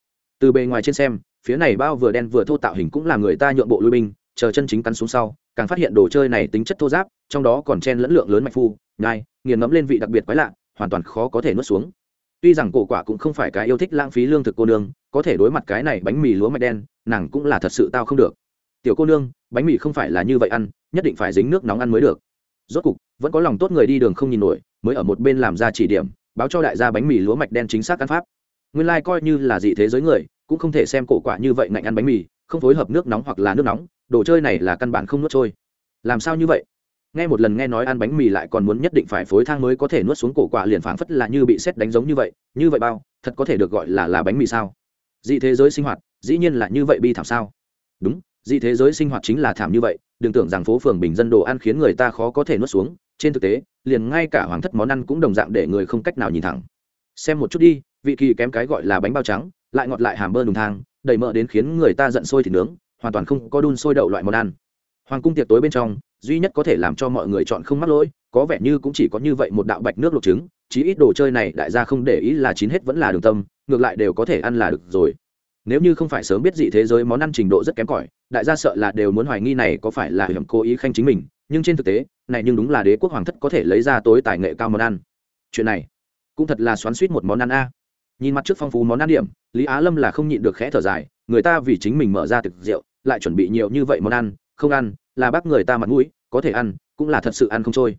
từ bề ngoài trên xem, phía này bao vừa đen vừa thô tạo hình cũng là người ta nhượng bộ lui binh, chờ chân chính cắn xuống sau, càng phát hiện đồ chơi này tính chất thô giáp, trong đó còn chen lẫn lượng lớn mạch phu, nhai, nghiền ngẫm lên vị đặc biệt quái lạ, hoàn toàn khó có thể nuốt xuống tuy rằng cổ quả cũng không phải cái yêu thích lãng phí lương thực cô nương, có thể đối mặt cái này bánh mì lúa mạch đen, nàng cũng là thật sự tao không được. Tiểu cô nương, bánh mì không phải là như vậy ăn, nhất định phải dính nước nóng ăn mới được. Rốt cục, vẫn có lòng tốt người đi đường không nhìn nổi, mới ở một bên làm ra chỉ điểm, báo cho đại gia bánh mì lúa mạch đen chính xác ăn pháp. Nguyên lai、like、coi như là dị thế giới người, cũng không thể xem cổ quả như vậy ngạnh ăn bánh mì, không phối hợp nước nóng hoặc là nước nóng, đồ chơi này là căn bản không nuốt trôi. Làm sao như vậy? Nghe một lần nghe nói ăn bánh mì lại còn muốn nhất định phải phối thang mới có thể nuốt xuống cổ quả liền phảng phất là như bị xét đánh giống như vậy như vậy bao, thật có thể được gọi là là bánh mì sao? Dị thế giới sinh hoạt, dĩ nhiên là như vậy bi thảm sao? Đúng, dị thế giới sinh hoạt chính là thảm như vậy, đừng tưởng rằng phố phường bình dân đồ ăn khiến người ta khó có thể nuốt xuống, trên thực tế, liền ngay cả hoàng thất món ăn cũng đồng dạng để người không cách nào nhìn thẳng. Xem một chút đi, vị kỳ kém cái gọi là bánh bao trắng, lại ngọt lại hàm bơ đùng thang, đầy mỡ đến khiến người ta giận sôi thịt nướng, hoàn toàn không có đun sôi đậu loại món ăn. Hoàng cung tiệc tối bên trong duy nhất có thể làm cho mọi người chọn không mắc lỗi, có vẻ như cũng chỉ có như vậy một đạo bạch nước luộc trứng, chí ít đồ chơi này đại gia không để ý là chín hết vẫn là đường tâm, ngược lại đều có thể ăn là được rồi. Nếu như không phải sớm biết dị thế giới món ăn trình độ rất kém cỏi, đại gia sợ là đều muốn hoài nghi này có phải là hiểm cố ý khanh chính mình, nhưng trên thực tế, này nhưng đúng là đế quốc hoàng thất có thể lấy ra tối tài nghệ cao món ăn. Chuyện này cũng thật là xoắn suýt một món ăn a. Nhìn mặt trước phong phú món ăn điểm, lý á lâm là không nhịn được khẽ thở dài, người ta vì chính mình mở ra thực rượu, lại chuẩn bị nhiều như vậy món ăn, không ăn là bác người ta mặt mũi, có thể ăn, cũng là thật sự ăn không trôi.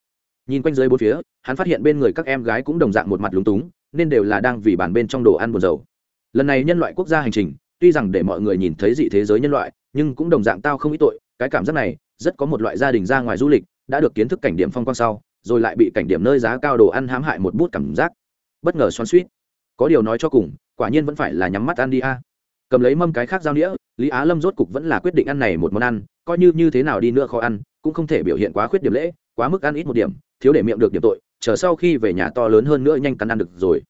Nhìn quanh dưới bốn phía, hắn phát hiện bên người các em gái cũng đồng dạng một mặt lúng túng, nên đều là đang vì bàn bên trong đồ ăn buồn dầu lần này nhân loại quốc gia hành trình, tuy rằng để mọi người nhìn thấy dị thế giới nhân loại, nhưng cũng đồng dạng tao không ít tội, cái cảm giác này, rất có một loại gia đình ra ngoài du lịch, đã được kiến thức cảnh điểm phong quang sau, rồi lại bị cảnh điểm nơi giá cao đồ ăn hãm hại một bút cảm giác. Bất ngờ xoắn suýt có điều nói cho cùng, quả nhiên vẫn phải là nhắm mắt ăn đi a. Cầm lấy mâm cái khác giao nghĩa lý á lâm rốt cục vẫn là quyết định ăn này một món ăn coi như như thế nào đi nữa khó ăn, cũng không thể biểu hiện quá khuyết điểm lễ, quá mức ăn ít một điểm, thiếu để miệng được điểm tội, chờ sau khi về nhà to lớn hơn nữa nhanh cắn ăn được rồi.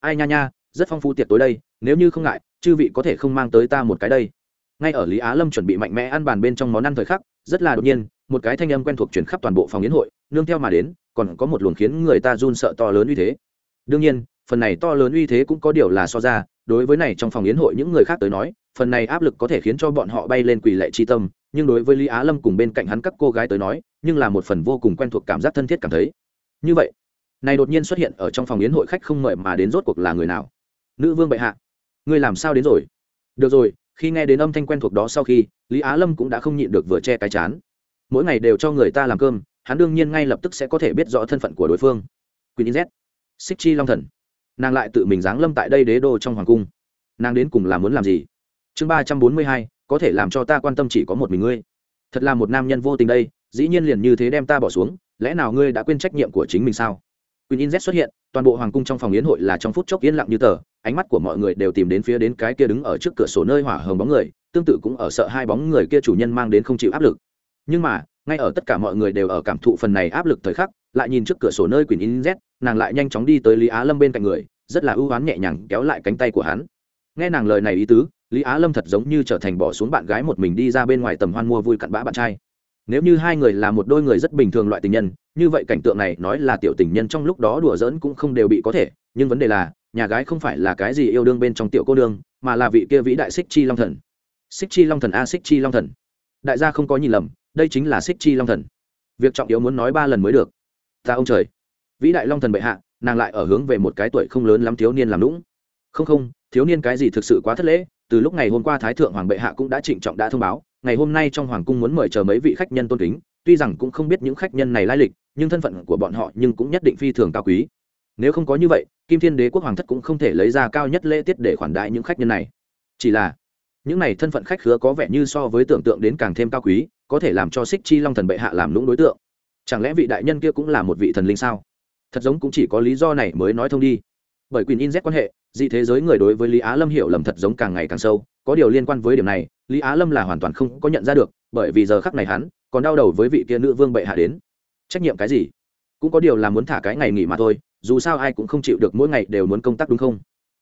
Ai nha nha, rất phong phú tiệc tối đây, nếu như không ngại, chư vị có thể không mang tới ta một cái đây. Ngay ở lý á lâm chuẩn bị mạnh mẽ ăn bàn bên trong món ăn thời khắc, rất là đột nhiên, một cái thanh âm quen thuộc chuyển khắp toàn bộ phòng yến hội, nương theo mà đến, còn có một luồng khiến người ta run sợ to lớn uy thế. Đương nhiên, phần này to lớn uy thế cũng có điều là so ra đối với này trong phòng yến hội những người khác tới nói, phần này áp lực có thể khiến cho bọn họ bay lên quỳ lệ chi tâm, nhưng đối với lý á lâm cùng bên cạnh hắn các cô gái tới nói, nhưng là một phần vô cùng quen thuộc cảm giác thân thiết cảm thấy. Như vậy, này đột nhiên xuất hiện ở trong phòng yến hội khách không mời mà đến rốt cuộc là người nào? Nữ vương bệ hạ, ngươi làm sao đến rồi? Được rồi, khi nghe đến âm thanh quen thuộc đó sau khi, lý á lâm cũng đã không nhịn được vừa che cái chán. Mỗi ngày đều cho người ta làm cơm, hắn đương nhiên ngay lập tức sẽ có thể biết rõ thân phận của đối phương. Queen z xích chi long thần nàng lại tự mình giáng lâm tại đây đế đô trong hoàng cung. Nàng đến cùng là muốn làm gì? Chương ba trăm bốn mươi hai có thể làm cho ta quan tâm chỉ có một mình ngươi. Thật là một nam nhân vô tình đây dĩ nhiên liền như thế đem ta bỏ xuống lẽ nào ngươi đã quên trách nhiệm của chính mình sao? Queen In Z xuất hiện, toàn bộ hoàng cung trong phòng yến hội là trong phút chốc yên lặng như tờ, ánh mắt của mọi người đều tìm đến phía đến cái kia đứng ở trước cửa sổ nơi hỏa hồng bóng người, tương tự cũng ở sợ hai bóng người kia chủ nhân mang đến không chịu áp lực. Nhưng mà, ngay ở tất cả mọi người đều ở cảm thụ phần này áp lực thời khắc, lại nhìn trước cửa sổ nơi Queen In Z, nàng lại nhanh chóng đi tới Lý Á Lâm bên cạnh người, rất là ưu ái nhẹ nhàng kéo lại cánh tay của hắn. Nghe nàng lời này ý tứ, Lý Á Lâm thật giống như trở thành bỏ xuống bạn gái một mình đi ra bên ngoài tầm hoan mua vui cặn bã bạn trai. Nếu như hai người là một đôi người rất bình thường loại tình nhân như vậy cảnh tượng này nói là tiểu tình nhân trong lúc đó đùa giỡn cũng không đều bị có thể nhưng vấn đề là nhà gái không phải là cái gì yêu đương bên trong tiểu cô đương mà là vị kia vĩ đại xích chi long thần. Xích chi long thần a xích chi long thần. Đại gia không có nhìn lầm đây chính là xích chi long thần. Việc trọng yếu muốn nói ba lần mới được ta ông trời. Vĩ đại long thần bệ hạ, nàng lại ở hướng về một cái tuổi không lớn lắm thiếu niên làm lũng không không, thiếu niên cái gì thực sự quá thất lễ, từ lúc ngày hôm qua thái thượng hoàng bệ hạ cũng đã trịnh trọng đã thông báo, ngày hôm nay trong hoàng cung muốn mời chờ mấy vị khách nhân tôn kính, tuy rằng cũng không biết những khách nhân này lai lịch, nhưng thân phận của bọn họ nhưng cũng nhất định phi thường cao quý. Nếu không có như vậy, kim thiên đế quốc hoàng thất cũng không thể lấy ra cao nhất lễ tiết để khoản đại những khách nhân này. Chỉ là, những này thân phận khách khứa có vẻ như so với tưởng tượng đến càng thêm cao quý, có thể làm cho xích chi long thần bệ hạ làm lũng đối tượng chẳng lẽ vị đại nhân kia cũng là một vị thần linh sao? Thật giống cũng chỉ có lý do này mới nói thông đi. Bởi quyền in z quan hệ, dị thế giới người đối với lý á lâm hiểu lầm thật giống càng ngày càng sâu. Có điều liên quan với điểm này, lý á lâm là hoàn toàn không có nhận ra được, bởi vì giờ khắc này hắn còn đau đầu với vị kia nữ vương bệ hạ đến. Trách nhiệm cái gì? Cũng có điều là muốn thả cái ngày nghỉ mà thôi, dù sao ai cũng không chịu được mỗi ngày đều muốn công tác đúng không?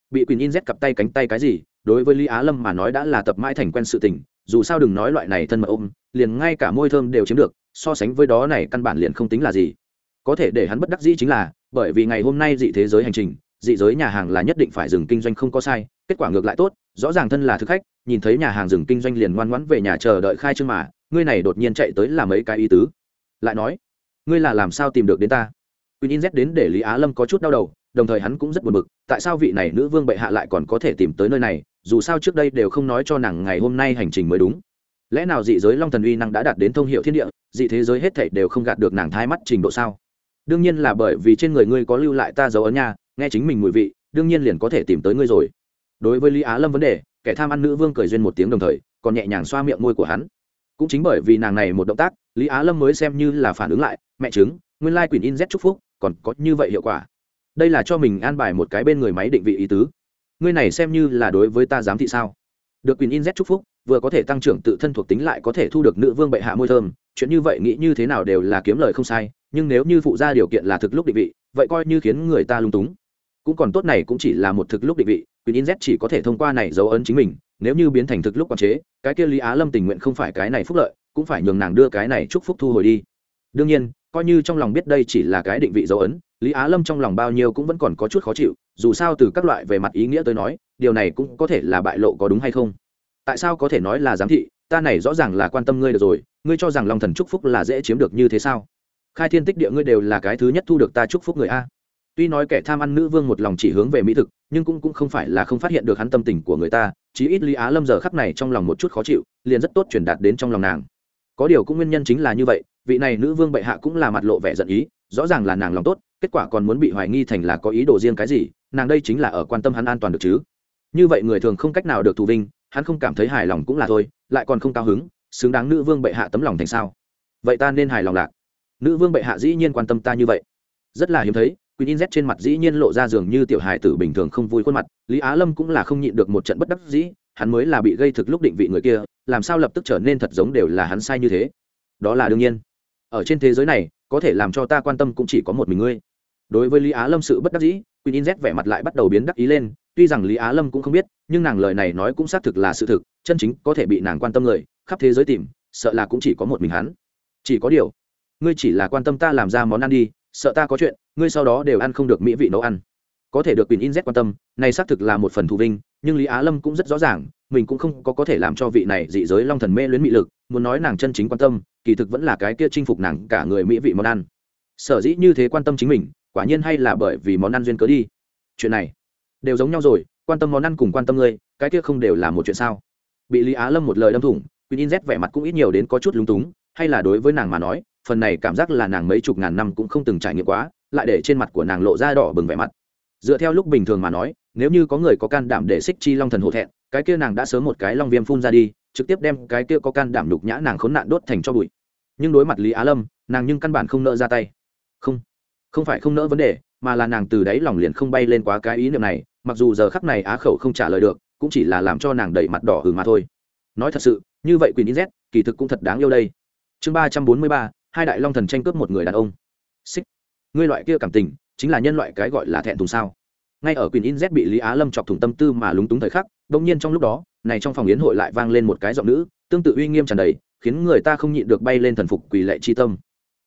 Bị quyền in z cặp tay cánh tay cái gì, đối với lý á lâm mà nói đã là tập mãi thành quen sự tình, dù sao đừng nói loại này thân mật ôm liền ngay cả môi thơm đều chiếm được so sánh với đó này căn bản liền không tính là gì. Có thể để hắn bất đắc dĩ chính là bởi vì ngày hôm nay dị thế giới hành trình dị giới nhà hàng là nhất định phải dừng kinh doanh không có sai kết quả ngược lại tốt rõ ràng thân là thực khách nhìn thấy nhà hàng dừng kinh doanh liền ngoan ngoãn về nhà chờ đợi khai trương mà ngươi này đột nhiên chạy tới làm mấy cái ý tứ. Lại nói ngươi là làm sao tìm được đến ta? Queen Z đến để Lý Á Lâm có chút đau đầu, đồng thời hắn cũng rất buồn bực, tại sao vị này nữ vương bệ hạ lại còn có thể tìm tới nơi này, dù sao trước đây đều không nói cho nàng ngày hôm nay hành trình mới đúng. Lẽ nào dị giới Long Thần uy năng đã đạt đến thông hiệu thiên địa, dị thế giới hết thảy đều không gạt được nàng thái mắt trình độ sao? Đương nhiên là bởi vì trên người ngươi có lưu lại ta dấu ấn nha, nghe chính mình mùi vị, đương nhiên liền có thể tìm tới ngươi rồi. Đối với Lý Á Lâm vấn đề, kẻ tham ăn nữ vương cười duyên một tiếng đồng thời còn nhẹ nhàng xoa miệng môi của hắn cũng chính bởi vì nàng này một động tác lý á lâm mới xem như là phản ứng lại mẹ chứng nguyên lai quyền in z chúc phúc còn có như vậy hiệu quả đây là cho mình an bài một cái bên người máy định vị ý tứ ngươi này xem như là đối với ta giám thị sao được quyền in z chúc phúc vừa có thể tăng trưởng tự thân thuộc tính lại có thể thu được nữ vương bệ hạ môi thơm. Chuyện như vậy nghĩ như thế nào đều là kiếm lời không sai, nhưng nếu như phụ ra điều kiện là thực lúc định vị, vậy coi như khiến người ta lung túng. Cũng còn tốt này cũng chỉ là một thực lúc định vị quyền in z chỉ có thể thông qua này dấu ấn chính mình, nếu như biến thành thực lúc quản chế, cái kia lý á lâm tình nguyện không phải cái này phúc lợi, cũng phải nhường nàng đưa cái này chúc phúc thu hồi đi. Đương nhiên, coi như trong lòng biết đây chỉ là cái định vị dấu ấn, lý á lâm trong lòng bao nhiêu cũng vẫn còn có chút khó chịu, dù sao từ các loại về mặt ý nghĩa tới nói, điều này cũng có thể là bại lộ có đúng hay không tại sao có thể nói là giám thị, ta này rõ ràng là quan tâm ngươi được rồi, ngươi cho rằng Long thần chúc phúc là dễ chiếm được như thế sao? Khai thiên tích địa ngươi đều là cái thứ nhất thu được ta chúc phúc người a. Tuy nói kẻ tham ăn nữ vương một lòng chỉ hướng về mỹ thực, nhưng cũng cũng không phải là không phát hiện được hắn tâm tình của người ta, chí ít lý á lâm giờ khắp này trong lòng một chút khó chịu, liền rất tốt truyền đạt đến trong lòng nàng. Có điều cũng nguyên nhân chính là như vậy, vị này nữ vương bệ hạ cũng là mặt lộ vẻ giận ý, rõ ràng là nàng lòng tốt, kết quả còn muốn bị hoài nghi thành là có ý đồ riêng cái gì, nàng đây chính là ở quan tâm hắn an toàn được chứ. Như vậy người thường không cách nào được thù vinh hắn không cảm thấy hài lòng cũng là thôi lại còn không cao hứng xứng đáng nữ vương bệ hạ tấm lòng thành sao vậy ta nên hài lòng lạc nữ vương bệ hạ dĩ nhiên quan tâm ta như vậy rất là hiếm thấy Queen In Z trên mặt dĩ nhiên lộ ra dường như tiểu hài tử bình thường không vui khuôn mặt, Lý Á Lâm cũng là không nhịn được một trận bất đắc dĩ, hắn mới là bị gây thực lúc định vị người kia, làm sao lập tức trở nên thật giống đều là hắn sai như thế. Đó là đương nhiên. Ở trên thế giới này, có thể làm cho ta quan tâm cũng chỉ có một mình ngươi. Đối với Lý Á Lâm sự bất đắc dĩ, Queen In Z vẻ mặt lại bắt đầu biến đắc ý lên, tuy rằng lý á lâm cũng không biết, nhưng nàng lời này nói cũng xác thực là sự thực, chân chính có thể bị nàng quan tâm người, khắp thế giới tìm, sợ là cũng chỉ có một mình hắn. Chỉ có điều, ngươi chỉ là quan tâm ta làm ra món ăn đi, sợ ta có chuyện, ngươi sau đó đều ăn không được mỹ vị nấu ăn. Có thể được quyền in z quan tâm, này xác thực là một phần thù vinh, nhưng lý á lâm cũng rất rõ ràng, mình cũng không có có thể làm cho vị này dị giới long thần mê luyến mỹ lực, muốn nói nàng chân chính quan tâm, kỳ thực vẫn là cái kia chinh phục nàng cả người mỹ vị món ăn. Sở dĩ như thế quan tâm chính mình, quả nhiên hay là bởi vì món ăn duyên cớ đi. Chuyện này đều giống nhau rồi, quan tâm món ăn cùng quan tâm ngươi, cái kia không đều là một chuyện sao? Bị lý á lâm một lời đâm thủng quyền in z vẻ mặt cũng ít nhiều đến có chút lúng túng, hay là đối với nàng mà nói, phần này cảm giác là nàng mấy chục ngàn năm cũng không từng trải nghiệm quá, lại để trên mặt của nàng lộ ra đỏ bừng vẻ mặt. Dựa theo lúc bình thường mà nói, nếu như có người có can đảm để xích chi long thần hộ thẹn, cái kia nàng đã sớm một cái long viêm phun ra đi, trực tiếp đem cái kia có can đảm nhục nhã nàng khốn nạn đốt thành cho bụi. Nhưng đối mặt lý á lâm, nàng nhưng căn bản không nỡ ra tay. Không không phải không nỡ vấn đề, mà là nàng từ đáy lòng liền không bay lên quá cái ý niệm này mặc dù giờ khắc này á khẩu không trả lời được, cũng chỉ là làm cho nàng đẩy mặt đỏ hừng mà thôi. Nói thật sự, như vậy quyền in z kỳ thực cũng thật đáng yêu đây. Chương ba trăm bốn mươi ba, hai đại long thần tranh cướp một người đàn ông. Xích. Ngươi loại kia cảm tình, chính là nhân loại cái gọi là thẹn thùng sao? Ngay ở quyền in z bị lý á lâm chọc thủng tâm tư mà lúng túng thời khắc đông nhiên trong lúc đó, này trong phòng yến hội lại vang lên một cái giọng nữ, tương tự uy nghiêm tràn đầy, khiến người ta không nhịn được bay lên thần phục quỳ lệ chi tâm.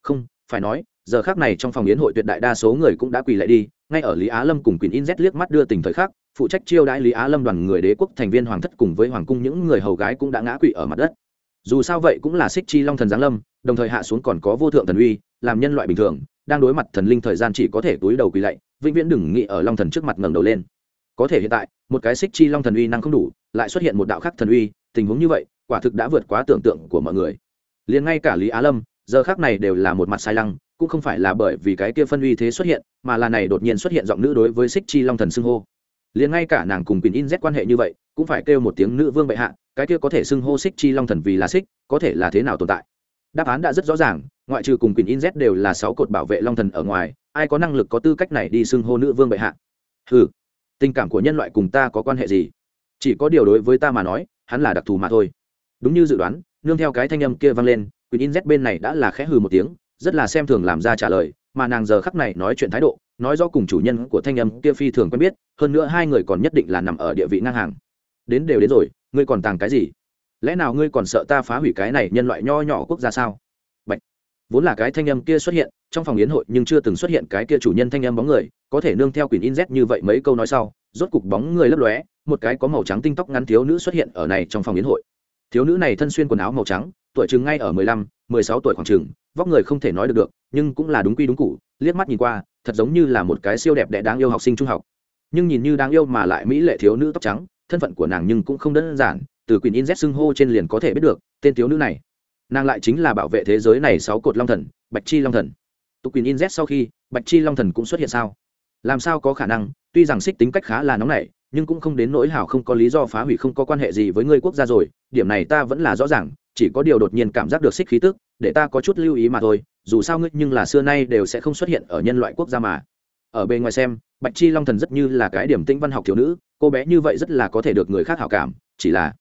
Không, phải nói, giờ khác này trong phòng yến hội tuyệt đại đa số người cũng đã quỳ lệ đi ngay ở lý á lâm cùng quyền in z liếc mắt đưa tình thời khắc, phụ trách chiêu đãi lý á lâm đoàn người đế quốc thành viên hoàng thất cùng với hoàng cung những người hầu gái cũng đã ngã quỵ ở mặt đất. Dù sao vậy cũng là xích chi long thần giáng lâm, đồng thời hạ xuống còn có vô thượng thần uy, làm nhân loại bình thường, đang đối mặt thần linh thời gian chỉ có thể túi đầu quỳ lạy, vĩnh viễn đừng nghĩ ở long thần trước mặt ngẩng đầu lên. Có thể hiện tại, một cái xích chi long thần uy năng không đủ, lại xuất hiện một đạo khắc thần uy, tình huống như vậy, quả thực đã vượt quá tưởng tượng của mọi người. Liền ngay cả lý á lâm, giờ khác này đều là một mặt sai lăng cũng không phải là bởi vì cái kia phân uy thế xuất hiện, mà là này đột nhiên xuất hiện giọng nữ đối với xích chi long thần xưng hô. Liền ngay cả nàng cùng quyền in z quan hệ như vậy, cũng phải kêu một tiếng nữ vương bệ hạ, cái kia có thể xưng hô xích chi long thần vì là xích có thể là thế nào tồn tại? Đáp án đã rất rõ ràng, ngoại trừ cùng quyền in z đều là sáu cột bảo vệ long thần ở ngoài, ai có năng lực có tư cách này đi xưng hô nữ vương bệ hạ? Ừ tình cảm của nhân loại cùng ta có quan hệ gì? Chỉ có điều đối với ta mà nói, hắn là đặc thù mà thôi. Đúng như dự đoán, nương theo cái thanh âm kia vang lên quyền in z bên này đã là khẽ hừ một tiếng rất là xem thường làm ra trả lời, mà nàng giờ khắc này nói chuyện thái độ, nói do cùng chủ nhân của thanh âm kia phi thường quen biết, hơn nữa hai người còn nhất định là nằm ở địa vị ngang hàng. Đến đều đến rồi, ngươi còn tàng cái gì? Lẽ nào ngươi còn sợ ta phá hủy cái này nhân loại nho nhỏ quốc gia sao? Bạch. vốn là cái thanh âm kia xuất hiện, trong phòng yến hội nhưng chưa từng xuất hiện cái kia chủ nhân thanh âm bóng người, có thể nương theo quyền in z như vậy mấy câu nói sau, rốt cục bóng người lấp lóe, một cái có màu trắng tinh tóc ngắn thiếu nữ xuất hiện ở này trong phòng yến hội thiếu nữ này thân xuyên quần áo màu trắng, tuổi chừng ngay ở mười lăm, mười sáu tuổi khoảng chừng, vóc người không thể nói được được, nhưng cũng là đúng quy đúng cụ, liếc mắt nhìn qua, thật giống như là một cái siêu đẹp đẽ đáng yêu học sinh trung học. Nhưng nhìn như đáng yêu mà lại mỹ lệ thiếu nữ tóc trắng, thân phận của nàng nhưng cũng không đơn giản, từ quyền in z xưng hô trên liền có thể biết được, tên thiếu nữ này. Nàng lại chính là bảo vệ thế giới này sáu cột long thần, bạch chi long thần. Tục quyền in z sau khi, bạch chi long thần cũng xuất hiện sao? Làm sao có khả năng? Tuy rằng xích tính cách khá là nóng nảy nhưng cũng không đến nỗi hảo không có lý do phá hủy không có quan hệ gì với ngươi quốc gia rồi, điểm này ta vẫn là rõ ràng, chỉ có điều đột nhiên cảm giác được xích khí tức, để ta có chút lưu ý mà thôi, dù sao ngươi nhưng là xưa nay đều sẽ không xuất hiện ở nhân loại quốc gia mà. Ở bên ngoài xem, bạch chi long thần rất như là cái điểm tinh văn học thiếu nữ, cô bé như vậy rất là có thể được người khác hảo cảm, chỉ là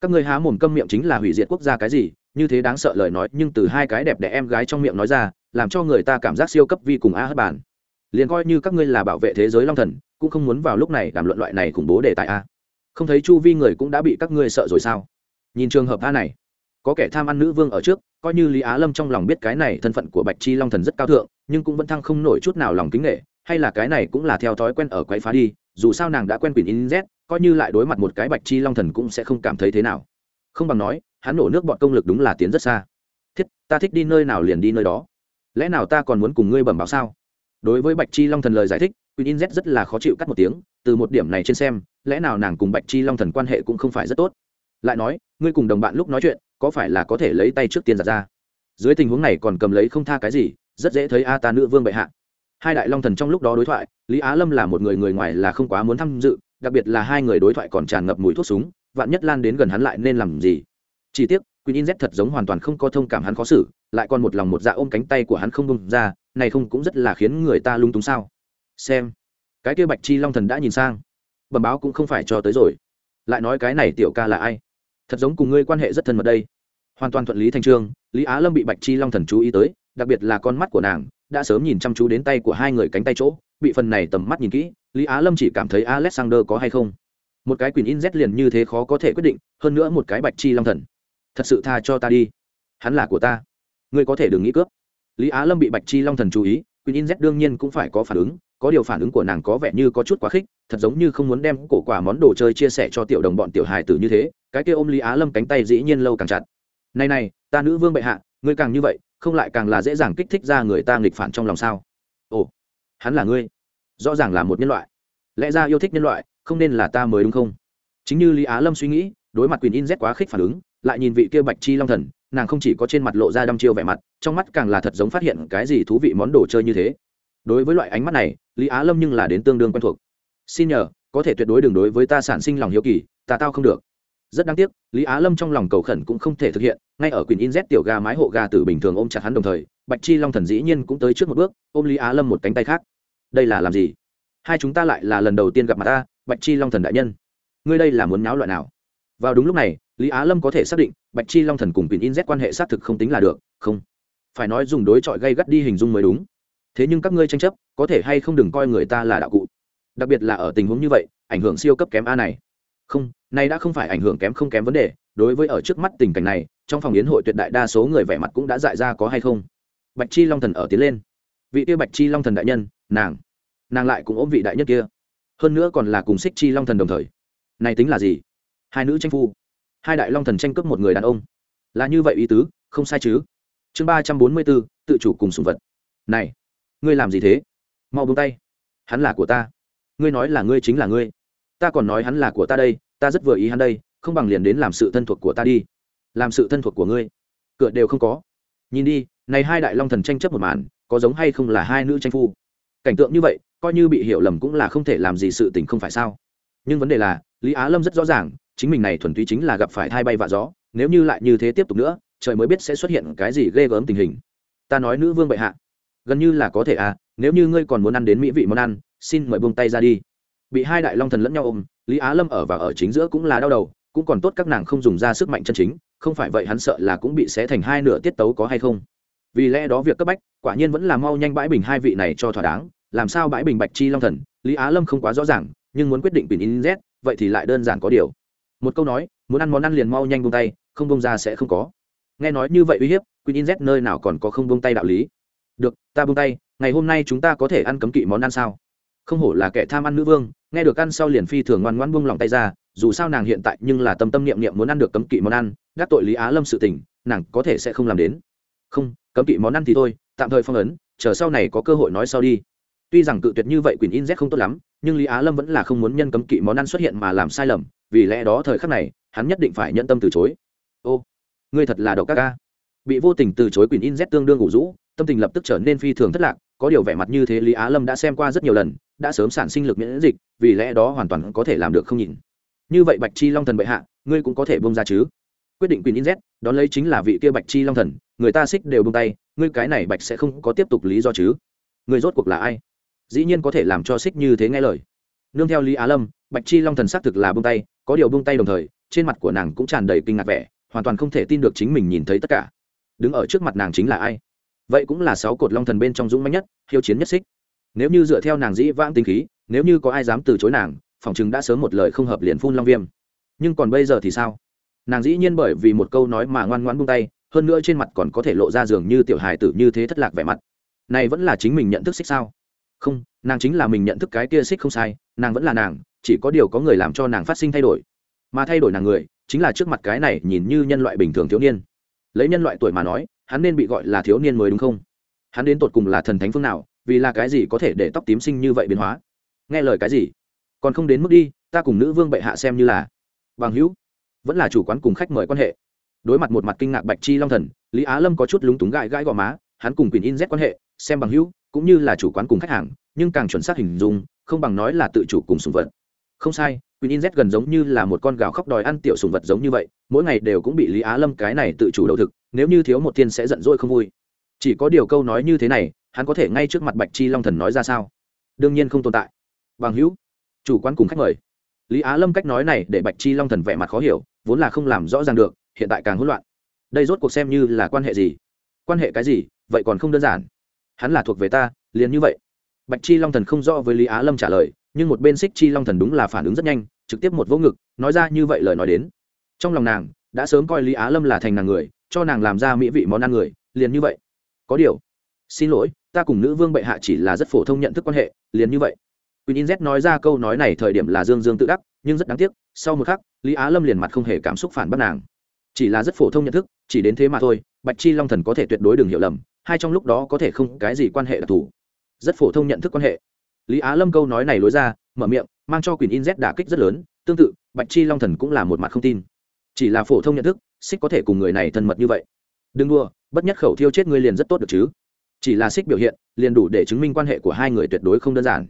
các người há mồm câm miệng chính là hủy diệt quốc gia cái gì, như thế đáng sợ lời nói, nhưng từ hai cái đẹp đẽ em gái trong miệng nói ra, làm cho người ta cảm giác siêu cấp vi cùng a hất bản liền coi như các ngươi là bảo vệ thế giới long thần, cũng không muốn vào lúc này đàm luận loại này khủng bố đề tài a. Không thấy chu vi người cũng đã bị các ngươi sợ rồi sao? Nhìn trường hợp a này, có kẻ tham ăn nữ vương ở trước, coi như lý á lâm trong lòng biết cái này thân phận của bạch chi long thần rất cao thượng, nhưng cũng vẫn thăng không nổi chút nào lòng kính nghệ hay là cái này cũng là theo thói quen ở quay phá đi, dù sao nàng đã quen quyền in z coi như lại đối mặt một cái bạch chi long thần cũng sẽ không cảm thấy thế nào. Không bằng nói, hắn nổ nước bọn công lực đúng là tiến rất xa. Thiết, ta thích đi nơi nào liền đi nơi đó. Lẽ nào ta còn muốn cùng ngươi bẩm báo sao? Đối với bạch chi long thần lời giải thích quyền in z rất là khó chịu cắt một tiếng, từ một điểm này trên xem, lẽ nào nàng cùng bạch chi long thần quan hệ cũng không phải rất tốt? Lại nói, ngươi cùng đồng bạn lúc nói chuyện, có phải là có thể lấy tay trước tiên giặt ra? Dưới tình huống này còn cầm lấy không tha cái gì, rất dễ thấy a ta nữ vương bệ hạ. Hai đại long thần trong lúc đó đối thoại, lý á lâm là một người người ngoài là không quá muốn tham dự, đặc biệt là hai người đối thoại còn tràn ngập mùi thuốc súng, vạn nhất lan đến gần hắn lại nên làm gì? Chỉ tiếc Queen In Z thật giống hoàn toàn không có thông cảm hắn khó xử, lại còn một lòng một dạ ôm cánh tay của hắn không buông ra, này không cũng rất là khiến người ta lung túng sao? Xem, cái kia Bạch Chi Long Thần đã nhìn sang, bẩm báo cũng không phải cho tới rồi. Lại nói cái này tiểu ca là ai? Thật giống cùng ngươi quan hệ rất thân mật đây. Hoàn toàn thuận lý thành trương, Lý Á Lâm bị Bạch Chi Long Thần chú ý tới, đặc biệt là con mắt của nàng, đã sớm nhìn chăm chú đến tay của hai người cánh tay chỗ, bị phần này tầm mắt nhìn kỹ lý á lâm chỉ cảm thấy alexander có hay không một cái quyền in z liền như thế khó có thể quyết định hơn nữa một cái bạch chi long thần thật sự tha cho ta đi. Hắn là của ta. Ngươi có thể đừng nghĩ cướp. Lý á lâm bị bạch chi long thần chú ý quyền in z đương nhiên cũng phải có phản ứng, có điều phản ứng của nàng có vẻ như có chút quá khích, thật giống như không muốn đem cổ quả món đồ chơi chia sẻ cho tiểu đồng bọn tiểu hài tử như thế, cái kia ôm lý á lâm cánh tay dĩ nhiên lâu càng chặt. Này này, ta nữ vương bệ hạ, ngươi càng như vậy, không lại càng là dễ dàng kích thích ra người ta nghịch phản trong lòng sao? Ồ, hắn là ngươi. Rõ ràng là một nhân loại. Lẽ ra yêu thích nhân loại, không nên là ta mới đúng không? Chính như lý á lâm suy nghĩ, đối mặt quyền in z quá khích phản ứng lại nhìn vị kia bạch chi long thần, nàng không chỉ có trên mặt lộ ra đăm chiêu vẻ mặt, trong mắt càng là thật giống phát hiện cái gì thú vị món đồ chơi như thế. Đối với loại ánh mắt này, lý á lâm nhưng là đến tương đương quen thuộc. Xin nhờ, có thể tuyệt đối đường đối với ta sản sinh lòng hiếu kỳ, ta tao không được. Rất đáng tiếc, lý á lâm trong lòng cầu khẩn cũng không thể thực hiện, ngay ở quyền in z tiểu ga mái hộ ga tử bình thường ôm chặt hắn đồng thời, bạch chi long thần dĩ nhiên cũng tới trước một bước, ôm lý á lâm một cánh tay khác. Đây là làm gì? Hai chúng ta lại là lần đầu tiên gặp mặt ta, bạch chi long thần đại nhân. Ngươi đây là muốn náo loại nào? Vào đúng lúc này lý á lâm có thể xác định, bạch chi long thần cùng quyền in z quan hệ xác thực không tính là được, không. Phải nói dùng đối chọi gây gắt đi hình dung mới đúng. Thế nhưng các ngươi tranh chấp, có thể hay không đừng coi người ta là đạo cụ. Đặc biệt là ở tình huống như vậy, ảnh hưởng siêu cấp kém a này. Không nay đã không phải ảnh hưởng kém không kém vấn đề, đối với ở trước mắt tình cảnh này, trong phòng yến hội tuyệt đại đa số người vẻ mặt cũng đã dại ra có hay không. Bạch chi long thần ở tiến lên. Vị kia bạch chi long thần đại nhân, nàng. Nàng lại cũng ôm vị đại nhất kia. Hơn nữa còn là cùng xích chi long thần đồng thời. Này tính là gì? Hai nữ tranh phu hai đại long thần tranh cướp một người đàn ông. Là như vậy ý tứ, không sai chứ? Chương ba trăm bốn mươi bốn, tự chủ cùng sùng vật. Này, ngươi làm gì thế? Mau buông tay. Hắn là của ta. Ngươi nói là ngươi chính là ngươi. Ta còn nói hắn là của ta đây, ta rất vừa ý hắn đây, không bằng liền đến làm sự thân thuộc của ta đi. Làm sự thân thuộc của ngươi. Cửa đều không có. Nhìn đi, này hai đại long thần tranh chấp một màn, có giống hay không là hai nữ tranh phu? Cảnh tượng như vậy, coi như bị hiểu lầm cũng là không thể làm gì sự tình không phải sao? Nhưng vấn đề là, lý á lâm rất rõ ràng chính mình này thuần túy chính là gặp phải thai bay vạ gió, nếu như lại như thế tiếp tục nữa, trời mới biết sẽ xuất hiện cái gì ghê gớm tình hình. Ta nói nữ vương bệ hạ, gần như là có thể à nếu như ngươi còn muốn ăn đến mỹ vị món ăn, xin mời buông tay ra đi. Bị hai đại long thần lẫn nhau ôm, lý á lâm ở và ở chính giữa cũng là đau đầu, cũng còn tốt các nàng không dùng ra sức mạnh chân chính, không phải vậy hắn sợ là cũng bị xé thành hai nửa tiết tấu có hay không. Vì lẽ đó việc cấp bách, quả nhiên vẫn là mau nhanh bãi bình hai vị này cho thỏa đáng, làm sao bãi bình bạch chi long thần, lý á lâm không quá rõ ràng, nhưng muốn quyết định bình in z, vậy thì lại đơn giản có điều một câu nói, muốn ăn món ăn liền mau nhanh bông tay, không bông ra sẽ không có. Nghe nói như vậy uy hiếp, queen in z nơi nào còn có không bông tay đạo lý. Được, ta bông tay, ngày hôm nay chúng ta có thể ăn cấm kỵ món ăn sao? Không hổ là kẻ tham ăn nữ vương, nghe được ăn sau liền phi thường ngoan ngoan buông lòng tay ra, dù sao nàng hiện tại nhưng là tâm tâm niệm niệm muốn ăn được cấm kỵ món ăn gác tội lý á lâm sự tình, nàng có thể sẽ không làm đến. Không, cấm kỵ món ăn thì thôi, tạm thời phong ấn, chờ sau này có cơ hội nói sau đi. Tuy rằng cự tuyệt như vậy quyền in z không tốt lắm, nhưng lý á lâm vẫn là không muốn nhân cấm kỵ món ăn xuất hiện mà làm sai lầm vì lẽ đó thời khắc này, hắn nhất định phải nhận tâm từ chối. Ô, ngươi thật là độc các ca bị vô tình từ chối quyền in z tương đương ngủ rũ, tâm tình lập tức trở nên phi thường thất lạc, có điều vẻ mặt như thế lý á lâm đã xem qua rất nhiều lần, đã sớm sản sinh lực miễn dịch, vì lẽ đó hoàn toàn có thể làm được không nhìn như vậy bạch chi long thần bệ hạ, ngươi cũng có thể bông ra chứ? Quyết định quyền in z, đón lấy chính là vị kia bạch chi long thần, người ta xích đều bông tay, ngươi cái này bạch sẽ không có tiếp tục lý do chứ? Người rốt cuộc là ai? Dĩ nhiên có thể làm cho xích như thế nghe lời. Nương theo lý á lâm bạch chi long thần xác thực là bông tay, có điều bông tay đồng thời, trên mặt của nàng cũng tràn đầy kinh ngạc vẻ, hoàn toàn không thể tin được chính mình nhìn thấy tất cả. Đứng ở trước mặt nàng chính là ai? Vậy cũng là sáu cột long thần bên trong dũng mãnh nhất, hiếu chiến nhất xích. Nếu như dựa theo nàng dĩ vãng tinh khí, nếu như có ai dám từ chối nàng, phòng chứng đã sớm một lời không hợp liền phun long viêm. Nhưng còn bây giờ thì sao? Nàng dĩ nhiên bởi vì một câu nói mà ngoan ngoãn buông tay, hơn nữa trên mặt còn có thể lộ ra giường như tiểu hài tử như thế thất lạc vẻ mặt. Này vẫn là chính mình nhận thức xích sao? Không, nàng chính là mình nhận thức cái kia xích không sai, nàng vẫn là nàng chỉ có điều có người làm cho nàng phát sinh thay đổi. Mà thay đổi nàng người, chính là trước mặt cái này nhìn như nhân loại bình thường thiếu niên. Lấy nhân loại tuổi mà nói, hắn nên bị gọi là thiếu niên mới đúng không? Hắn đến tột cùng là thần thánh phương nào, vì là cái gì có thể để tóc tím sinh như vậy biến hóa? Nghe lời cái gì? Còn không đến mức đi, ta cùng nữ vương bệ hạ xem như là bằng hữu. Vẫn là chủ quán cùng khách mời quan hệ. Đối mặt một mặt kinh ngạc bạch chi long thần, lý á lâm có chút lúng túng gãi gãi gò má, hắn cùng quyền in z quan hệ, xem bằng hữu, cũng như là chủ quán cùng khách hàng, nhưng càng chuẩn xác hình dung, không bằng nói là tự chủ cùng sùng vật không sai quyền in z gần giống như là một con gào khóc đòi ăn tiểu sùng vật giống như vậy, mỗi ngày đều cũng bị lý á lâm cái này tự chủ đầu thực, nếu như thiếu một thiên sẽ giận dỗi không vui. Chỉ có điều câu nói như thế này, hắn có thể ngay trước mặt bạch chi long thần nói ra sao? Đương nhiên không tồn tại. Bằng hữu, chủ quan cùng khách mời. Lý á lâm cách nói này để bạch chi long thần vẻ mặt khó hiểu, vốn là không làm rõ ràng được, hiện tại càng hỗn loạn. Đây rốt cuộc xem như là quan hệ gì? Quan hệ cái gì? Vậy còn không đơn giản. Hắn là thuộc về ta, liền như vậy. Bạch chi long thần không rõ với lý á lâm trả lời nhưng một bên xích chi long thần đúng là phản ứng rất nhanh trực tiếp một vỗ ngực nói ra như vậy lời nói đến trong lòng nàng đã sớm coi lý á lâm là thành nàng người cho nàng làm ra mỹ vị món ăn người liền như vậy có điều xin lỗi ta cùng nữ vương bệ hạ chỉ là rất phổ thông nhận thức quan hệ liền như vậy Quỳnh In Z nói ra câu nói này thời điểm là Dương Dương tự đắc, nhưng rất đáng tiếc, sau một khắc, Lý Á Lâm liền mặt không hề cảm xúc phản bác nàng. Chỉ là rất phổ thông nhận thức, chỉ đến thế mà thôi, Bạch Chi Long Thần có thể tuyệt đối đừng hiểu lầm, hai trong lúc đó có thể không cái gì quan hệ đặc thù. Rất phổ thông nhận thức quan hệ. Lý Á Lâm câu nói này lối ra, mở miệng, mang cho quyền In Z đả kích rất lớn, tương tự, Bạch Chi Long Thần cũng là một mặt không tin. Chỉ là phổ thông nhận thức, xích có thể cùng người này thân mật như vậy. Đừng đua, bất nhất khẩu thiêu chết ngươi liền rất tốt được chứ. Chỉ là xích biểu hiện, liền đủ để chứng minh quan hệ của hai người tuyệt đối không đơn giản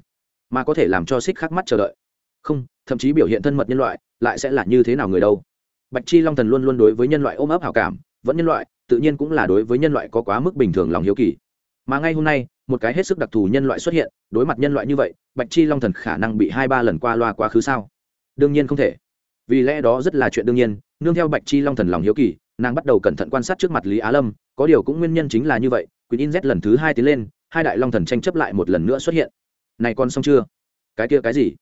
mà có thể làm cho xích khắc mắt chờ đợi không thậm chí biểu hiện thân mật nhân loại lại sẽ là như thế nào người đâu bạch chi long thần luôn luôn đối với nhân loại ôm ấp hảo cảm vẫn nhân loại tự nhiên cũng là đối với nhân loại có quá mức bình thường lòng hiếu kỳ mà ngay hôm nay một cái hết sức đặc thù nhân loại xuất hiện, đối mặt nhân loại như vậy, bạch chi long thần khả năng bị hai ba lần qua loa quá khứ sao? Đương nhiên không thể. Vì lẽ đó rất là chuyện đương nhiên, nương theo bạch chi long thần lòng hiếu kỳ, nàng bắt đầu cẩn thận quan sát trước mặt lý á lâm, có điều cũng nguyên nhân chính là như vậy quyền in z lần thứ hai tiến lên, hai đại long thần tranh chấp lại một lần nữa xuất hiện. Này còn xong chưa? Cái kia cái gì?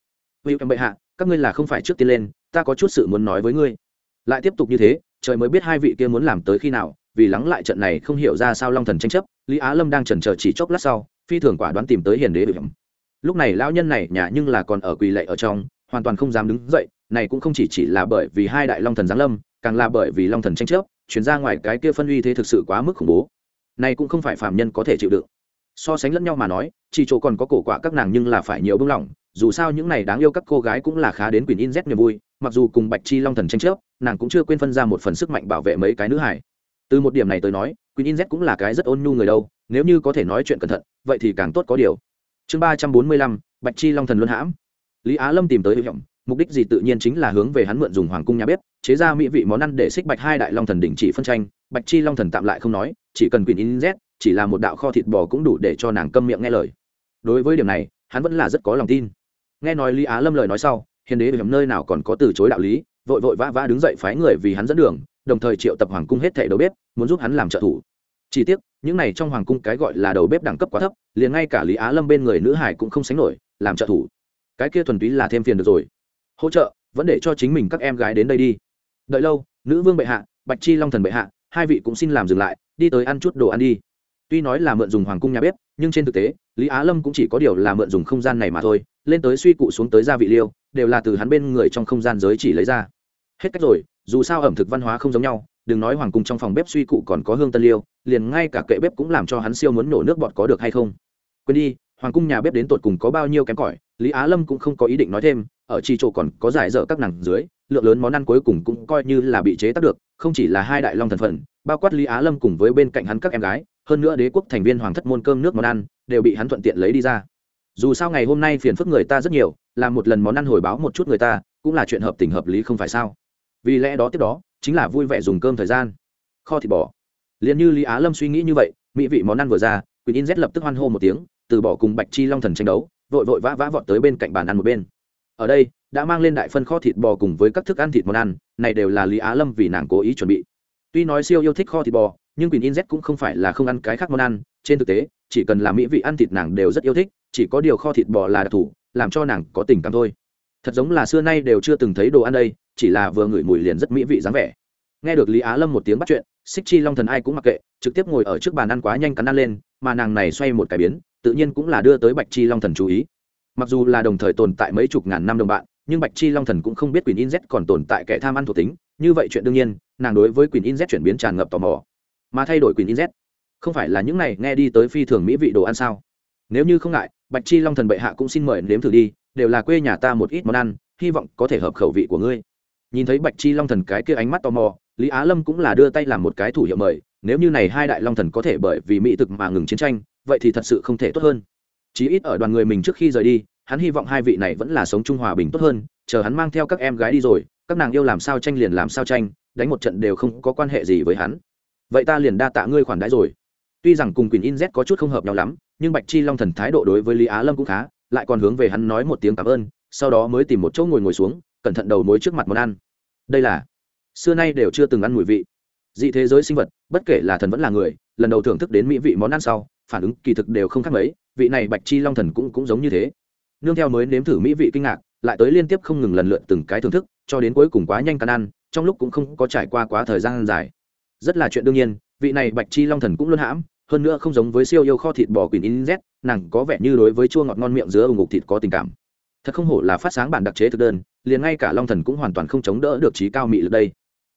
Vì em bệ hạ, các ngươi là không phải trước tiên lên, ta có chút sự muốn nói với ngươi. Lại tiếp tục như thế, trời mới biết hai vị kia muốn làm tới khi nào, vì lắng lại trận này không hiểu ra sao long thần tranh chấp lý á lâm đang chần chờ chỉ chốc lát sau, phi thường quả đoán tìm tới hiền đế bị hầm lúc này lão nhân này nhà nhưng là còn ở quỳ lệ ở trong, hoàn toàn không dám đứng dậy, này cũng không chỉ chỉ là bởi vì hai đại long thần giáng lâm, càng là bởi vì long thần tranh chấp, chuyển ra ngoài cái kia phân uy thế thực sự quá mức khủng bố. Này cũng không phải phạm nhân có thể chịu đựng. So sánh lẫn nhau mà nói, chỉ chỗ còn có cổ quạ các nàng nhưng là phải nhiều bưng lỏng, dù sao những này đáng yêu các cô gái cũng là khá đến quyền in z niềm vui, mặc dù cùng bạch chi long thần tranh chấp, nàng cũng chưa quên phân ra một phần sức mạnh bảo vệ mấy cái nữ hải từ một điểm này tới nói quyền in z cũng là cái rất ôn nhu người đâu, nếu như có thể nói chuyện cẩn thận, vậy thì càng tốt có điều. Chương ba trăm bốn mươi lăm, bạch chi long thần luân hãm. Lý á lâm tìm tới hữu hiệu mục đích gì tự nhiên chính là hướng về hắn mượn dùng hoàng cung nhà bếp, chế ra mỹ vị món ăn để xích bạch hai đại long thần đình chỉ phân tranh. Bạch chi long thần tạm lại không nói, chỉ cần quyền in z chỉ là một đạo kho thịt bò cũng đủ để cho nàng câm miệng nghe lời. Đối với điểm này, hắn vẫn là rất có lòng tin. Nghe nói lý á lâm lời nói sau, hiền đế hiểm nơi nào còn có từ chối đạo lý, vội vội vã vã đứng dậy phái người vì hắn dẫn đường đồng thời triệu tập hoàng cung hết thảy đầu bếp, muốn giúp hắn làm trợ thủ. Chỉ tiếc, những này trong hoàng cung cái gọi là đầu bếp đẳng cấp quá thấp, liền ngay cả lý á lâm bên người nữ hải cũng không sánh nổi, làm trợ thủ. Cái kia thuần túy là thêm phiền được rồi. Hỗ trợ, vẫn để cho chính mình các em gái đến đây đi. Đợi lâu, nữ vương bệ hạ, bạch chi long thần bệ hạ, hai vị cũng xin làm dừng lại, đi tới ăn chút đồ ăn đi. Tuy nói là mượn dùng hoàng cung nhà bếp, nhưng trên thực tế, lý á lâm cũng chỉ có điều là mượn dùng không gian này mà thôi, lên tới suy cụ xuống tới gia vị liêu, đều là từ hắn bên người trong không gian giới chỉ lấy ra. Hết cách rồi dù sao ẩm thực văn hóa không giống nhau, đừng nói hoàng cung trong phòng bếp suy cụ còn có hương tân liêu, liền ngay cả kệ bếp cũng làm cho hắn siêu muốn nổ nước bọt có được hay không. Quên đi, hoàng cung nhà bếp đến tột cùng có bao nhiêu kém cỏi, lý á lâm cũng không có ý định nói thêm, ở chi chỗ còn có giải dở các nàng dưới, lượng lớn món ăn cuối cùng cũng coi như là bị chế tác được, không chỉ là hai đại long thần phận bao quát lý á lâm cùng với bên cạnh hắn các em gái, hơn nữa đế quốc thành viên hoàng thất môn cơm nước món ăn, đều bị hắn thuận tiện lấy đi ra. Dù sao ngày hôm nay phiền phức người ta rất nhiều, làm một lần món ăn hồi báo một chút người ta, cũng là chuyện hợp tình hợp lý không phải sao? Vì lẽ đó tiếp đó, chính là vui vẻ dùng cơm thời gian. Kho thịt bò. Liền như lý á lâm suy nghĩ như vậy, mỹ vị món ăn vừa ra, quỳnh in z lập tức hoan hô một tiếng, từ bỏ cùng bạch chi long thần tranh đấu, vội vội vã vã vọt tới bên cạnh bàn ăn một bên. Ở đây, đã mang lên đại phân kho thịt bò cùng với các thức ăn thịt món ăn, này đều là lý á lâm vì nàng cố ý chuẩn bị. Tuy nói siêu yêu thích kho thịt bò, nhưng quỳnh in z cũng không phải là không ăn cái khác món ăn, trên thực tế, chỉ cần là mỹ vị ăn thịt nàng đều rất yêu thích, chỉ có điều kho thịt bò là đặc thù, làm cho nàng có tình cảm thôi. Thật giống là xưa nay đều chưa từng thấy đồ ăn đây chỉ là vừa ngửi mùi liền rất mỹ vị dáng vẻ. Nghe được lý á lâm một tiếng bắt chuyện, xích chi long thần ai cũng mặc kệ, trực tiếp ngồi ở trước bàn ăn quá nhanh cắn ăn lên, mà nàng này xoay một cái biến, tự nhiên cũng là đưa tới bạch chi long thần chú ý. Mặc dù là đồng thời tồn tại mấy chục ngàn năm đồng bạn, nhưng bạch chi long thần cũng không biết quyền in z còn tồn tại kẻ tham ăn thuộc tính, như vậy chuyện đương nhiên, nàng đối với quyền in z chuyển biến tràn ngập tò mò. Mà thay đổi quyền in z không phải là những này nghe đi tới phi thường mỹ vị đồ ăn sao? Nếu như không ngại, bạch chi long thần bệ hạ cũng xin mời nếm thử đi, đều là quê nhà ta một ít món ăn, hy vọng có thể hợp khẩu vị của ngươi nhìn thấy bạch chi long thần cái kia ánh mắt tò mò, lý á lâm cũng là đưa tay làm một cái thủ hiệu mời, nếu như này hai đại long thần có thể bởi vì mỹ thực mà ngừng chiến tranh, vậy thì thật sự không thể tốt hơn. Chí ít ở đoàn người mình trước khi rời đi, hắn hy vọng hai vị này vẫn là sống chung hòa bình tốt hơn, chờ hắn mang theo các em gái đi rồi, các nàng yêu làm sao tranh liền làm sao tranh, đánh một trận đều không có quan hệ gì với hắn. Vậy ta liền đa tạ ngươi khoản đãi rồi. Tuy rằng cùng quyền in z có chút không hợp nhau lắm, nhưng bạch chi long thần thái độ đối với lý á lâm cũng khá, lại còn hướng về hắn nói một tiếng cảm ơn, sau đó mới tìm một chỗ ngồi ngồi xuống cẩn thận đầu mối trước mặt món ăn. Đây là, xưa nay đều chưa từng ăn mùi vị. Dị thế giới sinh vật, bất kể là thần vẫn là người, lần đầu thưởng thức đến mỹ vị món ăn sau, phản ứng kỳ thực đều không khác mấy, vị này bạch chi long thần cũng cũng giống như thế. Nương theo mới nếm thử mỹ vị kinh ngạc, lại tới liên tiếp không ngừng lần lượt từng cái thưởng thức, cho đến cuối cùng quá nhanh cắn ăn, trong lúc cũng không có trải qua quá thời gian dài. Rất là chuyện đương nhiên, vị này bạch chi long thần cũng luôn hãm, hơn nữa không giống với siêu yêu kho thịt bò quỳnh in z, nàng có vẻ như đối với chua ngọt ngon miệng giữa ủng ngục thịt có tình cảm. Thật không hổ là phát sáng bản đặc chế thực đơn liền ngay cả long thần cũng hoàn toàn không chống đỡ được trí cao mị lực đây.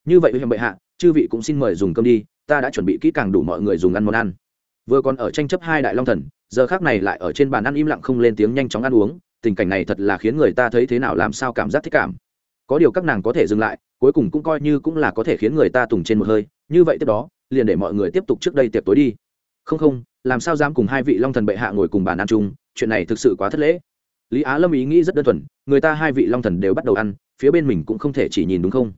Như vậy với bệ hạ, chư vị cũng xin mời dùng cơm đi, ta đã chuẩn bị kỹ càng đủ mọi người dùng ăn món ăn. Vừa còn ở tranh chấp hai đại long thần, giờ khác này lại ở trên bàn ăn im lặng không lên tiếng nhanh chóng ăn uống, tình cảnh này thật là khiến người ta thấy thế nào làm sao cảm giác thích cảm. Có điều các nàng có thể dừng lại, cuối cùng cũng coi như cũng là có thể khiến người ta tùng trên một hơi, như vậy tiếp đó, liền để mọi người tiếp tục trước đây tiệc tối đi. Không không, làm sao dám cùng hai vị long thần bệ hạ ngồi cùng bàn ăn chung, chuyện này thực sự quá thất lễ lý á lâm ý nghĩ rất đơn thuần, người ta hai vị long thần đều bắt đầu ăn, phía bên mình cũng không thể chỉ nhìn đúng không?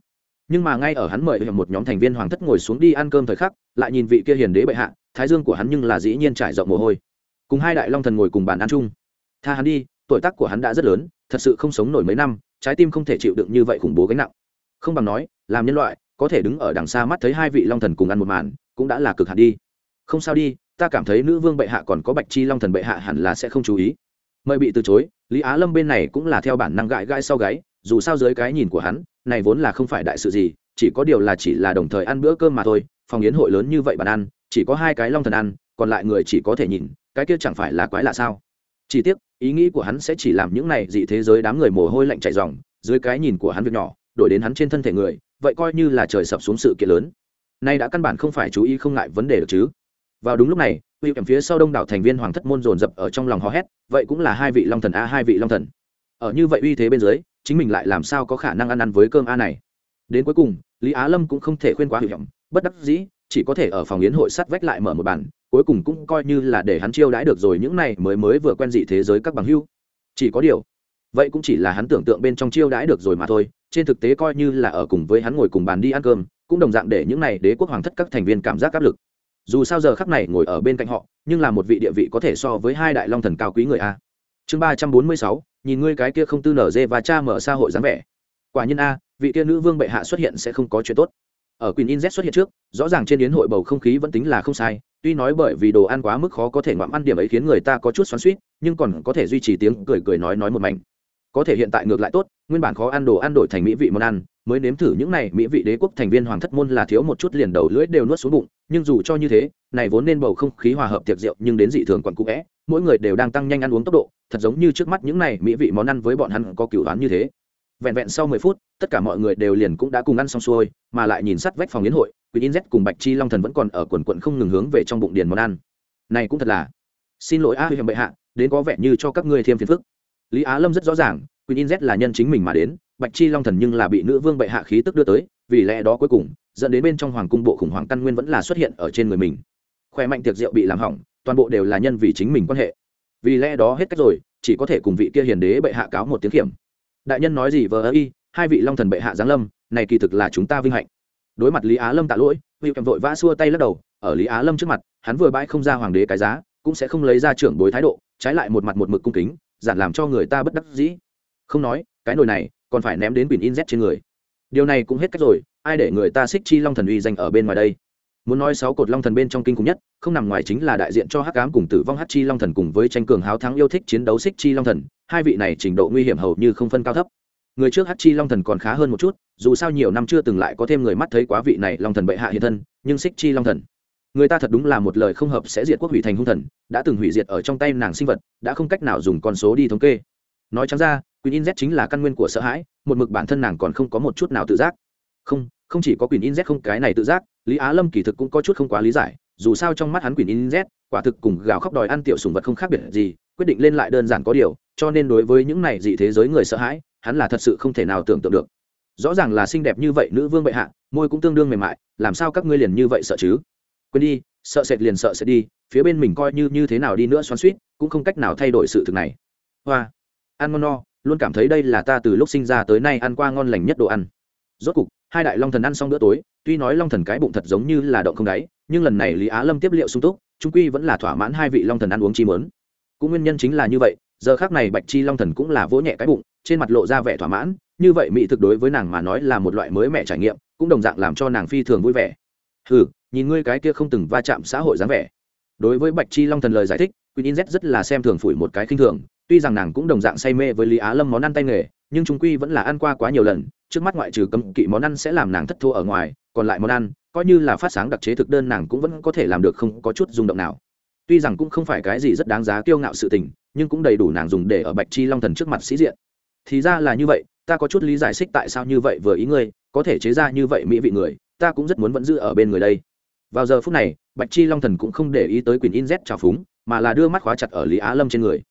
Nhưng mà ngay ở hắn mời một nhóm thành viên hoàng thất ngồi xuống đi ăn cơm thời khắc, lại nhìn vị kia hiền đế bệ hạ, thái dương của hắn nhưng là dĩ nhiên trải rộng mồ hôi. Cùng hai đại long thần ngồi cùng bàn ăn chung. Tha hắn đi, tuổi tác của hắn đã rất lớn, thật sự không sống nổi mấy năm, trái tim không thể chịu đựng như vậy khủng bố gánh nặng. Không bằng nói, làm nhân loại, có thể đứng ở đằng xa mắt thấy hai vị long thần cùng ăn một màn, cũng đã là cực hạn đi. Không sao đi, ta cảm thấy nữ vương bệ hạ còn có bạch chi long thần bệ hạ hẳn là sẽ không chú ý mời bị từ chối, lý á lâm bên này cũng là theo bản năng gãi gãi sau gáy, dù sao dưới cái nhìn của hắn, này vốn là không phải đại sự gì, chỉ có điều là chỉ là đồng thời ăn bữa cơm mà thôi, phòng yến hội lớn như vậy bàn ăn, chỉ có hai cái long thần ăn, còn lại người chỉ có thể nhìn, cái kia chẳng phải là quái lạ sao? Chỉ tiếc, ý nghĩ của hắn sẽ chỉ làm những này dị thế giới đám người mồ hôi lạnh chạy dòng dưới cái nhìn của hắn việc nhỏ, đổi đến hắn trên thân thể người, vậy coi như là trời sập xuống sự kiện lớn. Nay đã căn bản không phải chú ý không ngại vấn đề được chứ. Vào đúng lúc này uy kèm phía sau đông đảo thành viên hoàng thất môn dồn dập ở trong lòng hò hét, vậy cũng là hai vị long thần a, hai vị long thần. Ở như vậy uy thế bên dưới, chính mình lại làm sao có khả năng ăn ăn với cơm a này? Đến cuối cùng, lý á lâm cũng không thể khuyên quá hữu hiểm bất đắc dĩ, chỉ có thể ở phòng yến hội sắt vách lại mở một bàn cuối cùng cũng coi như là để hắn chiêu đãi được rồi những này mới mới vừa quen dị thế giới các bằng hưu chỉ có điều, vậy cũng chỉ là hắn tưởng tượng bên trong chiêu đãi được rồi mà thôi, trên thực tế coi như là ở cùng với hắn ngồi cùng bàn đi ăn cơm, cũng đồng dạng để những này đế quốc hoàng thất các thành viên cảm giác áp lực dù sao giờ khắc này ngồi ở bên cạnh họ nhưng là một vị địa vị có thể so với hai đại long thần cao quý người a. Chương ba trăm bốn mươi sáu nhìn ngươi cái kia không tư nở dê và cha mở xã hội dáng vẻ. Quả nhiên a vị kia nữ vương bệ hạ xuất hiện sẽ không có chuyện tốt. Ở Queen In Z xuất hiện trước, rõ ràng trên yến hội bầu không khí vẫn tính là không sai, tuy nói bởi vì đồ ăn quá mức khó có thể ngoạm ăn điểm ấy khiến người ta có chút xoắn suýt nhưng còn có thể duy trì tiếng cười cười nói nói một mảnh. Có thể hiện tại ngược lại tốt, nguyên bản khó ăn đồ ăn đổi thành mỹ vị món ăn, mới nếm thử những này mỹ vị đế quốc thành viên hoàng thất môn là thiếu một chút liền đầu lưỡi đều nuốt xuống bụng, nhưng dù cho như thế, này vốn nên bầu không khí hòa hợp tiệc rượu nhưng đến dị thường quặn cũ vẽ mỗi người đều đang tăng nhanh ăn uống tốc độ, thật giống như trước mắt những này mỹ vị món ăn với bọn hắn có cửu đoán như thế. Vẹn vẹn sau mười phút tất cả mọi người đều liền cũng đã cùng ăn xong xuôi mà lại nhìn sát vách phòng yến hội quỳnh in z cùng bạch chi long thần vẫn còn ở quần quận không ngừng hướng về trong bụng điền món ăn. Này cũng thật là. Xin lỗi a à, bệ hạ đến có vẻ như cho các ngươi thêm phiền phức lý á lâm rất rõ ràng Quyền in z là nhân chính mình mà đến, bạch chi long thần nhưng là bị nữ vương bệ hạ khí tức đưa tới, vì lẽ đó cuối cùng, dẫn đến bên trong hoàng cung bộ khủng hoảng căn nguyên vẫn là xuất hiện ở trên người mình. Khỏe mạnh tiệc rượu bị làm hỏng, toàn bộ đều là nhân vì chính mình quan hệ. Vì lẽ đó hết cách rồi, chỉ có thể cùng vị kia hiền đế bệ hạ cáo một tiếng kiểm đại nhân nói gì vờ ơ y, hai vị long thần bệ hạ giáng lâm, này kỳ thực là chúng ta vinh hạnh. Đối mặt lý á lâm tạ lỗi vị kèm vội vã xua tay lắc đầu, ở lý á lâm trước mặt, hắn vừa bãi không ra hoàng đế cái giá, cũng sẽ không lấy ra trưởng bối thái độ, trái lại một mặt một mực cung kính giản làm cho người ta bất đắc dĩ. Không nói, cái nồi này còn phải ném đến biển in z trên người. Điều này cũng hết cách rồi, ai để người ta xích chi long thần uy danh ở bên ngoài đây? Muốn nói sáu cột long thần bên trong kinh khủng nhất, không nằm ngoài chính là đại diện cho hắc ám cùng tử vong hắc chi long thần cùng với tranh cường háo thắng yêu thích chiến đấu xích chi long thần, hai vị này trình độ nguy hiểm hầu như không phân cao thấp. Người trước hắc chi long thần còn khá hơn một chút, dù sao nhiều năm chưa từng lại có thêm người mắt thấy quá vị này long thần bệ hạ hiện thân, nhưng xích chi long thần người ta thật đúng là một lời không hợp sẽ diệt quốc hủy thành hung thần đã từng hủy diệt ở trong tay nàng sinh vật đã không cách nào dùng con số đi thống kê nói chẳng ra Quyền In Z chính là căn nguyên của sợ hãi, một mực bản thân nàng còn không có một chút nào tự giác. Không, không chỉ có Quyền In Z không cái này tự giác, Lý Á Lâm kỳ thực cũng có chút không quá lý giải, dù sao trong mắt hắn Quyền In Z, quả thực cùng gào khóc đòi ăn tiểu sủng vật không khác biệt gì, quyết định lên lại đơn giản có điều, cho nên đối với những này dị thế giới người sợ hãi, hắn là thật sự không thể nào tưởng tượng được. Rõ ràng là xinh đẹp như vậy nữ vương bệ hạ, môi cũng tương đương mềm mại, làm sao các ngươi liền như vậy sợ chứ? Quên đi, sợ sệt liền sợ sẽ đi, phía bên mình coi như như thế nào đi nữa xoắn suýt cũng không cách nào thay đổi sự thực này. Hoa, ăn ngon no, luôn cảm thấy đây là ta từ lúc sinh ra tới nay ăn qua ngon lành nhất đồ ăn. Rốt cục hai đại long thần ăn xong bữa tối tuy nói long thần cái bụng thật giống như là động không đáy nhưng lần này lý á lâm tiếp liệu sung túc trung quy vẫn là thỏa mãn hai vị long thần ăn uống chi mớn. Cũng nguyên nhân chính là như vậy giờ khác này bạch chi long thần cũng là vỗ nhẹ cái bụng trên mặt lộ ra vẻ thỏa mãn như vậy mỹ thực đối với nàng mà nói là một loại mới mẻ trải nghiệm cũng đồng dạng làm cho nàng phi thường vui vẻ. Hừ nhìn ngươi cái kia không từng va chạm xã hội dáng vẻ. Đối với bạch chi long thần lời giải thích, queen in z rất là xem thường phủi một cái khinh thường, tuy rằng nàng cũng đồng dạng say mê với lý á lâm món ăn tay nghề, nhưng chúng quy vẫn là ăn qua quá nhiều lần, trước mắt ngoại trừ cấm kỵ món ăn sẽ làm nàng thất thua ở ngoài, còn lại món ăn, coi như là phát sáng đặc chế thực đơn nàng cũng vẫn có thể làm được không có chút rung động nào. Tuy rằng cũng không phải cái gì rất đáng giá kiêu ngạo sự tình, nhưng cũng đầy đủ nàng dùng để ở bạch chi long thần trước mặt sĩ diện. Thì ra là như vậy, ta có chút lý giải xích tại sao như vậy vừa ý ngươi, có thể chế ra như vậy mỹ vị người, ta cũng rất muốn vẫn giữ ở bên người đây vào giờ phút này, bạch chi long thần cũng không để ý tới quyền in z trào phúng, mà là đưa mắt khóa chặt ở lý á lâm trên người.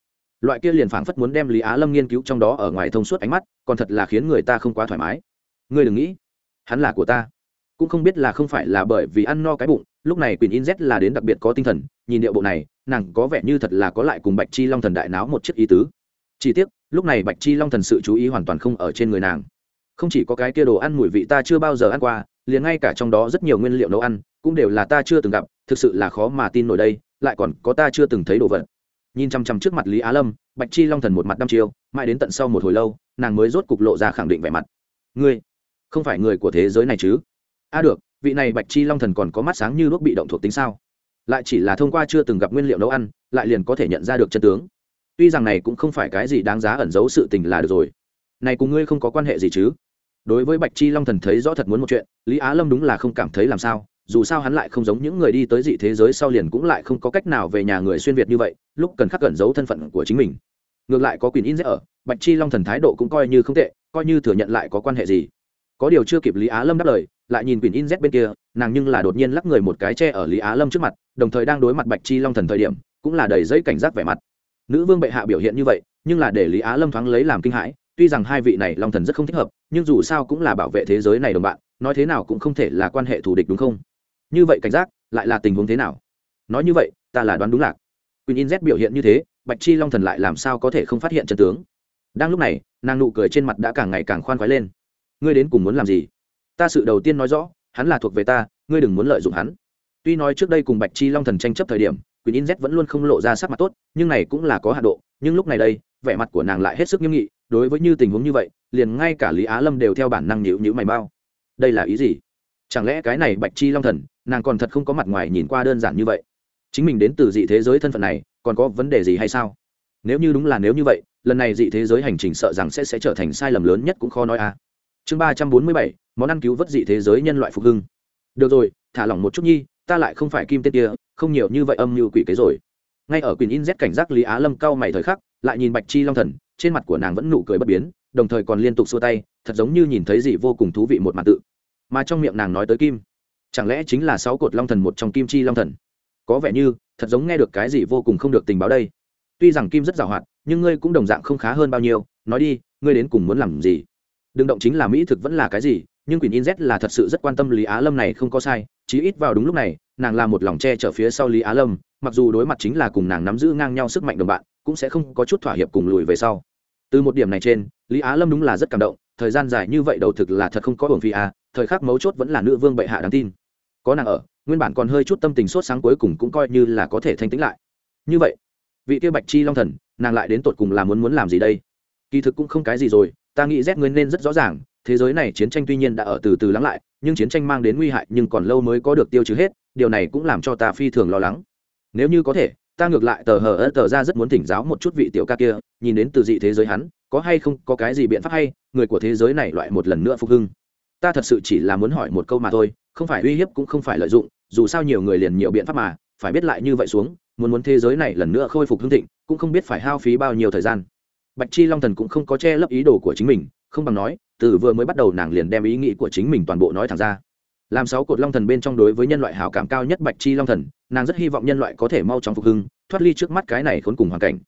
Loại kia liền phảng phất muốn đem lý á lâm nghiên cứu trong đó ở ngoài thông suốt ánh mắt, còn thật là khiến người ta không quá thoải mái. Ngươi đừng nghĩ, hắn là của ta. Cũng không biết là không phải là bởi vì ăn no cái bụng, lúc này quyền in z là đến đặc biệt có tinh thần, nhìn điệu bộ này, nàng có vẻ như thật là có lại cùng bạch chi long thần đại náo một chiếc ý tứ. Chỉ tiếc, lúc này bạch chi long thần sự chú ý hoàn toàn không ở trên người nàng. Không chỉ có cái kia đồ ăn mùi vị ta chưa bao giờ ăn qua, liền ngay cả trong đó rất nhiều nguyên liệu nấu ăn cũng đều là ta chưa từng gặp, thực sự là khó mà tin nổi đây, lại còn có ta chưa từng thấy đồ vật. Nhìn chăm chăm trước mặt lý á lâm, bạch chi long thần một mặt đăm chiêu, mãi đến tận sau một hồi lâu, nàng mới rốt cục lộ ra khẳng định vẻ mặt. Ngươi, không phải người của thế giới này chứ? A à được, vị này bạch chi long thần còn có mắt sáng như đuốc bị động thuộc tính sao? Lại chỉ là thông qua chưa từng gặp nguyên liệu nấu ăn, lại liền có thể nhận ra được chân tướng. Tuy rằng này cũng không phải cái gì đáng giá ẩn giấu sự tình là được rồi. Này cùng ngươi không có quan hệ gì chứ? Đối với bạch chi long thần thấy rõ thật muốn một chuyện, lý á lâm đúng là không cảm thấy làm sao dù sao hắn lại không giống những người đi tới dị thế giới sau liền cũng lại không có cách nào về nhà người xuyên việt như vậy, lúc cần khắc cẩn giấu thân phận của chính mình. Ngược lại có quyền in dễ ở, bạch chi long thần thái độ cũng coi như không tệ, coi như thừa nhận lại có quan hệ gì. Có điều chưa kịp lý á lâm đáp lời, lại nhìn quyền in z bên kia, nàng nhưng là đột nhiên lắc người một cái che ở lý á lâm trước mặt, đồng thời đang đối mặt bạch chi long thần thời điểm, cũng là đầy giấy cảnh giác vẻ mặt. Nữ vương bệ hạ biểu hiện như vậy, nhưng là để lý á lâm thoáng lấy làm kinh hãi, tuy rằng hai vị này long thần rất không thích hợp, nhưng dù sao cũng là bảo vệ thế giới này đồng bạn, nói thế nào cũng không thể là quan hệ thù địch đúng không? Như vậy cảnh giác lại là tình huống thế nào? Nói như vậy ta là đoán đúng lạc. Quỳnh in z biểu hiện như thế bạch chi long thần lại làm sao có thể không phát hiện chân tướng? Đang lúc này nàng nụ cười trên mặt đã càng ngày càng khoan khoái lên. Ngươi đến cùng muốn làm gì? Ta sự đầu tiên nói rõ hắn là thuộc về ta ngươi đừng muốn lợi dụng hắn. Tuy nói trước đây cùng bạch chi long thần tranh chấp thời điểm Quỳnh In Z vẫn luôn không lộ ra sắc mặt tốt, nhưng này cũng là có hạ độ, nhưng lúc này đây, vẻ mặt của nàng lại hết sức nghiêm nghị, đối với như tình huống như vậy, liền ngay cả Lý Á Lâm đều theo bản năng nhịu nhữ mày bao. Đây là ý gì? Chẳng lẽ cái này Bạch Chi Long Thần, nàng còn thật không có mặt ngoài nhìn qua đơn giản như vậy? Chính mình đến từ dị thế giới thân phận này, còn có vấn đề gì hay sao? Nếu như đúng là nếu như vậy, lần này dị thế giới hành trình sợ rằng sẽ sẽ trở thành sai lầm lớn nhất cũng khó nói a. À. Chương ba trăm bốn mươi bảy, món ăn cứu vớt dị thế giới nhân loại phục hưng. Được rồi, thả lỏng một chút nhi, ta lại không phải kim tên kia không nhiều như vậy âm như quỷ kế rồi ngay ở quyền in z cảnh giác lý á lâm cao mày thời khắc lại nhìn bạch chi long thần trên mặt của nàng vẫn nụ cười bất biến đồng thời còn liên tục xua tay thật giống như nhìn thấy gì vô cùng thú vị một mặt tự mà trong miệng nàng nói tới kim chẳng lẽ chính là sáu cột long thần một trong kim chi long thần? Có vẻ như, thật giống nghe được cái gì vô cùng không được tình báo đây. Tuy rằng kim rất giàu hoạt, nhưng ngươi cũng đồng dạng không khá hơn bao nhiêu. Nói đi, ngươi đến cùng muốn làm gì? Đừng động chính là mỹ thực vẫn là cái gì, nhưng quyền in z là thật sự rất quan tâm lý á lâm này không có sai. Chí ít vào đúng lúc này, nàng là một lòng che chở phía sau lý á lâm, mặc dù đối mặt chính là cùng nàng nắm giữ ngang nhau sức mạnh đồng bạn, cũng sẽ không có chút thỏa hiệp cùng lùi về sau. Từ một điểm này trên, lý á lâm đúng là rất cảm động. Thời gian dài như vậy đầu thực là thật không có hưởng phi à thời khắc mấu chốt vẫn là nữ vương bệ hạ đáng tin có nàng ở, nguyên bản còn hơi chút tâm tình sốt sáng cuối cùng cũng coi như là có thể thanh tĩnh lại. Như vậy, vị tiêu bạch chi long thần, nàng lại đến tột cùng là muốn muốn làm gì đây? Kỳ thực cũng không cái gì rồi, ta nghĩ rét ngươi nên rất rõ ràng, thế giới này chiến tranh tuy nhiên đã ở từ từ lắng lại, nhưng chiến tranh mang đến nguy hại nhưng còn lâu mới có được tiêu trừ hết, điều này cũng làm cho ta phi thường lo lắng. Nếu như có thể, ta ngược lại tờ hờ ớt tờ ra rất muốn thỉnh giáo một chút vị tiểu ca kia, nhìn đến từ dị thế giới hắn, có hay không có cái gì biện pháp hay, người của thế giới này loại một lần nữa phục hưng ta thật sự chỉ là muốn hỏi một câu mà thôi, không phải uy hiếp cũng không phải lợi dụng, dù sao nhiều người liền nhiều biện pháp mà, phải biết lại như vậy xuống, muốn muốn thế giới này lần nữa khôi phục hương thịnh, cũng không biết phải hao phí bao nhiêu thời gian. Bạch chi long thần cũng không có che lấp ý đồ của chính mình, không bằng nói, từ vừa mới bắt đầu nàng liền đem ý nghĩ của chính mình toàn bộ nói thẳng ra. Làm sáu cột long thần bên trong đối với nhân loại hảo cảm cao nhất bạch chi long thần, nàng rất hy vọng nhân loại có thể mau chóng phục hưng, thoát ly trước mắt cái này khốn cùng hoàn cảnh.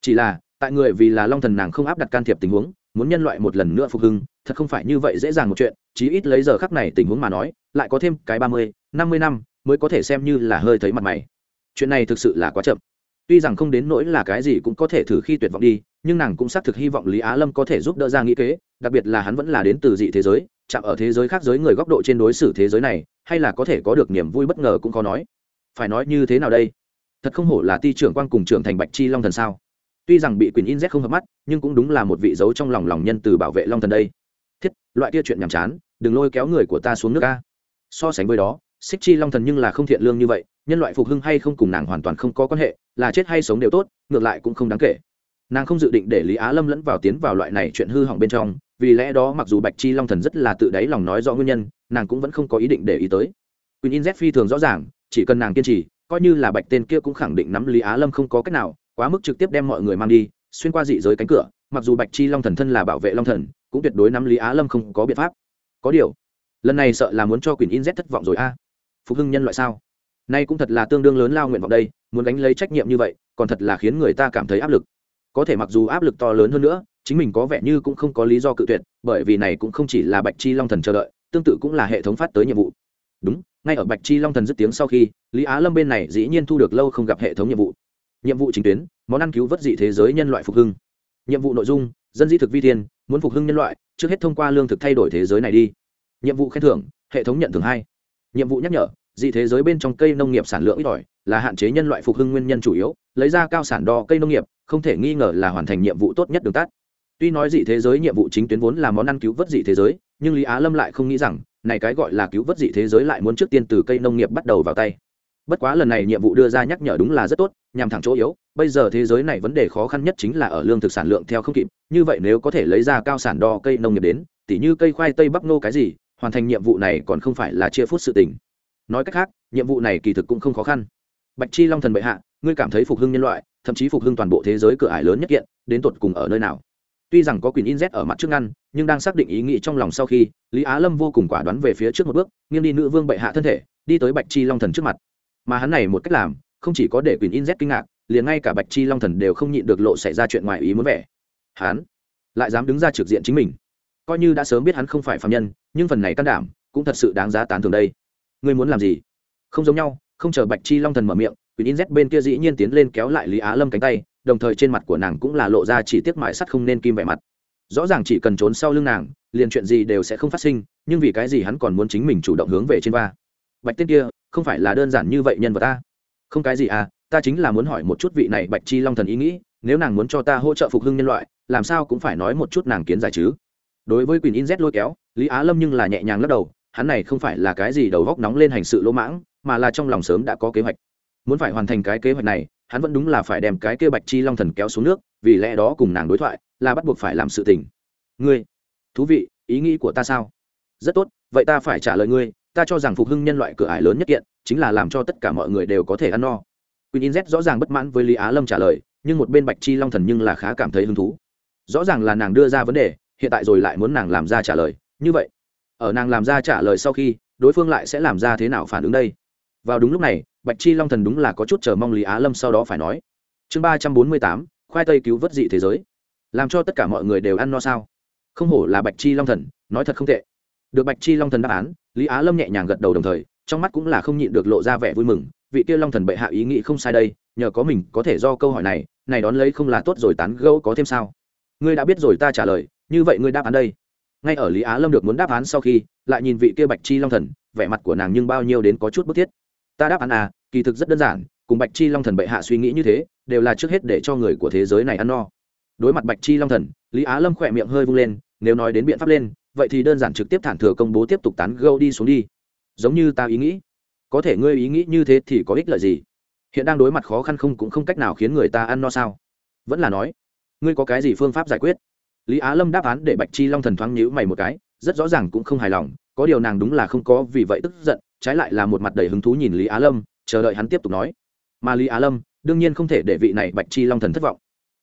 Chỉ là, tại người vì là long thần nàng không áp đặt can thiệp tình huống, muốn nhân loại một lần nữa phục hưng thật không phải như vậy dễ dàng một chuyện, chí ít lấy giờ khắc này tình huống mà nói, lại có thêm cái ba mươi, năm mươi năm mới có thể xem như là hơi thấy mặt mày. Chuyện này thực sự là quá chậm. Tuy rằng không đến nỗi là cái gì cũng có thể thử khi tuyệt vọng đi, nhưng nàng cũng xác thực hy vọng lý á lâm có thể giúp đỡ ra nghĩ kế, đặc biệt là hắn vẫn là đến từ dị thế giới, chạm ở thế giới khác giới người góc độ trên đối xử thế giới này, hay là có thể có được niềm vui bất ngờ cũng khó nói. Phải nói như thế nào đây? Thật không hổ là ti trưởng quan cùng trưởng thành bạch chi long thần sao? Tuy rằng bị quyền in z không hợp mắt, nhưng cũng đúng là một vị dấu trong lòng lòng nhân từ bảo vệ long thần đây thiết loại kia chuyện nhàm chán đừng lôi kéo người của ta xuống nước ca so sánh với đó xích chi long thần nhưng là không thiện lương như vậy nhân loại phục hưng hay không cùng nàng hoàn toàn không có quan hệ là chết hay sống đều tốt ngược lại cũng không đáng kể. Nàng không dự định để lý á lâm lẫn vào tiến vào loại này chuyện hư hỏng bên trong vì lẽ đó mặc dù bạch chi long thần rất là tự đáy lòng nói rõ nguyên nhân nàng cũng vẫn không có ý định để ý tới. Quyền In Z phi thường rõ ràng, chỉ cần nàng kiên trì, coi như là Bạch tên kia cũng khẳng định nắm Lý Á Lâm không có cách nào, quá mức trực tiếp đem mọi người mang đi, xuyên qua dị giới cánh cửa, mặc dù Bạch Chi Long thần thân là bảo vệ Long thần, cũng tuyệt đối nắm Lý Á Lâm không có biện pháp. Có điều, lần này sợ là muốn cho Quyền In Z thất vọng rồi a. Phục hưng nhân loại sao? Nay cũng thật là tương đương lớn lao nguyện vọng đây, muốn gánh lấy trách nhiệm như vậy, còn thật là khiến người ta cảm thấy áp lực. Có thể mặc dù áp lực to lớn hơn nữa, chính mình có vẻ như cũng không có lý do cự tuyệt, bởi vì này cũng không chỉ là Bạch Chi Long thần chờ đợi, tương tự cũng là hệ thống phát tới nhiệm vụ. Đúng, ngay ở bạch chi long thần dứt tiếng sau khi lý á lâm bên này dĩ nhiên thu được lâu không gặp hệ thống nhiệm vụ nhiệm vụ chính tuyến món ăn cứu vớt dị thế giới nhân loại phục hưng nhiệm vụ nội dung dân di thực vi thiên, muốn phục hưng nhân loại, trước hết thông qua lương thực thay đổi thế giới này đi. Nhiệm vụ khen thưởng, hệ thống nhận thưởng hai. Nhiệm vụ nhắc nhở, dị thế giới bên trong cây nông nghiệp sản lượng ít ỏi, là hạn chế nhân loại phục hưng nguyên nhân chủ yếu, lấy ra cao sản đo cây nông nghiệp, không thể nghi ngờ là hoàn thành nhiệm vụ tốt nhất đường tắt. Tuy nói dị thế giới nhiệm vụ chính tuyến vốn là món ăn cứu vớt dị thế giới, nhưng lý á lâm lại không nghĩ rằng, này cái gọi là cứu vớt dị thế giới lại muốn trước tiên từ cây nông nghiệp bắt đầu vào tay bất quá lần này nhiệm vụ đưa ra nhắc nhở đúng là rất tốt, nhằm thẳng chỗ yếu. Bây giờ thế giới này vấn đề khó khăn nhất chính là ở lương thực sản lượng theo không kịp. Như vậy nếu có thể lấy ra cao sản đo cây nông nghiệp đến, tỉ như cây khoai tây bắp nô cái gì, hoàn thành nhiệm vụ này còn không phải là chia phút sự tình. Nói cách khác, nhiệm vụ này kỳ thực cũng không khó khăn. Bạch chi long thần bệ hạ, ngươi cảm thấy phục hưng nhân loại, thậm chí phục hưng toàn bộ thế giới cửa ải lớn nhất kiện, đến tột cùng ở nơi nào? Tuy rằng có quyền in z ở mặt trước ngăn, nhưng đang xác định ý nghĩ trong lòng sau khi, lý á lâm vô cùng quả đoán về phía trước một bước, nghiêng đi nữ vương bệ hạ thân thể, đi tới bạch chi long thần trước mặt mà hắn này một cách làm, không chỉ có để quyền in z kinh ngạc, liền ngay cả bạch chi long thần đều không nhịn được lộ xảy ra chuyện ngoài ý muốn vẻ. Hắn lại dám đứng ra trực diện chính mình. Coi như đã sớm biết hắn không phải phạm nhân, nhưng phần này can đảm cũng thật sự đáng giá tán thường đây. Ngươi muốn làm gì? Không giống nhau, không chờ bạch chi long thần mở miệng quyền in z bên kia dĩ nhiên tiến lên kéo lại lý á lâm cánh tay, đồng thời trên mặt của nàng cũng là lộ ra chỉ tiếc mại sắt không nên kim vẻ mặt. Rõ ràng chỉ cần trốn sau lưng nàng, liền chuyện gì đều sẽ không phát sinh, nhưng vì cái gì hắn còn muốn chính mình chủ động hướng về trên va? Bạch tên kia không phải là đơn giản như vậy nhân vật ta. Không cái gì à ta chính là muốn hỏi một chút vị này bạch chi long thần ý nghĩ, nếu nàng muốn cho ta hỗ trợ phục hưng nhân loại, làm sao cũng phải nói một chút nàng kiến giải chứ? Đối với quyền in z lôi kéo, lý á lâm nhưng là nhẹ nhàng lắc đầu, hắn này không phải là cái gì đầu góc nóng lên hành sự lỗ mãng, mà là trong lòng sớm đã có kế hoạch. Muốn phải hoàn thành cái kế hoạch này, hắn vẫn đúng là phải đem cái kia bạch chi long thần kéo xuống nước, vì lẽ đó cùng nàng đối thoại, là bắt buộc phải làm sự tình. Ngươi, thú vị, ý nghĩ của ta sao? Rất tốt, vậy ta phải trả lời ngươi ta cho rằng phục hưng nhân loại cửa ải lớn nhất kiện chính là làm cho tất cả mọi người đều có thể ăn no Queen In Z rõ ràng bất mãn với Lý Á Lâm trả lời, nhưng một bên Bạch Chi Long Thần nhưng là khá cảm thấy hứng thú. Rõ ràng là nàng đưa ra vấn đề, hiện tại rồi lại muốn nàng làm ra trả lời, như vậy, ở nàng làm ra trả lời sau khi, đối phương lại sẽ làm ra thế nào phản ứng đây? Vào đúng lúc này, Bạch Chi Long Thần đúng là có chút chờ mong Lý Á Lâm sau đó phải nói. Chương ba trăm bốn mươi tám, khoai tây cứu vớt dị thế giới. Làm cho tất cả mọi người đều ăn no sao? không hổ là bạch chi long thần nói thật không tệ được bạch chi long thần đáp án lý á lâm nhẹ nhàng gật đầu đồng thời, trong mắt cũng là không nhịn được lộ ra vẻ vui mừng, vị kia long thần bệ hạ ý nghĩ không sai đây, nhờ có mình có thể do câu hỏi này này đón lấy không là tốt rồi tán gẫu có thêm sao? Ngươi đã biết rồi ta trả lời, như vậy ngươi đáp án đây. Ngay ở lý á lâm được muốn đáp án sau khi, lại nhìn vị kia bạch chi long thần, vẻ mặt của nàng nhưng bao nhiêu đến có chút bức thiết. Ta đáp án à kỳ thực rất đơn giản, cùng bạch chi long thần bệ hạ suy nghĩ như thế, đều là trước hết để cho người của thế giới này ăn no. Đối mặt bạch chi long thần, lý á lâm khỏe miệng hơi vung lên, nếu nói đến biện pháp lên vậy thì đơn giản trực tiếp thản thừa công bố tiếp tục tán gâu đi xuống đi. Giống như ta ý nghĩ. Có thể ngươi ý nghĩ như thế thì có ích lợi gì? Hiện đang đối mặt khó khăn không cũng không cách nào khiến người ta ăn no sao? Vẫn là nói, ngươi có cái gì phương pháp giải quyết? Lý á lâm đáp án để bạch chi long thần thoáng nhữ mày một cái, rất rõ ràng cũng không hài lòng, có điều nàng đúng là không có vì vậy tức giận, trái lại là một mặt đầy hứng thú nhìn lý á lâm, chờ đợi hắn tiếp tục nói. Mà lý á lâm, đương nhiên không thể để vị này bạch chi long thần thất vọng.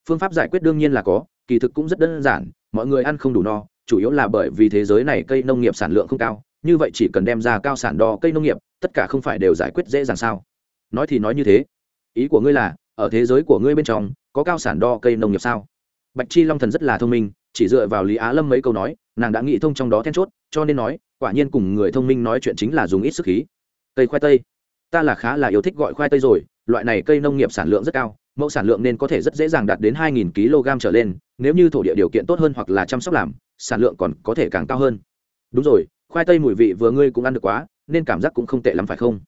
Phương pháp giải quyết đương nhiên là có, kỳ thực cũng rất đơn giản, mọi người ăn không đủ no chủ yếu là bởi vì thế giới này cây nông nghiệp sản lượng không cao, như vậy chỉ cần đem ra cao sản đo cây nông nghiệp, tất cả không phải đều giải quyết dễ dàng sao? Nói thì nói như thế. Ý của ngươi là, ở thế giới của ngươi bên trong, có cao sản đo cây nông nghiệp sao? Bạch chi long thần rất là thông minh, chỉ dựa vào lý á lâm mấy câu nói, nàng đã nghĩ thông trong đó then chốt, cho nên nói, quả nhiên cùng người thông minh nói chuyện chính là dùng ít sức khí. Cây khoai tây. Ta là khá là yêu thích gọi khoai tây rồi, loại này cây nông nghiệp sản lượng rất cao mẫu sản lượng nên có thể rất dễ dàng đạt đến 2.000 kg trở lên, nếu như thổ địa điều kiện tốt hơn hoặc là chăm sóc làm, sản lượng còn có thể càng cao hơn. Đúng rồi, khoai tây mùi vị vừa ngươi cũng ăn được quá, nên cảm giác cũng không tệ lắm phải không?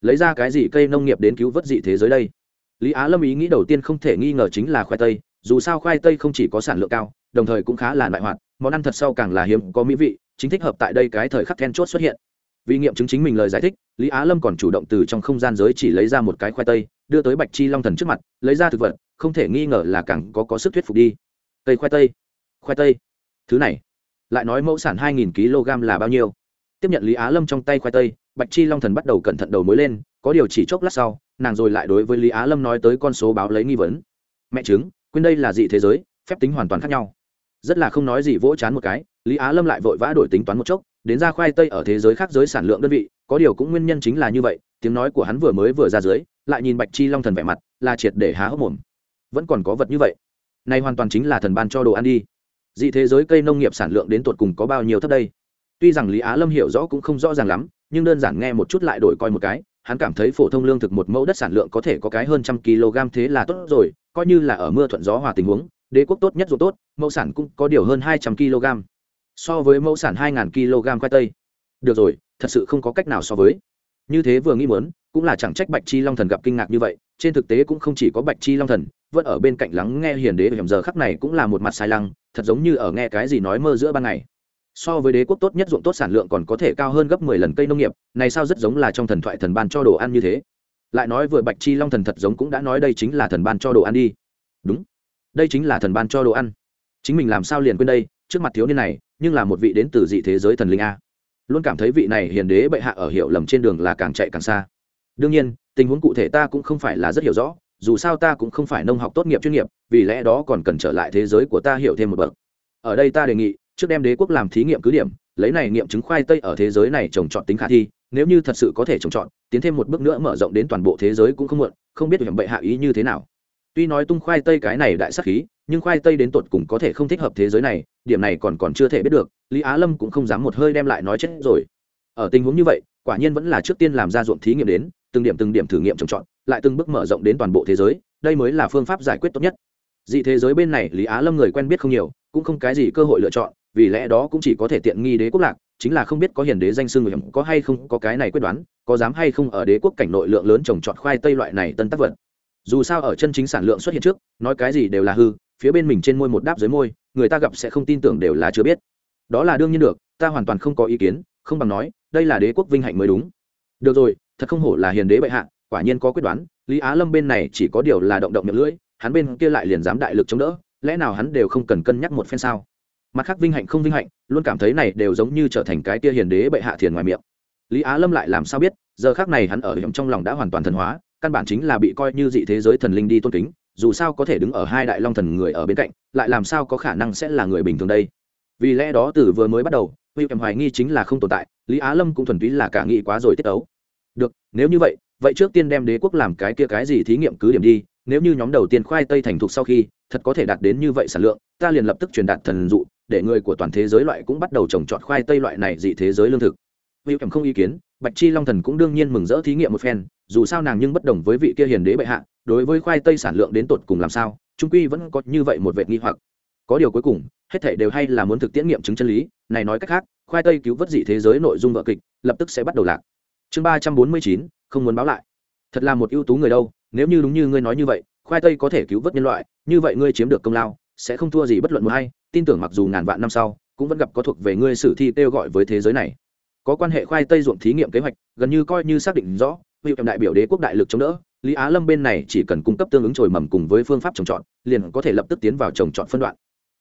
Lấy ra cái gì cây nông nghiệp đến cứu vớt dị thế giới đây? Lý á lâm ý nghĩ đầu tiên không thể nghi ngờ chính là khoai tây, dù sao khoai tây không chỉ có sản lượng cao, đồng thời cũng khá là loại hoạt, món ăn thật sau càng là hiếm có mỹ vị, chính thích hợp tại đây cái thời khắc then chốt xuất hiện. Vì nghiệm chứng chính mình lời giải thích, lý á lâm còn chủ động từ trong không gian giới chỉ lấy ra một cái khoai tây đưa tới bạch chi long thần trước mặt lấy ra thực vật không thể nghi ngờ là càng có, có sức thuyết phục đi. Cây khoai tây khoai tây. Thứ này lại nói mẫu sản hai nghìn kg là bao nhiêu? Tiếp nhận lý á lâm trong tay khoai tây bạch chi long thần bắt đầu cẩn thận đầu mối lên có điều chỉ chốc lát sau nàng rồi lại đối với lý á lâm nói tới con số báo lấy nghi vấn. Mẹ chứng quên đây là dị thế giới phép tính hoàn toàn khác nhau. Rất là không nói gì vỗ chán một cái lý á lâm lại vội vã đổi tính toán một chốc đến ra khoai tây ở thế giới khác giới sản lượng đơn vị có điều cũng nguyên nhân chính là như vậy tiếng nói của hắn vừa mới vừa ra dưới, lại nhìn bạch chi long thần vẻ mặt, là triệt để há hốc mồm. Vẫn còn có vật như vậy. Này hoàn toàn chính là thần ban cho đồ ăn đi. Dị thế giới cây nông nghiệp sản lượng đến tột cùng có bao nhiêu thấp đây? Tuy rằng lý á lâm hiểu rõ cũng không rõ ràng lắm, nhưng đơn giản nghe một chút lại đổi coi một cái, hắn cảm thấy phổ thông lương thực một mẫu đất sản lượng có thể có cái hơn trăm kg thế là tốt rồi, coi như là ở mưa thuận gió hòa tình huống, đế quốc tốt nhất dù tốt, mẫu sản cũng có điều hơn hai trăm kg. So với mẫu sản hai kg khoai tây. Được rồi, thật sự không có cách nào so với như thế vừa nghĩ muốn, cũng là chẳng trách bạch chi long thần gặp kinh ngạc như vậy, trên thực tế cũng không chỉ có bạch chi long thần, vẫn ở bên cạnh lắng nghe hiền đế hiểm giờ khắc này cũng là một mặt sai lăng, thật giống như ở nghe cái gì nói mơ giữa ban ngày. So với đế quốc tốt nhất ruộng tốt sản lượng còn có thể cao hơn gấp mười lần cây nông nghiệp, này sao rất giống là trong thần thoại thần ban cho đồ ăn như thế. Lại nói vừa bạch chi long thần thật giống cũng đã nói đây chính là thần ban cho đồ ăn đi. Đúng. Đây chính là thần ban cho đồ ăn. Chính mình làm sao liền quên đây, trước mặt thiếu niên này, nhưng là một vị đến từ dị thế giới thần linh a luôn cảm thấy vị này hiền đế bệ hạ ở hiểu lầm trên đường là càng chạy càng xa. Đương nhiên, tình huống cụ thể ta cũng không phải là rất hiểu rõ, dù sao ta cũng không phải nông học tốt nghiệp chuyên nghiệp, vì lẽ đó còn cần trở lại thế giới của ta hiểu thêm một bậc. Ở đây ta đề nghị, trước đem đế quốc làm thí nghiệm cứ điểm, lấy này nghiệm chứng khoai tây ở thế giới này trồng trọt tính khả thi, nếu như thật sự có thể trồng trọt, tiến thêm một bước nữa mở rộng đến toàn bộ thế giới cũng không muộn, không biết hiểm bệ hạ ý như thế nào. Tuy nói tung khoai tây cái này đại sắc khí nhưng khoai tây đến tột cùng có thể không thích hợp thế giới này, điểm này còn còn chưa thể biết được, lý á lâm cũng không dám một hơi đem lại nói chết rồi. Ở tình huống như vậy, quả nhiên vẫn là trước tiên làm ra ruộng thí nghiệm đến, từng điểm từng điểm thử nghiệm trồng trọt, lại từng bước mở rộng đến toàn bộ thế giới, đây mới là phương pháp giải quyết tốt nhất. Dị thế giới bên này, lý á lâm người quen biết không nhiều, cũng không cái gì cơ hội lựa chọn, vì lẽ đó cũng chỉ có thể tiện nghi đế quốc lạc, chính là không biết có hiền đế danh xưng người hiểm, có hay không có cái này quyết đoán, có dám hay không ở đế quốc cảnh nội lượng lớn trồng trọt khoai tây loại này tân tác vật. Dù sao ở chân chính sản lượng xuất hiện trước, nói cái gì đều là hư phía bên mình trên môi một đáp dưới môi, người ta gặp sẽ không tin tưởng đều là chưa biết. Đó là đương nhiên được, ta hoàn toàn không có ý kiến, không bằng nói, đây là đế quốc vinh hạnh mới đúng. Được rồi, thật không hổ là hiền đế bệ hạ, quả nhiên có quyết đoán, lý á lâm bên này chỉ có điều là động động miệng lưỡi, hắn bên kia lại liền dám đại lực chống đỡ, lẽ nào hắn đều không cần cân nhắc một phen sao? Mặt khác vinh hạnh không vinh hạnh, luôn cảm thấy này đều giống như trở thành cái tia hiền đế bệ hạ thiền ngoài miệng. Lý á lâm lại làm sao biết, giờ khác này hắn ở hiểm trong lòng đã hoàn toàn thần hóa, căn bản chính là bị coi như dị thế giới thần linh đi tôn kính dù sao có thể đứng ở hai đại long thần người ở bên cạnh, lại làm sao có khả năng sẽ là người bình thường đây? Vì lẽ đó từ vừa mới bắt đầu, huy em hoài nghi chính là không tồn tại, lý á lâm cũng thuần túy là cả nghĩ quá rồi tiết ấu được, nếu như vậy vậy trước tiên đem đế quốc làm cái kia cái gì thí nghiệm cứ điểm đi, nếu như nhóm đầu tiên khoai tây thành thục sau khi, thật có thể đạt đến như vậy sản lượng, ta liền lập tức truyền đạt thần dụ, để người của toàn thế giới loại cũng bắt đầu trồng trọt khoai tây loại này dị thế giới lương thực. Vì em không ý kiến, bạch chi long thần cũng đương nhiên mừng rỡ thí nghiệm một phen, dù sao nàng nhưng bất đồng với vị kia hiền đế bệ hạ đối với khoai tây sản lượng đến tột cùng làm sao, trung quy vẫn có như vậy một vệ nghi hoặc. Có điều cuối cùng, hết thể đều hay là muốn thực tiễn nghiệm chứng chân lý, này nói cách khác, khoai tây cứu vớt dị thế giới nội dung vợ kịch, lập tức sẽ bắt đầu lạc. Chương ba trăm bốn mươi chín, không muốn báo lại. Thật là một ưu tú người đâu, nếu như đúng như ngươi nói như vậy, khoai tây có thể cứu vớt nhân loại, như vậy ngươi chiếm được công lao, sẽ không thua gì bất luận một hay tin tưởng mặc dù ngàn vạn năm sau, cũng vẫn gặp có thuộc về ngươi sử thi kêu gọi với thế giới này. Có quan hệ khoai tây ruộng thí nghiệm kế hoạch, gần như coi như xác định rõ ví dụ đại biểu đế quốc đại lực chống đỡ lý á lâm bên này chỉ cần cung cấp tương ứng trồi mầm cùng với phương pháp trồng trọt, liền có thể lập tức tiến vào trồng trọt phân đoạn.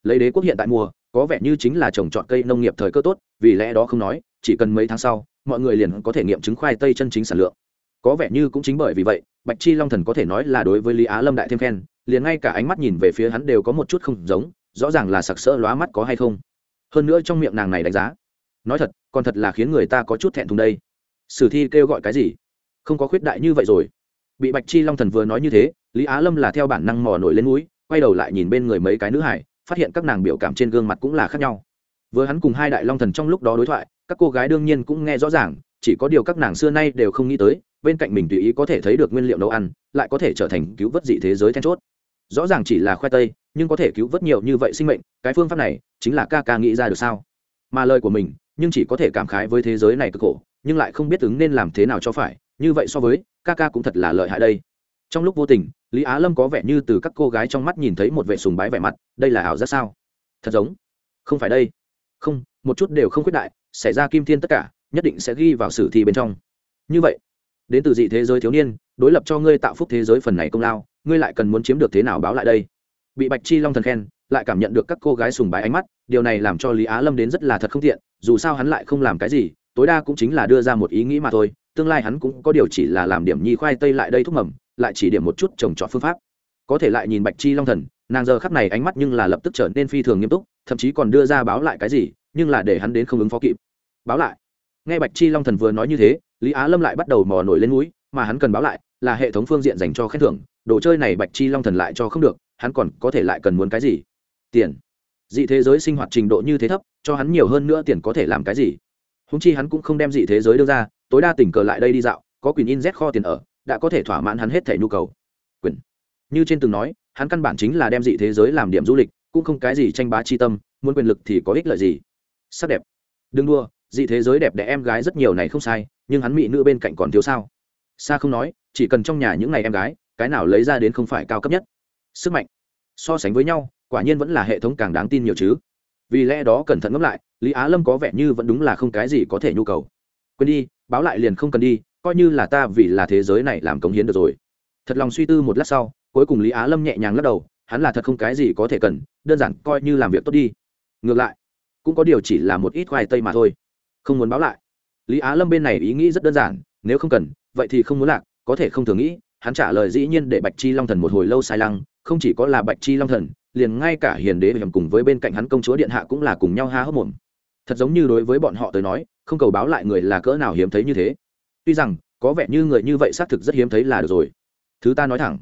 Lấy đế quốc hiện tại mùa, có vẻ như chính là trồng trọt cây nông nghiệp thời cơ tốt, vì lẽ đó không nói, chỉ cần mấy tháng sau, mọi người liền có thể nghiệm chứng khoai tây chân chính sản lượng. Có vẻ như cũng chính bởi vì vậy, bạch chi long thần có thể nói là đối với lý á lâm đại thêm khen, liền ngay cả ánh mắt nhìn về phía hắn đều có một chút không giống, rõ ràng là sặc sỡ lóa mắt có hay không. Hơn nữa trong miệng nàng này đánh giá, nói thật, còn thật là khiến người ta có chút thẹn thùng đây. Sử thi kêu gọi cái gì? Không có khuyết đại như vậy rồi bị bạch chi long thần vừa nói như thế, lý á lâm là theo bản năng mò nổi lên núi, quay đầu lại nhìn bên người mấy cái nữ hải, phát hiện các nàng biểu cảm trên gương mặt cũng là khác nhau. Vừa hắn cùng hai đại long thần trong lúc đó đối thoại, các cô gái đương nhiên cũng nghe rõ ràng, chỉ có điều các nàng xưa nay đều không nghĩ tới, bên cạnh mình tùy ý có thể thấy được nguyên liệu nấu ăn, lại có thể trở thành cứu vớt dị thế giới then chốt. Rõ ràng chỉ là khoai tây, nhưng có thể cứu vớt nhiều như vậy sinh mệnh, cái phương pháp này chính là ca ca nghĩ ra được sao? Mà lời của mình, nhưng chỉ có thể cảm khái với thế giới này cực khổ, nhưng lại không biết ứng nên làm thế nào cho phải như vậy so với, ca ca cũng thật là lợi hại đây. Trong lúc vô tình, lý á lâm có vẻ như từ các cô gái trong mắt nhìn thấy một vệ sùng bái vẻ mặt, đây là ảo giác sao? Thật giống. Không phải đây. Không, một chút đều không quyết đại, xảy ra kim thiên tất cả, nhất định sẽ ghi vào sử thi bên trong. Như vậy, đến từ dị thế giới thiếu niên, đối lập cho ngươi tạo phúc thế giới phần này công lao, ngươi lại cần muốn chiếm được thế nào báo lại đây? Bị bạch chi long thần khen, lại cảm nhận được các cô gái sùng bái ánh mắt, điều này làm cho lý á lâm đến rất là thật không tiện, dù sao hắn lại không làm cái gì, tối đa cũng chính là đưa ra một ý nghĩ mà thôi tương lai hắn cũng có điều chỉ là làm điểm nhi khoai tây lại đây thúc mầm, lại chỉ điểm một chút trồng trọt phương pháp. Có thể lại nhìn bạch chi long thần, nàng giờ khắp này ánh mắt nhưng là lập tức trở nên phi thường nghiêm túc, thậm chí còn đưa ra báo lại cái gì, nhưng là để hắn đến không ứng phó kịp. Báo lại. Nghe bạch chi long thần vừa nói như thế, lý á lâm lại bắt đầu mò nổi lên núi, mà hắn cần báo lại là hệ thống phương diện dành cho khen thưởng, đồ chơi này bạch chi long thần lại cho không được, hắn còn có thể lại cần muốn cái gì? Tiền. Dị thế giới sinh hoạt trình độ như thế thấp, cho hắn nhiều hơn nữa tiền có thể làm cái gì? Húng chi hắn cũng không đem dị thế giới đưa ra tối đa tình cờ lại đây đi dạo, có quyền in z kho tiền ở, đã có thể thỏa mãn hắn hết thể nhu cầu. Quyền. Như trên từng nói, hắn căn bản chính là đem dị thế giới làm điểm du lịch, cũng không cái gì tranh bá chi tâm, muốn quyền lực thì có ích lợi gì. Sắc đẹp. Đừng đua dị thế giới đẹp đẽ em gái rất nhiều này không sai, nhưng hắn mỹ nữ bên cạnh còn thiếu sao? Xa không nói, chỉ cần trong nhà những ngày em gái, cái nào lấy ra đến không phải cao cấp nhất. Sức mạnh. So sánh với nhau, quả nhiên vẫn là hệ thống càng đáng tin nhiều chứ. Vì lẽ đó cẩn thận ngẫm lại, lý á lâm có vẻ như vẫn đúng là không cái gì có thể nhu cầu. Quên đi báo lại liền không cần đi, coi như là ta vì là thế giới này làm cống hiến được rồi. Thật lòng suy tư một lát sau, cuối cùng lý á lâm nhẹ nhàng lắc đầu, hắn là thật không cái gì có thể cần, đơn giản coi như làm việc tốt đi. Ngược lại, cũng có điều chỉ là một ít khoai tây mà thôi. Không muốn báo lại. Lý á lâm bên này ý nghĩ rất đơn giản, nếu không cần, vậy thì không muốn lạc, có thể không thường nghĩ, hắn trả lời dĩ nhiên để bạch chi long thần một hồi lâu sai lăng, không chỉ có là bạch chi long thần, liền ngay cả hiền đế hiểm cùng với bên cạnh hắn công chúa điện hạ cũng là cùng nhau ha hốc mồm thật giống như đối với bọn họ tới nói, không cầu báo lại người là cỡ nào hiếm thấy như thế. Tuy rằng, có vẻ như người như vậy xác thực rất hiếm thấy là được rồi. Thứ ta nói thẳng.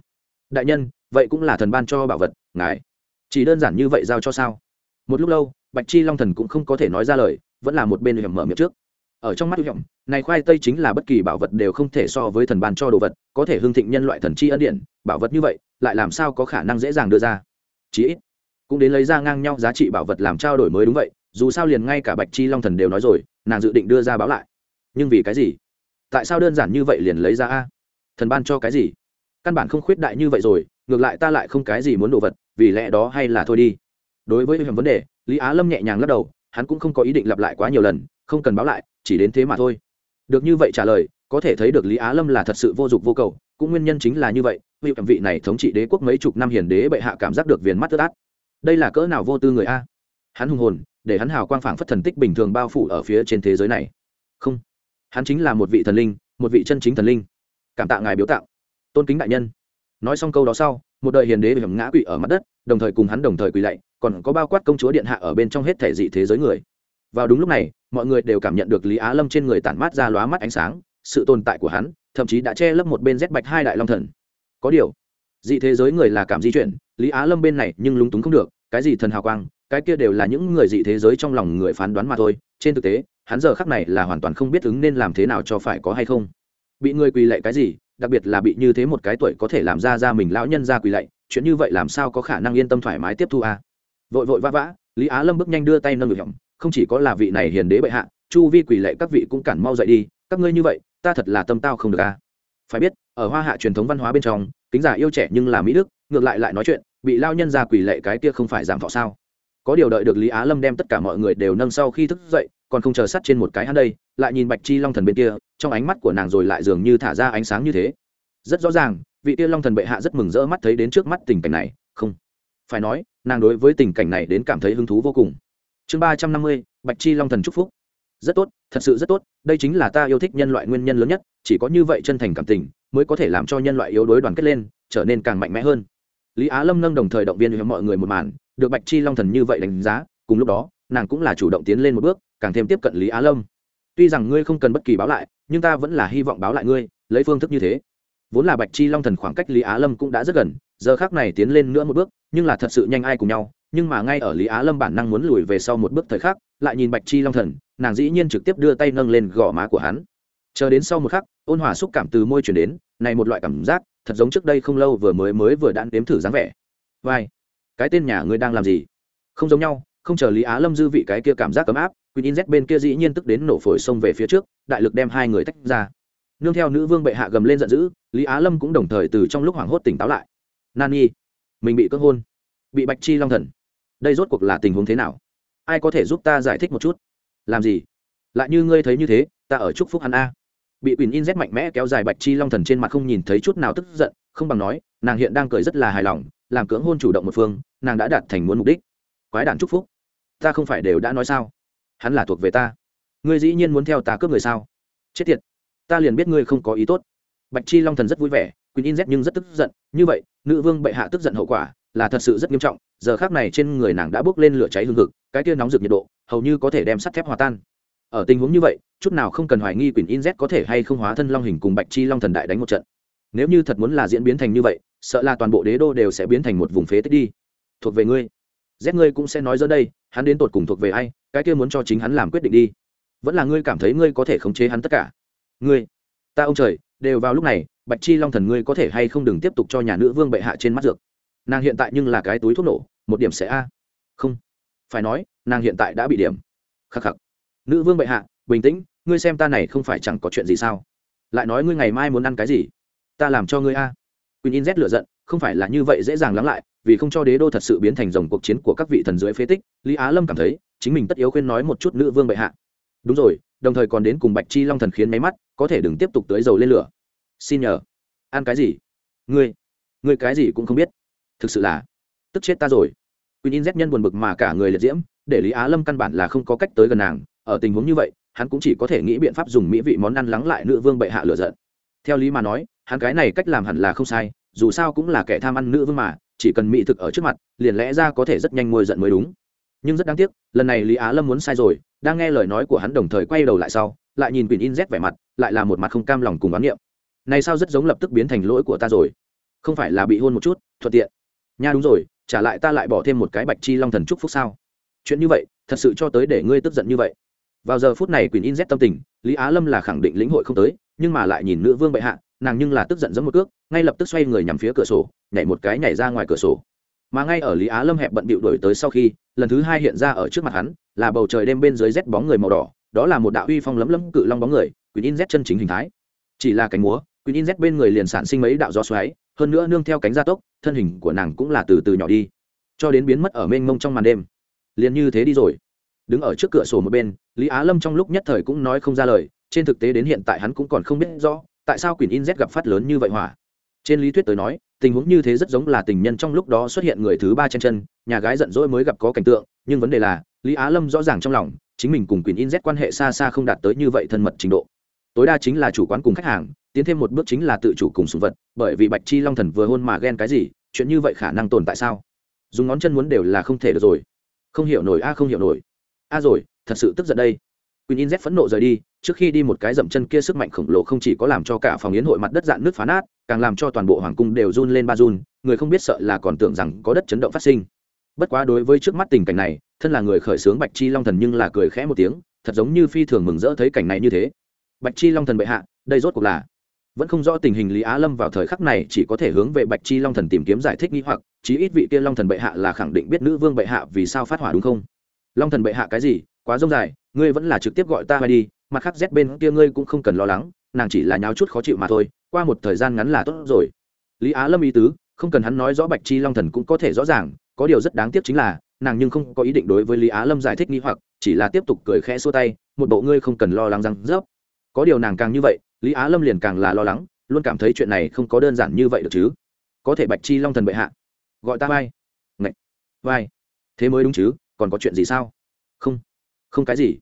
Đại nhân, vậy cũng là thần ban cho bảo vật, ngài. Chỉ đơn giản như vậy giao cho sao? Một lúc lâu, bạch chi long thần cũng không có thể nói ra lời, vẫn là một bên hiểm mở miệng trước. Ở trong mắt hiểm, này khoai tây chính là bất kỳ bảo vật đều không thể so với thần ban cho đồ vật, có thể hương thịnh nhân loại thần chi ân điện bảo vật như vậy, lại làm sao có khả năng dễ dàng đưa ra? Chí ít, cũng đến lấy ra ngang nhau giá trị bảo vật làm trao đổi mới đúng vậy dù sao liền ngay cả bạch chi long thần đều nói rồi, nàng dự định đưa ra báo lại. Nhưng vì cái gì? Tại sao đơn giản như vậy liền lấy ra a? Thần ban cho cái gì? Căn bản không khuyết đại như vậy rồi, ngược lại ta lại không cái gì muốn đồ vật, vì lẽ đó hay là thôi đi. Đối với vấn đề, lý á lâm nhẹ nhàng lắc đầu, hắn cũng không có ý định lặp lại quá nhiều lần, không cần báo lại, chỉ đến thế mà thôi. Được như vậy trả lời, có thể thấy được lý á lâm là thật sự vô dụng vô cầu, cũng nguyên nhân chính là như vậy, vị vị này thống trị đế quốc mấy chục năm hiền đế bệ hạ cảm giác được viền mắt tức át. Đây là cỡ nào vô tư người a? Hắn hùng hồn, để hắn hào quang phảng phất thần tích bình thường bao phủ ở phía trên thế giới này. Không, hắn chính là một vị thần linh, một vị chân chính thần linh. Cảm tạ ngài biểu tạo. Tôn kính đại nhân. Nói xong câu đó sau, một đời hiền đế bị hầm ngã quỵ ở mặt đất, đồng thời cùng hắn đồng thời quỳ lạy, còn có bao quát công chúa điện hạ ở bên trong hết thể dị thế giới người. Vào đúng lúc này, mọi người đều cảm nhận được lý á lâm trên người tản mát ra lóa mắt ánh sáng, sự tồn tại của hắn, thậm chí đã che lấp một bên rét bạch hai đại long thần. Có điều, dị thế giới người là cảm di chuyển, lý á lâm bên này nhưng lúng túng không được, cái gì thần hào quang cái kia đều là những người dị thế giới trong lòng người phán đoán mà thôi, trên thực tế, hắn giờ khắc này là hoàn toàn không biết ứng nên làm thế nào cho phải có hay không bị người quỳ lệ cái gì, đặc biệt là bị như thế một cái tuổi có thể làm ra ra mình lão nhân ra quỳ lạy, chuyện như vậy làm sao có khả năng yên tâm thoải mái tiếp thu à? vội vội vã vã, lý á lâm bước nhanh đưa tay nâng ngực hỏng không chỉ có là vị này hiền đế bệ hạ, chu vi quỳ lệ các vị cũng cản mau dậy đi, các ngươi như vậy, ta thật là tâm tao không được à? phải biết, ở hoa hạ truyền thống văn hóa bên trong tính giả yêu trẻ nhưng là mỹ đức, ngược lại lại nói chuyện, bị lao nhân ra quỳ lệ cái kia không phải giảm thọ sao có điều đợi được lý á lâm đem tất cả mọi người đều nâng sau khi thức dậy, còn không chờ sắt trên một cái hắn đây, lại nhìn bạch chi long thần bên kia, trong ánh mắt của nàng rồi lại dường như thả ra ánh sáng như thế. Rất rõ ràng, vị tiên long thần bệ hạ rất mừng rỡ mắt thấy đến trước mắt tình cảnh này, không phải nói, nàng đối với tình cảnh này đến cảm thấy hứng thú vô cùng. Chương ba trăm năm mươi, bạch chi long thần chúc phúc. Rất tốt, thật sự rất tốt, đây chính là ta yêu thích nhân loại nguyên nhân lớn nhất, chỉ có như vậy chân thành cảm tình, mới có thể làm cho nhân loại yếu đuối đoàn kết lên, trở nên càng mạnh mẽ hơn. Lý á lâm nâng đồng thời động viên với mọi người một màn được bạch chi long thần như vậy đánh giá, cùng lúc đó, nàng cũng là chủ động tiến lên một bước, càng thêm tiếp cận lý á lâm. Tuy rằng ngươi không cần bất kỳ báo lại, nhưng ta vẫn là hy vọng báo lại ngươi, lấy phương thức như thế. Vốn là bạch chi long thần khoảng cách lý á lâm cũng đã rất gần, giờ khác này tiến lên nữa một bước, nhưng là thật sự nhanh ai cùng nhau, nhưng mà ngay ở lý á lâm bản năng muốn lùi về sau một bước thời khắc, lại nhìn bạch chi long thần, nàng dĩ nhiên trực tiếp đưa tay nâng lên gò má của hắn. Chờ đến sau một khắc, ôn hòa xúc cảm từ môi chuyển đến, này một loại cảm giác, thật giống trước đây không lâu vừa mới mới vừa đạn đếm thử dáng vẻ. Vai cái tên nhà ngươi đang làm gì không giống nhau không chờ lý á lâm dư vị cái kia cảm giác ấm áp Queen Z bên kia dĩ nhiên tức đến nổ phổi xông về phía trước, đại lực đem hai người tách ra. Nương theo nữ vương bệ hạ gầm lên giận dữ, Lý Á Lâm cũng đồng thời từ trong lúc hoảng hốt tỉnh táo lại. Nani, mình bị cưỡng hôn, bị Bạch Chi Long thần. Đây rốt cuộc là tình huống thế nào? Ai có thể giúp ta giải thích một chút? Làm gì? Lại như ngươi thấy như thế, ta ở chúc phúc hắn a bị quyền in z mạnh mẽ kéo dài bạch chi long thần trên mặt không nhìn thấy chút nào tức giận không bằng nói nàng hiện đang cười rất là hài lòng làm cưỡng hôn chủ động một phương, nàng đã đạt thành muốn mục đích. Quái đản chúc phúc. Ta không phải đều đã nói sao? Hắn là thuộc về ta. Ngươi dĩ nhiên muốn theo ta cướp người sao? Chết tiệt. Ta liền biết ngươi không có ý tốt. Bạch chi long thần rất vui vẻ quyền in z nhưng rất tức giận. Như vậy, nữ vương bệ hạ tức giận hậu quả là thật sự rất nghiêm trọng. Giờ khác này trên người nàng đã bước lên lửa cháy hương thực cái tia nóng rực nhiệt độ hầu như có thể đem sắt thép hòa tan. Ở tình huống như vậy, chút nào không cần hoài nghi quyền in z có thể hay không hóa thân long hình cùng bạch chi long thần đại đánh một trận. Nếu như thật muốn là diễn biến thành như vậy sợ là toàn bộ đế đô đều sẽ biến thành một vùng phế tích đi. Thuộc về ngươi. Rét ngươi cũng sẽ nói giờ đây, hắn đến tột cùng thuộc về ai, cái kia muốn cho chính hắn làm quyết định đi. Vẫn là ngươi cảm thấy ngươi có thể khống chế hắn tất cả. Ngươi. Ta ông trời, đều vào lúc này, bạch chi long thần ngươi có thể hay không đừng tiếp tục cho nhà nữ vương bệ hạ trên mắt dược. Nàng hiện tại nhưng là cái túi thuốc nổ, một điểm sẽ a. Không. Phải nói, nàng hiện tại đã bị điểm. Khắc khắc. Nữ vương bệ hạ, bình tĩnh, ngươi xem ta này không phải chẳng có chuyện gì sao? Lại nói ngươi ngày mai muốn ăn cái gì? Ta làm cho ngươi a quỳnh in z lựa giận không phải là như vậy dễ dàng lắng lại vì không cho đế đô thật sự biến thành rồng cuộc chiến của các vị thần dưới phế tích lý á lâm cảm thấy chính mình tất yếu khuyên nói một chút nữ vương bệ hạ. Đúng rồi đồng thời còn đến cùng bạch chi long thần khiến máy mắt có thể đừng tiếp tục tới dầu lên lửa. Xin nhờ. Ăn cái gì? Ngươi ngươi cái gì cũng không biết. Thực sự là tức chết ta rồi. Quỳnh In Z nhân buồn bực mà cả người liệt diễm, để Lý Á Lâm căn bản là không có cách tới gần nàng, ở tình huống như vậy, hắn cũng chỉ có thể nghĩ biện pháp dùng mỹ vị món ăn lắng lại nữ vương bệ hạ lửa giận. Theo lý mà nói, hắn cái này cách làm hẳn là không sai, dù sao cũng là kẻ tham ăn nữ vương mà, chỉ cần mỹ thực ở trước mặt, liền lẽ ra có thể rất nhanh ngồi giận mới đúng. Nhưng rất đáng tiếc, lần này Lý Á Lâm muốn sai rồi, đang nghe lời nói của hắn đồng thời quay đầu lại sau, lại nhìn Quyền In Z vẻ mặt, lại là một mặt không cam lòng cùng bán niệm. Này sao rất giống lập tức biến thành lỗi của ta rồi? Không phải là bị hôn một chút, thuận tiện. Nha đúng rồi, trả lại ta lại bỏ thêm một cái bạch chi long thần chúc phúc sao chuyện như vậy thật sự cho tới để ngươi tức giận như vậy vào giờ phút này quyền in z tâm tình lý á lâm là khẳng định lĩnh hội không tới nhưng mà lại nhìn nữ vương bệ hạ nàng nhưng là tức giận giẫm một cước, ngay lập tức xoay người nhằm phía cửa sổ, nhảy một cái nhảy ra ngoài cửa sổ. Mà ngay ở lý á lâm hẹp bận bịu đuổi tới sau khi, lần thứ hai hiện ra ở trước mặt hắn, là bầu trời đêm bên dưới rét bóng người màu đỏ, đó là một đạo uy phong lấm lấm cự long bóng người, Quỷ in z chân chính hình thái. Chỉ là cánh múa, Quỷ in z bên người liền sản sinh mấy đạo gió xoáy, hơn nữa nương theo cánh gia tốc, thân hình của nàng cũng là từ từ nhỏ đi, cho đến biến mất ở mênh mông trong màn đêm. Liền như thế đi rồi. Đứng ở trước cửa sổ một bên, lý á lâm trong lúc nhất thời cũng nói không ra lời, trên thực tế đến hiện tại hắn cũng còn không biết rõ tại sao quyền in z gặp phát lớn như vậy hỏa? Trên lý thuyết tới nói, tình huống như thế rất giống là tình nhân trong lúc đó xuất hiện người thứ ba trên chân, nhà gái giận dỗi mới gặp có cảnh tượng, nhưng vấn đề là, lý á lâm rõ ràng trong lòng, chính mình cùng quyền in z quan hệ xa xa không đạt tới như vậy thân mật trình độ. Tối đa chính là chủ quán cùng khách hàng, tiến thêm một bước chính là tự chủ cùng sùng vật, bởi vì bạch chi long thần vừa hôn mà ghen cái gì, chuyện như vậy khả năng tồn tại sao? Dùng ngón chân muốn đều là không thể được rồi. Không hiểu nổi, a, không hiểu nổi. A rồi, thật sự tức giận đây. Queen In Z phẫn nộ rời đi, trước khi đi một cái dậm chân kia sức mạnh khổng lồ không chỉ có làm cho cả phòng yến hội mặt đất dạn nước phá nát, càng làm cho toàn bộ hoàng cung đều run lên ba run, người không biết sợ là còn tưởng rằng có đất chấn động phát sinh. Bất quá đối với trước mắt tình cảnh này, thân là người khởi sướng Bạch Chi Long Thần nhưng là cười khẽ một tiếng, thật giống như phi thường mừng rỡ thấy cảnh này như thế. Bạch Chi Long Thần bệ hạ, đây rốt cuộc là vẫn không rõ tình hình lý á lâm vào thời khắc này chỉ có thể hướng về bạch chi long thần tìm kiếm giải thích nghi hoặc chí ít vị kia long thần bệ hạ là khẳng định biết nữ vương bệ hạ vì sao phát hỏa đúng không long thần bệ hạ cái gì quá rông dài ngươi vẫn là trực tiếp gọi ta hay đi, mặt khác z bên kia ngươi cũng không cần lo lắng, nàng chỉ là nháo chút khó chịu mà thôi, qua một thời gian ngắn là tốt rồi. Lý á lâm ý tứ, không cần hắn nói rõ bạch chi long thần cũng có thể rõ ràng, có điều rất đáng tiếc chính là, nàng nhưng không có ý định đối với lý á lâm giải thích nghi hoặc, chỉ là tiếp tục cười khẽ xua tay, một bộ ngươi không cần lo lắng răng rớp. Có điều nàng càng như vậy, lý á lâm liền càng là lo lắng, luôn cảm thấy chuyện này không có đơn giản như vậy được chứ. Có thể bạch chi long thần bệ hạ, gọi ta vai. Ngạch vai. Thế mới đúng chứ, còn có chuyện gì sao? Không không cái gì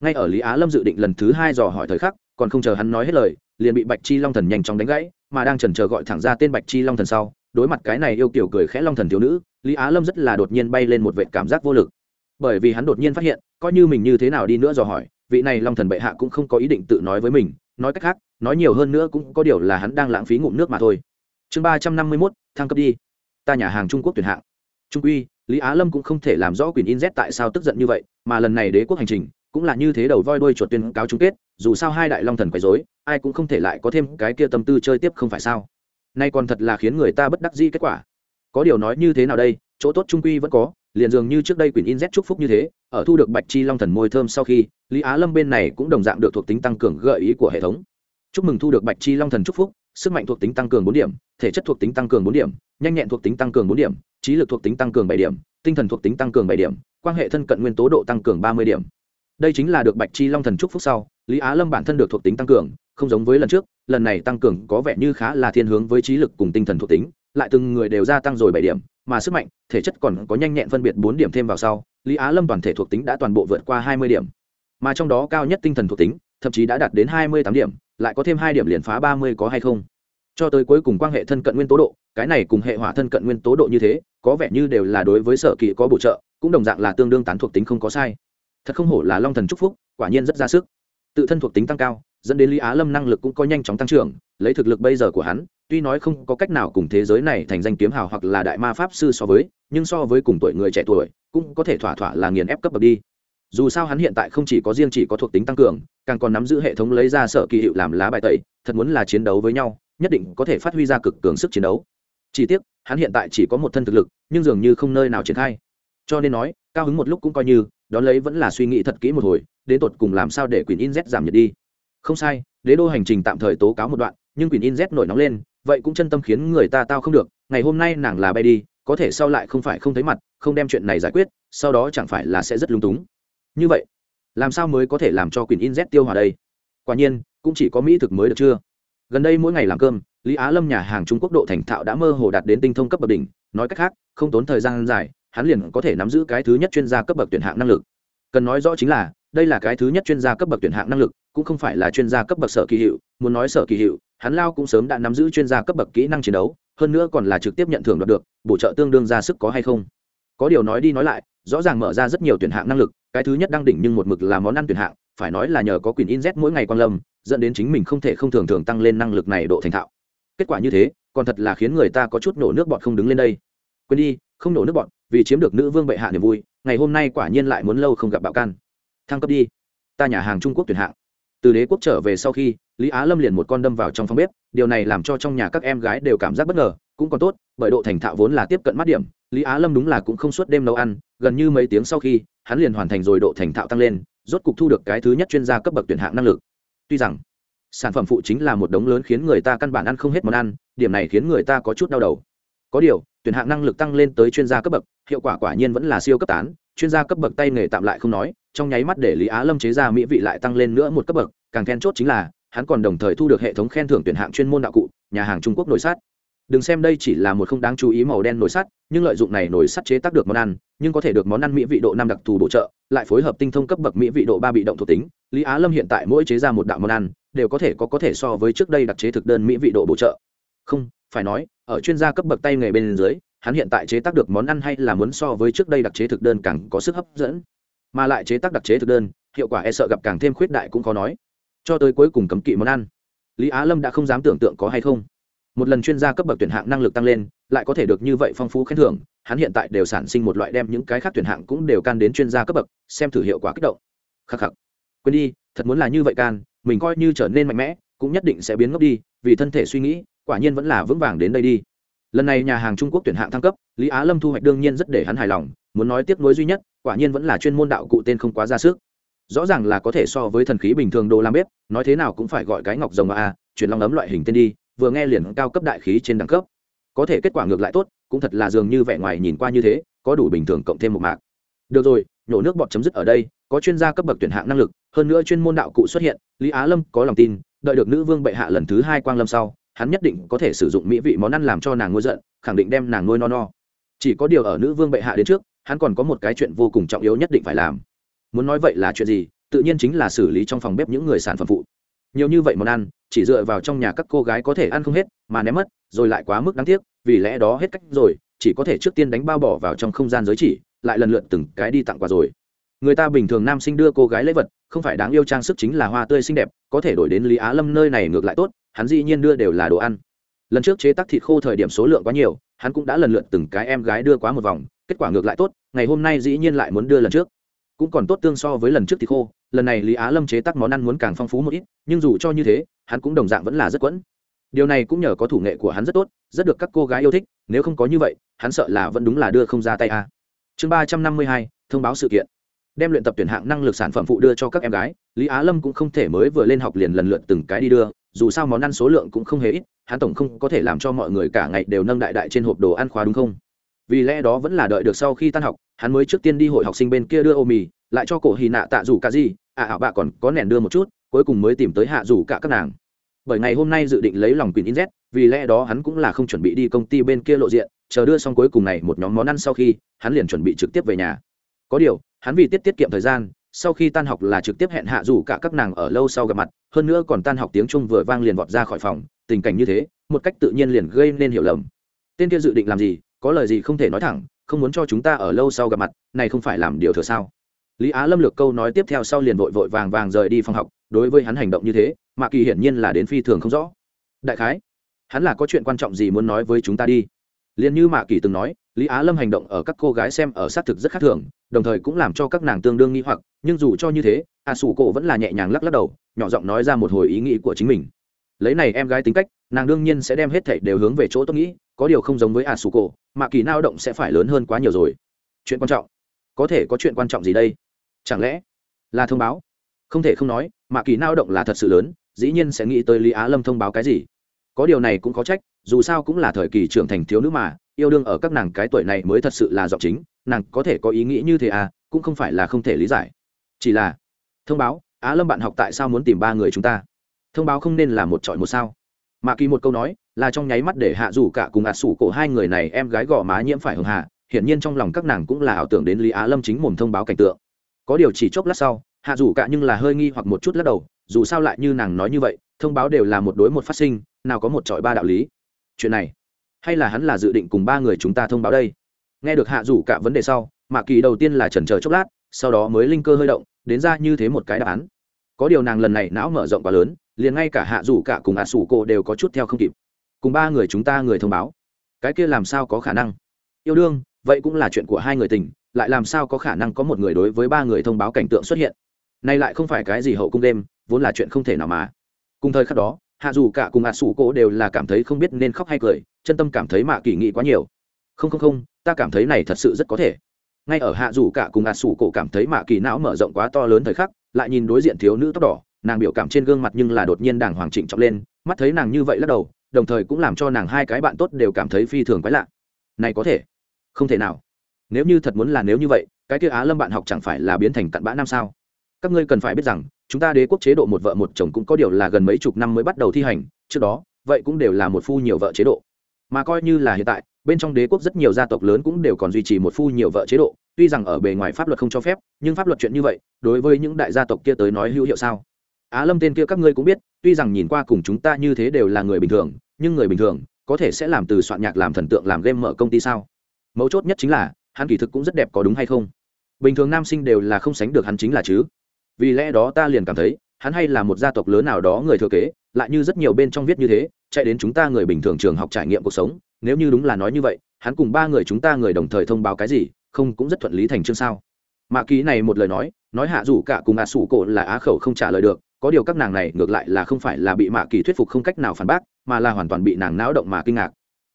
ngay ở lý á lâm dự định lần thứ hai dò hỏi thời khắc, còn không chờ hắn nói hết lời, liền bị bạch chi long thần nhanh chóng đánh gãy, mà đang chần chờ gọi thẳng ra tên bạch chi long thần sau, đối mặt cái này yêu kiểu cười khẽ long thần thiếu nữ, lý á lâm rất là đột nhiên bay lên một vệ cảm giác vô lực. Bởi vì hắn đột nhiên phát hiện, coi như mình như thế nào đi nữa dò hỏi, vị này long thần bệ hạ cũng không có ý định tự nói với mình, nói cách khác, nói nhiều hơn nữa cũng có điều là hắn đang lãng phí ngụm nước mà thôi. Chương ba trăm năm mươi mốt, thăng cấp đi. Ta nhà hàng trung quốc tuyển hạng. Trung uy lý á lâm cũng không thể làm rõ quyền in z tại sao tức giận như vậy, mà lần này đế quốc hành trình cũng là như thế đầu voi đuôi chuột tuyên cáo chung kết, dù sao hai đại long thần quấy dối ai cũng không thể lại có thêm cái kia tâm tư chơi tiếp không phải sao? Nay còn thật là khiến người ta bất đắc dĩ kết quả. Có điều nói như thế nào đây, chỗ tốt trung quy vẫn có, liền dường như trước đây quyển in z chúc phúc như thế, ở thu được bạch chi long thần môi thơm sau khi, lý á lâm bên này cũng đồng dạng được thuộc tính tăng cường gợi ý của hệ thống. Chúc mừng thu được bạch chi long thần chúc phúc, sức mạnh thuộc tính tăng cường bốn điểm, thể chất thuộc tính tăng cường bốn điểm, nhanh nhẹn thuộc tính tăng cường bốn điểm, trí lực thuộc tính tăng cường bảy điểm, tinh thần thuộc tính tăng cường bảy điểm, quan hệ thân cận nguyên tố độ tăng cường ba mươi điểm đây chính là được bạch chi long thần trúc phúc sau, lý á lâm bản thân được thuộc tính tăng cường, không giống với lần trước, lần này tăng cường có vẻ như khá là thiên hướng với trí lực cùng tinh thần thuộc tính, lại từng người đều gia tăng rồi bảy điểm, mà sức mạnh, thể chất còn có nhanh nhẹn phân biệt bốn điểm thêm vào sau, lý á lâm toàn thể thuộc tính đã toàn bộ vượt qua hai mươi điểm. Mà trong đó cao nhất tinh thần thuộc tính, thậm chí đã đạt đến hai mươi tám điểm, lại có thêm hai điểm liền phá ba mươi có hay không? Cho tới cuối cùng quan hệ thân cận nguyên tố độ, cái này cùng hệ hỏa thân cận nguyên tố độ như thế, có vẻ như đều là đối với sở kỳ có bổ trợ, cũng đồng dạng là tương đương tán thuộc tính không có sai thật không hổ là long thần chúc phúc, quả nhiên rất ra sức. Tự thân thuộc tính tăng cao, dẫn đến lý á lâm năng lực cũng có nhanh chóng tăng trưởng, lấy thực lực bây giờ của hắn, tuy nói không có cách nào cùng thế giới này thành danh kiếm hào hoặc là đại ma pháp sư so với, nhưng so với cùng tuổi người trẻ tuổi, cũng có thể thỏa thỏa là nghiền ép cấp bậc đi. Dù sao hắn hiện tại không chỉ có riêng chỉ có thuộc tính tăng cường, càng còn nắm giữ hệ thống lấy ra sở kỳ hiệu làm lá bài tẩy, thật muốn là chiến đấu với nhau, nhất định có thể phát huy ra cực cường sức chiến đấu. Chỉ tiếc, hắn hiện tại chỉ có một thân thực lực, nhưng dường như không nơi nào triển khai. Cho nên nói, cao hứng một lúc cũng coi như đón lấy vẫn là suy nghĩ thật kỹ một hồi đến tột cùng làm sao để quyền in z giảm nhiệt đi? Không sai, đế đô hành trình tạm thời tố cáo một đoạn, nhưng quyền in z nổi nóng lên, vậy cũng chân tâm khiến người ta tao không được, ngày hôm nay nàng là bay đi, có thể sau lại không phải không thấy mặt, không đem chuyện này giải quyết, sau đó chẳng phải là sẽ rất lung túng. Như vậy, làm sao mới có thể làm cho quyền in z tiêu hòa đây? Quả nhiên, cũng chỉ có mỹ thực mới được chưa? Gần đây mỗi ngày làm cơm, lý á lâm nhà hàng trung quốc độ thành thạo đã mơ hồ đạt đến tinh thông cấp bậc đỉnh, nói cách khác, không tốn thời gian dài hắn liền có thể nắm giữ cái thứ nhất chuyên gia cấp bậc tuyển hạng năng lực. Cần nói rõ chính là, đây là cái thứ nhất chuyên gia cấp bậc tuyển hạng năng lực, cũng không phải là chuyên gia cấp bậc sở kỳ hiệu, muốn nói sở kỳ hiệu, hắn lao cũng sớm đã nắm giữ chuyên gia cấp bậc kỹ năng chiến đấu, hơn nữa còn là trực tiếp nhận thưởng đoạt được, bổ trợ tương đương ra sức có hay không. Có điều nói đi nói lại, rõ ràng mở ra rất nhiều tuyển hạng năng lực, cái thứ nhất đang đỉnh nhưng một mực là món ăn tuyển hạng, phải nói là nhờ có quyền in z mỗi ngày quan lâm, dẫn đến chính mình không thể không thường thường tăng lên năng lực này độ thành thạo. Kết quả như thế, còn thật là khiến người ta có chút nổ nước bọt không đứng lên đây. Quên đi, không nổ nước bọt vì chiếm được nữ vương bệ hạ niềm vui, ngày hôm nay quả nhiên lại muốn lâu không gặp bạo can. Thăng cấp đi. Ta nhà hàng trung quốc tuyển hạng. Từ đế quốc trở về sau khi, lý á lâm liền một con đâm vào trong phòng bếp, điều này làm cho trong nhà các em gái đều cảm giác bất ngờ, cũng còn tốt, bởi độ thành thạo vốn là tiếp cận mắt điểm, lý á lâm đúng là cũng không suốt đêm nấu ăn, gần như mấy tiếng sau khi, hắn liền hoàn thành rồi độ thành thạo tăng lên, rốt cục thu được cái thứ nhất chuyên gia cấp bậc tuyển hạng năng lực. Tuy rằng, sản phẩm phụ chính là một đống lớn khiến người ta căn bản ăn không hết món ăn, điểm này khiến người ta có chút đau đầu. Có điều tuyển hạng năng lực tăng lên tới chuyên gia cấp bậc, hiệu quả quả nhiên vẫn là siêu cấp tán. Chuyên gia cấp bậc tay nghề tạm lại không nói, trong nháy mắt để lý á lâm chế ra mỹ vị lại tăng lên nữa một cấp bậc, càng then chốt chính là, hắn còn đồng thời thu được hệ thống khen thưởng tuyển hạng chuyên môn đạo cụ, nhà hàng trung quốc nổi sát đừng xem đây chỉ là một không đáng chú ý màu đen nổi sắt, nhưng lợi dụng này nổi sắt chế tác được món ăn, nhưng có thể được món ăn mỹ vị độ năm đặc thù bổ trợ, lại phối hợp tinh thông cấp bậc mỹ vị độ ba bị động thuộc tính. Lý á lâm hiện tại mỗi chế ra một đạo món ăn, đều có thể có có thể so với trước đây đặc chế thực đơn mỹ vị độ bổ trợ. Không, phải nói ở chuyên gia cấp bậc tay nghề bên dưới, hắn hiện tại chế tác được món ăn hay là muốn so với trước đây đặc chế thực đơn càng có sức hấp dẫn. Mà lại chế tác đặc chế thực đơn, hiệu quả e sợ gặp càng thêm khuyết đại cũng khó nói. Cho tới cuối cùng cấm kỵ món ăn. Lý á lâm đã không dám tưởng tượng có hay không. Một lần chuyên gia cấp bậc tuyển hạng năng lực tăng lên, lại có thể được như vậy phong phú khen thưởng, hắn hiện tại đều sản sinh một loại đem những cái khác tuyển hạng cũng đều can đến chuyên gia cấp bậc, xem thử hiệu quả kích động. Khắc khắc. Quên đi, thật muốn là như vậy can, mình coi như trở nên mạnh mẽ, cũng nhất định sẽ biến ngốc đi, vì thân thể suy nghĩ quả nhiên vẫn là vững vàng đến đây đi. Lần này nhà hàng trung quốc tuyển hạng thăng cấp, lý á lâm thu hoạch đương nhiên rất để hắn hài lòng, muốn nói tiếp nối duy nhất, quả nhiên vẫn là chuyên môn đạo cụ tên không quá ra sức. Rõ ràng là có thể so với thần khí bình thường đồ làm bếp, nói thế nào cũng phải gọi cái ngọc rồng a à, chuyển long ấm loại hình tên đi, vừa nghe liền cao cấp đại khí trên đẳng cấp. Có thể kết quả ngược lại tốt, cũng thật là dường như vẻ ngoài nhìn qua như thế, có đủ bình thường cộng thêm một mạc. Được rồi, nhổ nước bọt chấm dứt ở đây, có chuyên gia cấp bậc tuyển hạng năng lực, hơn nữa chuyên môn đạo cụ xuất hiện, lý á lâm có lòng tin, đợi được nữ vương bệ hạ lần thứ hai quang lâm sau hắn nhất định có thể sử dụng mỹ vị món ăn làm cho nàng nuôi giận, khẳng định đem nàng nuôi no no. Chỉ có điều ở nữ vương bệ hạ đến trước, hắn còn có một cái chuyện vô cùng trọng yếu nhất định phải làm. Muốn nói vậy là chuyện gì, tự nhiên chính là xử lý trong phòng bếp những người sản phẩm phụ. Nhiều như vậy món ăn, chỉ dựa vào trong nhà các cô gái có thể ăn không hết, mà ném mất, rồi lại quá mức đáng tiếc, vì lẽ đó hết cách rồi, chỉ có thể trước tiên đánh bao bỏ vào trong không gian giới chỉ, lại lần lượt từng cái đi tặng quà rồi người ta bình thường nam sinh đưa cô gái lễ vật, không phải đáng yêu trang sức chính là hoa tươi xinh đẹp, có thể đổi đến lý á lâm nơi này ngược lại tốt, hắn dĩ nhiên đưa đều là đồ ăn. Lần trước chế tác thịt khô thời điểm số lượng quá nhiều, hắn cũng đã lần lượt từng cái em gái đưa quá một vòng, kết quả ngược lại tốt, ngày hôm nay dĩ nhiên lại muốn đưa lần trước. Cũng còn tốt tương so với lần trước thịt khô, lần này lý á lâm chế tác món ăn muốn càng phong phú một ít, nhưng dù cho như thế, hắn cũng đồng dạng vẫn là rất quẫn. Điều này cũng nhờ có thủ nghệ của hắn rất tốt, rất được các cô gái yêu thích, nếu không có như vậy, hắn sợ là vẫn đúng là đưa không ra tay a. À. chương ba trăm năm mươi hai, thông báo sự kiện đem luyện tập tuyển hạng năng lực sản phẩm phụ đưa cho các em gái, lý á lâm cũng không thể mới vừa lên học liền lần lượt từng cái đi đưa, dù sao món ăn số lượng cũng không hề ít, hắn tổng không có thể làm cho mọi người cả ngày đều nâng đại đại trên hộp đồ ăn khóa đúng không? Vì lẽ đó vẫn là đợi được sau khi tan học, hắn mới trước tiên đi hội học sinh bên kia đưa ô mì, lại cho cổ hì nạ tạ rủ cả gì à, à ảo bạ còn có nẻn đưa một chút, cuối cùng mới tìm tới hạ rủ cả các nàng. Bởi ngày hôm nay dự định lấy lòng quyền in z, vì lẽ đó hắn cũng là không chuẩn bị đi công ty bên kia lộ diện, chờ đưa xong cuối cùng này một nhóm món ăn sau khi, hắn liền chuẩn bị trực tiếp về nhà. Có điều hắn vì tiết tiết kiệm thời gian, sau khi tan học là trực tiếp hẹn hạ rủ cả các nàng ở lâu sau gặp mặt, hơn nữa còn tan học tiếng trung vừa vang liền vọt ra khỏi phòng, tình cảnh như thế, một cách tự nhiên liền gây nên hiểu lầm. Tên kia dự định làm gì, có lời gì không thể nói thẳng, không muốn cho chúng ta ở lâu sau gặp mặt, này không phải làm điều thừa sao? Lý á lâm lược câu nói tiếp theo sau liền vội vội vàng vàng rời đi phòng học, đối với hắn hành động như thế mà kỳ hiển nhiên là đến phi thường không rõ. Đại khái, hắn là có chuyện quan trọng gì muốn nói với chúng ta đi? Liền như mạ kỳ từng nói lý á lâm hành động ở các cô gái xem ở xác thực rất khác thường, đồng thời cũng làm cho các nàng tương đương nghi hoặc, nhưng dù cho như thế, a sủ cổ vẫn là nhẹ nhàng lắc lắc đầu, nhỏ giọng nói ra một hồi ý nghĩ của chính mình. Lấy này em gái tính cách, nàng đương nhiên sẽ đem hết thảy đều hướng về chỗ tôi nghĩ, có điều không giống với a sủ cổ, mà kỳ nao động sẽ phải lớn hơn quá nhiều rồi. Chuyện quan trọng. Có thể có chuyện quan trọng gì đây? Chẳng lẽ là thông báo? Không thể không nói, mà kỳ nao động là thật sự lớn, dĩ nhiên sẽ nghĩ tới lý á lâm thông báo cái gì có điều này cũng có trách, dù sao cũng là thời kỳ trưởng thành thiếu nữ mà, yêu đương ở các nàng cái tuổi này mới thật sự là giọng chính, nàng có thể có ý nghĩ như thế à cũng không phải là không thể lý giải. Chỉ là, thông báo, á lâm bạn học tại sao muốn tìm ba người chúng ta? Thông báo không nên là một trọi một sao. Mà kỳ một câu nói, là trong nháy mắt để hạ rủ cả cùng ạt sủ cổ hai người này em gái gò má nhiễm phải hưng hạ, hiển nhiên trong lòng các nàng cũng là ảo tưởng đến lý á lâm chính mồm thông báo cảnh tượng. Có điều chỉ chốc lát sau, hạ rủ cả nhưng là hơi nghi hoặc một chút lắc đầu, dù sao lại như nàng nói như vậy thông báo đều là một đối một phát sinh, nào có một trọi ba đạo lý. Chuyện này, hay là hắn là dự định cùng ba người chúng ta thông báo đây? Nghe được hạ rủ cả vấn đề sau mạ kỳ đầu tiên là chần chờ chốc lát, sau đó mới linh cơ hơi động, đến ra như thế một cái đáp án. Có điều nàng lần này não mở rộng quá lớn, liền ngay cả hạ rủ cả cùng hạ sủ cô đều có chút theo không kịp. Cùng ba người chúng ta người thông báo, cái kia làm sao có khả năng? Yêu đương, vậy cũng là chuyện của hai người tình, lại làm sao có khả năng có một người đối với ba người thông báo cảnh tượng xuất hiện? Nay lại không phải cái gì hậu cung đêm, vốn là chuyện không thể nào mà cùng thời khắc đó, hạ dù cả cùng hạ sủ cô đều là cảm thấy không biết nên khóc hay cười, chân tâm cảm thấy mạ kỳ nghị quá nhiều. Không không không, ta cảm thấy này thật sự rất có thể. Ngay ở hạ dù cả cùng hạ sủ cổ cảm thấy mạ kỳ não mở rộng quá to lớn thời khắc, lại nhìn đối diện thiếu nữ tóc đỏ, nàng biểu cảm trên gương mặt nhưng là đột nhiên đàng hoàng chỉnh trọng lên, mắt thấy nàng như vậy lắc đầu, đồng thời cũng làm cho nàng hai cái bạn tốt đều cảm thấy phi thường quái lạ. Này có thể, không thể nào. Nếu như thật muốn là nếu như vậy, cái kia á lâm bạn học chẳng phải là biến thành cặn bã nam sao? Các ngươi cần phải biết rằng chúng ta đế quốc chế độ một vợ một chồng cũng có điều là gần mấy chục năm mới bắt đầu thi hành, trước đó, vậy cũng đều là một phu nhiều vợ chế độ. Mà coi như là hiện tại, bên trong đế quốc rất nhiều gia tộc lớn cũng đều còn duy trì một phu nhiều vợ chế độ, tuy rằng ở bề ngoài pháp luật không cho phép, nhưng pháp luật chuyện như vậy, đối với những đại gia tộc kia tới nói hữu hiệu sao? Á lâm tên kia các ngươi cũng biết, tuy rằng nhìn qua cùng chúng ta như thế đều là người bình thường, nhưng người bình thường có thể sẽ làm từ soạn nhạc làm thần tượng làm game mở công ty sao? Mấu chốt nhất chính là, hắn kỳ thực cũng rất đẹp có đúng hay không? Bình thường nam sinh đều là không sánh được hắn chính là chứ vì lẽ đó ta liền cảm thấy, hắn hay là một gia tộc lớn nào đó người thừa kế, lại như rất nhiều bên trong viết như thế, chạy đến chúng ta người bình thường trường học trải nghiệm cuộc sống. Nếu như đúng là nói như vậy, hắn cùng ba người chúng ta người đồng thời thông báo cái gì, không cũng rất thuận lý thành chương sao? Mạ ký này một lời nói nói hạ rủ cả cùng ạ sủ cổ là á khẩu không trả lời được, có điều các nàng này ngược lại là không phải là bị mạ kỳ thuyết phục không cách nào phản bác, mà là hoàn toàn bị nàng náo động mà kinh ngạc.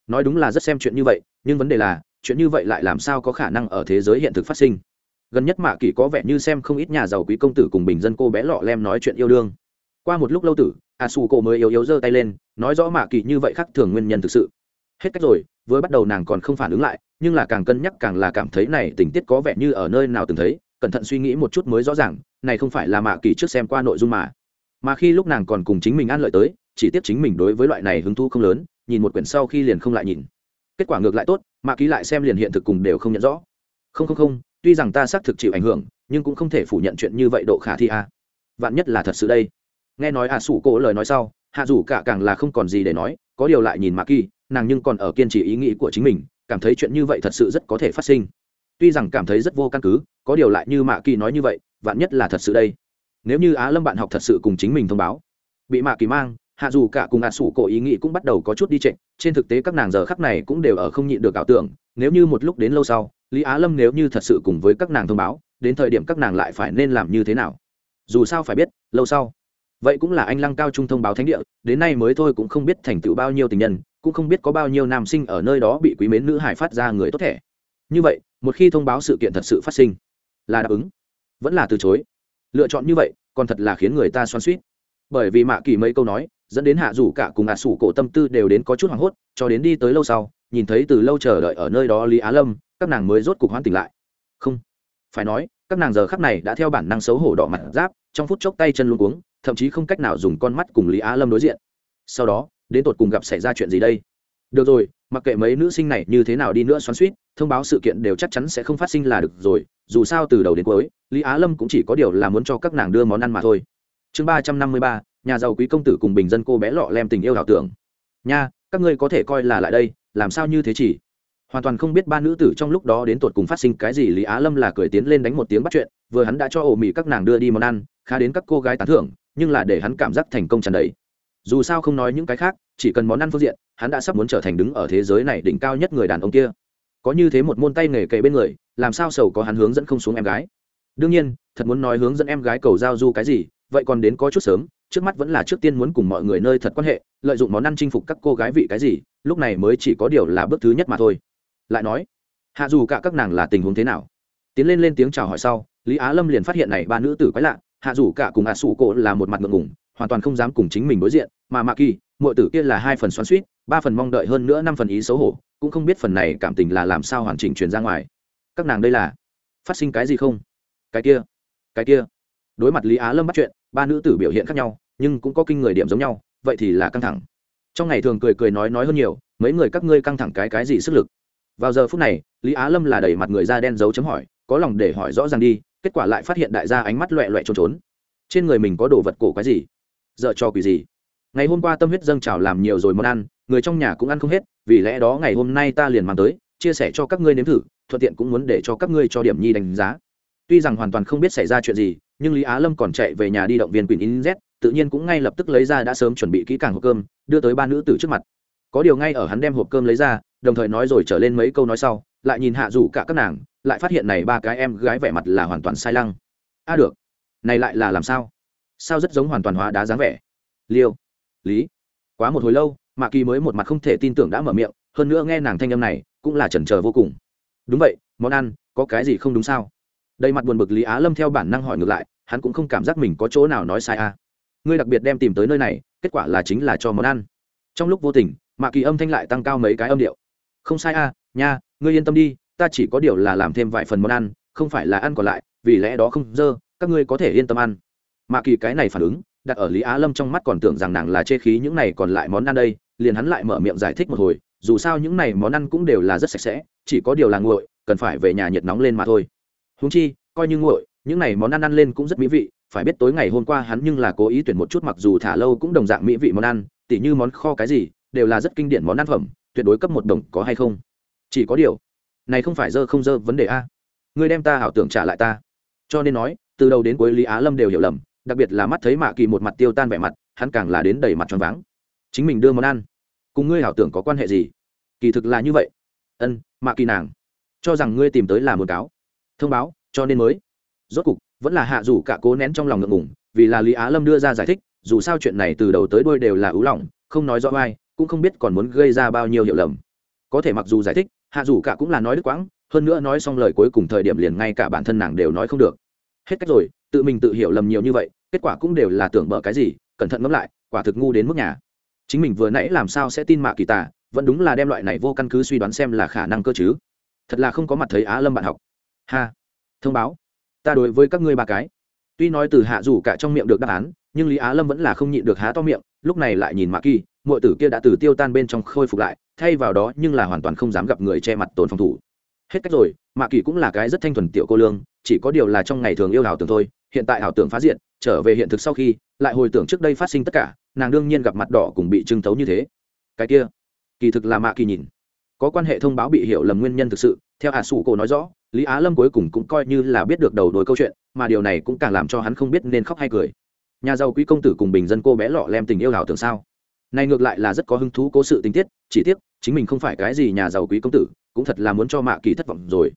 Nói đúng là rất xem chuyện như vậy, nhưng vấn đề là, chuyện như vậy lại làm sao có khả năng ở thế giới hiện thực phát sinh? Gần nhất mạ kỳ có vẻ như xem không ít nhà giàu quý công tử cùng bình dân cô bé lọ lem nói chuyện yêu đương. Qua một lúc lâu tử a su cô mới yếu yếu giơ tay lên, nói rõ mạ kỳ như vậy khác thường nguyên nhân thực sự. Hết cách rồi, với bắt đầu nàng còn không phản ứng lại, nhưng là càng cân nhắc càng là cảm thấy này tình tiết có vẻ như ở nơi nào từng thấy, cẩn thận suy nghĩ một chút mới rõ ràng, này không phải là mạ kỳ trước xem qua nội dung mà. Mà khi lúc nàng còn cùng chính mình an lợi tới, chỉ tiếp chính mình đối với loại này hứng thú không lớn, nhìn một quyển sau khi liền không lại nhìn. Kết quả ngược lại tốt, mạ ký lại xem liền hiện thực cùng đều không nhận rõ. Không không không tuy rằng ta xác thực chịu ảnh hưởng, nhưng cũng không thể phủ nhận chuyện như vậy độ khả thi a à. vạn nhất là thật sự đây. Nghe nói a à sủ cổ lời nói sau, hạ dù cả càng là không còn gì để nói, có điều lại nhìn mạ kỳ, nàng nhưng còn ở kiên trì ý nghĩ của chính mình, cảm thấy chuyện như vậy thật sự rất có thể phát sinh. Tuy rằng cảm thấy rất vô căn cứ, có điều lại như mạ kỳ nói như vậy, vạn nhất là thật sự đây. Nếu như á lâm bạn học thật sự cùng chính mình thông báo, bị mạ kỳ mang, hạ dù cả cùng hạ sủ cổ ý nghĩ cũng bắt đầu có chút đi trịnh trên thực tế các nàng giờ khắc này cũng đều ở không nhịn được ảo tưởng, nếu như một lúc đến lâu sau lý á lâm nếu như thật sự cùng với các nàng thông báo, đến thời điểm các nàng lại phải nên làm như thế nào? Dù sao phải biết, lâu sau, vậy cũng là anh lăng cao trung thông báo thánh địa, đến nay mới thôi cũng không biết thành tựu bao nhiêu tình nhân, cũng không biết có bao nhiêu nam sinh ở nơi đó bị quý mến nữ hải phát ra người tốt thẻ. Như vậy, một khi thông báo sự kiện thật sự phát sinh, là đáp ứng. Vẫn là từ chối. Lựa chọn như vậy, còn thật là khiến người ta xoan suýt bởi vì mạ kỳ mấy câu nói, dẫn đến hạ rủ cả cùng ả sủ cổ tâm tư đều đến có chút hoảng hốt, cho đến đi tới lâu sau, nhìn thấy từ lâu chờ đợi ở nơi đó lý á lâm các nàng mới rốt cục hoan tỉnh lại. Không. Phải nói, các nàng giờ khắc này đã theo bản năng xấu hổ đỏ mặt giáp, trong phút chốc tay chân luôn cuống, thậm chí không cách nào dùng con mắt cùng lý á lâm đối diện. Sau đó, đến tột cùng gặp xảy ra chuyện gì đây? Được rồi, mặc kệ mấy nữ sinh này như thế nào đi nữa xoắn suýt thông báo sự kiện đều chắc chắn sẽ không phát sinh là được rồi, dù sao từ đầu đến cuối, lý á lâm cũng chỉ có điều là muốn cho các nàng đưa món ăn mà thôi. Chương ba trăm năm mươi ba, nhà giàu quý công tử cùng bình dân cô bé lọ lem tình yêu ảo tưởng. Nha, các ngươi có thể coi là lại đây, làm sao như thế chỉ? Hoàn toàn không biết ba nữ tử trong lúc đó đến tột cùng phát sinh cái gì, lý á lâm là cười tiến lên đánh một tiếng bắt chuyện, vừa hắn đã cho ổ mì các nàng đưa đi món ăn, khá đến các cô gái tán thưởng, nhưng là để hắn cảm giác thành công tràn đầy. Dù sao không nói những cái khác, chỉ cần món ăn phương diện, hắn đã sắp muốn trở thành đứng ở thế giới này đỉnh cao nhất người đàn ông kia. Có như thế một môn tay nghề kề bên người, làm sao sầu có hắn hướng dẫn không xuống em gái? Đương nhiên, thật muốn nói hướng dẫn em gái cầu giao du cái gì, vậy còn đến có chút sớm, trước mắt vẫn là trước tiên muốn cùng mọi người nơi thật quan hệ, lợi dụng món ăn chinh phục các cô gái vị cái gì, lúc này mới chỉ có điều là bước thứ nhất mà thôi lại nói hạ dù cả các nàng là tình huống thế nào? Tiến lên lên tiếng chào hỏi sau lý á lâm liền phát hiện này ba nữ tử quái lạ hạ dù cả cùng hạ sủ cổ là một mặt ngượng ngùng, hoàn toàn không dám cùng chính mình đối diện mà mạ kỳ mọi tử kia là hai phần xoắn suýt ba phần mong đợi hơn nữa năm phần ý xấu hổ cũng không biết phần này cảm tình là làm sao hoàn chỉnh truyền ra ngoài. Các nàng đây là phát sinh cái gì không? Cái kia cái kia. Đối mặt lý á lâm bắt chuyện ba nữ tử biểu hiện khác nhau nhưng cũng có kinh người điểm giống nhau vậy thì là căng thẳng. Trong ngày thường cười cười nói nói hơn nhiều mấy người các ngươi căng thẳng cái cái gì sức lực? Vào giờ phút này, lý á lâm là đẩy mặt người da đen dấu chấm hỏi, có lòng để hỏi rõ ràng đi, kết quả lại phát hiện đại gia ánh mắt loẹ loẹ trốn trốn. Trên người mình có đồ vật cổ cái gì? Dợ cho quỷ gì? Ngày hôm qua tâm huyết dâng trào làm nhiều rồi món ăn, người trong nhà cũng ăn không hết, vì lẽ đó ngày hôm nay ta liền mang tới, chia sẻ cho các ngươi nếm thử, thuận tiện cũng muốn để cho các ngươi cho điểm nhi đánh giá. Tuy rằng hoàn toàn không biết xảy ra chuyện gì, nhưng lý á lâm còn chạy về nhà đi động viên quỳnh in z, tự nhiên cũng ngay lập tức lấy ra đã sớm chuẩn bị kỹ càng hộp cơm, đưa tới ba nữ tử trước mặt có điều ngay ở hắn đem hộp cơm lấy ra, đồng thời nói rồi trở lên mấy câu nói sau, lại nhìn hạ rủ cả các nàng, lại phát hiện này ba cái em gái vẻ mặt là hoàn toàn sai lăng. A được, này lại là làm sao? Sao rất giống hoàn toàn hóa đá dáng vẻ? Liêu, lý, quá một hồi lâu, mạ kỳ mới một mặt không thể tin tưởng đã mở miệng, hơn nữa nghe nàng thanh âm này, cũng là chần chờ vô cùng. Đúng vậy, món ăn, có cái gì không đúng sao? Đầy mặt buồn bực lý á lâm theo bản năng hỏi ngược lại, hắn cũng không cảm giác mình có chỗ nào nói sai a à. ngươi đặc biệt đem tìm tới nơi này, kết quả là chính là cho món ăn trong lúc vô tình mạ kỳ âm thanh lại tăng cao mấy cái âm điệu. Không sai a à, nha ngươi yên tâm đi ta chỉ có điều là làm thêm vài phần món ăn không phải là ăn còn lại vì lẽ đó không dơ các ngươi có thể yên tâm ăn. Mạ kỳ cái này phản ứng đặt ở lý á lâm trong mắt còn tưởng rằng nàng là chê khí những này còn lại món ăn đây liền hắn lại mở miệng giải thích một hồi dù sao những này món ăn cũng đều là rất sạch sẽ chỉ có điều là nguội cần phải về nhà nhiệt nóng lên mà thôi. Húng chi coi như nguội những này món ăn ăn lên cũng rất mỹ vị phải biết tối ngày hôm qua hắn nhưng là cố ý tuyển một chút mặc dù thả lâu cũng đồng dạng mỹ vị món ăn tỉ như món kho cái gì, đều là rất kinh điển món ăn phẩm, tuyệt đối cấp một đồng có hay không? Chỉ có điều, này không phải dơ không dơ vấn đề a. Người đem ta ảo tưởng trả lại ta. Cho nên nói, từ đầu đến cuối lý á lâm đều hiểu lầm, đặc biệt là mắt thấy mạ kỳ một mặt tiêu tan vẻ mặt, hắn càng là đến đầy mặt tròn váng. Chính mình đưa món ăn, cùng ngươi ảo tưởng có quan hệ gì? Kỳ thực là như vậy. Ân, mạ kỳ nàng, cho rằng ngươi tìm tới là một cáo. Thông báo, cho nên mới. Rốt cục, vẫn là hạ dù cả cố nén trong lòng ngượng ngùng, vì là lý á lâm đưa ra giải thích dù sao chuyện này từ đầu tới đuôi đều là ứ lòng, không nói rõ ai cũng không biết còn muốn gây ra bao nhiêu hiểu lầm. Có thể mặc dù giải thích, hạ dù cả cũng là nói đứt quãng, hơn nữa nói xong lời cuối cùng thời điểm liền ngay cả bản thân nàng đều nói không được. Hết cách rồi, tự mình tự hiểu lầm nhiều như vậy, kết quả cũng đều là tưởng mở cái gì, cẩn thận ngẫm lại, quả thực ngu đến mức nhà. Chính mình vừa nãy làm sao sẽ tin mạ kỳ tà, vẫn đúng là đem loại này vô căn cứ suy đoán xem là khả năng cơ chứ. Thật là không có mặt thấy á lâm bạn học. Ha, thông báo. Ta đối với các ngươi ba cái tuy nói từ hạ dù cả trong miệng được đáp án, nhưng lý á lâm vẫn là không nhịn được há to miệng, lúc này lại nhìn mạ kỳ mọi tử kia đã từ tiêu tan bên trong khôi phục lại, thay vào đó nhưng là hoàn toàn không dám gặp người che mặt tồn phòng thủ. Hết cách rồi, mạ kỳ cũng là cái rất thanh thuần tiểu cô lương, chỉ có điều là trong ngày thường yêu ảo tưởng thôi, hiện tại ảo tưởng phá diện trở về hiện thực sau khi, lại hồi tưởng trước đây phát sinh tất cả, nàng đương nhiên gặp mặt đỏ cùng bị trưng tấu như thế. Cái kia, kỳ thực là mạ kỳ nhìn. Có quan hệ thông báo bị hiểu lầm nguyên nhân thực sự, theo hạ sủ cổ nói rõ lý á lâm cuối cùng cũng coi như là biết được đầu đuôi câu chuyện, mà điều này cũng càng làm cho hắn không biết nên khóc hay cười. Nhà giàu quý công tử cùng bình dân cô bé lọ lem tình yêu ảo tưởng sao? Này ngược lại là rất có hứng thú cố sự tình tiết, chỉ tiếc, chính mình không phải cái gì nhà giàu quý công tử, cũng thật là muốn cho mạ kỳ thất vọng rồi.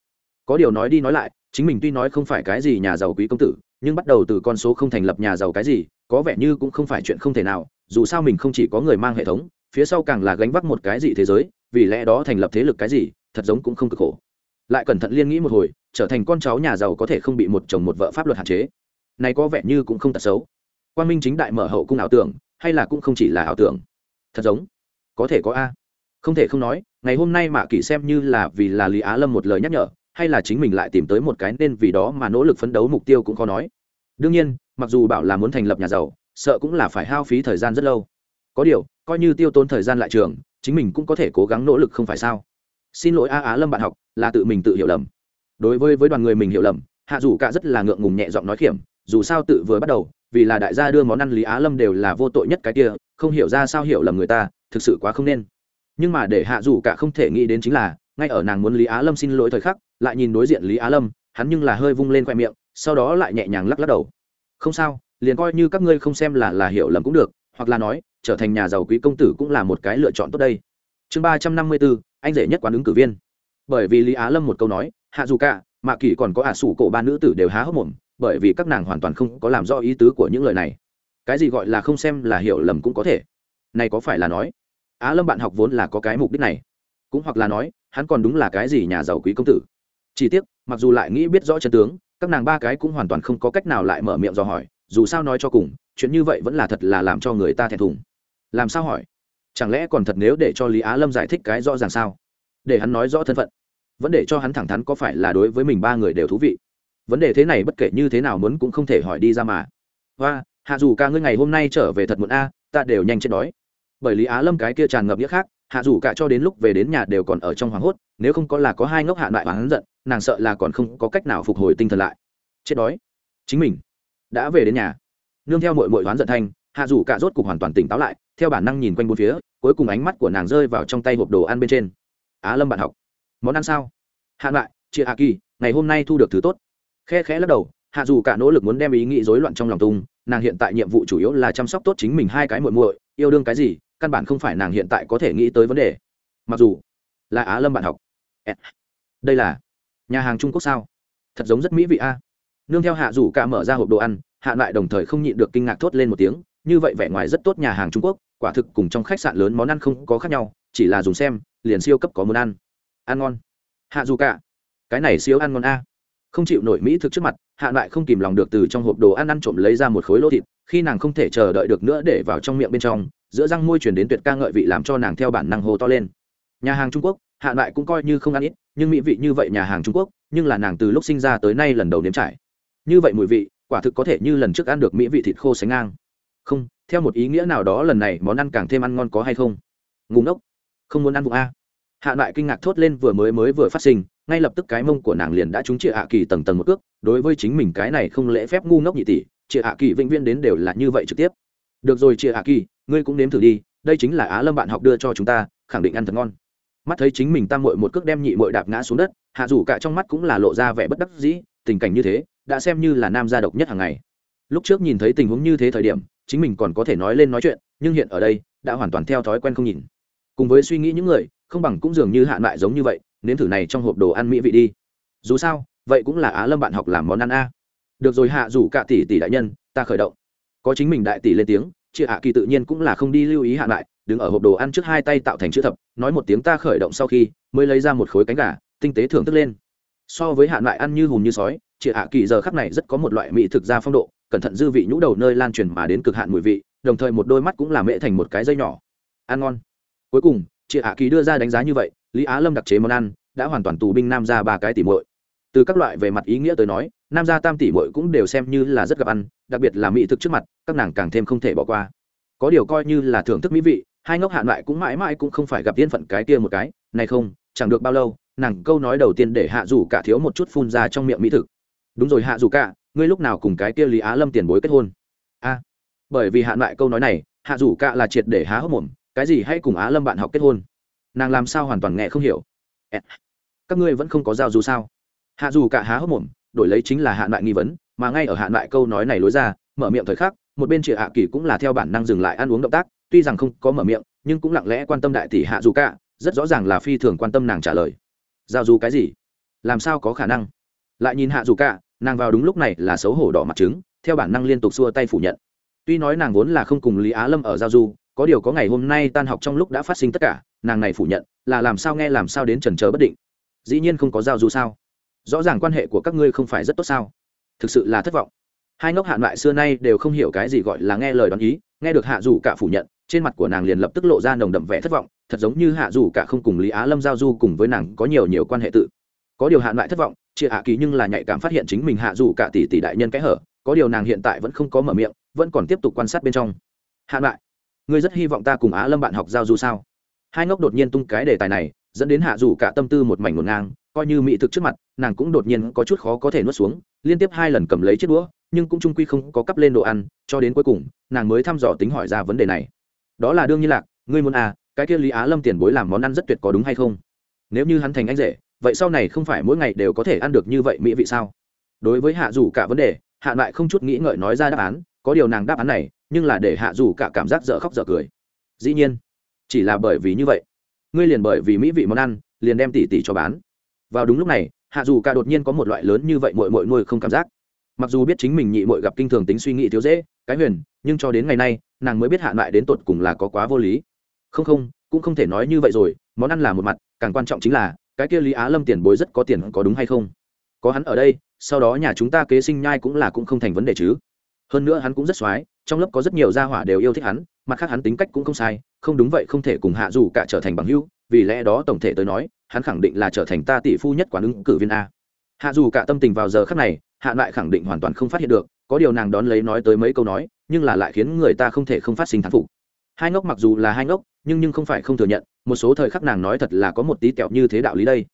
Có điều nói đi nói lại, chính mình tuy nói không phải cái gì nhà giàu quý công tử, nhưng bắt đầu từ con số không thành lập nhà giàu cái gì, có vẻ như cũng không phải chuyện không thể nào, dù sao mình không chỉ có người mang hệ thống, phía sau càng là gánh vác một cái gì thế giới, vì lẽ đó thành lập thế lực cái gì, thật giống cũng không cực khổ lại cẩn thận liên nghĩ một hồi, trở thành con cháu nhà giàu có thể không bị một chồng một vợ pháp luật hạn chế. Này có vẻ như cũng không tật xấu. Quan minh chính đại mở hậu cung ảo tưởng, hay là cũng không chỉ là ảo tưởng? Thật giống. Có thể có a. Không thể không nói, ngày hôm nay mạ kỷ xem như là vì là lý á lâm một lời nhắc nhở, hay là chính mình lại tìm tới một cái nên vì đó mà nỗ lực phấn đấu mục tiêu cũng khó nói. Đương nhiên, mặc dù bảo là muốn thành lập nhà giàu, sợ cũng là phải hao phí thời gian rất lâu. Có điều, coi như tiêu tốn thời gian lại trường, chính mình cũng có thể cố gắng nỗ lực không phải sao? Xin lỗi a á lâm bạn học, là tự mình tự hiểu lầm. Đối với với đoàn người mình hiểu lầm, hạ dù cả rất là ngượng ngùng nhẹ giọng nói khiểm, dù sao tự vừa bắt đầu, vì là đại gia đưa món ăn lý á lâm đều là vô tội nhất cái kia, không hiểu ra sao hiểu lầm người ta, thực sự quá không nên. Nhưng mà để hạ dù cả không thể nghĩ đến chính là, ngay ở nàng muốn lý á lâm xin lỗi thời khắc, lại nhìn đối diện lý á lâm, hắn nhưng là hơi vung lên khoe miệng, sau đó lại nhẹ nhàng lắc lắc đầu. Không sao, liền coi như các ngươi không xem là là hiểu lầm cũng được, hoặc là nói, trở thành nhà giàu quý công tử cũng là một cái lựa chọn tốt đây. Chương ba trăm năm mươi bốn anh rể nhất quán ứng cử viên. Bởi vì lý á lâm một câu nói, hạ dù cả mạ kỳ còn có ả sủ cổ ba nữ tử đều há hốc mồm, bởi vì các nàng hoàn toàn không có làm rõ ý tứ của những lời này. Cái gì gọi là không xem là hiểu lầm cũng có thể. Này có phải là nói, á lâm bạn học vốn là có cái mục đích này? Cũng hoặc là nói, hắn còn đúng là cái gì nhà giàu quý công tử? Chỉ tiếc, mặc dù lại nghĩ biết rõ chân tướng, các nàng ba cái cũng hoàn toàn không có cách nào lại mở miệng do hỏi, dù sao nói cho cùng, chuyện như vậy vẫn là thật là làm cho người ta thẹn thùng. Làm sao hỏi? Chẳng lẽ còn thật nếu để cho lý á lâm giải thích cái rõ ràng sao? Để hắn nói rõ thân phận. Vẫn để cho hắn thẳng thắn có phải là đối với mình ba người đều thú vị? Vấn đề thế này bất kể như thế nào muốn cũng không thể hỏi đi ra mà. Và hạ dù ca ngươi ngày hôm nay trở về thật muộn a, ta đều nhanh chết đói. Bởi lý á lâm cái kia tràn ngập nghĩa khác, hạ dù cả cho đến lúc về đến nhà đều còn ở trong hoảng hốt, nếu không có là có hai ngốc hạ lại hắn giận, nàng sợ là còn không có cách nào phục hồi tinh thần lại. Chết đói. Chính mình đã về đến nhà. Nương theo mội mội oán giận thanh hạ dù cả rốt cục hoàn toàn tỉnh táo lại, theo bản năng nhìn quanh bốn phía, cuối cùng ánh mắt của nàng rơi vào trong tay hộp đồ ăn bên trên. Á lâm bạn học, món ăn sao? Hạ lại chị hạ kỳ, ngày hôm nay thu được thứ tốt. Khe khẽ lắc đầu, hạ dù cả nỗ lực muốn đem ý nghĩ rối loạn trong lòng tung, nàng hiện tại nhiệm vụ chủ yếu là chăm sóc tốt chính mình hai cái muội muội, yêu đương cái gì, căn bản không phải nàng hiện tại có thể nghĩ tới vấn đề. Mặc dù là á lâm bạn học. Đây là nhà hàng trung quốc sao? Thật giống rất mỹ vị a. Nương theo hạ rủ cả mở ra hộp đồ ăn, hạ lại đồng thời không nhịn được kinh ngạc thốt lên một tiếng như vậy vẻ ngoài rất tốt nhà hàng trung quốc, quả thực cùng trong khách sạn lớn món ăn không có khác nhau, chỉ là dùng xem, liền siêu cấp có món ăn. Ăn ngon. Hạ dù cả. Cái này siêu ăn ngon a. Không chịu nổi mỹ thực trước mặt, hạ lại không kìm lòng được từ trong hộp đồ ăn ăn trộm lấy ra một khối lô thịt, khi nàng không thể chờ đợi được nữa để vào trong miệng bên trong, giữa răng môi chuyển đến tuyệt ca ngợi vị làm cho nàng theo bản năng hô to lên. Nhà hàng trung quốc, hạ lại cũng coi như không ăn ít, nhưng mỹ vị như vậy nhà hàng trung quốc, nhưng là nàng từ lúc sinh ra tới nay lần đầu nếm trải. Như vậy mùi vị, quả thực có thể như lần trước ăn được mỹ vị thịt khô sánh ngang không, theo một ý nghĩa nào đó lần này món ăn càng thêm ăn ngon có hay không? Ngủ ngốc, không muốn ăn vụ a. Hạ lại kinh ngạc thốt lên vừa mới mới vừa phát sinh, ngay lập tức cái mông của nàng liền đã trúng chị hạ kỳ tầng tầng một cước, đối với chính mình cái này không lễ phép ngu ngốc nhị tỷ chị hạ kỳ vĩnh viễn đến đều là như vậy trực tiếp. Được rồi chị hạ kỳ, ngươi cũng nếm thử đi, đây chính là á lâm bạn học đưa cho chúng ta, khẳng định ăn thật ngon. Mắt thấy chính mình tam mội một cước đem nhị mội đạp ngã xuống đất, hạ dù cả trong mắt cũng là lộ ra vẻ bất đắc dĩ, tình cảnh như thế, đã xem như là nam gia độc nhất hàng ngày. Lúc trước nhìn thấy tình huống như thế thời điểm chính mình còn có thể nói lên nói chuyện, nhưng hiện ở đây, đã hoàn toàn theo thói quen không nhìn. Cùng với suy nghĩ những người, không bằng cũng dường như hạn mại giống như vậy, nếm thử này trong hộp đồ ăn mỹ vị đi. Dù sao, vậy cũng là á lâm bạn học làm món ăn a. Được rồi hạ rủ cả tỷ tỷ đại nhân, ta khởi động. Có chính mình đại tỷ lên tiếng, chị hạ kỳ tự nhiên cũng là không đi lưu ý hạn lại, đứng ở hộp đồ ăn trước hai tay tạo thành chữ thập, nói một tiếng ta khởi động sau khi, mới lấy ra một khối cánh gà, tinh tế thưởng thức lên. So với hạn lại ăn như hùm như sói, chị hạ kỳ giờ khắc này rất có một loại mỹ thực ra phong độ cẩn thận dư vị nhũ đầu nơi lan truyền mà đến cực hạn mùi vị, đồng thời một đôi mắt cũng làm mễ thành một cái dây nhỏ. Ăn ngon. Cuối cùng, chị hạ kỳ đưa ra đánh giá như vậy, lý á lâm đặc chế món ăn, đã hoàn toàn tù binh nam ra ba cái tỉ muội. Từ các loại về mặt ý nghĩa tới nói, nam gia tam tỷ muội cũng đều xem như là rất gặp ăn, đặc biệt là mỹ thực trước mặt, các nàng càng thêm không thể bỏ qua. Có điều coi như là thưởng thức mỹ vị, hai ngốc hạn lại cũng mãi mãi cũng không phải gặp tiên phận cái kia một cái, này không, chẳng được bao lâu, nàng câu nói đầu tiên để hạ dù cả thiếu một chút phun ra trong miệng mỹ thực. Đúng rồi hạ dù cả ngươi lúc nào cùng cái kia lý á lâm tiền bối kết hôn? A, bởi vì hạn lại câu nói này, hạ dù cả là triệt để há hốc mồm, cái gì hay cùng á lâm bạn học kết hôn? Nàng làm sao hoàn toàn nghe không hiểu? Các ngươi vẫn không có giao dù sao? Hạ dù cả há hốc mồm, đổi lấy chính là hạn lại nghi vấn, mà ngay ở hạn lại câu nói này lối ra, mở miệng thời khắc, một bên chị hạ kỳ cũng là theo bản năng dừng lại ăn uống động tác, tuy rằng không có mở miệng, nhưng cũng lặng lẽ quan tâm đại tỷ hạ dù cả rất rõ ràng là phi thường quan tâm nàng trả lời. Giao dù cái gì? Làm sao có khả năng? Lại nhìn hạ dù cả nàng vào đúng lúc này là xấu hổ đỏ mặt trứng, theo bản năng liên tục xua tay phủ nhận. Tuy nói nàng vốn là không cùng lý á lâm ở giao du, có điều có ngày hôm nay tan học trong lúc đã phát sinh tất cả, nàng này phủ nhận, là làm sao nghe làm sao đến trần trờ bất định. Dĩ nhiên không có giao du sao? Rõ ràng quan hệ của các ngươi không phải rất tốt sao? Thực sự là thất vọng. Hai ngốc hạn lại xưa nay đều không hiểu cái gì gọi là nghe lời đoán ý, nghe được hạ dù cả phủ nhận, trên mặt của nàng liền lập tức lộ ra nồng đậm vẻ thất vọng, thật giống như hạ dù cả không cùng lý á lâm giao du cùng với nàng có nhiều nhiều quan hệ tự có điều hạn lại thất vọng chị hạ kỳ nhưng là nhạy cảm phát hiện chính mình hạ dù cả tỷ tỷ đại nhân kẽ hở, có điều nàng hiện tại vẫn không có mở miệng, vẫn còn tiếp tục quan sát bên trong. Hạn lại ngươi rất hy vọng ta cùng á lâm bạn học giao du sao? Hai ngốc đột nhiên tung cái đề tài này, dẫn đến hạ dù cả tâm tư một mảnh ngổn ngang, coi như mỹ thực trước mặt, nàng cũng đột nhiên có chút khó có thể nuốt xuống, liên tiếp hai lần cầm lấy chiếc đũa, nhưng cũng trung quy không có cắp lên đồ ăn, cho đến cuối cùng, nàng mới thăm dò tính hỏi ra vấn đề này. Đó là đương nhiên lạc, ngươi muốn à cái kia lý á lâm tiền bối làm món ăn rất tuyệt có đúng hay không? Nếu như hắn thành anh rể vậy sau này không phải mỗi ngày đều có thể ăn được như vậy mỹ vị sao? Đối với hạ dù cả vấn đề, hạ lại không chút nghĩ ngợi nói ra đáp án, có điều nàng đáp án này, nhưng là để hạ dù cả cảm giác dở khóc dở cười. Dĩ nhiên, chỉ là bởi vì như vậy, ngươi liền bởi vì mỹ vị món ăn, liền đem tỉ tỉ cho bán. Vào đúng lúc này, hạ dù cả đột nhiên có một loại lớn như vậy mội mội nuôi không cảm giác. Mặc dù biết chính mình nhị mội gặp kinh thường tính suy nghĩ thiếu dễ, cái huyền, nhưng cho đến ngày nay, nàng mới biết hạ lại đến tột cùng là có quá vô lý. Không không, cũng không thể nói như vậy rồi, món ăn là một mặt, càng quan trọng chính là cái kia lý á lâm tiền bối rất có tiền, có đúng hay không? Có hắn ở đây, sau đó nhà chúng ta kế sinh nhai cũng là cũng không thành vấn đề chứ. Hơn nữa hắn cũng rất x o á i trong lớp có rất nhiều gia hỏa đều yêu thích hắn, mặt khác hắn tính cách cũng không sai, không đúng vậy không thể cùng hạ dù cả trở thành bằng hữu, vì lẽ đó tổng thể tới nói, hắn khẳng định là trở thành ta tỷ phu nhất quán ứng cử viên a. Hạ dù cả tâm tình vào giờ khắc này, hạ lại khẳng định hoàn toàn không phát hiện được, có điều nàng đón lấy nói tới mấy câu nói, nhưng là lại khiến người ta không thể không phát sinh thán phục hai ngốc mặc dù là hai ngốc, nhưng nhưng không phải không thừa nhận, một số thời khắc nàng nói thật là có một tí kẹo như thế đạo lý đây.